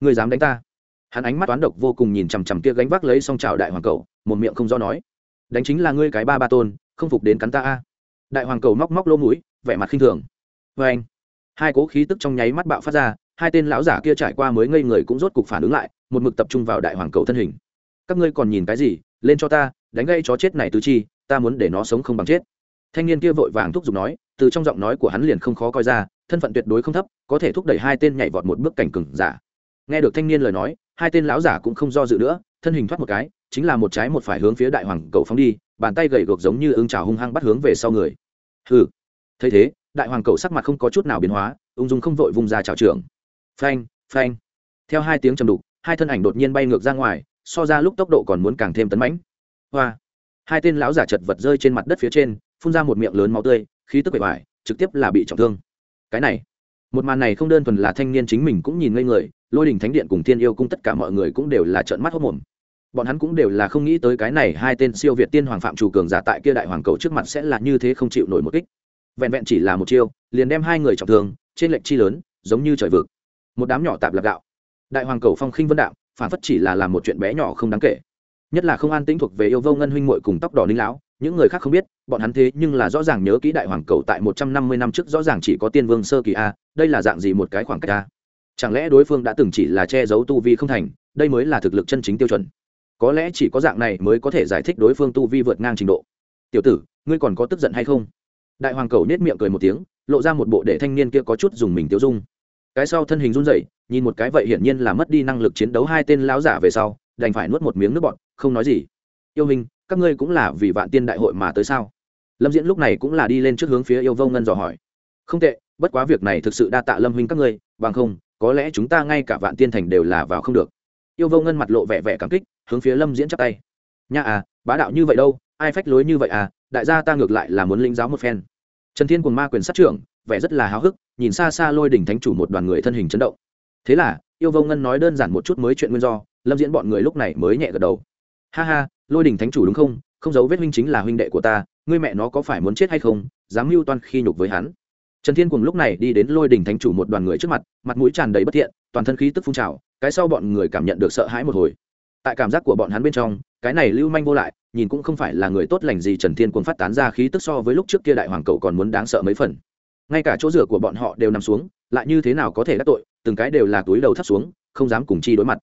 [SPEAKER 1] Người dám đánh ta? Hắn ánh mắt toán độc vô cùng nhìn chằm chằm kia gánh vác lấy xong trào đại hoàng cầu, một miệng không do nói. Đánh chính là ngươi cái ba ba tôn, không phục đến cắn ta a. Đại hoàng cầu móc móc lỗ mũi, vẻ mặt khinh thường. Vê anh, hai cố khí tức trong nháy mắt bạo phát ra, hai tên lão giả kia trải qua mới ngây người cũng rốt cục phản ứng lại, một mực tập trung vào đại hoàng cầu thân hình. Các ngươi còn nhìn cái gì? Lên cho ta, đánh gây chó chết này tứ chi, ta muốn để nó sống không bằng chết thanh niên kia vội vàng thúc giục nói, từ trong giọng nói của hắn liền không khó coi ra, thân phận tuyệt đối không thấp, có thể thúc đẩy hai tên nhảy vọt một bước cảnh cừng giả. Nghe được thanh niên lời nói, hai tên lão giả cũng không do dự nữa, thân hình thoát một cái, chính là một trái một phải hướng phía đại hoàng cầu phóng đi, bàn tay gầy gộc giống như ưng trào hung hăng bắt hướng về sau người. Hừ. Thấy thế, đại hoàng cầu sắc mặt không có chút nào biến hóa, ung dung không vội vung ra trào trưởng. Phanh phanh. Theo hai tiếng trầm đục, hai thân ảnh đột nhiên bay ngược ra ngoài, so ra lúc tốc độ còn muốn càng thêm tấn mãnh. Hoa. Hai tên lão giả chật vật rơi trên mặt đất phía trên phun ra một miệng lớn máu tươi, khí tức bệ ngoài trực tiếp là bị trọng thương. Cái này, một màn này không đơn thuần là thanh niên chính mình cũng nhìn ngây người, lôi đình thánh điện cùng thiên yêu cung tất cả mọi người cũng đều là trợn mắt hốc mồm. Bọn hắn cũng đều là không nghĩ tới cái này hai tên siêu việt tiên hoàng phạm chủ cường giả tại kia đại hoàng cầu trước mặt sẽ là như thế không chịu nổi một kích. Vẹn vẹn chỉ là một chiêu, liền đem hai người trọng thương, trên lệnh chi lớn, giống như trời vực. Một đám nhỏ tạp lạc gạo. Đại hoàng cầu phong khinh vân đạo, phản phất chỉ là làm một chuyện bé nhỏ không đáng kể. Nhất là không an tĩnh thuộc về yêu vô ngân huynh muội cùng tóc đỏ ninh lão những người khác không biết, bọn hắn thế nhưng là rõ ràng nhớ kỹ đại hoàng cầu tại một trăm năm mươi năm trước rõ ràng chỉ có tiên vương sơ kỳ a, đây là dạng gì một cái khoảng cách a? Chẳng lẽ đối phương đã từng chỉ là che giấu tu vi không thành, đây mới là thực lực chân chính tiêu chuẩn? Có lẽ chỉ có dạng này mới có thể giải thích đối phương tu vi vượt ngang trình độ. Tiểu tử, ngươi còn có tức giận hay không? Đại hoàng cầu nết miệng cười một tiếng, lộ ra một bộ để thanh niên kia có chút dùng mình tiêu dung. Cái sau thân hình run rẩy, nhìn một cái vậy hiển nhiên là mất đi năng lực chiến đấu hai tên lão giả về sau, đành phải nuốt một miếng nước bọt, không nói gì. Yêu hình các ngươi cũng là vì vạn tiên đại hội mà tới sao? Lâm diễn lúc này cũng là đi lên trước hướng phía yêu vô ngân dò hỏi. Không tệ, bất quá việc này thực sự đa tạ lâm huynh các ngươi, bằng không, có lẽ chúng ta ngay cả vạn tiên thành đều là vào không được. Yêu vô ngân mặt lộ vẻ vẻ cảm kích, hướng phía lâm diễn chắp tay. Nha à bá đạo như vậy đâu, ai phách lối như vậy à đại gia ta ngược lại là muốn lĩnh giáo một phen. Trần thiên cùng ma quyền sát trưởng, vẻ rất là háo hức, nhìn xa xa lôi đỉnh thánh chủ một đoàn người thân hình chấn động. Thế là, yêu vô ngân nói đơn giản một chút mới chuyện nguyên do, lâm diễn bọn người lúc này mới nhẹ gật đầu. Ha ha lôi đỉnh thánh chủ đúng không? Không giấu vết huynh chính là huynh đệ của ta, ngươi mẹ nó có phải muốn chết hay không? Dám mưu toan khi nhục với hắn. Trần thiên cùng lúc này đi đến lôi đỉnh thánh chủ một đoàn người trước mặt mặt mũi tràn đầy bất thiện, toàn thân khí tức phun trào, cái sau bọn người cảm nhận được sợ hãi một hồi. Tại cảm giác của bọn hắn bên trong, cái này lưu manh vô lại, nhìn cũng không phải là người tốt lành gì trần thiên cùng phát tán ra khí tức so với lúc trước kia đại hoàng cậu còn muốn đáng sợ mấy phần. Ngay cả chỗ rửa của bọn họ đều nằm xuống, lại như thế nào có thể đắc tội, từng cái đều là túi đầu thấp xuống, không dám cùng chi đối mặt.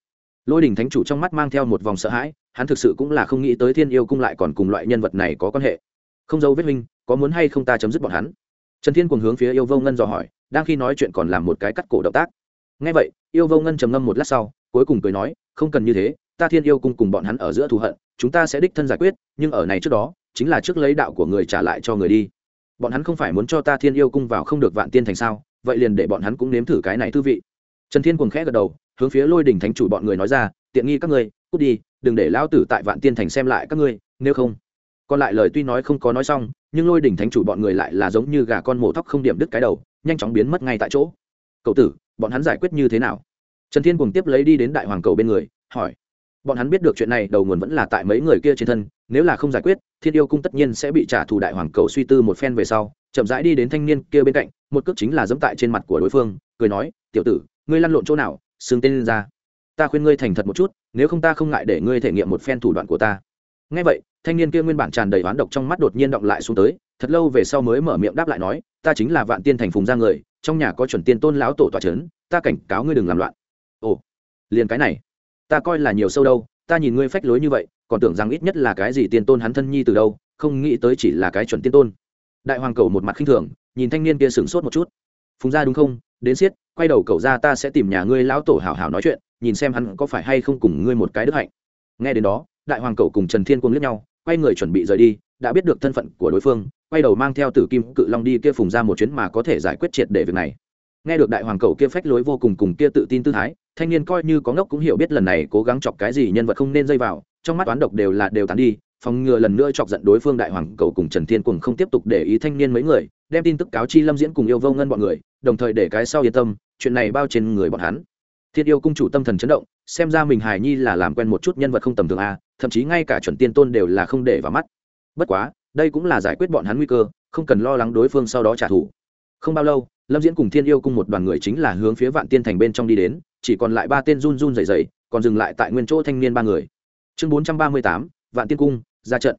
[SPEAKER 1] Lôi đình thánh chủ trong mắt mang theo một vòng sợ hãi hắn thực sự cũng là không nghĩ tới thiên yêu cung lại còn cùng loại nhân vật này có quan hệ. Không dấu vết minh có muốn hay không ta chấm dứt bọn hắn? Trần thiên cùng hướng phía yêu vô ngân dò hỏi, đang khi nói chuyện còn làm một cái cắt cổ động tác. Ngay vậy, yêu vô ngân trầm ngâm một lát sau, cuối cùng cười nói, không cần như thế, ta thiên yêu cung cùng bọn hắn ở giữa thù hận, chúng ta sẽ đích thân giải quyết, nhưng ở này trước đó, chính là trước lấy đạo của người trả lại cho người đi. Bọn hắn không phải muốn cho ta thiên yêu cung vào không được vạn tiên thành sao, vậy liền để bọn hắn cũng nếm thử cái này thư vị. Trần thiên cùng khẽ gật đầu, hướng phía lôi đình thánh chủ bọn người nói ra, tiện nghi các ngươi, cút đi đừng để lão tử tại vạn tiên thành xem lại các ngươi, nếu không. Còn lại lời tuy nói không có nói xong, nhưng lôi đỉnh thánh chủ bọn người lại là giống như gà con mổ thóc không điểm đứt cái đầu, nhanh chóng biến mất ngay tại chỗ. Cậu tử, bọn hắn giải quyết như thế nào? Trần thiên cùng tiếp lấy đi đến đại hoàng cầu bên người, hỏi. Bọn hắn biết được chuyện này, đầu nguồn vẫn là tại mấy người kia trên thân, nếu là không giải quyết, thiên yêu cung tất nhiên sẽ bị trả thù. Đại hoàng cầu suy tư một phen về sau, chậm rãi đi đến thanh niên kia bên cạnh, một cước chính là dẫm tại trên mặt của đối phương, cười nói, tiểu tử, ngươi lăn lộn chỗ nào xưng tên lên ra ta khuyên ngươi thành thật một chút, nếu không ta không ngại để ngươi thể nghiệm một phen thủ đoạn của ta. Ngay vậy, thanh niên kia nguyên bản tràn đầy oán độc trong mắt đột nhiên động lại xuống tới, thật lâu về sau mới mở miệng đáp lại nói, ta chính là vạn tiên thành phùng ra người, trong nhà có chuẩn tiên tôn lão tổ tọa c ta cảnh cáo ngươi đừng làm loạn. Ồ, liền cái này, ta coi là nhiều sâu đâu, ta nhìn ngươi phách lối như vậy, còn tưởng rằng ít nhất là cái gì tiên tôn hắn thân nhi từ đâu, không nghĩ tới chỉ là cái chuẩn tiên tôn. Đại hoàng cầu một mặt khinh thường, nhìn thanh niên kia sửng sốt một chút. Phùng ra đúng không? Đến siết quay đầu cầu ra ta sẽ tìm nhà ngươi lão tổ hảo hảo nói chuyện nhìn xem hắn có phải hay không cùng ngươi một cái đức hạnh. Nghe đến đó, đại hoàng cầu cùng trần thiên quân liếc nhau, quay người chuẩn bị rời đi, đã biết được thân phận của đối phương, quay đầu mang theo tử kim cự long đi kia phùng ra một chuyến mà có thể giải quyết triệt để việc này. Nghe được đại hoàng cầu kia phách lối vô cùng cùng kia tự tin tư thái, thanh niên coi như có ngốc cũng hiểu biết lần này cố gắng chọc cái gì nhân vật không nên dây vào, trong mắt toán độc đều là đều tán đi, phòng ngừa lần nữa chọc giận đối phương đại hoàng cầu cùng trần thiên cùng không tiếp tục để ý thanh niên mấy người, đem tin tức cáo chi lâm diễn cùng yêu vô ngân bọn người, đồng thời để cái sau yên tâm, chuyện này bao trên người bọn hắn thiên yêu cung chủ tâm thần chấn động, xem ra mình hài nhi là làm quen một chút nhân vật không tầm thường a, thậm chí ngay cả chuẩn tiên tôn đều là không để vào mắt. Bất quá, đây cũng là giải quyết bọn hắn nguy cơ, không cần lo lắng đối phương sau đó trả thù. Không bao lâu, lâm diễn cùng thiên yêu cung một đoàn người chính là hướng phía vạn tiên thành bên trong đi đến, chỉ còn lại ba tên run run dày dày còn dừng lại tại nguyên chỗ thanh niên ba người. Chương bốn trăm ba mươi tám, vạn tiên cung, ra trận.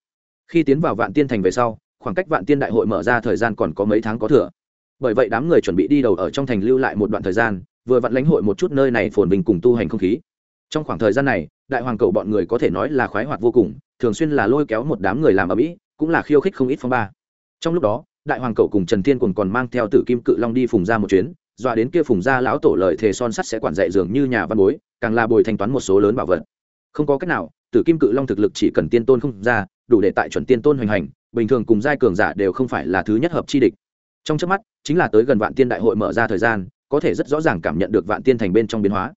[SPEAKER 1] Khi tiến vào vạn tiên thành về sau, khoảng cách vạn tiên đại hội mở ra thời gian còn có mấy tháng có thừa. Bởi vậy đám người chuẩn bị đi đầu ở trong thành lưu lại một đoạn thời gian vừa vặn lãnh hội một chút nơi này phồn bình cùng tu hành không khí. Trong khoảng thời gian này, đại hoàng cầu bọn người có thể nói là khoái hoạt vô cùng, thường xuyên là lôi kéo một đám người làm ở mỹ cũng là khiêu khích không ít phong ba. Trong lúc đó, đại hoàng cầu cùng trần thiên còn còn mang theo tử kim cự long đi phùng ra một chuyến, dọa đến kia phùng ra lão tổ lời thề son sắt sẽ quản dạy dường như nhà văn bối, càng là bồi thanh toán một số lớn bảo vật. Không có cách nào, tử kim cự long thực lực chỉ cần tiên tôn không ra, đủ để tại chuẩn tiên tôn hoành hành, bình thường cùng giai cường giả đều không phải là thứ nhất hợp chi địch. Trong trước mắt, chính là tới gần vạn tiên đại hội mở ra thời gian có thể rất rõ ràng cảm nhận được vạn tiên thành bên trong biến hóa.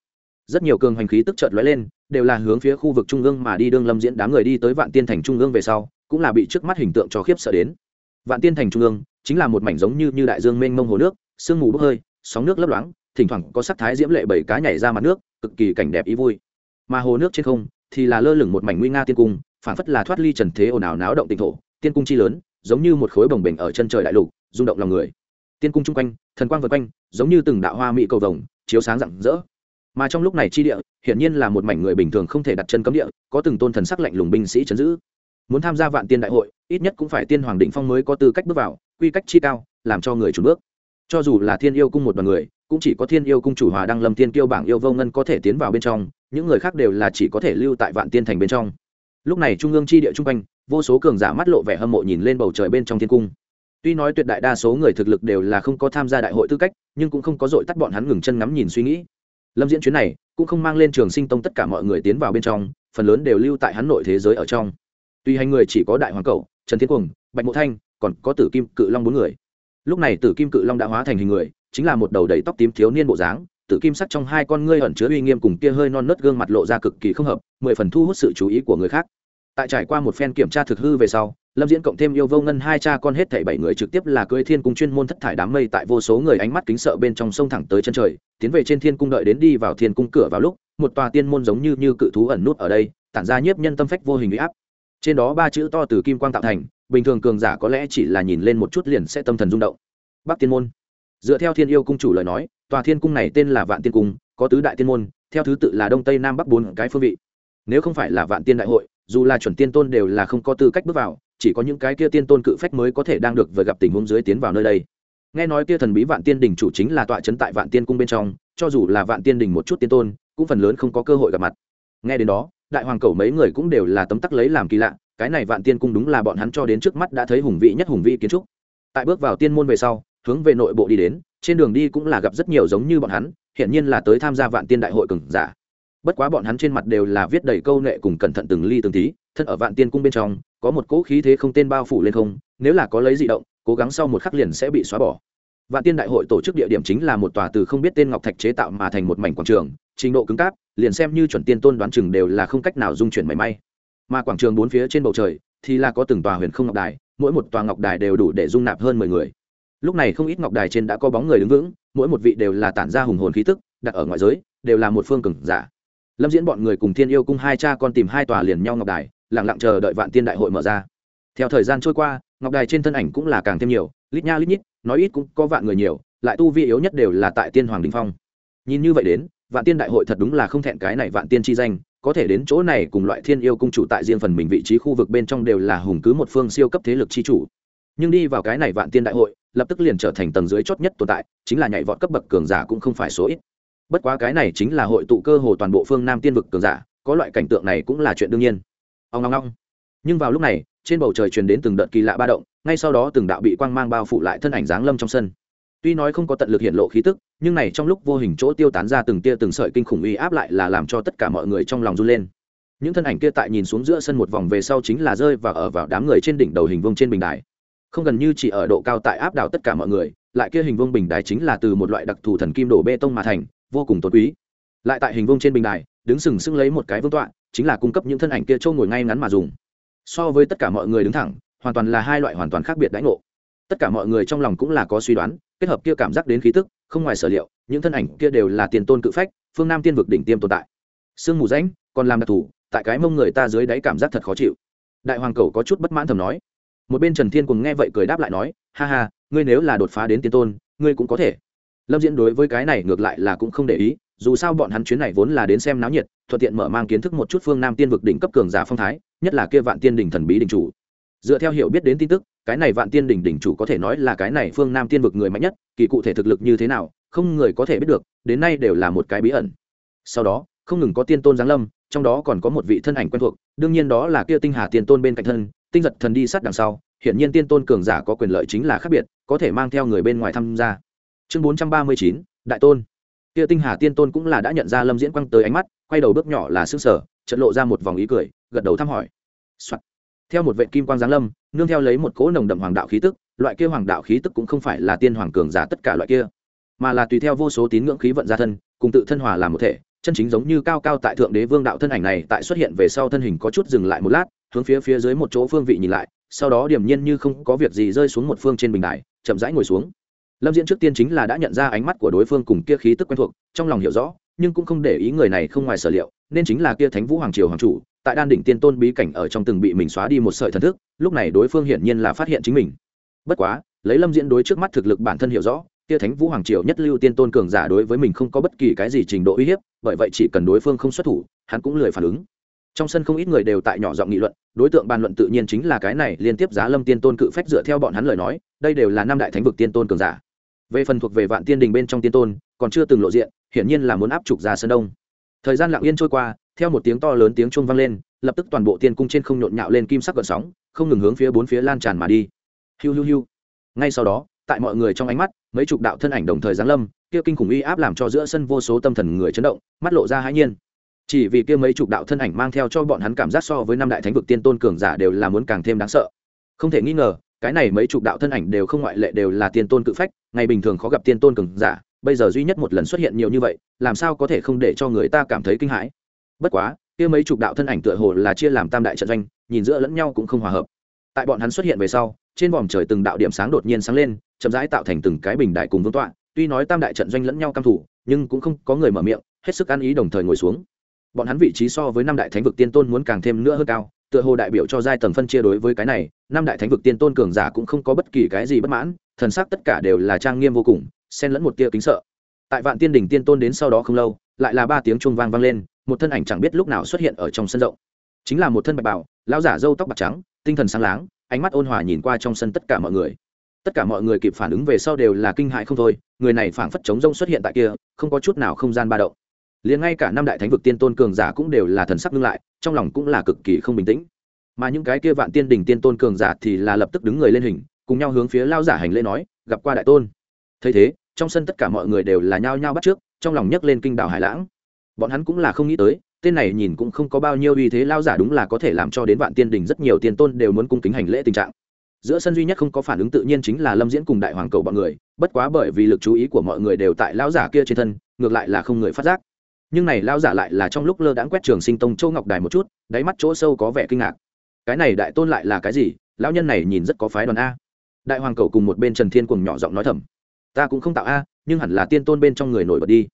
[SPEAKER 1] Rất nhiều cường hành khí tức chợt lóe lên, đều là hướng phía khu vực trung ương mà đi đương lâm diễn đám người đi tới vạn tiên thành trung ương về sau, cũng là bị trước mắt hình tượng cho khiếp sợ đến. Vạn tiên thành trung ương chính là một mảnh giống như như đại dương mênh mông hồ nước, sương mù bốc hơi, sóng nước lấp loáng, thỉnh thoảng có sắc thái diễm lệ bảy cá nhảy ra mặt nước, cực kỳ cảnh đẹp ý vui. Mà hồ nước trên không thì là lơ lửng một mảnh nguy nga tiên cung phản phất là thoát ly trần thế ồn ào náo động tỉnh thổ, tiên cung chi lớn, giống như một khối bồng bềnh ở chân trời đại lục, rung động lòng người tiên cung chung quanh, thần quang vượt quanh, giống như từng đạo hoa mỹ cầu vồng, chiếu sáng rạng rỡ. Mà trong lúc này chi địa, hiển nhiên là một mảnh người bình thường không thể đặt chân cấm địa, có từng tôn thần sắc lạnh lùng binh sĩ chấn giữ. Muốn tham gia vạn tiên đại hội, ít nhất cũng phải tiên hoàng định phong mới có tư cách bước vào, quy cách chi cao, làm cho người trùn bước. Cho dù là thiên yêu cung một đoàn người, cũng chỉ có thiên yêu cung chủ hòa đăng lâm tiên kiêu bảng yêu vô ngân có thể tiến vào bên trong, những người khác đều là chỉ có thể lưu tại vạn tiên thành bên trong. Lúc này trung ương chi địa trung quanh, vô số cường giả mắt lộ vẻ hâm mộ nhìn lên bầu trời bên trong thiên cung tuy nói tuyệt đại đa số người thực lực đều là không có tham gia đại hội tư cách, nhưng cũng không có dội tắt bọn hắn ngừng chân ngắm nhìn suy nghĩ. Lâm diễn chuyến này cũng không mang lên trường sinh tông tất cả mọi người tiến vào bên trong, phần lớn đều lưu tại hắn nội thế giới ở trong. Tuy hành người chỉ có đại hoàng cậu trần thiên cuồng, bạch mộ thanh, còn có tử kim cự long bốn người. Lúc này tử kim cự long đã hóa thành hình người, chính là một đầu đầy tóc tím thiếu niên bộ dáng, tử kim sắc trong hai con ngươi ẩn chứa uy nghiêm cùng kia hơi non nớt gương mặt lộ ra cực kỳ không hợp, mười phần thu hút sự chú ý của người khác. Tại trải qua một phen kiểm tra thực hư về sau lâm diễn cộng thêm yêu vô ngân hai cha con hết thảy bảy người trực tiếp là cưới thiên cung chuyên môn thất thải đám mây tại vô số người ánh mắt kính sợ bên trong sông thẳng tới chân trời, tiến về trên thiên cung đợi đến đi vào thiên cung cửa vào lúc, một tòa tiên môn giống như như cự thú ẩn nút ở đây, tản ra nhiếp nhân tâm phách vô hình uy áp. Trên đó ba chữ to từ kim quang tạo thành, bình thường cường giả có lẽ chỉ là nhìn lên một chút liền sẽ tâm thần rung động. Bắc tiên môn. Dựa theo thiên yêu cung chủ lời nói, tòa thiên cung này tên là vạn tiên cung, có tứ đại tiên môn, theo thứ tự là đông tây nam bắc bốn cái phương vị. Nếu không phải là vạn tiên đại hội, dù là chuẩn tiên tôn đều là không có tư cách bước vào chỉ có những cái kia tiên tôn cự phách mới có thể đang được vừa gặp tình huống dưới tiến vào nơi đây. Nghe nói kia thần bí vạn tiên đình chủ chính là tọa trấn tại vạn tiên cung bên trong, cho dù là vạn tiên đình một chút tiên tôn, cũng phần lớn không có cơ hội gặp mặt. Nghe đến đó, đại hoàng cầu mấy người cũng đều là tấm tắc lấy làm kỳ lạ, cái này vạn tiên cung đúng là bọn hắn cho đến trước mắt đã thấy hùng vị nhất hùng vị kiến trúc. Tại bước vào tiên môn về sau, hướng về nội bộ đi đến, trên đường đi cũng là gặp rất nhiều giống như bọn hắn hiện nhiên là tới tham gia vạn tiên đại hội cường giả. Bất quá bọn hắn trên mặt đều là viết đầy câu nệ cùng cẩn thận từng ly từng tí, thân ở vạn tiên cung bên trong có một cỗ khí thế không tên bao phủ lên không, nếu là có lấy di động, cố gắng sau một khắc liền sẽ bị xóa bỏ. Vạn tiên đại hội tổ chức địa điểm chính là một tòa từ không biết tên ngọc thạch chế tạo mà thành một mảnh quảng trường, trình độ cứng cáp, liền xem như chuẩn tiên tôn đoán chừng đều là không cách nào dung chuyển mảy may. Mà quảng trường bốn phía trên bầu trời thì là có từng tòa huyền không ngọc đài, mỗi một tòa ngọc đài đều đủ để dung nạp hơn mười người. Lúc này không ít ngọc đài trên đã có bóng người đứng vững, mỗi một vị đều là tản ra hùng hồn khí tức, đặt ở ngoại giới, đều là một phương cường giả. Lâm diễn bọn người cùng thiên yêu cung hai cha con tìm hai tòa liền nhau ngọc đài lặng lặng chờ đợi vạn tiên đại hội mở ra. Theo thời gian trôi qua, ngọc đài trên thân ảnh cũng là càng thêm nhiều, lít nha lít nhít, nói ít cũng có vạn người nhiều, lại tu vi yếu nhất đều là tại tiên hoàng đình phong. Nhìn như vậy đến, vạn tiên đại hội thật đúng là không thẹn cái này vạn tiên chi danh, có thể đến chỗ này cùng loại thiên yêu cung chủ tại riêng phần mình vị trí khu vực bên trong đều là hùng cứ một phương siêu cấp thế lực chi chủ. Nhưng đi vào cái này vạn tiên đại hội, lập tức liền trở thành tầng dưới chót nhất tồn tại, chính là nhảy vọt cấp bậc cường giả cũng không phải số ít. Bất quá cái này chính là hội tụ cơ hồ toàn bộ phương nam tiên vực cường giả, có loại cảnh tượng này cũng là chuyện đương nhiên ông ngong ngong nhưng vào lúc này, trên bầu trời truyền đến từng đợt kỳ lạ ba động, ngay sau đó từng đạo bị quang mang bao phủ lại thân ảnh dáng lâm trong sân. Tuy nói không có tận lực hiện lộ khí tức, nhưng này trong lúc vô hình chỗ tiêu tán ra từng tia từng sợi kinh khủng uy áp lại là làm cho tất cả mọi người trong lòng run lên. Những thân ảnh kia tại nhìn xuống giữa sân một vòng về sau chính là rơi và ở vào đám người trên đỉnh đầu hình vông trên bình đài. Không gần như chỉ ở độ cao tại áp đảo tất cả mọi người, lại kia hình vông bình đài chính là từ một loại đặc thù thần kim đổ bê tông mà thành, vô cùng tốt quý lại tại hình vông trên bình đài, đứng sừng sững lấy một cái vương tọa, chính là cung cấp những thân ảnh kia trâu ngồi ngay ngắn mà dùng. So với tất cả mọi người đứng thẳng, hoàn toàn là hai loại hoàn toàn khác biệt đãi ngộ. Tất cả mọi người trong lòng cũng là có suy đoán, kết hợp kia cảm giác đến khí tức, không ngoài sở liệu, những thân ảnh kia đều là tiền tôn cự phách, phương nam tiên vực đỉnh tiêm tồn tại. Sương mù rãnh, còn làm đặc thù, tại cái mông người ta dưới đáy cảm giác thật khó chịu. Đại hoàng cầu có chút bất mãn thầm nói. Một bên trần thiên cùng nghe vậy cười đáp lại nói, ha ha, ngươi nếu là đột phá đến tiên tôn, ngươi cũng có thể. Lâm diễn đối với cái này ngược lại là cũng không để ý dù sao bọn hắn chuyến này vốn là đến xem náo nhiệt, thuận tiện mở mang kiến thức một chút phương nam tiên vực đỉnh cấp cường giả phong thái, nhất là kia vạn tiên đỉnh thần bí đỉnh chủ. Dựa theo hiểu biết đến tin tức, cái này vạn tiên đỉnh đỉnh chủ có thể nói là cái này phương nam tiên vực người mạnh nhất, kỳ cụ thể thực lực như thế nào, không người có thể biết được, đến nay đều là một cái bí ẩn. Sau đó, không ngừng có tiên tôn giáng lâm, trong đó còn có một vị thân ảnh quen thuộc, đương nhiên đó là kia tinh hà tiên tôn bên cạnh thân, tinh giật thần đi sát đằng sau hiện nhiên tiên tôn cường giả có quyền lợi chính là khác biệt, có thể mang theo người bên ngoài tham gia. Chương bốn trăm ba mươi chín, đại tôn kia tinh hà tiên tôn cũng là đã nhận ra lâm diễn quăng tới ánh mắt, quay đầu bước nhỏ là xương sở trận lộ ra một vòng ý cười, gật đầu thăm hỏi、Soạn. theo một vệ kim quang giáng lâm, nương theo lấy một cỗ nồng đậm hoàng đạo khí tức, loại kia hoàng đạo khí tức cũng không phải là tiên hoàng cường giả tất cả loại kia, mà là tùy theo vô số tín ngưỡng khí vận gia thân, cùng tự thân hòa làm một thể, chân chính giống như cao cao tại thượng đế vương đạo thân ảnh này tại xuất hiện về sau thân hình có chút dừng lại một lát, hướng phía phía dưới một chỗ phương vị nhìn lại, sau đó điểm nhiên như không có việc gì rơi xuống một phương trên bình đài, chậm rãi ngồi xuống lâm diễn trước tiên chính là đã nhận ra ánh mắt của đối phương cùng kia khí tức quen thuộc, trong lòng hiểu rõ, nhưng cũng không để ý người này không ngoài sở liệu, nên chính là kia thánh vũ hoàng triều hoàng chủ, tại đan đỉnh tiên tôn bí cảnh ở trong từng bị mình xóa đi một sợi thần thức, lúc này đối phương hiển nhiên là phát hiện chính mình. Bất quá, lấy lâm diễn đối trước mắt thực lực bản thân hiểu rõ, kia thánh vũ hoàng triều nhất lưu tiên tôn cường giả đối với mình không có bất kỳ cái gì trình độ uy hiếp, bởi vậy chỉ cần đối phương không xuất thủ, hắn cũng lười phản ứng. Trong sân không ít người đều tại nhỏ giọng nghị luận, đối tượng bàn luận tự nhiên chính là cái này liên tiếp giá lâm tiên tôn cự phách dựa theo bọn hắn lời nói, đây đều là năm đại thánh vực tiên tôn cường giả về phần thuộc về vạn tiên đình bên trong tiên tôn, còn chưa từng lộ diện, hiển nhiên là muốn áp trục ra sân đông. Thời gian lặng yên trôi qua, theo một tiếng to lớn tiếng chuông vang lên, lập tức toàn bộ tiên cung trên không nhộn nhạo lên kim sắc gợn sóng, không ngừng hướng phía bốn phía lan tràn mà đi. Hiu hiu hiu. Ngay sau đó, tại mọi người trong ánh mắt, mấy chục đạo thân ảnh đồng thời giáng lâm, kia kinh khủng uy áp làm cho giữa sân vô số tâm thần người chấn động, mắt lộ ra hãi nhiên. Chỉ vì kia mấy chục đạo thân ảnh mang theo cho bọn hắn cảm giác so với năm đại thánh vực tiên tôn cường giả đều là muốn càng thêm đáng sợ. Không thể nghi ngờ cái này mấy chục đạo thân ảnh đều không ngoại lệ đều là tiên tôn cự phách, ngày bình thường khó gặp tiên tôn cường giả, bây giờ duy nhất một lần xuất hiện nhiều như vậy, làm sao có thể không để cho người ta cảm thấy kinh hãi? Bất quá, kia mấy chục đạo thân ảnh tựa hồ là chia làm tam đại trận doanh, nhìn giữa lẫn nhau cũng không hòa hợp. Tại bọn hắn xuất hiện về sau, trên vòm trời từng đạo điểm sáng đột nhiên sáng lên, chậm rãi tạo thành từng cái bình đại cùng vương tọa, tuy nói tam đại trận doanh lẫn nhau căm thủ nhưng cũng không có người mở miệng, hết sức ăn ý đồng thời ngồi xuống. Bọn hắn vị trí so với năm đại thánh vực tiên tôn muốn càng thêm nữa hơn cao tựa hồ đại biểu cho giai tầng phân chia đối với cái này, năm đại thánh vực tiên tôn cường giả cũng không có bất kỳ cái gì bất mãn, thần sắc tất cả đều là trang nghiêm vô cùng, xen lẫn một tia kính sợ. Tại vạn tiên đỉnh tiên tôn đến sau đó không lâu, lại là ba tiếng chuông vang vang lên, một thân ảnh chẳng biết lúc nào xuất hiện ở trong sân rộng. Chính là một thân bạch bảo, lão giả râu tóc bạc trắng, tinh thần sáng láng, ánh mắt ôn hòa nhìn qua trong sân tất cả mọi người. Tất cả mọi người kịp phản ứng về sau đều là kinh hãi không thôi, người này phảng phất chống rông xuất hiện tại kia, không có chút nào không gian ba động. Liền ngay cả năm đại thánh vực tiên tôn cường giả cũng đều là thần sắc ngưng lại trong lòng cũng là cực kỳ không bình tĩnh. Mà những cái kia vạn tiên đỉnh tiên tôn cường giả thì là lập tức đứng người lên hình, cùng nhau hướng phía lao giả hành lễ nói, gặp qua đại tôn. Thấy thế, trong sân tất cả mọi người đều là nhao nhao bắt trước, trong lòng nhấc lên kinh đảo hải lãng. Bọn hắn cũng là không nghĩ tới, tên này nhìn cũng không có bao nhiêu uy thế, lao giả đúng là có thể làm cho đến vạn tiên đình rất nhiều tiên tôn đều muốn cung kính hành lễ tình trạng. Giữa sân duy nhất không có phản ứng tự nhiên chính là lâm diễn cùng đại hoàng cầu bọn người, bất quá bởi vì lực chú ý của mọi người đều tại lao giả kia trên thân, ngược lại là không người phát giác nhưng này lao giả lại là trong lúc lơ đãng quét trường sinh tông châu ngọc đài một chút, đáy mắt chỗ sâu có vẻ kinh ngạc. Cái này đại tôn lại là cái gì? Lão nhân này nhìn rất có phái đoàn a. Đại hoàng cầu cùng một bên trần thiên cùng nhỏ giọng nói thầm. Ta cũng không tạo a, nhưng hẳn là tiên tôn bên trong người nổi bật đi.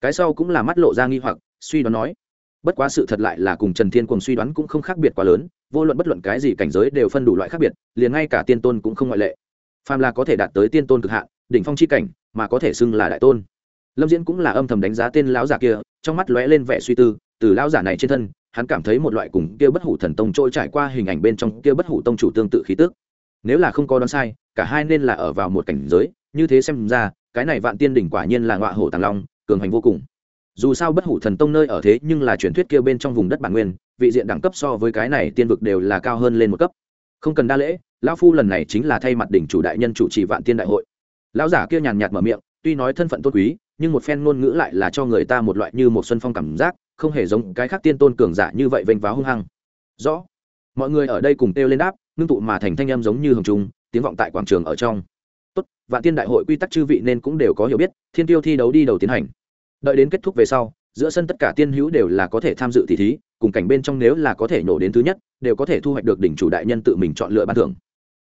[SPEAKER 1] Cái sau cũng là mắt lộ ra nghi hoặc, suy đoán nói. Bất quá sự thật lại là cùng trần thiên cùng suy đoán cũng không khác biệt quá lớn, vô luận bất luận cái gì cảnh giới đều phân đủ loại khác biệt, liền ngay cả tiên tôn cũng không ngoại lệ. Phàm là có thể đạt tới tiên tôn cực hạn, đỉnh phong c h i cảnh, mà có thể xưng là đại tôn lâm diễn cũng là âm thầm đánh giá tên lão giả kia, trong mắt lóe lên vẻ suy tư, từ lão giả này trên thân, hắn cảm thấy một loại cùng kia bất hủ thần tông trôi trải qua hình ảnh bên trong kia bất hủ tông chủ tương tự khí tước nếu là không có đoán sai, cả hai nên là ở vào một cảnh giới, như thế xem ra, cái này vạn tiên đỉnh quả nhiên là ngọa hổ tàng long, cường hành vô cùng. Dù sao bất hủ thần tông nơi ở thế nhưng là truyền thuyết kia bên trong vùng đất bản nguyên, vị diện đẳng cấp so với cái này tiên vực đều là cao hơn lên một cấp. Không cần đa lễ, lão phu lần này chính là thay mặt đỉnh chủ đại nhân chủ trì vạn tiên đại hội. Lão giả kia nhàn nhạt mở miệng, tuy nói thân phận tôn quý nhưng một phen ngôn ngữ lại là cho người ta một loại như một xuân phong cảm giác, không hề giống cái khác tiên tôn cường giả như vậy vênh váo hung hăng. Rõ. Mọi người ở đây cùng kêu lên đáp, ngưng tụ mà thành thanh âm giống như hồng trung, tiếng vọng tại quảng trường ở trong. Tốt, vạn tiên đại hội quy tắc chư vị nên cũng đều có hiểu biết, thiên tiêu thi đấu đi đầu tiến hành. Đợi đến kết thúc về sau, giữa sân tất cả tiên hữu đều là có thể tham dự tỷ thí, cùng cảnh bên trong nếu là có thể nổ đến thứ nhất, đều có thể thu hoạch được đỉnh chủ đại nhân tự mình chọn lựa ban thưởng.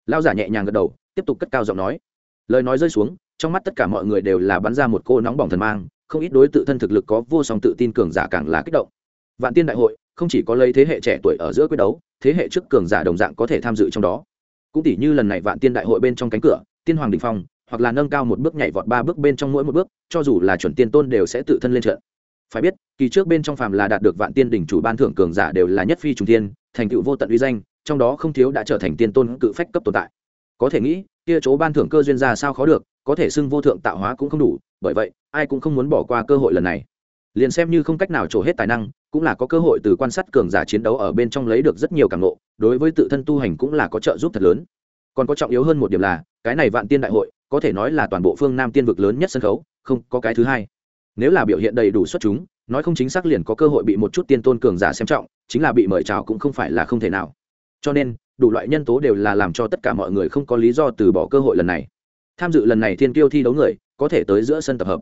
[SPEAKER 1] Lao giả nhẹ nhàng gật đầu, tiếp tục cất cao giọng nói. Lời nói rơi xuống trong mắt tất cả mọi người đều là bắn ra một cô nóng bỏng thần mang, không ít đối tự thân thực lực có vô song tự tin cường giả càng là kích động. Vạn tiên đại hội, không chỉ có lấy thế hệ trẻ tuổi ở giữa quyết đấu, thế hệ trước cường giả đồng dạng có thể tham dự trong đó. Cũng tỷ như lần này vạn tiên đại hội bên trong cánh cửa, tiên hoàng đình phong, hoặc là nâng cao một bước nhảy vọt ba bước bên trong mỗi một bước, cho dù là chuẩn tiên tôn đều sẽ tự thân lên trận. Phải biết, kỳ trước bên trong phàm là đạt được vạn tiên đỉnh chủ ban thưởng cường giả đều là nhất phi trùng tiên thành tựu vô tận uy danh, trong đó không thiếu đã trở thành tiên tôn cự phách cấp tồn tại. Có thể nghĩ, kia chỗ ban thưởng cơ duyên ra sao khó được có thể xưng vô thượng tạo hóa cũng không đủ, bởi vậy, ai cũng không muốn bỏ qua cơ hội lần này. Liền xem như không cách nào trổ hết tài năng, cũng là có cơ hội từ quan sát cường giả chiến đấu ở bên trong lấy được rất nhiều cảm ngộ, đối với tự thân tu hành cũng là có trợ giúp thật lớn. Còn có trọng yếu hơn một điểm là, cái này vạn tiên đại hội, có thể nói là toàn bộ phương nam tiên vực lớn nhất sân khấu, không có cái thứ hai. Nếu là biểu hiện đầy đủ xuất chúng, nói không chính xác liền có cơ hội bị một chút tiên tôn cường giả xem trọng, chính là bị mời chào cũng không phải là không thể nào. Cho nên, đủ loại nhân tố đều là làm cho tất cả mọi người không có lý do từ bỏ cơ hội lần này tham dự lần này thiên tiêu thi đấu người, có thể tới giữa sân tập hợp.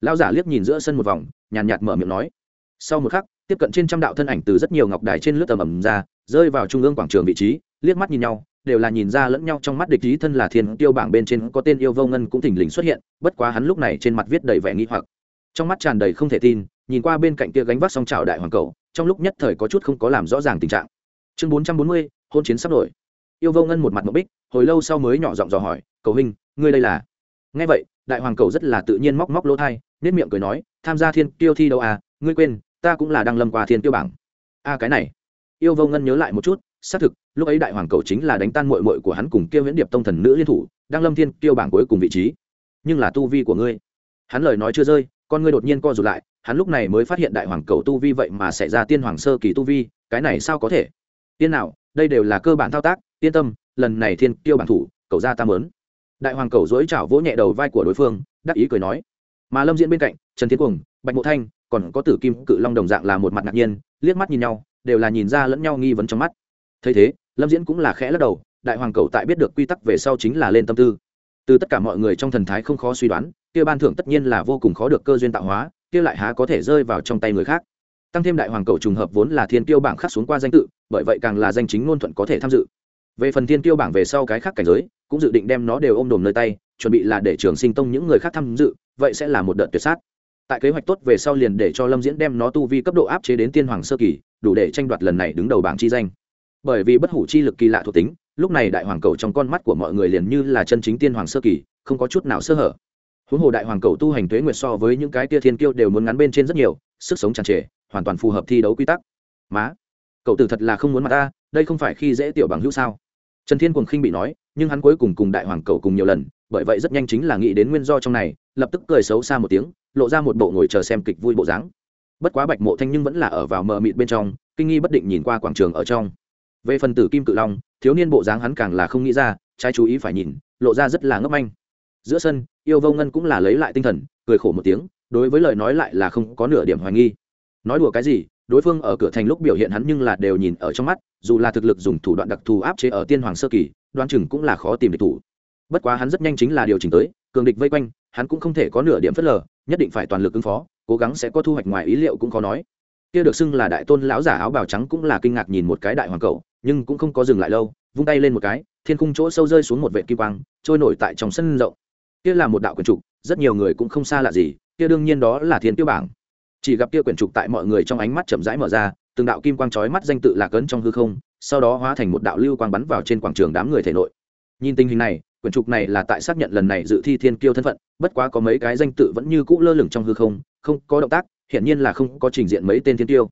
[SPEAKER 1] Lao giả liếc nhìn giữa sân một vòng, nhàn nhạt mở miệng nói. Sau một khắc, tiếp cận trên trăm đạo thân ảnh từ rất nhiều ngọc đài trên lướt tầm ẩm ra, rơi vào trung ương quảng trường vị trí, liếc mắt nhìn nhau, đều là nhìn ra lẫn nhau trong mắt địch ý thân là thiên tiêu bảng bên trên có tên yêu vô ngân cũng thình lình xuất hiện, bất quá hắn lúc này trên mặt viết đầy vẻ nghi hoặc. Trong mắt tràn đầy không thể tin, nhìn qua bên cạnh kia gánh vác song trào đại hoàng cầu, trong lúc nhất thời có chút không có làm rõ ràng tình trạng. Chương bốn trăm bốn mươi, hôn chiến sắp nổi. Yêu vô ngân một mặt một bích, hồi lâu sau mới nhỏ giọng dò hỏi, cầu hình ngươi đây là? Nghe vậy, đại hoàng cầu rất là tự nhiên móc móc lỗ thai nết miệng cười nói, tham gia thiên tiêu thi đâu à ngươi quên, ta cũng là đăng lâm qua thiên tiêu bảng. A cái này. Yêu vô ngân nhớ lại một chút, xác thực, lúc ấy đại hoàng cầu chính là đánh tan mội mội của hắn cùng kêu huyễn điệp tông thần nữ liên thủ đăng lâm thiên tiêu bảng cuối cùng vị trí. Nhưng là tu vi của ngươi. Hắn lời nói chưa rơi, con ngươi đột nhiên co rụt lại, hắn lúc này mới phát hiện đại hoàng cầu tu vi vậy mà sẽ ra tiên hoàng sơ kỳ tu vi, cái này sao có thể? Tiên nào, đây đều là cơ bản thao tác, yên tâm, lần này thiên tiêu bản thủ, cầu ra ta mớn đại hoàng cầu dối chảo vỗ nhẹ đầu vai của đối phương, đắc ý cười nói. Mà lâm diễn bên cạnh, trần thiên cuồng, bạch mộ thanh, còn có tử kim cự long đồng dạng là một mặt ngạc nhiên, liếc mắt nhìn nhau, đều là nhìn ra lẫn nhau nghi vấn trong mắt. Thấy thế, lâm diễn cũng là khẽ lắc đầu, đại hoàng cầu tại biết được quy tắc về sau chính là lên tâm tư. Từ tất cả mọi người trong thần thái không khó suy đoán, kia ban thưởng tất nhiên là vô cùng khó được cơ duyên tạo hóa, kia lại há có thể rơi vào trong tay người khác. Tăng thêm đại hoàng cầu trùng hợp vốn là thiên tiêu bảng khắc xuống qua danh tự, bởi vậy càng là danh chính ngôn thuận có thể tham dự về phần thiên tiêu bảng về sau cái khác cảnh giới, cũng dự định đem nó đều ôm đồm nơi tay, chuẩn bị là để trường sinh tông những người khác tham dự, vậy sẽ là một đợt tuyệt sát. Tại kế hoạch tốt về sau liền để cho lâm diễn đem nó tu vi cấp độ áp chế đến tiên hoàng sơ kỳ, đủ để tranh đoạt lần này đứng đầu bảng chi danh. Bởi vì bất hủ chi lực kỳ lạ thuộc tính, lúc này đại hoàng cầu trong con mắt của mọi người liền như là chân chính tiên hoàng sơ kỳ, không có chút nào sơ hở. Huống hồ đại hoàng cầu tu hành tuế nguyệt so với những cái tia thiên kiêu đều muốn ngắn bên trên rất nhiều, sức sống tràn trề, hoàn toàn phù hợp thi đấu quy tắc. Má, cậu tử thật là không muốn mặt ta, đây không phải khi dễ tiểu bằng hữu sao? Trần thiên cùng khinh bị nói, nhưng hắn cuối cùng cùng đại hoàng cầu cùng nhiều lần, bởi vậy rất nhanh chính là nghĩ đến nguyên do trong này, lập tức cười xấu xa một tiếng, lộ ra một bộ ngồi chờ xem kịch vui bộ dáng. Bất quá bạch mộ thanh nhưng vẫn là ở vào mờ mịt bên trong, kinh nghi bất định nhìn qua quảng trường ở trong. Về phần tử kim cự long, thiếu niên bộ dáng hắn càng là không nghĩ ra, trái chú ý phải nhìn, lộ ra rất là ngấp anh giữa sân, yêu vô ngân cũng là lấy lại tinh thần, cười khổ một tiếng, đối với lời nói lại là không có nửa điểm hoài nghi nói đùa cái gì, đối phương ở cửa thành lúc biểu hiện hắn nhưng là đều nhìn ở trong mắt, dù là thực lực dùng thủ đoạn đặc thù áp chế ở tiên hoàng sơ kỳ đoan chừng cũng là khó tìm địch thủ. Bất quá hắn rất nhanh chính là điều chỉnh tới, cường địch vây quanh, hắn cũng không thể có nửa điểm phớt lờ, nhất định phải toàn lực ứng phó, cố gắng sẽ có thu hoạch ngoài ý liệu cũng khó nói. Kia được xưng là đại tôn lão giả áo bào trắng cũng là kinh ngạc nhìn một cái đại hoàng cậu, nhưng cũng không có dừng lại lâu, vung tay lên một cái, thiên khung chỗ sâu rơi xuống một vệ kim quang, trôi nổi tại trong sân rộng. Kia là một đạo quyển trục, rất nhiều người cũng không xa lạ gì, kia đương nhiên đó là thiên tiêu bảng chỉ gặp kia quyển trục tại mọi người trong ánh mắt chậm rãi mở ra, từng đạo kim quang chói mắt danh tự lạc ấn trong hư không, sau đó hóa thành một đạo lưu quang bắn vào trên quảng trường đám người thể nội. Nhìn tình hình này, quyển trục này là tại xác nhận lần này dự thi thiên kiêu thân phận, bất quá có mấy cái danh tự vẫn như cũ lơ lửng trong hư không không có động tác, hiển nhiên là không có trình diện mấy tên thiên tiêu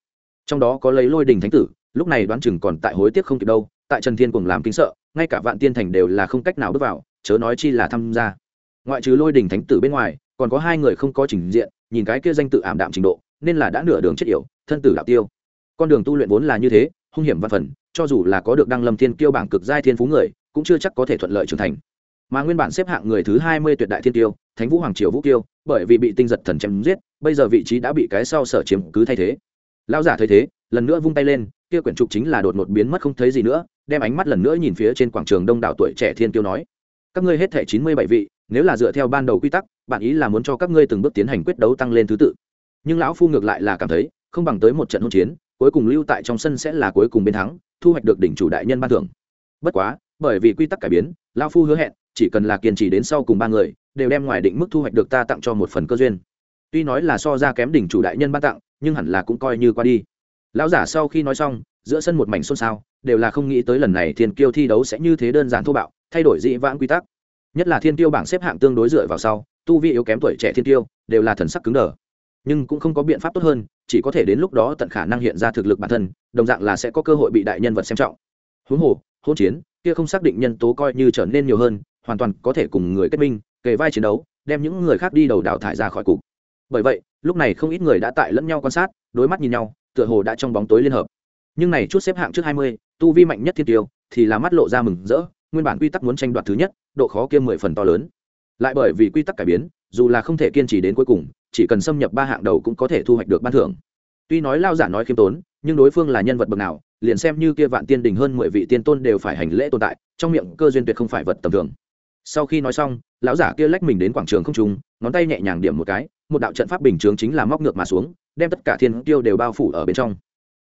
[SPEAKER 1] trong đó có lấy lôi đình thánh tử, lúc này đoán chừng còn tại hối tiếc không kịp đâu, tại trần thiên cùng làm kính sợ, ngay cả vạn tiên thành đều là không cách nào bước vào, chớ nói chi là tham gia. Ngoại trừ lôi đình thánh tử bên ngoài, còn có hai người không có trình diện nhìn cái kia danh tự ảm đạm trình độ, nên là đã nửa đường chết yểu, thân tử đạo tiêu. Con đường tu luyện vốn là như thế, hung hiểm văn phần, cho dù là có được đăng lâm thiên kiêu bảng cực giai thiên phú người, cũng chưa chắc có thể thuận lợi trưởng thành. Mà nguyên bản xếp hạng người thứ hai mươi tuyệt đại thiên tiêu, thánh vũ hoàng triều vũ tiêu bởi vì bị tinh giật thần chém giết, bây giờ vị trí đã bị cái sau sở chiếm cứ thay thế. Lão giả thấy thế, lần nữa vung tay lên, kia quyển trục chính là đột ngột biến mất không thấy gì nữa, đem ánh mắt lần nữa nhìn phía trên quảng trường đông đảo tuổi trẻ thiên tiêu nói, các ngươi hết thể chín mươi bảy vị, nếu là dựa theo ban đầu quy tắc bạn ý là muốn cho các ngươi từng bước tiến hành quyết đấu tăng lên thứ tự. Nhưng lão phu ngược lại là cảm thấy, không bằng tới một trận hỗn chiến, cuối cùng lưu tại trong sân sẽ là cuối cùng bên thắng, thu hoạch được đỉnh chủ đại nhân ban thưởng. Bất quá, bởi vì quy tắc cải biến, lão phu hứa hẹn, chỉ cần là kiên trì đến sau cùng ba người, đều đem ngoài định mức thu hoạch được ta tặng cho một phần cơ duyên. Tuy nói là so ra kém đỉnh chủ đại nhân ban tặng, nhưng hẳn là cũng coi như qua đi. Lão giả sau khi nói xong, giữa sân một mảnh xôn xao, đều là không nghĩ tới lần này thiên kiêu thi đấu sẽ như thế đơn giản thô bạo, thay đổi dị vãng quy tắc nhất là thiên tiêu bảng xếp hạng tương đối dựa vào sau, tu vi yếu kém tuổi trẻ thiên tiêu, đều là thần sắc cứng đờ. Nhưng cũng không có biện pháp tốt hơn, chỉ có thể đến lúc đó tận khả năng hiện ra thực lực bản thân, đồng dạng là sẽ có cơ hội bị đại nhân vật xem trọng. Huống hồ hôn chiến, kia không xác định nhân tố coi như trở nên nhiều hơn, hoàn toàn có thể cùng người kết minh, kề vai chiến đấu, đem những người khác đi đầu đào thải ra khỏi cục. Bởi vậy, lúc này không ít người đã tại lẫn nhau quan sát, đối mắt nhìn nhau, tựa hồ đã trong bóng tối liên hợp. Nhưng này chút xếp hạng trước hai mươi, tu vi mạnh nhất thiên tiêu, thì là mắt lộ ra mừng rỡ nguyên bản quy tắc muốn tranh đoạt thứ nhất, độ khó kia mười phần to lớn. Lại bởi vì quy tắc cải biến, dù là không thể kiên trì đến cuối cùng, chỉ cần xâm nhập ba hạng đầu cũng có thể thu hoạch được ban thưởng. Tuy nói lao giả nói khiêm tốn, nhưng đối phương là nhân vật bậc nào, liền xem như kia vạn tiên đình hơn mười vị tiên tôn đều phải hành lễ tồn tại, trong miệng cơ duyên tuyệt không phải vật tầm thường. Sau khi nói xong, lão giả kia lách mình đến quảng trường không trung, ngón tay nhẹ nhàng điểm một cái, một đạo trận pháp bình chướng chính là móc ngược mà xuống, đem tất cả thiên tiêu đều bao phủ ở bên trong.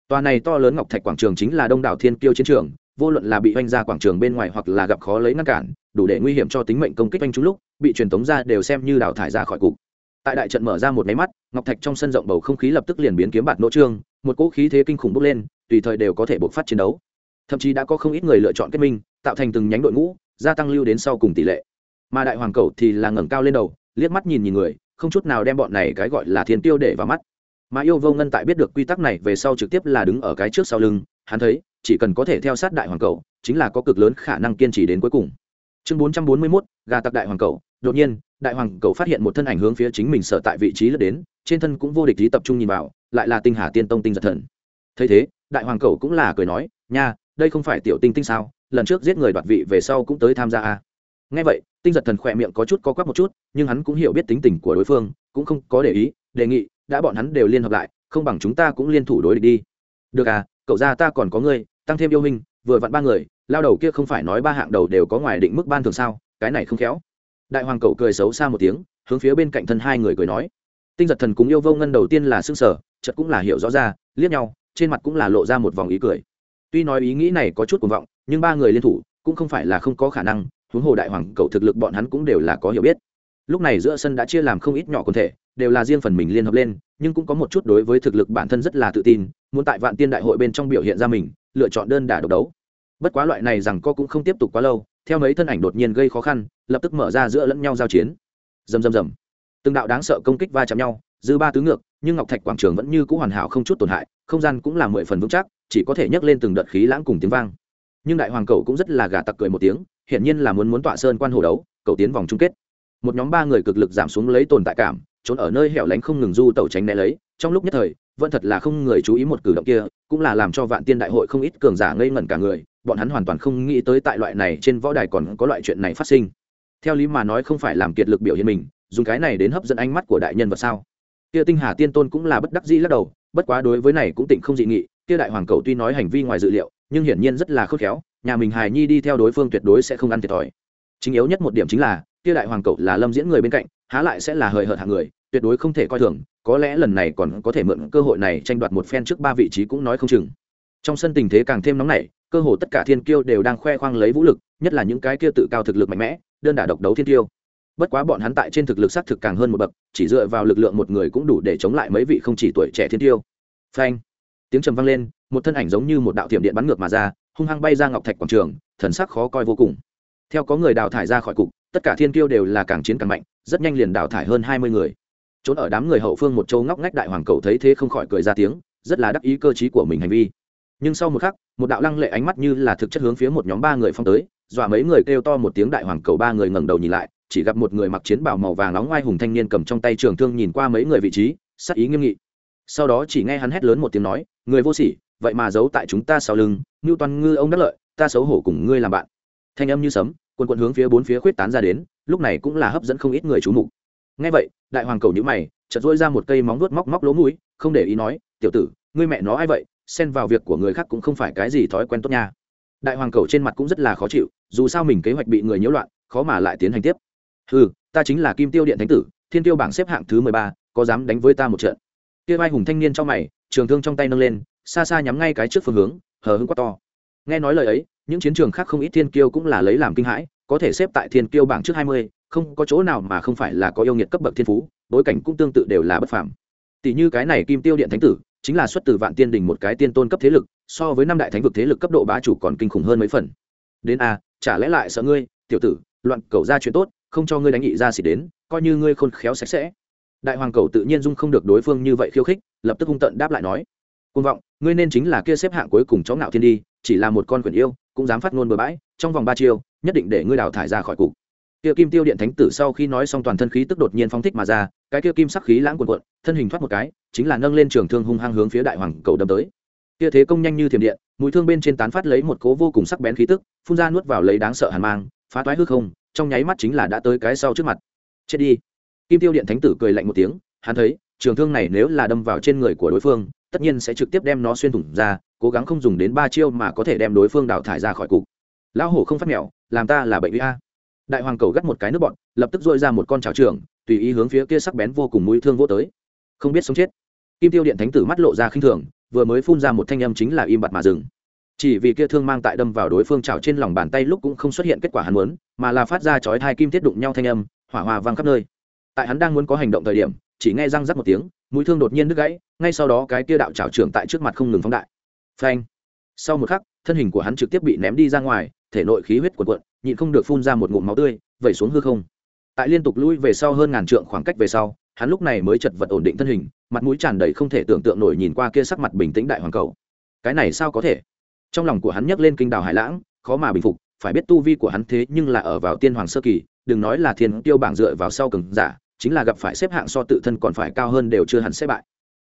[SPEAKER 1] Tòa này to lớn ngọc thạch quảng trường chính là đông đảo thiên tiêu chiến trường vô luận là bị oanh ra quảng trường bên ngoài hoặc là gặp khó lấy ngăn cản, đủ để nguy hiểm cho tính mệnh công kích oanh chúng lúc, bị truyền tống ra đều xem như đào thải ra khỏi cục. Tại đại trận mở ra một máy mắt, ngọc thạch trong sân rộng bầu không khí lập tức liền biến kiếm bạt nỗ trương, một cỗ khí thế kinh khủng bốc lên, tùy thời đều có thể buộc phát chiến đấu. Thậm chí đã có không ít người lựa chọn kết minh, tạo thành từng nhánh đội ngũ, gia tăng lưu đến sau cùng tỷ lệ. Mà đại hoàng cầu thì là ngẩng cao lên đầu, liếc mắt nhìn nhìn người, không chút nào đem bọn này cái gọi là thiên tiêu để vào mắt. Mà yêu vô ngân tại biết được quy tắc này về sau trực tiếp là đứng ở cái trước sau lưng, hắn thấy chỉ cần có thể theo sát đại hoàng cầu, chính là có cực lớn khả năng kiên trì đến cuối cùng. Chương bốn trăm bốn mươi mốt, gà tặc đại hoàng cầu. Đột nhiên, đại hoàng cầu phát hiện một thân ảnh hướng phía chính mình sở tại vị trí lướt đến, trên thân cũng vô địch lý tập trung nhìn vào, lại là tinh hà tiên tông tinh giật thần. Thấy thế, đại hoàng cầu cũng là cười nói, nha, đây không phải tiểu tinh tinh sao? Lần trước giết người đoạt vị về sau cũng tới tham gia à. ngay vậy, tinh giật thần khỏe miệng có chút có quắc một chút, nhưng hắn cũng hiểu biết tính tình của đối phương, cũng không có để ý, đề nghị, đã bọn hắn đều liên hợp lại, không bằng chúng ta cũng liên thủ đối địch đi. Được à cậu ra ta còn có ngươi, tăng thêm yêu hình vừa vặn ba người, lao đầu kia không phải nói ba hạng đầu đều có ngoài định mức ban thường sao, cái này không khéo. Đại hoàng cậu cười xấu xa một tiếng, hướng phía bên cạnh thân hai người cười nói. Tinh giật thần cúng yêu vô ngân đầu tiên là xương sở chật cũng là hiểu rõ ra, liếc nhau, trên mặt cũng là lộ ra một vòng ý cười. Tuy nói ý nghĩ này có chút cuồng vọng, nhưng ba người liên thủ, cũng không phải là không có khả năng, huống hồ đại hoàng cậu thực lực bọn hắn cũng đều là có hiểu biết. Lúc này giữa sân đã chia làm không ít nhỏ quần thể, đều là riêng phần mình liên hợp lên, nhưng cũng có một chút đối với thực lực bản thân rất là tự tin muốn tại vạn tiên đại hội bên trong biểu hiện ra mình, lựa chọn đơn đả độc đấu. Bất quá loại này rằng co cũng không tiếp tục quá lâu, theo mấy thân ảnh đột nhiên gây khó khăn, lập tức mở ra giữa lẫn nhau giao chiến. Dầm dầm dầm từng đạo đáng sợ công kích va chạm nhau, dư ba tứ ngược, nhưng ngọc thạch quảng trường vẫn như c ũ hoàn hảo không chút tổn hại, không gian cũng là mười phần vững chắc, chỉ có thể nhấc lên từng đợt khí lãng cùng tiếng vang. Nhưng đại hoàng cầu cũng rất là gà tặc cười một tiếng, hiển nhiên là muốn muốn tọa sơn quan hồ đấu, cầu tiến vòng chung kết. Một nhóm ba người cực lực giảm xuống lấy tồn tại cảm, trốn ở nơi hẻo lánh không ngừng du tẩu tránh né lấy, trong lúc nhất thời vẫn thật là không người chú ý một cử động kia, cũng là làm cho vạn tiên đại hội không ít cường giả ngây ngẩn cả người, bọn hắn hoàn toàn không nghĩ tới tại loại này trên võ đài còn có loại chuyện này phát sinh. Theo lý mà nói không phải làm kiệt lực biểu hiện mình, dùng cái này đến hấp dẫn ánh mắt của đại nhân vật sao? Kia tinh hà tiên tôn cũng là bất đắc dĩ lắc đầu, bất quá đối với này cũng tỉnh không dị nghị, kia đại hoàng cầu tuy nói hành vi ngoài dự liệu, nhưng hiển nhiên rất là khôn khéo, nhà mình hài nhi đi theo đối phương tuyệt đối sẽ không ăn thiệt thòi. Chính yếu nhất một điểm chính là, kia đại hoàng cậu là lâm diễn người bên cạnh, há lại sẽ là hời hợt hạng người tuyệt đối không thể coi thường, có lẽ lần này còn có thể mượn cơ hội này tranh đoạt một phen trước ba vị trí cũng nói không chừng. Trong sân tình thế càng thêm nóng nảy, cơ hồ tất cả thiên kiêu đều đang khoe khoang lấy vũ lực, nhất là những cái kia tự cao thực lực mạnh mẽ, đơn đả độc đấu thiên kiêu. Bất quá bọn hắn tại trên thực lực xác thực càng hơn một bậc, chỉ dựa vào lực lượng một người cũng đủ để chống lại mấy vị không chỉ tuổi trẻ thiên tiêu phanh! Tiếng trầm vang lên, một thân ảnh giống như một đạo thiểm điện bắn ngược mà ra, hung hăng bay ra ngọc thạch quảng trường, thần sắc khó coi vô cùng. Theo có người đào thải ra khỏi cục, tất cả thiên kiêu đều là càng chiến càng mạnh, rất nhanh liền đào thải hơn hai mươi người trốn ở đám người hậu phương một châu ngóc ngách đại hoàng cầu thấy thế không khỏi cười ra tiếng, rất là đắc ý cơ t của mình hành vi. Nhưng sau một khắc, một đạo lăng lệ ánh mắt như là thực chất hướng phía một nhóm ba người phong tới, dọa mấy người kêu to một tiếng đại hoàng cầu ba người ngẩng đầu nhìn lại, chỉ gặp một người mặc chiến bào màu vàng nóng oai hùng thanh niên cầm trong tay trường thương nhìn qua mấy người vị trí, sắc ý nghiêm nghị. Sau đó chỉ nghe hắn hét lớn một tiếng nói, người vô sỉ, vậy mà giấu tại chúng ta sau lưng, ngưu toàn ngư ông đắc lợi, ta xấu hổ cùng ngươi làm bạn. Thanh âm như sấm quân quận hướng phía bốn phía khuyết tán ra đến, lúc này cũng là hấp dẫn không ít người chú mục. Ngay vậy đại hoàng cầu nhữ mày, chợt dỗi ra một cây móng vuốt móc móc lỗ mũi, không để ý nói, tiểu tử, ngươi mẹ nó ai vậy? Xen vào việc của người khác cũng không phải cái gì thói quen tốt nha. Đại hoàng cầu trên mặt cũng rất là khó chịu, dù sao mình kế hoạch bị người nhiễu loạn, khó mà lại tiến hành tiếp. Ừ ta chính là kim tiêu điện thánh tử, thiên tiêu bảng xếp hạng thứ mười ba, có dám đánh với ta một trận? Kia vai hùng thanh niên trong mày, trường thương trong tay nâng lên, xa xa nhắm ngay cái trước phương hướng, hờ hững quát to. Nghe nói lời ấy, những chiến trường khác không ít thiên kiêu cũng là lấy làm kinh hãi, có thể xếp tại thiên kiêu bảng trước hai mươi không có chỗ nào mà không phải là có yêu nghiệt cấp bậc thiên phú, bối cảnh cũng tương tự đều là bất phàm. Tỷ như cái này kim tiêu điện thánh tử, chính là xuất từ vạn tiên đình một cái tiên tôn cấp thế lực, so với năm đại thánh vực thế lực cấp độ bá chủ còn kinh khủng hơn mấy phần. Đến a, chả lẽ lại sợ ngươi, tiểu tử, loạn cầu ra chuyện tốt, không cho ngươi đánh nghị ra xỉ đến, coi như ngươi khôn khéo sạch sẽ. Đại hoàng cầu tự nhiên dung không được đối phương như vậy khiêu khích, lập tức hung tận đáp lại nói côn vọng, ngươi nên chính là kia xếp hạng cuối cùng chó ngạo thiên đi, chỉ là một con quyền yêu, cũng dám phát ngôn bừa bãi, trong vòng ba chiêu, nhất định để ngươi đào thải ra khỏi cục kia kim tiêu điện thánh tử sau khi nói xong toàn thân khí tức đột nhiên phóng thích mà ra, cái kia kim sắc khí lãng cuồn cuộn, thân hình thoát một cái, chính là nâng lên trường thương hung hăng hướng phía đại hoàng cầu đâm tới. Kia thế công nhanh như thiểm điện, mũi thương bên trên tán phát lấy một cố vô cùng sắc bén khí tức, phun ra nuốt vào lấy đáng sợ hàn mang, phá toái hư không, trong nháy mắt chính là đã tới cái sau trước mặt. Chết đi. Kim tiêu điện thánh tử cười lạnh một tiếng, hắn thấy, trường thương này nếu là đâm vào trên người của đối phương, tất nhiên sẽ trực tiếp đem nó xuyên thủng ra, cố gắng không dùng đến ba chiêu mà có thể đem đối phương đào thải ra khỏi cục. Lão hổ không phát mẹo, làm ta là bệnh uy a đại hoàng cầu gắt một cái nước bọn, lập tức dội ra một con trào trường, tùy ý hướng phía kia sắc bén vô cùng mũi thương vô tới. Không biết sống chết. Kim tiêu điện thánh tử mắt lộ ra khinh thường, vừa mới phun ra một thanh âm chính là im bặt mà dừng. Chỉ vì kia thương mang tại đâm vào đối phương trào trên lòng bàn tay lúc cũng không xuất hiện kết quả hắn muốn, mà là phát ra chói hai kim thiết đụng nhau thanh âm, hỏa hòa vang khắp nơi. Tại hắn đang muốn có hành động thời điểm, chỉ nghe răng rắc một tiếng, mũi thương đột nhiên đứt gãy, ngay sau đó cái kia đạo trào trưởng tại trước mặt không ngừng phóng đại. Phanh. Sau một khắc, thân hình của hắn trực tiếp bị ném đi ra ngoài, thể nội khí huyết cuộn cuộn nhịn không được phun ra một ngụm máu tươi, vẩy xuống hư không. Tại liên tục lui về sau hơn ngàn trượng khoảng cách về sau, hắn lúc này mới chật vật ổn định thân hình, mặt mũi tràn đầy không thể tưởng tượng nổi nhìn qua kia sắc mặt bình tĩnh đại hoàng cầu. Cái này sao có thể? Trong lòng của hắn nhấc lên kinh đào hải lãng, khó mà bình phục, phải biết tu vi của hắn thế nhưng là ở vào tiên hoàng sơ kỳ, đừng nói là thiên tiêu bảng dựa vào sau cường giả, chính là gặp phải xếp hạng so tự thân còn phải cao hơn đều chưa hẳn xếp bại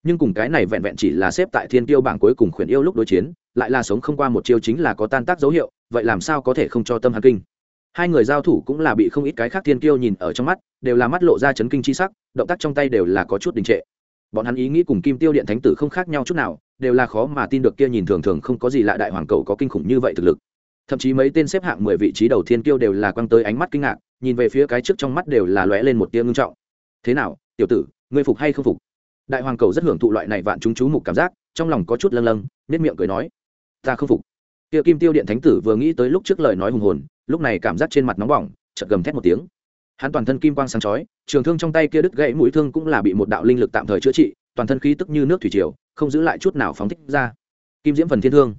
[SPEAKER 1] nhưng cùng cái này vẹn vẹn chỉ là xếp tại thiên tiêu bảng cuối cùng khuyển yêu lúc đối chiến, lại là sống không qua một chiêu chính là có tan tác dấu hiệu, vậy làm sao có thể không cho tâm hắn kinh? Hai người giao thủ cũng là bị không ít cái khác thiên tiêu nhìn ở trong mắt, đều là mắt lộ ra chấn kinh chi sắc, động tác trong tay đều là có chút đình trệ. Bọn hắn ý nghĩ cùng kim tiêu điện thánh tử không khác nhau chút nào, đều là khó mà tin được kia nhìn thường thường không có gì lạ đại hoàng cầu có kinh khủng như vậy thực lực. Thậm chí mấy tên xếp hạng mười vị trí đầu thiên tiêu đều là quăng tới ánh mắt kinh ngạc, nhìn về phía cái trước trong mắt đều là lóe lên một tia ngưng trọng. Thế nào, tiểu tử, ngươi phục hay không phục? Đại hoàng cầu rất hưởng thụ loại này vạn chúng chú mục cảm giác trong lòng có chút lâng lâng nết miệng cười nói ta không phục Tiêu Kim Tiêu Điện Thánh tử vừa nghĩ tới lúc trước lời nói hùng hồn, lúc này cảm giác trên mặt nóng bỏng, chợt gầm thét một tiếng. Hắn toàn thân kim quang sáng chói, trường thương trong tay kia đứt gãy mũi thương cũng là bị một đạo linh lực tạm thời chữa trị, toàn thân khí tức như nước thủy triều, không giữ lại chút nào phóng thích ra. Kim Diễm phần thiên thương.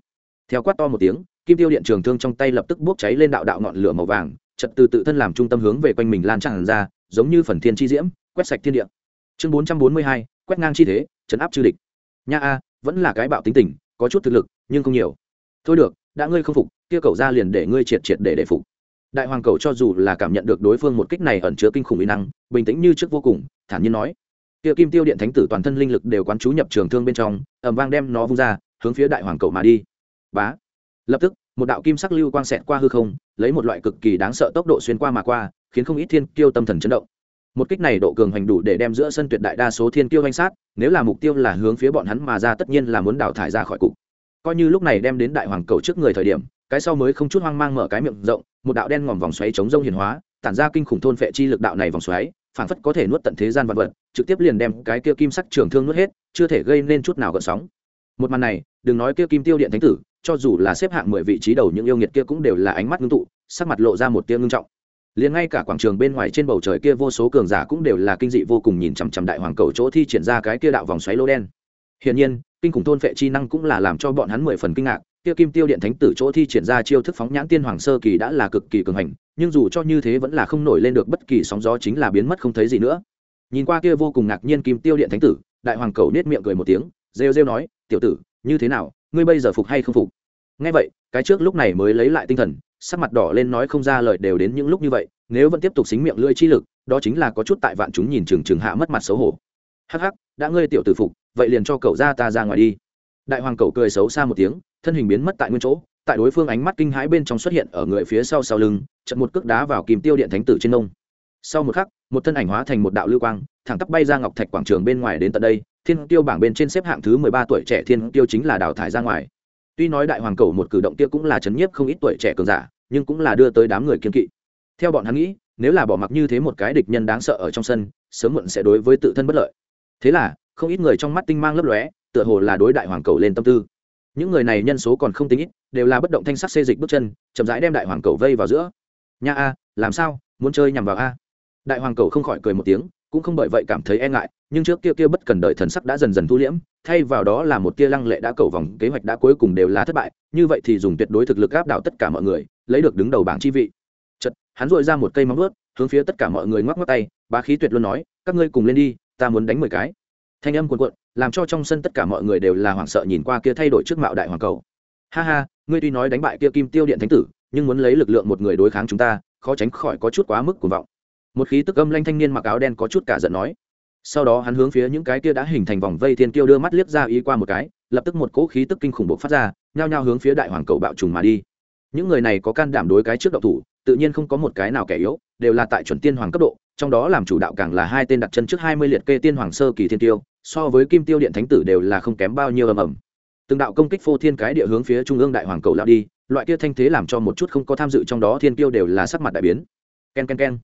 [SPEAKER 1] Theo quát to một tiếng, Kim Tiêu Điện trường thương trong tay lập tức bốc cháy lên đạo đạo ngọn lửa màu vàng, chật từ tự thân làm trung tâm hướng về quanh mình lan tràn ra, giống như phần thiên chi diễm, quét sạch thiên địa. Chương 442, quét ngang chi thế, chấn áp chư địch. Nha a, vẫn là cái bạo tính tình, có chút thực lực, nhưng không nhiều. Thôi được, đã ngươi không phục kia cầu ra liền để ngươi triệt triệt để để phục. Đại hoàng cầu cho dù là cảm nhận được đối phương một kích này ẩn chứa kinh khủng uy năng bình tĩnh như trước vô cùng thản nhiên nói. Kia kim tiêu điện thánh tử toàn thân linh lực đều quán chú nhập trường thương bên trong ẩm vang đem nó vung ra hướng phía đại hoàng cầu mà đi. Bá. Lập tức một đạo kim sắc lưu quang xẹt qua hư không lấy một loại cực kỳ đáng sợ tốc độ xuyên qua mà qua khiến không ít thiên kiêu tâm thần chấn động một kích này độ cường hành đủ để đem giữa sân tuyệt đại đa số thiên kiêu danh sát, nếu là mục tiêu là hướng phía bọn hắn mà ra tất nhiên là muốn đào thải ra khỏi cục. Coi như lúc này đem đến đại hoàng cầu trước người thời điểm, cái sau mới không chút hoang mang mở cái miệng rộng, một đạo đen ngòm vòng xoáy chống rông hiền hóa, tản ra kinh khủng thôn phệ chi lực đạo này vòng xoáy phản phất có thể nuốt tận thế gian vật vật, trực tiếp liền đem cái kia kim sắc trường thương nuốt hết, chưa thể gây nên chút nào gợn sóng. Một màn này, đừng nói kia kim tiêu điện thánh tử, cho dù là xếp hạng mười vị trí đầu những yêu nghiệt kia cũng đều là ánh mắt ngưng tụ, sắc mặt lộ ra một tia ngưng trọng liền ngay cả quảng trường bên ngoài trên bầu trời kia vô số cường giả cũng đều là kinh dị vô cùng nhìn chằm chằm đại hoàng cầu chỗ thi triển ra cái kia đạo vòng xoáy lô đen. Hiển nhiên, kinh khủng thôn phệ chi năng cũng là làm cho bọn hắn mười phần kinh ngạc, kia kim tiêu điện thánh tử chỗ thi triển ra chiêu thức phóng nhãn tiên hoàng sơ kỳ đã là cực kỳ cường hành, nhưng dù cho như thế vẫn là không nổi lên được bất kỳ sóng gió chính là biến mất không thấy gì nữa. Nhìn qua kia vô cùng ngạc nhiên kim tiêu điện thánh tử, đại hoàng cầu nết miệng cười một tiếng, rêu rêu nói, tiểu tử, như thế nào, ngươi bây giờ phục hay không phục? Ngay vậy, cái trước lúc này mới lấy lại tinh thần sắc mặt đỏ lên nói không ra lời đều đến những lúc như vậy, nếu vẫn tiếp tục xính miệng lưỡi chi lực, đó chính là có chút tại vạn chúng nhìn chừng chừng hạ mất mặt xấu hổ. Hắc hắc, đã ngươi tiểu tử phục, vậy liền cho cậu ra ta ra ngoài đi. Đại hoàng cậu cười xấu xa một tiếng, thân hình biến mất tại nguyên chỗ, tại đối phương ánh mắt kinh hãi bên trong xuất hiện ở người phía sau sau lưng chật một cước đá vào kìm tiêu điện thánh tử trên nông sau một khắc, một thân ảnh hóa thành một đạo lưu quang, thẳng tắp bay ra ngọc thạch quảng trường bên ngoài đến tận đây, thiên tiêu bảng bên trên xếp hạng thứ mười ba tuổi trẻ thiên tiêu chính là đào thải ra ngoài tuy nói đại hoàng cầu một cử động kia cũng là chấn nhiếp không ít tuổi trẻ cường giả, nhưng cũng là đưa tới đám người kiên kỵ. Theo bọn hắn nghĩ, nếu là bỏ mặc như thế một cái địch nhân đáng sợ ở trong sân, sớm muộn sẽ đối với tự thân bất lợi. Thế là, không ít người trong mắt tinh mang lấp lóe, tựa hồ là đối đại hoàng cầu lên tâm tư. Những người này nhân số còn không tính ít, đều là bất động thanh sắc xê dịch bước chân, chậm rãi đem đại hoàng cầu vây vào giữa. Nha a, làm sao? Muốn chơi nhằm vào a? Đại hoàng cầu không khỏi cười một tiếng cũng không bởi vậy cảm thấy e ngại, nhưng trước kia kia bất cần đợi thần sắc đã dần dần thu liễm, thay vào đó là một tia lăng lệ đã cầu vòng, kế hoạch đã cuối cùng đều là thất bại, như vậy thì dùng tuyệt đối thực lực áp đảo tất cả mọi người, lấy được đứng đầu bảng chi vị. Chật hắn dội ra một cây móng ướt hướng phía tất cả mọi người ngoắc ngoắc tay, bá khí tuyệt luôn nói, các ngươi cùng lên đi, ta muốn đánh mười cái. Thanh âm cuồn cuộn, làm cho trong sân tất cả mọi người đều là hoảng sợ nhìn qua kia thay đổi trước mạo đại hoàng cầu. Ha ha, ngươi tuy nói đánh bại kia kim tiêu điện thánh tử, nhưng muốn lấy lực lượng một người đối kháng chúng ta, khó tránh khỏi có chút quá mức cuồng vọng một khí tức âm lanh thanh niên mặc áo đen có chút cả giận nói. Sau đó hắn hướng phía những cái kia đã hình thành vòng vây thiên kiêu đưa mắt liếc ra ý qua một cái, lập tức một cỗ khí tức kinh khủng bộc phát ra, nhao nhao hướng phía đại hoàng cầu bạo trùng mà đi. Những người này có can đảm đối cái trước độc thủ, tự nhiên không có một cái nào kẻ yếu, đều là tại chuẩn tiên hoàng cấp độ, trong đó làm chủ đạo càng là hai tên đặt chân trước hai mươi liệt kê tiên hoàng sơ kỳ thiên tiêu so với kim tiêu điện thánh tử đều là không kém bao nhiêu ầm ầm. Từng đạo công kích phô thiên cái địa hướng phía trung ương đại hoàng cầu lao đi, loại kia thanh thế làm cho một chút không có tham dự trong đó thiên tiêu đều là sắc mặt đại biến. Ken ken ken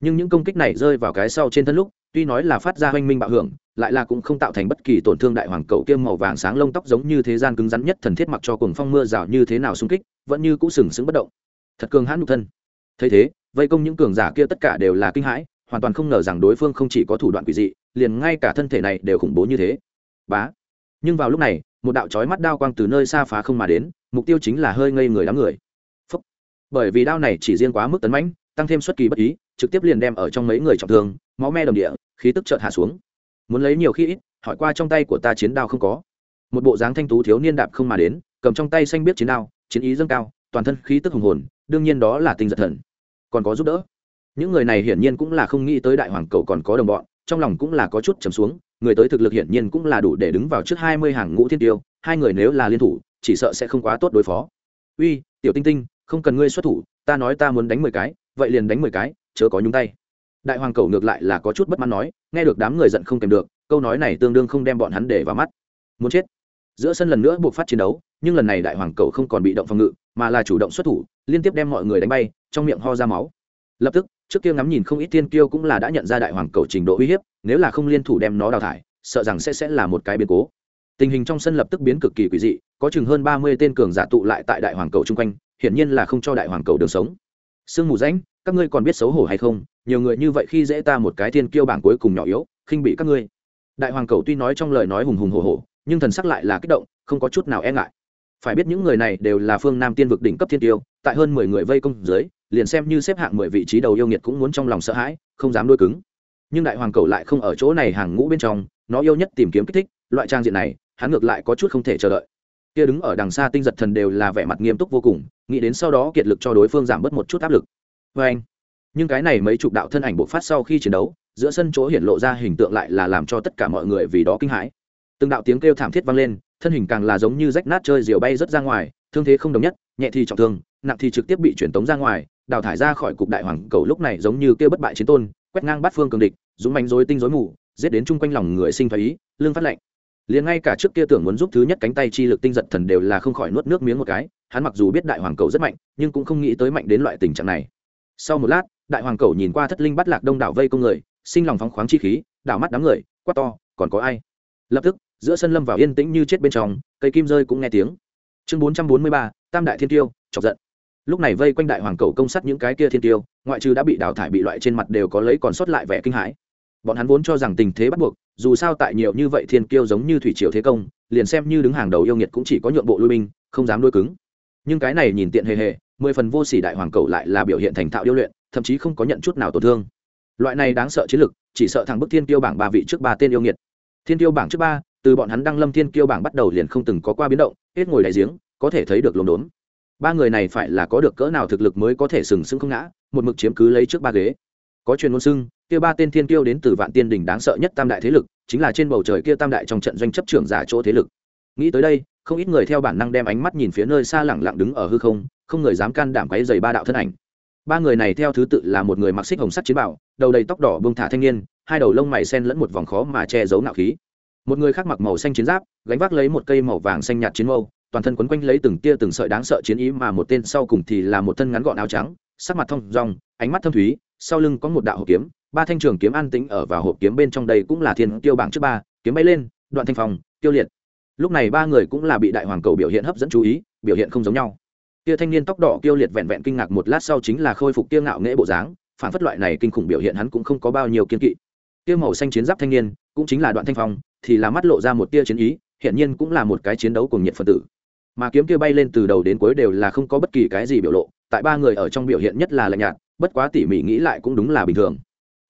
[SPEAKER 1] nhưng những công kích này rơi vào cái sau trên thân lúc, tuy nói là phát ra hoanh minh bạo hưởng, lại là cũng không tạo thành bất kỳ tổn thương đại hoàng cầu tiêm màu vàng sáng lông tóc giống như thế gian cứng rắn nhất thần thiết mặc cho cuồng phong mưa rào như thế nào xung kích, vẫn như cũ sừng sững bất động. Thật cường hãn nhục thân. Thấy thế, vây công những cường giả kia tất cả đều là kinh hãi, hoàn toàn không ngờ rằng đối phương không chỉ có thủ đoạn quỷ dị, liền ngay cả thân thể này đều khủng bố như thế. Bá. Nhưng vào lúc này, một đạo chói mắt đao quang từ nơi xa phá không mà đến, mục tiêu chính là hơi ngây người đám người. Phúc. bởi vì đao này chỉ riêng quá mức tấn mãnh, tăng thêm xuất kỳ bất ý trực tiếp liền đem ở trong mấy người trọng thương, máu me đồng địa, khí tức chợt hạ xuống. Muốn lấy nhiều khi ít, hỏi qua trong tay của ta chiến đao không có. Một bộ dáng thanh tú thiếu niên đạp không mà đến, cầm trong tay xanh biết chiến đao, chiến ý dâng cao, toàn thân khí tức hùng hồn, đương nhiên đó là tinh giật thần. Còn có giúp đỡ. Những người này hiển nhiên cũng là không nghĩ tới đại hoàng cầu còn có đồng bọn, trong lòng cũng là có chút trầm xuống, người tới thực lực hiển nhiên cũng là đủ để đứng vào trước hai mươi hàng ngũ thiên tiêu, hai người nếu là liên thủ, chỉ sợ sẽ không quá tốt đối phó. Uy, tiểu tinh tinh, không cần ngươi xuất thủ, ta nói ta muốn đánh mười cái, vậy liền đánh mười cái chớ có nhúng tay. Đại hoàng cầu ngược lại là có chút bất mãn nói, nghe được đám người giận không kèm được, câu nói này tương đương không đem bọn hắn để vào mắt. Muốn chết. Giữa sân lần nữa buộc phát chiến đấu, nhưng lần này đại hoàng cầu không còn bị động phòng ngự, mà là chủ động xuất thủ, liên tiếp đem mọi người đánh bay, trong miệng ho ra máu. Lập tức, trước kia ngắm nhìn không ít tiên kiêu cũng là đã nhận ra đại hoàng cầu trình độ uy hiếp, nếu là không liên thủ đem nó đào thải, sợ rằng sẽ sẽ là một cái biến cố. Tình hình trong sân lập tức biến cực kỳ quỷ dị, có chừng hơn ba mươi tên cường giả tụ lại tại đại hoàng cầu chung quanh, hiển nhiên là không cho đại hoàng cầu đường sống. Sương mù rãnh các ngươi còn biết xấu hổ hay không? Nhiều người như vậy khi dễ ta một cái thiên kiêu bảng cuối cùng nhỏ yếu, khinh bị các ngươi. Đại hoàng cầu tuy nói trong lời nói hùng hùng hổ hổ, nhưng thần sắc lại là kích động, không có chút nào e ngại. Phải biết những người này đều là phương nam tiên vực đỉnh cấp thiên tiêu, tại hơn mười người vây công dưới, liền xem như xếp hạng mười vị trí đầu yêu nghiệt cũng muốn trong lòng sợ hãi, không dám đôi cứng. Nhưng đại hoàng cầu lại không ở chỗ này hàng ngũ bên trong, nó yêu nhất tìm kiếm kích thích, loại trang diện này, hắn ngược lại có chút không thể chờ đợi. Kia đứng ở đằng xa tinh giật thần đều là vẻ mặt nghiêm túc vô cùng, nghĩ đến sau đó kiệt lực cho đối phương giảm bớt một chút áp lực vê anh. Nhưng cái này mấy chục đạo thân ảnh bộc phát sau khi chiến đấu, giữa sân chỗ hiện lộ ra hình tượng lại là làm cho tất cả mọi người vì đó kinh hãi. Từng đạo tiếng kêu thảm thiết vang lên, thân hình càng là giống như rách nát chơi diều bay rất ra ngoài, thương thế không đồng nhất, nhẹ thì trọng thương, nặng thì trực tiếp bị chuyển tống ra ngoài, đào thải ra khỏi cục đại hoàng cầu lúc này giống như kêu bất bại chiến tôn, quét ngang bắt phương cường địch, dũng mánh rối tinh rối mù, giết đến chung quanh lòng người sinh thái ý lương phát lệnh liền ngay cả trước kia tưởng muốn giúp thứ nhất cánh tay chi lực tinh giật thần đều là không khỏi nuốt nước miếng một cái, hắn mặc dù biết đại hoàng cầu rất mạnh, nhưng cũng không nghĩ tới mạnh đến loại tình trạng này sau một lát, đại hoàng cầu nhìn qua thất linh bắt lạc đông đảo vây công người, sinh lòng phóng khoáng chi khí, đảo mắt đám người, quát to, còn có ai? Lập tức, giữa sân lâm vào yên tĩnh như chết bên trong, cây kim rơi cũng nghe tiếng. Chương bốn trăm bốn mươi ba, tam đại thiên tiêu, chọc giận. Lúc này vây quanh đại hoàng cầu công sắt những cái kia thiên tiêu, ngoại trừ đã bị đào thải bị loại trên mặt đều có lấy còn sót lại vẻ kinh hãi. Bọn hắn vốn cho rằng tình thế bắt buộc, dù sao tại nhiều như vậy thiên kiêu giống như thủy triều thế công, liền xem như đứng hàng đầu yêu nghiệt cũng chỉ có nhượng bộ lui binh, không dám đôi cứng nhưng cái này nhìn tiện hề hề, mười phần vô sỉ đại hoàng cầu lại là biểu hiện thành thạo điêu luyện, thậm chí không có nhận chút nào tổn thương. Loại này đáng sợ chiến lực, chỉ sợ thằng bức thiên Tiêu bảng ba vị trước ba tên yêu nghiệt. Thiên Tiêu bảng trước ba, từ bọn hắn đăng lâm thiên kiêu bảng bắt đầu liền không từng có qua biến động, hết ngồi đại giếng, có thể thấy được lồn đốn ba người này phải là có được cỡ nào thực lực mới có thể sừng sững không ngã, một mực chiếm cứ lấy trước ba ghế. Có truyền ngôn xưng, kia ba tên thiên kiêu đến từ vạn tiên đỉnh đáng sợ nhất tam đại thế lực, chính là trên bầu trời kia tam đại trong trận doanh chấp trưởng giả chỗ thế lực. Nghĩ tới đây không ít người theo bản năng đem ánh mắt nhìn phía nơi xa lẳng lặng đứng ở hư không không người dám can đảm quấy dày ba đạo thân ảnh. Ba người này theo thứ tự là một người mặc xích hồng sắt chiến bảo, đầu đầy tóc đỏ bông thả thanh niên, hai đầu lông mày sen lẫn một vòng khó mà che giấu nạo khí. Một người khác mặc màu xanh chiến giáp, gánh vác lấy một cây màu vàng xanh nhạt chiến mâu, toàn thân quấn quanh lấy từng tia từng sợi đáng sợ chiến ý mà một tên sau cùng thì là một thân ngắn gọn áo trắng, sắc mặt thông rong ánh mắt thâm thúy, sau lưng có một đạo hộp kiếm, ba thanh trường kiếm an tĩnh ở vào hộp kiếm bên trong đây cũng là thiên tiêu bảng trước ba, kiếm bay lên, đoạn thanh phòng tiêu liệt lúc này ba người cũng là bị đại hoàng cầu biểu hiện hấp dẫn chú ý, biểu hiện không giống nhau. Kia thanh niên tóc đỏ kêu liệt vẹn vẹn kinh ngạc một lát sau chính là khôi phục kia ngạo nghễ bộ dáng, phản phất loại này kinh khủng biểu hiện hắn cũng không có bao nhiêu kiên kỵ. Kia màu xanh chiến giáp thanh niên, cũng chính là đoạn thanh phong, thì là mắt lộ ra một tia chiến ý hiện nhiên cũng là một cái chiến đấu cùng nhiệt phân tử. Mà kiếm kia bay lên từ đầu đến cuối đều là không có bất kỳ cái gì biểu lộ, tại ba người ở trong biểu hiện nhất là lạnh nhạt, bất quá tỉ mỉ nghĩ lại cũng đúng là bình thường.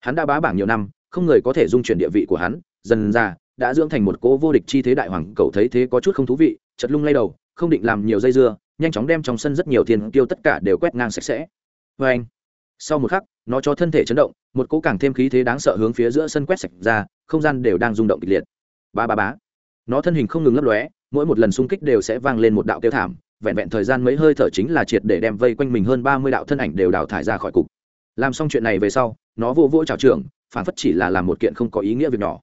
[SPEAKER 1] Hắn đã bá bảng nhiều năm, không người có thể dung chuyển địa vị của hắn, dần ra đã dưỡng thành một cố vô địch chi thế đại hoàng cầu thấy thế có chút không thú vị chật lung lay đầu, không định làm nhiều dây dưa, nhanh chóng đem trong sân rất nhiều tiền tiêu tất cả đều quét ngang sạch sẽ. Vê anh, sau một khắc, nó cho thân thể chấn động, một cố càng thêm khí thế đáng sợ hướng phía giữa sân quét sạch ra, không gian đều đang rung động kịch liệt. Ba ba bá nó thân hình không ngừng lấp lóe, mỗi một lần xung kích đều sẽ vang lên một đạo kêu thảm, vẹn vẹn thời gian mấy hơi thở chính là triệt để đem vây quanh mình hơn ba mươi đạo thân ảnh đều đào thải ra khỏi cục. Làm xong chuyện này về sau, nó vô vô trào trưởng, phản phất chỉ là làm một kiện không có ý nghĩa việc nhỏ.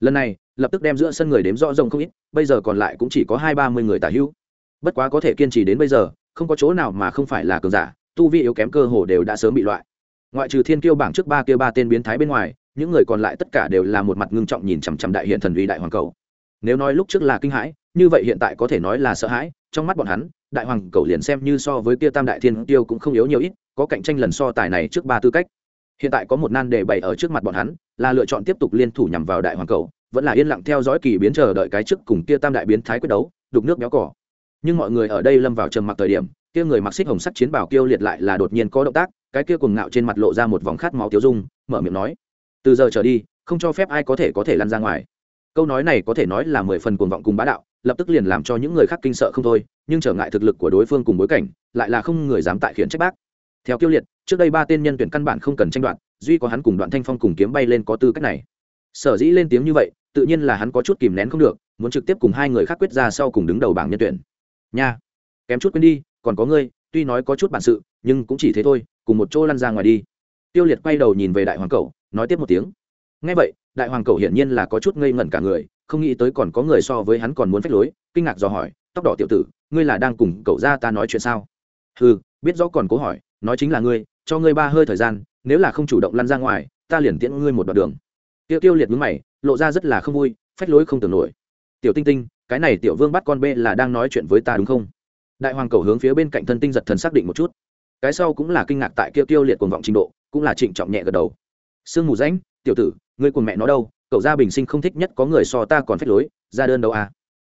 [SPEAKER 1] Lần này lập tức đem giữa sân người đếm rõ rồng không ít, bây giờ còn lại cũng chỉ có hai ba mươi người tả hữu. Bất quá có thể kiên trì đến bây giờ, không có chỗ nào mà không phải là cường giả, tu vi yếu kém cơ hồ đều đã sớm bị loại. Ngoại trừ thiên kiêu bảng trước ba kia ba tên biến thái bên ngoài, những người còn lại tất cả đều là một mặt ngưng trọng nhìn chằm chằm đại hiện thần uy đại hoàng cầu. Nếu nói lúc trước là kinh hãi, như vậy hiện tại có thể nói là sợ hãi, trong mắt bọn hắn, đại hoàng cầu liền xem như so với kia tam đại thiên tiêu cũng không yếu nhiều ít, có cạnh tranh lần so tài này trước ba tư cách. Hiện tại có một nan đề bày ở trước mặt bọn hắn, là lựa chọn tiếp tục liên thủ nhằm vào đại hoàng cầu vẫn là yên lặng theo dõi kỳ biến chờ đợi cái trước cùng kia tam đại biến thái quyết đấu, đục nước béo cỏ nhưng mọi người ở đây lâm vào trầm mặc thời điểm, kia người mặc xích hồng sắt chiến bảo kêu liệt lại là đột nhiên có động tác, cái kia cuồng ngạo trên mặt lộ ra một vòng khát máu tiêu dung, mở miệng nói, từ giờ trở đi, không cho phép ai có thể có thể lăn ra ngoài. Câu nói này có thể nói là mười phần cuồng vọng cùng bá đạo, lập tức liền làm cho những người khác kinh sợ không thôi, nhưng trở ngại thực lực của đối phương cùng bối cảnh, lại là không người dám tại khiển trách bác. Theo kiêu liệt, trước đây ba tên nhân tuyển căn bản không cần tranh đoạt, duy có hắn cùng đoạn thanh phong cùng kiếm bay lên có tư cách này sở dĩ lên tiếng như vậy, tự nhiên là hắn có chút kìm nén không được, muốn trực tiếp cùng hai người khác quyết ra sau cùng đứng đầu bảng nhân tuyển. Nha, kém chút quên đi, còn có ngươi, tuy nói có chút bản sự, nhưng cũng chỉ thế thôi, cùng một chỗ lăn ra ngoài đi. Tiêu liệt quay đầu nhìn về đại hoàng cậu nói tiếp một tiếng. Ngay vậy, đại hoàng cậu hiển nhiên là có chút ngây ngẩn cả người, không nghĩ tới còn có người so với hắn còn muốn phách lối, kinh ngạc dò hỏi, tóc đỏ tiểu tử, ngươi là đang cùng cậu ra ta nói chuyện sao? Ừ biết rõ còn cố hỏi, nói chính là ngươi, cho ngươi ba hơi thời gian, nếu là không chủ động lăn ra ngoài, ta liền tiễn ngươi một đoạn đường tiêu tiêu liệt mướn mày lộ ra rất là không vui phách lối không tưởng nổi. Tiểu tinh tinh cái này tiểu vương bắt con bê là đang nói chuyện với ta đúng không? Đại hoàng cầu hướng phía bên cạnh thân tinh giật thần xác định một chút. Cái sau cũng là kinh ngạc tại kia tiêu liệt cuồng vọng trình độ cũng là trịnh trọng nhẹ gật đầu. Sương mù ránh, tiểu tử ngươi cùng mẹ nó đâu cậu gia bình sinh không thích nhất có người so ta còn phách lối ra đơn đâu à?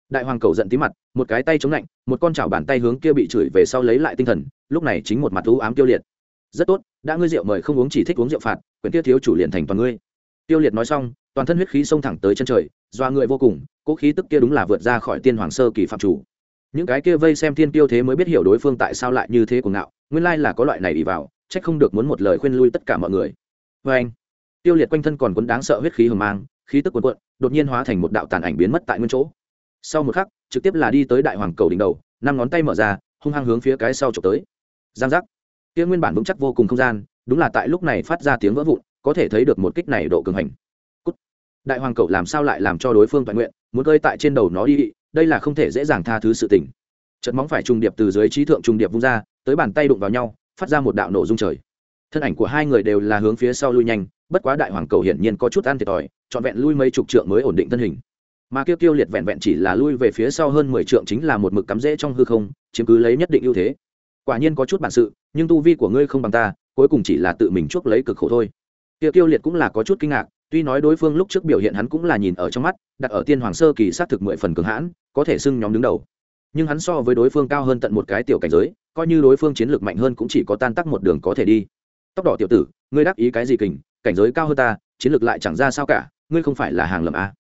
[SPEAKER 1] Đại hoàng cầu giận tí mặt một cái tay chống lạnh một con chảo bàn tay hướng kia bị chửi về sau lấy lại tinh thần lúc này chính một mặt thú ám tiêu liệt. Rất tốt đã ngươi rượu mời không uống chỉ thích uống rượu phạt quyển kia thiếu chủ liền thành toàn ngươi tiêu liệt nói xong, toàn thân huyết khí xông thẳng tới chân trời doa người vô cùng cỗ khí tức kia đúng là vượt ra khỏi tiên hoàng sơ kỳ phạm chủ. Những cái kia vây xem thiên tiêu thế mới biết hiểu đối phương tại sao lại như thế của ngạo, nguyên lai là có loại này đi vào trách không được muốn một lời khuyên lui tất cả mọi người. Vê anh, tiêu liệt quanh thân còn quấn đáng sợ huyết khí hừng mang, khí tức quần quận đột nhiên hóa thành một đạo tàn ảnh biến mất tại nguyên chỗ. Sau một khắc, trực tiếp là đi tới đại hoàng cầu đỉnh đầu, năm ngón tay mở ra, hung hăng hướng phía cái sau trộm tới. Giang giác. Kia nguyên bản vững chắc vô cùng không gian, đúng là tại lúc này phát ra tiếng vỡ vụn có thể thấy được một kích này độ cường hành. Cút. đại hoàng cầu làm sao lại làm cho đối phương toàn nguyện, muốn cơi tại trên đầu nó đi, đây là không thể dễ dàng tha thứ sự tình. Trận móng phải trùng điệp từ dưới trí thượng trùng điệp vung ra, tới bàn tay đụng vào nhau, phát ra một đạo nổ rung trời. Thân ảnh của hai người đều là hướng phía sau lui nhanh, bất quá đại hoàng cầu hiển nhiên có chút ăn thiệt thòi, trọn vẹn lui mấy chục trượng mới ổn định thân hình. Mà kêu tiêu liệt vẹn vẹn chỉ là lui về phía sau hơn mười trượng chính là một mực cắm rễ trong hư không, chiếm cứ lấy nhất định ưu thế. Quả nhiên có chút bản sự, nhưng tu vi của ngươi không bằng ta, cuối cùng chỉ là tự mình chuốc lấy cực khổ thôi tiêu tiêu liệt cũng là có chút kinh ngạc, tuy nói đối phương lúc trước biểu hiện hắn cũng là nhìn ở trong mắt, đặt ở tiên hoàng sơ kỳ sát thực mười phần cường hãn, có thể xưng nhóm đứng đầu. Nhưng hắn so với đối phương cao hơn tận một cái tiểu cảnh giới, coi như đối phương chiến lược mạnh hơn cũng chỉ có tan tác một đường có thể đi. Tóc đỏ tiểu tử, ngươi đắc ý cái gì kình, cảnh giới cao hơn ta, chiến lược lại chẳng ra sao cả, ngươi không phải là hàng lầm a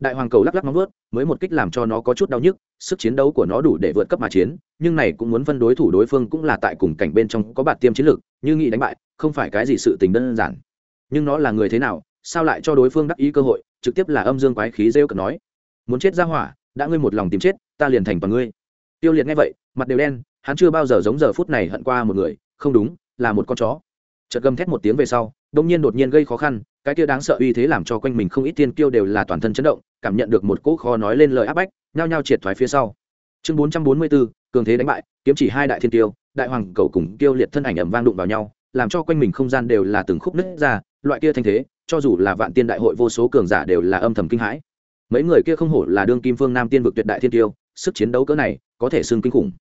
[SPEAKER 1] đại hoàng cầu lắc lắc móng vớt mới một kích làm cho nó có chút đau nhức, sức chiến đấu của nó đủ để vượt cấp mà chiến, nhưng này cũng muốn phân đối thủ đối phương cũng là tại cùng cảnh bên trong có bạt tiêm chiến lược, như nghĩ đánh bại, không phải cái gì sự tình đơn giản nhưng nó là người thế nào, sao lại cho đối phương đắc ý cơ hội, trực tiếp là âm dương quái khí rêu cực nói. Muốn chết ra hỏa, đã ngươi một lòng tìm chết, ta liền thành toàn ngươi. Tiêu liệt nghe vậy, mặt đều đen, hắn chưa bao giờ giống giờ phút này hận qua một người, không đúng, là một con chó. Chợt gầm thét một tiếng về sau đông nhiên đột nhiên gây khó khăn, cái kia đáng sợ uy thế làm cho quanh mình không ít tiên kiêu đều là toàn thân chấn động, cảm nhận được một cỗ khó nói lên lời áp bách, nhao nhao triệt thoái phía sau. Chương bốn trăm bốn mươi bốn cường thế đánh bại, kiếm chỉ hai đại thiên tiêu đại hoàng cầu cùng tiêu liệt thân ảnh ẩm vang đụng vào nhau, làm cho quanh mình không gian đều là từng khúc nứt ra loại kia thanh thế, cho dù là vạn tiên đại hội vô số cường giả đều là âm thầm kinh hãi. Mấy người kia không hổ là đương kim phương nam tiên vực tuyệt đại thiên tiêu, sức chiến đấu cỡ này, có thể xưng kinh khủng.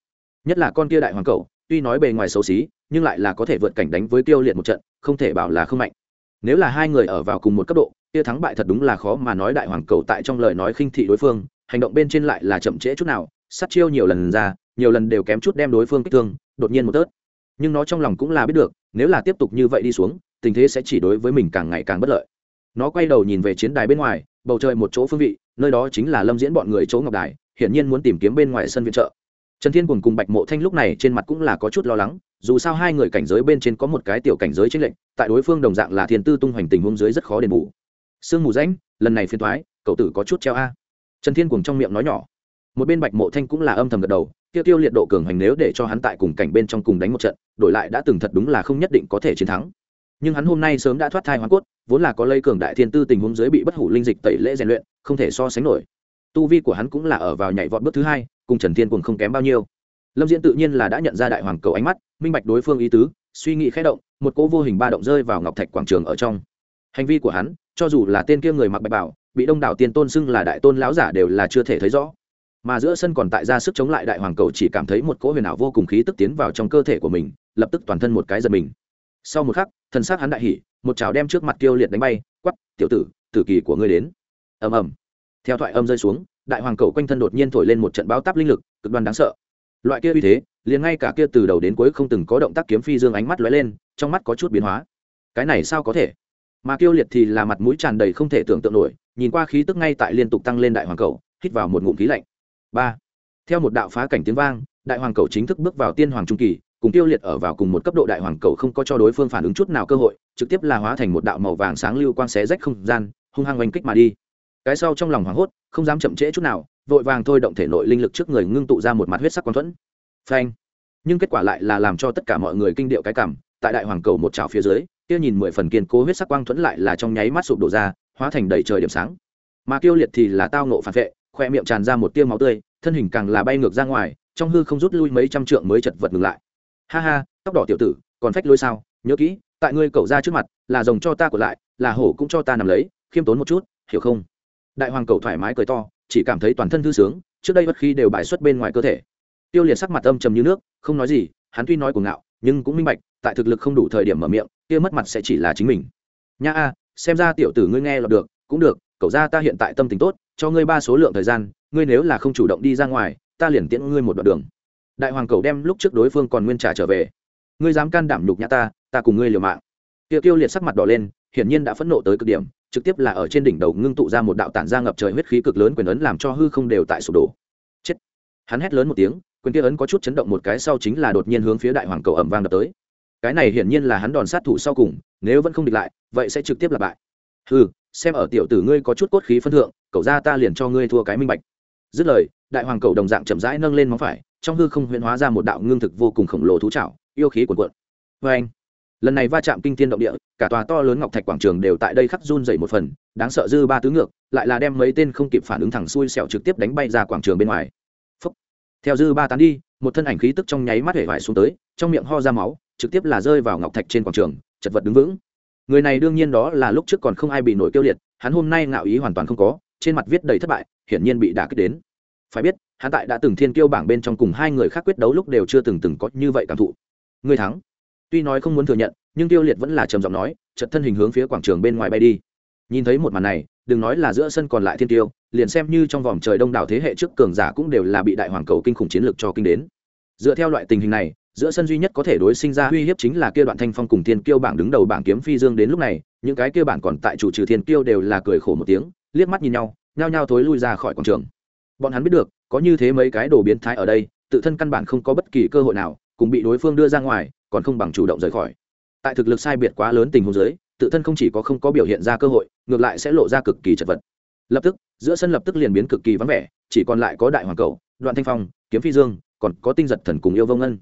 [SPEAKER 1] Nhất là con kia đại hoàng cậu tuy nói bề ngoài xấu xí, nhưng lại là có thể vượt cảnh đánh với tiêu liệt một trận, không thể bảo là không mạnh. Nếu là hai người ở vào cùng một cấp độ, kia thắng bại thật đúng là khó mà nói đại hoàng cầu tại trong lời nói khinh thị đối phương, hành động bên trên lại là chậm trễ chút nào, sát chiêu nhiều lần ra, nhiều lần đều kém chút đem đối phương kích thương, đột nhiên một tớt. Nhưng nó trong lòng cũng là biết được, nếu là tiếp tục như vậy đi xuống tình thế sẽ chỉ đối với mình càng ngày càng bất lợi. Nó quay đầu nhìn về chiến đài bên ngoài, bầu trời một chỗ phương vị, nơi đó chính là lâm diễn bọn người chỗ ngọc đài, hiển nhiên muốn tìm kiếm bên ngoài sân viện trợ. Trần thiên cùng cùng bạch mộ thanh lúc này trên mặt cũng là có chút lo lắng, dù sao hai người cảnh giới bên trên có một cái tiểu cảnh giới chính lệnh tại đối phương đồng dạng là thiên tư tung hoành tình huống dưới rất khó đền bù. Sương mù rãnh, lần này phiền thoái cậu tử có chút treo a. Trần thiên cùng trong miệng nói nhỏ. Một bên bạch mộ thanh cũng là âm thầm gật đầu, tiêu tiêu liệt độ cường hành nếu để cho hắn tại cùng cảnh bên trong cùng đánh một trận, đổi lại đã từng thật đúng là không nhất định có thể chiến thắng nhưng hắn hôm nay sớm đã thoát thai hoàn cốt, vốn là có lây cường đại thiên tư tình huống dưới bị bất hủ linh dịch tẩy lễ rèn luyện, không thể so sánh nổi. Tu vi của hắn cũng là ở vào nhảy vọt bước thứ hai, cùng trần thiên cùng không kém bao nhiêu. Lâm diễn tự nhiên là đã nhận ra đại hoàng cầu ánh mắt, minh bạch đối phương ý tứ, suy nghĩ khẽ động, một cỗ vô hình ba động rơi vào ngọc thạch quảng trường ở trong. Hành vi của hắn, cho dù là tên kia người mặc bạch bảo, bị đông đảo tiên tôn xưng là đại tôn lão giả đều là chưa thể thấy rõ. Mà giữa sân còn tại ra sức chống lại đại hoàng cầu chỉ cảm thấy một cỗ huyền ảo vô cùng khí tức tiến vào trong cơ thể của mình, lập tức toàn thân một cái giật mình sau một khắc, thần xác hắn đại hỉ, một chảo đem trước mặt tiêu liệt đánh bay quắp tiểu tử tử kỳ của ngươi đến. Ầm ầm. Theo thoại âm rơi xuống, đại hoàng cầu quanh thân đột nhiên thổi lên một trận báo táp linh lực, cực đoan đáng sợ. Loại kia uy thế, liền ngay cả kia từ đầu đến cuối không từng có động tác kiếm phi dương ánh mắt lóe lên, trong mắt có chút biến hóa. Cái này sao có thể? Mà kiêu liệt thì là mặt mũi tràn đầy không thể tưởng tượng nổi, nhìn qua khí tức ngay tại liên tục tăng lên đại hoàng cầu hít vào một ngụm khí lạnh. Ba. Theo một đạo phá cảnh tiếng vang, đại hoàng cầu chính thức bước vào tiên hoàng trung kỳ cùng tiêu liệt ở vào cùng một cấp độ đại hoàng cầu không có cho đối phương phản ứng chút nào cơ hội, trực tiếp là hóa thành một đạo màu vàng sáng lưu quang xé rách không gian, hung hăng oanh kích mà đi. Cái sau trong lòng hoảng hốt, không dám chậm trễ chút nào, vội vàng thôi động thể nội linh lực trước người ngưng tụ ra một mặt huyết sắc quang thuẫn. Phanh! Nhưng kết quả lại là làm cho tất cả mọi người kinh điệu cái cảm, tại đại hoàng cầu một trào phía dưới, kia nhìn mười phần kiên cố huyết sắc quang thuẫn lại là trong nháy mắt sụp đổ ra, hóa thành đầy trời điểm sáng. Mà tiêu liệt thì là tao nộ phản vệ, khoe miệng tràn ra một tiêu máu tươi, thân hình càng là bay ngược ra ngoài, trong hư không rút lui mấy trăm trượng mới chật vật ngừng lại ha ha, tóc đỏ tiểu tử, còn phách lôi sao? Nhớ kỹ, tại ngươi cậu ra trước mặt, là rồng cho ta của lại, là hổ cũng cho ta nằm lấy, khiêm tốn một chút, hiểu không? Đại hoàng cậu thoải mái cười to, chỉ cảm thấy toàn thân thư sướng, trước đây bất khi đều bài xuất bên ngoài cơ thể. Tiêu liệt sắc mặt âm trầm như nước, không nói gì, hắn tuy nói cuồng ngạo, nhưng cũng minh bạch, tại thực lực không đủ thời điểm mở miệng, kia mất mặt sẽ chỉ là chính mình. Nha a, xem ra tiểu tử ngươi nghe lọt được, cũng được, cậu ra ta hiện tại tâm tình tốt, cho ngươi ba số lượng thời gian, ngươi nếu là không chủ động đi ra ngoài, ta liền tiễn ngươi một đoạn đường đại hoàng cầu đem lúc trước đối phương còn nguyên trả trở về. Ngươi dám can đảm nhục nhã ta ta cùng ngươi liều mạng. Tiêu tiêu liệt sắc mặt đỏ lên, hiển nhiên đã phẫn nộ tới cực điểm, trực tiếp là ở trên đỉnh đầu ngưng tụ ra một đạo tản ra ngập trời huyết khí cực lớn quyền ấn làm cho hư không đều tại sụp đổ. Chết. Hắn hét lớn một tiếng, quyền kia ấn có chút chấn động một cái sau chính là đột nhiên hướng phía đại hoàng cầu ẩm vang đập tới. Cái này hiển nhiên là hắn đòn sát thủ sau cùng, nếu vẫn không địch lại, vậy sẽ trực tiếp là bại. Hư xem ở tiểu tử ngươi có chút cốt khí phân thượng, cậu ra ta liền cho ngươi thua cái minh bạch. Dứt lời, đại hoàng cầu đồng dạng chậm rãi nâng lên móng phải trong hư không huyễn hóa ra một đạo ngưng thực vô cùng khổng lồ thú trảo yêu khí cuồn cuộn. Vê anh, lần này va chạm kinh thiên động địa, cả tòa to lớn ngọc thạch quảng trường đều tại đây khắc run dậy một phần, đáng sợ dư ba tứ ngược, lại là đem mấy tên không kịp phản ứng thẳng xuôi sẹo trực tiếp đánh bay ra quảng trường bên ngoài. Phúc. theo dư ba tán đi, một thân ảnh khí tức trong nháy mắt hể vải xuống tới, trong miệng ho ra máu, trực tiếp là rơi vào ngọc thạch trên quảng trường, chật vật đứng vững. Người này đương nhiên đó là lúc trước còn không ai bị nổi tiêu liệt, hắn hôm nay ngạo ý hoàn toàn không có, trên mặt viết đầy thất bại, hiển nhiên bị đả kích đến. Phải biết hắn tại đã từng thiên kiêu bảng bên trong cùng hai người khác quyết đấu lúc đều chưa từng từng có như vậy cảm thụ. Người thắng. Tuy nói không muốn thừa nhận, nhưng tiêu liệt vẫn là trầm giọng nói chật thân hình hướng phía quảng trường bên ngoài bay đi. Nhìn thấy một màn này, đừng nói là giữa sân còn lại thiên tiêu liền xem như trong vòng trời đông đảo thế hệ trước cường giả cũng đều là bị đại hoàng cầu kinh khủng chiến lược cho kinh đến. Dựa theo loại tình hình này, giữa sân duy nhất có thể đối sinh ra uy hiếp chính là kia đoạn thanh phong cùng thiên kiêu bảng đứng đầu bảng kiếm phi dương đến lúc này, những cái kia bảng còn tại chủ trừ thiên kiêu đều là cười khổ một tiếng, liếc mắt nhìn nhau, nhao nhao thối lui ra khỏi quảng trường. Bọn hắn biết được có như thế mấy cái đồ biến thái ở đây, tự thân căn bản không có bất kỳ cơ hội nào, cùng bị đối phương đưa ra ngoài, còn không bằng chủ động rời khỏi. Tại thực lực sai biệt quá lớn tình huống giới tự thân không chỉ có không có biểu hiện ra cơ hội, ngược lại sẽ lộ ra cực kỳ chật vật. Lập tức, giữa sân lập tức liền biến cực kỳ vắng vẻ, chỉ còn lại có đại hoàng cầu, đoạn thanh phong, kiếm phi dương, còn có tinh giật thần cùng yêu vông ân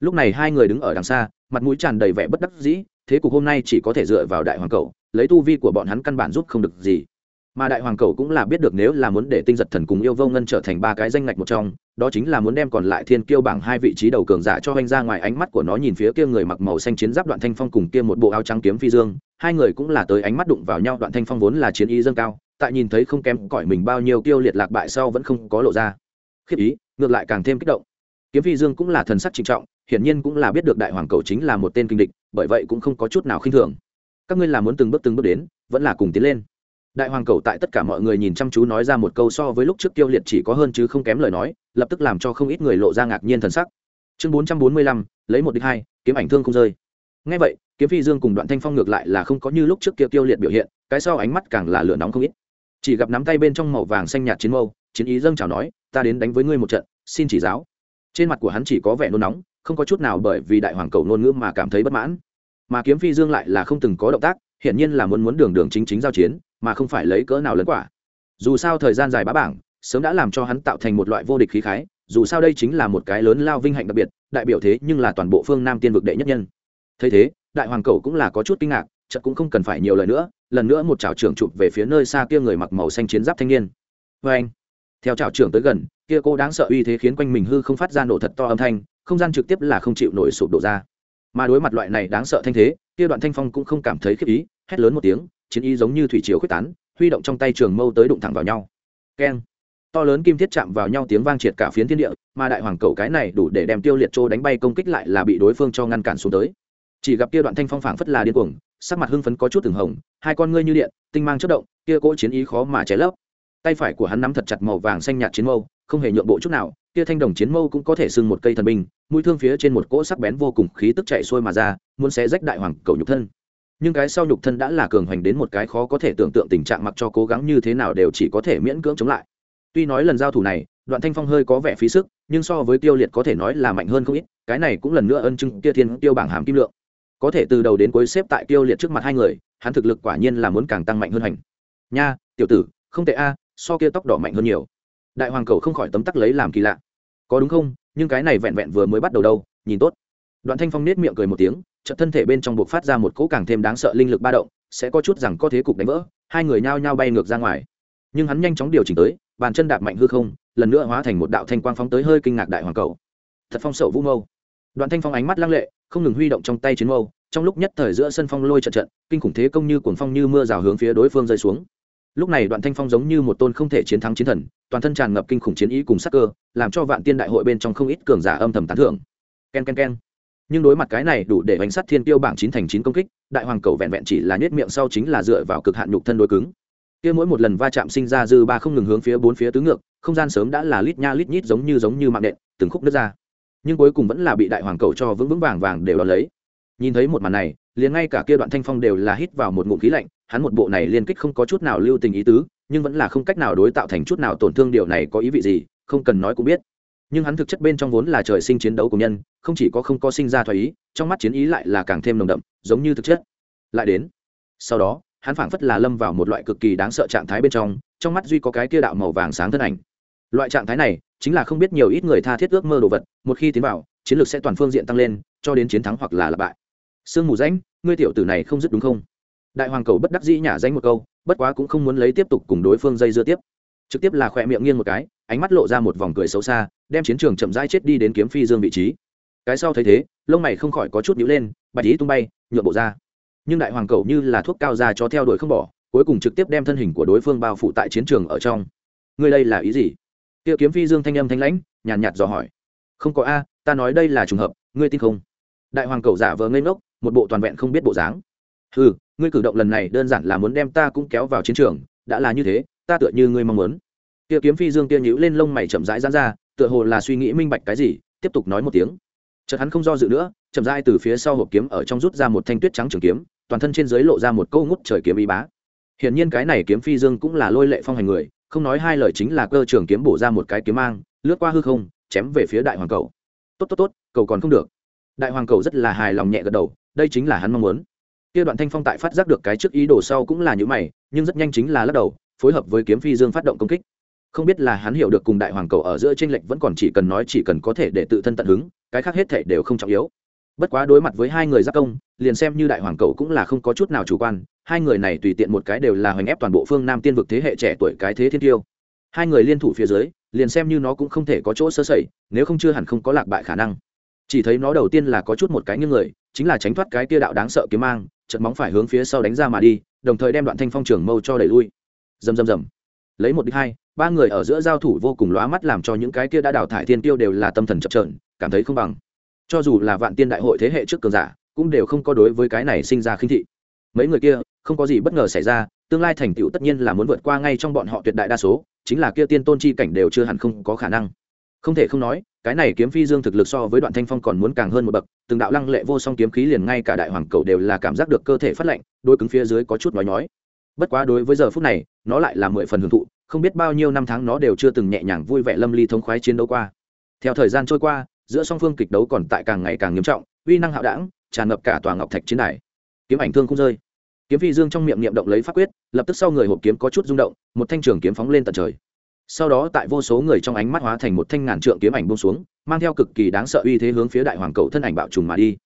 [SPEAKER 1] lúc này hai người đứng ở đằng xa, mặt mũi tràn đầy vẻ bất đắc dĩ, thế cục hôm nay chỉ có thể dựa vào đại hoàng cầu, lấy tu vi của bọn hắn căn bản giúp không được gì mà đại hoàng cầu cũng là biết được nếu là muốn để tinh giật thần cùng yêu vô ngân trở thành ba cái danh ngạch một trong, đó chính là muốn đem còn lại thiên kiêu bảng hai vị trí đầu cường giả cho anh ra ngoài ánh mắt của nó nhìn phía kia người mặc màu xanh chiến giáp đoạn thanh phong cùng kia một bộ áo trắng kiếm phi dương. Hai người cũng là tới ánh mắt đụng vào nhau, đoạn thanh phong vốn là chiến y dâng cao, tại nhìn thấy không kém cỏi mình bao nhiêu kiêu liệt lạc bại sau vẫn không có lộ ra. Khiếp ý, ngược lại càng thêm kích động. Kiếm phi dương cũng là thần sắc trịnh trọng, hiển nhiên cũng là biết được đại hoàng cầu chính là một tên kinh địch, bởi vậy cũng không có chút nào khinh thường. Các ngươi là muốn từng bước từng bước đến, vẫn là cùng tiến lên đại hoàng cầu tại tất cả mọi người nhìn chăm chú nói ra một câu so với lúc trước tiêu liệt chỉ có hơn chứ không kém lời nói, lập tức làm cho không ít người lộ ra ngạc nhiên thần sắc. Chương bốn trăm bốn mươi lăm, lấy một đích hai, kiếm ảnh thương không rơi. Ngay vậy, kiếm phi dương cùng đoạn thanh phong ngược lại là không có như lúc trước kia tiêu liệt biểu hiện, cái sau ánh mắt càng là lửa nóng không ít. Chỉ gặp nắm tay bên trong màu vàng xanh nhạt chiến mâu, chiến ý dâng chào nói, ta đến đánh với ngươi một trận, xin chỉ giáo. Trên mặt của hắn chỉ có vẻ nôn nóng, không có chút nào bởi vì đại hoàng cầu ngôn ngữ mà cảm thấy bất mãn. Mà kiếm phi dương lại là không từng có động tác, hiển nhiên là muốn muốn đường đường chính chính giao chiến mà không phải lấy cỡ nào lớn quả. Dù sao thời gian dài bá bảng, sớm đã làm cho hắn tạo thành một loại vô địch khí khái, dù sao đây chính là một cái lớn lao vinh hạnh đặc biệt, đại biểu thế nhưng là toàn bộ phương nam tiên vực đệ nhất nhân. Thấy thế, đại hoàng cầu cũng là có chút kinh ngạc, chợt cũng không cần phải nhiều lời nữa, lần nữa một trào trưởng chụp về phía nơi xa kia người mặc màu xanh chiến giáp thanh niên. Vê anh, theo trào trưởng tới gần, kia cô đáng sợ uy thế khiến quanh mình hư không phát ra nổ thật to âm thanh, không gian trực tiếp là không chịu nổi sụp đổ ra. Mà đối mặt loại này đáng sợ thanh thế, kia đoạn thanh phong cũng không cảm thấy khiếp ý, hét lớn một tiếng chiến ý giống như thủy chiều quyết tán, huy động trong tay trường mâu tới đụng thẳng vào nhau. Keng. To lớn kim thiết chạm vào nhau tiếng vang triệt cả phiến thiên địa, mà đại hoàng cầu cái này đủ để đem tiêu liệt trô đánh bay công kích lại là bị đối phương cho ngăn cản xuống tới. Chỉ gặp kia đoạn thanh phong phảng phất là điên cuồng, sắc mặt hưng phấn có chút từng hồng, hai con ngươi như điện, tinh mang chất động, kia cỗ chiến ý khó mà cháy lấp. Tay phải của hắn nắm thật chặt màu vàng xanh nhạt chiến mâu, không hề nhượng bộ chút nào, kia thanh đồng chiến mâu cũng có thể sưng một cây thần binh, mũi thương phía trên một cỗ sắc bén vô cùng khí tức chạy xuôi mà ra, muốn xé rách đại hoàng cầu nhục thân nhưng cái sau nhục thân đã là cường hoành đến một cái khó có thể tưởng tượng tình trạng mặc cho cố gắng như thế nào đều chỉ có thể miễn cưỡng chống lại. Tuy nói lần giao thủ này, đoạn thanh phong hơi có vẻ phí sức, nhưng so với tiêu liệt có thể nói là mạnh hơn không ít, cái này cũng lần nữa ân chứng kia thiên tiêu bảng hàm kim lượng. Có thể từ đầu đến cuối xếp tại tiêu liệt trước mặt hai người, hắn thực lực quả nhiên là muốn càng tăng mạnh hơn hành. Nha, tiểu tử, không tệ a, so kia tóc đỏ mạnh hơn nhiều. Đại hoàng cầu không khỏi tấm tắc lấy làm kỳ lạ. Có đúng không? Nhưng cái này vẹn vẹn vừa mới bắt đầu đâu, nhìn tốt. Đoạn thanh phong nết miệng cười một tiếng chợt thân thể bên trong buộc phát ra một cỗ càng thêm đáng sợ linh lực ba động, sẽ có chút rằng có thế cục đánh vỡ, hai người nhao nhao bay ngược ra ngoài. Nhưng hắn nhanh chóng điều chỉnh tới, bàn chân đạp mạnh hư không, lần nữa hóa thành một đạo thanh quang phóng tới hơi kinh ngạc đại hoàng cầu. Thật phong sậu vũ mâu. Đoạn thanh phong ánh mắt lăng lệ, không ngừng huy động trong tay chiến mâu, trong lúc nhất thời giữa sân phong lôi trận trận kinh khủng thế công như cuồng phong như mưa rào hướng phía đối phương rơi xuống. Lúc này đoạn thanh phong giống như một tôn không thể chiến thắng chiến thần, toàn thân tràn ngập kinh khủng chiến ý cùng sắc cơ, làm cho vạn tiên đại hội bên trong không ít cường giả âm thầm tán thưởng. K e n k e n k e n nhưng đối mặt cái này đủ để bánh sắt thiên tiêu bảng chín thành chín công kích, đại hoàng cầu vẹn vẹn chỉ là nhét miệng sau chính là dựa vào cực hạn nhục thân đối cứng. Kia mỗi một lần va chạm sinh ra dư ba không ngừng hướng phía bốn phía tứ ngược, không gian sớm đã là lít nha lít nhít giống như giống như mạng nện, từng khúc nước ra. Nhưng cuối cùng vẫn là bị đại hoàng cầu cho vững vững vàng vàng đều đón lấy. Nhìn thấy một màn này, liền ngay cả kia đoạn thanh phong đều là hít vào một ngụm khí lạnh, hắn một bộ này liên kích không có chút nào lưu tình ý tứ, nhưng vẫn là không cách nào đối tạo thành chút nào tổn thương điều này có ý vị gì, không cần nói cũng biết nhưng hắn thực chất bên trong vốn là trời sinh chiến đấu của nhân, không chỉ có không có sinh ra thoái ý, trong mắt chiến ý lại là càng thêm nồng đậm, giống như thực chất. Lại đến, sau đó, hắn phảng phất là lâm vào một loại cực kỳ đáng sợ trạng thái bên trong trong mắt duy có cái kia đạo màu vàng sáng thân ảnh. Loại trạng thái này, chính là không biết nhiều ít người tha thiết ước mơ đồ vật, một khi tiến vào, chiến lược sẽ toàn phương diện tăng lên, cho đến chiến thắng hoặc là lặp bại. Sương mù rãnh, ngươi tiểu tử này không dứt đúng không? Đại hoàng cầu bất đắc dĩ nhả danh một câu, bất quá cũng không muốn lấy tiếp tục cùng đối phương dây dưa tiếp. Trực tiếp là khỏe miệng nghiêng một cái ánh mắt lộ ra một vòng cười xấu xa, đem chiến trường chậm rãi chết đi đến kiếm phi dương vị trí. Cái sau thấy thế, lông mày không khỏi có chút nhíu lên, bạch ý tung bay, nhượng bộ ra. Nhưng đại hoàng cầu như là thuốc cao ra cho theo đuổi không bỏ, cuối cùng trực tiếp đem thân hình của đối phương bao phủ tại chiến trường ở trong. Ngươi đây là ý gì? Tiêu kiếm phi dương thanh âm thanh lãnh, nhàn nhạt dò hỏi. Không có a, ta nói đây là trùng hợp, ngươi tin không? Đại hoàng cầu giả vờ ngây ngốc, một bộ toàn vẹn không biết bộ dáng. Ừ ngươi cử động lần này đơn giản là muốn đem ta cũng kéo vào chiến trường, đã là như thế, ta tựa như ngươi mong muốn kia kiếm phi dương kia nhíu lên lông mày chậm rãi giãn ra, tựa hồ là suy nghĩ minh bạch cái gì, tiếp tục nói một tiếng. Chợt hắn không do dự nữa, chậm rãi từ phía sau hộp kiếm ở trong rút ra một thanh tuyết trắng trường kiếm, toàn thân trên dưới lộ ra một câu ngút trời kiếm y bá. Hiển nhiên cái này kiếm phi dương cũng là lôi lệ phong hành người, không nói hai lời chính là cơ trường kiếm bổ ra một cái kiếm mang, lướt qua hư không, chém về phía đại hoàng cầu. Tốt tốt tốt, cầu còn không được. Đại hoàng cầu rất là hài lòng nhẹ gật đầu, đây chính là hắn mong muốn. Kia đoạn thanh phong tại phát giác được cái trước ý đồ sau cũng là những mày, nhưng rất nhanh chính là lắc đầu, phối hợp với kiếm phi dương phát động công kích không biết là hắn hiểu được cùng đại hoàng cầu ở giữa tranh lệch vẫn còn chỉ cần nói chỉ cần có thể để tự thân tận hứng, cái khác hết thể đều không trọng yếu. Bất quá đối mặt với hai người giác công, liền xem như đại hoàng cầu cũng là không có chút nào chủ quan, hai người này tùy tiện một cái đều là hoành ép toàn bộ phương nam tiên vực thế hệ trẻ tuổi cái thế thiên tiêu. Hai người liên thủ phía dưới, liền xem như nó cũng không thể có chỗ sơ sẩy, nếu không chưa hẳn không có lạc bại khả năng. Chỉ thấy nó đầu tiên là có chút một cái như người, chính là tránh thoát cái kia đạo đáng sợ kiếm mang trận móng phải hướng phía sau đánh ra mà đi, đồng thời đem đoạn thanh phong trường mâu cho đẩy lui. Dầm dầm dầm lấy một đích hai, ba người ở giữa giao thủ vô cùng lóa mắt làm cho những cái kia đã đào thải thiên tiêu đều là tâm thần chập trờn cảm thấy không bằng. Cho dù là vạn tiên đại hội thế hệ trước cường giả, cũng đều không có đối với cái này sinh ra khinh thị. Mấy người kia, không có gì bất ngờ xảy ra, tương lai thành tựu tất nhiên là muốn vượt qua ngay trong bọn họ tuyệt đại đa số, chính là kia tiên tôn chi cảnh đều chưa hẳn không có khả năng. Không thể không nói, cái này kiếm phi dương thực lực so với đoạn thanh phong còn muốn càng hơn một bậc, từng đạo lăng lệ vô song kiếm khí liền ngay cả đại hoàng cầu đều là cảm giác được cơ thể phát lạnh, đôi cứng phía dưới có chút nói nói bất quá đối với giờ phút này, nó lại là mười phần hưởng thụ, không biết bao nhiêu năm tháng nó đều chưa từng nhẹ nhàng vui vẻ lâm ly thống khoái chiến đấu qua. Theo thời gian trôi qua, giữa song phương kịch đấu còn tại càng ngày càng nghiêm trọng, uy năng hạo đảng, tràn ngập cả tòa ngọc thạch chiến đài. Kiếm ảnh thương không rơi. Kiếm phi dương trong miệng niệm động lấy pháp quyết, lập tức sau người hộp kiếm có chút rung động, một thanh trường kiếm phóng lên tận trời. Sau đó tại vô số người trong ánh mắt hóa thành một thanh ngàn trượng kiếm ảnh bông xuống, mang theo cực kỳ đáng sợ uy thế hướng phía đại hoàng cầu thân ảnh bạo trùng mà đi.